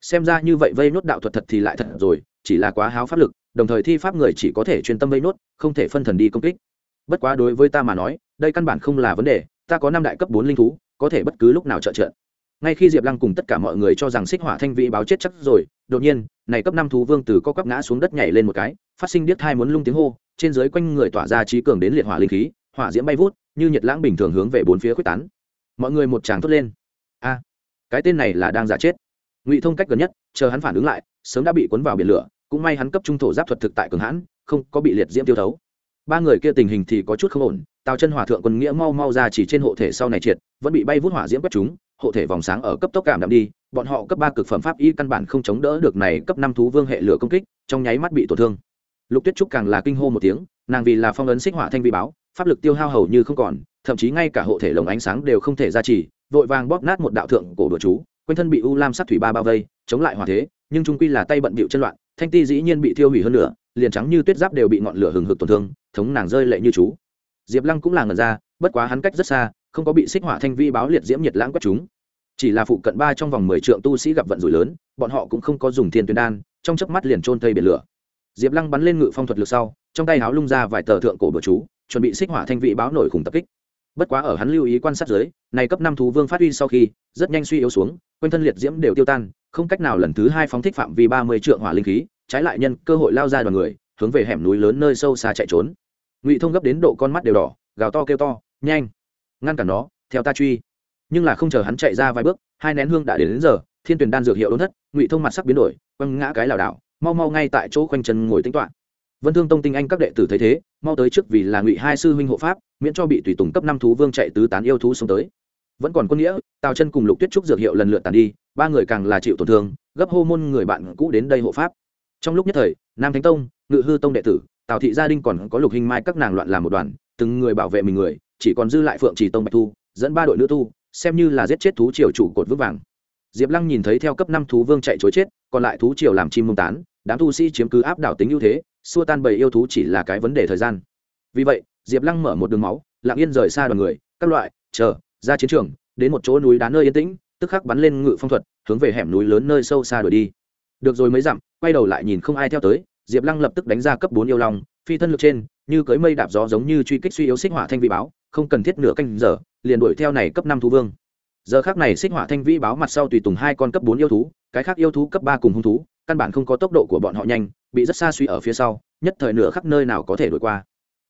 Xem ra như vậy vây nốt đạo thuật thật thì lại thật rồi, chỉ là quá háo pháp lực, đồng thời thi pháp người chỉ có thể chuyên tâm vây nốt, không thể phân thần đi công kích. Bất quá đối với ta mà nói, đây căn bản không là vấn đề, ta có năm đại cấp bốn linh thú, có thể bất cứ lúc nào trợ trợ. Ngay khi diệp lăng cùng tất cả mọi người cho rằng xích hỏa thanh vị báo chết chắc rồi, đột nhiên, này cấp năm thú vương từ co quắp ngã xuống đất nhảy lên một cái, phát sinh điếc thai muốn lung tiếng hô trên dưới quanh người tỏa ra trí cường đến liệt hỏa linh khí, hỏa diễm bay vút, như nhiệt lãng bình thường hướng về bốn phía quyết tán. Mọi người một tràng thốt lên. A, cái tên này là đang giả chết. Ngụy thông cách gần nhất, chờ hắn phản ứng lại, sớm đã bị cuốn vào biển lửa, cũng may hắn cấp trung thổ giáp thuật thực tại cường hãn, không có bị liệt diễm tiêu thấu. Ba người kia tình hình thì có chút không ổn, tào chân hòa thượng quân nghĩa mau mau ra chỉ trên hộ thể sau này triệt, vẫn bị bay vút hỏa diễm quét chúng, hộ thể vòng sáng ở cấp tốc cảm đạm đi, bọn họ cấp ba cực phẩm pháp y căn bản không chống đỡ được này cấp năm thú vương hệ lửa công kích, trong nháy mắt bị tổn thương lục tuyết trúc càng là kinh hô một tiếng nàng vì là phong ấn xích hỏa thanh vi báo pháp lực tiêu hao hầu như không còn thậm chí ngay cả hộ thể lồng ánh sáng đều không thể ra trì, vội vàng bóp nát một đạo thượng cổ đồ chú quanh thân bị u lam sắc thủy ba bao vây chống lại hỏa thế nhưng trung quy là tay bận bịu chân loạn thanh ti dĩ nhiên bị thiêu hủy hơn nữa liền trắng như tuyết giáp đều bị ngọn lửa hừng hực tổn thương thống nàng rơi lệ như chú. Diệp lăng cũng là ngần ra bất quá hắn cách rất xa không có bị xích hỏa thanh vi báo liệt diễm nhiệt lãng quét chúng. Chỉ là phụ cận ba trong vòng mười trượng tu sĩ gặp vận rủi lớn bọn họ cũng không có dùng thiên tuyến đan trong chớp mắt liền trôn thây biển lửa diệp lăng bắn lên ngự phong thuật lực sau trong tay háo lung ra vài tờ thượng cổ bờ chú chuẩn bị xích hỏa thanh vị báo nổi khủng tập kích. Bất quá ở hắn lưu ý quan sát dưới này cấp năm thú vương phát huy sau khi rất nhanh suy yếu xuống quanh thân liệt diễm đều tiêu tan không cách nào lần thứ hai phóng thích phạm vi ba mươi trượng hỏa linh khí trái lại nhân cơ hội lao ra đoàn người hướng về hẻm núi lớn nơi sâu xa chạy trốn. Ngụy thông gấp đến độ con mắt đều đỏ gào to kêu to nhanh ngăn cản nó theo ta truy. Nhưng là không chờ hắn chạy ra vài bước hai nén hương đã đến, đến giờ thiên tuyển đan dược hiệu đốn thất ngụy thông mặt sắc biến đổi quăng ngã cái lảo đảo mau mau ngay tại chỗ khoanh chân ngồi tính toán vân thương tông tinh anh các đệ tử thấy thế, mau tới trước vì là ngụy hai sư huynh hộ pháp, miễn cho bị tùy tùng cấp năm thú vương chạy tứ tán yêu thú xuống tới. Vẫn còn quân nghĩa, tào chân cùng lục tuyết trúc dược hiệu lần lượt tàn đi, ba người càng là chịu tổn thương, gấp hô môn người bạn cũ đến đây hộ pháp. Trong lúc nhất thời, nam thánh tông, ngự hư tông đệ tử, tào thị gia đình còn có lục hình mai các nàng loạn làm một đoàn, từng người bảo vệ mình người, chỉ còn dư lại phượng chỉ tông bạch thu, dẫn ba đội nữ tu, xem như là giết chết thú triều chủ cột vững vàng diệp lăng nhìn thấy theo cấp năm thú vương chạy chối chết, còn lại thú triều làm chim mông tán, đám tu sĩ chiếm cứ áp đảo tính ưu thế, xua tan bầy yêu thú chỉ là cái vấn đề thời gian. Vì vậy, diệp lăng mở một đường máu, lặng yên rời xa đoàn người, các loại, chờ, ra chiến trường, đến một chỗ núi đá nơi yên tĩnh, tức khắc bắn lên ngự phong thuật, hướng về hẻm núi lớn nơi sâu xa đuổi đi. Được rồi mới dặm, quay đầu lại nhìn không ai theo tới, diệp lăng lập tức đánh ra cấp bốn yêu long, phi thân lực trên, như cưới mây đạp gió giống như truy kích suy yếu xích hỏa thanh vị báo, không cần thiết nửa canh giờ, liền đuổi theo này cấp năm thú vương giờ khác này xích hỏa thanh vĩ báo mặt sau tùy tùng hai con cấp bốn yêu thú, cái khác yêu thú cấp ba cùng hung thú, căn bản không có tốc độ của bọn họ nhanh, bị rất xa suy ở phía sau, nhất thời nửa khắp nơi nào có thể đuổi qua.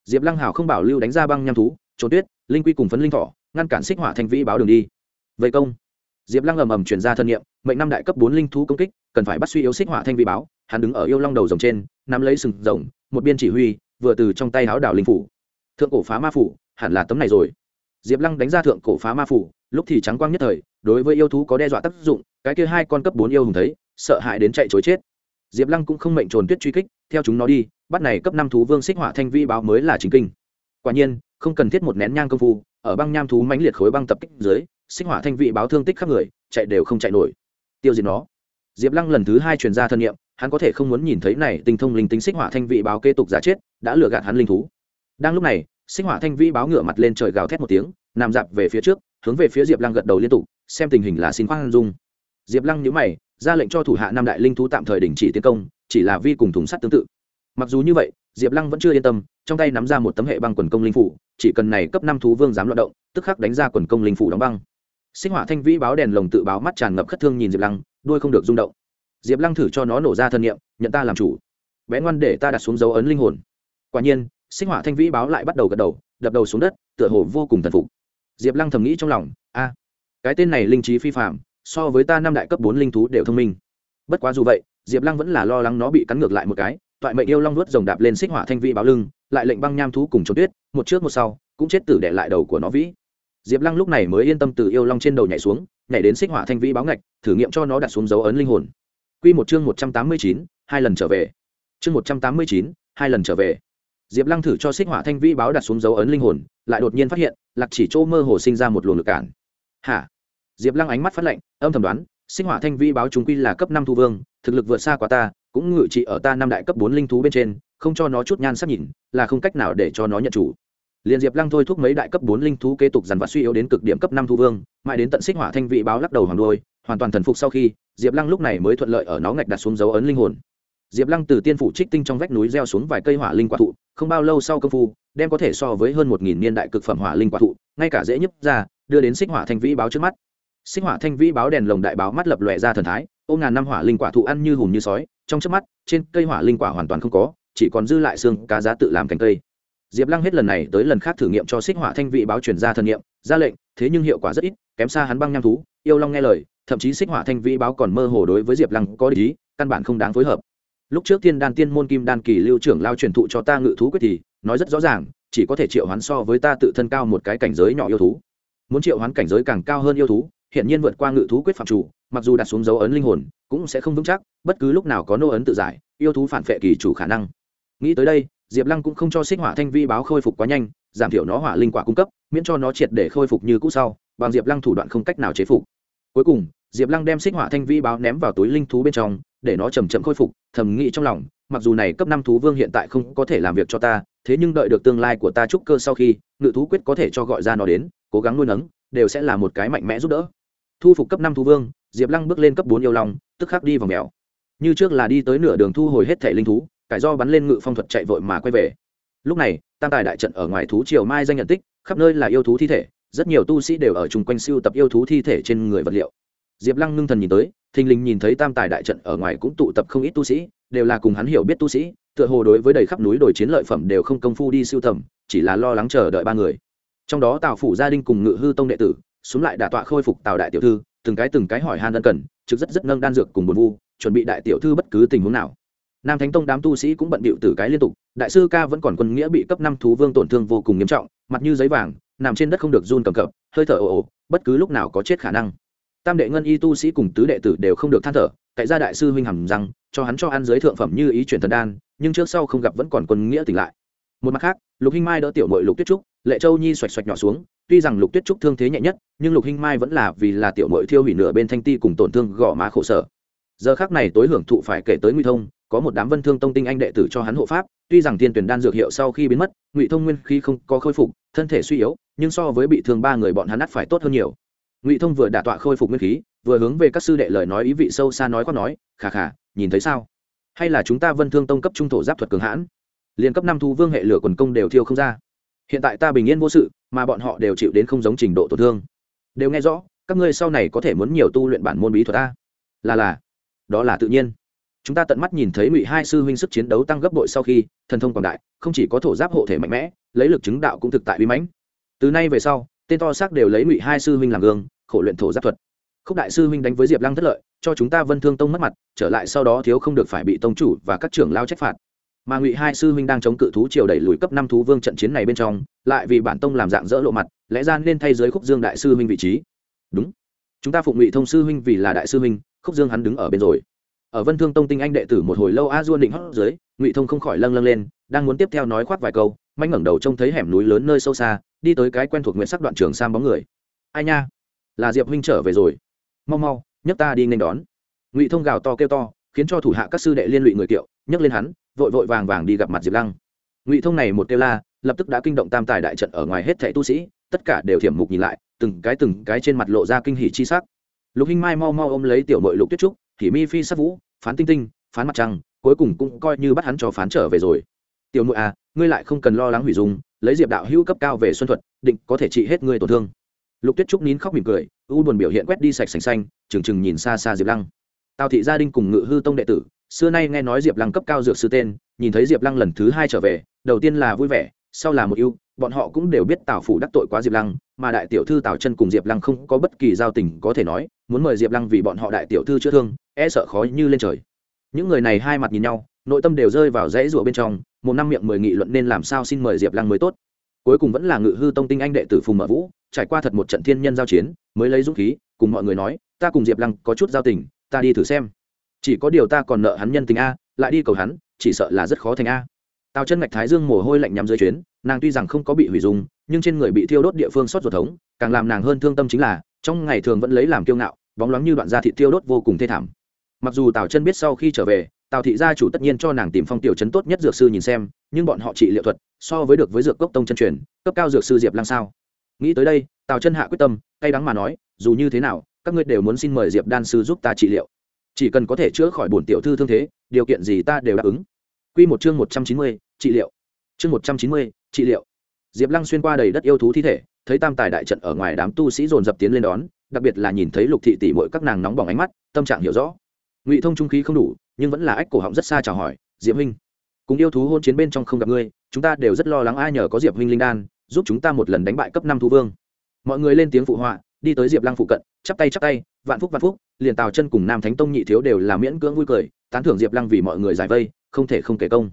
Diệp lăng hảo không bảo lưu đánh ra băng nham thú, trốn tuyết, linh quy cùng phấn linh thỏ ngăn cản xích hỏa thanh vĩ báo đường đi. Vậy công. Diệp lăng ầm ầm chuyển ra thân nhiệm, mệnh năm đại cấp bốn linh thú công kích, cần phải bắt suy yếu xích hỏa thanh vĩ báo, hắn đứng ở yêu long đầu rồng trên, nắm lấy sừng rồng, một biên chỉ huy, vừa từ trong tay áo đảo linh phủ. Thượng cổ phá ma phủ, hẳn là tấm này rồi. Diệp lăng đánh ra thượng cổ phá ma phủ lúc thì trắng quang nhất thời, đối với yêu thú có đe dọa tác dụng, cái kia hai con cấp bốn yêu hùng thấy, sợ hãi đến chạy chối chết. Diệp lăng cũng không mệnh trồn tuyết truy kích, theo chúng nó đi, bắt này cấp năm thú vương xích hỏa thanh vi báo mới là chính kinh. Quả nhiên, không cần thiết một nén nhang công phu, ở băng nham thú mãnh liệt khối băng tập kích dưới, xích hỏa thanh vị báo thương tích khắp người, chạy đều không chạy nổi. Tiêu diệt nó. Diệp lăng lần thứ hai truyền ra thân nhiệm hắn có thể không muốn nhìn thấy này tinh thông linh tính xích hỏa thanh vị báo kế tục giả chết, đã lừa gạt hắn linh thú. Đang lúc này, xích hỏa thanh vị báo ngửa mặt lên trời gào thét một tiếng, nằm dạp về phía trước hướng về phía diệp lăng gật đầu liên tục, xem tình hình là xin khoan dung. Diệp lăng nhữ mày, ra lệnh cho thủ hạ năm đại linh thú tạm thời đình chỉ tiến công, chỉ là vi cùng thùng sắt tương tự. Mặc dù như vậy, diệp lăng vẫn chưa yên tâm, trong tay nắm ra một tấm hệ băng quần công linh phủ, chỉ cần này cấp năm thú vương dám loạt động, tức khắc đánh ra quần công linh phủ đóng băng. Sinh hỏa thanh vĩ báo đèn lồng tự báo mắt tràn ngập khất thương nhìn diệp lăng, đuôi không được rung động. Diệp lăng thử cho nó nổ ra thân nhiệm nhận ta làm chủ. Bé ngoan để ta đặt xuống dấu ấn linh hồn. Quả nhiên, sinh hỏa thanh vĩ báo lại bắt đầu gật đầu, đập đầu xuống đất, tựa hồ vô cùng thần phục diệp lăng thầm nghĩ trong lòng, a, cái tên này linh trí phi phạm so với ta năm đại cấp bốn linh thú đều thông minh. Bất quá dù vậy, diệp lăng vẫn là lo lắng nó bị cắn ngược lại một cái, toại mệnh yêu long nuốt rồng đạp lên xích hỏa thanh vị báo lưng, lại lệnh băng nham thú cùng trốn tuyết, một trước một sau, cũng chết tử để lại đầu của nó vĩ. Diệp lăng lúc này mới yên tâm từ yêu long trên đầu nhảy xuống, nhảy đến xích hỏa thanh vĩ báo ngạch, thử nghiệm cho nó đặt xuống dấu ấn linh hồn. Q một chương một trăm tám mươi chín, hai lần trở về. Chương một trăm tám mươi chín, hai lần trở về. Diệp lăng thử cho xích hỏa thanh vĩ báo đặt xuống dấu ấn linh hồn, lại đột nhiên phát hiện lạc chỉ chỗ mơ hồ sinh ra một luồng lực cản. Hả? Diệp lăng ánh mắt phát lệnh, âm thầm đoán sinh hỏa thanh vi báo chúng quy là cấp năm thu vương thực lực vượt xa quá ta cũng ngự trị ở ta năm đại cấp bốn linh thú bên trên không cho nó chút nhan sắc nhìn là không cách nào để cho nó nhận chủ. Liền diệp lăng thôi thúc mấy đại cấp bốn linh thú kế tục dằn vặt suy yếu đến cực điểm cấp năm thu vương mãi đến tận xích hỏa thanh vị báo lắc đầu hoàng đôi hoàn toàn thần phục sau khi diệp lăng lúc này mới thuận lợi ở nó ngạch đặt xuống dấu ấn linh hồn diệp lăng từ tiên phủ trích tinh trong vách núi gieo xuống vài cây hỏa linh quả thụ, không bao lâu sau công phu, đem có thể so với hơn một nghìn niên đại cực phẩm hỏa linh quả thụ, ngay cả dễ nhấp ra, đưa đến xích hỏa thanh vĩ báo trước mắt. Xích hỏa thanh vĩ báo đèn lồng đại báo mắt lập lòe ra thần thái, ô ngàn năm hỏa linh quả thụ ăn như hùm như sói, trong trước mắt, trên cây hỏa linh quả hoàn toàn không có, chỉ còn dư lại xương cá giá tự làm cành cây. Diệp lăng hết lần này tới lần khác thử nghiệm cho xích hỏa thanh vị báo truyền ra thần nghiệm, ra lệnh, thế nhưng hiệu quả rất ít, kém xa hắn băng nham thú, yêu long nghe lời, thậm chí xích hỏa thanh vĩ báo còn mơ hồ đối với diệp lăng có lý căn bản không đáng phối hợp lúc trước tiên đan tiên môn kim đan kỳ lưu trưởng lao truyền thụ cho ta ngự thú quyết thì, nói rất rõ ràng, chỉ có thể triệu hoán so với ta tự thân cao một cái cảnh giới nhỏ yêu thú. Muốn triệu hoán cảnh giới càng cao hơn yêu thú hiện nhiên vượt qua ngự thú quyết phạm chủ, mặc dù đặt xuống dấu ấn linh hồn, cũng sẽ không vững chắc, bất cứ lúc nào có nô ấn tự giải, yêu thú phản phệ kỳ chủ khả năng. Nghĩ tới đây, diệp lăng cũng không cho xích hỏa thanh vi báo khôi phục quá nhanh, giảm thiểu nó hỏa linh quả cung cấp, miễn cho nó triệt để khôi phục như cũ sau, bằng diệp lăng thủ đoạn không cách nào chế phục. Cuối cùng, diệp lăng đem xích hỏa thanh vi báo ném vào túi linh thú bên trong để nó chầm chậm khôi phục, thầm nghĩ trong lòng, mặc dù này cấp năm thú vương hiện tại không có thể làm việc cho ta, thế nhưng đợi được tương lai của ta trúc cơ sau khi, ngự thú quyết có thể cho gọi ra nó đến, cố gắng nuôi nấng, đều sẽ là một cái mạnh mẽ giúp đỡ. Thu phục cấp năm thú vương, diệp lăng bước lên cấp bốn yêu long, tức khắc đi vào mèo. Như trước là đi tới nửa đường thu hồi hết thẻ linh thú, cải do bắn lên ngự phong thuật chạy vội mà quay về. Lúc này, tam tài đại trận ở ngoài thú triều mai danh nhận tích, khắp nơi là yêu thú thi thể, rất nhiều tu sĩ đều ở chung quanh siêu tập yêu thú thi thể trên người vật liệu. Diệp lăng ngưng thần nhìn tới thình lình nhìn thấy tam tài đại trận ở ngoài cũng tụ tập không ít tu sĩ, đều là cùng hắn hiểu biết tu sĩ, tựa hồ đối với đầy khắp núi đồi chiến lợi phẩm đều không công phu đi siêu tầm, chỉ là lo lắng chờ đợi ba người. Trong đó tào phủ gia đình cùng ngự hư tông đệ tử, xuống lại đả tọa khôi phục tào đại tiểu thư, từng cái từng cái hỏi han ân cần, trực rất rất nâng đan dược cùng buồn vu, chuẩn bị đại tiểu thư bất cứ tình huống nào. Nam thánh tông đám tu sĩ cũng bận bịu từ cái liên tục, đại sư ca vẫn còn quân nghĩa bị cấp năm thú vương tổn thương vô cùng nghiêm trọng, mặt như giấy vàng, nằm trên đất không được run cầm cập, hơi thở ồ ồ, bất cứ lúc nào có chết khả năng tam đệ ngân y tu sĩ cùng tứ đệ tử đều không được than thở tại gia đại sư huynh hầm rằng cho hắn cho ăn giới thượng phẩm như ý chuyển thần đan, nhưng trước sau không gặp vẫn còn quân nghĩa tỉnh lại. Một mặt khác, lục hinh mai đỡ tiểu mội lục tuyết trúc, lệ châu nhi xoạch xoạch nhỏ xuống, tuy rằng lục tuyết trúc thương thế nhẹ nhất, nhưng lục hinh mai vẫn là vì là tiểu mội thiêu hủy nửa bên thanh ti cùng tổn thương gõ má khổ sở. Giờ khác này tối hưởng thụ phải kể tới nguy thông, có một đám vân thương tông tinh anh đệ tử cho hắn hộ pháp, tuy rằng tiên tuyển đan dược hiệu sau khi biến mất, ngụy thông nguyên khi không có khôi phục, thân thể suy yếu, nhưng so với bị thương ba người bọn hắn ắt phải tốt hơn nhiều ngụy thông vừa đả tọa khôi phục nguyên khí, vừa hướng về các sư đệ lời nói ý vị sâu xa nói khoác nói, khà khà, nhìn thấy sao? Hay là chúng ta vân thương tông cấp trung thổ giáp thuật cường hãn? Liền cấp năm thu vương hệ lửa quần công đều thiêu không ra. Hiện tại ta bình yên vô sự, mà bọn họ đều chịu đến không giống trình độ tổn thương. Đều nghe rõ, các ngươi sau này có thể muốn nhiều tu luyện bản môn bí thuật ta. Là là, đó là tự nhiên. Chúng ta tận mắt nhìn thấy ngụy hai sư huynh sức chiến đấu tăng gấp bội sau khi, thần thông quảng đại, không chỉ có thổ giáp hộ thể mạnh mẽ, lấy lực chứng đạo cũng thực tại uy mãnh. Từ nay về sau, tên to xác đều lấy ngụy hai sư huynh làm gương khổ luyện thổ giáp thuật. Khúc đại sư huynh đánh với diệp lăng thất lợi, cho chúng ta vân thương tông mất mặt, trở lại sau đó thiếu không được phải bị tông chủ và các trưởng lao trách phạt. Mà ngụy hai sư huynh đang chống cự thú triều đẩy lùi cấp năm thú vương trận chiến này bên trong, lại vì bản tông làm dạng dỡ lộ mặt, lẽ ra nên thay giới khúc dương đại sư huynh vị trí. Đúng. Chúng ta phụng ngụy thông sư huynh vì là đại sư huynh, khúc dương hắn đứng ở bên rồi. Ở vân thương tông tinh anh đệ tử một hồi lâu a duôn định hót dưới, ngụy thông không khỏi lâng lâng lên, đang muốn tiếp theo nói khoác vài câu, manh ngẩng đầu trông thấy hẻm núi lớn nơi sâu xa, đi tới cái quen thuộc nguyện sắc đoạn trường sang bóng người. Ai nha? Là diệp huynh trở về rồi. Mau mau, nhấc ta đi nên đón. Ngụy thông gào to kêu to, khiến cho thủ hạ các sư đệ liên lụy người kiệu, nhấc lên hắn, vội vội vàng vàng đi gặp mặt diệp lăng. Ngụy thông này một kêu la, lập tức đã kinh động tam tài đại trận ở ngoài hết thẻ tu sĩ, tất cả đều thiểm mục nhìn lại, từng cái từng cái trên mặt lộ ra kinh hỉ chi sắc. Lục hinh mai mau mau ôm lấy tiểu mội lục tuyết trúc thì mi phi sắc vũ, phán tinh tinh, phán mặt trăng, cuối cùng cũng coi như bắt hắn cho phán trở về rồi. Tiểu mội à ngươi lại không cần lo lắng hủy dung, lấy diệp đạo hữu cấp cao về xuân thuật, định có thể trị hết ngươi tổn thương lục tuyết trúc nín khóc mỉm cười, u buồn biểu hiện quét đi sạch sành xanh, trừng trừng nhìn xa xa diệp lăng. Tào thị gia đình cùng ngự hư tông đệ tử, xưa nay nghe nói diệp lăng cấp cao dược sư tên, nhìn thấy diệp lăng lần thứ hai trở về, đầu tiên là vui vẻ, sau là một ưu, bọn họ cũng đều biết tào phủ đắc tội quá diệp lăng, mà đại tiểu thư tào chân cùng diệp lăng không có bất kỳ giao tình có thể nói, muốn mời diệp lăng vì bọn họ đại tiểu thư chữa thương e sợ khó như lên trời. Những người này hai mặt nhìn nhau, nội tâm đều rơi vào dãy rụa bên trong, một năm miệng mười nghị luận nên làm sao xin mời diệp lăng mới tốt cuối cùng vẫn là ngự hư tông tinh anh đệ tử phùng mở vũ, trải qua thật một trận thiên nhân giao chiến, mới lấy dũng khí, cùng mọi người nói, ta cùng diệp lăng có chút giao tình, ta đi thử xem. Chỉ có điều ta còn nợ hắn nhân tình a, lại đi cầu hắn, chỉ sợ là rất khó thành a. Tào chân ngạch thái dương mồ hôi lạnh nhắm dưới chuyến, nàng tuy rằng không có bị hủy dùng nhưng trên người bị thiêu đốt địa phương xót ruột thống, càng làm nàng hơn thương tâm chính là, trong ngày thường vẫn lấy làm kiêu ngạo, bóng loáng như đoạn da thị thiêu đốt vô cùng thê thảm. Mặc dù tào chân biết sau khi trở về tào thị gia chủ tất nhiên cho nàng tìm phong tiểu chấn tốt nhất dược sư nhìn xem, nhưng bọn họ trị liệu thuật so với được với dược cốc tông chân truyền, cấp cao dược sư diệp lang sao? Nghĩ tới đây, tào chân hạ quyết tâm, cay đắng mà nói, dù như thế nào, các ngươi đều muốn xin mời diệp đan sư giúp ta trị liệu. Chỉ cần có thể chữa khỏi bổn tiểu thư thương thế, điều kiện gì ta đều đáp ứng. Q một chương một trăm chín mươi, trị liệu. Chương một trăm chín mươi, trị liệu. Diệp lăng xuyên qua đầy đất yêu thú thi thể, thấy tam tài đại trận ở ngoài đám tu sĩ dồn dập tiến lên đón, đặc biệt là nhìn thấy lục thị tỷ mỗi các nàng nóng bỏng ánh mắt, tâm trạng hiểu rõ. Ngụy thông trung khí không đủ nhưng vẫn là ách cổ họng rất xa chào hỏi, diệp huynh, cùng yêu thú hôn chiến bên trong không gặp ngươi, chúng ta đều rất lo lắng ai nhờ có diệp huynh linh đan, giúp chúng ta một lần đánh bại cấp năm thú vương. Mọi người lên tiếng phụ họa, đi tới diệp lăng phụ cận, chắp tay chắp tay, vạn phúc vạn phúc, liền tào chân cùng nam thánh tông nhị thiếu đều là miễn cưỡng vui cười, tán thưởng diệp lăng vì mọi người giải vây, không thể không kể công.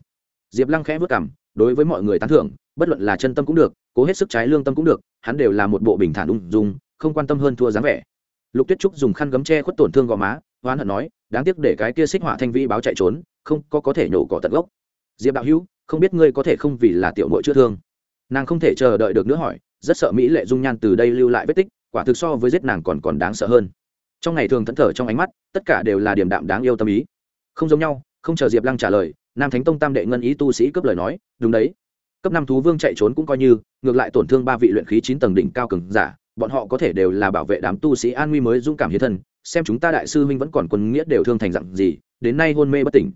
Diệp lăng khẽ vất cảm, đối với mọi người tán thưởng, bất luận là chân tâm cũng được, cố hết sức trái lương tâm cũng được, hắn đều là một bộ bình thản ung dung, không quan tâm hơn thua dáng vẻ. Lục tuyết trúc dùng khăn gấm che khuất tổn thương gò má hoán hận nói, đáng tiếc để cái kia xích hỏa thanh vĩ báo chạy trốn, không có có thể nhổ cỏ tận gốc. Diệp đạo hữu, không biết ngươi có thể không vì là tiểu nội chữa thương. Nàng không thể chờ đợi được nữa hỏi, rất sợ mỹ lệ dung nhan từ đây lưu lại vết tích, quả thực so với giết nàng còn còn đáng sợ hơn. Trong ngày thường thẫn thờ trong ánh mắt, tất cả đều là điểm đạm đáng yêu tâm ý. Không giống nhau, không chờ diệp lăng trả lời, nam thánh tông tam đệ ngân ý tu sĩ cướp lời nói, đúng đấy. Cấp năm thú vương chạy trốn cũng coi như, ngược lại tổn thương ba vị luyện khí chín tầng đỉnh cao cường giả, bọn họ có thể đều là bảo vệ đám tu sĩ an nguy mới dũng cảm hiến thân xem chúng ta đại sư huynh vẫn còn quân nghĩa đều thương thành dặn gì, đến nay hôn mê bất tỉnh.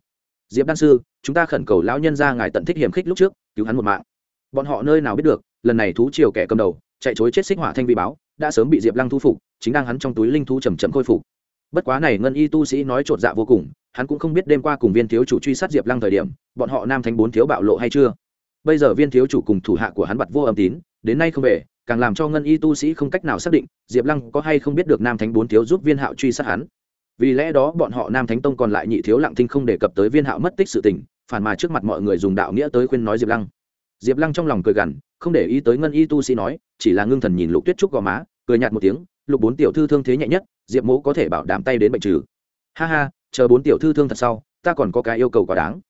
Diệp đan sư, chúng ta khẩn cầu lão nhân ra ngài tận thích hiểm khích lúc trước, cứu hắn một mạng. Bọn họ nơi nào biết được, lần này thú triều kẻ cầm đầu, chạy chối chết xích hỏa thanh vi báo, đã sớm bị diệp lăng thu phục, chính đang hắn trong túi linh thú chầm chậm khôi phục. Bất quá này ngân y tu sĩ nói chột dạ vô cùng, hắn cũng không biết đêm qua cùng viên thiếu chủ truy sát diệp lăng thời điểm, bọn họ nam thánh bốn thiếu bạo lộ hay chưa. Bây giờ viên thiếu chủ cùng thủ hạ của hắn bặt vô âm tín, đến nay không về càng làm cho ngân y tu sĩ không cách nào xác định, diệp lăng có hay không biết được nam thánh bốn thiếu giúp viên hạo truy sát hắn. Vì lẽ đó bọn họ nam thánh tông còn lại nhị thiếu lặng thinh không đề cập tới viên hạo mất tích sự tình, phản mà trước mặt mọi người dùng đạo nghĩa tới khuyên nói diệp lăng. Diệp lăng trong lòng cười gằn, không để ý tới ngân y tu sĩ nói, chỉ là ngưng thần nhìn lục tuyết trúc gò má, cười nhạt một tiếng, lục bốn tiểu thư thương thế nhẹ nhất, diệp mỗ có thể bảo đảm tay đến bệnh trừ. Ha ha, chờ bốn tiểu thư thương thật sau, ta còn có cái yêu cầu quá đáng.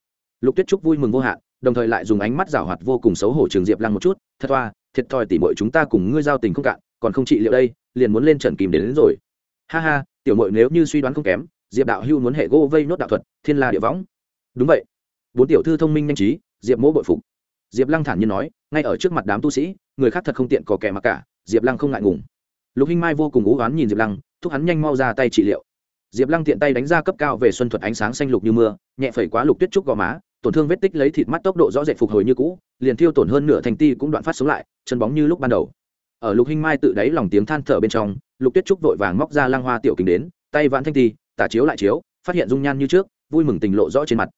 Lục tuyết trúc vui mừng vô hạn, đồng thời lại dùng ánh mắt rảo hoạt vô cùng xấu hổ trường diệp lăng một chút, thật toa thiệt thòi tỉ mội chúng ta cùng ngươi giao tình không cạn còn không trị liệu đây liền muốn lên trần kìm đến, đến rồi. Ha ha tiểu mội nếu như suy đoán không kém diệp đạo hưu muốn hệ gỗ vây nốt đạo thuật thiên la địa võng. Đúng vậy. Bốn tiểu thư thông minh nhanh trí diệp mỗ bội phục. Diệp lăng thản nhiên nói ngay ở trước mặt đám tu sĩ người khác thật không tiện có kẻ mặc cả diệp lăng không ngại ngùng. Lục hinh mai vô cùng ú oán nhìn diệp lăng thúc hắn nhanh mau ra tay trị liệu. Diệp lăng tiện tay đánh ra cấp cao về xuân thuật ánh sáng xanh lục như mưa nhẹ phẩy quá lục tuyết trúc gò má tổn thương vết tích lấy thịt mắt tốc độ rõ rệt phục hồi như cũ, liền thiêu tổn hơn nửa thành ti cũng đoạn phát sống lại, chân bóng như lúc ban đầu. Ở lục hinh mai tự đáy lòng tiếng than thở bên trong, lục tuyết trúc vội vàng móc ra lang hoa tiểu kính đến, tay vãn thanh ti tả chiếu lại chiếu, phát hiện dung nhan như trước, vui mừng tình lộ rõ trên mặt.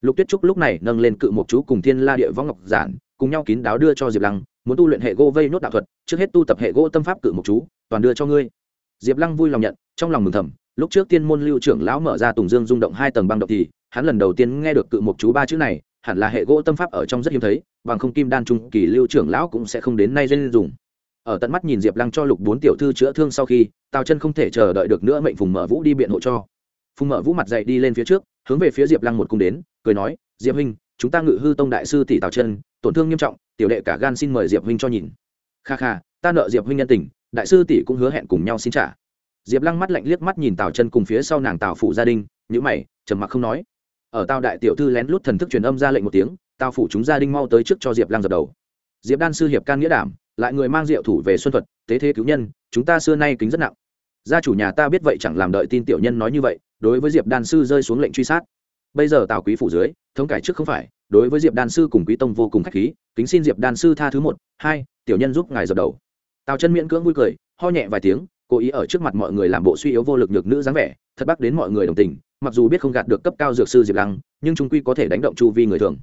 Lục tuyết trúc lúc này nâng lên cự một chú cùng thiên la địa võng ngọc giản, cùng nhau kín đáo đưa cho diệp lăng, muốn tu luyện hệ gỗ vây nốt đạo thuật, trước hết tu tập hệ gỗ tâm pháp cự một chú, toàn đưa cho ngươi. Diệp lăng vui lòng nhận, trong lòng mừng thầm, lúc trước tiên môn lưu trưởng lão mở ra tùng dương rung động hai tầng băng động thì hắn lần đầu tiên nghe được cự một chú ba chữ này, hẳn là hệ gỗ tâm pháp ở trong rất hiếm thấy, bằng không kim đan trung kỳ lưu trưởng lão cũng sẽ không đến nay dên dùng. Ở tận mắt nhìn diệp lăng cho lục bốn tiểu thư chữa thương sau khi, tào chân không thể chờ đợi được nữa mệnh phùng mở vũ đi biện hộ cho. Phùng mở vũ mặt dậy đi lên phía trước, hướng về phía diệp lăng một cung đến, cười nói, diệp huynh, chúng ta ngự hư tông đại sư tỷ tào chân, tổn thương nghiêm trọng, tiểu đệ cả gan xin mời diệp huynh cho nhìn. Kha kha, ta nợ diệp huynh nhân tình, đại sư tỷ cũng hứa hẹn cùng nhau xin trả. Diệp lăng mắt lạnh liếc mắt nhìn tào chân cùng phía sau nàng tào phủ gia đình nhữ mày, trầm mặc không nói ở tao đại tiểu thư lén lút thần thức truyền âm ra lệnh một tiếng, tao phủ chúng gia đình mau tới trước cho diệp lăng dập đầu. Diệp đan sư hiệp can nghĩa đảm, lại người mang diệu thủ về xuân thuật, tế thế cứu nhân, chúng ta xưa nay kính rất nặng. Gia chủ nhà ta biết vậy chẳng làm đợi tin tiểu nhân nói như vậy, đối với diệp đan sư rơi xuống lệnh truy sát. Bây giờ tào quý phủ dưới, thống cải trước không phải, đối với diệp đan sư cùng quý tông vô cùng k h á c h khí, kính xin diệp đan sư tha thứ một, hai, tiểu nhân giúp ngài dập đầu. Tào chân miễn cưỡng vui cười, ho nhẹ vài tiếng cố ý ở trước mặt mọi người làm bộ suy yếu vô lực nhược nữ dáng vẻ, thật bắc đến mọi người đồng tình, mặc dù biết không gạt được cấp cao dược sư diệp lăng, nhưng trung quy có thể đánh động chu vi người thường.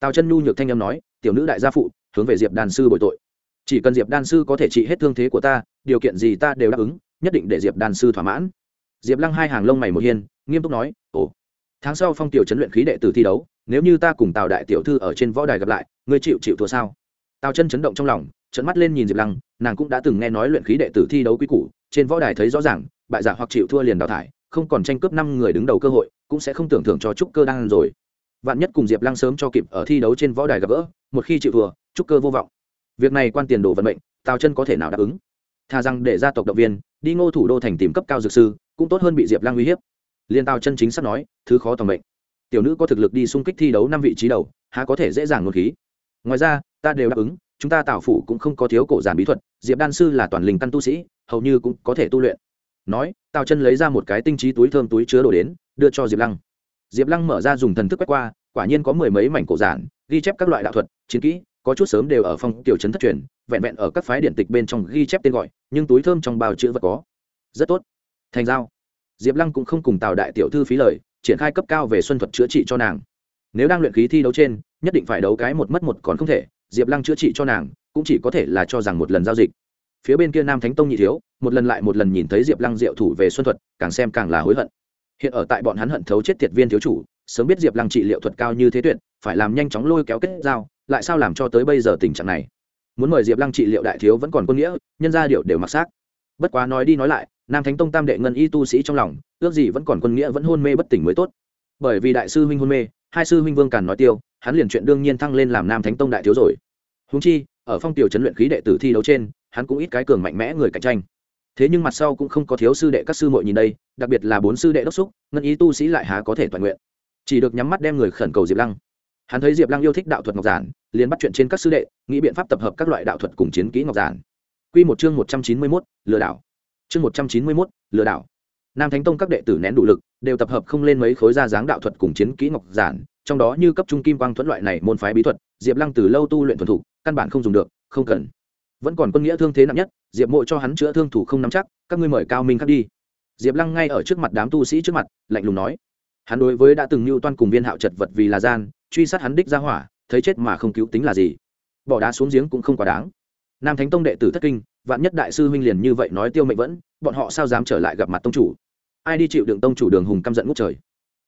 Tào chân nhu nhược thanh â m nói, tiểu nữ đại gia phụ, hướng về diệp đan sư bồi tội. Chỉ cần diệp đan sư có thể trị hết thương thế của ta, điều kiện gì ta đều đáp ứng, nhất định để diệp đan sư thỏa mãn. Diệp lăng hai hàng lông mày một hiên, nghiêm túc nói, ồ, tháng sau phong tiểu chấn luyện khí đệ tử thi đấu, nếu như ta cùng tào đại tiểu thư ở trên võ đài gặp lại, ngươi chịu chịu thua sao? Tào chân chấn động trong lòng trận mắt lên nhìn diệp lăng nàng cũng đã từng nghe nói luyện khí đệ tử thi đấu quy củ, trên võ đài thấy rõ ràng, bại giả hoặc chịu thua liền đào thải, không còn tranh cướp năm người đứng đầu cơ hội, cũng sẽ không tưởng thưởng cho trúc cơ đang rồi. Vạn nhất cùng diệp lăng sớm cho kịp ở thi đấu trên võ đài gặp gỡ, một khi chịu thua, trúc cơ vô vọng. Việc này quan tiền đồ vận mệnh, tào chân có thể nào đáp ứng? Thà rằng để gia tộc động viên, đi ngô thủ đô thành tìm cấp cao dược sư, cũng tốt hơn bị diệp lăng uy hiếp. Liên tào chân chính sắp nói, thứ khó toàn mệnh. Tiểu nữ có thực lực đi xung kích thi đấu năm vị trí đầu, há có thể dễ dàng ngôn khí. Ngoài ra, ta đều đáp ứng chúng ta tào phủ cũng không có thiếu cổ giản bí thuật, diệp đan sư là toàn linh căn tu sĩ, hầu như cũng có thể tu luyện. Nói, tào chân lấy ra một cái tinh trí túi thơm túi chứa đồ đến, đưa cho diệp lăng. Diệp lăng mở ra dùng thần thức quét qua, quả nhiên có mười mấy mảnh cổ giản, ghi chép các loại đạo thuật, chiến kỹ, có chút sớm đều ở phong tiểu trấn thất truyền, vẹn vẹn ở các phái điện tịch bên trong ghi chép tên gọi, nhưng túi thơm trong bao chữ vật có. Rất tốt. Thành giao. Diệp lăng cũng không cùng tào đại tiểu thư phí lời, triển khai cấp cao về xuân thuật chữa trị cho nàng. Nếu đang luyện khí thi đấu trên, nhất định phải đấu cái một mất một còn không thể diệp lăng chữa trị cho nàng, cũng chỉ có thể là cho rằng một lần giao dịch. Phía bên kia nam thánh tông nhị thiếu, một lần lại một lần nhìn thấy diệp lăng diệu thủ về xuân thuật, càng xem càng là hối hận. Hiện ở tại bọn hắn hận thấu chết thiệt viên thiếu chủ, sớm biết diệp lăng trị liệu thuật cao như thế tuyệt, phải làm nhanh chóng lôi kéo kết giao, lại sao làm cho tới bây giờ tình trạng này? Muốn mời diệp lăng trị liệu đại thiếu vẫn còn quân nghĩa, nhân gia điệu đều mặc xác. Bất quá nói đi nói lại, nam thánh tông tam đệ ngân y tu sĩ trong lòng, ước gì vẫn còn quân nghĩa vẫn hôn mê bất tỉnh mới tốt. Bởi vì đại sư huynh hôn mê, hai sư huynh vương càn nói tiêu hắn liền chuyện đương nhiên thăng lên làm nam thánh tông đại thiếu rồi. Húng chi, ở phong tiểu chấn luyện khí đệ tử thi đấu trên, hắn cũng ít cái cường mạnh mẽ người cạnh tranh. Thế nhưng mặt sau cũng không có thiếu sư đệ các sư muội nhìn đây, đặc biệt là bốn sư đệ đốc xúc, ngân ý tu sĩ lại há có thể toàn nguyện. Chỉ được nhắm mắt đem người khẩn cầu diệp lăng. Hắn thấy diệp lăng yêu thích đạo thuật ngọc giản, liền bắt chuyện trên các sư đệ, nghĩ biện pháp tập hợp các loại đạo thuật cùng chiến kỹ ngọc giản. Q một chương một trăm chín mươi mốt, lừa đảo. Chương một trăm chín mươi mốt, lừa đảo nam thánh tông các đệ tử nén đủ lực đều tập hợp không lên mấy khối ra dáng đạo thuật cùng chiến kỹ ngọc giản trong đó như cấp trung kim quang thuẫn loại này môn phái bí thuật diệp lăng từ lâu tu luyện thuần thủ, căn bản không dùng được không cần. Vẫn còn quân nghĩa thương thế nặng nhất diệp mộ cho hắn chữa thương thủ không nắm chắc các ngươi mời cao minh khắc đi. Diệp lăng ngay ở trước mặt đám tu sĩ trước mặt lạnh lùng nói. Hắn đối với đã từng mưu toan cùng viên hạo chật vật vì là gian truy sát hắn đích ra hỏa thấy chết mà không cứu tính là gì. Bỏ đá xuống giếng cũng không quá đáng. Nam thánh tông đệ tử thất kinh vạn nhất đại sư huynh liền như vậy nói tiêu mệnh vẫn bọn họ sao dám trở lại gặp mặt tông chủ? Ai đi chịu đựng tông chủ đường hùng căm giận ngút trời.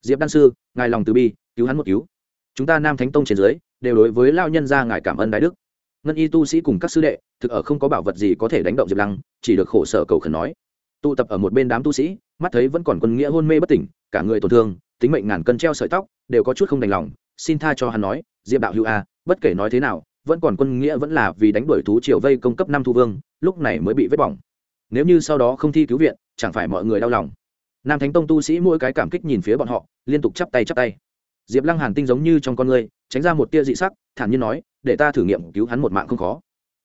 Diệp đan sư, ngài lòng từ bi, cứu hắn một cứu. Chúng ta nam thánh tông trên dưới, đều đối với lao nhân ra ngài cảm ơn đại đức. Ngân y tu sĩ cùng các sư đệ, thực ở không có bảo vật gì có thể đánh động diệp lăng, chỉ được khổ sở cầu khẩn nói. Tụ tập ở một bên đám tu sĩ, mắt thấy vẫn còn quân nghĩa hôn mê bất tỉnh, cả người tổn thương, tính mệnh ngàn cân treo sợi tóc, đều có chút không đành lòng, xin tha cho hắn nói, diệp đạo hữu a, bất kể nói thế nào, vẫn còn quân nghĩa vẫn là vì đánh đuổi thú triều vây công cấp năm thu vương, lúc này mới bị vết bỏng. Nếu như sau đó không thi cứu viện, chẳng phải mọi người đau lòng nam thánh tông tu sĩ mỗi cái cảm kích nhìn phía bọn họ, liên tục chắp tay chắp tay. Diệp lăng hàn tinh giống như trong con người, tránh ra một tia dị sắc, thản nhiên nói, để ta thử nghiệm, cứu hắn một mạng không khó.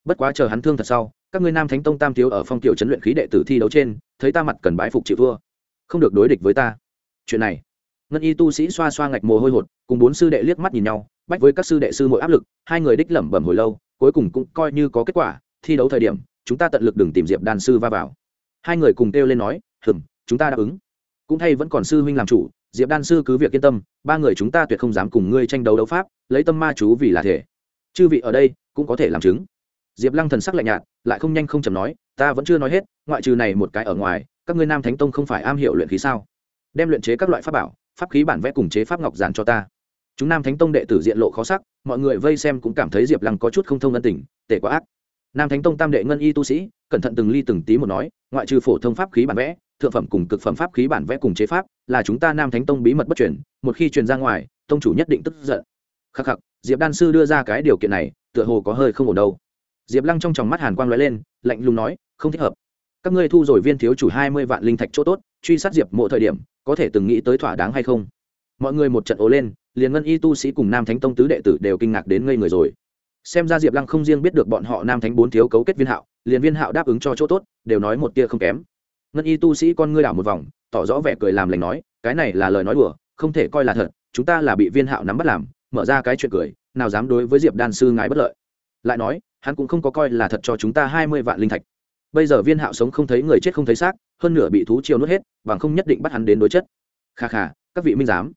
Bất quá chờ hắn thương thật sau, các ngươi nam thánh tông tam thiếu ở phong tiểu chấn luyện khí đệ tử thi đấu trên, thấy ta mặt cần bái phục chịu thua. Không được đối địch với ta. Chuyện này, ngân y tu sĩ xoa xoa ngạch mồ hôi hột, cùng bốn sư đệ liếc mắt nhìn nhau, bách với các sư đệ sư mỗi áp lực, hai người đích lẩm bẩm hồi lâu, cuối cùng cũng coi như có kết quả, thi đấu thời điểm, chúng ta tận lực đừng tìm diệp đàn sư va vào. Hai người cùng kêu lên nói, hừm, chúng ta đáp ứng cũng thay vẫn còn sư huynh làm chủ, diệp đan sư cứ việc yên tâm, ba người chúng ta tuyệt không dám cùng ngươi tranh đấu đấu pháp, lấy tâm ma chú vì là thể. Chư vị ở đây cũng có thể làm chứng. Diệp lăng thần sắc lạnh nhạt, lại không nhanh không chầm nói, ta vẫn chưa nói hết, ngoại trừ này một cái ở ngoài, các ngươi nam thánh tông không phải am hiểu luyện khí sao? Đem luyện chế các loại pháp bảo, pháp khí bản vẽ cùng chế pháp ngọc giản cho ta. Chúng nam thánh tông đệ tử diện lộ khó sắc, mọi người vây xem cũng cảm thấy diệp lăng có chút không thông ân tình, tệ quá ác. Nam thánh tông tam đệ ngân y tu sĩ, cẩn thận từng ly từng tí một nói, ngoại trừ phổ thông pháp khí bản vẽ thượng phẩm cùng cực phẩm pháp khí bản vẽ cùng chế pháp, là chúng ta nam thánh tông bí mật bất chuyển một khi truyền ra ngoài, tông chủ nhất định tức giận. Khắc khắc, diệp đan sư đưa ra cái điều kiện này, tựa hồ có hơi không ổn đâu. Diệp lăng trong tròng mắt hàn quang l ó e lên, lạnh lùng nói, không thích hợp. Các ngươi thu rồi viên thiếu chủ hai mươi vạn linh thạch chỗ tốt, truy sát diệp mộ thời điểm, có thể từng nghĩ tới thỏa đáng hay không? Mọi người một trận ố lên, liền ngân y tu sĩ cùng nam thánh tông tứ đệ tử đều kinh ngạc đến ngây người rồi. Xem ra diệp lăng không riêng biết được bọn họ nam thánh bốn thiếu cấu kết viên hạo, liền viên hạo đáp ứng cho chỗ tốt, đều nói một tia không kém ngân y tu sĩ con ngươi đảo một vòng, tỏ rõ vẻ cười làm lành nói, cái này là lời nói đùa, không thể coi là thật, chúng ta là bị viên hạo nắm bắt làm, mở ra cái chuyện cười, nào dám đối với diệp đan sư ngài bất lợi. Lại nói, hắn cũng không có coi là thật cho chúng ta hai mươi vạn linh thạch. Bây giờ viên hạo sống không thấy người chết không thấy xác, hơn nửa bị thú chiêu nuốt hết, bằng không nhất định bắt hắn đến đối chất. Kha kha, các vị minh giám.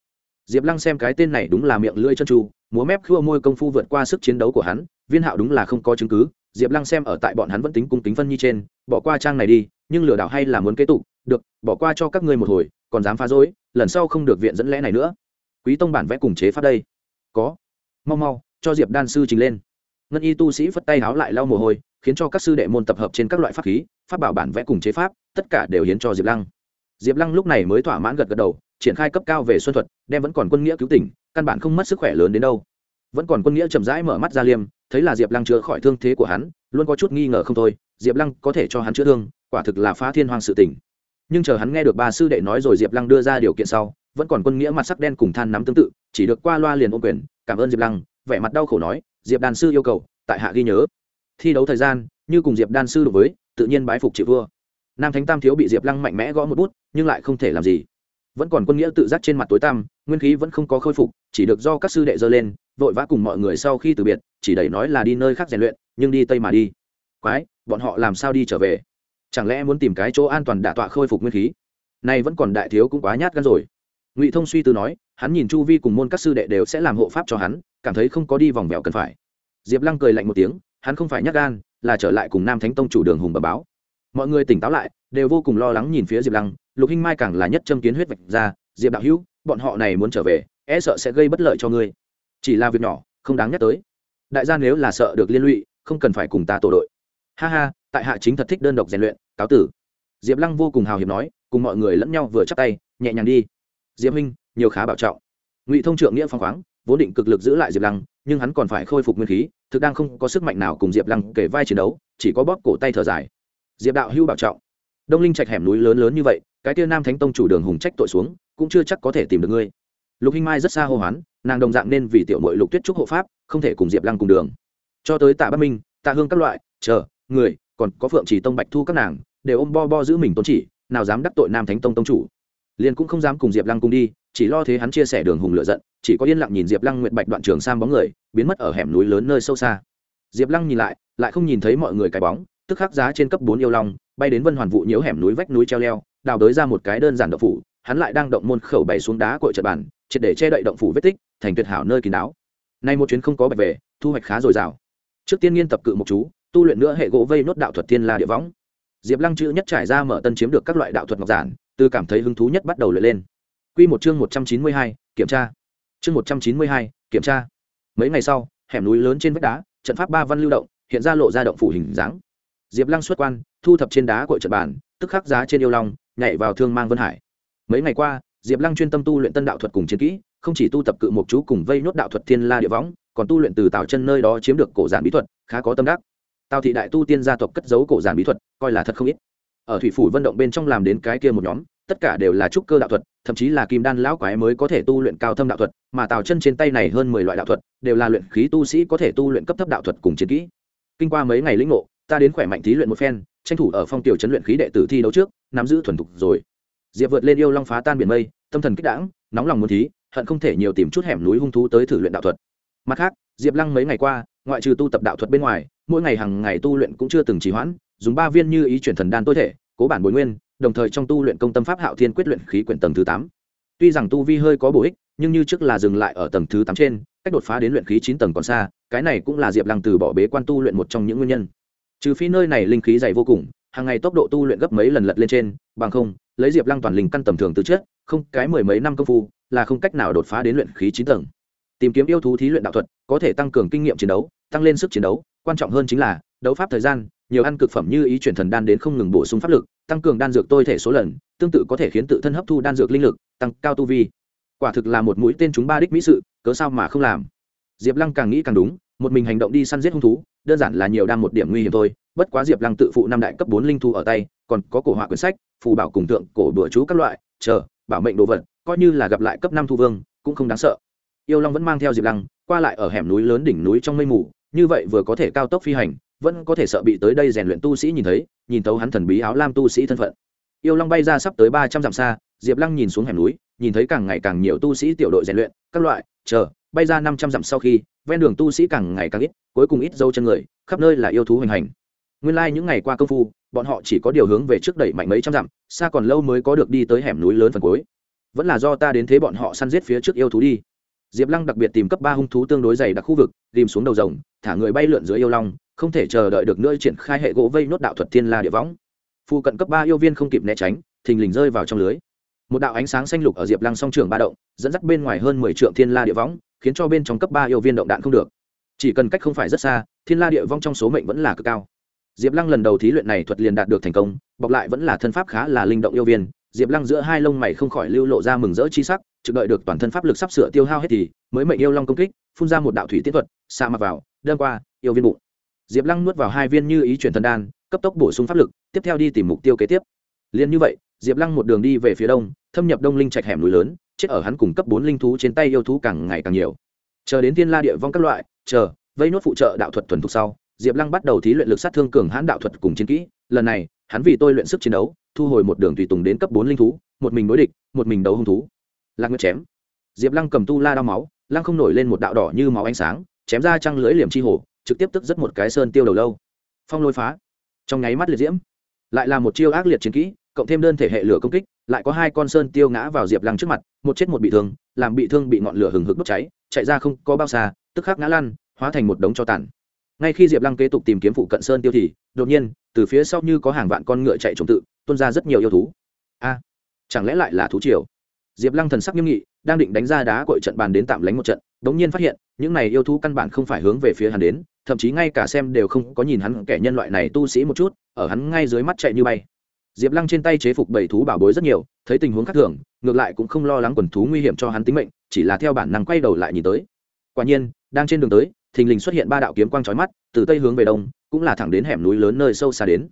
Diệp lăng xem cái tên này đúng là miệng lưỡi chân tru, múa mép khua môi công phu vượt qua sức chiến đấu của hắn, viên hạo đúng là không có chứng cứ. Diệp lăng xem ở tại bọn hắn vẫn tính cung tính phân nhi trên, bỏ qua trang này đi nhưng lừa đảo hay là muốn kế tục, được, bỏ qua cho các ngươi một hồi, còn dám phá rối, lần sau không được viện dẫn lẽ này nữa. Quý tông bản vẽ cùng chế pháp đây. Có. Mau mau, cho diệp đan sư trình lên. Ngân y tu sĩ phất tay háo lại lau mồ hôi, khiến cho các sư đệ môn tập hợp trên các loại pháp khí, pháp bảo bản vẽ cùng chế pháp, tất cả đều hiến cho diệp lăng. Diệp lăng lúc này mới thỏa mãn gật gật đầu, triển khai cấp cao về xuân thuật, đem vẫn còn quân nghĩa cứu tỉnh, căn bản không mất sức khỏe lớn đến đâu. Vẫn còn quân nghĩa chậm rãi mở mắt ra liêm, thấy là diệp lăng chữa khỏi thương thế của hắn, luôn có chút nghi ngờ không thôi, diệp lăng có thể cho hắn chữa thương quả thực là phá thiên hoàng sự tỉnh nhưng chờ hắn nghe được ba sư đệ nói rồi diệp lăng đưa ra điều kiện sau, vẫn còn quân nghĩa mặt sắc đen cùng than nắm tương tự, chỉ được qua loa liền ôm quyền, cảm ơn diệp lăng. Vẻ mặt đau khổ nói, diệp đàn sư yêu cầu, tại hạ ghi nhớ. Thi đấu thời gian, như cùng diệp đan sư đối với, tự nhiên bái phục chịu vua. Nam thánh tam thiếu bị diệp lăng mạnh mẽ gõ một bút, nhưng lại không thể làm gì. Vẫn còn quân nghĩa tự giác trên mặt tối tăm, nguyên khí vẫn không có khôi phục, chỉ được do các sư đệ dơ lên, vội vã cùng mọi người sau khi từ biệt, chỉ đẩy nói là đi nơi khác rèn luyện, nhưng đi tây mà đi. Quái, bọn họ làm sao đi trở về? Chẳng lẽ muốn tìm cái chỗ an toàn đả tọa khôi phục nguyên khí? Nay vẫn còn đại thiếu cũng quá nhát gan rồi. Ngụy thông suy tư nói, hắn nhìn chu vi cùng môn các sư đệ đều sẽ làm hộ pháp cho hắn, cảm thấy không có đi vòng vèo cần phải. Diệp lăng cười lạnh một tiếng, hắn không phải nhát gan, là trở lại cùng nam thánh tông chủ đường hùng bờ báo. Mọi người tỉnh táo lại, đều vô cùng lo lắng nhìn phía diệp lăng, lục hinh mai càng là nhất châm kiến huyết vạch ra, diệp đạo hữu, bọn họ này muốn trở về e sợ sẽ gây bất lợi cho ngươi. Chỉ là việc nhỏ, không đáng nhắc tới. Đại gia nếu là sợ được liên lụy, không cần phải cùng ta tổ đội ha ha, tại hạ chính thật thích đơn độc rèn luyện, cáo tử. Diệp lăng vô cùng hào hiệp nói, cùng mọi người lẫn nhau vừa chắc tay, nhẹ nhàng đi. Diệp huynh, nhiều khá bảo trọng. Ngụy thông trượng nghĩa phong khoáng, vốn định cực lực giữ lại diệp lăng, nhưng hắn còn phải khôi phục nguyên khí, thực đang không có sức mạnh nào cùng diệp lăng kể vai chiến đấu, chỉ có bóp cổ tay thở dài. Diệp đạo hưu bảo trọng. Đông linh trạch hẻm núi lớn lớn như vậy, cái tia nam thánh tông chủ đường hùng trách tội xuống, cũng chưa chắc có thể tìm được ngươi. Lục hinh mai rất xa hô hoán, nàng đồng dạng nên vì tiểu mội lục tuyết trúc hộ pháp, không thể cùng diệp lăng cùng đường. Cho tới tạ bắc minh, tạ hương các loại, chờ người, còn có phượng chỉ tông bạch thu các nàng, đều ôm bo bo giữ mình tôn chỉ, nào dám đắc tội nam thánh tông tông chủ. Liền cũng không dám cùng diệp lăng cùng đi, chỉ lo thế hắn chia sẻ đường hùng lựa giận, chỉ có yên lặng nhìn diệp lăng nguyện bạch đoạn trường sang bóng người, biến mất ở hẻm núi lớn nơi sâu xa. Diệp lăng nhìn lại lại không nhìn thấy mọi người cái bóng, tức khắc giá trên cấp bốn yêu long, bay đến vân hoàn vụ nhiễu hẻm núi vách núi treo leo, đào đới ra một cái đơn giản động phủ, hắn lại đang động môn khẩu bày xuống đá cội trật bàn, triệt để che đậy động phủ vết tích, thành tuyệt hảo nơi kín đáo. Nay một chuyến không có bạch về, thu hoạch khá dồi dào. Trước tiên nghiên tập cự một chú tu luyện nữa hệ gỗ vây nốt đạo thuật thiên la địa võng. Diệp lăng chữ nhất trải ra mở tân chiếm được các loại đạo thuật ngọc giản, từ cảm thấy hứng thú nhất bắt đầu luyện lên. Quy một chương một trăm chín mươi hai, kiểm tra. Chương một trăm chín mươi hai, kiểm tra. Mấy ngày sau, hẻm núi lớn trên vách đá, trận pháp ba văn lưu động, hiện ra lộ ra động phủ hình dáng. Diệp lăng xuất quan, thu thập trên đá cội trận bàn, tức khắc giá trên yêu long, nhảy vào thương mang vân hải. Mấy ngày qua, diệp lăng chuyên tâm tu luyện tân đạo thuật cùng chiến kỹ, không chỉ tu tập cự mộc chú cùng vây nốt đạo thuật thiên la địa võng, còn tu luyện từ tạo chân nơi đó chiếm được cổ giản bí thuật, khá có tâm đắc tào thị đại tu tiên gia tộc cất giấu cổ giản bí thuật, coi là thật không ít. Ở thủy phủ vận động bên trong làm đến cái kia một nhóm, tất cả đều là trúc cơ đạo thuật, thậm chí là kim đan lão quái mới có thể tu luyện cao thâm đạo thuật, mà tào chân trên tay này hơn mười loại đạo thuật, đều là luyện khí tu sĩ có thể tu luyện cấp thấp đạo thuật cùng chiến kỹ. Kinh qua mấy ngày lĩnh ngộ, ta đến khỏe mạnh thí luyện một phen, tranh thủ ở phong tiểu chấn luyện khí đệ tử thi đấu trước, nắm giữ thuần thục rồi. Diệp vượt lên yêu long phá tan biển mây, tâm thần kích đãng, nóng lòng muốn thí, hận không thể nhiều tìm chút hẻm núi hung thú tới thử luyện đạo thuật. Mặt khác, diệp lăng mấy ngày qua, ngoại trừ tu tập đạo thuật bên ngoài mỗi ngày hàng ngày tu luyện cũng chưa từng trì hoãn, dùng ba viên như ý chuyển thần đan tối thể, cố bản bồi nguyên, đồng thời trong tu luyện công tâm pháp hạo thiên quyết luyện khí quyển tầng thứ tám. Tuy rằng tu vi hơi có bổ ích, nhưng như trước là dừng lại ở tầng thứ tám trên, cách đột phá đến luyện khí chín tầng còn xa, cái này cũng là diệp lăng từ bỏ bế quan tu luyện một trong những nguyên nhân. Trừ phi nơi này linh khí dày vô cùng, hàng ngày tốc độ tu luyện gấp mấy lần lật lên trên, bằng không, lấy diệp lăng toàn linh căn tầm thường từ trước, không, cái mười mấy năm công phu, là không cách nào đột phá đến luyện khí chín tầng. Tìm kiếm yêu thú thí luyện đạo thuật, có thể tăng cường kinh nghiệm chiến đấu, tăng lên sức chiến đấu quan trọng hơn chính là, đấu pháp thời gian, nhiều ăn cực phẩm như ý chuyển thần đan đến không ngừng bổ sung pháp lực, tăng cường đan dược tôi thể số lần, tương tự có thể khiến tự thân hấp thu đan dược linh lực, tăng cao tu vi. Quả thực là một mũi tên chúng ba đích mỹ sự, cớ sao mà không làm? Diệp lăng càng nghĩ càng đúng, một mình hành động đi săn giết hung thú, đơn giản là nhiều đang một điểm nguy hiểm thôi, bất quá diệp lăng tự phụ năm đại cấp bốn linh thu ở tay, còn có cổ họa quyển sách, phù bảo cùng tượng, cổ đùa chú các loại, chờ, bảo mệnh đồ vật, coi như là gặp lại cấp năm thu vương, cũng không đáng sợ. Yêu long vẫn mang theo diệp lăng, qua lại ở hẻm núi lớn đỉnh núi trong mây mù như vậy vừa có thể cao tốc phi hành, vẫn có thể sợ bị tới đây rèn luyện tu sĩ nhìn thấy, nhìn thấu hắn thần bí áo lam tu sĩ thân phận. Yêu long bay ra sắp tới ba trăm dặm xa, diệp lăng nhìn xuống hẻm núi, nhìn thấy càng ngày càng nhiều tu sĩ tiểu đội rèn luyện, các loại, chờ, bay ra năm trăm dặm sau khi, ven đường tu sĩ càng ngày càng ít, cuối cùng ít dâu chân người, khắp nơi là yêu thú hoành hành. Nguyên lai、like、những ngày qua công phu, bọn họ chỉ có điều hướng về trước đẩy mạnh mấy trăm dặm, xa còn lâu mới có được đi tới hẻm núi lớn phần cuối. Vẫn là do ta đến thế bọn họ săn giết phía trước yêu thú đi diệp lăng đặc biệt tìm cấp ba hung thú tương đối dày đặc khu vực tìm xuống đầu rồng, thả người bay lượn dưới yêu long, không thể chờ đợi được nữa triển khai hệ gỗ vây nốt đạo thuật thiên la địa võng. Phụ cận cấp ba yêu viên không kịp né tránh, thình lình rơi vào trong lưới. Một đạo ánh sáng xanh lục ở diệp lăng song trường ba động, dẫn dắt bên ngoài hơn mười t thiên la địa võng, khiến cho bên trong cấp ba yêu viên động đạn không được. Chỉ cần cách không phải rất xa, thiên la địa vong trong số mệnh vẫn là cực cao. Diệp lăng lần đầu thí luyện này thuật liền đạt được thành công, bọc lại vẫn là thân pháp khá là linh động yêu viên diệp lăng giữa hai lông mày không khỏi lưu lộ ra mừng rỡ chi sắc, trực đợi được toàn thân pháp lực sắp sửa tiêu hao hết thì mới mệnh yêu long công kích, phun ra một đạo thủy tiết thuật xa mặc vào đơn qua, yêu viên bụng. Diệp lăng nuốt vào hai viên như ý chuyển thần đan, cấp tốc bổ sung pháp lực, tiếp theo đi tìm mục tiêu kế tiếp. Liền như vậy, diệp lăng một đường đi về phía đông, thâm nhập đông linh trạch hẻm núi lớn, chết ở hắn cùng cấp bốn linh thú trên tay yêu thú càng ngày càng nhiều. Chờ đến thiên la địa vong các loại, chờ, vây nốt phụ trợ đạo thuật thuần thục sau, diệp lăng bắt đầu thí luyện lực sát thương cường hãn đạo thuật cùng chiến kỹ. Lần này, hắn vì tôi luyện sức chiến đấu thu hồi một đường tùy tùng đến cấp bốn linh thú, một mình đối địch, một mình đấu hung thú. Lạc nguyệt chém. Diệp lăng cầm tu la đao máu, lăng không nổi lên một đạo đỏ như máu ánh sáng, chém ra trăng lưỡi liềm chi hồ, trực tiếp tức rất một cái sơn tiêu đầu lâu. Phong lôi phá. Trong nháy mắt liệt diễm. Lại là một chiêu ác liệt chiến kỹ, cộng thêm đơn thể hệ lửa công kích, lại có hai con sơn tiêu ngã vào diệp lăng trước mặt, một chết một bị thương, làm bị thương bị ngọn lửa hừng hực đốt cháy, chạy ra không có bao xa, tức khắc ngã lăn, hóa thành một đống cho tàn. Ngay khi diệp lăng kế tục tìm kiếm phụ cận sơn tiêu thì, đột nhiên, từ phía sau như có hàng vạn con ngựa chạy trồng tự tuôn ra rất nhiều yêu thú. A, chẳng lẽ lại là thú triều? Diệp lăng thần sắc nghiêm nghị, đang định đánh ra đá cội trận bàn đến tạm lánh một trận đ n g nhiên phát hiện, những này yêu thú căn bản không phải hướng về phía hắn đến, thậm chí ngay cả xem đều không có nhìn hắn kẻ nhân loại này tu sĩ một chút, ở hắn ngay dưới mắt chạy như bay. Diệp lăng trên tay chế phục bảy thú bảo bối rất nhiều, thấy tình huống khác thường, ngược lại cũng không lo lắng quần thú nguy hiểm cho hắn tính mệnh, chỉ là theo bản năng quay đầu lại nhìn tới. Quả nhiên, đang trên đường tới, thình lình xuất hiện ba đạo kiếm quang trói mắt, từ tây hướng về đông, cũng là thẳng đến hẻm núi lớn nơi sâu xa đến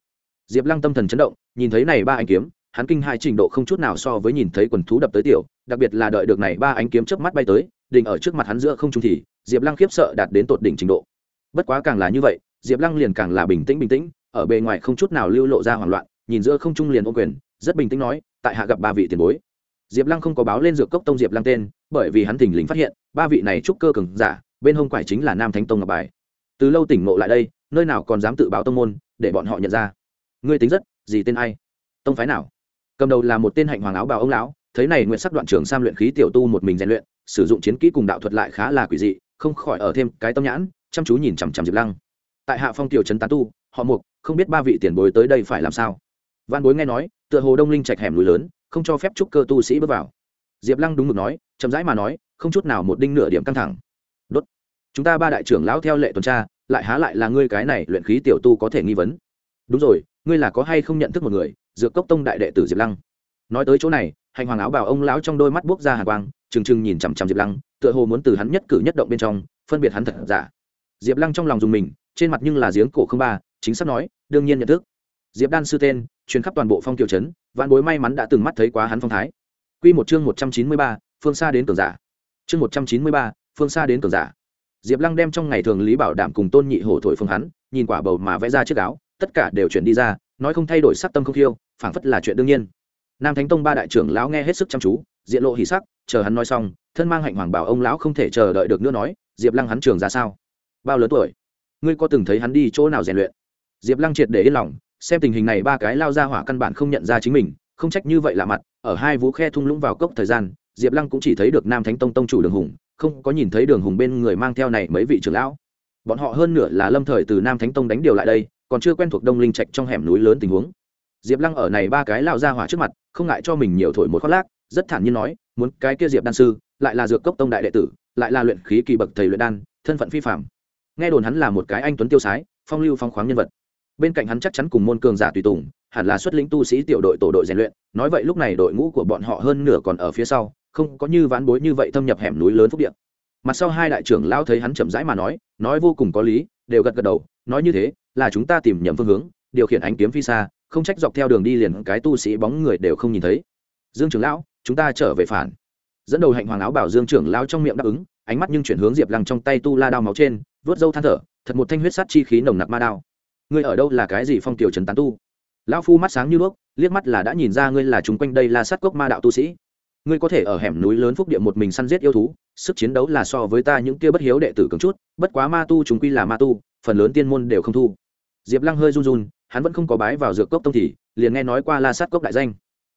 diệp lăng tâm thần chấn động, nhìn thấy này ba anh kiếm, hắn kinh hai trình độ không chút nào so với nhìn thấy quần thú đập tới tiểu, đặc biệt là đợi được này ba ánh kiếm chớp mắt bay tới đình ở trước mặt hắn giữa không trung thì, diệp lăng khiếp sợ đạt đến tột đỉnh trình độ. Bất quá càng là như vậy, diệp lăng liền càng là bình tĩnh bình tĩnh, ở bề ngoài không chút nào lưu lộ ra hoảng loạn, nhìn giữa không trung liền ô quyền, rất bình tĩnh nói, tại hạ gặp ba vị tiền bối. Diệp lăng không có báo lên dược cốc tông diệp lăng tên, bởi vì hắn thình lình phát hiện, ba vị này trúc cơ cường giả, bên hông quải chính là nam thánh tông ngọc bài. Từ lâu tỉnh ngộ lại đây, nơi nào còn dám tự báo tông môn, để bọn họ nhận ra ngươi tính rất, gì tên ai? Tông phái nào? Cầm đầu là một tên hạnh hoàng áo bào ông lão, thấy này nguyện sắc đoạn trưởng sam luyện khí tiểu tu một mình rèn luyện, sử dụng chiến kỹ cùng đạo thuật lại khá là quỷ dị, không khỏi ở thêm cái tâm nhãn, chăm chú nhìn chằm chằm diệp lăng. Tại hạ phong tiểu trấn tán tu, họ mục, không biết ba vị tiền bối tới đây phải làm sao. Văn bối nghe nói, tựa hồ đông linh trạch hẻm núi lớn, không cho phép trúc cơ tu sĩ bước vào. Diệp lăng đúng mực nói, chậm rãi mà nói, không chút nào một đinh nửa điểm căng thẳng. Đốt. Chúng ta ba đại trưởng lão theo lệ tuần tra, lại há lại là ngươi cái này luyện khí tiểu tu có thể nghi vấn. Đúng rồi ngươi là có hay không nhận thức một người, dược cốc tông đại đệ tử diệp lăng? Nói tới chỗ này, hành hoàng áo bảo ông lão trong đôi mắt buốc ra hàng quang, trừng trừng nhìn chằm chằm diệp lăng, tựa hồ muốn từ hắn nhất cử nhất động bên trong, phân biệt hắn thật giả. Diệp lăng trong lòng dùng mình, trên mặt nhưng là giếng cổ không ba, chính xác nói, đương nhiên nhận thức. Diệp đan sư tên, truyền khắp toàn bộ phong kiều trấn, vạn bối may mắn đã từng mắt thấy quá hắn phong thái. Q một chương một trăm chín mươi ba, phương xa đến cường giả. Chương một trăm chín mươi ba, phương xa đến cường giả. Diệp lăng đem trong ngày thường lý bảo đảm cùng tôn nhị hổ thổi phương hắn, nhìn quả bầu mà vẽ ra chiếc áo tất cả đều chuyển đi ra, nói không thay đổi sắc tâm không khiêu, phảng phất là chuyện đương nhiên. Nam thánh tông ba đại trưởng lão nghe hết sức chăm chú, diện lộ hỉ sắc, chờ hắn nói xong, thân mang hạnh hoàng bảo ông lão không thể chờ đợi được nữa nói, diệp lăng hắn trường ra sao? Bao lớn tuổi? Ngươi có từng thấy hắn đi chỗ nào rèn luyện? Diệp lăng triệt để yên lòng, xem tình hình này ba cái lao ra hỏa căn bản không nhận ra chính mình, không trách như vậy lạ mặt, ở hai vú khe thung lũng vào cốc thời gian, diệp lăng cũng chỉ thấy được nam thánh tông tông chủ đường hùng, không có nhìn thấy đường hùng bên người mang theo này mấy vị trưởng lão. Bọn họ hơn nửa là lâm thời từ nam thánh tông đánh điều lại đây còn chưa quen thuộc đông linh trạch trong hẻm núi lớn tình huống. Diệp lăng ở này ba cái lao ra hỏa trước mặt, không ngại cho mình nhiều thổi một khoác lác, rất thản nhiên nói, muốn cái kia diệp đan sư, lại là dược cốc tông đại đệ tử, lại là luyện khí kỳ bậc thầy luyện đan, thân phận phi phạm nghe đồn hắn là một cái anh tuấn tiêu sái, phong lưu phong khoáng nhân vật. Bên cạnh hắn chắc chắn cùng môn cường giả tùy tùng, hẳn là xuất lĩnh tu sĩ tiểu đội tổ đội rèn luyện, nói vậy lúc này đội ngũ của bọn họ hơn nửa còn ở phía sau, không có như ván bối như vậy thâm nhập hẻm núi lớn phúc điện mặt sau hai đại trưởng lao thấy hắn chậm rãi mà nói nói vô cùng có lý, đều gật gật đầu, nói như thế là chúng ta tìm nhầm phương hướng, điều khiển ánh kiếm phi xa, không trách dọc theo đường đi liền cái tu sĩ bóng người đều không nhìn thấy. Dương trưởng lão, chúng ta trở về phản. Dẫn đầu hạnh hoàng áo bảo dương trưởng lão trong miệng đáp ứng, ánh mắt nhưng chuyển hướng diệp lăng trong tay tu la đao máu trên vớt dâu than thở, thật một thanh huyết sát chi khí nồng nặc ma đao. Ngươi ở đâu là cái gì phong tiểu trần tán tu? Lão phu mắt sáng như đuốc, liếc mắt là đã nhìn ra ngươi là chúng quanh đây là sát cốc ma đạo tu sĩ. Ngươi có thể ở hẻm núi lớn phúc địa một mình săn giết yêu thú, sức chiến đấu là so với ta những kia bất hiếu đệ tử cứng chút, bất quá ma tu chúng quy là ma tu, phần lớn tiên môn đều không thu diệp lăng hơi run run, hắn vẫn không có bái vào dược cốc tông thì, liền nghe nói qua la sát cốc đại danh.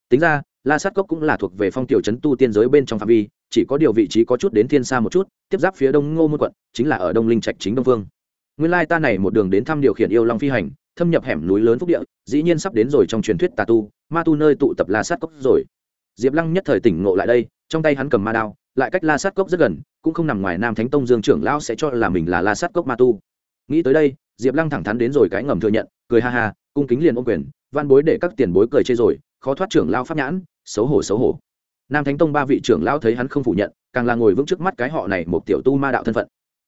Tính ra, la sát cốc cũng là thuộc về phong tiểu trấn tu tiên giới bên trong phạm vi, chỉ có điều vị trí có chút đến thiên xa một chút, tiếp giáp phía đông ngô môn quận, chính là ở đông linh trạch chính đông phương nguyên lai ta này một đường đến thăm điều khiển yêu long phi hành, thâm nhập hẻm núi lớn phúc địa, dĩ nhiên sắp đến rồi trong truyền thuyết tà tu, ma tu nơi tụ tập la sát cốc rồi. Diệp lăng nhất thời tỉnh ngộ lại đây, trong tay hắn cầm ma đao, lại cách la sát cốc rất gần, cũng không nằm ngoài nam thánh tông dương trưởng lão sẽ cho là mình là la sát cốc ma tu. Nghĩ tới đây diệp lăng thẳng thắn đến rồi cái ngầm thừa nhận, cười ha ha, cung kính liền ôm quyền, van bối để các tiền bối cười chê rồi, khó thoát trưởng lao pháp nhãn, xấu hổ xấu hổ. Nam thánh tông ba vị trưởng lao thấy hắn không phủ nhận, càng là ngồi vững trước mắt cái họ này một tiểu tu ma đạo thân phận.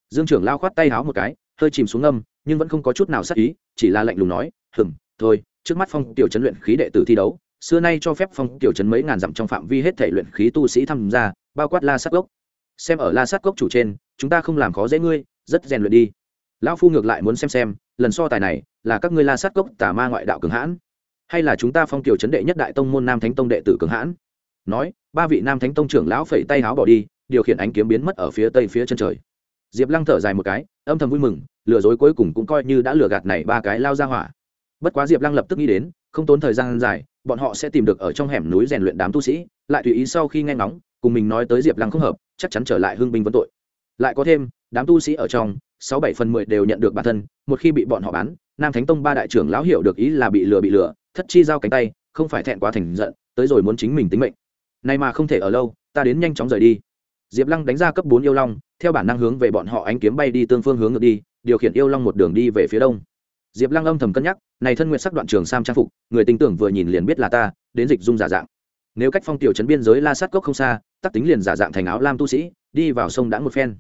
Dương trưởng lao khoát tay háo một cái, hơi chìm xuống âm nhưng vẫn không có chút nào sắc ý, chỉ là lạnh lùng nói hừng thôi, trước mắt phong tiểu chấn luyện khí đệ tử thi đấu, xưa nay cho phép phong tiểu chấn mấy ngàn dặm trong phạm vi hết thể luyện khí tu sĩ tham gia, bao quát la sát gốc xem ở la sát gốc chủ trên, chúng ta không làm khó dễ ngươi, rất rèn luyện đi lão phu ngược lại muốn xem xem, lần so tài này, là các ngươi la sát gốc tà ma ngoại đạo cường hãn, hay là chúng ta phong kiều chấn đệ nhất đại tông môn nam thánh tông đệ tử cường hãn? Nói, ba vị nam thánh tông trưởng lão phẩy tay háo bỏ đi, điều khiển ánh kiếm biến mất ở phía tây phía chân trời. Diệp lăng thở dài một cái, âm thầm vui mừng, lừa dối cuối cùng cũng coi như đã lừa gạt này ba cái lao ra hỏa. Bất quá diệp lăng lập tức nghĩ đến, không tốn thời gian dài, bọn họ sẽ tìm được ở trong hẻm núi rèn luyện đám tu sĩ, lại tùy ý sau khi nghe ngóng, cùng mình nói tới diệp lăng không hợp, chắc chắn trở lại hưng binh vấn tội. Lại có thêm, đám tu sĩ ở trong sáu bảy phần mười đều nhận được bản thân, một khi bị bọn họ bán, nam thánh tông ba đại trưởng lão hiểu được ý là bị lừa bị lừa, thất chi giao cánh tay, không phải thẹn quá thành giận, tới rồi muốn chính mình tính mệnh. Này mà không thể ở lâu, ta đến nhanh chóng rời đi. Diệp lăng đánh ra cấp bốn yêu long, theo bản năng hướng về bọn họ ánh kiếm bay đi tương phương hướng ngược đi, điều khiển yêu long một đường đi về phía đông. Diệp lăng âm thầm cân nhắc, này thân nguyện sắc đoạn trường sam trang phục, người tin tưởng vừa nhìn liền biết là ta, đến dịch dung giả dạng. Nếu cách phong tiểu trấn biên giới la sát cốc không xa, tắc tính liền giả dạng thành áo lam tu sĩ, đi vào sông đã một phen.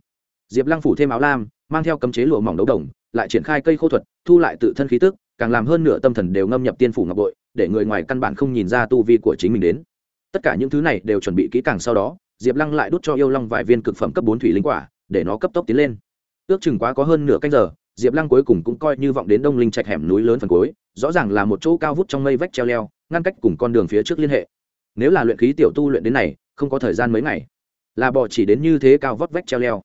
Diệp lăng phủ thêm áo lam mang theo cấm chế lụa mỏng đấu đồng, lại triển khai cây khô thuật, thu lại tự thân khí tức, càng làm hơn nửa tâm thần đều ngâm nhập tiên phủ ngọc bội, để người ngoài căn bản không nhìn ra tu vi của chính mình đến. Tất cả những thứ này đều chuẩn bị kỹ càng sau đó, diệp lăng lại đút cho yêu long vài viên cực phẩm cấp bốn thủy linh quả, để nó cấp tốc tiến lên. Ước chừng quá có hơn nửa canh giờ, diệp lăng cuối cùng cũng coi như vọng đến đông linh trạch hẻm núi lớn phần cuối, rõ ràng là một chỗ cao vút trong mây vách treo leo, ngăn cách cùng con đường phía trước liên hệ. Nếu là luyện khí tiểu tu luyện đến này, không có thời gian mấy ngày. Là bỏ chỉ đến như thế cao vót vách treo leo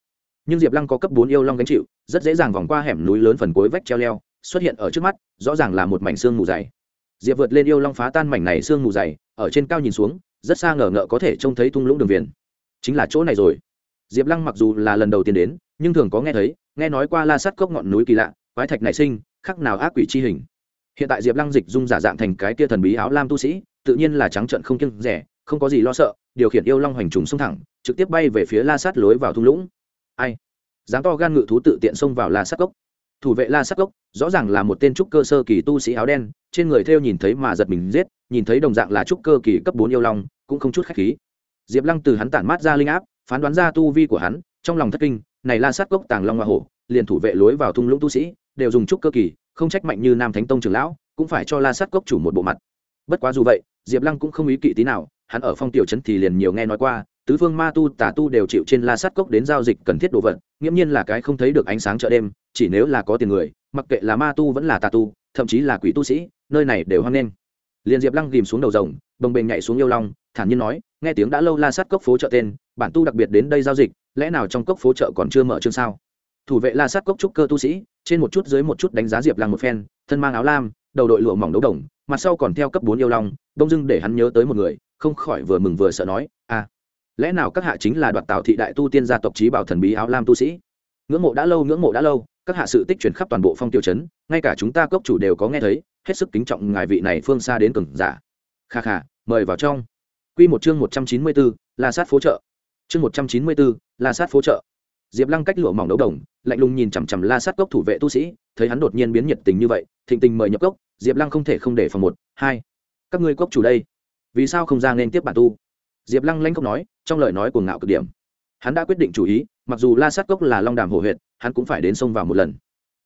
nhưng diệp lăng có cấp bốn yêu long gánh chịu, rất dễ dàng vòng qua hẻm núi lớn phần cuối vách treo leo, xuất hiện ở trước mắt, rõ ràng là một mảnh xương mù dày. Diệp vượt lên yêu long phá tan mảnh này xương mù dày, ở trên cao nhìn xuống, rất xa ngờ ngợ có thể trông thấy thung lũng đường viền. Chính là chỗ này rồi. Diệp lăng mặc dù là lần đầu tiên đến, nhưng thường có nghe thấy, nghe nói qua la sắt cốc ngọn núi kỳ lạ, quái thạch nảy sinh, khắc nào ác quỷ chi hình. Hiện tại diệp lăng dịch dung giả dạng thành cái kia thần bí áo lam tu sĩ, tự nhiên là trắng trận không kiêng rẻ, không có gì lo sợ, điều khiển yêu long hoành trùng xông thẳng, trực tiếp bay về phía la sát lối vào thung lũng ai? Dáng to gan ngự thú tự tiện xông vào la sát cốc. Thủ vệ la sát cốc rõ ràng là một tên trúc cơ sơ kỳ tu sĩ áo đen, trên người theo nhìn thấy mà giật mình giết, nhìn thấy đồng dạng là trúc cơ kỳ cấp bốn yêu long, cũng không chút khách khí. Diệp lăng từ hắn tản mát ra linh áp, phán đoán ra tu vi của hắn, trong lòng thất kinh, này la sát cốc tàng long hoa hổ, liền thủ vệ lối vào thung lũng tu sĩ, đều dùng trúc cơ kỳ, không trách mạnh như nam thánh tông trường lão, cũng phải cho la sát cốc chủ một bộ mặt. Bất quá dù vậy, diệp lăng cũng không ý kỵ tí nào, hắn ở phong tiểu trấn thì liền nhiều nghe nói qua tứ phương ma tu, tà tu đều chịu trên la sắt cốc đến giao dịch cần thiết đồ vật, nghiễm nhiên là cái không thấy được ánh sáng chợ đêm, chỉ nếu là có tiền người, mặc kệ là ma tu vẫn là tà tu, thậm chí là quỷ tu sĩ, nơi này đều hoang lên liền diệp lăng ghìm xuống đầu rồng bồng bềnh nhảy xuống yêu long, thản nhiên nói, nghe tiếng đã lâu la sắt cốc phố chợ tên, bản tu đặc biệt đến đây giao dịch, lẽ nào trong cốc phố chợ còn chưa mở chương sao? Thủ vệ la sát cốc trúc cơ tu sĩ, trên một chút dưới một chút đánh giá diệp lăng một phen, thân mang áo lam, đầu đội lụa mỏng đấu đồng, mặt sau còn theo cấp bốn yêu long, đông dưng để hắn nhớ tới một người, không khỏi vừa mừng vừa sợ nói à lẽ nào các hạ chính là đoạt tạo thị đại tu tiên gia tộc trí bảo thần bí áo lam tu sĩ? Ngưỡng mộ đã lâu ngưỡng mộ đã lâu các hạ sự tích truyền khắp toàn bộ phong tiêu chấn ngay cả chúng ta cốc chủ đều có nghe thấy hết sức kính trọng ngài vị này phương xa đến cường giả. Kha kha mời vào trong. Quy một chương một trăm chín mươi 194, la sát phố chợ. Chương một trăm chín mươi 194, la sát phố chợ. Diệp lăng cách lụa mỏng đấu đồng lạnh lùng nhìn chằm chằm la sát cốc thủ vệ tu sĩ thấy hắn đột nhiên biến nhiệt tình như vậy thịnh tình mời nhập cốc diệp lăng không thể không để phòng một hai. Các ngươi cốc chủ đây vì sao không ra nên tiếp bản tu? Diệp lăng lanh không nói, trong lời nói cuồng ngạo cực điểm. Hắn đã quyết định chủ ý, mặc dù la sát cốc là long đàm hổ huyện hắn cũng phải đến sông vào một lần.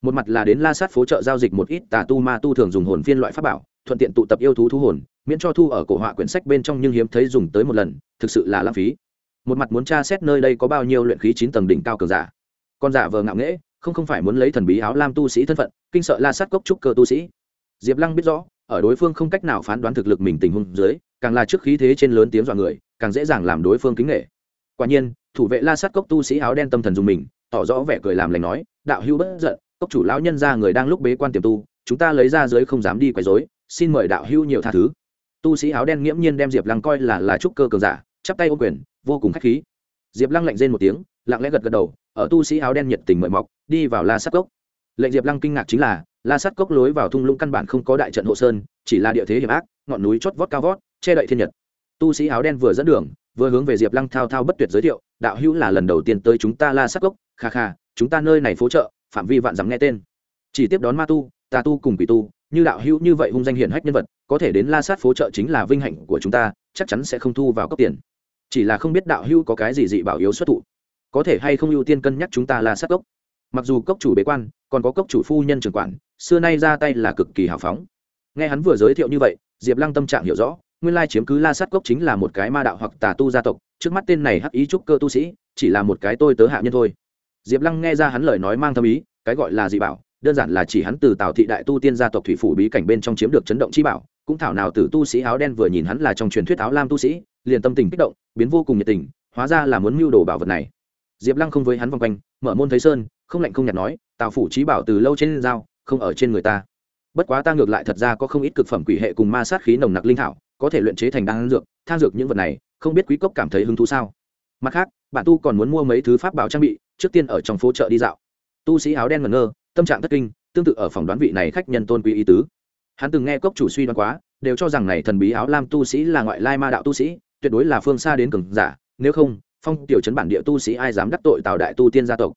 Một mặt là đến la sát phố chợ giao dịch một ít tà tu ma tu thường dùng hồn phiên loại pháp bảo, thuận tiện tụ tập yêu thú thu hồn, miễn cho thu ở cổ họa quyển sách bên trong nhưng hiếm thấy dùng tới một lần, thực sự là lãng phí. Một mặt muốn tra xét nơi đây có bao nhiêu luyện khí chín tầng đỉnh cao cường giả. Con giả vờ ngạo nghễ, không không phải muốn lấy thần bí áo lam tu sĩ thân phận, kinh sợ la sát cốc trúc cơ tu sĩ. Diệp lăng biết rõ, ở đối phương không cách nào phán đoán thực lực mình tình huống dưới, càng là trước khí thế trên lớn tiếng dọa người càng dễ dàng làm đối phương kính nghệ quả nhiên, thủ vệ la sát cốc tu sĩ áo đen tâm thần dùng mình, tỏ rõ vẻ cười làm lành nói, đạo hữu bất giận, cốc chủ lão nhân ra người đang lúc bế quan tiềm tu, chúng ta lấy ra dưới không dám đi quấy rối, xin mời đạo hữu nhiều tha thứ. Tu sĩ áo đen nghiễm nhiên đem diệp lăng coi là là trúc cơ cường giả, chắp tay ô quyền, vô cùng khách khí. Diệp lăng lạnh rên một tiếng, lặng lẽ gật gật đầu, ở tu sĩ áo đen nhiệt tình mời mọc, đi vào la sát cốc. Lệnh diệp lăng kinh ngạc chính là, la sát cốc lối vào thung lũng căn bản không có đại trận hộ sơn, chỉ là địa thế hiểm ác, ngọn núi chót vót cao vót, che đậy thiên nhật tu sĩ áo đen vừa dẫn đường, vừa hướng về diệp lăng thao thao bất tuyệt giới thiệu, đạo hữu là lần đầu tiên tới chúng ta la sát cốc, kha kha, chúng ta nơi này phố chợ phạm vi vạn dám nghe tên. Chỉ tiếp đón ma tu tà tu cùng quỷ tu, như đạo hữu như vậy hung danh hiển hách nhân vật, có thể đến la sát phố chợ chính là vinh hạnh của chúng ta, chắc chắn sẽ không thu vào cấp tiền. Chỉ là không biết đạo hữu có cái gì dị bảo yếu xuất thụ có thể hay không ưu tiên cân nhắc chúng ta là sát cốc. Mặc dù cốc chủ bế quan, còn có cốc chủ phu nhân trưởng quản, xưa nay ra tay là cực kỳ hào phóng. Nghe hắn vừa giới thiệu như vậy, diệp lăng tâm trạng hiểu rõ nguyên lai chiếm cứ la sát cốc chính là một cái ma đạo hoặc tà tu gia tộc, trước mắt tên này hắc ý trúc cơ tu sĩ, chỉ là một cái tôi tớ hạ nhân thôi. Diệp lăng nghe ra hắn lời nói mang thâm ý, cái gọi là dị bảo, đơn giản là chỉ hắn từ tào thị đại tu tiên gia tộc thủy phủ bí cảnh bên trong chiếm được chấn động chi bảo, cũng thảo nào từ tu sĩ áo đen vừa nhìn hắn là trong truyền thuyết áo lam tu sĩ, liền tâm tình kích động, biến vô cùng nhiệt tình, hóa ra là muốn mưu đồ bảo vật này. Diệp lăng không với hắn vòng quanh, mở môn thấy sơn, không lạnh không nhạt nói, tào phủ trí bảo từ lâu trên dao không ở trên người ta bất quá ta ngược lại thật ra có không ít cực phẩm quỷ hệ cùng ma sát khí nồng nặc linh thảo, có thể luyện chế thành đan dược thang dược những vật này, không biết quý cốc cảm thấy hứng thú sao? Mặt khác, bạn tu còn muốn mua mấy thứ pháp bảo trang bị, trước tiên ở trong phố chợ đi dạo. Tu sĩ áo đen ngẩn ngơ, tâm trạng thất kinh, tương tự ở phòng đoán vị này khách nhân tôn quý ý tứ. Hắn từng nghe cốc chủ suy đoán quá, đều cho rằng này thần bí áo lam tu sĩ là ngoại lai ma đạo tu sĩ, tuyệt đối là phương xa đến cường giả, nếu không, phong tiểu trấn bản địa tu sĩ ai dám đắc tội tào đại tu tiên gia tộc.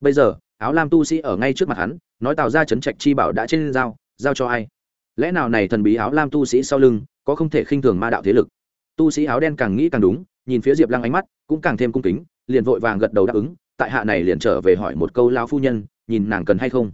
Bây giờ, áo lam tu sĩ ở ngay trước mặt hắn, nói tào ra trấn trạch chi bảo đã trên dao giao cho ai? Lẽ nào này thần bí áo lam tu sĩ sau lưng có không thể khinh thường ma đạo thế lực? Tu sĩ áo đen càng nghĩ càng đúng, nhìn phía diệp lăng ánh mắt cũng càng thêm cung kính, liền vội vàng gật đầu đáp ứng, tại hạ này liền trở về hỏi một câu lao phu nhân, nhìn nàng cần hay không.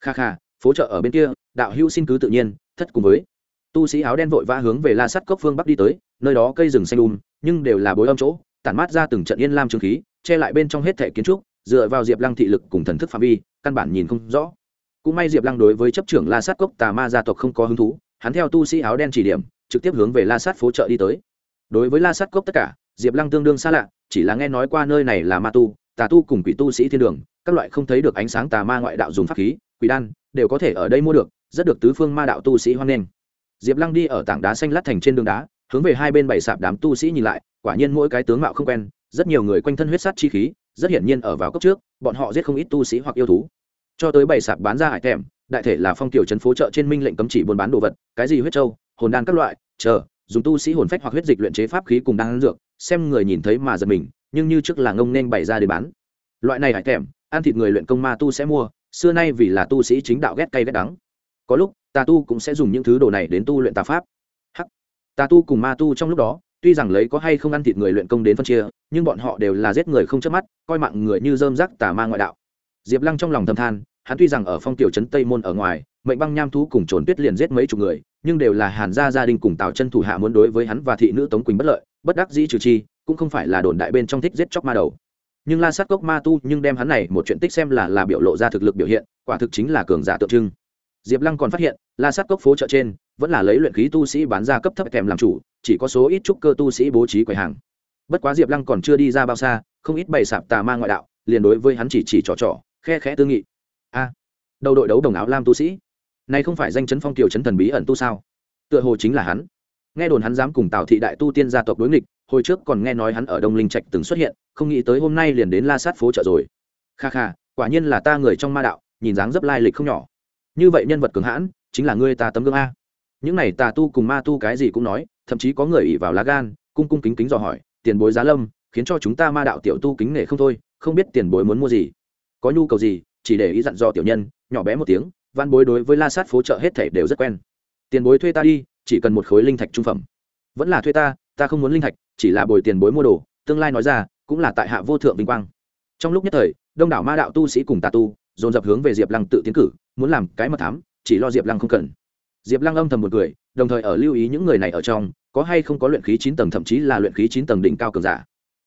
Kha kha, phố chợ ở bên kia, đạo hữu xin cứ tự nhiên, thất cùng với. Tu sĩ áo đen vội vã hướng về la sắt cốc phương bắc đi tới, nơi đó cây rừng xanh um nhưng đều là bối âm chỗ, tản mát ra từng trận yên lam trường khí, che lại bên trong hết thể kiến trúc, dựa vào diệp lăng thị lực cùng thần thức phạm vi, căn bản nhìn không rõ cũng may diệp lăng đối với chấp trưởng la sát cốc tà ma gia tộc không có hứng thú, hắn theo tu sĩ áo đen chỉ điểm, trực tiếp hướng về la sát phố chợ đi tới. Đối với la sát cốc tất cả, diệp lăng tương đương xa lạ, chỉ là nghe nói qua nơi này là ma tu, tà tu cùng quỷ tu sĩ thiên đường, các loại không thấy được ánh sáng tà ma ngoại đạo dùng pháp khí, quỷ đan, đều có thể ở đây mua được, rất được tứ phương ma đạo tu sĩ hoan nghênh. Diệp lăng đi ở tảng đá xanh lát thành trên đường đá, hướng về hai bên bảy sạp đám tu sĩ nhìn lại, quả nhiên mỗi cái tướng mạo không quen, rất nhiều người quanh thân huyết sát chi khí, rất hiển nhiên ở vào cốc trước, bọn họ giết không ít tu sĩ hoặc yêu thú cho tới bảy sạp bán ra hải thèm, đại thể là phong tiểu trấn phố chợ trên minh lệnh cấm chỉ buôn bán đồ vật, cái gì huyết trâu, hồn đan các loại, chờ, dùng tu sĩ hồn phách hoặc huyết dịch luyện chế pháp khí cùng đan dược, xem người nhìn thấy mà giật mình, nhưng như trước là ngông nên bày ra để bán. Loại này hải thèm, ăn thịt người luyện công ma tu sẽ mua, xưa nay vì là tu sĩ chính đạo ghét cay ghét đắng. Có lúc, tà tu cũng sẽ dùng những thứ đồ này đến tu luyện tà pháp. Hắc, tà tu cùng ma tu trong lúc đó, tuy rằng lấy có hay không ăn thịt người luyện công đến phân chia, nhưng bọn họ đều là giết người không chớp mắt, coi mạng người như dơm rác tà ma ngoại đạo diệp lăng trong lòng thầm than, hắn tuy rằng ở phong tiểu trấn tây môn ở ngoài, mệnh băng nham thú cùng trốn tuyết liền giết mấy chục người, nhưng đều là hàn gia gia đình cùng tào chân thủ hạ muốn đối với hắn và thị nữ tống quỳnh bất lợi, bất đắc dĩ trừ chi, cũng không phải là đồn đại bên trong thích giết chóc ma đầu. Nhưng la sát cốc ma tu nhưng đem hắn này một chuyện tích xem là là biểu lộ ra thực lực biểu hiện, quả thực chính là cường giả tượng trưng. Diệp lăng còn phát hiện, la sát cốc phố chợ trên, vẫn là lấy luyện khí tu sĩ bán ra cấp thấp kèm làm chủ, chỉ có số ít trúc cơ tu sĩ bố trí quầy hàng. Bất quá diệp lăng còn chưa đi ra bao xa, không ít bày sạp tà ma ngoại đạo, liền đối với hắn chỉ chỉ trò trò khe khẽ tư nghị. A, đầu đội đấu đồng áo lam tu sĩ. Này không phải danh chấn phong kiều chấn thần bí ẩn tu sao? Tựa hồ chính là hắn. Nghe đồn hắn dám cùng tào thị đại tu tiên gia tộc đối nghịch, hồi trước còn nghe nói hắn ở đông linh trạch từng xuất hiện, không nghĩ tới hôm nay liền đến la sát phố chợ rồi. Kha kha, quả nhiên là ta người trong ma đạo, nhìn dáng dấp lai lịch không nhỏ. Như vậy nhân vật cường hãn, chính là ngươi ta tấm gương a. Những này tà tu cùng ma tu cái gì cũng nói, thậm chí có người ỉ vào lá gan, cung cung kính kính dò hỏi, tiền bối giá lâm, khiến cho chúng ta ma đạo tiểu tu kính nể không thôi, không biết tiền bối muốn mua gì? Có nhu cầu gì, chỉ để ý dặn dò tiểu nhân, nhỏ bé một tiếng, văn bối đối với la sát phố chợ hết thể đều rất quen. Tiền bối thuê ta đi, chỉ cần một khối linh thạch trung phẩm. Vẫn là thuê ta ta không muốn linh thạch, chỉ là bồi tiền bối mua đồ, tương lai nói ra, cũng là tại hạ vô thượng vinh quang. Trong lúc nhất thời, đông đảo ma đạo tu sĩ cùng tà tu, dồn dập hướng về diệp lăng tự tiến cử, muốn làm cái mật thám, chỉ lo diệp lăng không cần. Diệp lăng âm thầm một người đồng thời ở lưu ý những người này ở trong, có hay không có luyện khí chín tầng, thậm chí là luyện khí chín tầng đỉnh cao cường giả.